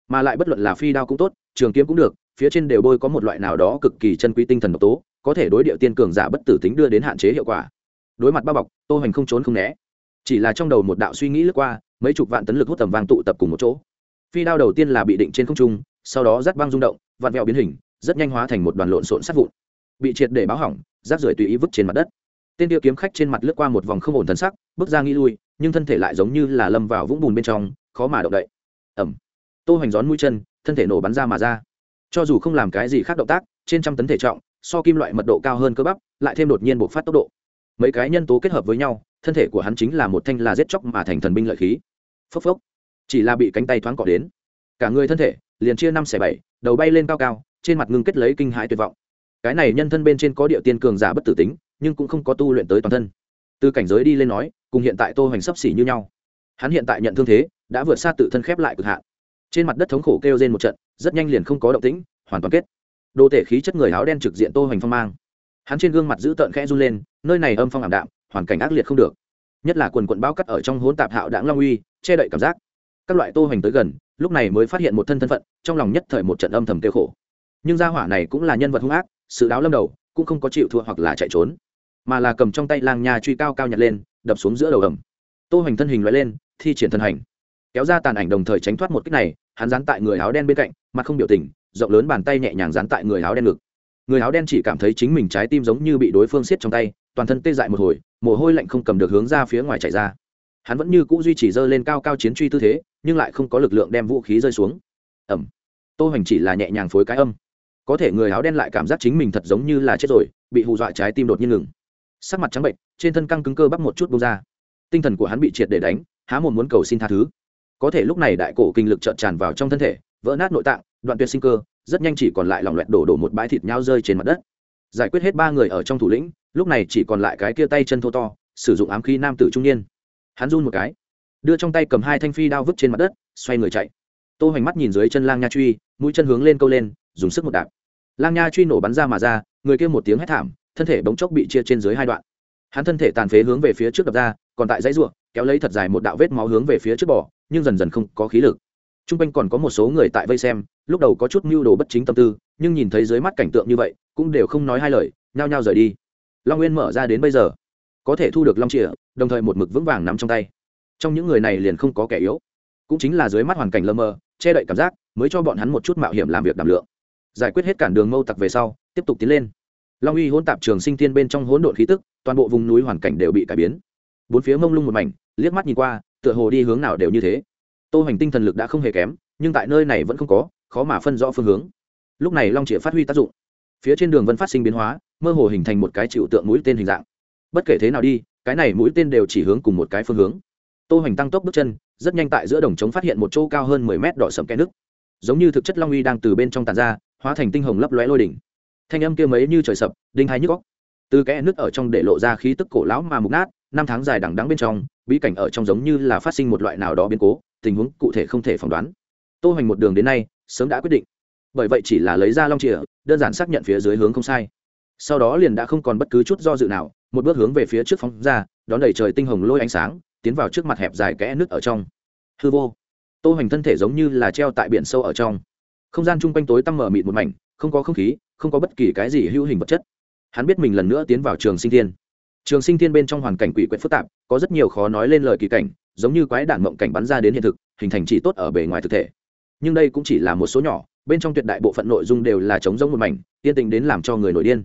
Mà lại bất luận là phi đao cũng tốt, trường kiếm cũng được, phía trên đều bôi có một loại nào đó cực kỳ chân quý tinh thần độc tố có thể đối địa tiên cường giả bất tử tính đưa đến hạn chế hiệu quả. Đối mặt bao bọc, tô hành không trốn không né. Chỉ là trong đầu một đạo suy nghĩ lướt qua, mấy chục vạn tấn lực hút tầm vang tụ tập cùng một chỗ. Phi đao đầu tiên là bị định trên không trung, sau đó rát băng rung động vạn vẹo biến hình, rất nhanh hóa thành một đoàn lộn xộn sát vụn. Bị triệt để báo hỏng, rác rưởi tùy ý vứt trên mặt đất. Tên tiêu kiếm khách trên mặt lướt qua một vòng không ổn thần sắc, bước ra nghĩ lui, nhưng thân thể lại giống như là lâm vào vũng bùn bên trong, khó mà động đậy. Ẩm tô hoành gión mũi chân, thân thể nổ bắn ra mà ra. Cho dù không làm cái gì khác động tác, trên trăm tấn thể trọng so kim loại mật độ cao hơn cơ bắp, lại thêm đột nhiên bộc phát tốc độ. Mấy cái nhân tố kết hợp với nhau, thân thể của hắn chính là một thanh là giết chóc mà thành thần binh lợi khí. Phốc phốc. Chỉ là bị cánh tay thoáng cỏ đến. Cả người thân thể liền chia năm xẻ bảy, đầu bay lên cao cao, trên mặt ngưng kết lấy kinh hãi tuyệt vọng. Cái này nhân thân bên trên có địa tiên cường giả bất tử tính, nhưng cũng không có tu luyện tới toàn thân. Từ cảnh giới đi lên nói, cùng hiện tại tô hoành sấp xỉ như nhau. Hắn hiện tại nhận thương thế, đã vượt xa tự thân khép lại cực hạn. Trên mặt đất thống khổ kêu rên một trận, rất nhanh liền không có động tĩnh, hoàn toàn kết đồ tể khí chất người áo đen trực diện tô hoành phong mang. Hắn trên gương mặt giữ tợn khẽ run lên, nơi này âm phong ảm đạm, hoàn cảnh ác liệt không được. Nhất là quần quận bao cắt ở trong hỗn tạp hạo đãng long uy, che đậy cảm giác. Các loại tô hoành tới gần, lúc này mới phát hiện một thân thân phận, trong lòng nhất thời một trận âm thầm kêu khổ. Nhưng gia hỏa này cũng là nhân vật hung ác, sự đáo lâm đầu, cũng không có chịu thua hoặc là chạy trốn, mà là cầm trong tay lang nha truy cao cao nhặt lên, đập xuống giữa đầu ầm. Tô hoành thân hình lóe lên, thi triển thân hành. Kéo ra tàn ảnh đồng thời tránh thoát một kích này, hắn dán tại người áo đen bên cạnh, mặt không biểu tình rộng lớn bàn tay nhẹ nhàng dán tại người áo đen ngực. Người áo đen chỉ cảm thấy chính mình trái tim giống như bị đối phương siết trong tay, toàn thân tê dại một hồi, mồ hôi lạnh không cầm được hướng ra phía ngoài chạy ra. Hắn vẫn như c ũ duy trì dơ lên cao cao chiến truy tư thế, nhưng lại không có lực lượng đem vũ khí rơi xuống. Ẩm tô hoành chỉ là nhẹ nhàng phối cái âm. Có thể người áo đen lại cảm giác chính mình thật giống như là chết rồi, bị hù dọa trái tim đột nhiên ngừng. Sắc mặt trắng bệnh, trên thân căng cứng cơ bắp một chút bông ra. Tinh thần của hắn bị triệt để đánh, há một muốn cầu xin tha thứ. Có thể lúc này đại cổ kinh lực trợn tràn vào trong thân thể, vỡ nát nội tạng đoạn tuyệt sinh cơ, rất nhanh chỉ còn lại lòng loẹt đổ đổ một bãi thịt nhau rơi trên mặt đất. Giải quyết hết ba người ở trong thủ lĩnh, lúc này chỉ còn lại cái kia tay chân thô to, sử dụng ám khí nam tử trung niên. Hắn run một cái, đưa trong tay cầm hai thanh phi đao vứt trên mặt đất, xoay người chạy. Tô hoành mắt nhìn dưới chân lang nha truy, mũi chân hướng lên câu lên, dùng sức một đạp. Lang nha truy nổ bắn ra mà ra, người kia một tiếng hét thảm, thân thể bỗng chốc bị chia trên dưới hai đoạn. Hắn thân thể tàn phế hướng về phía trước đập ra, còn tại dãy ruộng, kéo lấy thật dài một đạo vết máu hướng về phía trước bỏ nhưng dần dần không có khí lực. T r u n g quanh còn có một số người tại vây xem lúc đầu có chút mưu đồ bất chính tâm tư, nhưng nhìn thấy dưới mắt cảnh tượng như vậy, cũng đều không nói hai lời, nhao nhao rời đi. Long nguyên mở ra đến bây giờ, có thể thu được long trịa đồng thời một mực vững vàng nắm trong tay. Trong những người này liền không có kẻ yếu, cũng chính là dưới mắt hoàn cảnh lơ mơ, che đậy cảm giác, mới cho bọn hắn một chút mạo hiểm làm việc đảm lượng. Giải quyết hết cản đường mâu tặc về sau, tiếp tục tiến lên. Long uy hỗn tạp trường sinh thiên bên trong hỗn độn khí tức, toàn bộ vùng núi hoàn cảnh đều bị cải biến. Bốn phía mông lung một mảnh, liếc mắt nhìn qua, tựa hồ đi hướng nào đều như thế. Tô hành tinh thần lực đã không hề kém, nhưng tại nơi này vẫn không có khó mà phân rõ phương hướng. Lúc này long chĩa phát huy tác dụng. Phía trên đường vân phát sinh biến hóa, mơ hồ hình thành một cái chịu tượng mũi tên hình dạng. Bất kể thế nào đi, cái này mũi tên đều chỉ hướng cùng một cái phương hướng. Tô hoành tăng tốc bước chân, rất nhanh tại giữa đồng trống phát hiện một chỗ cao hơn mười mét đỏ sầm kẽ nước. Giống như thực chất long uy đang từ bên trong tàn ra, hóa thành tinh hồng lấp lóe lôi đỉnh. Thanh âm kia mấy như trời sập, đinh hai nhức góc từ kẽ nước ở trong để lộ ra khí tức cổ lão mà mục nát, năm tháng dài đằng đắng bên trong, bí cảnh ở trong giống như là phát sinh một loại nào đó biến cố, tình huống cụ thể không thể phỏng đoán. Tô hoành một đường đến nay sớm đã quyết định. Bởi vậy chỉ là lấy ra long chìa, đơn giản xác nhận phía dưới hướng không sai. Sau đó liền đã không còn bất cứ chút do dự nào, một bước hướng về phía trước phóng ra, đón đầy trời tinh hồng lôi ánh sáng, tiến vào trước mặt hẹp dài kẽ nước ở trong. Hư vô. Tô hoành thân thể giống như là treo tại biển sâu ở trong. Không gian chung quanh tối tăm mở mịt một mảnh, không có không khí, không có bất kỳ cái gì hữu hình vật chất. Hắn biết mình lần nữa tiến vào trường sinh thiên. Trường sinh thiên bên trong hoàn cảnh quỷ quyệt phức tạp, có rất nhiều khó nói lên lời kỳ cảnh, giống như quái đản mộng cảnh bắn ra đến hiện thực, hình thành chỉ tốt ở bề ngoài thực thể nhưng đây cũng chỉ là một số nhỏ, bên trong tuyệt đại bộ phận nội dung đều là chống giống một mảnh, yên tình đến làm cho người nổi điên.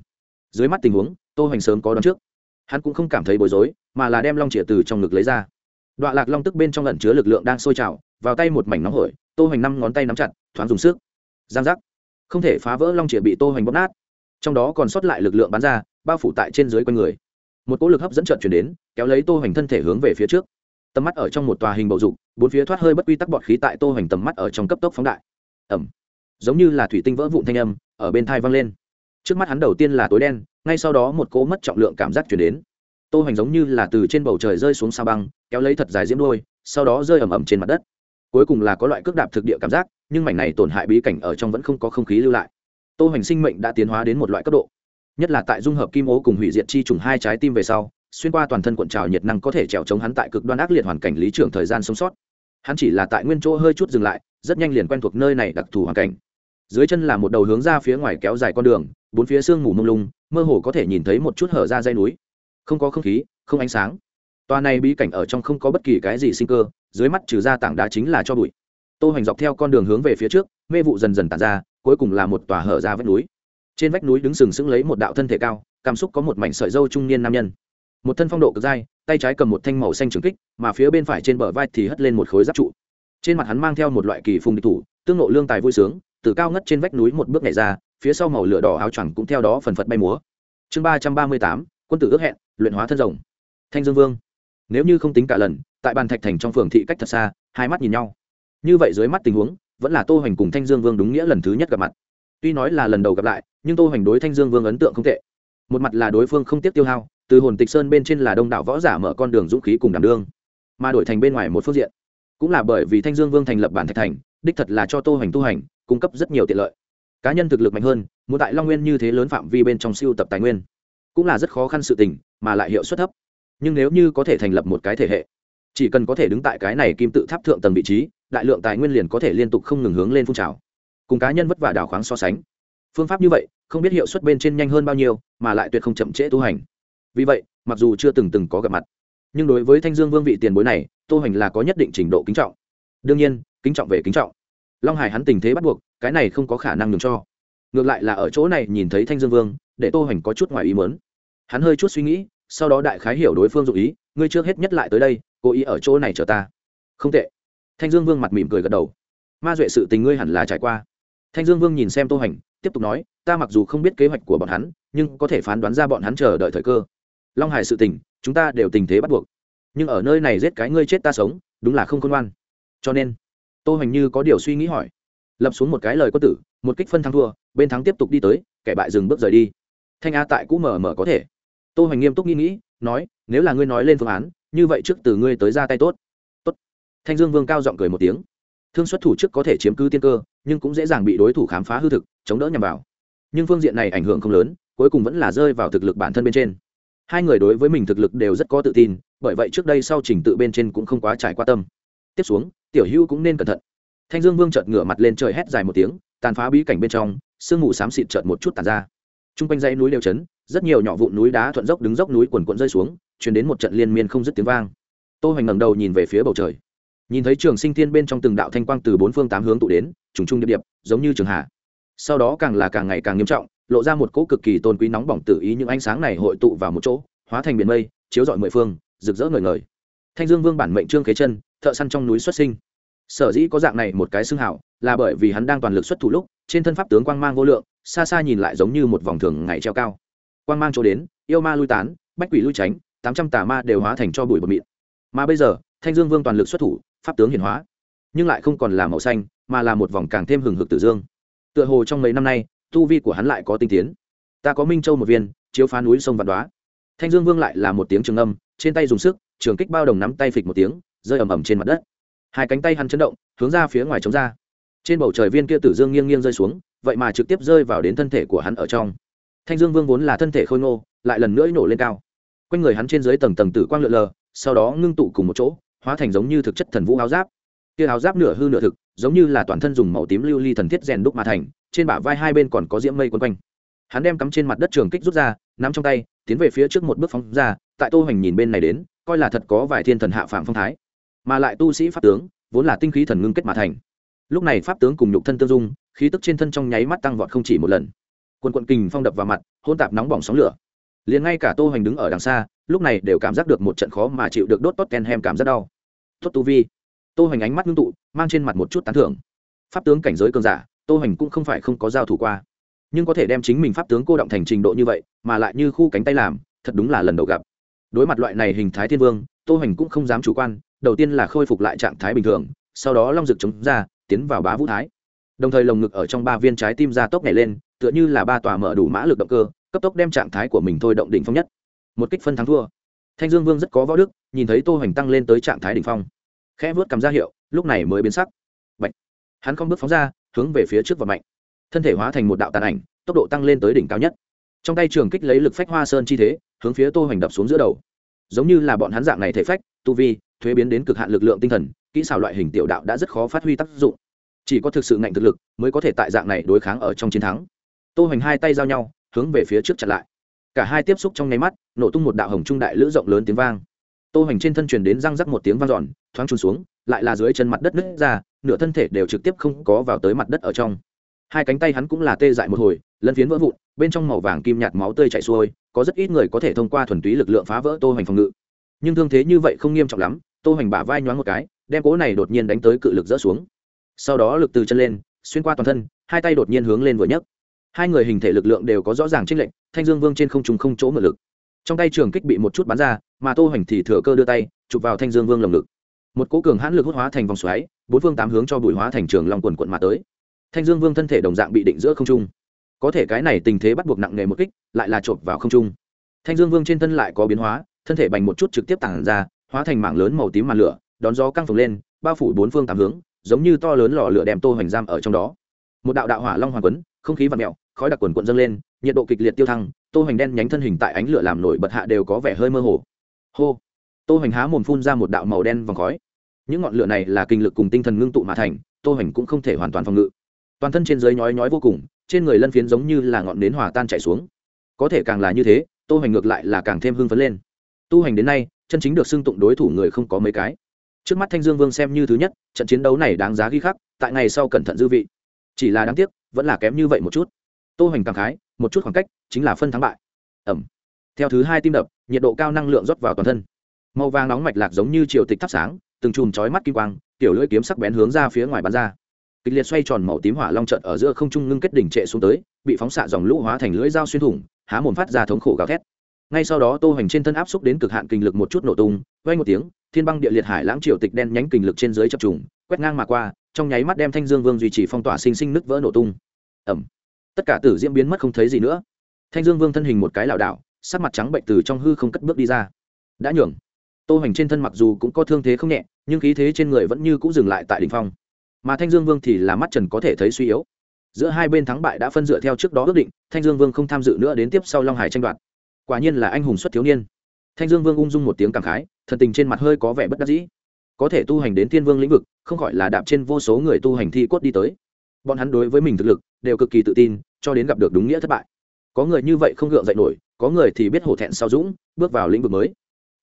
Dưới mắt tình huống, tô hoành sớm có đoán trước. Hắn cũng không cảm thấy bối rối, mà là đem long chĩa từ trong ngực lấy ra. Đoạn lạc long tức bên trong lẩn chứa lực lượng đang sôi trào, vào tay một mảnh nóng hổi, tô hoành năm ngón tay nắm chặt, thoáng dùng sức. Giang giác. Không thể phá vỡ long chĩa bị tô hoành bóp nát. Trong đó còn sót lại lực lượng bắn ra, bao phủ tại trên dưới quanh người. Một cỗ lực hấp dẫn trợn chuyển đến, kéo lấy tô hoành thân thể hướng về phía trước tầm mắt ở trong một tòa hình bầu dục, bốn phía thoát hơi bất quy tắc bọt khí tại tô hoành tầm mắt ở trong cấp tốc phóng đại. Ẩm giống như là thủy tinh vỡ vụn thanh âm, ở bên thai văng lên. Trước mắt hắn đầu tiên là tối đen, ngay sau đó một cỗ mất trọng lượng cảm giác chuyển đến. Tô hoành giống như là từ trên bầu trời rơi xuống sa băng, kéo lấy thật dài diễm đôi, sau đó rơi ầm ầm trên mặt đất. Cuối cùng là có loại cước đạp thực địa cảm giác, nhưng mảnh này tổn hại bí cảnh ở trong vẫn không có không khí lưu lại. Tô hoành sinh mệnh đã tiến hóa đến một loại cấp độ. Nhất là tại dung hợp kim ố cùng hủy diệt chi trùng hai trái tim về sau xuyên qua toàn thân cuộn trào nhiệt năng có thể trèo chống hắn tại cực đoan ác liệt hoàn cảnh lý trưởng thời gian sống sót. Hắn chỉ là tại nguyên chỗ hơi chút dừng lại, rất nhanh liền quen thuộc nơi này đặc thù hoàn cảnh. Dưới chân là một đầu hướng ra phía ngoài kéo dài con đường, bốn phía sương mù mông lung, mơ hồ có thể nhìn thấy một chút hở ra dây núi. Không có không khí, không ánh sáng. Tòa này bí cảnh ở trong không có bất kỳ cái gì sinh cơ, dưới mắt trừ ra tảng đá chính là cho bụi. Tô hành dọc theo con đường hướng về phía trước, mê vụ dần dần tàn ra, cuối cùng là một tòa hở ra vách núi. Trên vách núi đứng sừng sững lấy một đạo thân thể cao, cảm xúc có một mảnh sợi dâu trung niên nam nhân một thân phong độ cực dai, tay trái cầm một thanh màu xanh trừng kích, mà phía bên phải trên bờ vai thì hất lên một khối giáp trụ. Trên mặt hắn mang theo một loại kỳ phùng địch thủ, tương nộ lương tài vui sướng, từ cao ngất trên vách núi một bước nhảy ra, phía sau màu lửa đỏ áo choàng cũng theo đó phần phật bay múa. Chương ba trăm ba mươi tám, quân tử ước hẹn, luyện hóa thân rồng. Thanh dương vương. Nếu như không tính cả lần, tại bàn thạch thành trong phường thị cách thật xa, hai mắt nhìn nhau. Như vậy dưới mắt tình huống, vẫn là tô hoành cùng thanh dương vương đúng nghĩa lần thứ nhất gặp mặt. Tuy nói là lần đầu gặp lại, nhưng tô hoành đối thanh dương vương ấn tượng không tệ. Một mặt là đối phương không tiếp tiêu hao từ hồn tịch sơn bên trên là đông đảo võ giả mở con đường dũng khí cùng đảm đương, mà đổi thành bên ngoài một phương diện, cũng là bởi vì thanh dương vương thành lập bản thạch thành, đích thật là cho tô hành tu hành, cung cấp rất nhiều tiện lợi. Cá nhân thực lực mạnh hơn, muốn tại long nguyên như thế lớn phạm vi bên trong siêu tập tài nguyên, cũng là rất khó khăn sự tình, mà lại hiệu suất thấp. Nhưng nếu như có thể thành lập một cái thể hệ, chỉ cần có thể đứng tại cái này kim tự tháp thượng tầng vị trí, đại lượng tài nguyên liền có thể liên tục không ngừng hướng lên phun trào. Cùng cá nhân vất vả đào khoáng so sánh. Phương pháp như vậy, không biết hiệu suất bên trên nhanh hơn bao nhiêu, mà lại tuyệt không chậm trễ tu hành vì vậy, mặc dù chưa từng từng có gặp mặt, nhưng đối với thanh dương vương vị tiền bối này, tô hoành là có nhất định trình độ kính trọng. Đương nhiên, kính trọng về kính trọng. Long hải hắn tình thế bắt buộc, cái này không có khả năng nhường cho. Ngược lại là ở chỗ này nhìn thấy thanh dương vương, để tô hoành có chút ngoài ý mớn hắn hơi chút suy nghĩ, sau đó đại khái hiểu đối phương dụ ý, ngươi trước hết nhất lại tới đây, cố ý ở chỗ này chờ ta. Không tệ. Thanh dương vương mặt mỉm cười gật đầu. Ma duệ sự tình ngươi hẳn là trải qua. Thanh dương vương nhìn xem tô hoành, tiếp tục nói, ta mặc dù không biết kế hoạch của bọn hắn, nhưng có thể phán đoán ra bọn hắn chờ đợi thời cơ long hải sự tình, chúng ta đều tình thế bắt buộc. Nhưng ở nơi này giết cái ngươi chết ta sống, đúng là không khôn ngoan. Cho nên, tô hoành như có điều suy nghĩ hỏi. Lập xuống một cái lời có tử, một kích phân thắng thua, bên thắng tiếp tục đi tới, kẻ bại dừng bước rời đi. Thanh a tại cũ mở mở có thể. Tô hoành nghiêm túc nghĩ nghĩ, nói, nếu là ngươi nói lên phương án, như vậy trước từ ngươi tới ra tay tốt. Tốt. Thanh dương vương cao giọng cười một tiếng. Thương xuất thủ trước có thể chiếm cứ tiên cơ, nhưng cũng dễ dàng bị đối thủ khám phá hư thực, chống đỡ nhằm vào. Nhưng phương diện này ảnh hưởng không lớn, cuối cùng vẫn là rơi vào thực lực bản thân bên trên hai người đối với mình thực lực đều rất có tự tin, bởi vậy trước đây sau trình tự bên trên cũng không quá trải qua tâm. Tiếp xuống, tiểu hữu cũng nên cẩn thận. Thanh dương vương chợt ngửa mặt lên trời hét dài một tiếng, tàn phá bí cảnh bên trong, sương mù xám xịt chợt một chút tàn ra. T r u n g quanh dãy núi đều chấn, rất nhiều nhỏ vụn núi đá thuận dốc đứng dốc núi quần quận rơi xuống chuyển đến một trận liên miên không dứt tiếng vang. Tô hoành ngẩng đầu nhìn về phía bầu trời. Nhìn thấy trường sinh thiên bên trong từng đạo thanh quang từ bốn phương tám hướng tụ đến, trùng trung điệp điệp, giống như trường hạ. Sau đó càng là càng ngày càng nghiêm trọng lộ ra một cỗ cực kỳ tôn quý nóng bỏng tự ý những ánh sáng này hội tụ vào một chỗ, hóa thành biển mây, chiếu rọi mười phương, rực rỡ ngời ngời. Thanh dương vương bản mệnh trương kế chân, thợ săn trong núi xuất sinh. Sở dĩ có dạng này một cái xưng hảo là bởi vì hắn đang toàn lực xuất thủ lúc, trên thân pháp tướng quang mang vô lượng, xa xa nhìn lại giống như một vòng thường ngày treo cao. Quang mang chỗ đến, yêu ma lui tán, bách quỷ lui tránh, tám trăm tà ma đều hóa thành cho bụi bột mịn. Mà bây giờ, thanh dương vương toàn lực xuất thủ, pháp tướng hiển hóa. Nhưng lại không còn là màu xanh, mà là một vòng càng thêm hừng hực tử dương. Tựa hồ trong mấy năm nay tu vi của hắn lại có tinh tiến. Ta có minh châu một viên, chiếu phá núi sông vạn đoá. Thanh dương vương lại là một tiếng trường âm, trên tay dùng sức, trường kích bao đồng nắm tay phịch một tiếng, rơi ầm ầm trên mặt đất. Hai cánh tay hắn chấn động, hướng ra phía ngoài chống ra. Trên bầu trời viên kia tử dương nghiêng nghiêng rơi xuống, vậy mà trực tiếp rơi vào đến thân thể của hắn ở trong. Thanh dương vương vốn là thân thể khôi ngô, lại lần nữa nổ lên cao. Quanh người hắn trên dưới tầng tầng tử quang lượn lờ, sau đó ngưng tụ cùng một chỗ, hóa thành giống như thực chất thần vũ áo giáp. Kia áo giáp nửa hư nửa thực, giống như là toàn thân dùng màu tím lưu ly thần thiết rèn đúc mà thành trên bả vai hai bên còn có diễm mây quấn quanh. Hắn đem cắm trên mặt đất trường kích rút ra, nắm trong tay, tiến về phía trước một bước phóng ra, tại tô hoành nhìn bên này đến, coi là thật có vài thiên thần hạ phàm phong thái. Mà lại tu sĩ pháp tướng, vốn là tinh khí thần ngưng kết mà thành. Lúc này pháp tướng cùng nhục thân tương dung, khí tức trên thân trong nháy mắt tăng vọt không chỉ một lần. Quần quận kình phong đập vào mặt hôn tạp nóng bỏng sóng lửa. Liền ngay cả tô hoành đứng ở đằng xa, lúc này đều cảm giác được một trận khó mà chịu được đốt tốt ken hem cảm rất đau. Tốt tu vi. Tô hoành ánh mắt ngưng tụ, mang trên mặt một chút tán thưởng. Pháp tướng cảnh giới cường giả tô hành cũng không phải không có giao thủ qua. Nhưng có thể đem chính mình pháp tướng cô động thành trình độ như vậy, mà lại như khu cánh tay làm, thật đúng là lần đầu gặp. Đối mặt loại này hình thái thiên vương, tô hành cũng không dám chủ quan, đầu tiên là khôi phục lại trạng thái bình thường, sau đó long rực chống ra, tiến vào bá vũ thái. Đồng thời lồng ngực ở trong ba viên trái tim ra tốc nhảy lên, tựa như là ba tòa mở đủ mã lực động cơ, cấp tốc đem trạng thái của mình thôi động đỉnh phong nhất. Một kích phân thắng thua. Thanh dương vương rất có võ đức, nhìn thấy tô hành tăng lên tới trạng thái đỉnh phong, khẽ vớt cảm ra hiệu, lúc này mới biến sắc. Bạch. hắn không bước phóng ra hướng về phía trước và mạnh. Thân thể hóa thành một đạo tàn ảnh, tốc độ tăng lên tới đỉnh cao nhất. Trong tay trường kích lấy lực phách hoa sơn chi thế, hướng phía tô hoành đập xuống giữa đầu. Giống như là bọn hắn dạng này thể phách, tu vi, thuế biến đến cực hạn lực lượng tinh thần, kỹ xảo loại hình tiểu đạo đã rất khó phát huy tác dụng. Chỉ có thực sự ngạnh thực lực mới có thể tại dạng này đối kháng ở trong chiến thắng. Tô hoành hai tay giao nhau, hướng về phía trước chặn lại. Cả hai tiếp xúc trong nháy mắt, nổ tung một đạo hồng trung đại lữ rộng lớn tiếng vang. Tô hoành trên thân truyền đến răng rắc một tiếng vang giòn thoáng trùn xuống, lại là dưới chân mặt đất nứt ra nửa thân thể đều trực tiếp không có vào tới mặt đất ở trong. Hai cánh tay hắn cũng là tê dại một hồi lân phiến vỡ vụn bên trong màu vàng kim nhạt máu tươi chảy xuôi có rất ít người có thể thông qua thuần túy lực lượng phá vỡ tô hoành phòng ngự. Nhưng thương thế như vậy không nghiêm trọng lắm tô hoành bả vai nhoáng một cái đem cỗ này đột nhiên đánh tới cự lực rỡ xuống. Sau đó lực từ chân lên xuyên qua toàn thân hai tay đột nhiên hướng lên vừa nhấc. Hai người hình thể lực lượng đều có rõ ràng chênh lệnh, thanh dương vương trên không trùng không chỗ ngự lực. Trong tay trường kích bị một chút bắn ra mà tô hoành thì thừa cơ đưa tay chụp vào thanh dương vương lồng ngực một cỗ cường hãn lực hút hóa thành vòng xoáy, bốn phương tám hướng cho bùi hóa thành trường long quần quận mà tới. Thanh dương vương thân thể đồng dạng bị định giữa không trung. Có thể cái này tình thế bắt buộc nặng nề một kích, lại là chộp vào không trung. Thanh dương vương trên thân lại có biến hóa, thân thể bành một chút trực tiếp tản ra, hóa thành mảng lớn màu tím màn lửa, đón gió căng phồng lên, bao phủ bốn phương tám hướng, giống như to lớn lò lửa đem tô hoành giam ở trong đó. Một đạo đạo hỏa long hoàng quấn, không khí vặn mèo, khói đặc quần quận dâng lên, nhiệt độ kịch liệt tiêu thăng, tô hoành đen nhánh thân hình tại ánh lửa làm nổi bật hạ đều có vẻ hơi mơ hồ. Hô! Tô hoành há mồm phun ra một đạo màu đen vòng khói những ngọn lửa này là kinh lực cùng tinh thần ngưng tụ mà thành, tô hoành cũng không thể hoàn toàn phòng ngự. Toàn thân trên dưới nhói nhói vô cùng, trên người lân phiến giống như là ngọn nến hòa tan chảy xuống. Có thể càng là như thế, tô hoành ngược lại là càng thêm hưng phấn lên. Tu hành đến nay, chân chính được xưng tụng đối thủ người không có mấy cái. Trước mắt thanh dương vương xem như thứ nhất, trận chiến đấu này đáng giá ghi khắc, tại ngày sau cẩn thận dư vị. Chỉ là đáng tiếc, vẫn là kém như vậy một chút. Tô hoành càng khái, một chút khoảng cách, chính là phân thắng bại. Ẩm. Theo thứ hai tim đập, nhiệt độ cao năng lượng rót vào toàn thân. Màu vàng nóng mạch lạc giống như triều tịch thắp sáng từng chùm chói mắt kim quang, tiểu lưỡi kiếm sắc bén hướng ra phía ngoài bắn ra. Kịch liệt xoay tròn màu tím hỏa long trận ở giữa không trung ngưng kết đỉnh trệ xuống tới, bị phóng xạ dòng lũ hóa thành lưỡi dao xuyên thủng, há mồm phát ra thống khổ gào thét. Ngay sau đó Tô Hoành trên thân áp xúc đến cực hạn kinh lực một chút nổ tung, vang một tiếng, thiên băng địa liệt hải lãng triều tịch đen nhánh kinh lực trên dưới chập trùng, quét ngang mà qua, trong nháy mắt đem Thanh Dương Vương duy trì phong tỏa sinh sinh nứt vỡ nổ tung. Ầm. Tất cả tử diễm biến mất không thấy gì nữa. Thanh Dương Vương thân hình một cái lảo đảo, sắc mặt trắng bệnh từ trong hư không cất bước đi ra. Đã nhường tô hành trên thân mặc dù cũng có thương thế không nhẹ, nhưng khí thế trên người vẫn như cũng dừng lại tại đỉnh phong. Mà thanh dương vương thì là mắt trần có thể thấy suy yếu. Giữa hai bên thắng bại đã phân dựa theo trước đó ước định, thanh dương vương không tham dự nữa đến tiếp sau long hải tranh đoạt. Quả nhiên là anh hùng xuất thiếu niên. Thanh dương vương ung dung một tiếng cảm khái, thần tình trên mặt hơi có vẻ bất đắc dĩ. Có thể tu hành đến thiên vương lĩnh vực, không gọi là đạp trên vô số người tu hành thi cốt đi tới. Bọn hắn đối với mình thực lực đều cực kỳ tự tin, cho đến gặp được đúng nghĩa thất bại. Có người như vậy không gượng dậy nổi, có người thì biết hổ thẹn sau dũng, bước vào lĩnh vực mới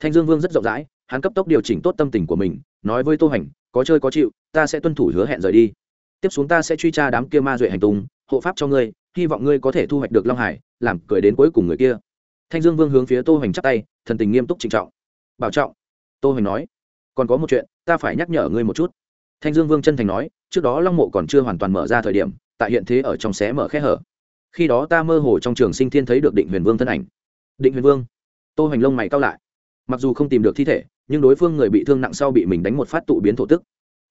thanh dương vương rất rộng rãi, hắn cấp tốc điều chỉnh tốt tâm tình của mình, nói với tô hành, có chơi có chịu, ta sẽ tuân thủ hứa hẹn rời đi. Tiếp xuống ta sẽ truy tra đám kia ma duệ hành tung, hộ pháp cho ngươi, hy vọng ngươi có thể thu hoạch được long hải, làm cười đến cuối cùng người kia. Thanh dương vương hướng phía tô Hành chắp tay, thần tình nghiêm túc trịnh trọng. Bảo trọng. Tô Hành nói, còn có một chuyện, ta phải nhắc nhở ngươi một chút. Thanh dương vương chân thành nói, trước đó long mộ còn chưa hoàn toàn mở ra thời điểm, tại hiện thế ở trong xé mở khe hở. Khi đó ta mơ hồ trong trường sinh thiên thấy được định huyền vương thân ảnh. Định huyền vương? Tô Hành lông mày cao lại mặc dù không tìm được thi thể, nhưng đối phương người bị thương nặng sau bị mình đánh một phát tụ biến thổ tức.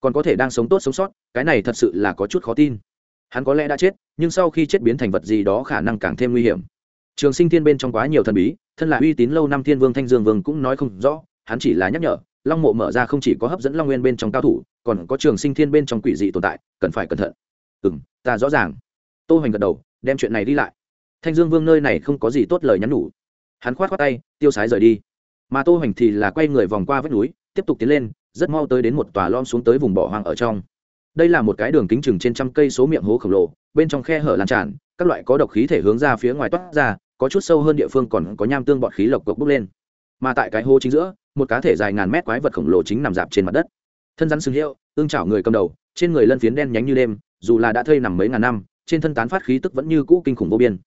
Còn có thể đang sống tốt sống sót, cái này thật sự là có chút khó tin. Hắn có lẽ đã chết, nhưng sau khi chết biến thành vật gì đó khả năng càng thêm nguy hiểm. Trường sinh thiên bên trong quá nhiều thần bí, thân là uy tín lâu năm thiên vương thanh dương vương cũng nói không rõ, hắn chỉ là nhắc nhở, long mộ mở ra không chỉ có hấp dẫn long nguyên bên trong cao thủ, còn có trường sinh thiên bên trong quỷ dị tồn tại, cần phải cẩn thận. Ừ m ta rõ ràng. Tô hoành gật đầu, đem chuyện này đi lại. Thanh dương vương nơi này không có gì tốt lời nhắn nhủ. Hắn khoát khoát tay, tiêu sái rời đi mà tô hoành thì là quay người vòng qua vách núi, tiếp tục tiến lên, rất mau tới đến một tòa lom xuống tới vùng bỏ hoang ở trong. Đây là một cái đường kính chừng trên trăm cây số miệng hố khổng lồ, bên trong khe hở lan tràn, các loại có độc khí thể hướng ra phía ngoài toát ra, có chút sâu hơn địa phương còn có nham tương bọt khí lộc cộc bốc lên. Mà tại cái hố chính giữa, một cá thể dài ngàn mét quái vật khổng lồ chính nằm dạp trên mặt đất. Thân rắn sừng hiệu, ương chảo người cầm đầu, trên người lân phiến đen nhánh như đêm, dù là đã thây nằm mấy ngàn năm, trên thân tán phát khí tức vẫn như cũ kinh khủng vô biên.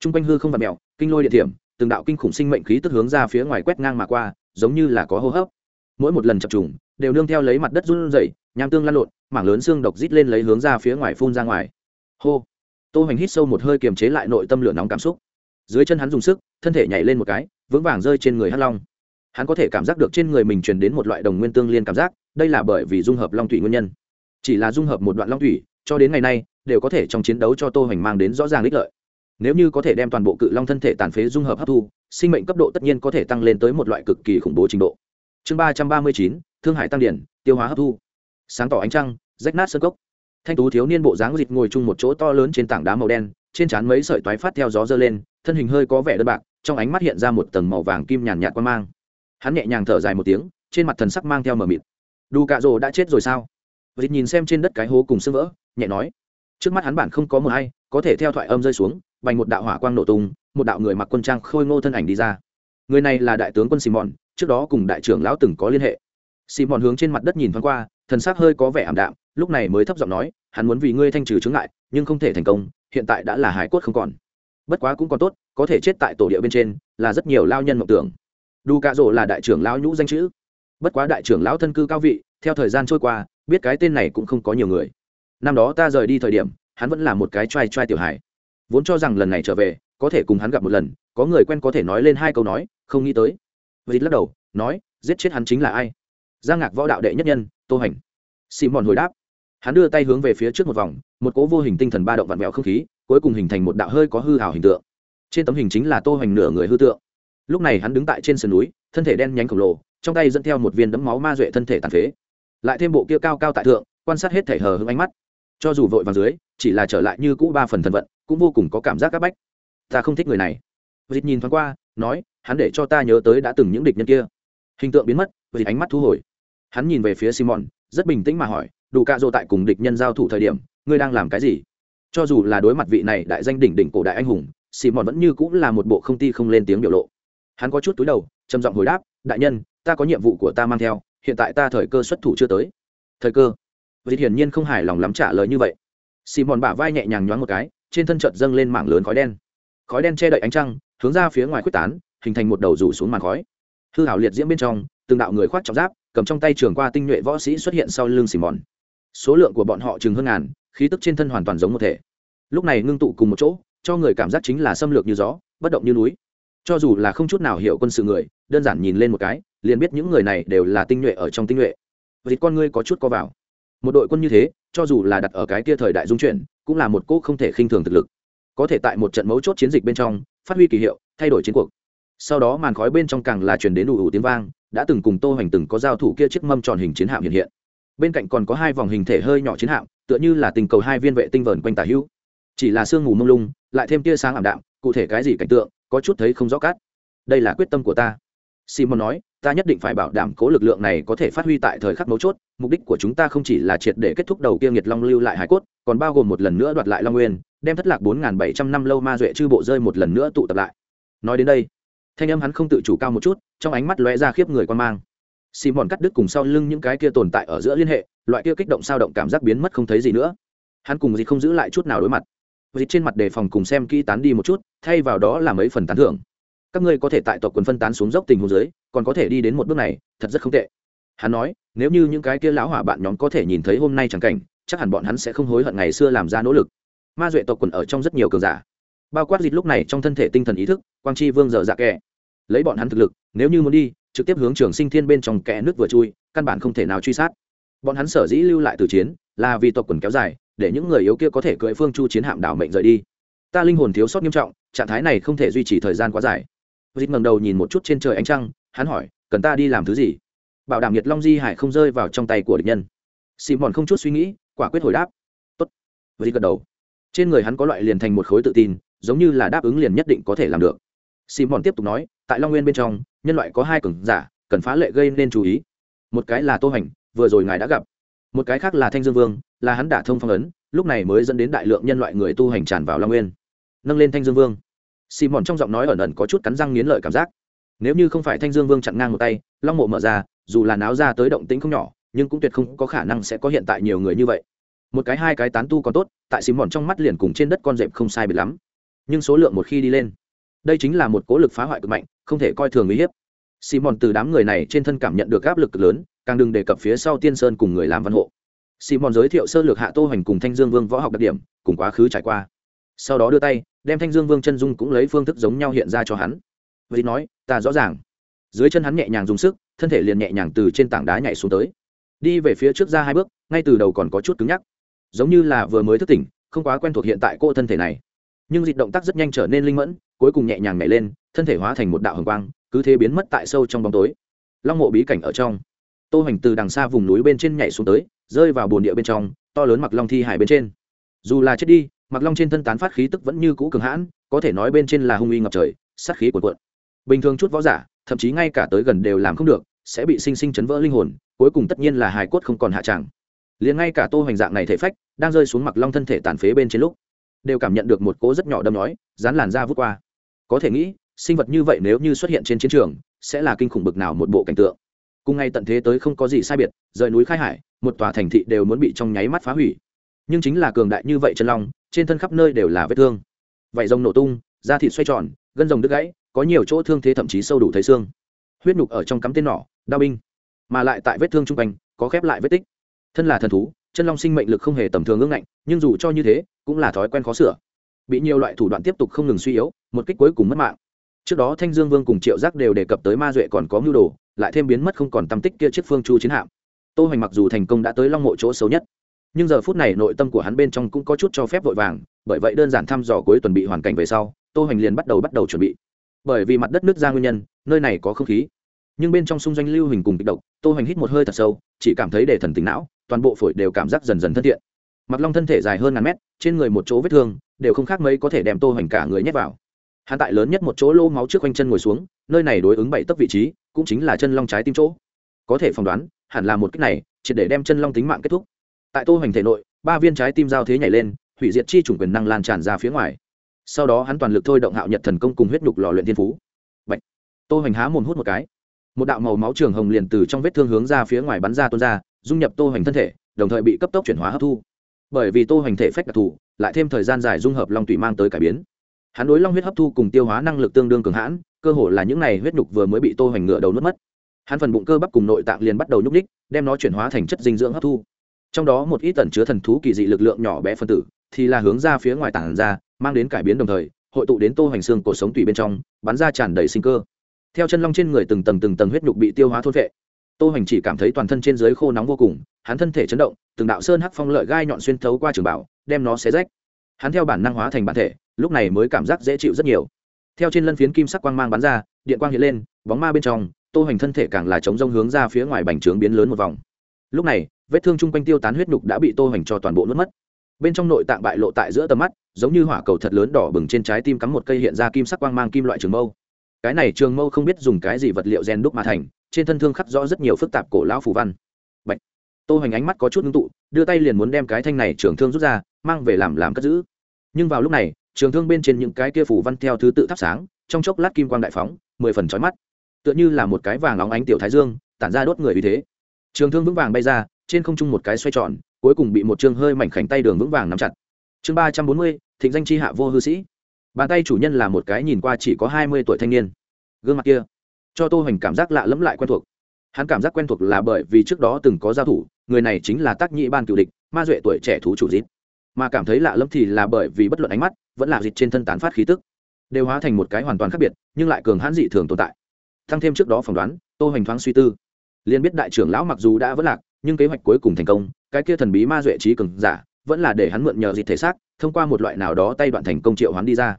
T r u n g quanh hư không vạt mẹo kinh lôi địa điểm từng đạo kinh khủng sinh mệnh khí tức hướng ra phía ngoài quét ngang mà qua, giống như là có hô hấp. Mỗi một lần chập trùng, đều nương theo lấy mặt đất run rẩy, nham tương lăn lộn, mảng lớn xương độc rít lên lấy hướng ra phía ngoài phun ra ngoài. Hô! Tô hoành hít sâu một hơi kiềm chế lại nội tâm lửa nóng cảm xúc. Dưới chân hắn dùng sức, thân thể nhảy lên một cái, vững vàng rơi trên người hắc long. Hắn có thể cảm giác được trên người mình truyền đến một loại đồng nguyên tương liên cảm giác, đây là bởi vì dung hợp long thủy nguyên nhân. Chỉ là dung hợp một đoạn long thủy, cho đến ngày nay, đều có thể trong chiến đấu cho tô hoành mang đến rõ ràng ích lợi nếu như có thể đem toàn bộ cự long thân thể tàn phế dung hợp hấp thu, sinh mệnh cấp độ tất nhiên có thể tăng lên tới một loại cực kỳ khủng bố trình độ. Chương ba trăm ba mươi chín, thương hải tăng điển, tiêu hóa hấp thu. Sáng tỏ ánh trăng, rách nát sơ cốc. Thanh tú thiếu niên bộ dáng dịt ngồi chung một chỗ to lớn trên tảng đá màu đen, trên trán mấy sợi toái phát theo gió dơ lên, thân hình hơi có vẻ đơn bạc, trong ánh mắt hiện ra một tầng màu vàng kim nhàn nhạt quan mang. Hắn nhẹ nhàng thở dài một tiếng, trên mặt thần sắc mang theo mờ mịt. Đu cạ rồ đã chết rồi sao? Dịt nhìn xem trên đất cái hố cùng sưng vỡ, nhẹ nói. Trước mắt hắn bản không có mờ hay, có thể theo thoại âm rơi xuống bành một đạo hỏa quang nổ tung một đạo người mặc quân trang khôi ngô thân ảnh đi ra. Người này là đại tướng quân simon trước đó cùng đại trưởng lão từng có liên hệ. Simon hướng trên mặt đất nhìn thoáng qua thần s ắ c hơi có vẻ ảm đạm lúc này mới thấp giọng nói hắn muốn vì ngươi thanh trừ chướng lại, nhưng không thể thành công hiện tại đã là hải cốt không còn. Bất quá cũng còn tốt có thể chết tại tổ địa bên trên là rất nhiều lao nhân mộng tưởng. Đu cạ rỗ là đại trưởng lão nhũ danh chữ. Bất quá đại trưởng lão thân cư cao vị theo thời gian trôi qua biết cái tên này cũng không có nhiều người. Năm đó ta rời đi thời điểm hắn vẫn là một cái t r a i t r a i tiểu hải vốn cho rằng lần này trở về, có thể cùng hắn gặp một lần, có người quen có thể nói lên hai câu nói, không nghĩ tới. Vịt lắc đầu, nói, giết chết hắn chính là ai? Giang ngạc võ đạo đệ nhất nhân, tô hành. Xìm mòn hồi đáp. Hắn đưa tay hướng về phía trước một vòng, một cỗ vô hình tinh thần ba động vặn vẹo không khí, cuối cùng hình thành một đạo hơi có hư hào hình tượng. Trên tấm hình chính là tô hành nửa người hư tượng. Lúc này hắn đứng tại trên sườn núi, thân thể đen nhánh khổng lồ, trong tay dẫn theo một viên đấm máu ma duệ thân thể tàn phế. Lại thêm bộ kia cao cao tại thượng, quan sát hết thể hờ hững ánh mắt. Cho dù vội vàng dưới, chỉ là trở lại như cũ ba phần thần vận cũng vô cùng có cảm giác c áp bách. Ta không thích người này. Vịt nhìn thoáng qua, nói, hắn để cho ta nhớ tới đã từng những địch nhân kia. Hình tượng biến mất vịt ánh mắt thu hồi. Hắn nhìn về phía simon, rất bình tĩnh mà hỏi đủ cạ dỗ tại cùng địch nhân giao thủ thời điểm, ngươi đang làm cái gì? Cho dù là đối mặt vị này đại danh đỉnh đỉnh cổ đại anh hùng, simon vẫn như cũng là một bộ không ti không lên tiếng biểu lộ. Hắn có chút túi đầu, trầm giọng hồi đáp, đại nhân, ta có nhiệm vụ của ta mang theo, hiện tại ta thời cơ xuất thủ chưa tới. Thời cơ? Vịt hiển nhiên không hài lòng lắm trả lời như vậy. Simon bả vai nhẹ nhàng nhoáng một cái trên thân chợt dâng lên mảng lớn khói đen. Khói đen che đậy ánh trăng, hướng ra phía ngoài quyết tán, hình thành một đầu rủ xuống màn khói. Hư hảo liệt diễm bên trong, từng đạo người khoác trọng giáp, cầm trong tay trường qua tinh nhuệ võ sĩ xuất hiện sau lưng xì mòn số lượng của bọn họ chừng hơn ngàn, khí tức trên thân hoàn toàn giống một thể. Lúc này ngưng tụ cùng một chỗ, cho người cảm giác chính là xâm lược như gió, bất động như núi. Cho dù là không chút nào hiểu quân sự người, đơn giản nhìn lên một cái, liền biết những người này đều là tinh nhuệ ở trong tinh nhuệ. Vịt con ngươi có chút co vào. Một đội quân như thế cho dù là đặt ở cái kia thời đại dung chuyển, cũng là một cỗ không thể khinh thường thực lực. Có thể tại một trận mấu chốt chiến dịch bên trong, phát huy kỳ hiệu, thay đổi chiến cuộc. Sau đó màn khói bên trong càng là truyền đến đủ ủ tiếng vang, đã từng cùng tô hoành từng có giao thủ kia chiếc mâm tròn hình chiến hạm hiện hiện. Bên cạnh còn có hai vòng hình thể hơi nhỏ chiến hạm, tựa như là tình cầu hai viên vệ tinh vờn quanh tả hữu. Chỉ là sương mù mông lung, lại thêm tia sáng ảm đạm, cụ thể cái gì cảnh tượng, có chút thấy không rõ cát. Đây là quyết tâm của ta simon nói, ta nhất định phải bảo đảm cố lực lượng này có thể phát huy tại thời khắc mấu chốt, mục đích của chúng ta không chỉ là triệt để kết thúc đầu kia nghiệt long lưu lại hải cốt, còn bao gồm một lần nữa đoạt lại long nguyên, đem thất lạc bốn n g h n bảy trăm năm lâu ma duệ chư bộ rơi một lần nữa tụ tập lại. Nói đến đây, thanh âm hắn không tự chủ cao một chút, trong ánh mắt lóe ra khiếp người quan mang. Simon cắt đứt cùng sau lưng những cái kia tồn tại ở giữa liên hệ, loại kia kích động sao động cảm giác biến mất không thấy gì nữa. Hắn cùng gì không giữ lại chút nào đối mặt. Dịch trên mặt đề phòng cùng xem kỹ tán đi một chút, thay vào đó là mấy phần tán thưởng các ngươi có thể tại tộc quần phân tán xuống dốc tình hồ dưới, còn có thể đi đến một bước này, thật rất không tệ. Hắn nói, nếu như những cái kia lão hỏa bạn nhóm có thể nhìn thấy hôm nay chẳng cảnh, chắc hẳn bọn hắn sẽ không hối hận ngày xưa làm ra nỗ lực. Ma duệ tộc quần ở trong rất nhiều cường giả. Bao quát dịch lúc này trong thân thể tinh thần ý thức, quang chi vương dở dạ kẹ. Lấy bọn hắn thực lực, nếu như muốn đi, trực tiếp hướng trường sinh thiên bên trong kẽ nước vừa chui, căn bản không thể nào truy sát. Bọn hắn sở dĩ lưu lại từ chiến, là vì tộc quần kéo dài, để những người yếu kia có thể cưỡi phương chu chiến hạm đảo mệnh rời đi. Ta linh hồn thiếu sót nghiêm trọng, trạng thái này không thể duy trì thời gian quá dài dịp ngẩng đầu nhìn một chút trên trời ánh trăng, hắn hỏi, cần ta đi làm thứ gì? Bảo đảm nhiệt long di hải không rơi vào trong tay của địch nhân. Xì mòn không chút suy nghĩ, quả quyết hồi đáp. Tốt. Dịp gật đầu. Trên người hắn có loại liền thành một khối tự tin, giống như là đáp ứng liền nhất định có thể làm được. Xì mòn tiếp tục nói, tại long nguyên bên trong, nhân loại có hai cường giả, cần phá lệ gây nên chú ý. Một cái là tô hành, vừa rồi ngài đã gặp. Một cái khác là thanh dương vương, là hắn đã thông phong ấn, lúc này mới dẫn đến đại lượng nhân loại người tu hành tràn vào long nguyên. Nâng lên thanh dương vương xì mòn trong giọng nói ẩn ẩn có chút cắn răng nghiến lợi cảm giác. Nếu như không phải thanh dương vương chặn ngang một tay, long mộ mở ra, dù là náo ra tới động tĩnh không nhỏ, nhưng cũng tuyệt không có khả năng sẽ có hiện tại nhiều người như vậy. Một cái hai cái tán tu còn tốt, tại xì mòn trong mắt liền cùng trên đất con dẹp không sai bị lắm. Nhưng số lượng một khi đi lên, đây chính là một cố lực phá hoại cực mạnh, không thể coi thường uy hiếp. Xì mòn từ đám người này trên thân cảm nhận được áp lực lớn, càng đừng đề cập phía sau tiên sơn cùng người làm văn hộ. Xì mòn giới thiệu sơ lược hạ tô hoành cùng thanh dương vương võ học đặc điểm, cùng quá khứ trải qua sau đó đưa tay, đem thanh dương vương chân dung cũng lấy phương thức giống nhau hiện ra cho hắn. Vậy nói, ta rõ ràng. Dưới chân hắn nhẹ nhàng dùng sức, thân thể liền nhẹ nhàng từ trên tảng đá nhảy xuống tới. Đi về phía trước ra hai bước, ngay từ đầu còn có chút cứng nhắc. Giống như là vừa mới thức tỉnh, không quá quen thuộc hiện tại cô thân thể này. Nhưng dịch động tác rất nhanh trở nên linh mẫn, cuối cùng nhẹ nhàng nhảy lên, thân thể hóa thành một đạo hồng quang, cứ thế biến mất tại sâu trong bóng tối. Long mộ bí cảnh ở trong. Tô hành từ đằng xa vùng núi bên trên nhảy xuống tới, rơi vào bồn địa bên trong, to lớn mặc long thi hải bên trên. Dù là chết đi mặc long trên thân tán phát khí tức vẫn như cũ cường hãn, có thể nói bên trên là hung uy ngập trời, sát khí cuộn cuộn. Bình thường chút võ giả, thậm chí ngay cả tới gần đều làm không được, sẽ bị sinh sinh chấn vỡ linh hồn, cuối cùng tất nhiên là hài cốt không còn hạ tràng liền ngay cả tô hoành dạng này thể phách, đang rơi xuống mặc long thân thể tàn phế bên trên lúc, đều cảm nhận được một cỗ rất nhỏ đâm nói, dán làn da vút qua. Có thể nghĩ, sinh vật như vậy nếu như xuất hiện trên chiến trường, sẽ là kinh khủng bực nào một bộ cảnh tượng. Cùng ngay tận thế tới không có gì sai biệt, rời núi khai hải, một tòa thành thị đều muốn bị trong nháy mắt phá hủy nhưng chính là cường đại như vậy chân long, trên thân khắp nơi đều là vết thương. Vảy rồng nổ tung, da thịt xoay tròn, gân rồng đứt gãy, có nhiều chỗ thương thế thậm chí sâu đủ thấy xương. Huyết nhục ở trong cắm tên nỏ, đao binh, mà lại tại vết thương chung quanh, có khép lại vết tích. Thân là thần thú, chân long sinh mệnh lực không hề tầm thường ngưng ngạnh nhưng dù cho như thế, cũng là thói quen khó sửa. Bị nhiều loại thủ đoạn tiếp tục không ngừng suy yếu, một kích cuối cùng mất mạng. Trước đó thanh dương vương cùng triệu giác đều đề cập tới ma duệ còn có mưu đồ, lại thêm biến mất không còn tâm tích kia chiếc phương chu chiến hạm. Tô hoành mặc dù thành công đã tới long mộ chỗ xấu nhất nhưng giờ phút này nội tâm của hắn bên trong cũng có chút cho phép vội vàng, bởi vậy đơn giản thăm dò cuối tuần bị hoàn cảnh về sau, tô hoành liền bắt đầu bắt đầu chuẩn bị. Bởi vì mặt đất nước ra nguyên nhân, nơi này có không khí. Nhưng bên trong xung doanh lưu hình cùng kịch độc, tô hoành hít một hơi thật sâu, chỉ cảm thấy để thần tính não, toàn bộ phổi đều cảm giác dần dần thân thiện. Mặt long thân thể dài hơn ngàn mét, trên người một chỗ vết thương, đều không khác mấy có thể đem tô hoành cả người nhét vào. Hạn tại lớn nhất một chỗ lô máu trước quanh chân ngồi xuống, nơi này đối ứng bảy tấc vị trí, cũng chính là chân long trái tim chỗ. Có thể phỏng đoán, hẳn là một cách này chỉ để đem chân long tính mạng kết thúc tại tô hoành thể nội, ba viên trái tim giao thế nhảy lên, hủy diệt chi chủng quyền năng lan tràn ra phía ngoài. Sau đó hắn toàn lực thôi động hạo nhật thần công cùng huyết nhục lò luyện thiên phú. Bệnh tô hoành há mồm hút một cái. Một đạo màu máu trường hồng liền từ trong vết thương hướng ra phía ngoài bắn ra tuôn ra, dung nhập tô hoành thân thể, đồng thời bị cấp tốc chuyển hóa hấp thu. Bởi vì tô hoành thể phách đặc thù, lại thêm thời gian dài dung hợp long tủy mang tới cải biến. Hắn đối long huyết hấp thu cùng tiêu hóa năng lực tương đương cường hãn, cơ hồ là những này huyết nhục vừa mới bị tô hoành ngựa đầu nuốt mất. Hắn phần bụng cơ bắp cùng nội tạng liền bắt đầu nhúc ních đem nó chuyển hóa thành chất dinh dưỡng hấp thu trong đó một ít tẩn chứa thần thú kỳ dị lực lượng nhỏ bé phân tử, thì là hướng ra phía ngoài tản ra, mang đến cải biến đồng thời, hội tụ đến tô hoành xương cổ sống tùy bên trong, bắn ra tràn đầy sinh cơ. Theo chân long trên người từng tầng từng tầng huyết nhục bị tiêu hóa thôn vệ tô hoành chỉ cảm thấy toàn thân trên dưới khô nóng vô cùng, hắn thân thể chấn động, từng đạo sơn hắc phong lợi gai nhọn xuyên thấu qua trường bảo, đem nó xé rách. Hắn theo bản năng hóa thành bản thể, lúc này mới cảm giác dễ chịu rất nhiều. Theo trên lân phiến kim sắc quang mang bắn ra, điện quang hiện lên, bóng ma bên trong, tô hoành thân thể càng là chống rông hướng ra phía ngoài bành trướng biến lớn một vòng. Lúc này vết thương chung quanh tiêu tán huyết nhục đã bị tô hoành cho toàn bộ nuốt mất. Bên trong nội tạng bại lộ tại giữa tầm mắt, giống như hỏa cầu thật lớn đỏ bừng trên trái tim cắm một cây hiện ra kim sắc quang mang kim loại trường mâu. Cái này trường mâu không biết dùng cái gì vật liệu rèn đúc mà thành, trên thân thương khắc rõ rất nhiều phức tạp cổ lão phù văn. Bạch. tô hoành ánh mắt có chút ngưng tụ, đưa tay liền muốn đem cái thanh này trường thương rút ra, mang về làm làm cất giữ. Nhưng vào lúc này, trường thương bên trên những cái kia phù văn theo thứ tự thắp sáng, trong chốc lát kim quang đại phóng, mười phần chói mắt. Tựa như là một cái vàng óng ánh tiểu thái dương, tản ra đốt người uy thế. Trường thương vững vàng bay ra trên không trung một cái xoay tròn, cuối cùng bị một chương hơi mảnh khảnh tay đường vững vàng nắm chặt. Chương ba trăm bốn mươi, thịnh danh chi hạ vô hư sĩ. Bàn tay chủ nhân là một cái nhìn qua chỉ có hai mươi tuổi thanh niên. Gương mặt kia, cho tô hoành cảm giác lạ lẫm lại quen thuộc. Hắn cảm giác quen thuộc là bởi vì trước đó từng có giao thủ, người này chính là tác nhị ban cửu địch, ma duệ tuổi trẻ thú chủ dít. Mà cảm thấy lạ lẫm thì là bởi vì bất luận ánh mắt, vẫn là dịch trên thân tán phát khí tức. Đều hóa thành một cái hoàn toàn khác biệt, nhưng lại cường hãn dị thường tồn tại. Thăng thêm trước đó phỏng đoán, tô hoành thoáng suy tư. Liền biết đại trưởng lão mặc dù đã vất lạc nhưng kế hoạch cuối cùng thành công, cái kia thần bí ma duệ trí cường giả, vẫn là để hắn mượn nhờ dịch thể xác, thông qua một loại nào đó tay đoạn thành công triệu hắn đi ra.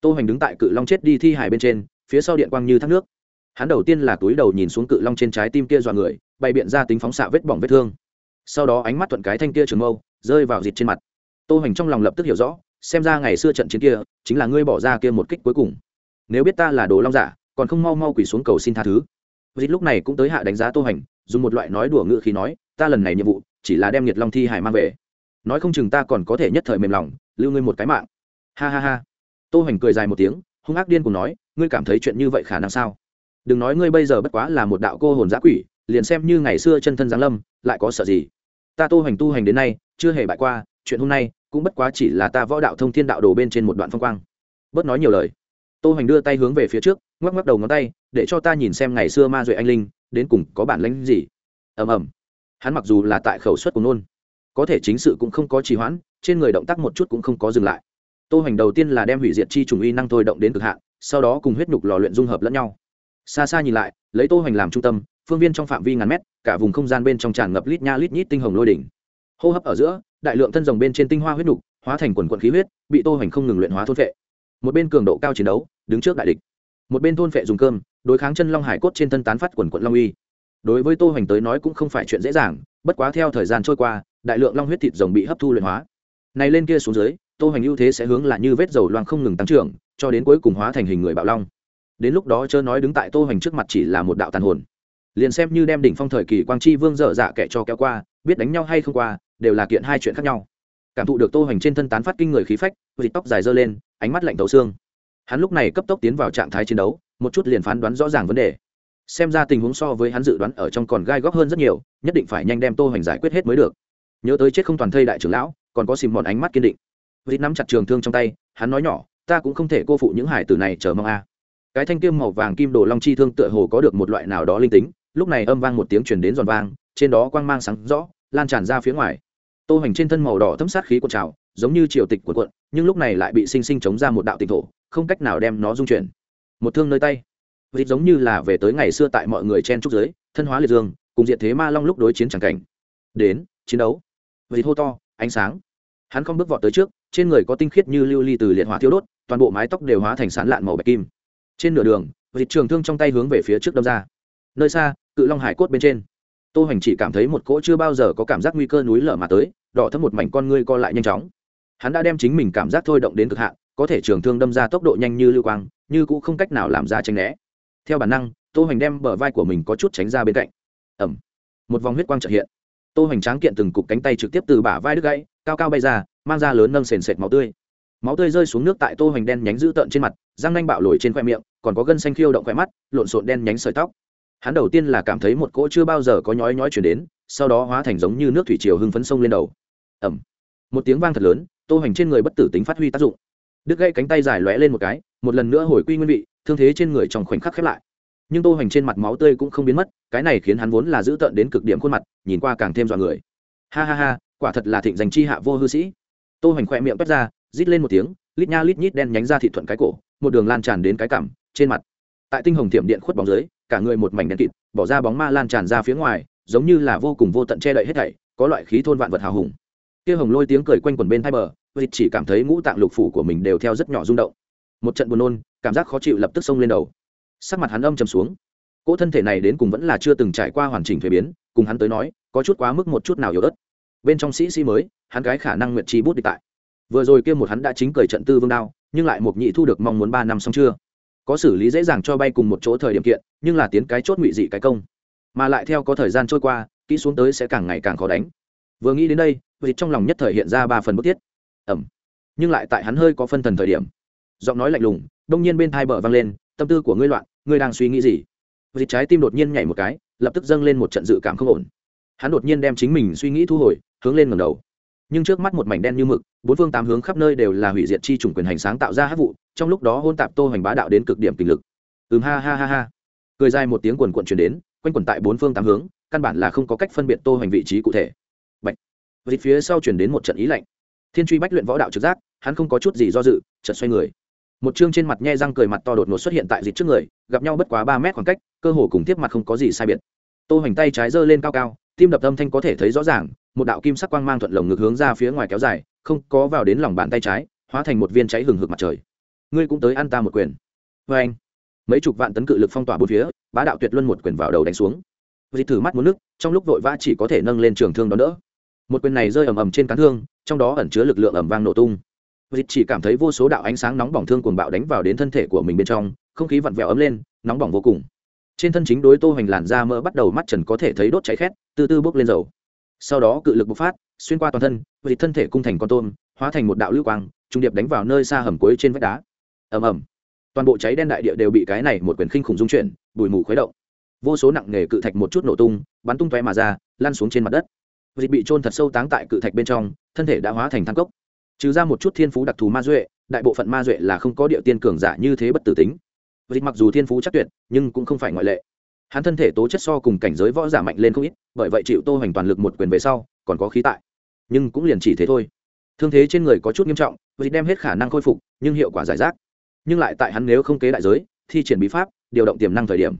Tô hoành đứng tại cự long chết đi thi hải bên trên, phía sau điện quang như thác nước. Hắn đầu tiên là túi đầu nhìn xuống cự long trên trái tim kia dọa người, bày biện ra tính phóng xạ vết bỏng vết thương. Sau đó ánh mắt thuận cái thanh kia trường mâu, rơi vào dịt trên mặt. Tô hoành trong lòng lập tức hiểu rõ, xem ra ngày xưa trận chiến kia, chính là ngươi bỏ ra kia một kích cuối cùng. Nếu biết ta là đồ long giả, còn không mau mau quỳ xuống cầu xin tha thứ. Dịt lúc này cũng tới hạ đánh giá tô hoành, dùng một loại nói đùa ngự khi nói ta lần này nhiệm vụ chỉ là đem nhiệt long thi hải mang về. Nói không chừng ta còn có thể nhất thời mềm lòng, lưu ngươi một cái mạng. Ha ha ha. Tô hoành cười dài một tiếng, hung ác điên cùng nói, ngươi cảm thấy chuyện như vậy khả năng sao? Đừng nói ngươi bây giờ bất quá là một đạo cô hồn giã quỷ, liền xem như ngày xưa chân thân giáng lâm, lại có sợ gì? Ta tô hoành tu hành đến nay, chưa hề bại qua, chuyện hôm nay cũng bất quá chỉ là ta võ đạo thông thiên đạo đồ bên trên một đoạn phong quang. Bớt nói nhiều lời, tô hoành đưa tay hướng về phía trước, ngoắc ngoắc đầu ngón tay, để cho ta nhìn xem ngày xưa ma duệ anh linh, đến cùng có bản lĩnh gì? Ầm ầm hắn mặc dù là tại khẩu suất của nôn có thể chính sự cũng không có trì hoãn, trên người động tác một chút cũng không có dừng lại. Tô hoành đầu tiên là đem hủy diệt chi trùng uy năng thôi động đến cực hạn, sau đó cùng huyết nhục lò luyện dung hợp lẫn nhau. Xa xa nhìn lại, lấy tô hoành làm trung tâm, phương viên trong phạm vi ngàn mét, cả vùng không gian bên trong tràn ngập lít nha lít nhít tinh hồng lôi đỉnh. Hô hấp ở giữa, đại lượng thân rồng bên trên tinh hoa huyết nhục, hóa thành quần quận khí huyết, bị tô hoành không ngừng luyện hóa thôn phệ. Một bên cường độ cao chiến đấu, đứng trước đại địch. Một bên thôn phệ dùng cơm, đối kháng chân long hải cốt trên thân tán phát quần quận long uy đối với tô hoành tới nói cũng không phải chuyện dễ dàng, bất quá theo thời gian trôi qua, đại lượng long huyết thịt rồng bị hấp thu luyện hóa. Này lên kia xuống dưới, tô hoành ưu thế sẽ hướng là như vết dầu loang không ngừng tăng trưởng, cho đến cuối cùng hóa thành hình người bạo long. Đến lúc đó chớ nói đứng tại tô hoành trước mặt chỉ là một đạo tàn hồn. Liền xem như đem đỉnh phong thời kỳ quang chi vương dở dạ kẻ cho kéo qua, biết đánh nhau hay không qua, đều là kiện hai chuyện khác nhau. Cảm thụ được tô hoành trên thân tán phát kinh người khí phách, vịt tóc dài dơ lên, ánh mắt lạnh tấu xương. Hắn lúc này cấp tốc tiến vào trạng thái chiến đấu, một chút liền phán đoán rõ ràng vấn đề xem ra tình huống so với hắn dự đoán ở trong còn gai góc hơn rất nhiều, nhất định phải nhanh đem tô hoành giải quyết hết mới được. Nhớ tới chết không toàn thây đại trưởng lão, còn có xìm mòn ánh mắt kiên định. Vịt nắm chặt trường thương trong tay, hắn nói nhỏ, ta cũng không thể cô phụ những hải tử này chờ mong a. Cái thanh kim màu vàng kim đồ long chi thương tựa hồ có được một loại nào đó linh tính, lúc này âm vang một tiếng truyền đến giòn vang, trên đó quang mang sáng rõ, lan tràn ra phía ngoài. Tô hoành trên thân màu đỏ thấm sát khí của trào, giống như triều tịch của quận nhưng lúc này lại bị sinh sinh chống ra một đạo tịch thổ, không cách nào đem nó dung chuyển. Một thương nơi tay vịt giống như là về tới ngày xưa tại mọi người chen trúc giới thân hóa liệt dương, cùng diện thế ma long lúc đối chiến tràng cảnh. Đến, chiến đấu. Vịt hô to, ánh sáng. Hắn không bước vọt tới trước, trên người có tinh khiết như lưu ly từ liệt hóa thiếu đốt, toàn bộ mái tóc đều hóa thành sán lạn màu bạch kim. Trên nửa đường, vịt trường thương trong tay hướng về phía trước đâm ra. Nơi xa, cự long hải cốt bên trên. Tô hoành chỉ cảm thấy một cỗ chưa bao giờ có cảm giác nguy cơ núi lở mà tới, đỏ thấm một mảnh con ngươi co lại nhanh chóng. Hắn đã đem chính mình cảm giác thôi động đến cực hạn, có thể trường thương đâm ra tốc độ nhanh như lưu quang, như cũng không cách nào làm ra tranh né theo bản năng, tô hoành đem bờ vai của mình có chút tránh ra bên cạnh. Ẩm một vòng huyết quang trợ hiện. Tô hoành tráng kiện từng cục cánh tay trực tiếp từ bả vai đứt gãy, cao cao bay ra, mang ra lớn nâng sền sệt máu tươi. Máu tươi rơi xuống nước tại tô hoành đen nhánh dữ tợn trên mặt, răng nanh bạo lồi trên khoe miệng, còn có gân xanh khiêu động khoe mắt, lộn xộn đen nhánh sợi tóc. Hắn đầu tiên là cảm thấy một cỗ chưa bao giờ có nhói nhói chuyển đến, sau đó hóa thành giống như nước thủy triều hưng phấn sông lên đầu. Ẩm một tiếng vang thật lớn, tô hoành trên người bất tử tính phát huy tác dụng. Đứt gãy cánh tay dài lóe lên một cái, một lần nữa hồi quy nguyên vị thương thế trên người trong khoảnh khắc khép lại. Nhưng tô hoành trên mặt máu tươi cũng không biến mất, cái này khiến hắn vốn là dữ tợn đến cực điểm khuôn mặt, nhìn qua càng thêm dọa người. Ha ha ha, quả thật là thịnh dành chi hạ vô hư sĩ. Tô hoành khoe miệng bắt ra, rít lên một tiếng, lít nha lít nhít đen nhánh ra thị thuận cái cổ, một đường lan tràn đến cái cằm, trên mặt. Tại tinh hồng thiểm điện khuất bóng dưới, cả người một mảnh đen kịt, bỏ ra bóng ma lan tràn ra phía ngoài, giống như là vô cùng vô tận che đậy hết thảy, có loại khí thôn vạn vật hào hùng. Kia hồng lôi tiếng cười quanh quẩn bên tai bờ, vịt chỉ cảm thấy ngũ tạng lục phủ của mình đều theo rất nhỏ rung động. Một trận buồn nôn cảm giác khó chịu lập tức xông lên đầu. Sắc mặt hắn âm trầm xuống. Cỗ thân thể này đến cùng vẫn là chưa từng trải qua hoàn chỉnh thuế biến, cùng hắn tới nói, có chút quá mức một chút nào yếu ớt. Bên trong sĩ sĩ mới, hắn cái khả năng nguyện chi bút địch tại. Vừa rồi kia một hắn đã chính cởi trận tư vương đao, nhưng lại một nhị thu được mong muốn ba năm xong chưa? Có xử lý dễ dàng cho bay cùng một chỗ thời điểm kiện, nhưng là tiến cái chốt ngụy dị cái công. Mà lại theo có thời gian trôi qua, kỹ xuống tới sẽ càng ngày càng khó đánh. Vừa nghĩ đến đây vì trong lòng nhất thời hiện ra ba phần bức thiết. Ẩm. Nhưng lại tại hắn hơi có phân thần thời điểm. Giọng nói lạnh lùng đông nhiên bên thai bờ vang lên, tâm tư của ngươi loạn, ngươi đang suy nghĩ gì? Dịch trái tim đột nhiên nhảy một cái, lập tức dâng lên một trận dự cảm không ổn. Hắn đột nhiên đem chính mình suy nghĩ thu hồi, hướng lên ngầm đầu. Nhưng trước mắt một mảnh đen như mực, bốn phương tám hướng khắp nơi đều là hủy diệt chi chủng quyền hành sáng tạo ra hát vụ, trong lúc đó hôn tạp tô hoành bá đạo đến cực điểm kinh lực. Ừm, ha ha ha ha. Cười dài một tiếng quần quận chuyển đến, quanh quẩn tại bốn phương tám hướng, căn bản là không có cách phân biệt tô hoành vị trí cụ thể. Bạch. Dịch phía sau chuyển đến một trận ý lạnh. Thiên truy bách luyện võ đạo trực giác, hắn không có chút gì do dự, chợt xoay người một chương trên mặt nhe răng cười mặt to đột ngột xuất hiện tại dịp trước người, gặp nhau bất quá ba mét khoảng cách, cơ hồ cùng tiếp mặt không có gì sai biệt. Tô hoành tay trái giơ lên cao cao, tim đập âm thanh có thể thấy rõ ràng, một đạo kim sắc quang mang thuận lồng ngực hướng ra phía ngoài kéo dài, không có vào đến lòng bàn tay trái, hóa thành một viên cháy hừng hực mặt trời. Ngươi cũng tới ăn ta một quyền. Vê anh, mấy chục vạn tấn cự lực phong tỏa bốn phía, bá đạo tuyệt luân một quyền vào đầu đánh xuống. Dịch thử mắt muốn nước, trong lúc vội vã chỉ có thể nâng lên trường thương đó nữa một quyền này rơi ầm ầm trên cán thương, trong đó ẩn chứa lực lượng ầm vang nổ tung vịt chỉ cảm thấy vô số đạo ánh sáng nóng bỏng thương cuồng bạo đánh vào đến thân thể của mình bên trong, không khí vặn vẹo ấm lên, nóng bỏng vô cùng. Trên thân chính đối tô hoành làn da mỡ bắt đầu mắt trần có thể thấy đốt cháy khét, từ từ bốc lên dầu. Sau đó cự lực bộc phát, xuyên qua toàn thân, vịt thân thể cung thành con tôm, hóa thành một đạo lưu quang, trung điệp đánh vào nơi xa hầm cuối trên vách đá. Ầm ầm. Toàn bộ cháy đen đại địa đều bị cái này một quyền khinh khủng dung chuyển, bụi mù khuấy động. Vô số nặng nghề cự thạch một chút nổ tung, bắn tung tóe mà ra lan xuống trên mặt đất. Vịt bị trôn thật sâu táng tại cự thạch bên trong, thân thể đã hóa thành thang cốc trừ ra một chút thiên phú đặc thù ma duệ, đại bộ phận ma duệ là không có điệu tiên cường giả như thế bất tử tính. Vì mặc dù thiên phú chắc tuyệt, nhưng cũng không phải ngoại lệ. Hắn thân thể tố chất so cùng cảnh giới võ giả mạnh lên không ít, bởi vậy chịu tô hoành toàn lực một quyền về sau, còn có khí tại. Nhưng cũng liền chỉ thế thôi. Thương thế trên người có chút nghiêm trọng vì đem hết khả năng khôi phục, nhưng hiệu quả giải rác. Nhưng lại tại hắn nếu không kế đại giới, thi triển bí pháp, điều động tiềm năng thời điểm.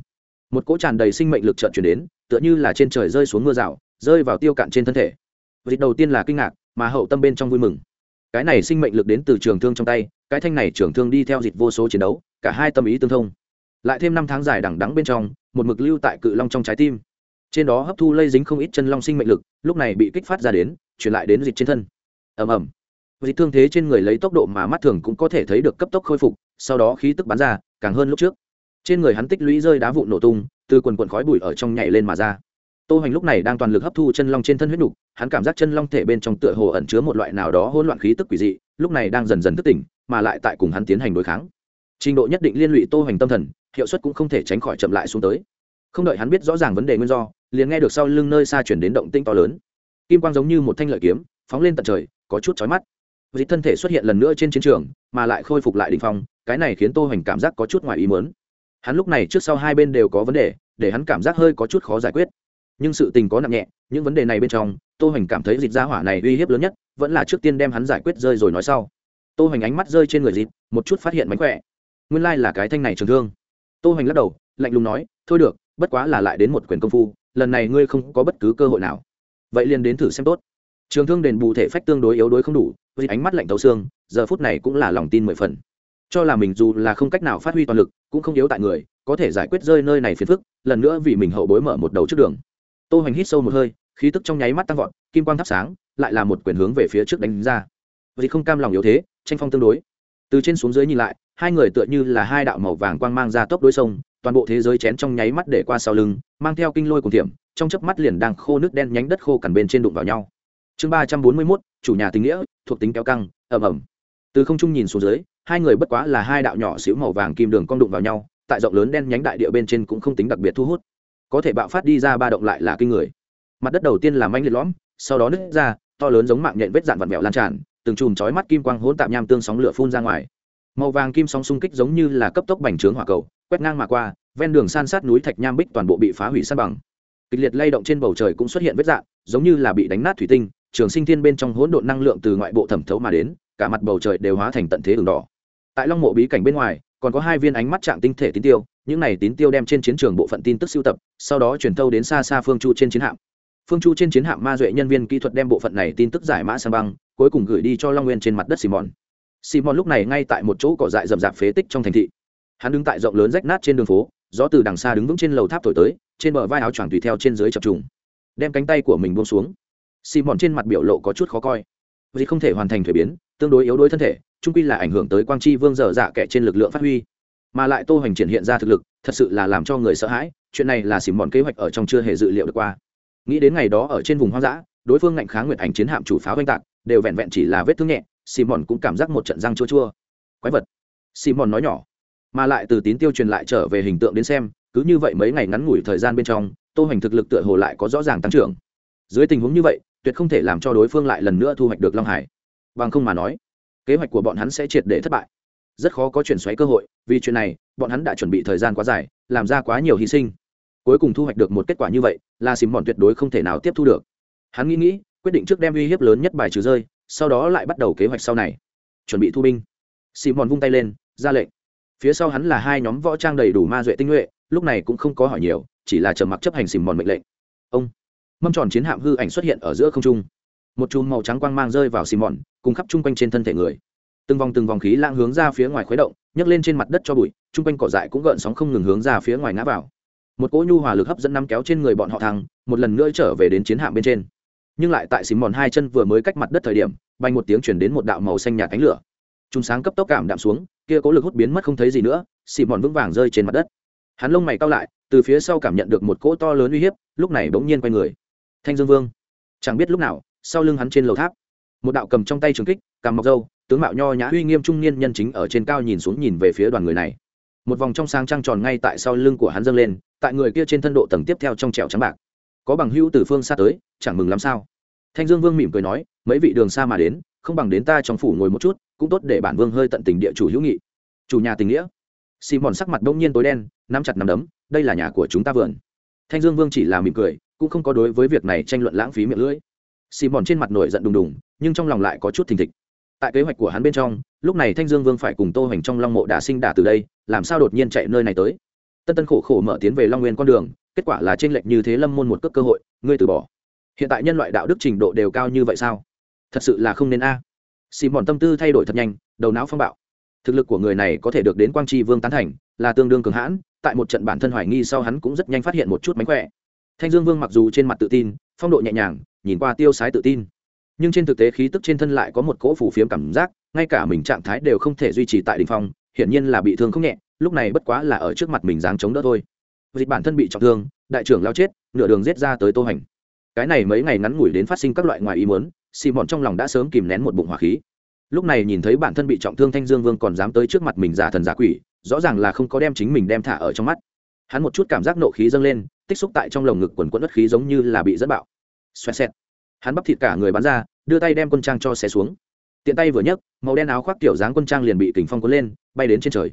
Một cỗ tràn đầy sinh mệnh lực trợn chuyển đến, tựa như là trên trời rơi xuống mưa rào, rơi vào tiêu cạn trên thân thể. Vì đầu tiên là kinh ngạc, mà hậu tâm bên trong vui mừng cái này sinh mệnh lực đến từ trường thương trong tay, cái thanh này trường thương đi theo dịt vô số chiến đấu, cả hai tâm ý tương thông. Lại thêm năm tháng dài đẳng đắng bên trong, một mực lưu tại cự long trong trái tim. Trên đó hấp thu lây dính không ít chân long sinh mệnh lực, lúc này bị kích phát ra đến truyền lại đến dịch trên thân. Ầm ầm. Dịch thương thế trên người lấy tốc độ mà mắt thường cũng có thể thấy được cấp tốc khôi phục, sau đó khí tức bắn ra, càng hơn lúc trước. Trên người hắn tích lũy rơi đá vụ nổ tung, từ quần quần khói bụi ở trong nhảy lên mà ra tô hoành lúc này đang toàn lực hấp thu chân long trên thân huyết nục, hắn cảm giác chân long thể bên trong tựa hồ ẩn chứa một loại nào đó hỗn loạn khí tức quỷ dị, lúc này đang dần dần thức tỉnh, mà lại tại cùng hắn tiến hành đối kháng. Trình độ nhất định liên lụy tô hoành tâm thần, hiệu suất cũng không thể tránh khỏi chậm lại xuống tới. Không đợi hắn biết rõ ràng vấn đề nguyên do, liền nghe được sau lưng nơi xa chuyển đến động tinh to lớn. Kim quang giống như một thanh lợi kiếm, phóng lên tận trời, có chút chói mắt. Dịch thân thể xuất hiện lần nữa trên chiến trường, mà lại khôi phục lại đỉnh phong, cái này khiến tô hoành cảm giác có chút ngoài ý muốn. Hắn lúc này trước sau hai bên đều có vấn đề, để hắn cảm giác hơi có chút khó giải quyết nhưng sự tình có nặng nhẹ, những vấn đề này bên trong, tô hoành cảm thấy dịch ra hỏa này uy hiếp lớn nhất, vẫn là trước tiên đem hắn giải quyết rơi rồi nói sau. Tô hoành ánh mắt rơi trên người dịch, một chút phát hiện mánh khỏe. Nguyên lai là cái thanh này trường thương. Tô hoành lắc đầu, lạnh lùng nói, thôi được, bất quá là lại đến một quyền công phu, lần này ngươi không có bất cứ cơ hội nào. Vậy liền đến thử xem tốt. Trường thương đền bù thể phách tương đối yếu đuối không đủ vì ánh mắt lạnh tấu xương, giờ phút này cũng là lòng tin mười phần. Cho là mình dù là không cách nào phát huy toàn lực, cũng không yếu tại người, có thể giải quyết rơi nơi này phiền phức, lần nữa vì mình hậu bối mở một đầu trước đường tô hoành hít sâu một hơi, khí tức trong nháy mắt tăng vọt, kim quang thắp sáng, lại là một quyền hướng về phía trước đánh ra. Vì không cam lòng yếu thế, tranh phong tương đối. Từ trên xuống dưới nhìn lại, hai người tựa như là hai đạo màu vàng quang mang ra tốc đối sông, toàn bộ thế giới chén trong nháy mắt để qua sau lưng, mang theo kinh lôi cùng tiệm trong chớp mắt liền đang khô nước đen nhánh đất khô cằn bên trên đụng vào nhau. Chương ba trăm bốn mươi mốt, chủ nhà tình nghĩa, thuộc tính kéo căng ẩm ẩm từ không trung nhìn xuống dưới, hai người bất quá là hai đạo nhỏ xíu màu vàng kim đường con đụng vào nhau, tại rộng lớn đen nhánh đại địa bên trên cũng không tính đặc biệt thu hút có thể bạo phát đi ra ba động lại là kinh người. Mặt đất đầu tiên là manh liệt lõm, sau đó nứt ra, to lớn giống mạng nhện vết dạn vặn vẹo lan tràn, từng chùm chói mắt kim quang hỗn tạp nham tương sóng lửa phun ra ngoài. Màu vàng kim sóng xung kích giống như là cấp tốc bành trướng hỏa cầu, quét ngang mà qua, ven đường san sát núi thạch nham bích toàn bộ bị phá hủy san bằng. Kịch liệt lay động trên bầu trời cũng xuất hiện vết dạn, giống như là bị đánh nát thủy tinh, trường sinh thiên bên trong hỗn độn năng lượng từ ngoại bộ thẩm thấu mà đến, cả mặt bầu trời đều hóa thành tận thế đường đỏ. Tại long mộ bí cảnh bên ngoài còn có hai viên ánh mắt trạng tinh thể tín tiêu, những này tín tiêu đem trên chiến trường bộ phận tin tức siêu tập, sau đó truyền thâu đến xa xa phương chu trên chiến hạm. Phương chu trên chiến hạm ma duệ nhân viên kỹ thuật đem bộ phận này tin tức giải mã sang băng, cuối cùng gửi đi cho long nguyên trên mặt đất simon. Simon lúc này ngay tại một chỗ cỏ dại rậm rạp phế tích trong thành thị. Hắn đứng tại rộng lớn rách nát trên đường phố, gió từ đằng xa đứng vững trên lầu tháp thổi tới, trên bờ vai áo choàng tùy theo trên dưới chập trùng. Đem cánh tay của mình buông xuống. Simon trên mặt biểu lộ có chút khó coi. Vì không thể hoàn thành thuế biến, tương đối yếu đuối thân thể trung quy là ảnh hưởng tới quang chi vương dở dạ kẻ trên lực lượng phát huy. Mà lại tô hoành triển hiện ra thực lực, thật sự là làm cho người sợ hãi, chuyện này là xỉm mòn kế hoạch ở trong chưa hề dự liệu được qua. Nghĩ đến ngày đó ở trên vùng hoang dã, đối phương ngạnh kháng nguyệt ảnh chiến hạm chủ pháo oanh tạc, đều vẹn vẹn chỉ là vết thương nhẹ, xỉm mòn cũng cảm giác một trận răng chua chua. Quái vật! Xỉm mòn nói nhỏ. Mà lại từ tín tiêu truyền lại trở về hình tượng đến xem, cứ như vậy mấy ngày ngắn ngủi thời gian bên trong, tô hoành thực lực tựa hồ lại có rõ ràng tăng trưởng. Dưới tình huống như vậy, tuyệt không thể làm cho đối phương lại lần nữa thu hoạch được long hải. Bằng không mà nói kế hoạch của bọn hắn sẽ triệt để thất bại. Rất khó có chuyển xoáy cơ hội, vì chuyện này, bọn hắn đã chuẩn bị thời gian quá dài, làm ra quá nhiều hy sinh. Cuối cùng thu hoạch được một kết quả như vậy, là xìm bọn tuyệt đối không thể nào tiếp thu được. Hắn nghĩ nghĩ, quyết định trước đem uy hiếp lớn nhất bài trừ rơi, sau đó lại bắt đầu kế hoạch sau này. Chuẩn bị thu binh. Xìm bọn vung tay lên, ra lệnh. Phía sau hắn là hai nhóm võ trang đầy đủ ma duệ tinh nhuệ, lúc này cũng không có hỏi nhiều, chỉ là trầm mặc chấp hành xìm bọn mệnh lệnh. Ông. Mâm tròn chiến hạm hư ảnh xuất hiện ở giữa không trung một chùm màu trắng quang mang rơi vào xì mòn, cùng khắp chung quanh trên thân thể người. Từng vòng từng vòng khí lang hướng ra phía ngoài khuấy động, nhấc lên trên mặt đất cho bụi, chung quanh cỏ dại cũng gợn sóng không ngừng hướng ra phía ngoài ngã vào. Một cỗ nhu hòa lực hấp dẫn nắm kéo trên người bọn họ thăng một lần nữa trở về đến chiến hạm bên trên. Nhưng lại tại xì mòn hai chân vừa mới cách mặt đất thời điểm bay một tiếng chuyển đến một đạo màu xanh nhạt ánh lửa. Chúng sáng cấp tốc cảm đạm xuống, kia cố lực hút biến mất không thấy gì nữa, xì mòn vững vàng rơi trên mặt đất. Hắn lông mày cao lại, từ phía sau cảm nhận được một cỗ to lớn uy hiếp, lúc này bỗng nhiên quay người. Thanh dương vương, chẳng biết lúc nào sau lưng hắn trên lầu tháp. Một đạo cầm trong tay trường kích, cằm mọc râu, tướng mạo nho nhã uy nghiêm trung niên nhân chính ở trên cao nhìn xuống nhìn về phía đoàn người này. Một vòng trong sáng trăng tròn ngay tại sau lưng của hắn dâng lên, tại người kia trên thân độ tầng tiếp theo trong trèo trắng bạc. Có bằng hữu từ phương xa tới, chẳng mừng lắm sao? Thanh dương vương mỉm cười nói, mấy vị đường xa mà đến, không bằng đến ta trong phủ ngồi một chút, cũng tốt để bản vương hơi tận tình địa chủ hữu nghị. Chủ nhà tình nghĩa. Xì mòn sắc mặt đông nhiên tối đen, nắm chặt nắm đấm, đây là nhà của chúng ta vườn. Thanh dương vương chỉ là mỉm cười, cũng không có đối với việc này tranh luận lãng phí miệng lưỡi xì mòn trên mặt nổi giận đùng đùng, nhưng trong lòng lại có chút thình thịch. Tại kế hoạch của hắn bên trong, lúc này thanh dương vương phải cùng tô hoành trong long mộ đã sinh đả từ đây, làm sao đột nhiên chạy nơi này tới? Tân tân khổ khổ mở tiến về long nguyên con đường, kết quả là trên lệch như thế lâm môn một cước cơ hội, ngươi từ bỏ. Hiện tại nhân loại đạo đức trình độ đều cao như vậy sao? Thật sự là không nên a. À. xì mòn tâm tư thay đổi thật nhanh, đầu não phong bạo. Thực lực của người này có thể được đến quang tri vương tán thành, là tương đương cường hãn, tại một trận bản thân hoài nghi sau hắn cũng rất nhanh phát hiện một chút mánh khỏe. Thanh dương vương mặc dù trên mặt tự tin, phong độ nhẹ nhàng nhìn qua tiêu sái tự tin. Nhưng trên thực tế khí tức trên thân lại có một cỗ phủ phiếm cảm giác, ngay cả mình trạng thái đều không thể duy trì tại đ ỉ n h phong, hiển nhiên là bị thương không nhẹ, lúc này bất quá là ở trước mặt mình dáng chống đỡ thôi. Dịch bản thân bị trọng thương, đại trưởng lao chết, nửa đường giết ra tới tô hành. Cái này mấy ngày ngắn ngủi đến phát sinh các loại ngoài ý muốn xì mòn trong lòng đã sớm kìm nén một bụng hỏa khí. Lúc này nhìn thấy bản thân bị trọng thương thanh dương vương còn dám tới trước mặt mình giả thần giả quỷ, rõ ràng là không có đem chính mình đem thả ở trong mắt. Hắn một chút cảm giác nộ khí dâng lên, tích xúc tại trong lồng ngực quần quẫn đất khí giống như là bị dẫn bạo xoẹt xẹt. Hắn bắp thịt cả người bắn ra, đưa tay đem quân trang cho xe xuống. Tiện tay vừa nhấc, màu đen áo khoác kiểu dáng quân trang liền bị kính phong cuốn lên, bay đến trên trời.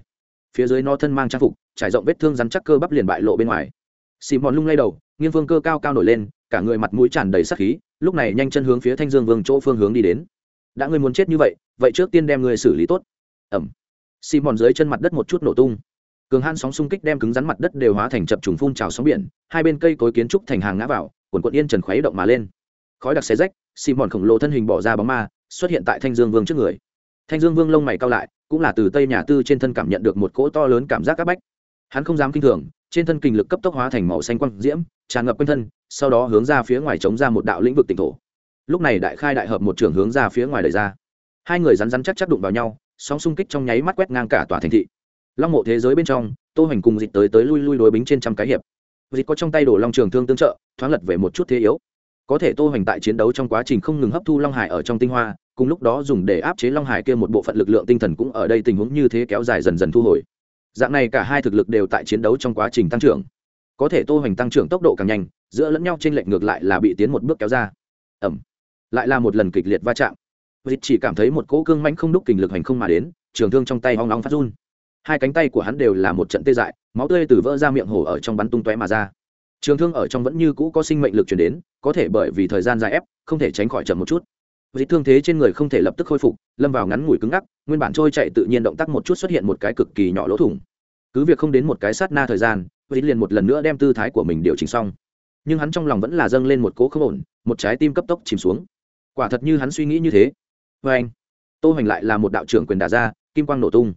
Phía dưới nó thân mang trang phục, trải rộng vết thương rắn chắc cơ bắp liền bại lộ bên ngoài. Xì mòn lung lay đầu, nghiêng vương cơ cao cao nổi lên, cả người mặt mũi tràn đầy sắc khí, lúc này nhanh chân hướng phía thanh dương vương chỗ phương hướng đi đến. Đã ngươi muốn chết như vậy vậy trước tiên đem ngươi xử lý tốt. Ẩm. Xì mòn dưới chân mặt đất một chút nổ tung. Cường han sóng xung kích đem cứng rắn mặt đất đều hóa thành chập trùng phun trào sóng biển, hai bên cây cối kiến trúc thành hàng ngã vào quần quận yên trần khuấy động mà lên. Khói đặc xe rách xì mòn khổng lồ thân hình bỏ ra bóng ma, xuất hiện tại thanh dương vương trước người. Thanh dương vương lông mày cao lại, cũng là từ tây nhà tư trên thân cảm nhận được một cỗ to lớn cảm giác áp bách. Hắn không dám kinh thường, trên thân kinh lực cấp tốc hóa thành màu xanh quang diễm, tràn ngập quanh thân, sau đó hướng ra phía ngoài chống ra một đạo lĩnh vực tỉnh thổ. Lúc này đại khai đại hợp một trường hướng ra phía ngoài đẩy ra. Hai người rắn rắn chắc chắc đụng vào nhau, sóng xung kích trong nháy mắt quét ngang cả tòa thành thị. Long mộ thế giới bên trong, tô hoành cùng dịch tới tới lui lui đối bính trên trăm cái hiệp vịt có trong tay đổ long trường thương tương trợ, thoáng lật về một chút thế yếu. Có thể tô hoành tại chiến đấu trong quá trình không ngừng hấp thu long hải ở trong tinh hoa, cùng lúc đó dùng để áp chế long hải kia một bộ phận lực lượng tinh thần cũng ở đây tình huống như thế kéo dài dần dần thu hồi. Dạng này cả hai thực lực đều tại chiến đấu trong quá trình tăng trưởng. Có thể tô hoành tăng trưởng tốc độ càng nhanh, giữa lẫn nhau trên lệnh ngược lại là bị tiến một bước kéo ra. Ẩm. Lại là một lần kịch liệt va chạm. Vịt chỉ cảm thấy một cỗ cương mãnh không đúc kình lực hành không mà đến, trường thương trong tay hoang long phát run hai cánh tay của hắn đều là một trận tê dại, máu tươi từ vỡ ra miệng hổ ở trong bắn tung tóe mà ra. Trường thương ở trong vẫn như cũ có sinh mệnh lực chuyển đến, có thể bởi vì thời gian dài ép, không thể tránh khỏi chậm một chút. Dịch thương thế trên người không thể lập tức khôi phục, lâm vào ngắn ngủi cứng ngắc, nguyên bản trôi chạy tự nhiên động tác một chút xuất hiện một cái cực kỳ nhỏ lỗ thủng. Cứ việc không đến một cái sát na thời gian, dịch liền một lần nữa đem tư thái của mình điều chỉnh xong. Nhưng hắn trong lòng vẫn là dâng lên một cỗ không ổn, một trái tim cấp tốc chìm xuống. Quả thật như hắn suy nghĩ như thế. Vê anh, tô hoành lại là một đạo trưởng quyền đà ra, kim quang nổ tung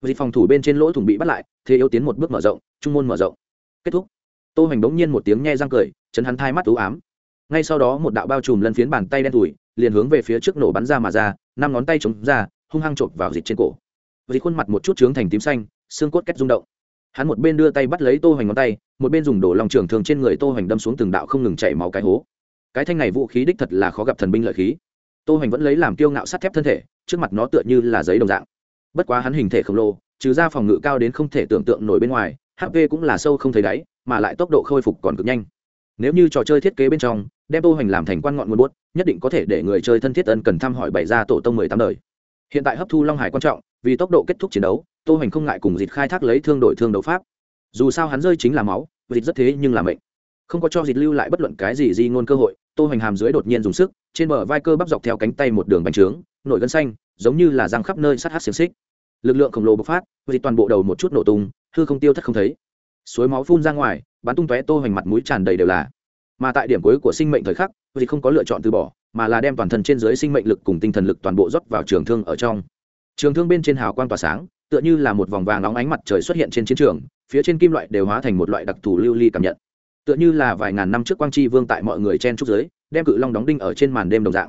vì phòng thủ bên trên lỗ thủng bị bắt lại, thế yếu tiến một bước mở rộng, trung môn mở rộng. Kết thúc. Tô hoành bỗng nhiên một tiếng nghe răng cười, chấn hắn thai mắt ú ám. Ngay sau đó một đạo bao trùm lân phiến bàn tay đen thùi liền hướng về phía trước nổ bắn ra mà ra, năm ngón tay chống ra, hung hăng chộp vào dịch trên cổ. Vì khuôn mặt một chút trướng thành tím xanh, xương cốt cách rung động. Hắn một bên đưa tay bắt lấy tô hoành ngón tay, một bên dùng đổ lòng trường thường trên người tô hoành đâm xuống từng đạo không ngừng chảy máu cái hố. Cái thanh này vũ khí đích thật là khó gặp thần binh lợi khí. Tô hoành vẫn lấy làm kiêu ngạo sắt thép thân thể, trước mặt nó tựa như là giấy đồng dạng bất quá hắn hình thể khổng lồ, trừ ra phòng ngự cao đến không thể tưởng tượng nổi bên ngoài hp cũng là sâu không thấy đáy, mà lại tốc độ khôi phục còn cực nhanh. Nếu như trò chơi thiết kế bên trong, đem tô hoành làm thành quan ngọn nguồn bút nhất định có thể để người chơi thân thiết ân cần thăm hỏi bày ra tổ tông mười tám đời. Hiện tại hấp thu long hải quan trọng, vì tốc độ kết thúc chiến đấu, tô hoành không ngại cùng dịch khai thác lấy thương đổi thương đấu pháp. Dù sao hắn rơi chính là máu, dịch rất thế nhưng là mệnh. Không có cho dịch lưu lại bất luận cái gì di ngôn cơ hội, tô hoành hàm dưới đột nhiên dùng sức, trên bờ vai cơ bắp dọc theo cánh tay một đường bành trướng nổi gân xanh, giống như là răng khắp nơi sát hát xiềng xích. Lực lượng khổng lồ bộc phát, vì toàn bộ đầu một chút nổ tung, hư không tiêu thất không thấy. Suối máu phun ra ngoài, bắn tung tóe tô hoành mặt mũi tràn đầy đều là. Mà tại điểm cuối của sinh mệnh thời khắc, vì không có lựa chọn từ bỏ, mà là đem toàn thân trên dưới sinh mệnh lực cùng tinh thần lực toàn bộ rót vào trường thương ở trong. Trường thương bên trên hào quang tỏa sáng, tựa như là một vòng vàng nóng ánh mặt trời xuất hiện trên chiến trường, phía trên kim loại đều hóa thành một loại đặc thù lưu ly cảm nhận. Tựa như là vài ngàn năm trước quang tri vương tại mọi người chen trúc giới đem cự long đóng đinh ở trên màn đêm đồng dạng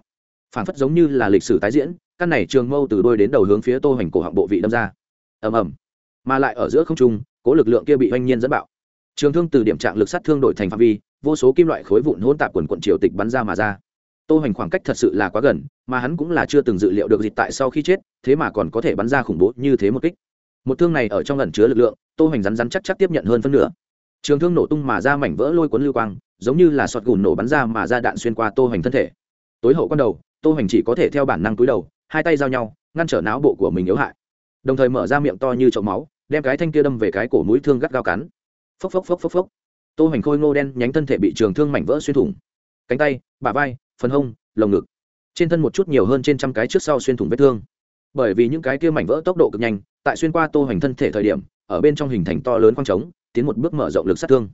phản phất giống như là lịch sử tái diễn, căn này trường mâu từ đôi đến đầu hướng phía tô hoành cổ họng bộ vị đâm ra. Ầm ầm. Mà lại ở giữa không trung, cố lực lượng kia bị oanh nhiên dẫn bạo. Trường thương từ điểm trạng lực sát thương đổi thành phạm vi, vô số kim loại khối vụn hỗn tạp quần quận triều tịch bắn ra mà ra. Tô hoành khoảng cách thật sự là quá gần, mà hắn cũng là chưa từng dự liệu được dịch tại sau khi chết, thế mà còn có thể bắn ra khủng bố như thế một kích. Một thương này ở trong lần chứa lực lượng, tô hoành rắn rắn chắc chắc tiếp nhận hơn phân nửa. Trường thương nổ tung mà ra mảnh vỡ lôi cuốn lưu quang, giống như là sọt gùn nổ bắn ra mà ra đạn xuyên qua tô hoành thân thể. Tối hậu con đầu tô hoành chỉ có thể theo bản năng túi đầu, hai tay giao nhau, ngăn trở não bộ của mình yếu hại. Đồng thời mở ra miệng to như chậu máu, đem cái thanh kia đâm về cái cổ mũi thương gắt gao cắn. Phốc phốc phốc phốc phốc. Tô hoành khôi ngô đen nhánh thân thể bị trường thương mảnh vỡ xuyên thủng. Cánh tay, bả vai, phần hông, lồng ngực. Trên thân một chút nhiều hơn trên trăm cái trước sau xuyên thủng vết thương. Bởi vì những cái kia mảnh vỡ tốc độ cực nhanh, tại xuyên qua tô hoành thân thể thời điểm, ở bên trong hình thành to lớn khoang trống, tiến một bước mở rộng lực sát thương.